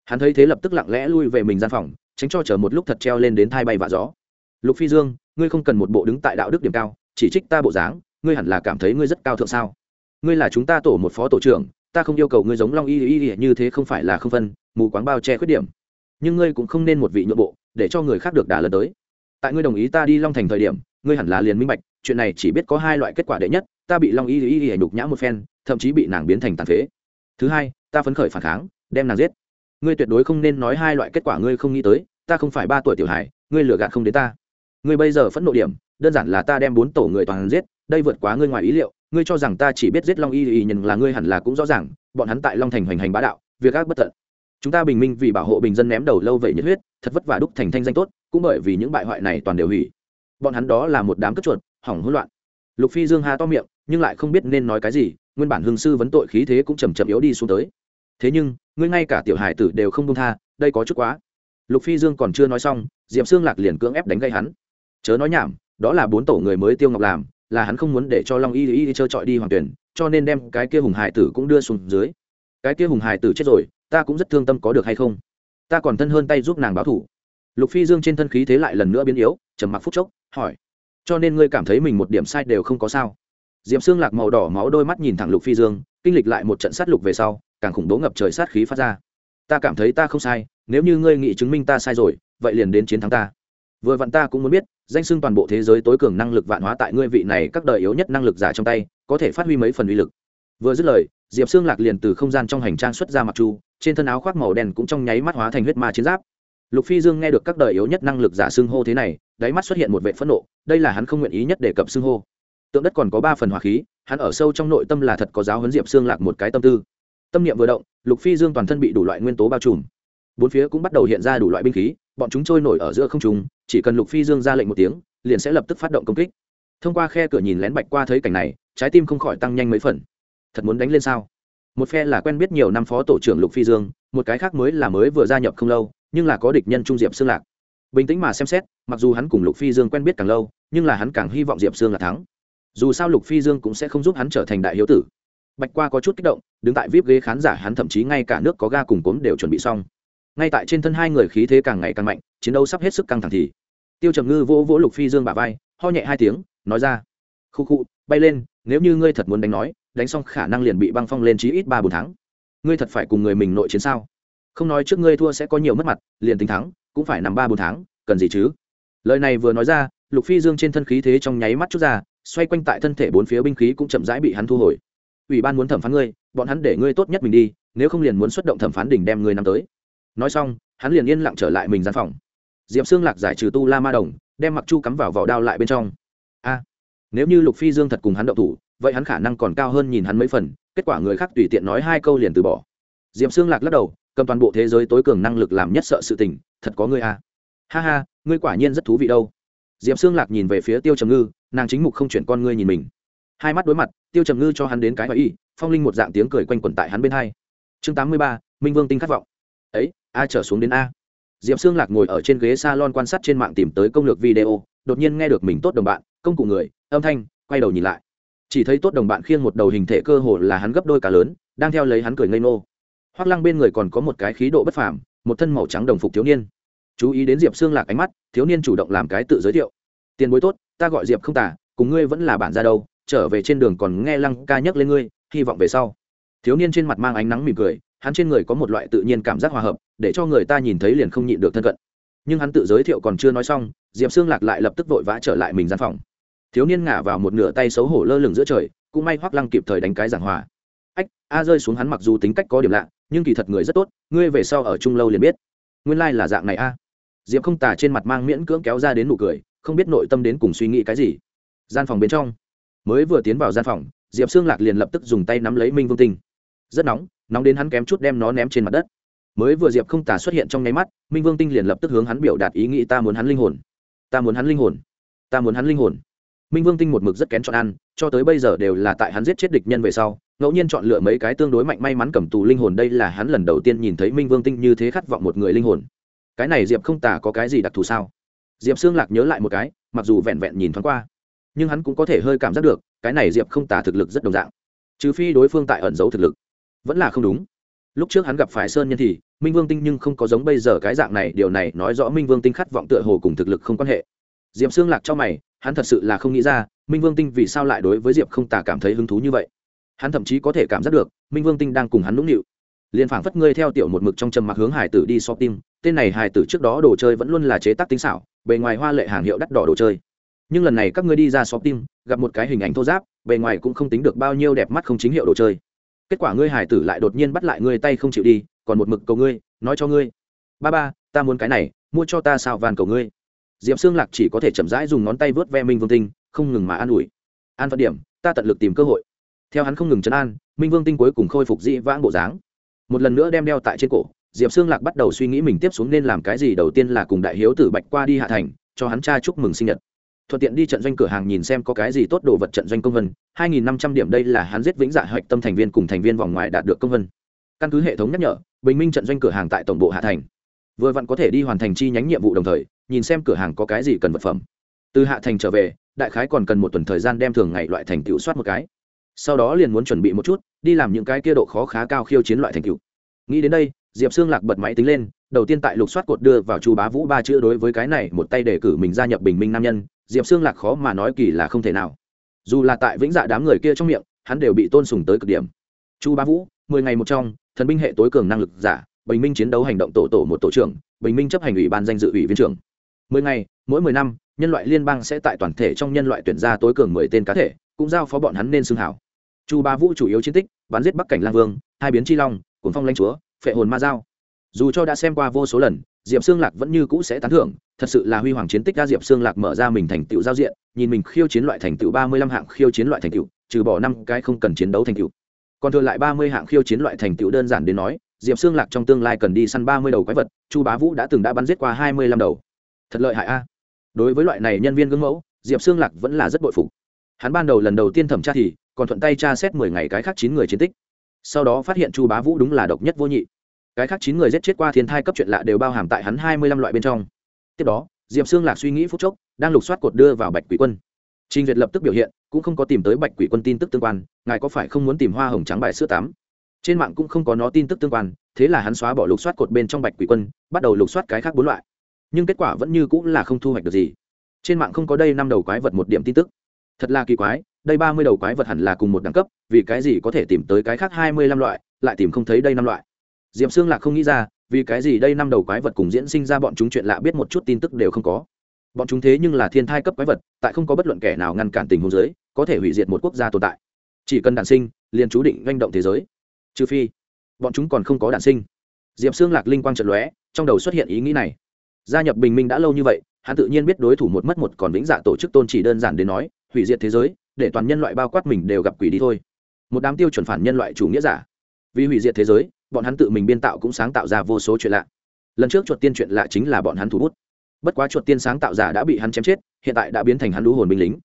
Hắn thấy thế lập tức lặng lẽ lui về mình gian phòng, tránh cho chờ một lúc thật treo lên đến thai bay và gió. Lục phi dương, ngươi không cần một bộ đứng tại đạo đức điểm cao, chỉ trích ta bộ dáng, ngươi hẳn là cảm thấy ngươi rất cao thượng sao? Ngươi là chúng ta tổ một phó tổ trưởng ta không yêu cầu ngươi giống long y y y như thế không phải là không phân, mù quáng bao che khuyết điểm. Nhưng ngươi cũng không nên một vị nhượng bộ, để cho người khác được đả lần tới. Tại ngươi đồng ý ta đi long thành thời điểm, ngươi hẳn là liền minh bạch, chuyện này chỉ biết có hai loại kết quả đệ nhất, ta bị long y y y đục nhã một phen, thậm chí bị nàng biến thành tàn phế. Thứ hai, ta phấn khởi phản kháng, đem nàng giết. Ngươi tuyệt đối không nên nói hai loại kết quả ngươi không nghĩ tới, ta không phải ba tuổi tiểu hải ngươi lừa gạt không đến ta. Ngươi bây giờ phẫn nộ điểm, đơn giản là ta đem bốn tổ người toàn giết, đây vượt quá ngươi ngoài ý liệu ngươi cho rằng ta chỉ biết giết long y y nhận là ngươi hẳn là cũng rõ ràng, bọn hắn tại long thành hoành hành bá đạo, việc ác bất tận. Chúng ta bình minh vì bảo hộ bình dân ném đầu lâu vậy nhiệt huyết, thật vất vả đúc thành thanh danh tốt, cũng bởi vì những bại hoại này toàn đều hủy. Bọn hắn đó là một đám cất chuột, hỏng hỗn loạn. Lục phi dương ha to miệng, nhưng lại không biết nên nói cái gì, nguyên bản hương sư vấn tội khí thế cũng chầm chậm yếu đi xuống tới. Thế nhưng, ngươi ngay cả tiểu hải tử đều không đông tha, đây có chút quá. Lục phi dương còn chưa nói xong diệm xương lạc liền cưỡng ép đánh gây hắn. Chớ nói nhảm, đó là bốn tổ người mới tiêu ngọc làm là hắn không muốn để cho long y y y trơ trọi đi hoàng tuyển, cho nên đem cái kia hùng hải tử cũng đưa xuống dưới. Cái kia hùng hải tử chết rồi, ta cũng rất thương tâm có được hay không? Ta còn thân hơn tay giúp nàng báo thủ. Lục phi dương trên thân khí thế lại lần nữa biến yếu, trầm mặc phút chốc, hỏi, cho nên ngươi cảm thấy mình một điểm sai đều không có sao? Diệm xương lạc màu đỏ máu đôi mắt nhìn thẳng lục phi dương, kinh lịch lại một trận sát lục về sau, càng khủng bố ngập trời sát khí phát ra. Ta cảm thấy ta không sai, nếu như ngươi nghĩ chứng minh ta sai rồi, vậy liền đến chiến thắng ta vừa vặn ta cũng muốn biết, danh xưng toàn bộ thế giới tối cường năng lực vạn hóa tại ngươi vị này các đời yếu nhất năng lực giả trong tay, có thể phát huy mấy phần uy lực. Vừa dứt lời, diệp xương lạc liền từ không gian trong hành trang xuất ra mặc chu, trên thân áo khoác màu đen cũng trong nháy mắt hóa thành huyết ma chiến giáp. Lục phi dương nghe được các đời yếu nhất năng lực giả xưng hô thế này, đáy mắt xuất hiện một vệ phẫn nộ, đây là hắn không nguyện ý nhất để cập xưng hô. Tượng đất còn có ba phần hỏa khí, hắn ở sâu trong nội tâm là thật có giáo huấn diệp xương lạc một cái tâm tư. Tâm niệm vừa động, lục phi dương toàn thân bị đủ loại nguyên tố bao trùm. Bốn phía cũng bắt đầu hiện ra đủ loại binh khí bọn chúng trôi nổi ở giữa không trung, chỉ cần lục phi dương ra lệnh một tiếng liền sẽ lập tức phát động công kích. Thông qua khe cửa nhìn lén bạch qua thấy cảnh này trái tim không khỏi tăng nhanh mấy phần. Thật muốn đánh lên sao? Một phe là quen biết nhiều năm phó tổ trưởng lục phi dương một cái khác mới là mới vừa gia nhập không lâu nhưng là có địch nhân trung diệp xương lạc. Bình tĩnh mà xem xét mặc dù hắn cùng lục phi dương quen biết càng lâu nhưng là hắn càng hy vọng diệp sương là thắng. Dù sao lục phi dương cũng sẽ không giúp hắn trở thành đại hiếu tử. Bạch qua có chút kích động đứng tại vip ghế khán giả hắn thậm chí ngay cả nước có ga cùng cốm đều chuẩn bị xong ngay tại trên thân hai người khí thế càng ngày càng mạnh, chiến đấu sắp hết sức căng thẳng thì. Tiêu trầm ngư vỗ vỗ lục phi dương bả vai, ho nhẹ hai tiếng, nói ra. Khu khu, bay lên, nếu như ngươi thật muốn đánh nói, đánh xong khả năng liền bị băng phong lên chí ít ba bốn tháng. Ngươi thật phải cùng người mình nội chiến sao? Không nói trước ngươi thua sẽ có nhiều mất mặt, liền tính thắng, cũng phải nằm ba bốn tháng, cần gì chứ? Lời này vừa nói ra, lục phi dương trên thân khí thế trong nháy mắt chút ra, xoay quanh tại thân thể bốn phía binh khí cũng chậm rãi bị hắn thu hồi. Ủy ban muốn thẩm phán ngươi, bọn hắn để ngươi tốt nhất mình đi, nếu không liền muốn xuất động thẩm phán đỉnh đem ngươi năm tới nói xong, hắn liền yên lặng trở lại mình gian phòng. Diệp xương lạc giải trừ tu la ma đồng, đem mặc chu cắm vào vỏ đao lại bên trong. A, nếu như lục phi dương thật cùng hắn động thủ, vậy hắn khả năng còn cao hơn nhìn hắn mấy phần, kết quả người khác tùy tiện nói hai câu liền từ bỏ. Diệp xương lạc lắc đầu, cầm toàn bộ thế giới tối cường năng lực làm nhất sợ sự tình, thật có ngươi a. Ha ha, ngươi quả nhiên rất thú vị đâu. Diệp xương lạc nhìn về phía tiêu trầm ngư, nàng chính mục không chuyển con ngươi nhìn mình. Hai mắt đối mặt, tiêu trầm ngư cho hắn đến cái hỏi y, phong linh một dạng tiếng cười quanh quẩn tại hắn bên hai. Chương tám mươi ba, minh vương tinh khát vọng ấy, a trở xuống đến a. Diệp xương lạc ngồi ở trên ghế s a lon quan sát trên mạng tìm tới công lược video, đột nhiên nghe được mình tốt đồng bạn, công cụ người, âm thanh, quay đầu nhìn lại. Chỉ thấy tốt đồng bạn khiêng một đầu hình thể cơ hồ là hắn gấp đôi cả lớn, đang theo lấy hắn cười ngây ngô. Hoác lăng bên người còn có một cái khí độ bất phàm, một thân màu trắng đồng phục thiếu niên. Chú ý đến diệp xương lạc ánh mắt, thiếu niên chủ động làm cái tự giới thiệu. Tiền bối tốt, ta gọi diệp không tả, cùng ngươi vẫn là bản ra đâu, trở về trên đường còn nghe lăng ca nhắc lên ngươi, hy vọng về sau. Thiếu niên trên mặt mang ánh nắng mỉm cười hắn trên người có một loại tự nhiên cảm giác hòa hợp, để cho người ta nhìn thấy liền không nhịn được thân cận. Nhưng hắn tự giới thiệu còn chưa nói xong, diệp xương lạc lại lập tức vội vã trở lại mình gian phòng. Thiếu niên ngả vào một nửa tay xấu hổ lơ lửng giữa trời, cũng may hoắc lăng kịp thời đánh cái giảng hòa. Ách, a rơi xuống hắn mặc dù tính cách có điểm lạ, nhưng kỳ thật người rất tốt, ngươi về sau ở chung lâu liền biết. Nguyên lai là dạng này a. Diệp không tả trên mặt mang miễn cưỡng kéo ra đến nụ cười, không biết nội tâm đến cùng suy nghĩ cái gì. Gian phòng bên trong, mới vừa tiến vào gian phòng, diệp xương lạc liền lập tức dùng tay nắm lấy minh vương tinh. Rất nóng nóng đến hắn kém chút đem nó ném trên mặt đất. Mới vừa diệp không tả xuất hiện trong nháy mắt, minh vương tinh liền lập tức hướng hắn biểu đạt ý nghĩ, ta muốn hắn linh hồn, ta muốn hắn linh hồn, ta muốn hắn linh hồn. Minh vương tinh một mực rất kén chọn ăn, cho tới bây giờ đều là tại hắn giết chết địch nhân về sau, ngẫu nhiên chọn lựa mấy cái tương đối mạnh may mắn cầm tù linh hồn, đây là hắn lần đầu tiên nhìn thấy minh vương tinh như thế khát vọng một người linh hồn. Cái này diệp không tả có cái gì đặc thù sao? Diệp xương lạc nhớ lại một cái, mặc dù vẹn vẹn nhìn thoáng qua, nhưng hắn cũng có thể hơi cảm giác được, cái này diệp không tả thực lực rất đồng dạng, trừ phi đối phương tại ẩn giấu thực lực vẫn là không đúng. Lúc trước hắn gặp phải sơn nhân thì, minh vương tinh nhưng không có giống bây giờ cái dạng này, điều này nói rõ minh vương tinh khát vọng tựa hồ cùng thực lực không quan hệ. Diệp xương lạc cho mày, hắn thật sự là không nghĩ ra, minh vương tinh vì sao lại đối với diệp không tả cảm thấy hứng thú như vậy. Hắn thậm chí có thể cảm giác được, minh vương tinh đang cùng hắn nũng nịu. Liền phảng phất ngươi theo tiểu một mực trong trầm mặc hướng hải tử đi shopping tên này hải tử trước đó đồ chơi vẫn luôn là chế tác tinh xảo, bề ngoài hoa lệ hàng hiệu đắt đỏ đồ chơi. Nhưng lần này các ngươi đi ra shopping gặp một cái hình ảnh thô giáp, bề ngoài cũng không tính được bao nhiêu đẹp mắt không chính hiệu đồ chơi kết quả ngươi hải tử lại đột nhiên bắt lại ngươi tay không chịu đi, còn một mực cầu ngươi, nói cho ngươi. Ba ba, ta muốn cái này, mua cho ta sao van cầu ngươi. Diệp xương lạc chỉ có thể chậm rãi dùng ngón tay vớt ve minh vương tinh, không ngừng mà an ủi. An phận điểm, ta tận lực tìm cơ hội. Theo hắn không ngừng chấn an, minh vương tinh cuối cùng khôi phục dĩ vãng bộ dáng. Một lần nữa đem đeo tại trên cổ, diệp xương lạc bắt đầu suy nghĩ mình tiếp xuống nên làm cái gì. Đầu tiên là cùng đại hiếu tử bạch qua đi hạ thành, cho hắn cha chúc mừng sinh nhật thuận tiện đi trận doanh cửa hàng nhìn xem có cái gì tốt đồ vật trận doanh công vân. Hai nghìn năm trăm điểm đây là hắn giết vĩnh dạ hạch tâm thành viên cùng thành viên vòng ngoài đạt được công vân. Căn cứ hệ thống nhắc nhở, bình minh trận doanh cửa hàng tại tổng bộ hạ thành. Vừa vặn có thể đi hoàn thành chi nhánh nhiệm vụ đồng thời, nhìn xem cửa hàng có cái gì cần vật phẩm. Từ hạ thành trở về, đại khái còn cần một tuần thời gian đem thường ngày loại thành tựu soát một cái. Sau đó liền muốn chuẩn bị một chút, đi làm những cái kia độ khó khá cao khiêu chiến loại thành tựu. Nghĩ đến đây, diệp xương lạc bật máy tính lên, đầu tiên tại lục soát cột đưa vào chu bá vũ ba chữ đối với cái này, một tay đề cử mình gia nhập bình minh nam nhân diệp xương lạc khó mà nói kỳ là không thể nào. Dù là tại vĩnh dạ đám người kia trong miệng, hắn đều bị tôn sùng tới cực điểm. Chu bá vũ, mười ngày một trong, thần binh hệ tối cường năng lực giả, bình minh chiến đấu hành động tổ tổ một tổ trưởng, bình minh chấp hành ủy ban danh dự ủy viên trưởng. Mười ngày, mỗi mười năm, nhân loại liên bang sẽ tại toàn thể trong nhân loại tuyển ra tối cường mười tên cá thể, cũng giao phó bọn hắn nên xưng hảo. Chu Ba vũ chủ yếu chiến tích, bắn giết bắc cảnh lang vương, hai biến chi long cuốn phong lanh chúa, phệ hồn ma giao. Dù cho đã xem qua vô số lần diệp xương lạc vẫn như cũ sẽ tán thưởng, thật sự là huy hoàng chiến tích ra diệp xương lạc mở ra mình thành tựu giao diện, nhìn mình khiêu chiến loại thành tựu ba mươi lăm hạng khiêu chiến loại thành tựu, trừ bỏ năm cái không cần chiến đấu thành tựu. Còn thừa lại ba mươi hạng khiêu chiến loại thành tựu đơn giản đến nói, diệp xương lạc trong tương lai cần đi săn ba mươi đầu quái vật, chu bá vũ đã từng đã bắn giết qua hai mươi lăm đầu. Thật lợi hại a. Đối với loại này nhân viên gương mẫu, diệp xương lạc vẫn là rất bội phục. Hắn ban đầu lần đầu tiên thẩm tra thì còn thuận tay tra xét mười ngày cái khác chín người chiến tích. Sau đó phát hiện chu bá vũ đúng là độc nhất vô nhị cái khác chín người giết chết qua thiên thai cấp chuyện lạ đều bao hàm tại hắn hai mươi lăm loại bên trong. Tiếp đó, diệp xương lạc suy nghĩ phút chốc, đang lục soát cột đưa vào bạch quỷ quân. Trình duyệt lập tức biểu hiện, cũng không có tìm tới bạch quỷ quân tin tức tương quan, ngài có phải không muốn tìm hoa hồng trắng bài sữa tắm? Trên mạng cũng không có nó tin tức tương quan, thế là hắn xóa bỏ lục soát cột bên trong bạch quỷ quân, bắt đầu lục soát cái khác bốn loại. Nhưng kết quả vẫn như cũng là không thu hoạch được gì. Trên mạng không có đây năm đầu quái vật một điểm tin tức. Thật là kỳ quái, đây ba mươi đầu quái vật hẳn là cùng một đẳng cấp, vì cái gì có thể tìm tới cái khác hai mươi lăm loại, lại tìm không thấy đây năm loại? Diệp xương lạc không nghĩ ra, vì cái gì đây năm đầu quái vật cùng diễn sinh ra bọn chúng chuyện lạ biết một chút tin tức đều không có. Bọn chúng thế nhưng là thiên thai cấp quái vật, tại không có bất luận kẻ nào ngăn cản tình huống giới có thể hủy diệt một quốc gia tồn tại. Chỉ cần đản sinh, liền chú định manh động thế giới. Trừ phi, bọn chúng còn không có đản sinh. Diệp xương lạc linh quang trận lóe, trong đầu xuất hiện ý nghĩ này. Gia nhập bình minh đã lâu như vậy, hắn tự nhiên biết đối thủ một mất một còn vĩnh dạ tổ chức tôn chỉ đơn giản đến nói, hủy diệt thế giới, để toàn nhân loại bao quát mình đều gặp quỷ đi thôi. Một đám tiêu chuẩn phản nhân loại chủ nghĩa giả vì hủy diệt thế giới, bọn hắn tự mình biên tạo cũng sáng tạo ra vô số chuyện lạ. Lần trước chuột tiên chuyện lạ chính là bọn hắn thủ bút. Bất quá chuột tiên sáng tạo giả đã bị hắn chém chết, hiện tại đã biến thành hắn lũ hồn binh lính.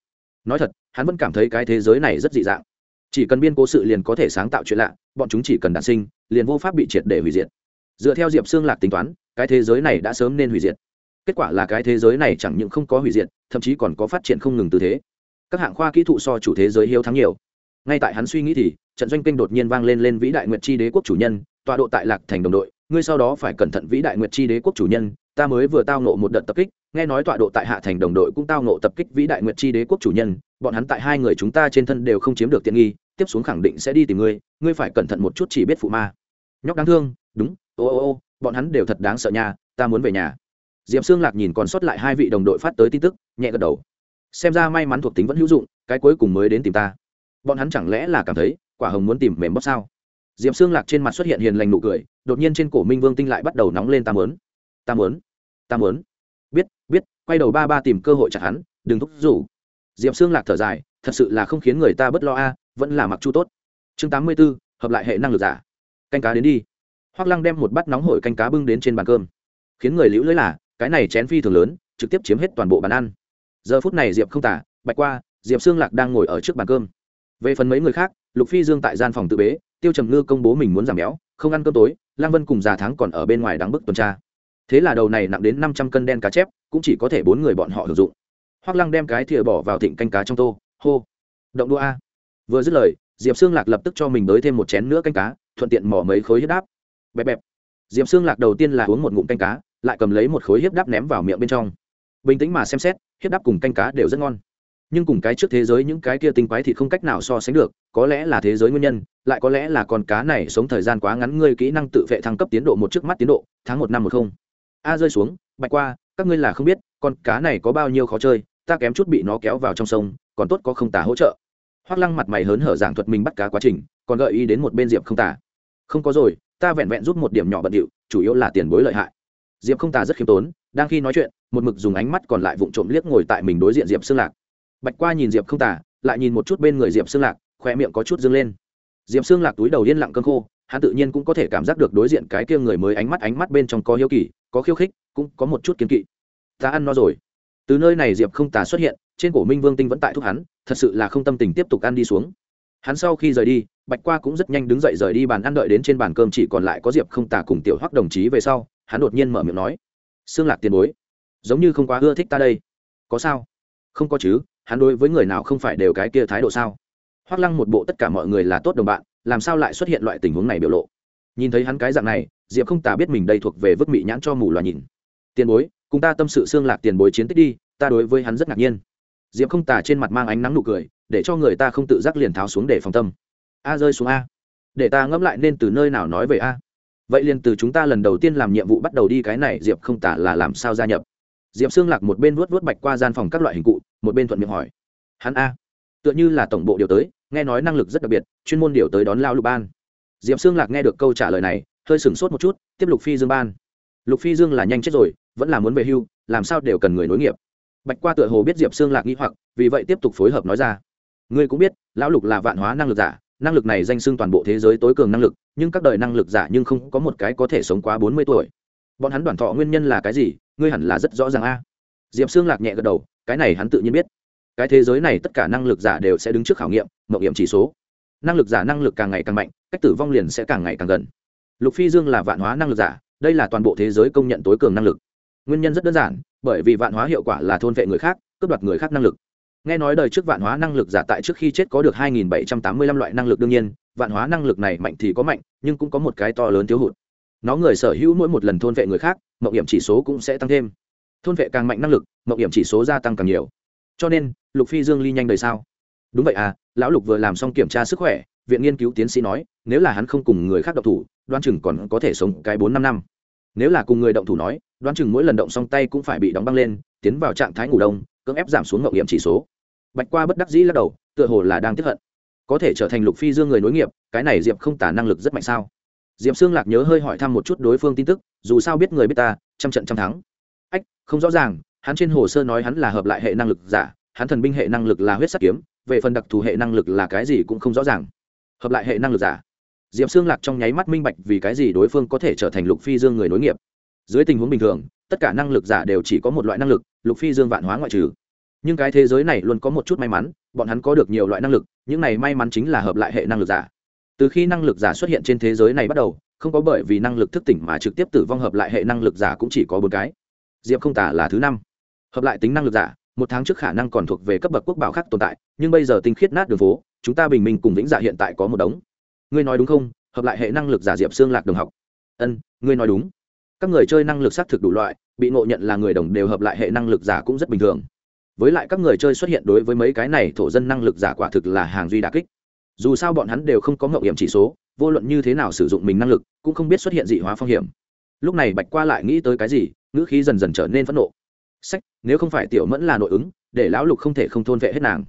Nói thật, hắn vẫn cảm thấy cái thế giới này rất dị dạng. Chỉ cần biên cố sự liền có thể sáng tạo chuyện lạ, bọn chúng chỉ cần đạn sinh, liền vô pháp bị triệt để hủy diệt. Dựa theo diệp xương lạc tính toán, cái thế giới này đã sớm nên hủy diệt. Kết quả là cái thế giới này chẳng những không có hủy diệt, thậm chí còn có phát triển không ngừng tư thế. Các hạng khoa kỹ thuật so chủ thế giới hiếu thắng nhiều. Ngay tại hắn suy nghĩ thì trận doanh kinh đột nhiên vang lên lên vĩ đại nguyệt chi đế quốc chủ nhân, tọa độ tại lạc thành đồng đội, ngươi sau đó phải cẩn thận vĩ đại nguyệt chi đế quốc chủ nhân, ta mới vừa tao nộ một đợt tập kích, nghe nói tọa độ tại hạ thành đồng đội cũng tao nộ tập kích vĩ đại nguyệt chi đế quốc chủ nhân, bọn hắn tại hai người chúng ta trên thân đều không chiếm được tiện nghi, tiếp xuống khẳng định sẽ đi tìm ngươi ngươi phải cẩn thận một chút chỉ biết phụ ma. Nhóc đáng thương, đúng, ô ô ô, bọn hắn đều thật đáng sợ nhà ta muốn về nhà. Diệp xương lạc nhìn còn sót lại hai vị đồng đội phát tới tin tức, nhẹ gật đầu. Xem ra may mắn thuộc tính vẫn hữu dụng, cái cuối cùng mới đến tìm ta. Bọn hắn chẳng lẽ là cảm thấy quả hồng muốn tìm mềm bóp sao? Diệp xương lạc trên mặt xuất hiện hiền lành nụ cười, đột nhiên trên cổ minh vương tinh lại bắt đầu nóng lên ta mớn ta mớn ta mớn biết biết, quay đầu ba ba tìm cơ hội chặt hắn, đừng thúc rủ diệp xương lạc thở dài, thật sự là không khiến người ta bất lo a, vẫn là mặc chu tốt. Chương tám mươi b ố hợp lại hệ năng lực giả. Canh cá đến đi. Hoác lăng đem một bát nóng hổi canh cá bưng đến trên bàn cơm. Khiến người liễu lưới là, cái này chén phi thường lớn, trực tiếp chiếm hết toàn bộ bàn ăn. Giờ phút này diệp không tả, bạch qua, diệp xương lạc đang ngồi ở trước bàn cơm về phần mấy người khác, lục phi dương tại gian phòng tự bế, tiêu trầm ngư công bố mình muốn giảm béo, không ăn cơm tối lang vân cùng già tháng còn ở bên ngoài đáng bức tuần tra. Thế là đầu này nặng đến năm trăm cân đen cá chép, cũng chỉ có thể bốn người bọn họ sử dụng. Hoác lăng đem cái thìa bỏ vào thịnh canh cá trong tô, hô, động đua a. Vừa dứt lời, diệp xương lạc lập tức cho mình đới thêm một chén nữa canh cá, thuận tiện mỏ mấy khối huyết đáp. Bẹp bẹp. Diệp xương lạc đầu tiên là uống một ngụm canh cá, lại cầm lấy một khối hiếp đáp ném vào miệng bên trong. Bình tĩnh mà xem xét, hiếp đáp cùng canh cá đều rất ngon nhưng cùng cái trước thế giới những cái kia tinh quái thì không cách nào so sánh được, có lẽ là thế giới nguyên nhân, lại có lẽ là con cá này sống thời gian quá ngắn, ngươi kỹ năng tự vệ thăng cấp tiến độ một trước mắt tiến độ, tháng một năm một không. A, rơi xuống, bạch qua, các ngươi là không biết, con cá này có bao nhiêu khó chơi, ta kém chút bị nó kéo vào trong sông, còn tốt có không tả hỗ trợ. Hoác lăng mặt mày hớn hở giảng thuật mình bắt cá quá trình, còn gợi ý đến một bên diệp không tả không có rồi, ta vẹn vẹn giúp một điểm nhỏ bận điệu, chủ yếu là tiền bối lợi hại. Diệp không tả rất khiêm tốn, đang khi nói chuyện, một mực dùng ánh mắt còn lại vụng trộm liếc ngồi tại mình đối diện diệp xương lạc bạch qua nhìn diệp không tả, lại nhìn một chút bên người diệp xương lạc khoe miệng có chút dâng lên. Diệp xương lạc túi đầu yên lặng cơn khô, hắn tự nhiên cũng có thể cảm giác được đối diện cái kia người mới ánh mắt ánh mắt bên trong có hiếu kỳ, có khiêu khích, cũng có một chút kiên kỵ. Ta ăn no rồi. Từ nơi này diệp không tà xuất hiện, trên cổ minh vương tinh vẫn tại thúc hắn, thật sự là không tâm tình tiếp tục ăn đi xuống. Hắn sau khi rời đi, bạch qua cũng rất nhanh đứng dậy rời đi bàn ăn đợi đến trên bàn cơm chỉ còn lại có diệp không tà cùng tiểu hoắc đồng chí về sau, hắn đột nhiên mở miệng nói xương lạc tiền bối, giống như không quá ưa thích ta đây. Có sao? Không có chứ hắn đối với người nào không phải đều cái kia thái độ sao? Hoắc lăng một bộ tất cả mọi người là tốt đồng bạn, làm sao lại xuất hiện loại tình huống này biểu lộ? Nhìn thấy hắn cái dạng này, diệp không tà biết mình đây thuộc về vứt mị nhãn cho mù loà nhìn. Tiền bối, cùng ta tâm sự xương lạc tiền bối chiến tích đi, ta đối với hắn rất ngạc nhiên. Diệp không tà trên mặt mang ánh nắng nụ cười, để cho người ta không tự giác liền tháo xuống để phòng tâm. A rơi xuống a. Để ta ngẫm lại nên từ nơi nào nói về a. Vậy liền từ chúng ta lần đầu tiên làm nhiệm vụ bắt đầu đi cái này, diệp không tả là làm sao gia nhập. Diệp xương lạc một bên vuốt vuốt bạch qua gian phòng các loại hình cụ một bên thuận miệng hỏi. Hắn a. Tựa như là tổng bộ điều tới, nghe nói năng lực rất đặc biệt, chuyên môn điều tới đón lao lục ban. Diệp xương lạc nghe được câu trả lời này, hơi sửng sốt một chút, tiếp lục phi dương ban. Lục phi dương là nhanh chết rồi, vẫn là muốn về hưu, làm sao đều cần người nối nghiệp. Bạch qua tựa hồ biết diệp xương lạc nghĩ hoặc, vì vậy tiếp tục phối hợp nói ra. Ngươi cũng biết, lão lục là vạn hóa năng lực giả, năng lực này danh xưng toàn bộ thế giới tối cường năng lực, nhưng các đời năng lực giả nhưng không có một cái có thể sống quá bốn mươi tuổi. Bọn hắn đoàn thọ nguyên nhân là cái gì, ngươi hẳn là rất rõ ràng a. Diệp xương lạc nhẹ gật đầu cái này hắn tự nhiên biết. Cái thế giới này tất cả năng lực giả đều sẽ đứng trước khảo nghiệm mậu nghiệm chỉ số. Năng lực giả năng lực càng ngày càng mạnh, cách tử vong liền sẽ càng ngày càng gần. Lục phi dương là vạn hóa năng lực giả, đây là toàn bộ thế giới công nhận tối cường năng lực. Nguyên nhân rất đơn giản, bởi vì vạn hóa hiệu quả là thôn vệ người khác, cướp đoạt người khác năng lực. Nghe nói đời trước vạn hóa năng lực giả tại trước khi chết có được 2.785 loại năng lực đương nhiên, vạn hóa năng lực này mạnh thì có mạnh, nhưng cũng có một cái to lớn thiếu hụt. Nó người sở hữu mỗi một lần thôn vệ người khác mậu hiểm chỉ số cũng sẽ tăng thêm thôn vệ càng mạnh năng lực mậu điểm chỉ số gia tăng càng nhiều. Cho nên, lục phi dương ly nhanh đời sao? Đúng vậy à lão lục vừa làm xong kiểm tra sức khỏe, viện nghiên cứu tiến sĩ nói, nếu là hắn không cùng người khác động thủ đoan chừng còn có thể sống cái bốn năm năm. Nếu là cùng người động thủ nói đoan chừng mỗi lần động xong tay cũng phải bị đóng băng lên, tiến vào trạng thái ngủ đông, cưỡng ép giảm xuống mậu điểm chỉ số. Bạch qua bất đắc dĩ lắc đầu, tựa hồ là đang tiếp hận. Có thể trở thành lục phi dương người nối nghiệp, cái này diệp không tả năng lực rất mạnh sao? Diệp xương lạc nhớ hơi hỏi thăm một chút đối phương tin tức, dù sao biết người biết ta, trăm trận trăm thắng không rõ ràng, hắn trên hồ sơ nói hắn là hợp lại hệ năng lực giả, hắn thần binh hệ năng lực là huyết sắc kiếm, về phần đặc thù hệ năng lực là cái gì cũng không rõ ràng. Hợp lại hệ năng lực giả. Diệp xương lạc trong nháy mắt minh bạch vì cái gì đối phương có thể trở thành lục phi dương người nối nghiệp. Dưới tình huống bình thường, tất cả năng lực giả đều chỉ có một loại năng lực, lục phi dương vạn hóa ngoại trừ. Nhưng cái thế giới này luôn có một chút may mắn, bọn hắn có được nhiều loại năng lực, những này may mắn chính là hợp lại hệ năng lực giả. Từ khi năng lực giả xuất hiện trên thế giới này bắt đầu, không có bởi vì năng lực thức tỉnh mà trực tiếp tử vong hợp lại hệ năng lực giả cũng chỉ có bốn cái diệp không tả là thứ năm. Hợp lại tính năng lực giả, một tháng trước khả năng còn thuộc về cấp bậc quốc bảo khác tồn tại, nhưng bây giờ tinh khiết nát đường phố, chúng ta bình minh cùng vĩnh giả hiện tại có một đống. Ngươi nói đúng không? Hợp lại hệ năng lực giả diệp xương lạc đồng học. Ân, ngươi nói đúng. Các người chơi năng lực xác thực đủ loại, bị ngộ nhận là người đồng đều hợp lại hệ năng lực giả cũng rất bình thường. Với lại các người chơi xuất hiện đối với mấy cái này thổ dân năng lực giả quả thực là hàng duy đà kích. Dù sao bọn hắn đều không có ngậu hiểm chỉ số, vô luận như thế nào sử dụng mình năng lực, cũng không biết xuất hiện dị hóa phong hiểm. Lúc này bạch qua lại nghĩ tới cái gì ngữ khí dần dần trở nên phẫn nộ. Sách, nếu không phải tiểu mẫn là nội ứng, để lão lục không thể không thôn vệ hết nàng.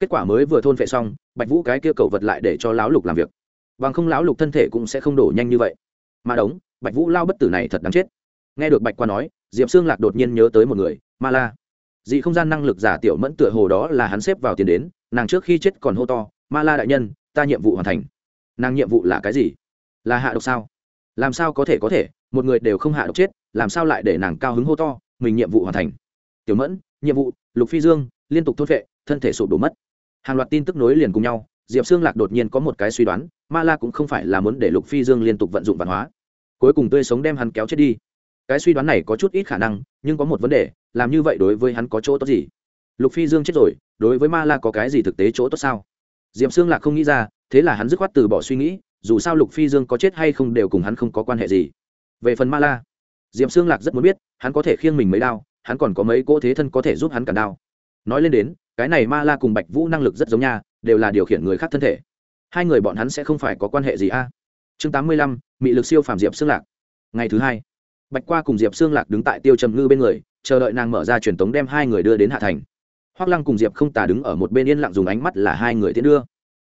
Kết quả mới vừa thôn vệ xong, bạch vũ cái kia cầu vật lại để cho lão lục làm việc. Bằng không lão lục thân thể cũng sẽ không đổ nhanh như vậy. Mà đống, bạch vũ lao bất tử này thật đáng chết. Nghe được bạch qua nói, diệp xương lạc đột nhiên nhớ tới một người, ma la. Dị không gian năng lực giả tiểu mẫn tựa hồ đó là hắn xếp vào tiền đến, nàng trước khi chết còn hô to, ma la đại nhân, ta nhiệm vụ hoàn thành. Nàng nhiệm vụ là cái gì? Là hạ độc sao? Làm sao có thể có thể, một người đều không hạ độc chết làm sao lại để nàng cao hứng hô to, mình nhiệm vụ hoàn thành. Tiểu mẫn, nhiệm vụ, lục phi dương, liên tục thốt vệ thân thể sụp đổ mất. Hàng loạt tin tức nối liền cùng nhau, diệp xương lạc đột nhiên có một cái suy đoán, ma la cũng không phải là muốn để lục phi dương liên tục vận dụng văn hóa. Cuối cùng tươi sống đem hắn kéo chết đi. Cái suy đoán này có chút ít khả năng, nhưng có một vấn đề, làm như vậy đối với hắn có chỗ tốt gì? Lục phi dương chết rồi, đối với ma la có cái gì thực tế chỗ tốt sao? Diệp xương lạc không nghĩ ra, thế là hắn dứt khoát từ bỏ suy nghĩ, dù sao lục phi dương có chết hay không đều cùng hắn không có quan hệ gì. Về phần ma la diệm xương lạc rất muốn biết, hắn có thể khiêng mình mấy đao, hắn còn có mấy cỗ thế thân có thể giúp hắn cản đao. Nói lên đến, cái này ma la cùng bạch vũ năng lực rất giống nha, đều là điều khiển người khác thân thể. Hai người bọn hắn sẽ không phải có quan hệ gì a? Chương tám mươi lăm, mị lực siêu phàm diệp xương lạc. Ngày thứ hai, bạch qua cùng diệp xương lạc đứng tại tiêu trầm ngư bên người, chờ đợi nàng mở ra truyền tống đem hai người đưa đến hạ thành. Hoác lăng cùng diệp không tà đứng ở một bên yên lặng dùng ánh mắt là hai người tiến đưa.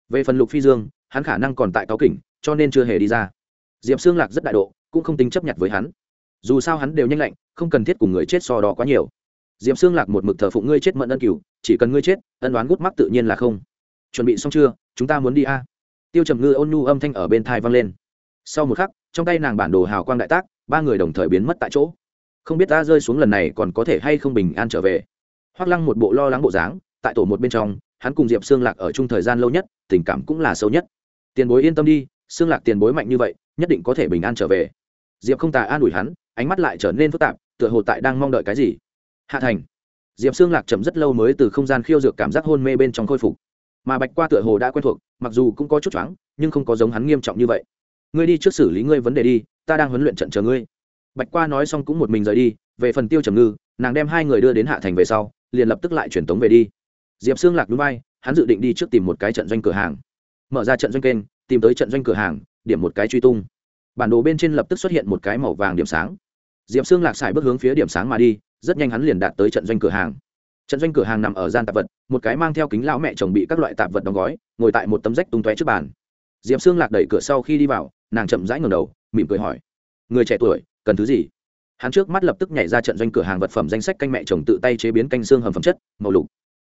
Về phần lục phi dương, hắn khả năng còn tại cáo kỉnh, cho nên chưa hề đi ra. Diệp xương lạc rất đại độ, cũng không tính chấp nhận với hắn dù sao hắn đều nhanh lạnh, không cần thiết cùng người chết so đo quá nhiều. Diệp xương lạc một mực thờ phụng ngươi chết mận ân cửu, chỉ cần ngươi chết, ân đoán gút mắc tự nhiên là không. Chuẩn bị xong chưa? Chúng ta muốn đi a. Tiêu trầm ngư ôn nhu âm thanh ở bên thai vang lên. Sau một khắc, trong tay nàng bản đồ hào quang đại tác, ba người đồng thời biến mất tại chỗ. Không biết ta rơi xuống lần này còn có thể hay không bình an trở về. Hoác lăng một bộ lo lắng bộ dáng, tại tổ một bên trong, hắn cùng diệp xương lạc ở chung thời gian lâu nhất, tình cảm cũng là sâu nhất. Tiền bối yên tâm đi xương lạc tiền bối mạnh như vậy, nhất định có thể bình an trở về. Diệp không tà an ủi hắn ánh mắt lại trở nên phức tạp, tựa hồ tại đang mong đợi cái gì. Hạ thành, diệp xương lạc chậm rất lâu mới từ không gian khiêu dược cảm giác hôn mê bên trong khôi phục. Mà bạch qua tựa hồ đã quen thuộc, mặc dù cũng có chút choáng, nhưng không có giống hắn nghiêm trọng như vậy. Ngươi đi trước xử lý ngươi vấn đề đi, ta đang huấn luyện trận chờ ngươi. Bạch qua nói xong cũng một mình rời đi, về phần tiêu trầm ngư, nàng đem hai người đưa đến hạ thành về sau, liền lập tức lại truyền tống về đi. Diệp xương lạc núi bay hắn dự định đi trước tìm một cái trận doanh cửa hàng. Mở ra trận doanh kênh, tìm tới trận doanh cửa hàng, điểm một cái truy tung. Bản đồ bên trên lập tức xuất hiện một cái màu vàng điểm sáng diệp xương lạc xài bước hướng phía điểm sáng mà đi rất nhanh hắn liền đạt tới trận doanh cửa hàng. Trận doanh cửa hàng nằm ở gian tạp vật một cái mang theo kính lão mẹ chồng bị các loại tạp vật đóng gói ngồi tại một tấm rách tung tóe trước bàn. Diệp xương lạc đẩy cửa sau khi đi vào nàng chậm rãi ngầm đầu mỉm cười hỏi người trẻ tuổi cần thứ gì? Hắn trước mắt lập tức nhảy ra trận doanh cửa hàng vật phẩm danh sách canh mẹ chồng tự tay chế biến canh xương hầm phẩm chất màu lục.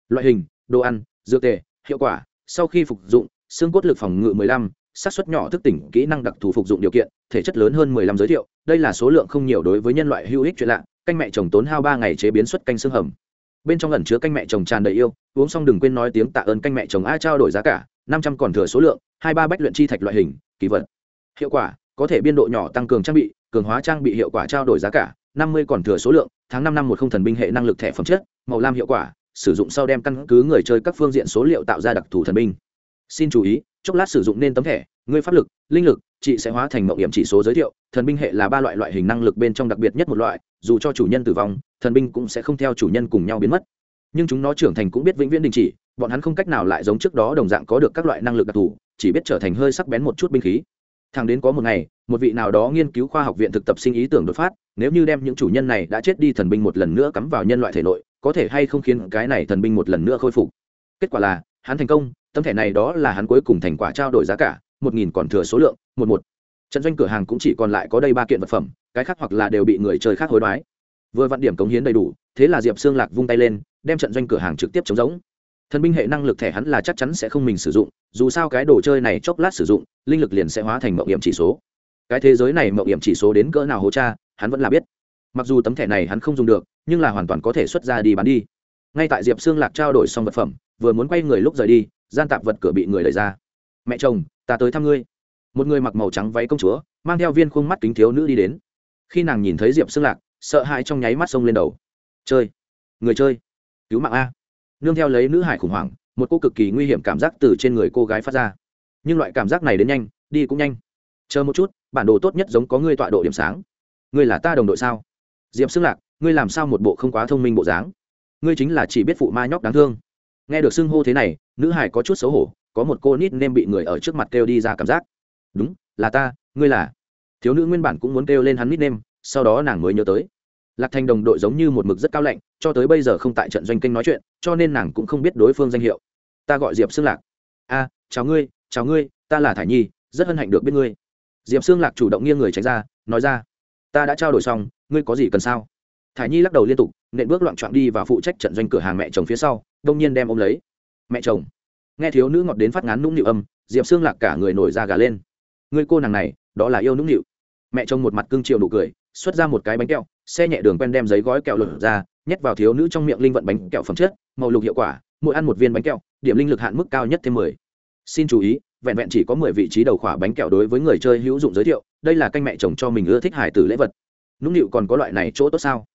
Loại hình đồ ăn dược tề hiệu quả sau khi phục dụng xương cốt lực phòng ngự 15, xác suất nhỏ thức tỉnh kỹ năng đặc thù phục dụng điều kiện, thể chất lớn hơn 15 giới thiệu, đây là số lượng không nhiều đối với nhân loại hữu ích chuyện lạ, canh mẹ chồng tốn hao ba ngày chế biến xuất canh xương hầm. Bên trong ẩn chứa canh mẹ chồng tràn đầy yêu, uống xong đừng quên nói tiếng tạ ơn canh mẹ chồng a trao đổi giá cả, năm trăm còn thừa số lượng, hai ba bách luyện chi thạch loại hình, kỳ vật. Hiệu quả, có thể biên độ nhỏ tăng cường trang bị, cường hóa trang bị hiệu quả trao đổi giá cả, năm mươi còn thừa số lượng, tháng năm năm một không thần binh hệ năng lực thẻ phẩm chất, màu lam hiệu quả, sử dụng sau đem căn cứ người chơi các phương diện số liệu tạo ra đặc thù thần binh xin chú ý, chốc lát sử dụng nên tấm thẻ, ngươi pháp lực, linh lực, chị sẽ hóa thành mậu điểm chỉ số giới thiệu, thần binh hệ là ba loại loại hình năng lực bên trong đặc biệt nhất một loại, dù cho chủ nhân tử vong, thần binh cũng sẽ không theo chủ nhân cùng nhau biến mất. Nhưng chúng nó trưởng thành cũng biết vĩnh viễn đình chỉ, bọn hắn không cách nào lại giống trước đó đồng dạng có được các loại năng lực đặc thù, chỉ biết trở thành hơi sắc bén một chút binh khí. Thằng đến có một ngày, một vị nào đó nghiên cứu khoa học viện thực tập sinh ý tưởng đột phát, nếu như đem những chủ nhân này đã chết đi thần binh một lần nữa cắm vào nhân loại thể nội, có thể hay không khiến cái này thần binh một lần nữa khôi phục. Kết quả là, hắn thành công tấm thẻ này đó là hắn cuối cùng thành quả trao đổi giá cả, một nghìn còn thừa số lượng, một một. Trận doanh cửa hàng cũng chỉ còn lại có đây ba kiện vật phẩm, cái khác hoặc là đều bị người chơi khác hối đoái. Vừa vặn điểm cống hiến đầy đủ, thế là diệp xương lạc vung tay lên, đem trận doanh cửa hàng trực tiếp chống giống. Thần binh hệ năng lực thẻ hắn là chắc chắn sẽ không mình sử dụng, dù sao cái đồ chơi này chốc lát sử dụng, linh lực liền sẽ hóa thành mậu hiểm chỉ số. Cái thế giới này mậu hiểm chỉ số đến cỡ nào hố cha, hắn vẫn là biết. Mặc dù tấm thẻ này hắn không dùng được, nhưng là hoàn toàn có thể xuất ra đi bán đi. Ngay tại diệp xương lạc trao đổi xong vật phẩm, vừa muốn quay người lúc rời đi gian tạp vật cửa bị người đẩy ra. Mẹ chồng, ta tới thăm ngươi. Một người mặc màu trắng váy công chúa, mang theo viên khuôn mắt kính thiếu nữ đi đến. Khi nàng nhìn thấy diệp xương lạc, sợ hãi trong nháy mắt sông lên đầu. Chơi, người chơi, cứu mạng a. Nương theo lấy nữ hải khủng hoảng, một cô cực kỳ nguy hiểm cảm giác từ trên người cô gái phát ra. Nhưng loại cảm giác này đến nhanh, đi cũng nhanh. Chờ một chút, bản đồ tốt nhất giống có ngươi tọa độ điểm sáng. Ngươi là ta đồng đội sao? Diệp xưng lạc, ngươi làm sao một bộ không quá thông minh bộ dáng? Ngươi chính là chỉ biết phụ ma nhóc đáng thương nghe được xưng hô thế này, nữ hải có chút xấu hổ, có một cô nít nên bị người ở trước mặt kêu đi ra cảm giác. Đúng, là ta, ngươi là. Thiếu nữ nguyên bản cũng muốn kêu lên hắn nít nêm, sau đó nàng mới nhớ tới. Lạc thành đồng đội giống như một mực rất cao lạnh, cho tới bây giờ không tại trận doanh kênh nói chuyện, cho nên nàng cũng không biết đối phương danh hiệu. Ta gọi diệp xương lạc. A, chào ngươi chào ngươi, ta là thải nhi, rất hân hạnh được biết ngươi. Diệp xương lạc chủ động nghiêng người tránh ra, nói ra, ta đã trao đổi xong, ngươi có gì cần sao? Thả nhi lắc đầu liên tục, nện bước loạn trọn đi và phụ trách trận doanh cửa hàng mẹ chồng phía sau, đông nhiên đem ôm lấy. Mẹ chồng. Nghe thiếu nữ ngọt đến phát ngán nũng nịu âm, diệp xương lạc cả người nổi da gà lên. Người cô nàng này, đó là yêu nũng nịu. Mẹ chồng một mặt cưng chiều nụ cười, xuất ra một cái bánh kẹo, xe nhẹ đường quen đem giấy gói kẹo lột ra, nhét vào thiếu nữ trong miệng linh vận bánh kẹo phẩm chất, màu lục hiệu quả, mỗi ăn một viên bánh kẹo, điểm linh lực hạn mức cao nhất thêm mười. Xin chú ý, vẹn vẹn chỉ có mười vị trí đầu khỏa bánh kẹo đối với người chơi hữu dụng giới thiệu, đây là canh mẹ chồng cho mình ưa thích hải tử lễ vật. Nũng nịu còn có loại này chỗ tốt sao?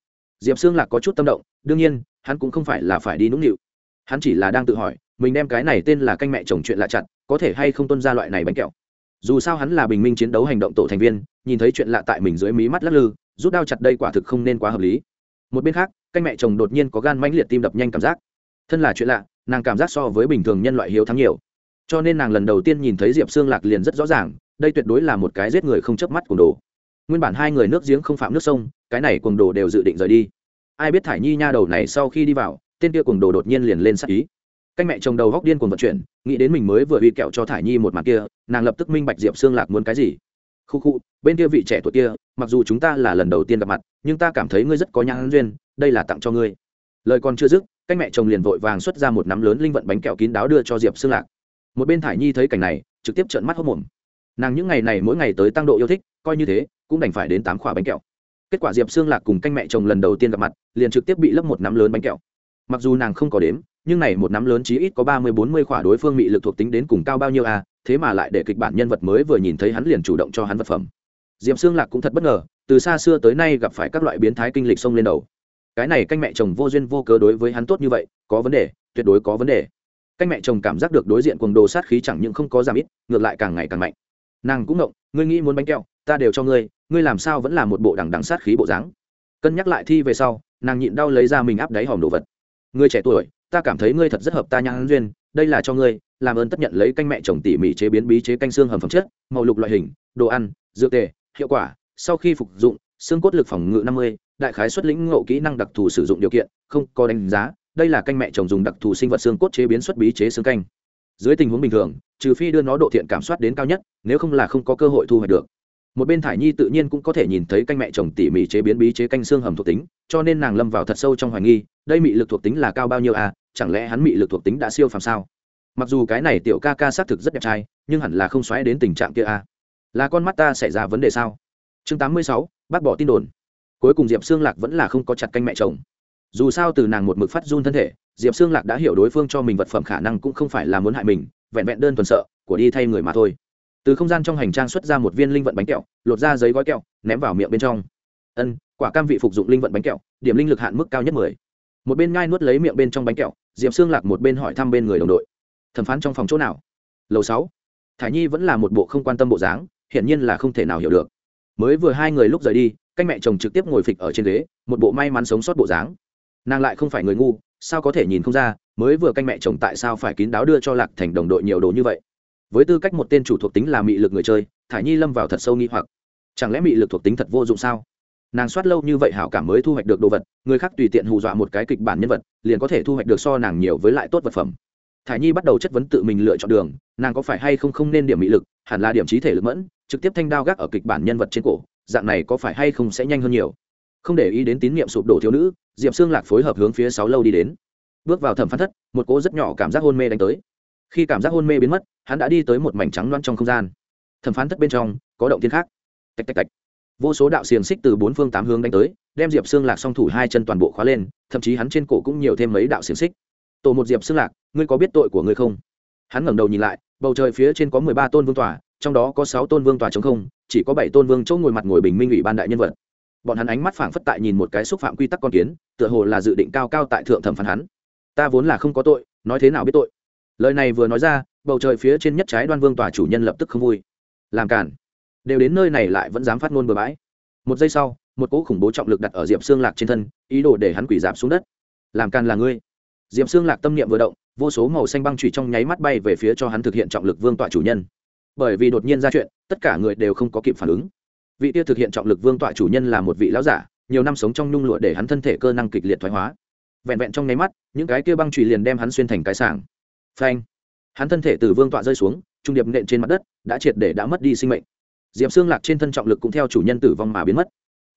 Diệp xương lạc có chút tâm động, đương nhiên, hắn cũng không phải là phải đi nũng nịu. Hắn chỉ là đang tự hỏi, mình đem cái này tên là canh mẹ chồng chuyện lạ chặt, có thể hay không tuân ra loại này bánh kẹo. Dù sao hắn là bình minh chiến đấu hành động tổ thành viên, nhìn thấy chuyện lạ tại mình dưới mí mắt lắc lư, rút đao chặt đây quả thực không nên quá hợp lý. Một bên khác, canh mẹ chồng đột nhiên có gan mãnh liệt tim đập nhanh cảm giác. Thân là chuyện lạ, nàng cảm giác so với bình thường nhân loại hiếu thắng nhiều. Cho nên nàng lần đầu tiên nhìn thấy diệp xương lạc liền rất rõ ràng, đây tuyệt đối là một cái giết người không chớp mắt của đồ. Nguyên bản hai người nước giếng không phạm nước sông cái này cuồng đồ đều dự định rời đi. Ai biết thải nhi nha đầu này sau khi đi vào, tên kia cuồng đồ đột nhiên liền lên sắc ý. Canh mẹ chồng đầu góc điên cuồng vận chuyển, nghĩ đến mình mới vừa uy kẹo cho thải nhi một mặt kia, nàng lập tức minh bạch diệp xương lạc muốn cái gì. Khu khu, bên kia vị trẻ tuổi kia, mặc dù chúng ta là lần đầu tiên gặp mặt, nhưng ta cảm thấy ngươi rất có nhãn duyên, đây là tặng cho ngươi. Lời còn chưa dứt cách mẹ chồng liền vội vàng xuất ra một nắm lớn linh vận bánh kẹo kín đáo đưa cho diệp xương lạc. Một bên thải nhi thấy cảnh này, trực tiếp trợn mắt hốc mồm. Nàng những ngày này mỗi ngày tới tăng độ yêu thích, coi như thế, cũng đành phải đến tám quả bánh kẹo kết quả diệp xương lạc cùng canh mẹ chồng lần đầu tiên gặp mặt liền trực tiếp bị lấp một nắm lớn bánh kẹo. Mặc dù nàng không có đếm nhưng này một nắm lớn chí ít có ba mươi bốn mươi khỏa đối phương bị lực thuộc tính đến cùng cao bao nhiêu a à, thế mà lại để kịch bản nhân vật mới vừa nhìn thấy hắn liền chủ động cho hắn vật phẩm. Diệp xương lạc cũng thật bất ngờ từ xa xưa tới nay gặp phải các loại biến thái kinh lịch xông lên đầu. Cái này canh mẹ chồng vô duyên vô cớ đối với hắn tốt như vậy có vấn đề tuyệt đối có vấn đề. Canh mẹ chồng cảm giác được đối diện cuồng đồ sát khí chẳng những không có giảm ít ngược lại càng ngày càng mạnh. Nàng cũng ngộng ngươi nghĩ muốn bánh kẹo ta đều cho ngươi ngươi làm sao vẫn là một bộ đằng đằng sát khí bộ dáng? Cân nhắc lại thi về sau, nàng nhịn đau lấy ra mình áp đáy hòm đồ vật. Ngươi trẻ tuổi, ta cảm thấy ngươi thật rất hợp ta nhãn duyên, đây là cho ngươi, làm ơn tất nhận lấy canh mẹ chồng tỉ mỉ chế biến bí chế canh xương hầm phẩm chất, màu lục loại hình, đồ ăn, dược tề, hiệu quả, sau khi phục dụng, xương cốt lực phòng ngự năm mươi, đại khái xuất lĩnh ngộ kỹ năng đặc thù sử dụng điều kiện, không có đánh giá, đây là canh mẹ chồng dùng đặc thù sinh vật xương cốt chế biến xuất bí chế xương canh. Dưới tình huống bình thường, trừ phi đưa nó độ thiện cảm soát đến cao nhất, nếu không là không có cơ hội thu hoạch được một bên thải nhi tự nhiên cũng có thể nhìn thấy canh mẹ chồng tỉ mỉ chế biến bí chế canh xương hầm thuộc tính, cho nên nàng lâm vào thật sâu trong hoài nghi, đây mị lực thuộc tính là cao bao nhiêu à chẳng lẽ hắn mị lực thuộc tính đã siêu phàm sao? Mặc dù cái này tiểu ca ca xác thực rất đẹp trai, nhưng hẳn là không xoáy đến tình trạng kia à. Là con mắt ta xảy ra vấn đề sao? Chương tám mươi sáu, bác bỏ tin đồn. Cuối cùng diệp xương lạc vẫn là không có chặt canh mẹ chồng. Dù sao từ nàng một mực phát run thân thể, diệp xương lạc đã hiểu đối phương cho mình vật phẩm khả năng cũng không phải là muốn hại mình, vẹn vẹn đơn thuần sợ, của đi thay người mà thôi từ không gian trong hành trang xuất ra một viên linh vận bánh kẹo, lột ra giấy gói kẹo, ném vào miệng bên trong. Ân, quả cam vị phục dụng linh vận bánh kẹo, điểm linh lực hạn mức cao nhất mười. Một bên ngai nuốt lấy miệng bên trong bánh kẹo, diệp xương lạc một bên hỏi thăm bên người đồng đội. Thẩm phán trong phòng chỗ nào? Lầu sáu. Thả nhi vẫn là một bộ không quan tâm bộ dáng, hiển nhiên là không thể nào hiểu được. Mới vừa hai người lúc rời đi, canh mẹ chồng trực tiếp ngồi phịch ở trên ghế, một bộ may mắn sống sót bộ dáng. Nàng lại không phải người ngu, sao có thể nhìn không ra, mới vừa canh mẹ chồng tại sao phải kín đáo đưa cho lạc thành đồng đội nhiều đồ như vậy? Với tư cách một tên chủ thuộc tính là mị lực người chơi thả nhi lâm vào thật sâu nghi hoặc. Chẳng lẽ mị lực thuộc tính thật vô dụng sao? Nàng soát lâu như vậy hảo cảm mới thu hoạch được đồ vật, người khác tùy tiện hù dọa một cái kịch bản nhân vật, liền có thể thu hoạch được so nàng nhiều với lại tốt vật phẩm. Thả nhi bắt đầu chất vấn tự mình lựa chọn đường, nàng có phải hay không không nên điểm mị lực, hẳn là điểm trí thể lực mẫn, trực tiếp thanh đao gác ở kịch bản nhân vật trên cổ, dạng này có phải hay không sẽ nhanh hơn nhiều. Không để ý đến tín nhiệm sụp đổ thiếu nữ, diệp xương lạc phối hợp hướng phía sáu lâu đi đến. Bước vào thẩm phán thất, một cỗ rất nhỏ cảm giác hôn mê đánh tới khi cảm giác hôn mê biến mất, hắn đã đi tới một mảnh trắng loan trong không gian. Thẩm phán thất bên trong, có động thiên khác. Tạch tạch tạch. Vô số đạo xiềng xích từ bốn phương tám hướng đánh tới, đem diệp xương lạc song thủ hai chân toàn bộ khóa lên, thậm chí hắn trên cổ cũng nhiều thêm mấy đạo xiềng xích. Tổ một diệp xương lạc, ngươi có biết tội của ngươi không? Hắn ngẩng đầu nhìn lại, bầu trời phía trên có mười ba tôn vương tòa, trong đó có sáu tôn vương tòa chống không, chỉ có bảy tôn vương chỗ ngồi mặt ngồi bình minh ủy ban đại nhân vật. Bọn hắn ánh mắt phảng phất tại nhìn một cái xúc phạm quy tắc con kiến, tựa hồ là dự định cao cao tại thượng thẩm phán hắn. Ta vốn là không có tội, nói thế nào biết tội? Lời này vừa nói ra, bầu trời phía trên nhất trái đoan vương tòa chủ nhân lập tức không vui. Làm cản đều đến nơi này lại vẫn dám phát ngôn bừa bãi. Một giây sau, một cỗ khủng bố trọng lực đặt ở diệp xương lạc trên thân, ý đồ để hắn quỷ giảm xuống đất. Làm càn là ngươi. Diệp xương lạc tâm niệm vừa động, vô số màu xanh băng trụy trong nháy mắt bay về phía cho hắn thực hiện trọng lực vương tọa chủ nhân. Bởi vì đột nhiên ra chuyện, tất cả người đều không có kịp phản ứng. Vị tia thực hiện trọng lực vương tọa chủ nhân là một vị lão giả, nhiều năm sống trong nhung lụa để hắn thân thể cơ năng kịch liệt thoái hóa. Vẹn vẹn trong nháy mắt, những cái kia băng trụy liền đem hắn xuyên thành cái sảng phanh. Hắn thân thể từ vương tọa rơi xuống, trung điệp nện trên mặt đất, đã triệt để đã mất đi sinh mệnh. Diệp xương lạc trên thân trọng lực cũng theo chủ nhân tử vong mà biến mất.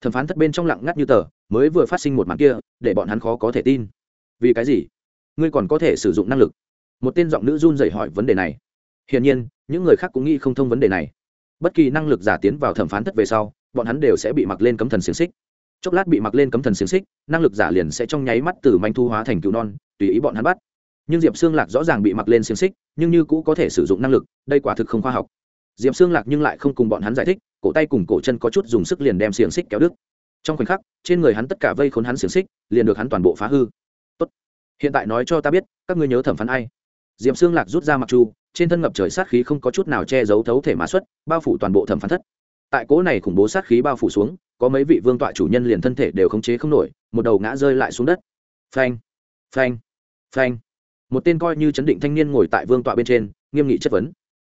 Thẩm phán thất bên trong lặng ngắt như tờ, mới vừa phát sinh một màn kia, để bọn hắn khó có thể tin. Vì cái gì? Ngươi còn có thể sử dụng năng lực. Một tên giọng nữ run dậy hỏi vấn đề này. Hiển nhiên, những người khác cũng nghĩ không thông vấn đề này. Bất kỳ năng lực giả tiến vào thẩm phán thất về sau, bọn hắn đều sẽ bị mặc lên cấm thần xiềng xích. Chốc lát bị mặc lên cấm thần xiềng xích, năng lực giả liền sẽ trong nháy mắt từ manh thu hóa thành cứu non, tùy ý bọn hắn bắt nhưng diệp xương lạc rõ ràng bị mặc lên xiềng xích, nhưng như cũ có thể sử dụng năng lực, đây quả thực không khoa học. Diệp xương lạc nhưng lại không cùng bọn hắn giải thích, cổ tay cùng cổ chân có chút dùng sức liền đem xiềng xích kéo đứt. Trong khoảnh khắc, trên người hắn tất cả vây khốn hắn xiềng xích, liền được hắn toàn bộ phá hư. Tốt. hiện tại nói cho ta biết, các ngươi nhớ thẩm phán ai? Diệp xương lạc rút ra mặc chu, trên thân ngập trời sát khí không có chút nào che giấu thấu thể mã xuất, bao phủ toàn bộ thẩm phán thất. Tại cỗ này khủng bố sát khí bao phủ xuống, có mấy vị vương tọa chủ nhân liền thân thể đều khống chế không nổi, một đầu ngã rơi lại xuống đất. Phanh phanh phanh một tên coi như chấn định thanh niên ngồi tại vương tọa bên trên, nghiêm nghị chất vấn.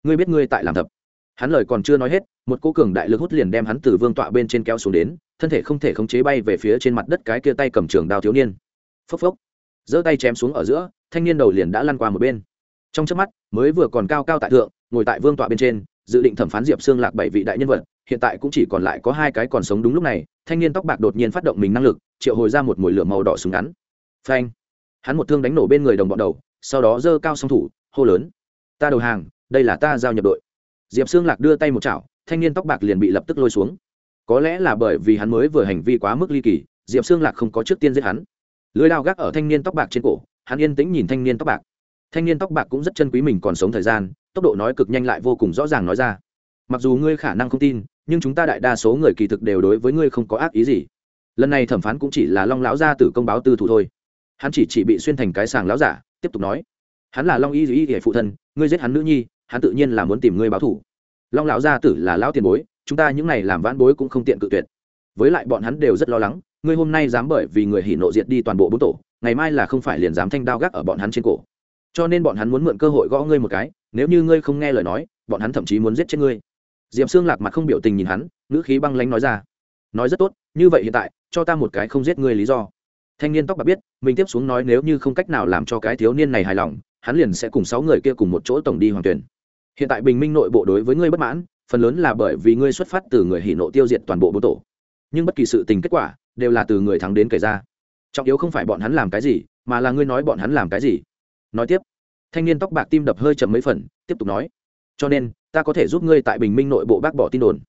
Ngươi biết ngươi tại làm thập. Hắn lời còn chưa nói hết, một cô cường đại lực hút liền đem hắn từ vương tọa bên trên kéo xuống đến, thân thể không thể khống chế bay về phía trên mặt đất cái kia tay cầm trường đao thiếu niên. Phốc phốc. Giơ tay chém xuống ở giữa, thanh niên đầu liền đã lăn qua một bên. Trong chớp mắt, mới vừa còn cao cao tại thượng, ngồi tại vương tọa bên trên, dự định thẩm phán diệp xương lạc bảy vị đại nhân vật, hiện tại cũng chỉ còn lại có hai cái còn sống đúng lúc này, thanh niên tóc bạc đột nhiên phát động mình năng lực, triệu hồi ra một mùi lửa màu đỏ súng ngắn. Phanh hắn một thương đánh nổ bên người đồng bọn đầu, sau đó giơ cao song thủ, hô lớn. Ta đầu hàng, đây là ta giao nhập đội. Diệp xương lạc đưa tay một chảo, thanh niên tóc bạc liền bị lập tức lôi xuống. Có lẽ là bởi vì hắn mới vừa hành vi quá mức ly kỳ, diệp xương lạc không có trước tiên giết hắn. Lưới lao gác ở thanh niên tóc bạc trên cổ, hắn yên tĩnh nhìn thanh niên tóc bạc. Thanh niên tóc bạc cũng rất chân quý mình còn sống thời gian, tốc độ nói cực nhanh lại vô cùng rõ ràng nói ra. Mặc dù ngươi khả năng không tin, nhưng chúng ta đại đa số người kỳ thực đều đối với ngươi không có ác ý gì. Lần này thẩm phán cũng chỉ là long lão gia tử công báo tư thủ thôi hắn chỉ chỉ bị xuyên thành cái sàng lão giả, tiếp tục nói. Hắn là long y y hệ phụ thân, ngươi giết hắn nữ nhi, hắn tự nhiên là muốn tìm ngươi báo thủ long lão gia tử là lão tiền bối, chúng ta những này làm vãn bối cũng không tiện cự tuyệt. Với lại bọn hắn đều rất lo lắng, ngươi hôm nay dám bởi vì người hỉ nộ diệt đi toàn bộ bốn tổ, ngày mai là không phải liền dám thanh đao gác ở bọn hắn trên cổ. Cho nên bọn hắn muốn mượn cơ hội gõ ngươi một cái, nếu như ngươi không nghe lời nói, bọn hắn thậm chí muốn giết chết ngươi. Diệp xương lạc mặt không biểu tình nhìn hắn, ngữ khí băng lánh nói ra. Nói rất tốt, như vậy hiện tại, cho ta một cái không giết ngươi lý do thanh niên tóc bạc biết, mình tiếp xuống nói nếu như không cách nào làm cho cái thiếu niên này hài lòng, hắn liền sẽ cùng sáu người kia cùng một chỗ tổng đi hoàng tuyển. Hiện tại bình minh nội bộ đối với ngươi bất mãn, phần lớn là bởi vì ngươi xuất phát từ người hỉ nộ tiêu diệt toàn bộ bố tổ. Nhưng bất kỳ sự tình kết quả, đều là từ người thắng đến kể ra. Trọng yếu không phải bọn hắn làm cái gì, mà là ngươi nói bọn hắn làm cái gì. Nói tiếp, thanh niên tóc bạc tim đập hơi chậm mấy phần, tiếp tục nói. Cho nên, ta có thể giúp ngươi tại bình minh nội bộ bác bỏ tin đồn.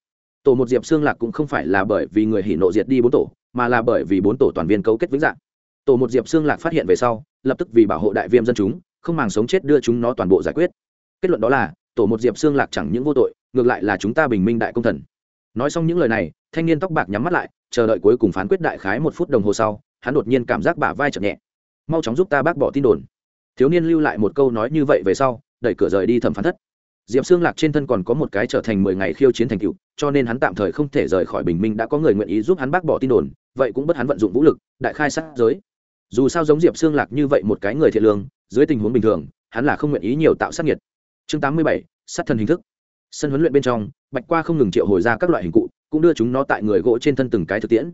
Tổ một diệp xương lạc cũng không phải là bởi vì người hỉ nộ diệt đi bốn tổ mà là bởi vì bốn tổ toàn viên cấu kết vĩnh dạng. Tổ một diệp xương lạc phát hiện về sau, lập tức vì bảo hộ đại viêm dân chúng, không màng sống chết đưa chúng nó toàn bộ giải quyết. Kết luận đó là, tổ một diệp xương lạc chẳng những vô tội, ngược lại là chúng ta bình minh đại công thần. Nói xong những lời này, thanh niên tóc bạc nhắm mắt lại, chờ đợi cuối cùng phán quyết đại khái một phút đồng hồ sau, hắn đột nhiên cảm giác bả vai chậm nhẹ. Mau chóng giúp ta bác bỏ tin đồn. Thiếu niên lưu lại một câu nói như vậy về sau, đẩy cửa rời đi thẩm phán thất. Diệp xương lạc trên thân còn có một cái trở thành mười ngày khiêu chiến thành cựu cho nên hắn tạm thời không thể rời khỏi bình minh, đã có người nguyện ý giúp hắn bác bỏ tin đồn vậy cũng bất hắn vận dụng vũ lực, đại khai sát giới. Dù sao giống diệp xương lạc như vậy một cái người thiện lương, dưới tình huống bình thường, hắn là không nguyện ý nhiều tạo sát nhiệt chương tám mươi bảy, sát thần hình thức. Sân huấn luyện bên trong, bạch qua không ngừng triệu hồi ra các loại hình cụ, cũng đưa chúng nó tại người gỗ trên thân từng cái thực tiễn.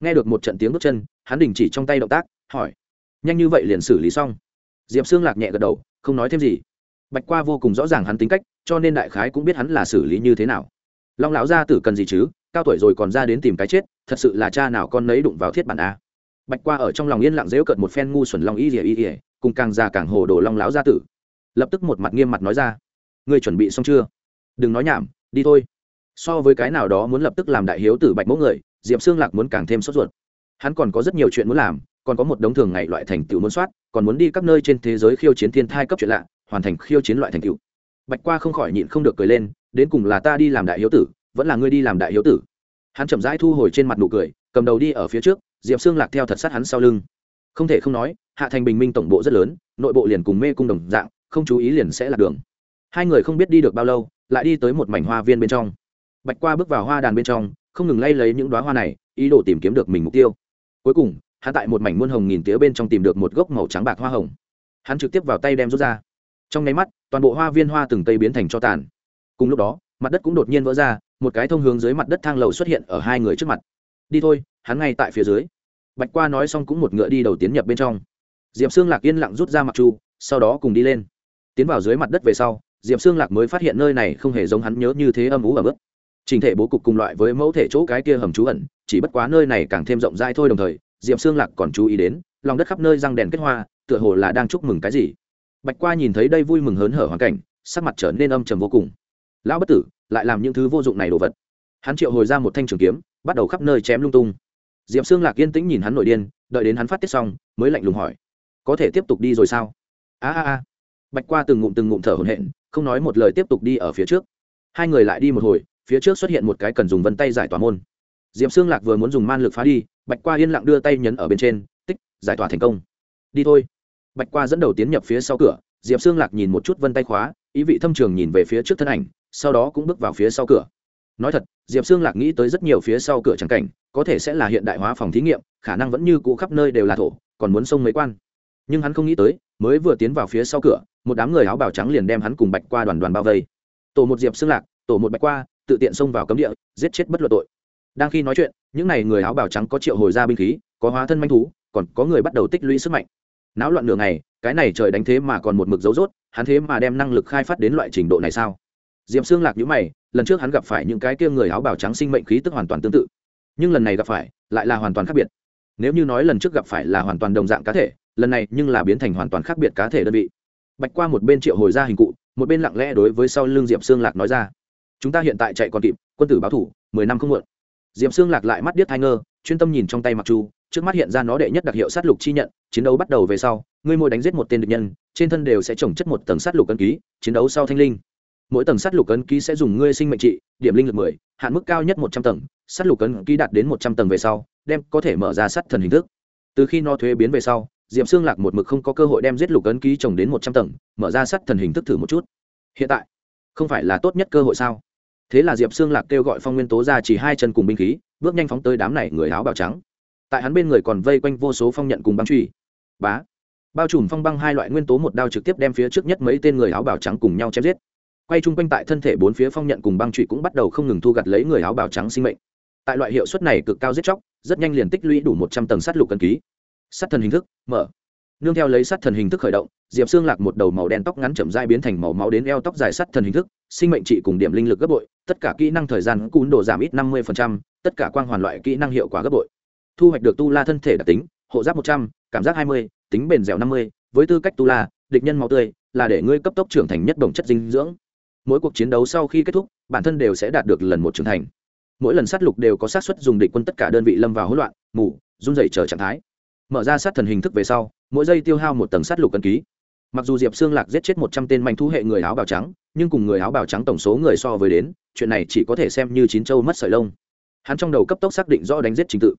Nghe được một trận tiếng bước chân, hắn đình chỉ trong tay động tác, hỏi, nhanh như vậy liền xử lý xong? Diệp xương lạc nhẹ gật đầu, không nói thêm gì. Bạch qua vô cùng rõ ràng hắn tính cách, cho nên đại khái cũng biết hắn là xử lý như thế nào. Long lão gia tử cần gì chứ? Cao tuổi rồi còn ra đến tìm cái chết, thật sự là cha nào con nấy đụng vào thiết bản a. Bạch qua ở trong lòng yên lặng dễu cợt một phen ngu xuẩn long y ỉa y ỉa cùng càng già càng hồ đồ long lão gia tử. Lập tức một mặt nghiêm mặt nói ra, ngươi chuẩn bị xong chưa? Đừng nói nhảm, đi thôi. So với cái nào đó muốn lập tức làm đại hiếu tử bạch mẫu người, diệp xương lạc muốn càng thêm sốt ruột. Hắn còn có rất nhiều chuyện muốn làm, còn có một đống thường ngày loại thành tựu muốn soát, còn muốn đi các nơi trên thế giới khiêu chiến thiên thai cấp chuyện lạ, hoàn thành khiêu chiến loại thành tựu. Bạch qua không khỏi nhịn không được cười lên, đến cùng là ta đi làm đại hiếu tử vẫn là ngươi đi làm đại hiếu tử. Hắn chậm rãi thu hồi trên mặt nụ cười, cầm đầu đi ở phía trước, diệp xương lạc theo thật sát hắn sau lưng. Không thể không nói, hạ thành bình minh tổng bộ rất lớn, nội bộ liền cùng mê cung đồng dạng, không chú ý liền sẽ lạc đường. Hai người không biết đi được bao lâu, lại đi tới một mảnh hoa viên bên trong. Bạch qua bước vào hoa đàn bên trong, không ngừng lay lấy những đoá hoa này, ý đồ tìm kiếm được mình mục tiêu. Cuối cùng, hắn tại một mảnh muôn hồng nghìn tía bên trong tìm được một gốc màu trắng bạc hoa hồng. Hắn trực tiếp vào tay đem rút ra. Trong nháy mắt, toàn bộ hoa viên hoa từng cây biến thành cho tàn. Cùng lúc đó, mặt đất cũng đột nhiên vỡ ra một cái thông hướng dưới mặt đất thang lầu xuất hiện ở hai người trước mặt. Đi thôi, hắn ngay tại phía dưới. Bạch qua nói xong cũng một ngựa đi đầu tiến nhập bên trong. Diệp xương lạc yên lặng rút ra mặc chu, sau đó cùng đi lên. Tiến vào dưới mặt đất về sau, diệp xương lạc mới phát hiện nơi này không hề giống hắn nhớ như thế âm ú ở mức trình thể bố cục cùng loại với mẫu thể chỗ cái kia hầm trú ẩn, chỉ bất quá nơi này càng thêm rộng rãi thôi đồng thời, diệp xương lạc còn chú ý đến, lòng đất khắp nơi răng đèn kết hoa, tựa hồ là đang chúc mừng cái gì. Bạch qua nhìn thấy đây vui mừng hớn hở hoàn cảnh, sắc mặt trở nên âm trầm vô cùng lão bất tử, lại làm những thứ vô dụng này đồ vật. Hắn triệu hồi ra một thanh trường kiếm, bắt đầu khắp nơi chém lung tung. Diệp xương lạc yên tĩnh nhìn hắn nội điên, đợi đến hắn phát tiết xong, mới lạnh lùng hỏi, có thể tiếp tục đi rồi sao? A a a. Bạch qua từng ngụm từng ngụm thở hổn hển, không nói một lời tiếp tục đi ở phía trước. Hai người lại đi một hồi, phía trước xuất hiện một cái cần dùng vân tay giải tỏa môn. Diệp xương lạc vừa muốn dùng man lực phá đi, bạch qua yên lặng đưa tay nhấn ở bên trên, tích, giải tỏa thành công. Đi thôi. Bạch qua dẫn đầu tiến nhập phía sau cửa, diệp xương lạc nhìn một chút vân tay khóa, ý vị thâm trường nhìn về phía trước thân ảnh sau đó cũng bước vào phía sau cửa. Nói thật, diệp xương lạc nghĩ tới rất nhiều phía sau cửa trắng cảnh, có thể sẽ là hiện đại hóa phòng thí nghiệm, khả năng vẫn như cũ khắp nơi đều là thổ, còn muốn sông mấy quan. Nhưng hắn không nghĩ tới, mới vừa tiến vào phía sau cửa, một đám người áo bào trắng liền đem hắn cùng bạch qua đoàn đoàn bao vây. Tổ một diệp xương lạc, tổ một bạch qua, tự tiện xông vào cấm địa, giết chết bất luận tội. Đang khi nói chuyện, những n à y người áo bào trắng có triệu hồi ra binh khí, có hóa thân manh thú, còn có người bắt đầu tích lũy sức mạnh. Náo loạn nửa này cái này trời đánh thế mà còn một mực dấu dốt, hắn thế mà đem năng lực khai phát đến loại trình độ này sao? Diệm xương lạc nhữ mày, lần trước hắn gặp phải những cái kia người áo bào trắng sinh mệnh khí tức hoàn toàn tương tự. Nhưng lần này gặp phải, lại là hoàn toàn khác biệt. Nếu như nói lần trước gặp phải là hoàn toàn đồng dạng cá thể, lần này nhưng là biến thành hoàn toàn khác biệt cá thể đơn vị. Bạch qua một bên triệu hồi ra hình cụ, một bên lặng lẽ đối với sau l ư n g diệp xương lạc nói ra. Chúng ta hiện tại chạy còn kịp, quân tử báo thủ, mười năm không muộn. Diệp xương lạc lại mắt điếc hai ngơ, chuyên tâm nhìn trong tay mặc chu, trước mắt hiện ra nó đệ nhất đặc hiệu sát lục chi nhận, chiến đấu bắt đầu về sau, ngươi môi đánh giết một tên địch nhân, trên thân đều sẽ trồng chất một tầng sát lục ấn ký, chiến đấu sau thanh linh mỗi tầng sát lục ấn ký sẽ dùng ngươi sinh mệnh trị, điểm linh lực mười, hạn mức cao nhất một trăm tầng sát lục ấn ký đạt đến một trăm tầng về sau, đem có thể mở ra sát thần hình thức. Từ khi no thuế biến về sau diệm xương lạc một mực không có cơ hội đem giết lục ấn ký trồng đến một trăm tầng, mở ra sát thần hình thức thử một chút. Hiện tại, không phải là tốt nhất cơ hội sao? Thế là diệp xương lạc kêu gọi phong nguyên tố ra chỉ hai chân cùng binh khí, bước nhanh phóng tới đám này người áo bào trắng. Tại hắn bên người còn vây quanh vô số phong nhận cùng băng truy bá. Bao trùm phong băng hai loại nguyên tố một đao trực tiếp đem phía trước nhất mấy tên người áo bào trắng cùng nhau chém giết quay chung quanh tại thân thể bốn phía phong nhận cùng băng trụy cũng bắt đầu không ngừng thu gặt lấy người áo bào trắng sinh mệnh. Tại loại hiệu suất này cực cao giết chóc, rất nhanh liền tích lũy đủ một trăm tầng sắt lục cân ký. Sắt thần hình thức, mở. Nương theo lấy sắt thần hình thức khởi động, diệp xương lạc một đầu màu đen tóc ngắn chậm dai biến thành màu máu đến eo tóc dài sắt thần hình thức, sinh mệnh trị cùng điểm linh lực gấp bội, tất cả kỹ năng thời gian cún đồ giảm ít năm mươi tất cả quang hoàn loại kỹ năng hiệu quả gấp bội. Thu hoạch được tu la thân thể đặc tính, hộ giáp một trăm, cảm giác hai mươi, tính bền dẻo năm mươi, với tư cách tu la, địch nhân máu tươi, là để ngươi cấp tốc trưởng thành nhất đồng chất dinh dưỡng mỗi cuộc chiến đấu sau khi kết thúc, bản thân đều sẽ đạt được lần một trưởng thành. Mỗi lần sát lục đều có sát xuất dùng địch quân tất cả đơn vị lâm vào hỗn loạn, mù, run dày chờ trạng thái. Mở ra sát thần hình thức về sau, mỗi giây tiêu hao một tầng sát lục cân ký. Mặc dù diệp xương lạc giết chết một trăm tên manh thu hệ người áo bào trắng, nhưng cùng người áo bào trắng tổng số người so với đến, chuyện này chỉ có thể xem như chín châu mất sợi lông. Hắn trong đầu cấp tốc xác định rõ đánh giết trình tự.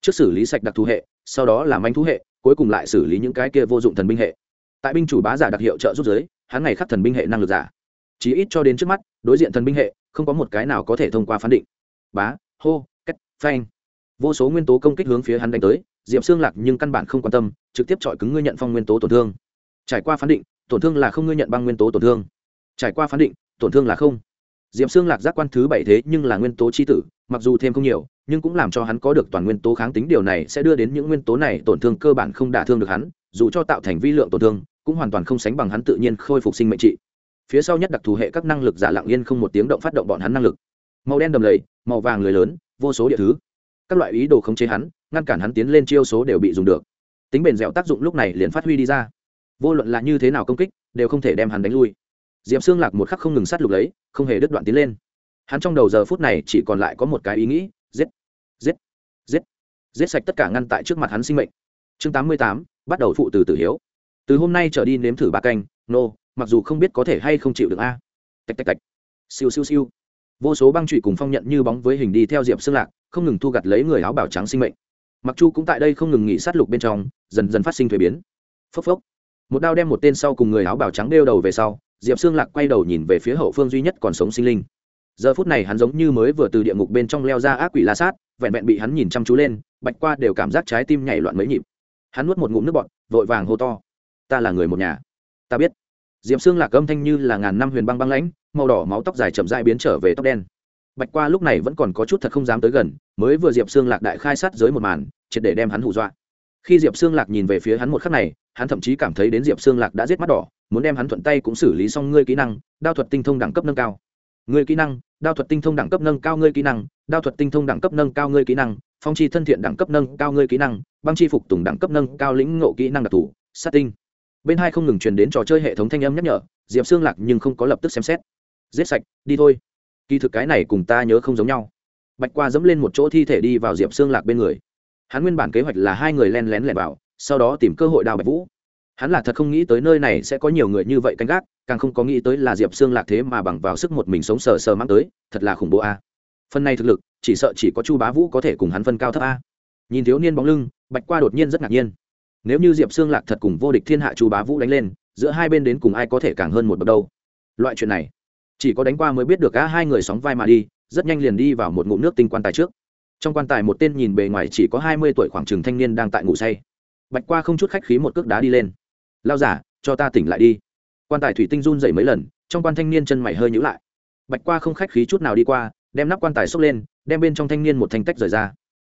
Trước xử lý sạch đặc thù hệ, sau đó là manh thu hệ, cuối cùng lại xử lý những cái kia vô dụng thần binh hệ. Tại binh chủ bá giả đặc hiệu trợ rút giới, hắn ngày khắc thần binh hệ năng lực giả chí ít cho đến trước mắt, đối diện thần binh hệ, không có một cái nào có thể thông qua phán định. Bá, hô cách phanh. Vô số nguyên tố công kích hướng phía hắn đánh tới, diệp xương lạc nhưng căn bản không quan tâm, trực tiếp chọi cứng ngươi nhận phong nguyên tố tổn thương. Trải qua phán định, tổn thương là không ngươi nhận băng nguyên tố tổn thương. Trải qua phán định, tổn thương là không. Diệp xương lạc giác quan thứ bảy thế nhưng là nguyên tố c h i tử, mặc dù thêm không nhiều, nhưng cũng làm cho hắn có được toàn nguyên tố kháng tính, điều này sẽ đưa đến những nguyên tố này tổn thương cơ bản không đả thương được hắn, dù cho tạo thành vi lượng tổn thương, cũng hoàn toàn không sánh bằng hắn tự nhiên khôi phục sinh mệnh trị phía sau nhất đặc thù hệ các năng lực giả lặng yên không một tiếng động phát động bọn hắn năng lực. Màu đen đầm lầy, màu vàng lưới lớn, vô số địa thứ. Các loại ý đồ khống chế hắn, ngăn cản hắn tiến lên chiêu số đều bị dùng được. Tính bền dẻo tác dụng lúc này liền phát huy đi ra. Vô luận là như thế nào công kích, đều không thể đem hắn đánh lui. Diệp xương lạc một khắc không ngừng sát lục lấy, không hề đứt đoạn tiến lên. Hắn trong đầu giờ phút này chỉ còn lại có một cái ý nghĩ, giết giết giết giết sạch tất cả ngăn tại trước mặt hắn sinh mệnh. Chương tám mươi tám, bắt đầu phụ từ tử hiếu. Từ hôm nay trở đi nếm thử ba canh, nô mặc dù không biết có thể hay không chịu được a. Tạch tạch tạch. Siêu siêu siêu. Vô số băng trụy cùng phong nhận như bóng với hình đi theo diệp xương lạc, không ngừng thu gặt lấy người áo bảo trắng sinh mệnh. Mặc chu cũng tại đây không ngừng nghỉ sát lục bên trong, dần dần phát sinh thuế biến. Phốc phốc. Một đao đem một tên sau cùng người áo bảo trắng đeo đầu về sau, diệp xương lạc quay đầu nhìn về phía hậu phương duy nhất còn sống sinh linh. Giờ phút này hắn giống như mới vừa từ địa ngục bên trong leo ra ác quỷ la sát, vẹn vẹn bị hắn nhìn chăm chú lên, bạch qua đều cảm giác trái tim nhảy loạn mấy nhịp. Hắn nuốt một ngụm nước bọt, vội vàng hô to. Ta là người một nhà. Ta biết diệp xương lạc âm thanh như là ngàn năm huyền băng băng lãnh, màu đỏ máu tóc dài chậm dại biến trở về tóc đen. Bạch qua lúc này vẫn còn có chút thật không dám tới gần, mới vừa diệp xương lạc đại khai sát giới một màn, triệt để đem hắn hù dọa. Khi diệp xương lạc nhìn về phía hắn một khắc này, hắn thậm chí cảm thấy đến diệp xương lạc đã giết mắt đỏ, muốn đem hắn thuận tay cũng xử lý xong ngươi kỹ năng, đao thuật tinh thông đẳng cấp nâng cao. Ngươi kỹ năng, đao thuật tinh thông đẳng cấp nâng cao ngươi kỹ năng, đao thuật tinh thông đẳng cấp nâng cao ngươi kỹ năng, phong chi thân thiện đẳng cấp nâng cao ngươi kỹ năng, băng chi phục tùng đẳng cấp nâng cao lĩnh ngộ kỹ năng đặc thù, sát tinh bên hai không ngừng truyền đến trò chơi hệ thống thanh âm nhắc nhở, diệp xương lạc nhưng không có lập tức xem xét. Giết sạch, đi thôi. Kỳ thực cái này cùng ta nhớ không giống nhau. Bạch qua dẫm lên một chỗ thi thể đi vào diệp xương lạc bên người. Hắn nguyên bản kế hoạch là hai người len lén lẻn vào, sau đó tìm cơ hội đào bạch vũ. Hắn là thật không nghĩ tới nơi này sẽ có nhiều người như vậy canh gác, càng không có nghĩ tới là diệp xương lạc thế mà bằng vào sức một mình sống sờ sờ mang tới, thật là khủng bố a. Phần này thực lực, chỉ sợ chỉ có chu bá vũ có thể cùng hắn phân cao thấp a. Nhìn thiếu niên bóng lưng, bạch qua đột nhiên rất ngạc nhiên nếu như diệp xương lạc thật cùng vô địch thiên hạ chu bá vũ đánh lên, giữa hai bên đến cùng ai có thể càng hơn một bậc đâu? Loại chuyện này, chỉ có đánh qua mới biết được cả hai người sóng vai mà đi, rất nhanh liền đi vào một ngụm nước tinh quan tài trước. Trong quan tài một tên nhìn bề ngoài chỉ có hai mươi tuổi khoảng trường thanh niên đang tại ngủ say. Bạch qua không chút khách khí một cước đá đi lên. Lao giả, cho ta tỉnh lại đi. Quan tài thủy tinh run dậy mấy lần, trong quan thanh niên chân mày hơi nhữ lại. Bạch qua không khách khí chút nào đi qua, đem nắp quan tài xốc lên, đem bên trong thanh niên một thanh tách rời ra.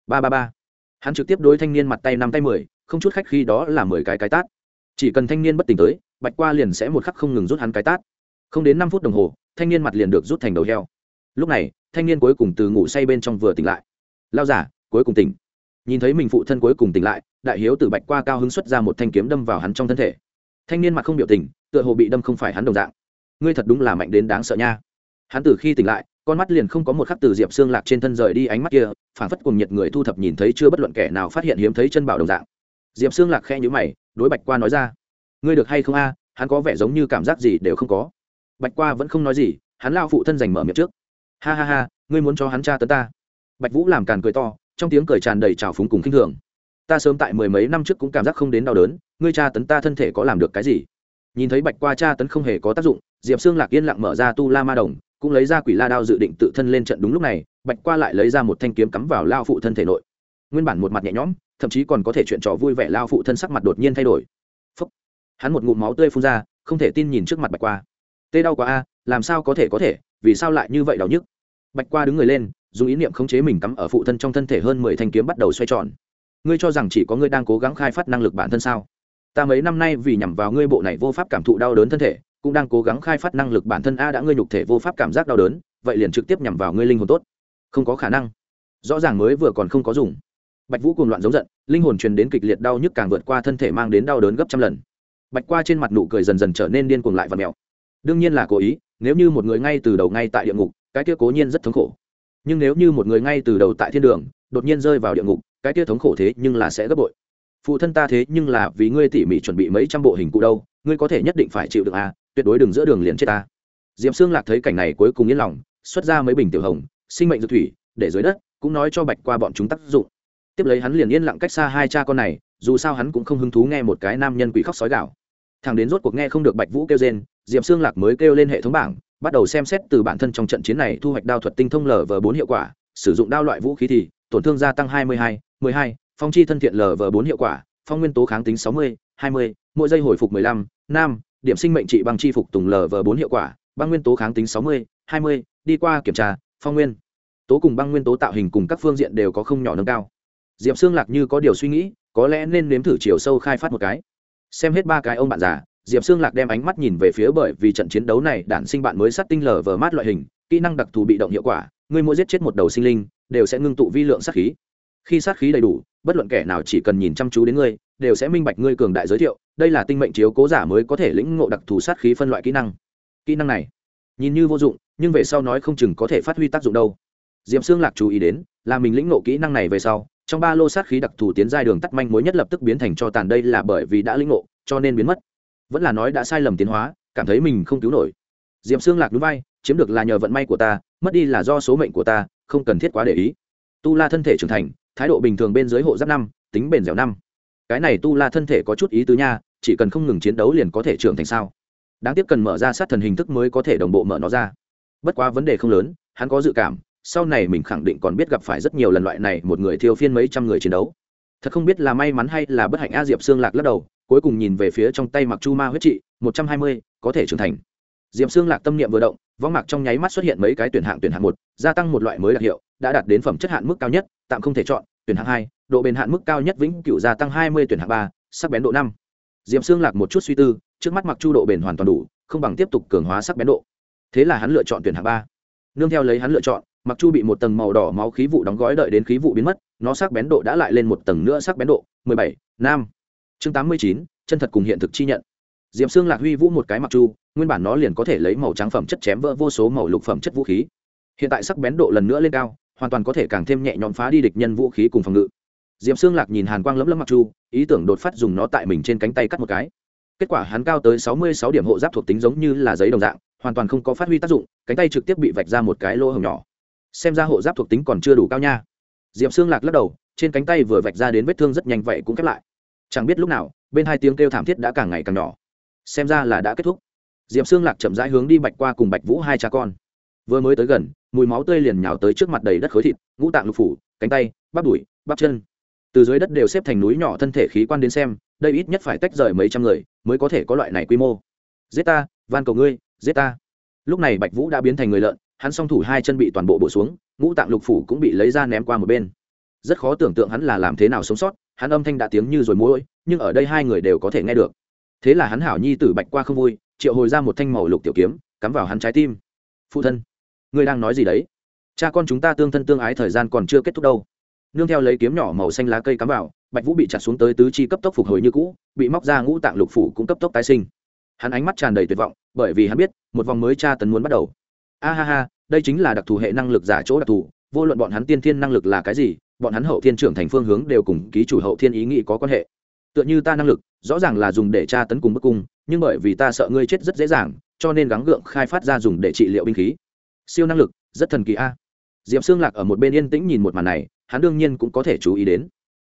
Ba ba ba. Hắn trực tiếp đối thanh niên mặt tay năm tay mười không chút khách khi đó là mười cái cái tát. Chỉ cần thanh niên bất tỉnh tới, bạch qua liền sẽ một khắc không ngừng rút hắn cái tát. Không đến năm phút đồng hồ, thanh niên mặt liền được rút thành đầu heo. Lúc này, thanh niên cuối cùng từ ngủ say bên trong vừa tỉnh lại. Lao giả, cuối cùng tỉnh. Nhìn thấy mình phụ thân cuối cùng tỉnh lại, đại hiếu từ bạch qua cao hứng xuất ra một thanh kiếm đâm vào hắn trong thân thể. Thanh niên mặt không biểu tình, tựa hồ bị đâm không phải hắn đồng dạng. Ngươi thật đúng là mạnh đến đáng sợ nha. Hắn từ khi tỉnh lại, con mắt liền không có một khắc từ diệp xương lạc trên thân rời đi ánh mắt kia phản phất cùng nhiệt người thu thập nhìn thấy chưa bất luận kẻ nào phát hiện hiếm thấy chân bảo đồng dạng diệp xương lạc khe nhữ mày, đối bạch qua nói ra, ngươi được hay không a? Hắn có vẻ giống như cảm giác gì đều không có. Bạch qua vẫn không nói gì, hắn lao phụ thân giành mở miệng trước. Ha ha ha, ngươi muốn cho hắn cha tấn ta? Bạch vũ làm càn cười to, trong tiếng cười tràn đầy trào phúng cùng khinh thường. Ta sớm tại mười mấy năm trước cũng cảm giác không đến đau đớn, ngươi cha tấn ta thân thể có làm được cái gì? Nhìn thấy bạch qua cha tấn không hề có tác dụng, diệp xương lạc yên lặng mở ra tu la ma đồng, cũng lấy ra quỷ la đao dự định tự thân lên trận đúng lúc này, bạch qua lại lấy ra một thanh kiếm cắm vào lao phụ thân thể nội. Nguyên bản một mặt nhẹ nhõm thậm chí còn có thể chuyện trò vui vẻ lao phụ thân sắc mặt đột nhiên thay đổi. Phúc. hắn một ngụm máu tươi phun ra, không thể tin nhìn trước mặt bạch qua. Tê đau quá a, làm sao có thể có thể, vì sao lại như vậy đau nhức? Bạch qua đứng người lên, dùng ý niệm khống chế mình cắm ở phụ thân trong thân thể hơn mười thanh kiếm bắt đầu xoay tròn. Ngươi cho rằng chỉ có ngươi đang cố gắng khai phát năng lực bản thân sao? Ta mấy năm nay vì nhằm vào ngươi bộ này vô pháp cảm thụ đau đớn thân thể, cũng đang cố gắng khai phát năng lực bản thân a, đã ngươi nhục thể vô pháp cảm giác đau đớn, vậy liền trực tiếp nhằm vào ngươi linh hồn tốt. Không có khả năng. Rõ ràng mới vừa còn không có dùng. Bạch vũ cùng loạn giống giận linh hồn truyền đến kịch liệt đau nhức càng vượt qua thân thể mang đến đau đớn gấp trăm lần. Bạch qua trên mặt nụ cười dần dần trở nên điên cuồng lại và mèo đương nhiên là cố ý, nếu như một người ngay từ đầu ngay tại địa ngục, cái kia cố nhiên rất thống khổ. Nhưng nếu như một người ngay từ đầu tại thiên đường, đột nhiên rơi vào địa ngục, cái kia thống khổ thế nhưng là sẽ gấp bội. Phụ thân ta thế nhưng là vì ngươi tỉ mỉ chuẩn bị mấy trăm bộ hình cụ đâu, ngươi có thể nhất định phải chịu được à tuyệt đối đừng giữa đường liền chết ta. Diệm xương lạc thấy cảnh này cuối cùng yên lòng, xuất ra mấy bình tiểu hồng, sinh mệnh dược thủy, để dưới đất, cũng nói cho bạch qua bọn chúng tác dụng tiếp lấy hắn liền yên lặng cách xa hai cha con này, dù sao hắn cũng không hứng thú nghe một cái nam nhân quỷ khóc sói gạo thằng đến rốt cuộc nghe không được bạch vũ kêu rên, diệp xương lạc mới kêu lên hệ thống bảng, bắt đầu xem xét từ bản thân trong trận chiến này thu hoạch đao thuật tinh thông lv bốn hiệu quả, sử dụng đao loại vũ khí thì, tổn thương gia tăng hai mươi hai, mười hai, phong chi thân thiện lv bốn hiệu quả, phong nguyên tố kháng tính sáu mươi, hai mươi, mỗi giây hồi phục mười lăm nam điểm sinh mệnh trị bằng chi phục tùng lv bốn hiệu quả, băng nguyên tố kháng tính sáu mươi, hai mươi, đi qua kiểm tra, phong nguyên tố cùng băng nguyên tố tạo hình cùng các phương diện đều có không nhỏ nâng cao. Diệp xương lạc như có điều suy nghĩ, có lẽ nên nếm thử chiều sâu khai phát một cái. Xem hết ba cái ông bạn già, diệp xương lạc đem ánh mắt nhìn về phía bởi vì trận chiến đấu này đản sinh bạn mới sát tinh lờ vờ mát loại hình, kỹ năng đặc thù bị động hiệu quả, người mỗi giết chết một đầu sinh linh, đều sẽ ngưng tụ vi lượng sát khí. Khi sát khí đầy đủ, bất luận kẻ nào chỉ cần nhìn chăm chú đến ngươi, đều sẽ minh bạch ngươi cường đại giới thiệu, đây là tinh mệnh chiếu cố giả mới có thể lĩnh ngộ đặc thù sát khí phân loại kỹ năng. Kỹ năng này, nhìn như vô dụng, nhưng về sau nói không chừng có thể phát huy tác dụng đâu. Diệp xương lạc chú ý đến, là mình lĩnh ngộ kỹ năng này về sau trong ba lô sát khí đặc thù tiến giai đường tắt manh mối nhất lập tức biến thành cho tàn đây là bởi vì đã linh ngộ, cho nên biến mất. Vẫn là nói đã sai lầm tiến hóa, cảm thấy mình không cứu nổi. Diệm xương lạc núi vai, chiếm được là nhờ vận may của ta, mất đi là do số mệnh của ta, không cần thiết quá để ý. Tu la thân thể trưởng thành, thái độ bình thường bên dưới hộ giáp năm, tính bền dẻo năm. Cái này tu la thân thể có chút ý tứ nha, chỉ cần không ngừng chiến đấu liền có thể trưởng thành sao? Đáng tiếc cần mở ra sát thần hình thức mới có thể đồng bộ mở nó ra. Bất quá vấn đề không lớn, hắn có dự cảm sau này mình khẳng định còn biết gặp phải rất nhiều lần loại này, một người thiêu phiên mấy trăm người chiến đấu. Thật không biết là may mắn hay là bất hạnh, a diệp xương lạc lắc đầu, cuối cùng nhìn về phía trong tay mặc chu ma huyết trị, một trăm hai mươi, có thể trưởng thành. Diệp xương lạc tâm niệm vừa động, võng mạc trong nháy mắt xuất hiện mấy cái tuyển hạng tuyển hạng một, gia tăng một loại mới đặc hiệu, đã đạt đến phẩm chất hạn mức cao nhất, tạm không thể chọn, tuyển hạng hai, độ bền hạn mức cao nhất vĩnh cửu gia tăng hai mươi, tuyển hạng ba, sắc bén độ năm. Diệp xương lạc một chút suy tư, trước mắt mặc chu độ bền hoàn toàn đủ, không bằng tiếp tục cường hóa sắc bén độ. Thế là hắn lựa chọn tuyển hạng ba. Nương theo lấy hắn lựa chọn mặc chu bị một tầng màu đỏ máu khí vụ đóng gói đợi đến khí vụ biến mất, nó sắc bén độ đã lại lên một tầng nữa sắc bén độ, mười bảy nam chương tám mươi chín, chân thật cùng hiện thực chi nhận. Diệm xương lạc huy vũ một cái mặc chu, nguyên bản nó liền có thể lấy màu trắng phẩm chất chém vỡ vô số màu lục phẩm chất vũ khí. Hiện tại sắc bén độ lần nữa lên cao, hoàn toàn có thể càng thêm nhẹ nhõm phá đi địch nhân vũ khí cùng phòng ngự. Diệm xương lạc nhìn hàn quang lấm lấm mặc chu, ý tưởng đột phát dùng nó tại mình trên cánh tay cắt một cái. Kết quả hắn cao tới sáu mươi sáu điểm hộ giáp thuộc tính giống như là giấy đồng dạng, hoàn toàn không có phát huy tác dụng, cánh tay trực tiếp bị vạch ra một cái lỗ hồng nhỏ xem ra hộ giáp thuộc tính còn chưa đủ cao nha. Diệp xương lạc lắc đầu, trên cánh tay vừa vạch ra đến vết thương rất nhanh vậy cũng khép lại. Chẳng biết lúc nào, bên hai tiếng kêu thảm thiết đã càng ngày càng nhỏ. Xem ra là đã kết thúc. Diệp xương lạc chậm rãi hướng đi bạch qua cùng bạch vũ hai cha con. Vừa mới tới gần, mùi máu tươi liền nhào tới trước mặt đầy đất khối thịt, ngũ tạng lục phủ, cánh tay, bắp đùi, bắp chân. Từ dưới đất đều xếp thành núi nhỏ thân thể khí quan đến xem, đây ít nhất phải tách rời mấy trăm người mới có thể có loại này quy mô. Giết ta, van cầu ngươi, giết ta. Lúc này bạch vũ đã biến thành người lợn hắn song thủ hai chân bị toàn bộ bổ xuống, ngũ tạng lục phủ cũng bị lấy ra ném qua một bên. Rất khó tưởng tượng hắn là làm thế nào sống sót, hắn âm thanh đã tiếng như rồi mũi nhưng ở đây hai người đều có thể nghe được. Thế là hắn hảo nhi tử bạch qua không vui, triệu hồi ra một thanh màu lục tiểu kiếm, cắm vào hắn trái tim. Phụ thân, ngươi đang nói gì đấy? Cha con chúng ta tương thân tương ái thời gian còn chưa kết thúc đâu. Nương theo lấy kiếm nhỏ màu xanh lá cây cắm vào, bạch vũ bị chặt xuống tới tứ chi cấp tốc phục hồi như cũ, bị móc ra ngũ tạng lục phủ cũng cấp tốc tái sinh. Hắn ánh mắt tràn đầy tuyệt vọng, bởi vì hắn biết, một vòng mới tra tấn muốn bắt đầu a ha ha, đây chính là đặc thù hệ năng lực giả chỗ đặc thù, vô luận bọn hắn tiên thiên năng lực là cái gì, bọn hắn hậu thiên trưởng thành phương hướng đều cùng ký chủ hậu thiên ý nghĩ có quan hệ. Tựa như ta năng lực, rõ ràng là dùng để tra tấn cùng bức cung, nhưng bởi vì ta sợ ngươi chết rất dễ dàng, cho nên gắng gượng khai phát ra dùng để trị liệu binh khí. Siêu năng lực, rất thần kỳ a. Diệp xương lạc ở một bên yên tĩnh nhìn một màn này, hắn đương nhiên cũng có thể chú ý đến.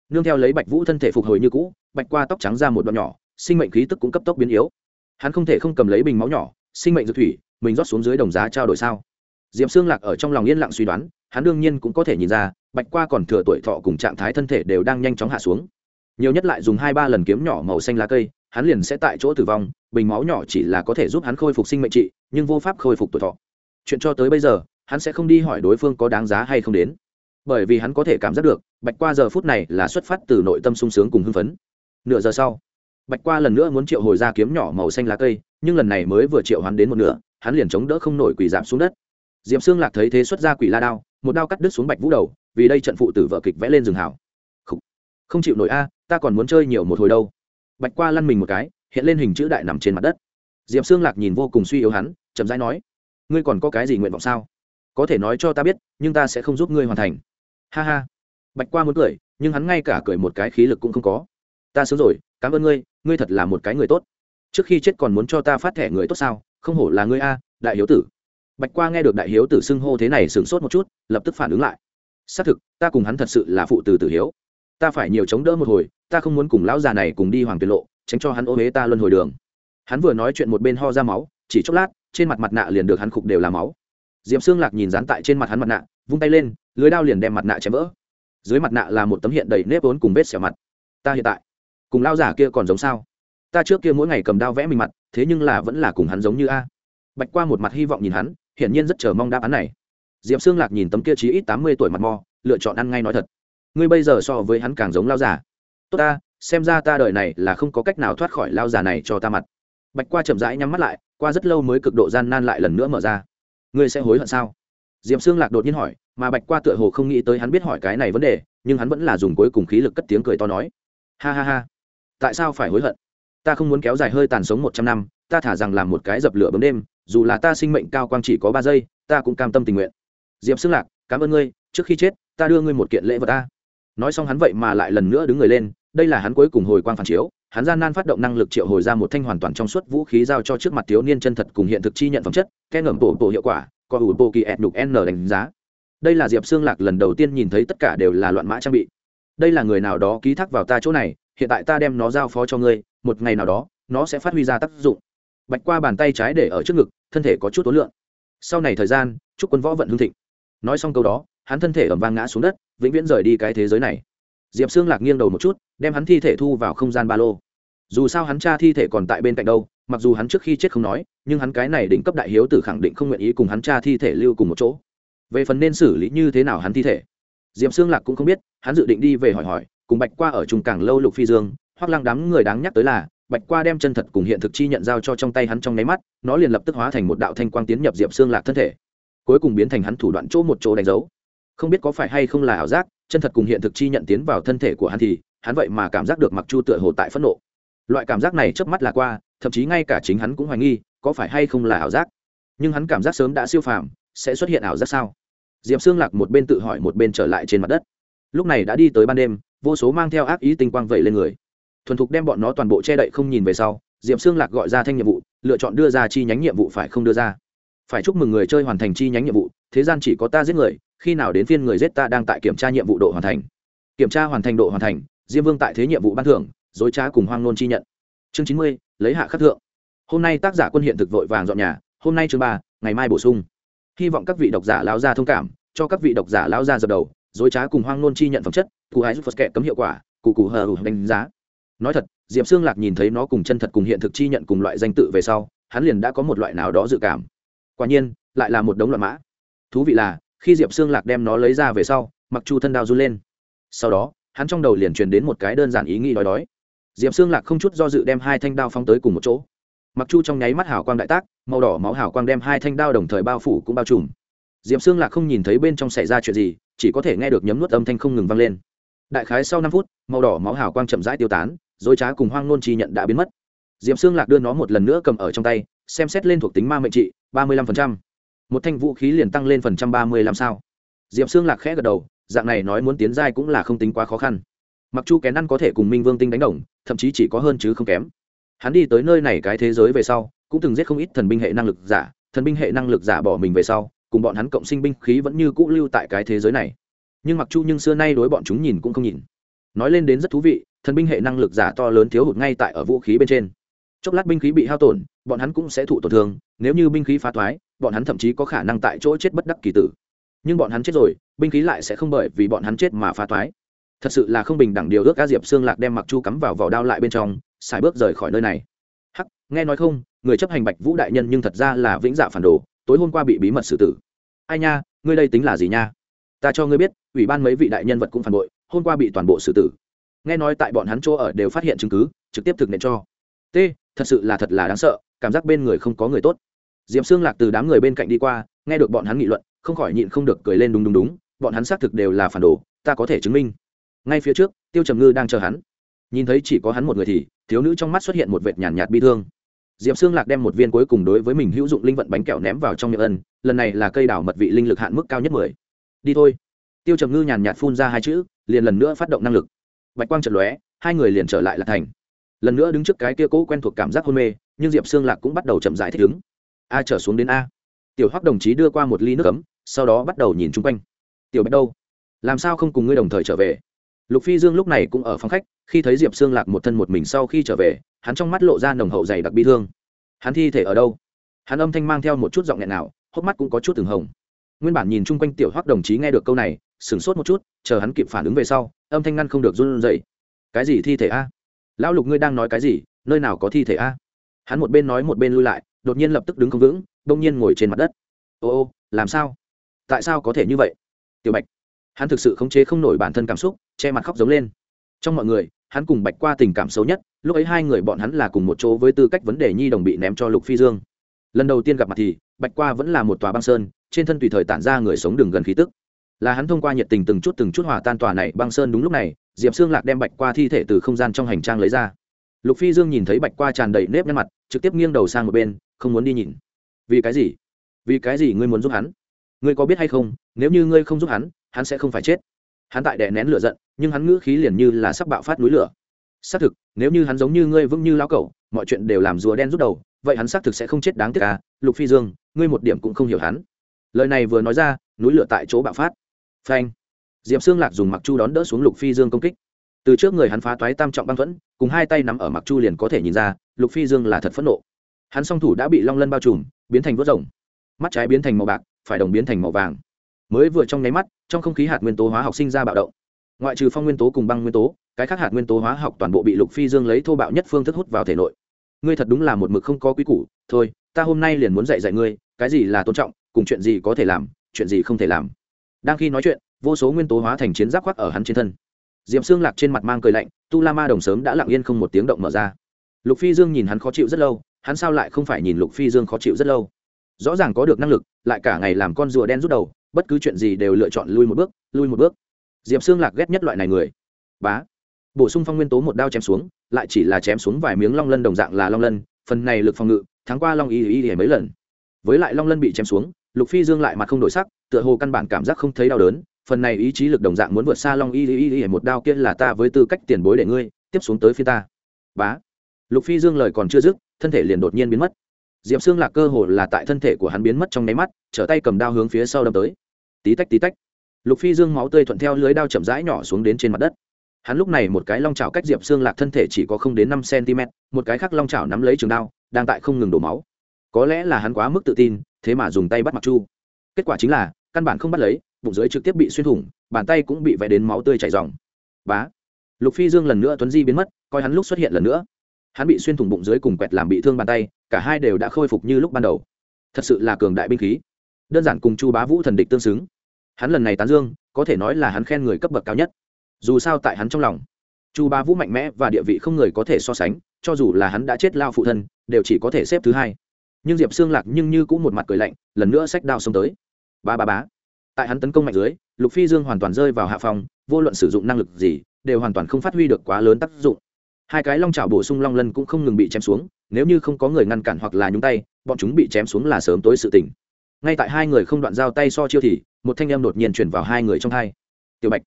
Nương theo lấy bạch vũ thân thể phục hồi như cũ, bạch qua tóc trắng ra một đoạn nhỏ, sinh mệnh khí tức cũng cấp tốc biến yếu. Hắn không thể không cầm lấy bình máu nhỏ, sinh mệnh dược thủy mình rót xuống dưới đồng giá trao đổi sao? Diệp xương lạc ở trong lòng yên lặng suy đoán, hắn đương nhiên cũng có thể nhìn ra, bạch qua còn thừa tuổi thọ cùng trạng thái thân thể đều đang nhanh chóng hạ xuống. Nhiều nhất lại dùng hai ba lần kiếm nhỏ màu xanh lá cây, hắn liền sẽ tại chỗ tử vong, bình máu nhỏ chỉ là có thể giúp hắn khôi phục sinh mệnh trị, nhưng vô pháp khôi phục tuổi thọ. Chuyện cho tới bây giờ, hắn sẽ không đi hỏi đối phương có đáng giá hay không đến. Bởi vì hắn có thể cảm giác được, bạch qua giờ phút này là xuất phát từ nội tâm sung sướng cùng hưng phấn. Nửa giờ sau, bạch qua lần nữa muốn triệu hồi ra kiếm nhỏ màu xanh lá cây, nhưng lần này mới vừa triệu hắn đến một nửa hắn liền chống đỡ không nổi quỳ giảm xuống đất. D i ệ p xương lạc thấy thế xuất ra quỷ la đao một đao cắt đứt xuống bạch vũ đầu vì đây trận phụ tử vợ kịch vẽ lên rừng hảo không, không chịu nổi a ta còn muốn chơi nhiều một hồi đâu. Bạch qua lăn mình một cái hiện lên hình chữ đại nằm trên mặt đất. D i ệ p xương lạc nhìn vô cùng suy yếu hắn chậm rãi nói ngươi còn có cái gì nguyện vọng sao? Có thể nói cho ta biết nhưng ta sẽ không giúp ngươi hoàn thành. Ha ha. Bạch qua muốn cười nhưng hắn ngay cả cười một cái khí lực cũng không có. Ta sớm rồi cảm ơn ngươi ngươi thật là một cái người tốt. Trước khi chết còn muốn cho ta phát thẻ người tốt sao? Không hổ là ngươi a, đại hiếu tử. Bạch qua nghe được đại hiếu tử xưng hô thế này sửng sốt một chút, lập tức phản ứng lại. Xác thực, ta cùng hắn thật sự là phụ tử tử hiếu. Ta phải nhiều chống đỡ một hồi, ta không muốn cùng lão già này cùng đi hoàng tuyệt lộ, tránh cho hắn ô huế ta luân hồi đường. Hắn vừa nói chuyện một bên ho ra máu, chỉ chốc lát, trên mặt mặt nạ liền được hắn khục đều là máu. D i ệ p xương lạc nhìn dán tại trên mặt hắn mặt nạ, vung tay lên, lưới đao liền đem mặt nạ chém vỡ. Dưới mặt nạ là một tấm hiện đầy nếp vốn cùng vết xẻo mặt. Ta hiện tại, cùng lao giả kia còn giống sao? Ta trước kia mỗi ngày cầm đao vẽ mình mặt thế nhưng là vẫn là cùng hắn giống như a. Bạch qua một mặt hy vọng nhìn hắn, hiển nhiên rất chờ mong đáp án này. Diệp xương lạc nhìn tấm kia chí ít tám mươi tuổi mặt mò lựa chọn ăn ngay nói thật. Ngươi bây giờ so với hắn càng giống lao già. Tốt ta, xem ra ta đời này là không có cách nào thoát khỏi lao già này cho ta mặt. Bạch qua chậm rãi nhắm mắt lại, qua rất lâu mới cực độ gian nan lại lần nữa mở ra. Ngươi sẽ hối hận sao? Diệp xương lạc đột nhiên hỏi, mà bạch qua tựa hồ không nghĩ tới hắn biết hỏi cái này vấn đề, nhưng hắn vẫn là dùng cuối cùng khí lực cất tiếng cười to nói. Ha ha ha. Tại sao phải hối hận? Ta không muốn kéo dài hơi tàn sống một trăm năm, ta thả rằng làm một cái dập lửa bấm đêm, dù là ta sinh mệnh cao quang chỉ có ba giây, ta cũng cam tâm tình nguyện. Diệp xưng lạc, cảm ơn ngươi, trước khi chết, ta đưa ngươi một kiện lễ vật ta. Nói xong hắn vậy mà lại lần nữa đứng người lên, đây là hắn cuối cùng hồi quang phản chiếu, hắn gian nan phát động năng lực triệu hồi ra một thanh hoàn toàn trong suốt vũ khí giao cho trước mặt thiếu niên chân thật cùng hiện thực chi nhận phẩm chất khen ngẩm bộ bộ hiệu quả, có ủ bộ kỳ ẹt đục n đánh giá. Đây là diệp xương lạc lần đầu tiên nhìn thấy tất cả đều là loạn mã trang bị. Đây là người nào đó ký thác vào ta chỗ này hiện tại ta đem nó giao phó cho ngươi, một ngày nào đó, nó sẽ phát huy ra tác dụng. Bạch qua bàn tay trái để ở trước ngực, thân thể có chút tối lượng. Sau này thời gian, chúc quân võ vận hương thịnh. Nói xong câu đó, hắn thân thể ẩm vang ngã xuống đất, vĩnh viễn rời đi cái thế giới này. Diệp xương lạc nghiêng đầu một chút, đem hắn thi thể thu vào không gian ba lô. Dù sao hắn cha thi thể còn tại bên cạnh đâu, mặc dù hắn trước khi chết không nói, nhưng hắn cái này đỉnh cấp đại hiếu tử khẳng định không nguyện ý cùng hắn cha thi thể lưu cùng một chỗ. Về phần nên xử lý như thế nào hắn thi thể, diệp xương lạc cũng không biết, hắn dự định đi về hỏi hỏi cùng bạch qua ở trung càng lâu lục phi dương hoặc lăng đám người đáng nhắc tới là, bạch qua đem chân thật cùng hiện thực chi nhận giao cho trong tay hắn trong nháy mắt, nó liền lập tức hóa thành một đạo thanh quang tiến nhập diệp xương lạc thân thể. Cuối cùng biến thành hắn thủ đoạn chỗ một chỗ đánh dấu. Không biết có phải hay không là ảo giác, chân thật cùng hiện thực chi nhận tiến vào thân thể của hắn thì, hắn vậy mà cảm giác được mặc chu tựa hồ tại phẫn nộ. Loại cảm giác này chớp mắt là qua, thậm chí ngay cả chính hắn cũng hoài nghi, có phải hay không là ảo giác. Nhưng hắn cảm giác sớm đã siêu phàm, sẽ xuất hiện ảo giác sao? Diệp xương lạc một bên tự hỏi một bên trở lại trên mặt đất. Lúc này đã đi tới ban đêm vô số mang theo ác ý tinh quang vẩy lên người. Thuần thục đem bọn nó toàn bộ che đậy không nhìn về sau diệm xương lạc gọi ra thanh nhiệm vụ, lựa chọn đưa ra chi nhánh nhiệm vụ phải không đưa ra. Phải chúc mừng người chơi hoàn thành chi nhánh nhiệm vụ, thế gian chỉ có ta giết người, khi nào đến phiên người giết ta đang tại kiểm tra nhiệm vụ độ hoàn thành. Kiểm tra hoàn thành độ hoàn thành, diêm vương tại thế nhiệm vụ ban thưởng, dối trá cùng hoang nôn chi nhận. Chương chín mươi, lấy hạ khắc thượng. Hôm nay tác giả quân hiện thực vội vàng dọn nhà, hôm nay chương ba, ngày mai bổ sung. Hy vọng các vị độc giả lao ra thông cảm, cho các vị độc giả lao ra dập đầu dối trá cùng hoang nôn chi nhận phẩm chất, cụ hái giúp phật kệ cấm hiệu quả, cụ cụ hờ đánh giá. Nói thật, diệp xương lạc nhìn thấy nó cùng chân thật cùng hiện thực chi nhận cùng loại danh tự về sau, hắn liền đã có một loại nào đó dự cảm. Quả nhiên, lại là một đống loạn mã. Thú vị là, khi diệp xương lạc đem nó lấy ra về sau, mặc chu thân đao run lên. Sau đó, hắn trong đầu liền truyền đến một cái đơn giản ý nghĩ đói đói. Diệp xương lạc không chút do dự đem hai thanh đao phóng tới cùng một chỗ. Mặc chu trong nháy mắt hào quang đại tác, màu đỏ máu hào quang đem hai thanh đao đồng thời bao phủ cũng bao trùm. Diệp xương lạc không nhìn thấy bên trong xảy ra chuyện gì chỉ có thể nghe được nhấm nuốt âm thanh không ngừng vang lên. Đại khái sau năm phút, màu đỏ máu hào quang chậm rãi tiêu tán, dối trá cùng hoang nôn chi nhận đã biến mất. Diệp xương lạc đưa nó một lần nữa cầm ở trong tay, xem xét lên thuộc tính ma mệnh trị, ba mươi lăm phần trăm. Một thanh vũ khí liền tăng lên phần trăm ba mươi lăm sao. Diệp xương lạc khẽ gật đầu, dạng này nói muốn tiến giai cũng là không tính quá khó khăn. Mặc chu kén ăn có thể cùng minh vương tinh đánh đồng, thậm chí chỉ có hơn chứ không kém. Hắn đi tới nơi này cái thế giới về sau, cũng từng giết không ít thần binh hệ năng lực giả, thần binh hệ năng lực giả bỏ mình về sau cùng bọn hắn cộng sinh binh khí vẫn như cũ lưu tại cái thế giới này. Nhưng mặc chu nhưng xưa nay đối bọn chúng nhìn cũng không nhìn. Nói lên đến rất thú vị, thần binh hệ năng lực giả to lớn thiếu hụt ngay tại ở vũ khí bên trên. Chốc lát binh khí bị hao tổn, bọn hắn cũng sẽ thụ tổn thương, nếu như binh khí phá thoái, bọn hắn thậm chí có khả năng tại chỗ chết bất đắc kỳ tử. Nhưng bọn hắn chết rồi, binh khí lại sẽ không bởi vì bọn hắn chết mà phá thoái. Thật sự là không bình đẳng điều ước ca diệp xương lạc đem mặc chu cắm vào vỏ đao lại bên trong, xài bước rời khỏi nơi này. Hắc, nghe nói không, người chấp hành bạch vũ đại nhân nhưng thật ra là vĩnh dạ phản đồ tối hôm qua bị bí mật xử tử. Ai nha ngươi đây tính là gì nha? Ta cho ngươi biết ủy ban mấy vị đại nhân vật cũng phản bội hôm qua bị toàn bộ xử tử. Nghe nói tại bọn hắn chỗ ở đều phát hiện chứng cứ trực tiếp thực nện cho. T thật sự là thật là đáng sợ cảm giác bên người không có người tốt. Diệp xương lạc từ đám người bên cạnh đi qua nghe được bọn hắn nghị luận không khỏi nhịn không được cười lên đúng đúng đúng bọn hắn xác thực đều là phản đồ ta có thể chứng minh. Ngay phía trước tiêu trầm ngư đang chờ hắn. Nhìn thấy chỉ có hắn một người thì thiếu nữ trong mắt xuất hiện một vệt nhàn nhạt, nhạt bi thương diệp xương lạc đem một viên cuối cùng đối với mình hữu dụng linh vận bánh kẹo ném vào trong miệng ân, lần này là cây đảo mật vị linh lực hạn mức cao nhất mười. Đi thôi. Tiêu trầm ngư nhàn nhạt phun ra hai chữ, liền lần nữa phát động năng lực. Bạch quang trật lóe, hai người liền trở lại là thành. Lần nữa đứng trước cái kia cũ quen thuộc cảm giác hôn mê, nhưng diệp xương lạc cũng bắt đầu chậm rãi thích ứng. A trở xuống đến a. Tiểu hoắc đồng chí đưa qua một ly nước ấm, sau đó bắt đầu nhìn chung quanh. Tiểu bạch đâu? Làm sao không cùng ngươi đồng thời trở về? Lục phi dương lúc này cũng ở phòng khách, khi thấy diệp xương lạc một thân một mình sau khi trở về hắn trong mắt lộ ra nồng hậu dày đặc bi thương. Hắn thi thể ở đâu? Hắn âm thanh mang theo một chút giọng nghẹn nào, hốc mắt cũng có chút từng hồng. Nguyên bản nhìn chung quanh tiểu hoắc đồng chí nghe được câu này, sửng sốt một chút, chờ hắn kịp phản ứng về sau, âm thanh ngăn không được run rẩy. Cái gì thi thể a? Lão lục ngươi đang nói cái gì? Nơi nào có thi thể a? Hắn một bên nói một bên lui lại, đột nhiên lập tức đứng không vững đông nhiên ngồi trên mặt đất. Ô ô, làm sao? Tại sao có thể như vậy? Tiểu bạch. Hắn thực sự khống chế không nổi bản thân cảm xúc, che mặt khóc giống lên. Trong mọi người, hắn cùng bạch qua tình cảm xấu nhất lúc ấy hai người bọn hắn là cùng một chỗ với tư cách vấn đề nhi đồng bị ném cho lục phi dương. Lần đầu tiên gặp mặt thì, bạch qua vẫn là một tòa băng sơn, trên thân tùy thời tản ra người sống đường gần khí tức. Là hắn thông qua nhiệt tình từng chút từng chút hòa tan tòa này băng sơn đúng lúc này, diệp xương lạc đem bạch qua thi thể từ không gian trong hành trang lấy ra. Lục phi dương nhìn thấy bạch qua tràn đầy nếp nhăn mặt, trực tiếp nghiêng đầu sang một bên, không muốn đi nhìn. Vì cái gì? Vì cái gì ngươi muốn giúp hắn? Ngươi có biết hay không, nếu như ngươi không giúp hắn hắn sẽ không phải chết. Hắn tại đè nén lửa giận, nhưng hắn ngữ khí liền như là sắp bạo phát núi lửa xác thực, nếu như hắn giống như ngươi vững như lão cẩu, mọi chuyện đều làm rùa đen rút đầu, vậy hắn xác thực sẽ không chết đáng tiếc à? Lục phi dương, ngươi một điểm cũng không hiểu hắn. Lời này vừa nói ra, núi lửa tại chỗ bạo phát. Phanh. Diệp xương lạc dùng mặc chu đón đỡ xuống lục phi dương công kích. Từ trước người hắn phá toái tam trọng băng thuẫn, cùng hai tay nắm ở mặc chu liền có thể nhìn ra, lục phi dương là thật phẫn nộ. Hắn song thủ đã bị long lân bao trùm, biến thành vớt rồng. Mắt trái biến thành màu bạc, phải đồng biến thành màu vàng. Mới vừa trong nháy mắt, trong không khí hạt nguyên tố hóa học sinh ra bạo động ngoại trừ phong nguyên tố cùng băng nguyên tố, cái khác hạt nguyên tố hóa học toàn bộ bị lục phi dương lấy thô bạo nhất phương thức hút vào thể nội. Ngươi thật đúng là một mực không có quý củ, thôi, ta hôm nay liền muốn dạy dạy ngươi, cái gì là tôn trọng, cùng chuyện gì có thể làm, chuyện gì không thể làm. Đang khi nói chuyện, vô số nguyên tố hóa thành chiến giáp khoác ở hắn trên thân. Diệp xương lạc trên mặt mang cười lạnh, tu la ma đồng sớm đã lặng yên không một tiếng động mở ra. Lục phi dương nhìn hắn khó chịu rất lâu, hắn sao lại không phải nhìn lục phi dương khó chịu rất lâu? Rõ ràng có được năng lực, lại cả ngày làm con rùa đen rút đầu, bất cứ chuyện gì đều lựa chọn lui một bước, lui một bước diệp xương lạc ghét nhất loại này người. Bá. Bổ sung phong nguyên tố một đao chém xuống, lại chỉ là chém xuống vài miếng long lân đồng dạng là long lân, phần này lực phòng ngự, thắng qua long y y y mấy lần. Với lại long lân bị chém xuống, lục phi dương lại mặt không đổi sắc, tựa hồ căn bản cảm giác không thấy đau đớn, phần này ý chí lực đồng dạng muốn vượt xa long y y y một đao kia là ta với tư cách tiền bối để ngươi, tiếp xuống tới phía ta. Bá. Lục phi dương lời còn chưa dứt, thân thể liền đột nhiên biến mất. Diệp xương lạc cơ hồ là tại thân thể của hắn biến mất trong nháy mắt, trở tay cầm đao hướng phía sau đâm tới. Tí tách tí tách lục phi dương máu tươi thuận theo lưới đao chậm rãi nhỏ xuống đến trên mặt đất. Hắn lúc này một cái long chảo cách diệp xương lạc thân thể chỉ có không đến năm cm, một cái khác long chảo nắm lấy trường đao, đang tại không ngừng đổ máu. Có lẽ là hắn quá mức tự tin, thế mà dùng tay bắt mặc chu. Kết quả chính là, căn bản không bắt lấy, bụng dưới trực tiếp bị xuyên thủng, bàn tay cũng bị vẽ đến máu tươi chảy dòng bá! Lục phi dương lần nữa tuấn di biến mất, coi hắn lúc xuất hiện lần nữa. Hắn bị xuyên thủng bụng dưới cùng quẹt làm bị thương bàn tay, cả hai đều đã khôi phục như lúc ban đầu. Thật sự là cường đại binh khí. Đơn giản cùng chu bá vũ thần địch tương xứng hắn lần này tán dương, có thể nói là hắn khen người cấp bậc cao nhất. Dù sao tại hắn trong lòng, chu Ba vũ mạnh mẽ và địa vị không người có thể so sánh, cho dù là hắn đã chết lao phụ thân, đều chỉ có thể xếp thứ hai. Nhưng diệp xương lạc nhưng như cũng một mặt cười lạnh, lần nữa sách đao xông tới. Ba ba bá tại hắn tấn công mạnh dưới, lục phi dương hoàn toàn rơi vào hạ phòng vô luận sử dụng năng lực gì, đều hoàn toàn không phát huy được quá lớn tác dụng. Hai cái long chảo bổ sung long lân cũng không ngừng bị chém xuống, nếu như không có người ngăn cản hoặc là nhúng tay, bọn chúng bị chém xuống là sớm tối sự tỉnh ngay tại hai người không đoạn giao tay so chiêu thì, một thanh em đột nhiên chuyển vào hai người trong hai. Tiểu bạch,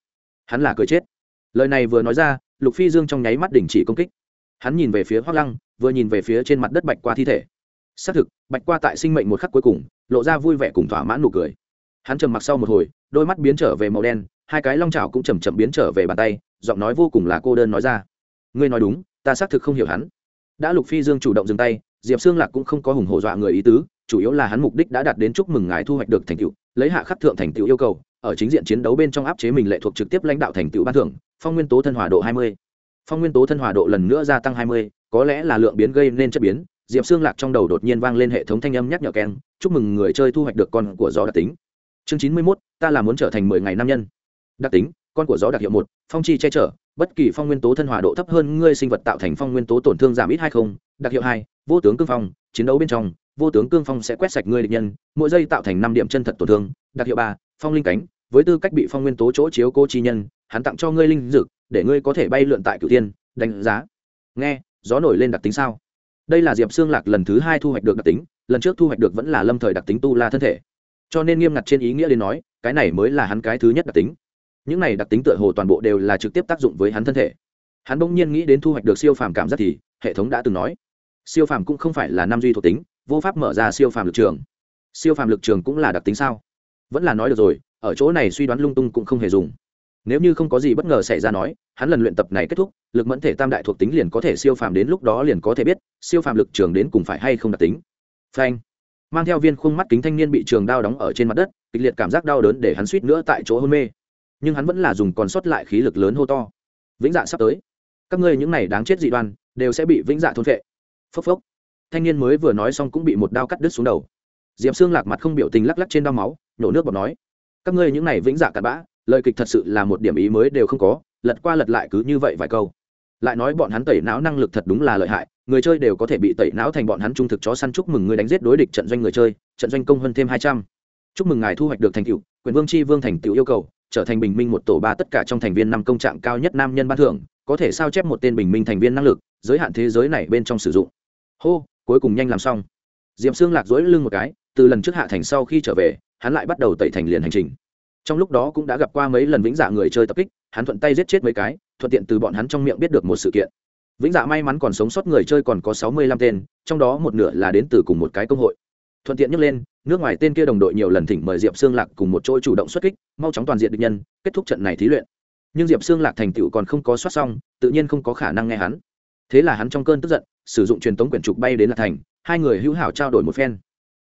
hắn là cười chết. Lời này vừa nói ra, lục phi dương trong nháy mắt đình chỉ công kích. Hắn nhìn về phía hoác lăng, vừa nhìn về phía trên mặt đất bạch qua thi thể. Xác thực, bạch qua tại sinh mệnh một khắc cuối cùng, lộ ra vui vẻ cùng thỏa mãn nụ cười. Hắn trầm mặc sau một hồi, đôi mắt biến trở về màu đen, hai cái long trào cũng chầm chậm biến trở về bàn tay, giọng nói vô cùng là cô đơn nói ra. Ngươi nói đúng, ta xác thực không hiểu hắn. Đã lục phi dương chủ động dừng tay, diệp xương lạc cũng không có hùng hổ dọa người ý tứ chủ yếu là hắn mục đích đã đạt đến chúc mừng ngài thu hoạch được thành tựu, lấy hạ khắc thượng thành tựu yêu cầu, ở chính diện chiến đấu bên trong áp chế mình lệ thuộc trực tiếp lãnh đạo thành tựu ban thưởng, phong nguyên tố thân hòa độ hai mươi. Phong nguyên tố thân hòa độ lần nữa gia tăng hai mươi, có lẽ là lượng biến gây nên chất biến, diệp xương lạc trong đầu đột nhiên vang lên hệ thống thanh âm nhắc nhở keng, chúc mừng người chơi thu hoạch được con của gió đặc tính. Chương chín mươi mốt, ta là muốn trở thành mười ngày nam nhân. Đặc tính, con của gió đặc hiệu một, phong chi che chở, bất kỳ phong nguyên tố thân hòa độ thấp hơn ngươi sinh vật tạo thành phong nguyên tố tổn thương giảm ít hay không, đặc hiệu hai, vô tướng cương phong, chiến đấu bên trong vô tướng cương phong sẽ quét sạch ngươi địch nhân, mỗi giây tạo thành năm điểm chân thật tổn thương, đặc hiệu ba, phong linh cánh, với tư cách bị phong nguyên tố chỗ chiếu cô chi nhân, hắn tặng cho ngươi linh dực để ngươi có thể bay lượn tại cửu tiên đánh giá. Nghe, gió nổi lên đặc tính sao? Đây là diệp xương lạc lần thứ hai thu hoạch được đặc tính, lần trước thu hoạch được vẫn là lâm thời đặc tính tu la thân thể. Cho nên nghiêm ngặt trên ý nghĩa đến nói, cái này mới là hắn cái thứ nhất đặc tính. Những này đặc tính tựa hồ toàn bộ đều là trực tiếp tác dụng với hắn thân thể. Hắn bỗng nhiên nghĩ đến thu hoạch được siêu phàm cảm giác thì, hệ thống đã từng nói, siêu phàm cũng không phải là nam duy thuộc tính vô pháp mở ra siêu phàm lực trường. Siêu phàm lực trường cũng là đặc tính sao? Vẫn là nói được rồi, ở chỗ này suy đoán lung tung cũng không hề dùng. Nếu như không có gì bất ngờ xảy ra nói, hắn lần luyện tập này kết thúc, lực mẫn thể tam đại thuộc tính liền có thể siêu phàm đến lúc đó liền có thể biết, siêu phàm lực trường đến cùng phải hay không đặc tính. Phanh. Mang theo viên khuôn mắt kính thanh niên bị trường đao đóng ở trên mặt đất, kịch liệt cảm giác đau đớn để hắn suýt nữa tại chỗ hôn mê. Nhưng hắn vẫn là dùng còn sót lại khí lực lớn hô to. Vĩnh dạ sắp tới. Các ngươi những này đáng chết dị đoan, đều sẽ bị vĩnh dạ thôn vệ phốc phốc thanh niên mới vừa nói xong cũng bị một đao cắt đứt xuống đầu. Diệp xương lạc mặt không biểu tình lắc lắc trên đao máu nhổ nước bọt nói, các ngươi những này vĩnh dạ cặn bã, lời kịch thật sự là một điểm ý mới đều không có, lật qua lật lại cứ như vậy vài câu. Lại nói bọn hắn tẩy não năng lực thật đúng là lợi hại, người chơi đều có thể bị tẩy não thành bọn hắn trung thực chó săn chúc mừng người đánh giết đối địch trận doanh người chơi, trận doanh công hơn thêm hai trăm. Chúc mừng ngài thu hoạch được thành tựu, quyền vương tri vương thành tựu yêu cầu, trở thành bình minh một tổ ba tất cả trong thành viên năm công trạng cao nhất nam nhân ban thưởng, có thể sao chép một tên bình minh thành viên năng lực, giới hạn thế giới này bên trong sử dụng. Hô cuối cùng nhanh làm xong. Diệm xương lạc dối lưng một cái, từ lần trước hạ thành sau khi trở về, hắn lại bắt đầu tẩy thành liền hành trình. Trong lúc đó cũng đã gặp qua mấy lần vĩnh dạ người chơi tập kích, hắn thuận tay giết chết mấy cái, thuận tiện từ bọn hắn trong miệng biết được một sự kiện. Vĩnh dạ may mắn còn sống sót người chơi còn có sáu mươi lăm tên, trong đó một nửa là đến từ cùng một cái công hội. Thuận tiện nhắc lên, nước ngoài tên kia đồng đội nhiều lần thỉnh mời diệp xương lạc cùng một chỗ chủ động xuất kích, mau chóng toàn diện địch nhân, kết thúc trận này thí luyện. Nhưng diệp xương lạc thành tựu còn không có soát xong, tự nhiên không có khả năng nghe hắn thế là hắn trong cơn tức giận, sử dụng truyền tống quyển trục bay đến lạc thành, hai người hữu hảo trao đổi một phen.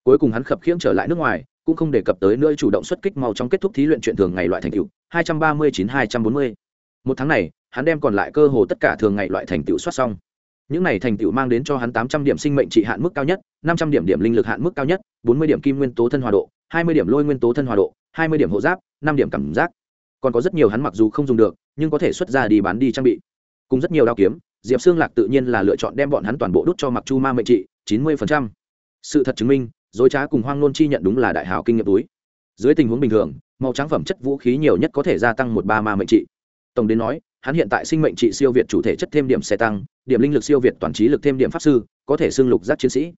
Cuối cùng hắn khập khiễng trở lại nước ngoài, cũng không đề cập tới nơi chủ động xuất kích mau chóng kết thúc thí luyện chuyện thường ngày loại thành tựu, hai trăm ba mươi chín, hai trăm bốn mươi. Một tháng này, hắn đem còn lại cơ hồ tất cả thường ngày loại thành tựu soát xong. Những này thành tựu mang đến cho hắn tám trăm điểm sinh mệnh trị hạn mức cao nhất, năm trăm điểm điểm linh lực hạn mức cao nhất, bốn mươi điểm kim nguyên tố thân hòa độ, hai mươi điểm lôi nguyên tố thân hòa độ, hai mươi điểm hộ giáp, năm điểm cảm giác. Còn có rất nhiều hắn mặc dù không dùng được, nhưng có thể xuất ra đi bán đi trang bị. Cùng rất nhiều đao kiếm diệp xương lạc tự nhiên là lựa chọn đem bọn hắn toàn bộ đút cho mặc chu ma mệnh trị, chín mươi sự thật chứng minh, dối trá cùng hoang nôn chi nhận đúng là đại hào kinh nghiệm túi. Dưới tình huống bình thường, màu trắng phẩm chất vũ khí nhiều nhất có thể gia tăng một ba ma mệnh trị. Tổng đến nói, hắn hiện tại sinh mệnh trị siêu việt chủ thể chất thêm điểm xe tăng, điểm linh lực siêu việt toàn trí lực thêm điểm pháp sư, có thể xưng lục giác chiến sĩ.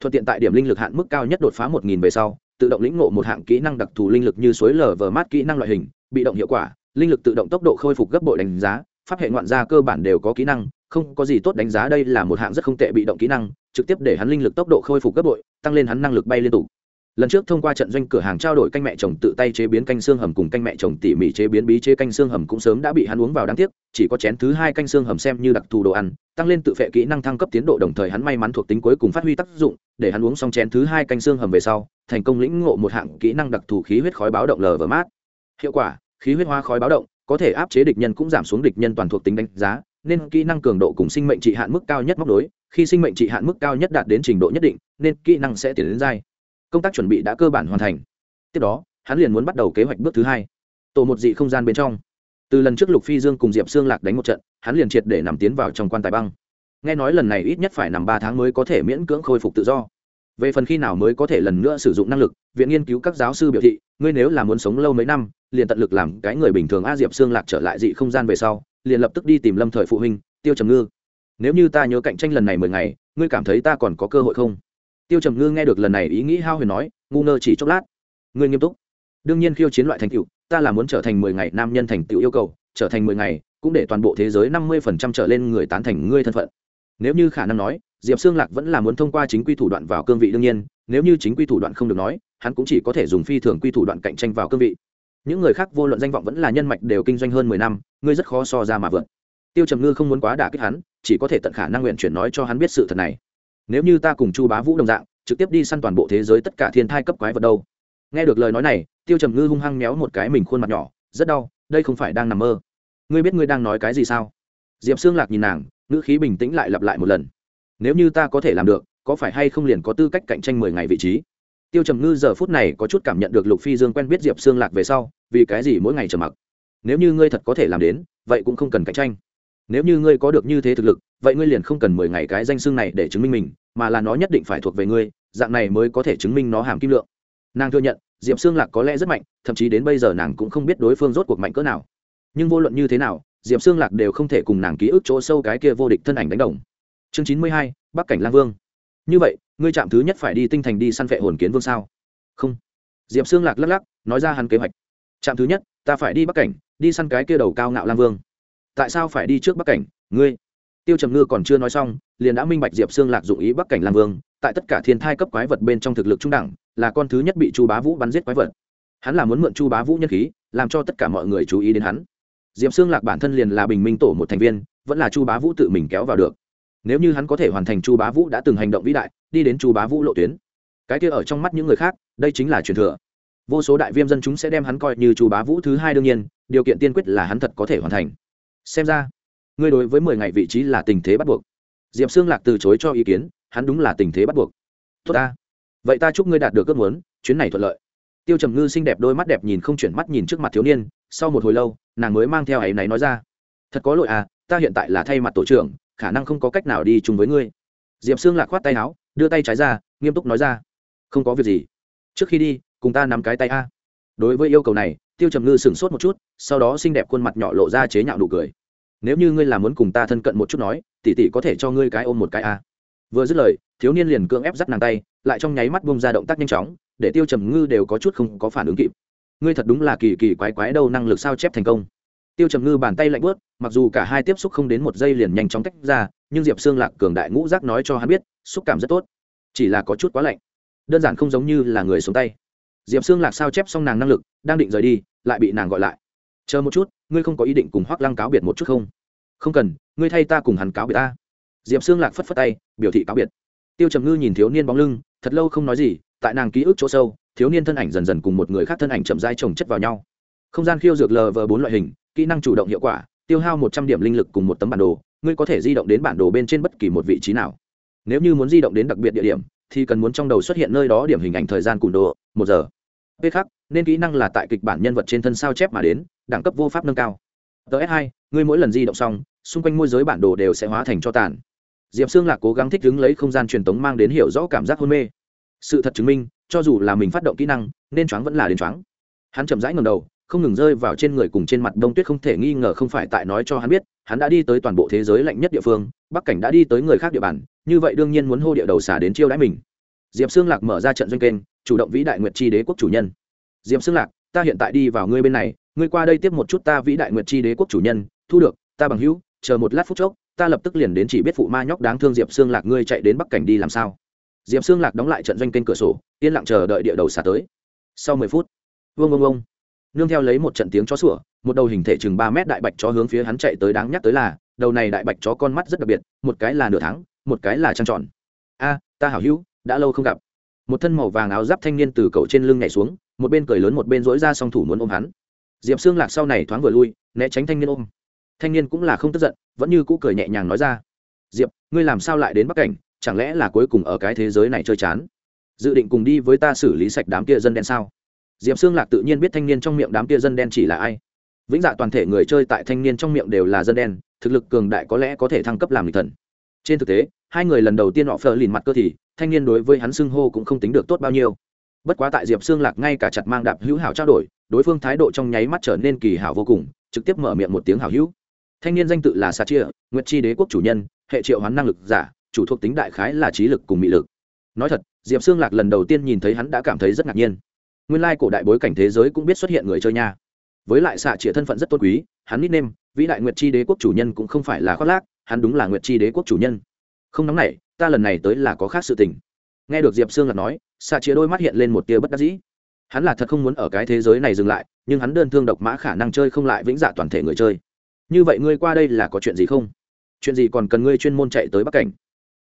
Thuận tiện tại điểm linh lực hạn mức cao nhất đột phá một nghìn về sau, tự động lĩnh ngộ một hạng kỹ năng đặc thù linh lực như suối lở vờ mát kỹ năng loại hình, bị động hiệu quả, linh lực tự động tốc độ khôi phục gấp bội đánh giá, pháp hệ ngoạn gia cơ bản đều có kỹ năng không có gì tốt đánh giá đây là một hạng rất không tệ bị động kỹ năng, trực tiếp để hắn linh lực tốc độ khôi phục gấp bội, tăng lên hắn năng lực bay liên tục. Lần trước thông qua trận doanh cửa hàng trao đổi canh mẹ chồng tự tay chế biến canh xương hầm cùng canh mẹ chồng tỉ mỉ chế biến bí chế canh xương hầm cũng sớm đã bị hắn uống vào đáng tiếc, chỉ có chén thứ hai canh xương hầm xem như đặc thù đồ ăn, tăng lên tự phệ kỹ năng thăng cấp tiến độ đồng thời hắn may mắn thuộc tính cuối cùng phát huy tác dụng, để hắn uống xong chén thứ hai canh xương hầm về sau, thành công lĩnh ngộ một hạng kỹ năng đặc thù khí huyết khói báo động lờ và mát. Hiệu quả, khí huyết hoa khói báo động, có thể áp chế địch nhân cũng giảm xuống địch nhân toàn thuộc tính đánh giá nên kỹ năng cường độ cùng sinh mệnh trị hạn mức cao nhất móc đối khi sinh mệnh trị hạn mức cao nhất đạt đến trình độ nhất định, nên kỹ năng sẽ tiến đến dai. Công tác chuẩn bị đã cơ bản hoàn thành. Tiếp đó, hắn liền muốn bắt đầu kế hoạch bước thứ hai. Tổ một dị không gian bên trong. Từ lần trước lục phi dương cùng diệp xương lạc đánh một trận, hắn liền triệt để nằm tiến vào trong quan tài băng. Nghe nói lần này ít nhất phải nằm ba tháng mới có thể miễn cưỡng khôi phục tự do về phần khi nào mới có thể lần nữa sử dụng năng lực, viện nghiên cứu các giáo sư biểu thị, ngươi nếu là muốn sống lâu mấy năm, liền tận lực làm cái người bình thường a diệp xương lạc trở lại dị không gian về sau, liền lập tức đi tìm lâm thời phụ huynh, tiêu trầm ngư. Nếu như ta nhớ cạnh tranh lần này mười ngày, ngươi cảm thấy ta còn có cơ hội không? Tiêu trầm ngư nghe được lần này ý nghĩ hao huyền nói, ngu ngơ chỉ chốc lát. Ngươi nghiêm túc. Đương nhiên khiêu chiến loại thành tựu, ta là muốn trở thành mười ngày nam nhân thành tựu yêu cầu, trở thành mười ngày, cũng để toàn bộ thế giới năm mươi phần trăm trở lên người tán thành ngươi thân phận. Nếu như khả năng nói diệp xương lạc vẫn là muốn thông qua chính quy thủ đoạn vào cương vị đương nhiên, nếu như chính quy thủ đoạn không được nói, hắn cũng chỉ có thể dùng phi thường quy thủ đoạn cạnh tranh vào cương vị. Những người khác vô luận danh vọng vẫn là nhân mạch đều kinh doanh hơn mười năm, ngươi rất khó so ra mà vượt. Tiêu trầm ngư không muốn quá đả kích hắn, chỉ có thể tận khả năng nguyện chuyển nói cho hắn biết sự thật này. Nếu như ta cùng chu bá vũ đồng dạng, trực tiếp đi săn toàn bộ thế giới tất cả thiên thai cấp quái vật đâu? Nghe được lời nói này, tiêu trầm ngư hung hăng méo một cái mình khuôn mặt nhỏ, rất đau, đây không phải đang nằm mơ. Ngươi biết ngươi đang nói cái gì sao? Diệp xương lạc nhìn nàng, ngữ khí bình tĩnh lại lặp lại một lần nếu như ta có thể làm được, có phải hay không liền có tư cách cạnh tranh mười ngày vị trí? Tiêu trầm ngư giờ phút này có chút cảm nhận được lục phi dương quen biết diệp xương lạc về sau, vì cái gì mỗi ngày trầm mặc? Nếu như ngươi thật có thể làm đến, vậy cũng không cần cạnh tranh. Nếu như ngươi có được như thế thực lực, vậy ngươi liền không cần mười ngày cái danh xương này để chứng minh mình, mà là nó nhất định phải thuộc về ngươi, dạng này mới có thể chứng minh nó hàm kim lượng. Nàng thừa nhận, diệp xương lạc có lẽ rất mạnh, thậm chí đến bây giờ nàng cũng không biết đối phương rốt cuộc mạnh cỡ nào. Nhưng vô luận như thế nào, diệp xương lạc đều không thể cùng nàng ký ức chỗ sâu cái kia vô địch thân ảnh đánh đồng chương chín mươi hai, bắc cảnh lang vương. Như vậy, ngươi chạm thứ nhất phải đi tinh thành đi săn vệ hồn kiến vương sao? Không. Diệp xương lạc lắc lắc, nói ra hắn kế hoạch. Chạm thứ nhất, ta phải đi bắc cảnh, đi săn cái kia đầu cao ngạo lang vương. Tại sao phải đi trước bắc cảnh, ngươi? Tiêu trầm ngư còn chưa nói xong, liền đã minh bạch diệp xương lạc dụng ý bắc cảnh lang vương, tại tất cả thiên thai cấp quái vật bên trong thực lực trung đẳng, là con thứ nhất bị chu bá vũ bắn giết quái vật. Hắn là muốn mượn chu bá vũ nhân khí, làm cho tất cả mọi người chú ý đến hắn. Diệp xương lạc bản thân liền là bình minh tổ một thành viên, vẫn là chu bá vũ tự mình kéo vào được nếu như hắn có thể hoàn thành chu bá vũ đã từng hành động vĩ đại, đi đến chu bá vũ lộ tuyến. Cái kia ở trong mắt những người khác, đây chính là truyền thừa. Vô số đại viêm dân chúng sẽ đem hắn coi như chu bá vũ thứ hai đương nhiên, điều kiện tiên quyết là hắn thật có thể hoàn thành. Xem ra, ngươi đối với mười ngày vị trí là tình thế bắt buộc. Diệp xương lạc từ chối cho ý kiến, hắn đúng là tình thế bắt buộc. Tốt ta. Vậy ta chúc ngươi đạt được ước muốn, chuyến này thuận lợi. Tiêu trầm ngư xinh đẹp đôi mắt đẹp nhìn không chuyển mắt nhìn trước mặt thiếu niên, sau một hồi lâu, nàng mới mang theo ấy náy nói ra. Thật có lỗi à ta hiện tại là thay mặt tổ trưởng khả năng không có cách nào đi chung với ngươi. Diệp Sương lạc khoát tay áo, đưa tay trái ra, nghiêm túc nói ra, không có việc gì. Trước khi đi, cùng ta nắm cái tay a. Đối với yêu cầu này, tiêu trầm ngư sửng sốt một chút, sau đó xinh đẹp khuôn mặt nhỏ lộ ra chế nhạo nụ cười. Nếu như ngươi là muốn cùng ta thân cận một chút nói tỉ tỉ có thể cho ngươi cái ôm một cái a. Vừa dứt lời, thiếu niên liền cưỡng ép dắt nàng tay, lại trong nháy mắt bung ra động tác nhanh chóng, để tiêu trầm ngư đều có chút không có phản ứng kịp. Ngươi thật đúng là kỳ kỳ quái quái đâu, năng lực sao chép thành công? Tiêu trầm ngư bàn tay lạnh bớt mặc dù cả hai tiếp xúc không đến một giây liền nhanh chóng tách ra, nhưng diệp xương lạc cường đại ngũ giác nói cho hắn biết, xúc cảm rất tốt. Chỉ là có chút quá lạnh. Đơn giản không giống như là người xuống tay. Diệp xương lạc sao chép xong nàng năng lực, đang định rời đi, lại bị nàng gọi lại. Chờ một chút, ngươi không có ý định cùng hoác lăng cáo biệt một chút không? Không cần, ngươi thay ta cùng hắn cáo biệt ta. Diệp xương lạc phất phất tay, biểu thị cáo biệt. Tiêu trầm ngư nhìn thiếu niên bóng lưng, thật lâu không nói gì, tại nàng ký ức chỗ sâu, thiếu niên thân ảnh dần dần cùng một người khác thân ảnh chậm dai trồng chất vào nhau không gian khiêu dược lv bốn loại hình, kỹ năng chủ động hiệu quả, tiêu hao một trăm điểm linh lực cùng một tấm bản đồ, ngươi có thể di động đến bản đồ bên trên bất kỳ một vị trí nào. Nếu như muốn di động đến đặc biệt địa điểm, thì cần muốn trong đầu xuất hiện nơi đó điểm hình ảnh thời gian cùn đồ, một giờ. B khác nên kỹ năng là tại kịch bản nhân vật trên thân sao chép mà đến, đẳng cấp vô pháp nâng cao. Ts hai, ngươi mỗi lần di động xong, xung quanh môi giới bản đồ đều sẽ hóa thành cho tàn. Diệp xương lạc cố gắng thích ứng lấy không gian truyền tống mang đến hiểu rõ cảm giác hôn mê. Sự thật chứng minh, cho dù là mình phát động kỹ năng, nên choáng vẫn là đến choáng. Hắn chậm rãi ngầm đầu không ngừng rơi vào trên người cùng trên mặt đông tuyết không thể nghi ngờ không phải tại nói cho hắn biết, hắn đã đi tới toàn bộ thế giới lạnh nhất địa phương, bắc cảnh đã đi tới người khác địa bàn, như vậy đương nhiên muốn hô địa đầu xả đến chiêu đãi mình. Diệp xương lạc mở ra trận doanh kênh, chủ động vĩ đại nguyệt chi đế quốc chủ nhân. Diệp xương lạc, ta hiện tại đi vào ngươi bên này, ngươi qua đây tiếp một chút ta vĩ đại nguyệt chi đế quốc chủ nhân, thu được, ta bằng hữu, chờ một lát phút chốc, ta lập tức liền đến chỉ biết phụ ma nhóc đáng thương diệp xương lạc ngươi chạy đến bắc cảnh đi làm sao. Diệp xương lạc đóng lại trận doanh kênh cửa sổ, yên lặng chờ đợi địa đầu xả tới. Sau mười phút vương ông ông nương theo lấy một trận tiếng chó sủa, một đầu hình thể chừng ba mét đại bạch chó hướng phía hắn chạy tới đáng nhắc tới là, đầu này đại bạch chó con mắt rất đặc biệt, một cái là nửa tháng, một cái là trăng tròn. A, ta hảo hữu, đã lâu không gặp. Một thân màu vàng áo giáp thanh niên từ cậu trên lưng nhảy xuống, một bên cười lớn một bên dỗi ra song thủ muốn ôm hắn. Diệp xương lạc sau này thoáng vừa lui, né tránh thanh niên ôm. Thanh niên cũng là không tức giận, vẫn như cũ cười nhẹ nhàng nói ra. Diệp, ngươi làm sao lại đến bắc cảnh? Chẳng lẽ là cuối cùng ở cái thế giới này chơi chán? Dự định cùng đi với ta xử lý sạch đám kia dân đen sao? Diệp xương lạc tự nhiên biết thanh niên trong miệng đám kia dân đen chỉ là ai. Vĩnh dạ toàn thể người chơi tại thanh niên trong miệng đều là dân đen, thực lực cường đại có lẽ có thể thăng cấp làm lịch thần. Trên thực tế, hai người lần đầu tiên họ phờ lìn mặt cơ thì, thanh niên đối với hắn xưng hô cũng không tính được tốt bao nhiêu. Bất quá tại diệp xương lạc ngay cả chặt mang đạp hữu hảo trao đổi, đối phương thái độ trong nháy mắt trở nên kỳ hảo vô cùng, trực tiếp mở miệng một tiếng hảo hữu. Thanh niên danh tự là sa chia, nguyệt chi đế quốc chủ nhân, hệ triệu hoán năng lực giả, chủ thuộc tính đại khái là trí lực cùng mị lực. Nói thật, diệp xương lạc lần đầu tiên nhìn thấy hắn đã cảm thấy rất ngạc nhiên nguyên lai cổ đại bối cảnh thế giới cũng biết xuất hiện người chơi nha. Với lại xạ chĩa thân phận rất tôn quý, hắn nít nêm vĩ đại nguyệt chi đế quốc chủ nhân cũng không phải là khoác lác, hắn đúng là nguyệt chi đế quốc chủ nhân. Không nóng này ta lần này tới là có khác sự tình. Nghe được diệp sương là nói, xạ chĩa đôi mắt hiện lên một tia bất đắc dĩ. Hắn là thật không muốn ở cái thế giới này dừng lại, nhưng hắn đơn thương độc mã khả năng chơi không lại vĩnh dạ toàn thể người chơi. Như vậy ngươi qua đây là có chuyện gì không? Chuyện gì còn cần ngươi chuyên môn chạy tới bắc cảnh?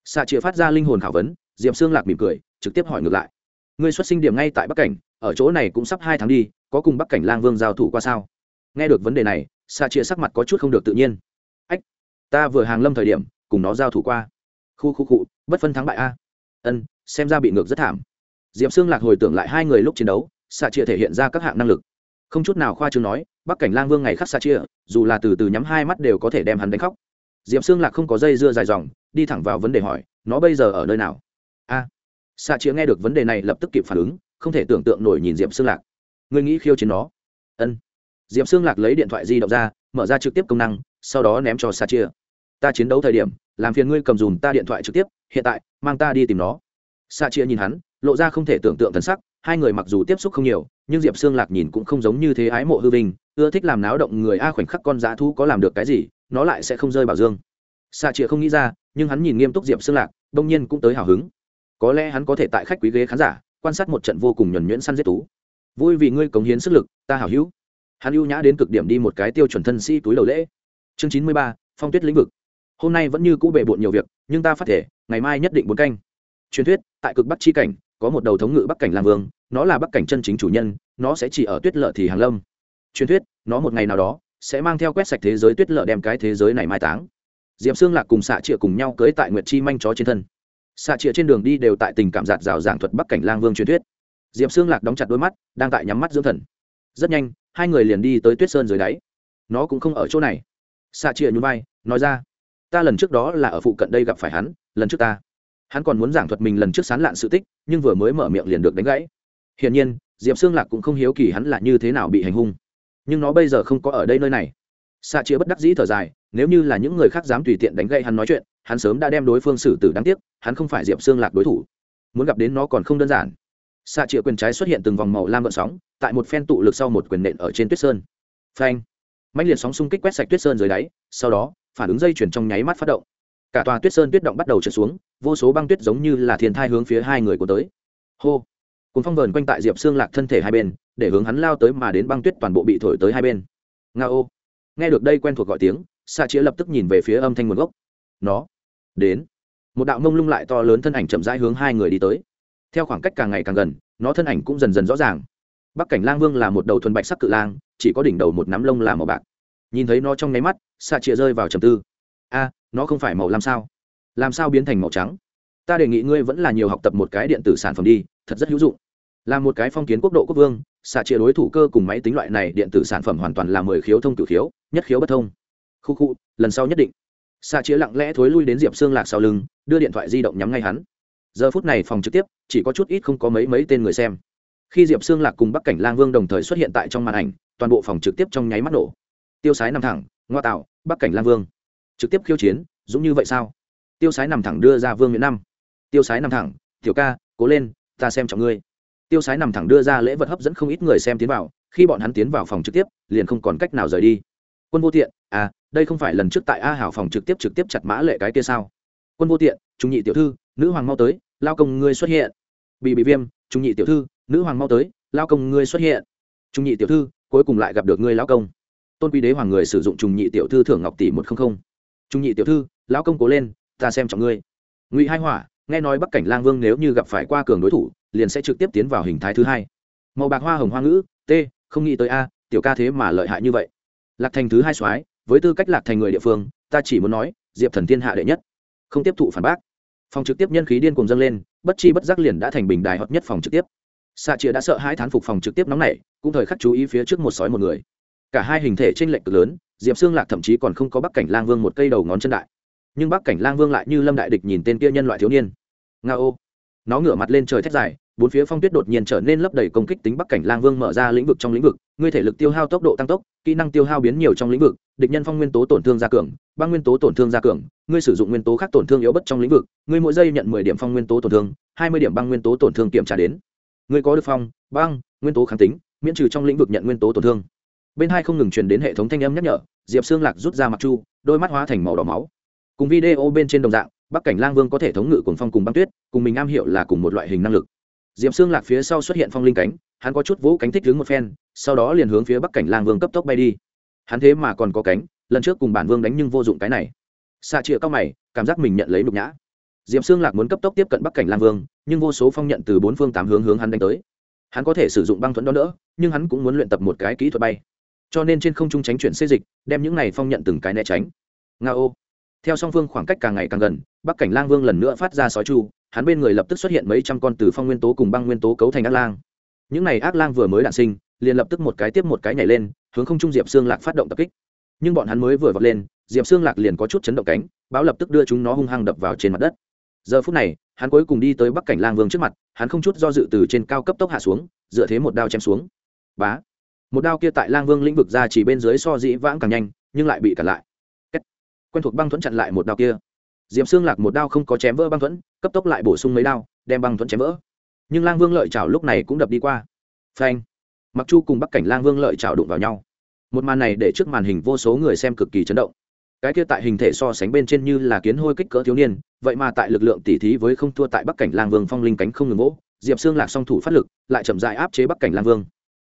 Xạ chĩa phát ra linh hồn khảo vấn, diệp sương lạc mỉm cười, trực tiếp hỏi ngược lại ngươi xuất sinh điểm ngay tại bắc cảnh, ở chỗ này cũng sắp hai tháng đi, có cùng bắc cảnh lang vương giao thủ qua sao? Nghe được vấn đề này xạ chia sắc mặt có chút không được tự nhiên. Ách, ta vừa hàng lâm thời điểm, cùng nó giao thủ qua. Khu khu cụ bất phân thắng bại a. À? Ân, xem ra bị ngược rất thảm. Diệp xương lạc hồi tưởng lại hai người lúc chiến đấu xạ chia thể hiện ra các hạng năng lực. Không chút nào khoa chương nói, bắc cảnh lang vương ngày khắc xạ chia, dù là từ từ nhắm hai mắt đều có thể đem hắn đánh khóc. Diệp xương lạc không có dây dưa dài dòng, đi thẳng vào vấn đề hỏi, nó bây giờ ở nơi nào? Xạ chĩa nghe được vấn đề này lập tức kịp phản ứng, không thể tưởng tượng nổi nhìn diệp xương lạc. Người nghĩ khiêu chiến nó? Ân. Diệp xương lạc lấy điện thoại di động ra, mở ra trực tiếp công năng, sau đó ném cho xạ chĩa. Ta chiến đấu thời điểm, làm phiền ngươi cầm dùm ta điện thoại trực tiếp, hiện tại, mang ta đi tìm nó. Xạ chĩa nhìn hắn, lộ ra không thể tưởng tượng thần sắc, hai người mặc dù tiếp xúc không nhiều, nhưng diệp xương lạc nhìn cũng không giống như thế ái mộ hư vinh, ưa thích làm náo động người a khoảnh khắc con dã thu có làm được cái gì, nó lại sẽ không rơi bảo dương. Xạ chĩa không nghĩ ra, nhưng hắn nhìn nghiêm túc diệp xương lạc, đông nhiên cũng tới hào hứng có lẽ hắn có thể tại khách quý ghế khán giả, quan sát một trận vô cùng nhuẩn nhuyễn săn giết tú vui vì ngươi cống hiến sức lực, ta hào hữu. Hắn ưu nhã đến cực điểm đi một cái tiêu chuẩn thân sĩ túi đầu lễ. Chương chín mươi ba, phong tuyết lĩnh vực. Hôm nay vẫn như cũ bề bộn nhiều việc, nhưng ta phát thể, ngày mai nhất định bốn canh. Truyền thuyết, tại cực bắc chi cảnh, có một đầu thống ngự bắc cảnh làm vương, nó là bắc cảnh chân chính chủ nhân, nó sẽ chỉ ở tuyết lợ thì hàng lâm. Truyền thuyết, nó một ngày nào đó, sẽ mang theo quét sạch thế giới tuyết lợ đem cái thế giới này mai táng. Diệp xương lạc cùng xạ trịa cùng nhau cưới tại nguyệt chi manh chó trên thân xạ chĩa trên đường đi đều tại tình cảm giạt rào giảng thuật bắc cảnh lang vương truyền thuyết. Diệp xương lạc đóng chặt đôi mắt, đang tại nhắm mắt dưỡng thần. Rất nhanh, hai người liền đi tới tuyết sơn dưới đáy. Nó cũng không ở chỗ này. Xạ chĩa nhún vai, nói ra, ta lần trước đó là ở phụ cận đây gặp phải hắn, lần trước ta. Hắn còn muốn giảng thuật mình lần trước sán lạn sự tích, nhưng vừa mới mở miệng liền được đánh gãy. Hiển nhiên, diệp xương lạc cũng không hiếu kỳ hắn là như thế nào bị hành hung. Nhưng nó bây giờ không có ở đây nơi này. Xạ chĩa bất đắc dĩ thở dài, nếu như là những người khác dám tùy tiện đánh gãy hắn nói chuyện hắn sớm đã đem đối phương xử tử đáng tiếc, hắn không phải diệp xương lạc đối thủ. Muốn gặp đến nó còn không đơn giản. Xạ chĩa quyền trái xuất hiện từng vòng màu lam gợn sóng, tại một phen tụ lực sau một quyền nện ở trên tuyết sơn. Phanh! Mạnh liệt sóng xung kích quét sạch tuyết sơn dưới đáy, sau đó, phản ứng dây chuyển trong nháy mắt phát động. Cả tòa tuyết sơn tuyết động bắt đầu trượt xuống, vô số băng tuyết giống như là thiên thai hướng phía hai người của tới. Hô! Cùng phong vờn quanh tại diệp xương lạc thân thể hai bên, để hướng hắn lao tới mà đến băng tuyết toàn bộ bị thổi tới hai bên. Nga ô! Nghe được đây quen thuộc gọi tiếng, xạ chĩa lập tức nhìn về phía âm thanh nguồn gốc. Nó! Đến. Một đạo mông lung lại to lớn thân ảnh chậm rãi hướng hai người đi tới. Theo khoảng cách càng ngày càng gần, nó thân ảnh cũng dần dần rõ ràng. Bắc cảnh lang vương là một đầu thuần bạch sắc cự lang, chỉ có đỉnh đầu một nắm lông là màu bạc. Nhìn thấy nó trong nháy mắt xạ chịa rơi vào trầm tư. A, nó không phải màu làm sao? Làm sao biến thành màu trắng? Ta đề nghị ngươi vẫn là nhiều học tập một cái điện tử sản phẩm đi, thật rất hữu dụng. Là một cái phong kiến quốc độ quốc vương xạ chịa đối thủ cơ cùng máy tính loại này điện tử sản phẩm hoàn toàn là mười khiếu thông cửu khiếu, nhất khiếu bất thông. Khu khu, lần sau nhất định xạ chĩa lặng lẽ thối lui đến diệp xương lạc sau lưng, đưa điện thoại di động nhắm ngay hắn. Giờ phút này phòng trực tiếp, chỉ có chút ít không có mấy mấy tên người xem. Khi diệp xương lạc cùng bắc cảnh lang vương đồng thời xuất hiện tại trong màn ảnh, toàn bộ phòng trực tiếp trong nháy mắt nổ. Tiêu sái nằm thẳng, ngoa tạo, bắc cảnh lang vương. Trực tiếp khiêu chiến, dũng như vậy sao? Tiêu sái nằm thẳng đưa ra vương miễn năm tiêu sái nằm thẳng, tiểu ca, cố lên, ta xem trọng ngươi. Tiêu sái nằm thẳng đưa ra lễ vật hấp dẫn không ít người xem tiến vào, khi bọn hắn tiến vào phòng trực tiếp, liền không còn cách nào rời đi quân vô tiện à đây không phải lần trước tại a hảo phòng trực tiếp trực tiếp chặt mã lệ cái kia sao? Quân vô tiện, trung nhị tiểu thư, nữ hoàng mau tới, lao công ngươi xuất hiện. Bị bị viêm, trung nhị tiểu thư, nữ hoàng mau tới, lao công ngươi xuất hiện. Trung nhị tiểu thư, cuối cùng lại gặp được ngươi lao công. Tôn quý đế hoàng người sử dụng trùng nhị tiểu thư thưởng ngọc tỷ một trăm linh trung nhị tiểu thư, lão công cố lên, ta xem trọng ngươi. Ngụy hai hỏa, nghe nói bắc cảnh lang vương nếu như gặp phải qua cường đối thủ, liền sẽ trực tiếp tiến vào hình thái thứ hai. Màu bạc hoa hồng hoa ngữ, t, không nghĩ tới a, tiểu ca thế mà lợi hại như vậy lạc thành thứ hai soái, với tư cách lạc thành người địa phương, ta chỉ muốn nói, diệp thần thiên hạ đệ nhất. Không tiếp thụ phản bác. Phòng trực tiếp nhân khí điên cùng dâng lên, bất chi bất giác liền đã thành bình đài hợp nhất phòng trực tiếp. Xạ chĩa đã sợ hai thán phục phòng trực tiếp nóng này cũng thời khắc chú ý phía trước một sói một người. Cả hai hình thể t r ê n lệch cực lớn, diệp xương lạc thậm chí còn không có bắc cảnh lang vương một cây đầu ngón chân đại. Nhưng bắc cảnh lang vương lại như lâm đại địch nhìn tên kia nhân loại thiếu niên. Nga ô nó ngửa mặt lên trời thét dài bốn phía phong tuyết đột nhiên trở nên lấp đầy công kích tính bắc cảnh lang vương mở ra lĩnh vực trong lĩnh vực, ngươi thể lực tiêu hao tốc độ tăng tốc, kỹ năng tiêu hao biến nhiều trong lĩnh vực, địch nhân phong nguyên tố tổn thương gia cường, băng nguyên tố tổn thương gia cường, ngươi sử dụng nguyên tố khác tổn thương yếu bất trong lĩnh vực, ngươi mỗi giây nhận mười điểm phong nguyên tố tổn thương, hai mươi điểm băng nguyên tố tổn thương kiểm tra đến. Ngươi có được phong, băng, nguyên tố kháng tính, miễn trừ trong lĩnh vực nhận nguyên tố tổn thương. Bên hai không ngừng truyền đến hệ thống thanh âm nhắc nhở, diệp xương lạc rút ra mặc chu, đôi mắt hóa thành màu đỏ máu. Cùng video bên trên đồng dạng, bắc cảnh lang vương có thể thống ngự cuồng phong cùng băng tuyết, cùng mình am hiểu là cùng một loại hình năng lực diệp xương lạc phía sau xuất hiện phong linh cánh, hắn có chút vũ cánh thích đứng một phen, sau đó liền hướng phía bắc cảnh lang vương cấp tốc bay đi. Hắn thế mà còn có cánh, lần trước cùng bản vương đánh nhưng vô dụng cái này. Xạ chĩa cao mày, cảm giác mình nhận lấy nhục nhã. Diệp xương lạc muốn cấp tốc tiếp cận bắc cảnh lang vương, nhưng vô số phong nhận từ bốn phương tám hướng hướng hắn đánh tới. Hắn có thể sử dụng băng thuẫn đó nữa, nhưng hắn cũng muốn luyện tập một cái kỹ thuật bay. Cho nên trên không trung tránh chuyển xê dịch, đem những này phong nhận từng cái né tránh. Nga ô theo song phương khoảng cách càng ngày càng gần, bắc cảnh lang vương lần nữa phát ra sói chu hắn bên người lập tức xuất hiện mấy trăm con từ phong nguyên tố cùng băng nguyên tố cấu thành ác lang. Những này ác lang vừa mới đạn sinh, liền lập tức một cái tiếp một cái nhảy lên, hướng không trung diệp xương lạc phát động tập kích. Nhưng bọn hắn mới vừa vọt lên, diệp xương lạc liền có chút chấn động cánh báo lập tức đưa chúng nó hung hăng đập vào trên mặt đất. Giờ phút này, hắn cuối cùng đi tới bắc cảnh lang vương trước mặt, hắn không chút do dự từ trên cao cấp tốc hạ xuống, dựa thế một đao chém xuống. Bá! Một đao kia tại lang vương lĩnh vực ra chỉ bên dưới so dĩ vãng càng nhanh, nhưng lại bị cản lại. Quen thuộc băng thuẫn chặn lại một đao kia. Diệp xương lạc một đao không có chém vỡ băng thuẫn cấp tốc lại bổ sung mấy đao, đem băng thuẫn chém vỡ. Nhưng lang vương lợi chảo lúc này cũng đập đi qua. Phanh! Mặc chu cùng bắc cảnh lang vương lợi chảo đụng vào nhau. Một màn này để trước màn hình vô số người xem cực kỳ chấn động. Cái kia tại hình thể so sánh bên trên như là kiến hôi kích cỡ thiếu niên, vậy mà tại lực lượng tỉ thí với không thua tại bắc cảnh lang vương phong linh cánh không ngừng vỗ, diệp xương lạc song thủ phát lực, lại chậm dại áp chế bắc cảnh lang vương.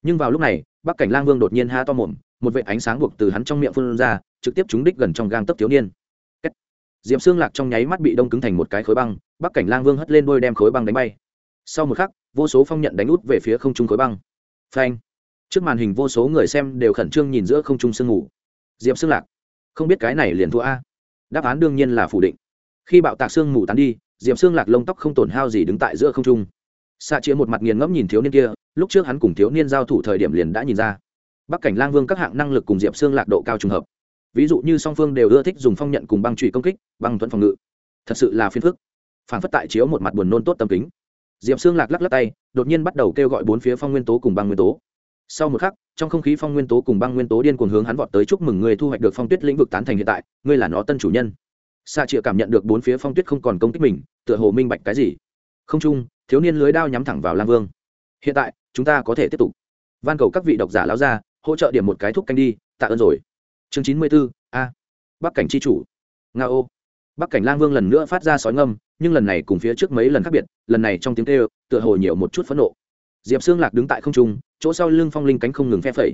Nhưng vào lúc này, bắc cảnh lang vương đột nhiên ha to mồm, một vệ ánh sáng buộc từ hắn trong miệng phun ra, trực tiếp trúng đích gần trong gang tấc thiếu niên diệp xương lạc trong nháy mắt bị đông cứng thành một cái khối băng, bắc cảnh lang vương hất lên đôi đem khối băng đánh bay. Sau một khắc, vô số phong nhận đánh út về phía không trung khối băng. Phanh! Trước màn hình vô số người xem đều khẩn trương nhìn giữa không trung sương ngủ. Diệp xương lạc, không biết cái này liền thua a. Đáp án đương nhiên là phủ định. Khi bạo tạc sương mù tán đi, diệp xương lạc lông tóc không tổn hao gì đứng tại giữa không trung. Xạ chĩa một mặt nghiền ngẫm nhìn thiếu niên kia, lúc trước hắn cùng thiếu niên giao thủ thời điểm liền đã nhìn ra. Bắc cảnh lang vương các hạng năng lực cùng diệp xương lạc độ cao trùng hợp ví dụ như song phương đều ưa thích dùng phong nhận cùng băng trụy công kích, băng thuẫn phòng ngự. Thật sự là phiền phức. Phản phất tại chiếu một mặt buồn nôn tốt tâm kính. Diệp xương lạc lắc lắc tay, đột nhiên bắt đầu kêu gọi bốn phía phong nguyên tố cùng băng nguyên tố. Sau một khắc, trong không khí phong nguyên tố cùng băng nguyên tố điên cuồng hướng hắn vọt tới chúc mừng người thu hoạch được phong tuyết lĩnh vực tán thành hiện tại, ngươi là nó tân chủ nhân. Xa chịa cảm nhận được bốn phía phong tuyết không còn công kích mình, tựa hồ minh bạch cái gì. Không chung, thiếu niên lưới đao nhắm thẳng vào lam vương. Hiện tại, chúng ta có thể tiếp tục. Van cầu các vị độc giả lao ra hỗ trợ điểm một cái thuốc canh đi, tạ ơn rồi chương chín mươi bốn a, bắc cảnh c h i chủ nga ô bắc cảnh lang vương lần nữa phát ra sói ngâm, nhưng lần này cùng phía trước mấy lần khác biệt, lần này trong tiếng kêu, tựa hồ nhiều một chút phẫn nộ. Diệp xương lạc đứng tại không trung, chỗ sau lưng phong linh cánh không ngừng phe phẩy.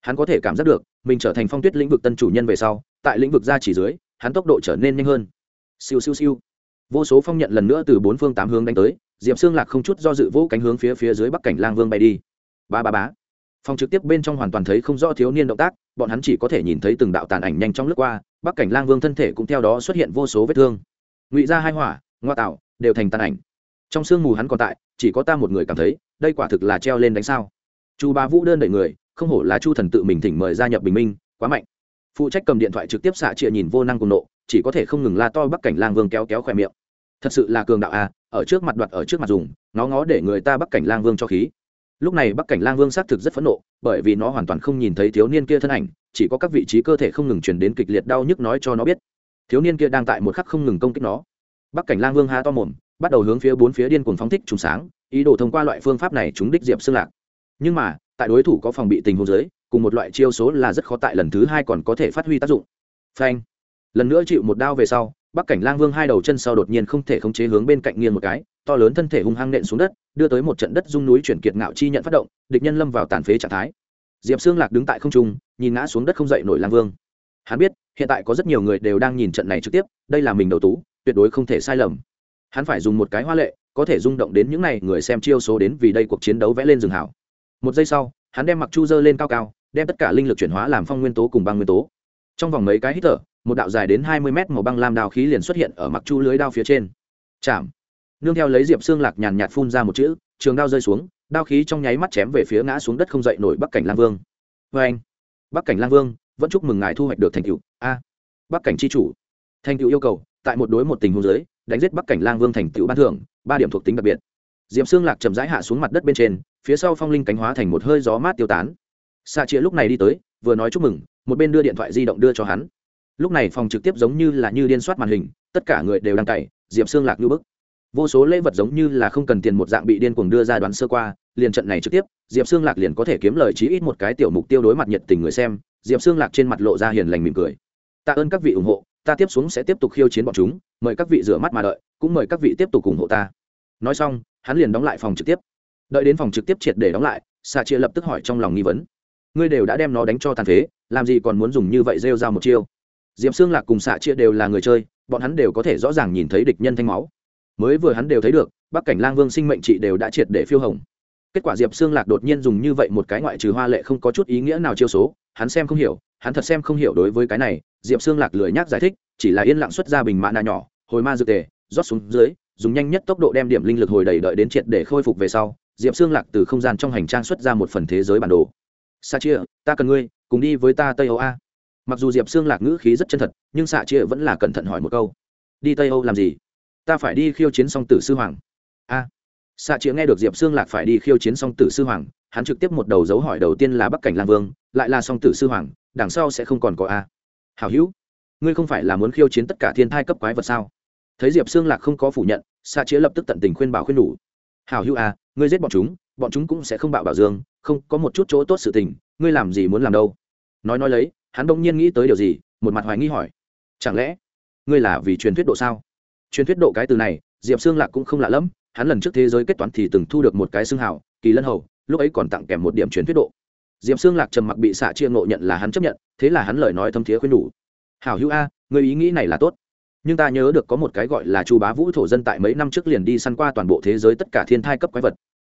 Hắn có thể cảm giác được, mình trở thành phong tuyết lĩnh vực tân chủ nhân về sau, tại lĩnh vực ra chỉ dưới, hắn tốc độ trở nên nhanh hơn. Siêu siêu siêu. Vô số phong nhận lần nữa từ bốn phương tám hướng đánh tới, diệp xương lạc không chút do dự vỗ cánh hướng phía phía dưới bắc cảnh lang vương bay đi. Ba ba bá phòng trực tiếp bên trong hoàn toàn thấy không rõ thiếu niên động tác, bọn hắn chỉ có thể nhìn thấy từng đạo tàn ảnh nhanh trong lướt qua, bắc cảnh lang vương thân thể cũng theo đó xuất hiện vô số vết thương. Ngụy ra hai hỏa, ngoa tạo, đều thành tàn ảnh. Trong sương mù hắn còn tại, chỉ có ta một người cảm thấy, đây quả thực là treo lên đánh sao. Chu ba vũ đơn đẩy người, không hổ là chu thần tự mình thỉnh mời gia nhập bình minh, quá mạnh. Phụ trách cầm điện thoại trực tiếp xạ trịa nhìn vô năng cùng nộ, chỉ có thể không ngừng la to bắc cảnh lang vương kéo kéo khỏe miệng. Thật sự là cường đạo a ở trước mặt đoạt ở trước mặt dùng, ngó ngó để người ta bắc cảnh lang vương cho khí lúc này bắc cảnh lang vương xác thực rất phẫn nộ, bởi vì nó hoàn toàn không nhìn thấy thiếu niên kia thân ảnh, chỉ có các vị trí cơ thể không ngừng chuyển đến kịch liệt đau nhức nói cho nó biết. Thiếu niên kia đang tại một khắc không ngừng công kích nó. Bắc cảnh lang vương há to mồm, bắt đầu hướng phía bốn phía điên cuồng phóng thích trùng sáng, ý đồ thông qua loại phương pháp này chúng đích diệp xương lạc. Nhưng mà, tại đối thủ có phòng bị tình huống giới cùng một loại chiêu số là rất khó tại lần thứ hai còn có thể phát huy tác dụng. Phanh! Lần nữa chịu một đao về sau, bắc cảnh lang vương hai đầu chân sau đột nhiên không thể khống chế hướng bên cạnh nghiêng một cái, to lớn thân thể hung hăng nện xuống đất đưa tới một trận đất rung núi chuyển kiệt ngạo chi nhận phát động, địch nhân lâm vào tàn phế trạng thái. Diệp xương lạc đứng tại không trung, nhìn ngã xuống đất không dậy nổi lang vương. Hắn biết, hiện tại có rất nhiều người đều đang nhìn trận này trực tiếp, đây là mình đầu tú, tuyệt đối không thể sai lầm. Hắn phải dùng một cái hoa lệ, có thể rung động đến những n à y người xem chiêu số đến vì đây cuộc chiến đấu vẽ lên rừng hảo. Một giây sau, hắn đem mặc chu dơ lên cao cao, đem tất cả linh lực chuyển hóa làm phong nguyên tố cùng băng nguyên tố. Trong vòng mấy cái hít thở, một đạo dài đến hai mươi mét màu băng lam đao khí liền xuất hiện ở mặc chu lưới đao phía trên. Chạm nương theo lấy diệp xương lạc nhàn nhạt phun ra một chữ, trường đao rơi xuống, đao khí trong nháy mắt chém về phía ngã xuống đất không dậy nổi bắc cảnh lang vương. Vê anh, bắc cảnh lang vương, vẫn chúc mừng ngài thu hoạch được thành tựu. A, bắc cảnh c h i chủ. Thành tựu yêu cầu, tại một đối một tình huống giới đánh giết bắc cảnh lang vương thành tựu ban thưởng, ba điểm thuộc tính đặc biệt. Diệp xương lạc chậm rãi hạ xuống mặt đất bên trên, phía sau phong linh cánh hóa thành một hơi gió mát tiêu tán. Xa chĩa lúc này đi tới, vừa nói chúc mừng, một bên đưa điện thoại di động đưa cho hắn. Lúc này phòng trực tiếp giống như là như điên soát màn hình, tất cả người đều đang cày, diệp xương lạc như bức vô số lễ vật giống như là không cần tiền một dạng bị điên cuồng đưa ra đoán sơ qua, liền trận này trực tiếp, diệp xương lạc liền có thể kiếm lời chí ít một cái tiểu mục tiêu đối mặt nhiệt tình người xem, diệp xương lạc trên mặt lộ ra hiền lành mỉm cười. Tạ ơn các vị ủng hộ, ta tiếp xuống sẽ tiếp tục khiêu chiến bọn chúng, mời các vị rửa mắt mà đợi, cũng mời các vị tiếp tục ủng hộ ta. Nói xong, hắn liền đóng lại phòng trực tiếp. Đợi đến phòng trực tiếp triệt để đóng lại xà chia lập tức hỏi trong lòng nghi vấn. Ngươi đều đã đem nó đánh cho tàn phế, làm gì còn muốn dùng như vậy rêu ra một chiêu? Diệp xương lạc cùng xạ chia đều là người chơi, bọn hắn đều có thể rõ ràng nhìn thấy địch nhân thanh máu mới vừa hắn đều thấy được, bắc cảnh lang vương sinh mệnh trị đều đã triệt để phiêu hồng. Kết quả diệp xương lạc đột nhiên dùng như vậy một cái ngoại trừ hoa lệ không có chút ý nghĩa nào chiêu số, hắn xem không hiểu, hắn thật xem không hiểu đối với cái này, diệp xương lạc lười nhác giải thích, chỉ là yên lặng xuất ra bình mạ nà nhỏ, hồi ma dược tề, rót xuống dưới, dùng nhanh nhất tốc độ đem điểm linh lực hồi đầy đợi đến triệt để khôi phục về sau, diệp xương lạc từ không gian trong hành trang xuất ra một phần thế giới bản đồ. Xa chia ta cần ngươi, cùng đi với ta tây âu a. Mặc dù diệp xương lạc ngữ khí rất chân thật, nhưng xạ chia vẫn là cẩn thận hỏi một câu. Đi tây âu làm gì? Ta phải đi khiêu chiến song tử sư hoàng. A. À. xạ chĩa nghe được diệp xương lạc phải đi khiêu chiến song tử sư hoàng, hắn trực tiếp một đầu dấu hỏi đầu tiên là bắc cảnh lang vương, lại là song tử sư hoàng, đằng sau sẽ không còn có a. Hảo hữu, ngươi không phải là muốn khiêu chiến tất cả thiên thai cấp quái vật sao? Thấy diệp xương lạc không có phủ nhận xạ chĩa lập tức tận tình khuyên bảo khuyên đủ hảo hữu a, ngươi giết bọn chúng bọn chúng cũng sẽ không bạo bảo dương, không, có một chút chỗ tốt sự tình, ngươi làm gì muốn làm đâu? Nói nói lấy, hắn đông nhiên nghĩ tới điều gì, một mặt hoài nghi hỏi. Chẳng lẽ, ngươi là vì truyền thuyết độ sao? Truyền thuyết độ cái từ này diệp xương lạc cũng không lạ lẫm hắn lần trước thế giới kết toán thì từng thu được một cái xương hào, kỳ lân hầu lúc ấy còn tặng kèm một điểm truyền thuyết độ. Diệp xương lạc trầm mặc bị xạ chia ngộ nhận là hắn chấp nhận thế là hắn lời nói thâm thiế khuyên đủ. Hảo hữu a người ý nghĩ này là tốt. Nhưng ta nhớ được có một cái gọi là chu bá vũ thổ dân tại mấy năm trước liền đi săn qua toàn bộ thế giới tất cả thiên thai cấp quái vật.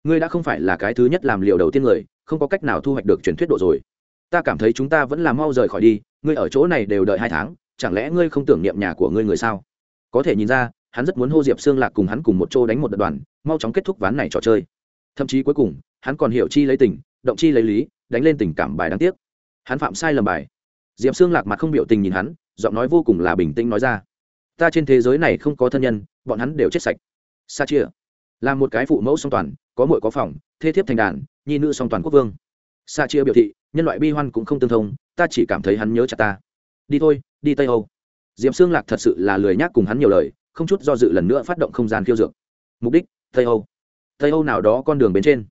Ngươi đã không phải là cái thứ nhất làm liều đầu tiên người không có cách nào thu hoạch được truyền thuyết độ rồi. Ta cảm thấy chúng ta vẫn là mau rời khỏi đi ngươi ở chỗ này đều đợi hai tháng chẳng lẽ ngươi không tưởng niệm nhà của ngươi người sao? Có thể nhìn ra, hắn rất muốn hô diệp xương lạc cùng hắn cùng một chỗ đánh một đợt đoàn, mau chóng kết thúc ván này trò chơi. Thậm chí cuối cùng, hắn còn hiểu chi lấy tình, động chi lấy lý, đánh lên tình cảm bài đáng tiếc. Hắn phạm sai lầm bài. Diệp xương lạc mặt không biểu tình nhìn hắn, giọng nói vô cùng là bình tĩnh nói ra. Ta trên thế giới này không có thân nhân, bọn hắn đều chết sạch. Sa chia. Là một cái phụ mẫu song toàn, có mội có phòng, thê thiếp thành đàn, nhi nữ song toàn quốc vương. Sa chia biểu thị, nhân loại bi hoan cũng không tương thông, ta chỉ cảm thấy hắn nhớ chặt ta. Đi thôi, đi tây âu. Diệp xương lạc thật sự là lười nhác cùng hắn nhiều lời, không chút do dự lần nữa phát động không gian khiêu dược. Mục đích, tây âu. Tây âu nào đó con đường bên trên.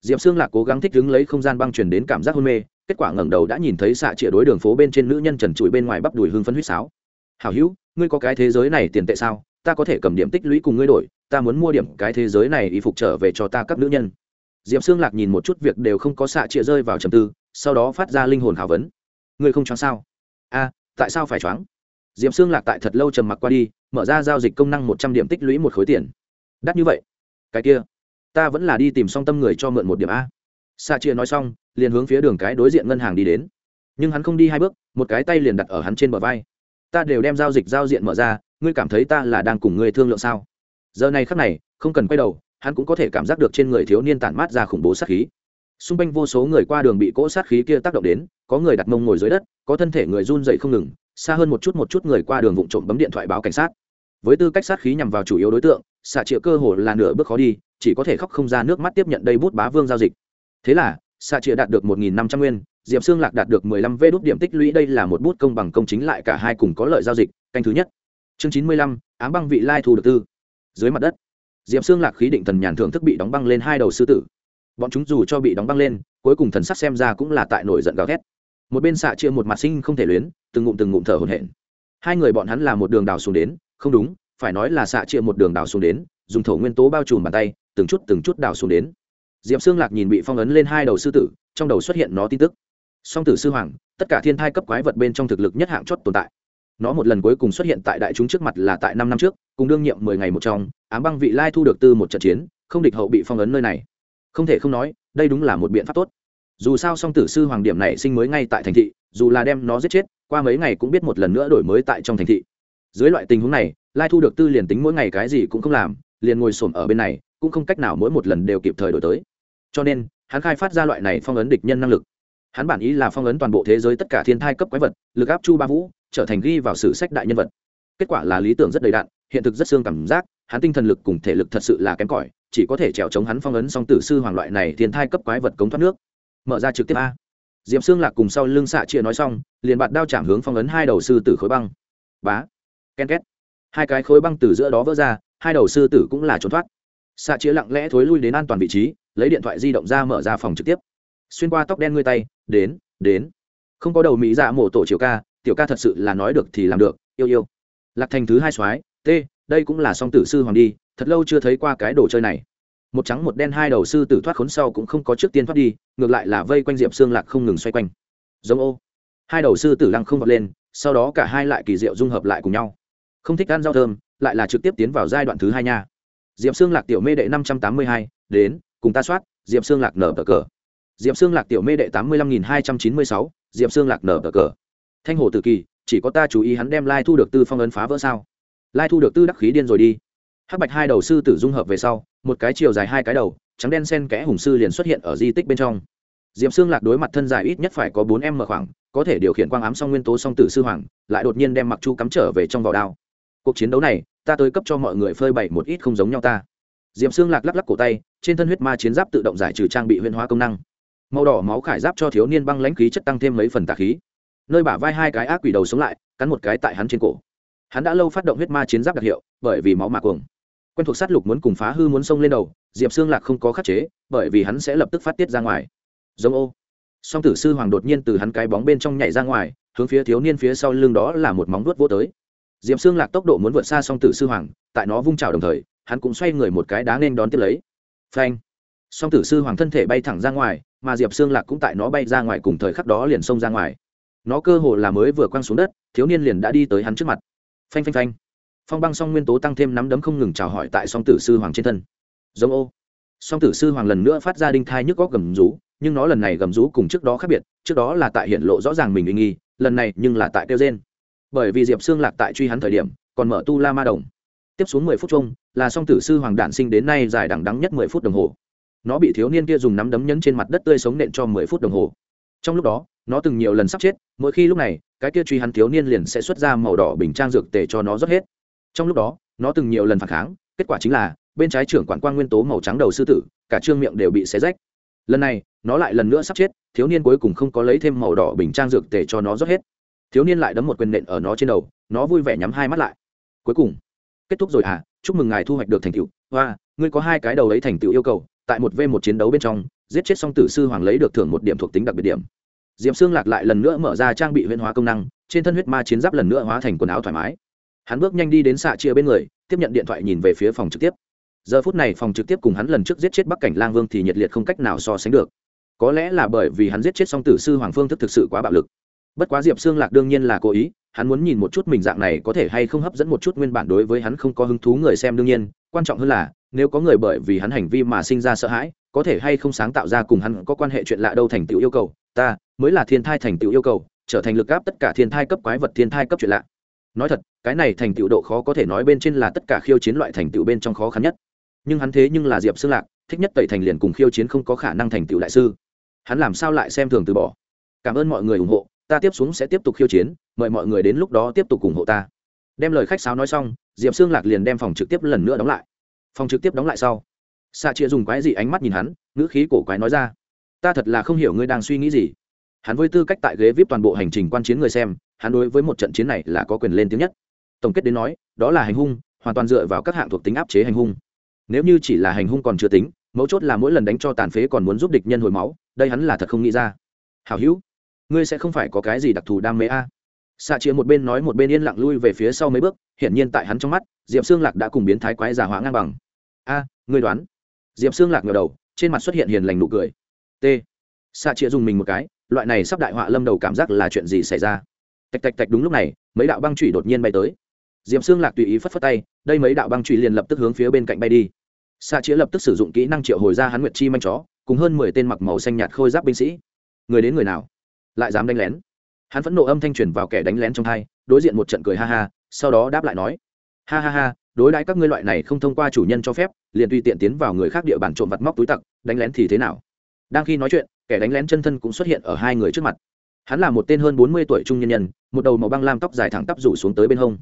Diệp xương lạc cố gắng thích đứng lấy không gian băng truyền đến cảm giác hôn mê, kết quả ngẩng đầu đã nhìn thấy xạ chĩa đối đường phố bên trên nữ nhân trần trụi bên ngoài bắp đùi hương phấn huýt sáo. Hảo hữu, ngươi có cái thế giới này tiền tệ sao? Ta có thể cầm điểm tích lũy cùng ngươi đổi, ta muốn mua điểm cái thế giới này y phục trở về cho ta các nữ nhân. Diệp xương lạc nhìn một chút việc đều không có xạ chĩa rơi vào trầm tư, sau đó phát ra linh hồn hào vấn. Ngươi không choáng sao? A, tại sao phải choáng? Diệm xương lạc tại thật lâu trầm mặc qua đi, mở ra giao dịch công năng một trăm điểm tích lũy một khối tiền. Đắt như vậy? Cái kia, ta vẫn là đi tìm song tâm người cho mượn một điểm a. Sa chia nói xong, liền hướng phía đường cái đối diện ngân hàng đi đến. Nhưng hắn không đi hai bước, một cái tay liền đặt ở hắn trên bờ vai. Ta đều đem giao dịch giao diện mở ra, ngươi cảm thấy ta là đang cùng ngươi thương lượng sao? Giờ này khắc này, không cần quay đầu, hắn cũng có thể cảm giác được trên người thiếu niên tản mát ra khủng bố sát khí. Xung quanh vô số người qua đường bị cỗ sát khí kia tác động đến, có người đặt mông ngồi dưới đất, có thân thể người run dậy không ngừng xa hơn một chút một chút người qua đường vụng trộm bấm điện thoại báo cảnh sát. Với tư cách sát khí nhằm vào chủ yếu đối tượng, xạ triệu cơ hồ là nửa bước khó đi, chỉ có thể khóc không ra nước mắt tiếp nhận đây bút bá vương giao dịch. Thế là, xạ triệu đạt được một nghìn năm trăm nguyên, diệp xương lạc đạt được mười lăm vê đốt điểm tích lũy, đây là một bút công bằng công chính lại cả hai cùng có lợi giao dịch, canh thứ nhất. Chương chín mươi lăm, ám băng vị lai thu được tư. Dưới mặt đất, diệp xương lạc khí định thần nhàn thưởng thức bị đóng băng lên hai đầu sư tử. Bọn chúng dù cho bị đóng băng lên, cuối cùng thần sắc xem ra cũng là tại nổi giận gào thét. Một bên xạ chia một mặt sinh không thể luyến từng ngụm từng ngụm thở hổn hển. Hai người bọn hắn là một đường đào xuống đến, không đúng, phải nói là xạ chia một đường đào xuống đến, dùng thổ nguyên tố bao trùm bàn tay, từng chút từng chút đào xuống đến. Diệp xương lạc nhìn bị phong ấn lên hai đầu sư tử, trong đầu xuất hiện nó tin tức. Song tử sư hoàng, tất cả thiên thai cấp quái vật bên trong thực lực nhất hạng chót tồn tại. Nó một lần cuối cùng xuất hiện tại đại chúng trước mặt là tại năm năm trước, cùng đương nhiệm mười ngày một trong, ám băng vị lai thu được tư một trận chiến, không địch hậu bị phong ấn nơi này. Không thể không nói, đây đúng là một biện pháp tốt dù sao song tử sư hoàng điểm này sinh mới ngay tại thành thị, dù là đem nó giết chết, qua mấy ngày cũng biết một lần nữa đổi mới tại trong thành thị. Dưới loại tình huống này, lai thu được tư liền tính mỗi ngày cái gì cũng không làm, liền ngồi xổm ở bên này, cũng không cách nào mỗi một lần đều kịp thời đổi tới. Cho nên, hắn khai phát ra loại này phong ấn địch nhân năng lực. Hắn bản ý là phong ấn toàn bộ thế giới tất cả thiên thai cấp quái vật, lực áp chu ba vũ, trở thành ghi vào sử sách đại nhân vật. Kết quả là lý tưởng rất đầy đạn hiện thực rất xương cảm giác, hắn tinh thần lực cùng thể lực thật sự là kém cỏi, chỉ có thể trèo chống hắn phong ấn song tử sư hoàng loại này thiên thai cấp quái vật cống thoát nước mở ra trực tiếp a. Diệp xương lạc cùng sau lưng xạ chia nói xong, liền bạt đao chạm hướng phong ấn hai đầu sư tử khối băng. Bá. Ken két. Hai cái khối băng từ giữa đó vỡ ra, hai đầu sư tử cũng là trốn thoát. Xạ chia lặng lẽ thối lui đến an toàn vị trí, lấy điện thoại di động ra mở ra phòng trực tiếp. Xuyên qua tóc đen ngươi tay, đến đến. Không có đầu mỹ dạ mổ tổ chiều ca, tiểu ca thật sự là nói được thì làm được, yêu yêu. Lạc thành thứ hai soái, t, đây cũng là song tử sư hoàng đi, thật lâu chưa thấy qua cái đồ chơi này một trắng một đen hai đầu sư tử thoát khốn sau cũng không có trước tiên thoát đi, ngược lại là vây quanh diệp xương lạc không ngừng xoay quanh. Giống ô. Hai đầu sư tử lăng không vọt lên, sau đó cả hai lại kỳ diệu dung hợp lại cùng nhau. Không thích ăn rau thơm, lại là trực tiếp tiến vào giai đoạn thứ hai nha. Diệp xương lạc tiểu mê đệ năm trăm tám mươi hai, đến, cùng ta soát, diệp xương lạc nở bờ cờ. Diệp xương lạc tiểu mê đệ tám mươi lăm nghìn hai trăm chín mươi sáu, diệp xương lạc nở bờ cờ. Thanh hồ tự kỳ, chỉ có ta chú ý hắn đem lai thu được tư phong ấn phá vỡ sao? Lai thu được tư đắc khí điên rồi đi hắc bạch hai đầu sư tử dung hợp về sau, một cái chiều dài hai cái đầu, trắng đen sen kẽ hùng sư liền xuất hiện ở di tích bên trong. Diệp xương lạc đối mặt thân dài ít nhất phải có bốn em mở khoảng, có thể điều khiển quang ám song nguyên tố song tử sư hoàng, lại đột nhiên đem mặc chu cắm trở về trong vỏ đao. Cuộc chiến đấu này, ta tới cấp cho mọi người phơi bày một ít không giống nhau ta. Diệp xương lạc lắc lắc cổ tay, trên thân huyết ma chiến giáp tự động giải trừ trang bị huyên hóa công năng. Màu đỏ máu khải giáp cho thiếu niên băng lãnh khí chất tăng thêm mấy phần tà khí. Nơi bả vai hai cái ác quỷ đầu sống lại, cắn một cái tại hắn trên cổ. Hắn đã lâu phát động huyết ma chiến giáp đặc hiệu, bởi vì máu mạc cuồng quen thuộc sát lục muốn cùng phá hư muốn xông lên đầu, diệp xương lạc không có khắc chế, bởi vì hắn sẽ lập tức phát tiết ra ngoài. Giống ô. Song tử sư hoàng đột nhiên từ hắn cái bóng bên trong nhảy ra ngoài, hướng phía thiếu niên phía sau lưng đó là một móng vuốt vô tới. Diệp xương lạc tốc độ muốn vượt xa song tử sư hoàng, tại nó vung trào đồng thời, hắn cũng xoay người một cái đá nên đón tiếp lấy. Phanh. Song tử sư hoàng thân thể bay thẳng ra ngoài, mà diệp xương lạc cũng tại nó bay ra ngoài cùng thời khắc đó liền xông ra ngoài. Nó cơ hồ là mới vừa quăng xuống đất, thiếu niên liền đã đi tới hắn trước mặt. Phanh phanh phanh phong băng song nguyên tố tăng thêm nắm đấm không ngừng chào hỏi tại song tử sư hoàng trên thân. Giống ô. Song tử sư hoàng lần nữa phát ra đinh thai nhức góc gầm rú, nhưng nó lần này gầm rú cùng trước đó khác biệt, trước đó là tại hiện lộ rõ ràng mình uy nghi, lần này nhưng là tại kêu gen bởi vì diệp xương lạc tại truy hắn thời điểm, còn mở tu la ma đồng. Tiếp xuống mười phút chung, là song tử sư hoàng đản sinh đến nay dài đẳng đắng nhất mười phút đồng hồ. Nó bị thiếu niên kia dùng nắm đấm nhấn trên mặt đất tươi sống nện cho mười phút đồng hồ. Trong lúc đó, nó từng nhiều lần sắp chết, mỗi khi lúc này, cái kia truy hắn thiếu niên liền sẽ xuất ra màu đỏ bình trang dược tể cho nó rót hết trong lúc đó, nó từng nhiều lần phản kháng, kết quả chính là, bên trái trưởng quản quan nguyên tố màu trắng đầu sư tử, cả trương miệng đều bị xé rách. Lần này, nó lại lần nữa sắp chết, thiếu niên cuối cùng không có lấy thêm màu đỏ bình trang dược tể cho nó rót hết. Thiếu niên lại đấm một quyền nện ở nó trên đầu, nó vui vẻ nhắm hai mắt lại. Cuối cùng, kết thúc rồi à chúc mừng ngài thu hoạch được thành tựu. Và ngươi có hai cái đầu lấy thành tựu yêu cầu, tại một v một chiến đấu bên trong, giết chết song tử sư hoàng lấy được thưởng một điểm thuộc tính đặc biệt điểm. Diệm xương lạc lại lần nữa mở ra trang bị huyễn hóa công năng, trên thân huyết ma chiến giáp lần nữa hóa thành quần áo thoải mái hắn bước nhanh đi đến xạ chia bên người, tiếp nhận điện thoại nhìn về phía phòng trực tiếp. Giờ phút này phòng trực tiếp cùng hắn lần trước giết chết bắc cảnh lang vương thì nhiệt liệt không cách nào so sánh được. Có lẽ là bởi vì hắn giết chết song tử sư hoàng phương thức thực sự quá bạo lực. Bất quá diệp xương lạc đương nhiên là cố ý, hắn muốn nhìn một chút mình dạng này có thể hay không hấp dẫn một chút nguyên bản đối với hắn không có hứng thú người xem đương nhiên, quan trọng hơn là, nếu có người bởi vì hắn hành vi mà sinh ra sợ hãi, có thể hay không sáng tạo ra cùng hắn có quan hệ chuyện lạ đâu thành tựu yêu cầu. Ta, mới là thiên thai thành tựu yêu cầu, trở thành lực áp tất cả thiên thai cấp quái vật thiên thai cấp chuyện lạ nói thật, cái này thành tựu độ khó có thể nói bên trên là tất cả khiêu chiến loại thành tựu bên trong khó khăn nhất. Nhưng hắn thế nhưng là diệp xương lạc, thích nhất tẩy thành liền cùng khiêu chiến không có khả năng thành tựu đại sư. Hắn làm sao lại xem thường từ bỏ? Cảm ơn mọi người ủng hộ, ta tiếp xuống sẽ tiếp tục khiêu chiến, mời mọi người đến lúc đó tiếp tục ủng hộ ta. Đem lời khách sáo nói xong, diệp xương lạc liền đem phòng trực tiếp lần nữa đóng lại. Phòng trực tiếp đóng lại sau xạ chịa dùng quái gì ánh mắt nhìn hắn, ngữ khí cổ quái nói ra, ta thật là không hiểu ngươi đang suy nghĩ gì. Hắn với tư cách tại ghế vip toàn bộ hành trình quan chiến người xem hắn đối với một trận chiến này là có quyền lên tiếng nhất. Tổng kết đến nói, đó là hành hung, hoàn toàn dựa vào các hạng thuộc tính áp chế hành hung. Nếu như chỉ là hành hung còn chưa tính, mấu chốt là mỗi lần đánh cho tàn phế còn muốn giúp địch nhân hồi máu, đây hắn là thật không nghĩ ra. Hảo hữu, ngươi sẽ không phải có cái gì đặc thù đam mê a. À? xạ chĩa một bên nói một bên yên lặng lui về phía sau mấy bước, hiển nhiên tại hắn trong mắt, diệp xương lạc đã cùng biến thái quái giả hóa ngang bằng. A, ngươi đoán. Diệp xương lạc ngờ đầu, trên mặt xuất hiện hiền lành nụ cười. T. Xạ chĩa dùng mình một cái, loại này sắp đại họa lâm đầu cảm giác là chuyện gì xảy ra? Tạch tạch tạch đúng lúc này, mấy đạo băng trụy đột nhiên bay tới. Diệp xương lạc tùy ý phất phất tay, đây mấy đạo băng trụy liền lập tức hướng phía bên cạnh bay đi. Xạ chĩa lập tức sử dụng kỹ năng triệu hồi ra hắn nguyệt chi manh chó, cùng hơn mười tên mặc màu xanh nhạt khôi giáp binh sĩ. Người đến người nào? Lại dám đánh lén? Hắn phẫn nộ âm thanh truyền vào kẻ đánh lén trong hai, đối diện một trận cười ha ha, sau đó đáp lại nói, ha ha ha, đối đãi các ngươi loại này không thông qua chủ nhân cho phép, liền tùy tiện tiến vào người khác địa bàn trộm vặt móc túi tặc, đánh lén thì thế nào? Đang khi nói chuyện, kẻ đánh lén chân thân cũng xuất hiện ở hai người trước mặt hắn là một tên hơn bốn mươi tuổi trung nhân nhân, một đầu màu băng lam tóc dài thẳng tắp rủ xuống tới bên hông.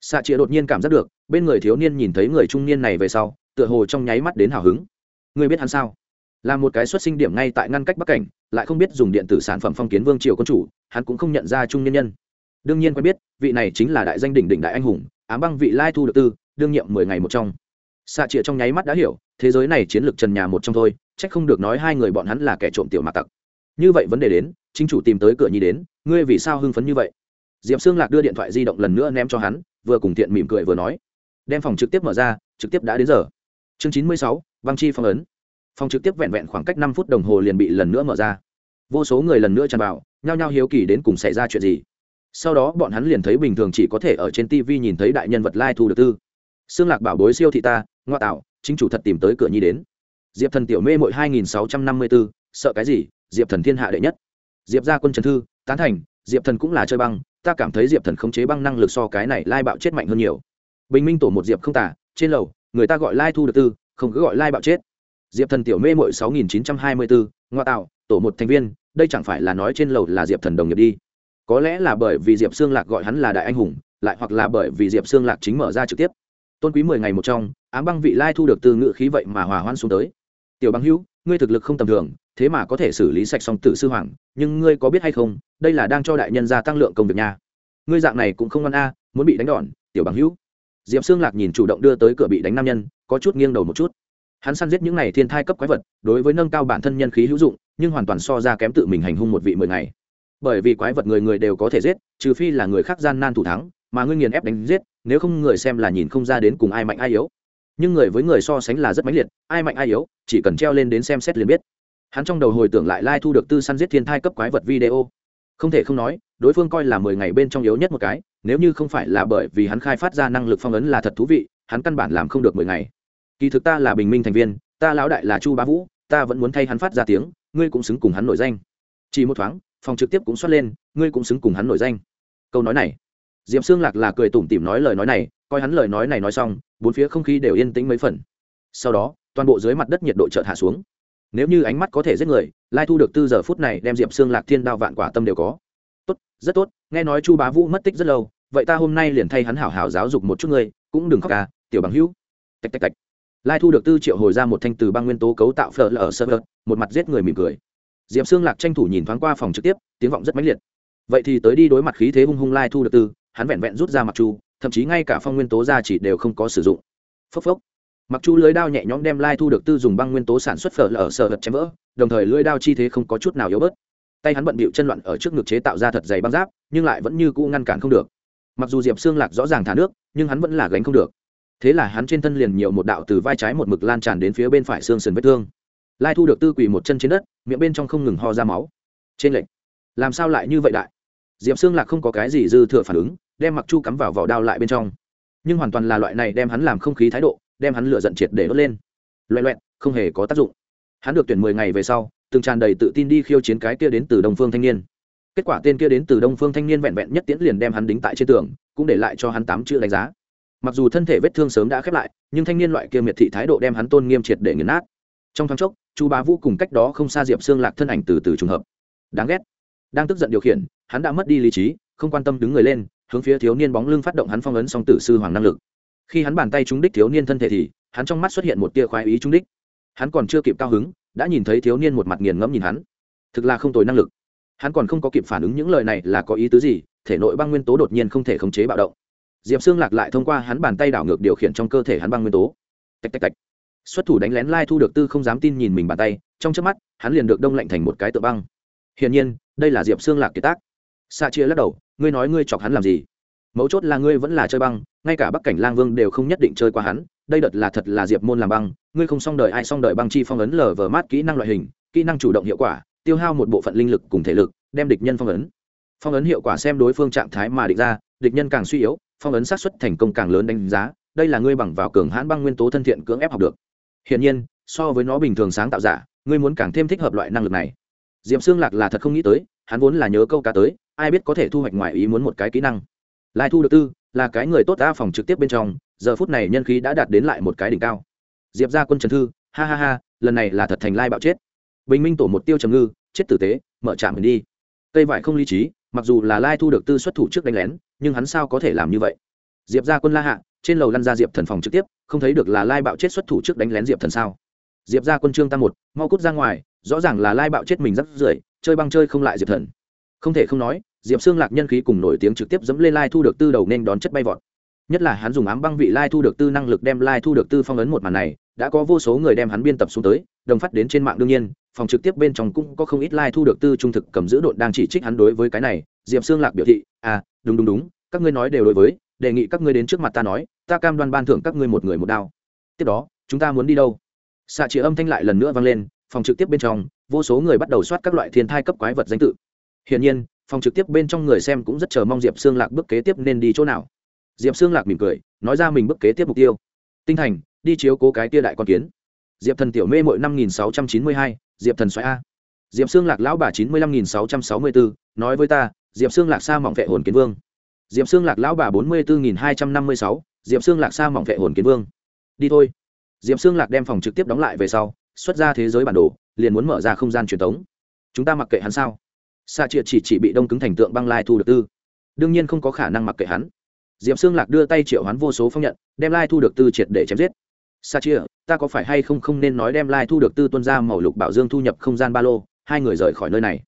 Xạ chĩa đột nhiên cảm giác được, bên người thiếu niên nhìn thấy người trung niên này về sau, tựa hồ trong nháy mắt đến hào hứng. Người biết hắn sao? Là một cái xuất sinh điểm ngay tại ngăn cách bắc cảnh, lại không biết dùng điện tử sản phẩm phong kiến vương triều quân chủ, hắn cũng không nhận ra trung nhân nhân. Đương nhiên quen biết, vị này chính là đại danh đỉnh đỉnh đại anh hùng, ám băng vị lai thu được tư, đương nhiệm mười ngày một trong. Xạ trịa trong nháy mắt đã hiểu, thế giới này chiến lược trần nhà một trong thôi trách không được nói hai người bọn hắn là kẻ trộm tiểu mạc tặc. Như vậy vấn đề đến chính chủ tìm tới cửa nhi đến, ngươi vì sao hưng phấn như vậy? Diệp xương lạc đưa điện thoại di động lần nữa ném cho hắn, vừa cùng thiện mỉm cười vừa nói. Đem phòng trực tiếp mở ra, trực tiếp đã đến giờ. Chương chín mươi sáu, băng chi phong ấn. Phòng trực tiếp vẹn vẹn khoảng cách năm phút đồng hồ liền bị lần nữa mở ra. Vô số người lần nữa tràn vào, nhao nhao hiếu kỳ đến cùng xảy ra chuyện gì. Sau đó bọn hắn liền thấy bình thường chỉ có thể ở trên tv nhìn thấy đại nhân vật lai thu được tư. Xương lạc bảo bối siêu thị ta, ngoa tạo, chính chủ thật tìm tới cửa nhi đến. Diệp thần tiểu mê mội hai nghìn sáu trăm năm mươi bốn sợ cái gì? Diệp thần thiên hạ đệ nhất diệp gia quân trần thư, tán thành, diệp thần cũng là chơi băng, ta cảm thấy diệp thần khống chế băng năng lực so cái này lai bạo chết mạnh hơn nhiều. Bình minh tổ một diệp không tả, trên lầu, người ta gọi lai thu được tư, không cứ gọi lai bạo chết. Diệp thần tiểu mê mội sáu nghìn chín trăm hai mươi bốn ngoa tạo, tổ một thành viên, đây chẳng phải là nói trên lầu là diệp thần đồng nghiệp đi. Có lẽ là bởi vì diệp xương lạc gọi hắn là đại anh hùng, lại hoặc là bởi vì diệp xương lạc chính mở ra trực tiếp. Tôn quý mười ngày một trong, ám băng vị lai thu được từ ngự khí vậy mà hòa hoan xuống tới. Tiểu băng hữu, ngươi thực lực không tầm thường thế mà có thể xử lý sạch song tử sư hoàng, nhưng ngươi có biết hay không, đây là đang cho đại nhân gia tăng lượng công việc nha. Ngươi dạng này cũng không ăn a, muốn bị đánh đòn, tiểu bằng hữu. Diệp xương lạc nhìn chủ động đưa tới cửa bị đánh nam nhân, có chút nghiêng đầu một chút. Hắn săn giết những này thiên thai cấp quái vật, đối với nâng cao bản thân nhân khí hữu dụng, nhưng hoàn toàn so ra kém tự mình hành hung một vị mười ngày. Bởi vì quái vật người người đều có thể giết, trừ phi là người khác gian nan thủ thắng, mà ngươi nghiền ép đánh giết, nếu không người xem là nhìn không ra đến cùng ai mạnh ai yếu. Nhưng người với người so sánh là rất mãnh liệt, ai mạnh ai yếu, chỉ cần treo lên đến xem xét liền biết hắn trong đầu hồi tưởng lại lai thu được tư săn giết thiên thai cấp quái vật video. Không thể không nói, đối phương coi là mười ngày bên trong yếu nhất một cái, nếu như không phải là bởi vì hắn khai phát ra năng lực phong ấn là thật thú vị, hắn căn bản làm không được mười ngày. Kỳ thực ta là bình minh thành viên, ta lão đại là chu bá vũ, ta vẫn muốn thay hắn phát ra tiếng, ngươi cũng xứng cùng hắn nổi danh. Chỉ một thoáng, phòng trực tiếp cũng xuất lên, ngươi cũng xứng cùng hắn nổi danh. Câu nói này, diệp xương lạc là cười tủm tỉm nói lời nói này, coi hắn lời nói này nói xong, bốn phía không khí đều yên tĩnh mấy phần. Sau đó, toàn bộ dưới mặt đất nhiệt độ chợt hạ xuống nếu như ánh mắt có thể giết người, lai thu được tư giờ phút này đem diệp xương lạc thiên đao vạn quả tâm đều có. Tốt, rất tốt, nghe nói chu bá vũ mất tích rất lâu, vậy ta hôm nay liền thay hắn hảo hảo giáo dục một chút ngươi, cũng đừng khóc ca tiểu bằng hữu. Tạch tạch tạch. Lai thu được tư triệu hồi ra một thanh từ băng nguyên tố cấu tạo phở lở sơ vợt một mặt giết người mỉm cười. Diệp xương lạc tranh thủ nhìn thoáng qua phòng trực tiếp, tiếng vọng rất mãnh liệt. Vậy thì tới đi đối mặt khí thế hung hung lai thu được tư, hắn vẹn vẹn rút ra mặt chu, thậm chí ngay cả phong nguyên tố ra chỉ đều không có sử dụng. Phốc phốc mặc chu lưới đao nhẹ nhõm đem lai thu được tư dùng băng nguyên tố sản xuất phở lở sợ vật chém vỡ, đồng thời lưới đao chi thế không có chút nào yếu bớt. Tay hắn bận bịu chân loạn ở trước ngực chế tạo ra thật dày băng giáp, nhưng lại vẫn như cũ ngăn cản không được. Mặc dù diệp xương lạc rõ ràng thả nước, nhưng hắn vẫn là gánh không được. Thế là hắn trên thân liền nhiều một đạo từ vai trái một mực lan tràn đến phía bên phải xương sườn vết thương. Lai thu được tư quỳ một chân trên đất, miệng bên trong không ngừng ho ra máu. Trên lệnh làm sao lại như vậy đại? Diệp xương lạc không có cái gì dư thừa phản ứng, đem mặc chu cắm vào vỏ đao lại bên trong. Nhưng hoàn toàn là loại này đem hắn làm không khí thái độ đem hắn lựa giận triệt để đốt lên. Loẹ loẹn không hề có tác dụng. Hắn được tuyển mười ngày về sau, từng tràn đầy tự tin đi khiêu chiến cái kia đến từ đông phương thanh niên. Kết quả tên kia đến từ đông phương thanh niên vẹn vẹn nhất tiễn liền đem hắn đính tại trên tường, cũng để lại cho hắn tám chữ đánh giá. Mặc dù thân thể vết thương sớm đã khép lại, nhưng thanh niên loại kia miệt thị thái độ đem hắn tôn nghiêm triệt để nghiền nát. Trong thoáng chốc, chu bá vũ cùng cách đó không xa diệp xương lạc thân ảnh từ từ trùng hợp. Đáng ghét. Đang tức giận điều khiển, hắn đã mất đi lý trí, không quan tâm đứng người lên, hướng phía thiếu niên bóng lưng phát động hắn phong ấn song tử sư hoàng năng lực khi hắn bàn tay trúng đích thiếu niên thân thể thì, hắn trong mắt xuất hiện một tia khoái ý trúng đích. Hắn còn chưa kịp cao hứng, đã nhìn thấy thiếu niên một mặt nghiền ngẫm nhìn hắn. Thực là không tồi năng lực. Hắn còn không có kịp phản ứng những lời này là có ý tứ gì, thể nội băng nguyên tố đột nhiên không thể khống chế bạo động. Diệp xương lạc lại thông qua hắn bàn tay đảo ngược điều khiển trong cơ thể hắn băng nguyên tố. Tạch tạch tạch. Xuất thủ đánh lén lai thu được tư không dám tin nhìn mình bàn tay, trong trước mắt, hắn liền được đông lạnh thành một cái tượng băng. Hiển nhiên, đây là diệp xương lạc kiệt tác. Xa chia lắc đầu, ngươi nói ngươi chọc hắn làm gì? Mấu chốt là ngươi vẫn là chơi băng, ngay cả bắc cảnh lang vương đều không nhất định chơi qua hắn, đây đợt là thật là diệp môn làm băng, ngươi không xong đời ai xong đời băng chi phong ấn lờ vờ mát kỹ năng loại hình, kỹ năng chủ động hiệu quả, tiêu hao một bộ phận linh lực cùng thể lực, đem địch nhân phong ấn. Phong ấn hiệu quả xem đối phương trạng thái mà định ra, địch nhân càng suy yếu, phong ấn sát xuất thành công càng lớn đánh giá, đây là ngươi bằng vào cường hãn băng nguyên tố thân thiện cưỡng ép học được. Hiển nhiên, so với nó bình thường sáng tạo giả, ngươi muốn càng thêm thích hợp loại năng lực này. Diệp xương lạc là thật không nghĩ tới, hắn vốn là nhớ câu cá tới, ai biết có thể thu hoạch ngoài ý muốn một cái kỹ năng lai thu được tư là cái người tốt ta phòng trực tiếp bên trong, giờ phút này nhân khí đã đạt đến lại một cái đỉnh cao. Diệp ra quân trần thư, ha ha ha, lần này là thật thành lai bạo chết. Bình minh tổ một tiêu trầm ngư, chết tử tế, mở trạm mình đi. Cây vải không lý trí, mặc dù là lai thu được tư xuất thủ trước đánh lén, nhưng hắn sao có thể làm như vậy? Diệp ra quân la hạ, trên lầu lăn ra diệp thần phòng trực tiếp, không thấy được là lai bạo chết xuất thủ trước đánh lén diệp thần sao? Diệp ra quân trương tam một, mau cút ra ngoài, rõ ràng là lai bạo chết mình rất rưởi, chơi băng chơi không lại diệp thần. Không thể không nói diệp xương lạc nhân khí cùng nổi tiếng trực tiếp dẫm lên lai thu được tư đầu nên đón chất bay vọt. Nhất là hắn dùng ám băng vị lai thu được tư năng lực đem lai thu được tư phong ấn một màn này, đã có vô số người đem hắn biên tập xuống tới, đồng phát đến trên mạng đương nhiên, phòng trực tiếp bên trong cũng có không ít lai thu được tư trung thực cầm giữ đội đang chỉ trích hắn đối với cái này. Diệp xương lạc biểu thị à đúng đúng đúng, các ngươi nói đều đối với, đề nghị các ngươi đến trước mặt ta nói, ta cam đoan ban thưởng các ngươi một người một đao. Tiếp đó, chúng ta muốn đi đâu? Xạ trị âm thanh lại lần nữa vang lên, phòng trực tiếp bên trong, vô số người bắt đầu soát các loại thiên thai cấp quái vật danh tự. Hiển nhiên phòng trực tiếp bên trong người xem cũng rất chờ mong diệp xương lạc bước kế tiếp nên đi chỗ nào. Diệp xương lạc mỉm cười, nói ra mình bước kế tiếp mục tiêu. Tinh thành, đi chiếu cố cái tia đại con kiến. Diệp thần tiểu mê mỗi năm nghìn sáu trăm chín mươi hai, diệp thần xoáy a. Diệp xương lạc lão bà chín mươi lăm nghìn sáu trăm sáu mươi bốn nói với ta, diệp xương lạc sa mỏng vệ hồn kiến vương. Diệp xương lạc lão bà bốn mươi bốn nghìn hai trăm năm mươi sáu, diệp xương lạc sa mỏng vệ hồn kiến vương. Đi thôi. Diệp xương lạc đem phòng trực tiếp đóng lại về sau, xuất ra thế giới bản đồ, liền muốn mở ra không gian truyền thống. Chúng ta mặc kệ hắn sao? Xa triệt chỉ chỉ bị đông cứng thành tượng băng lai thu được tư. Đương nhiên không có khả năng mặc kệ hắn. Diệp xương lạc đưa tay triệu hắn vô số phong nhận, đem lai thu được tư triệt để chém giết. Sa chia ta có phải hay không không nên nói đem lai thu được tư tuân ra màu lục bảo dương thu nhập không gian ba lô, hai người rời khỏi nơi này.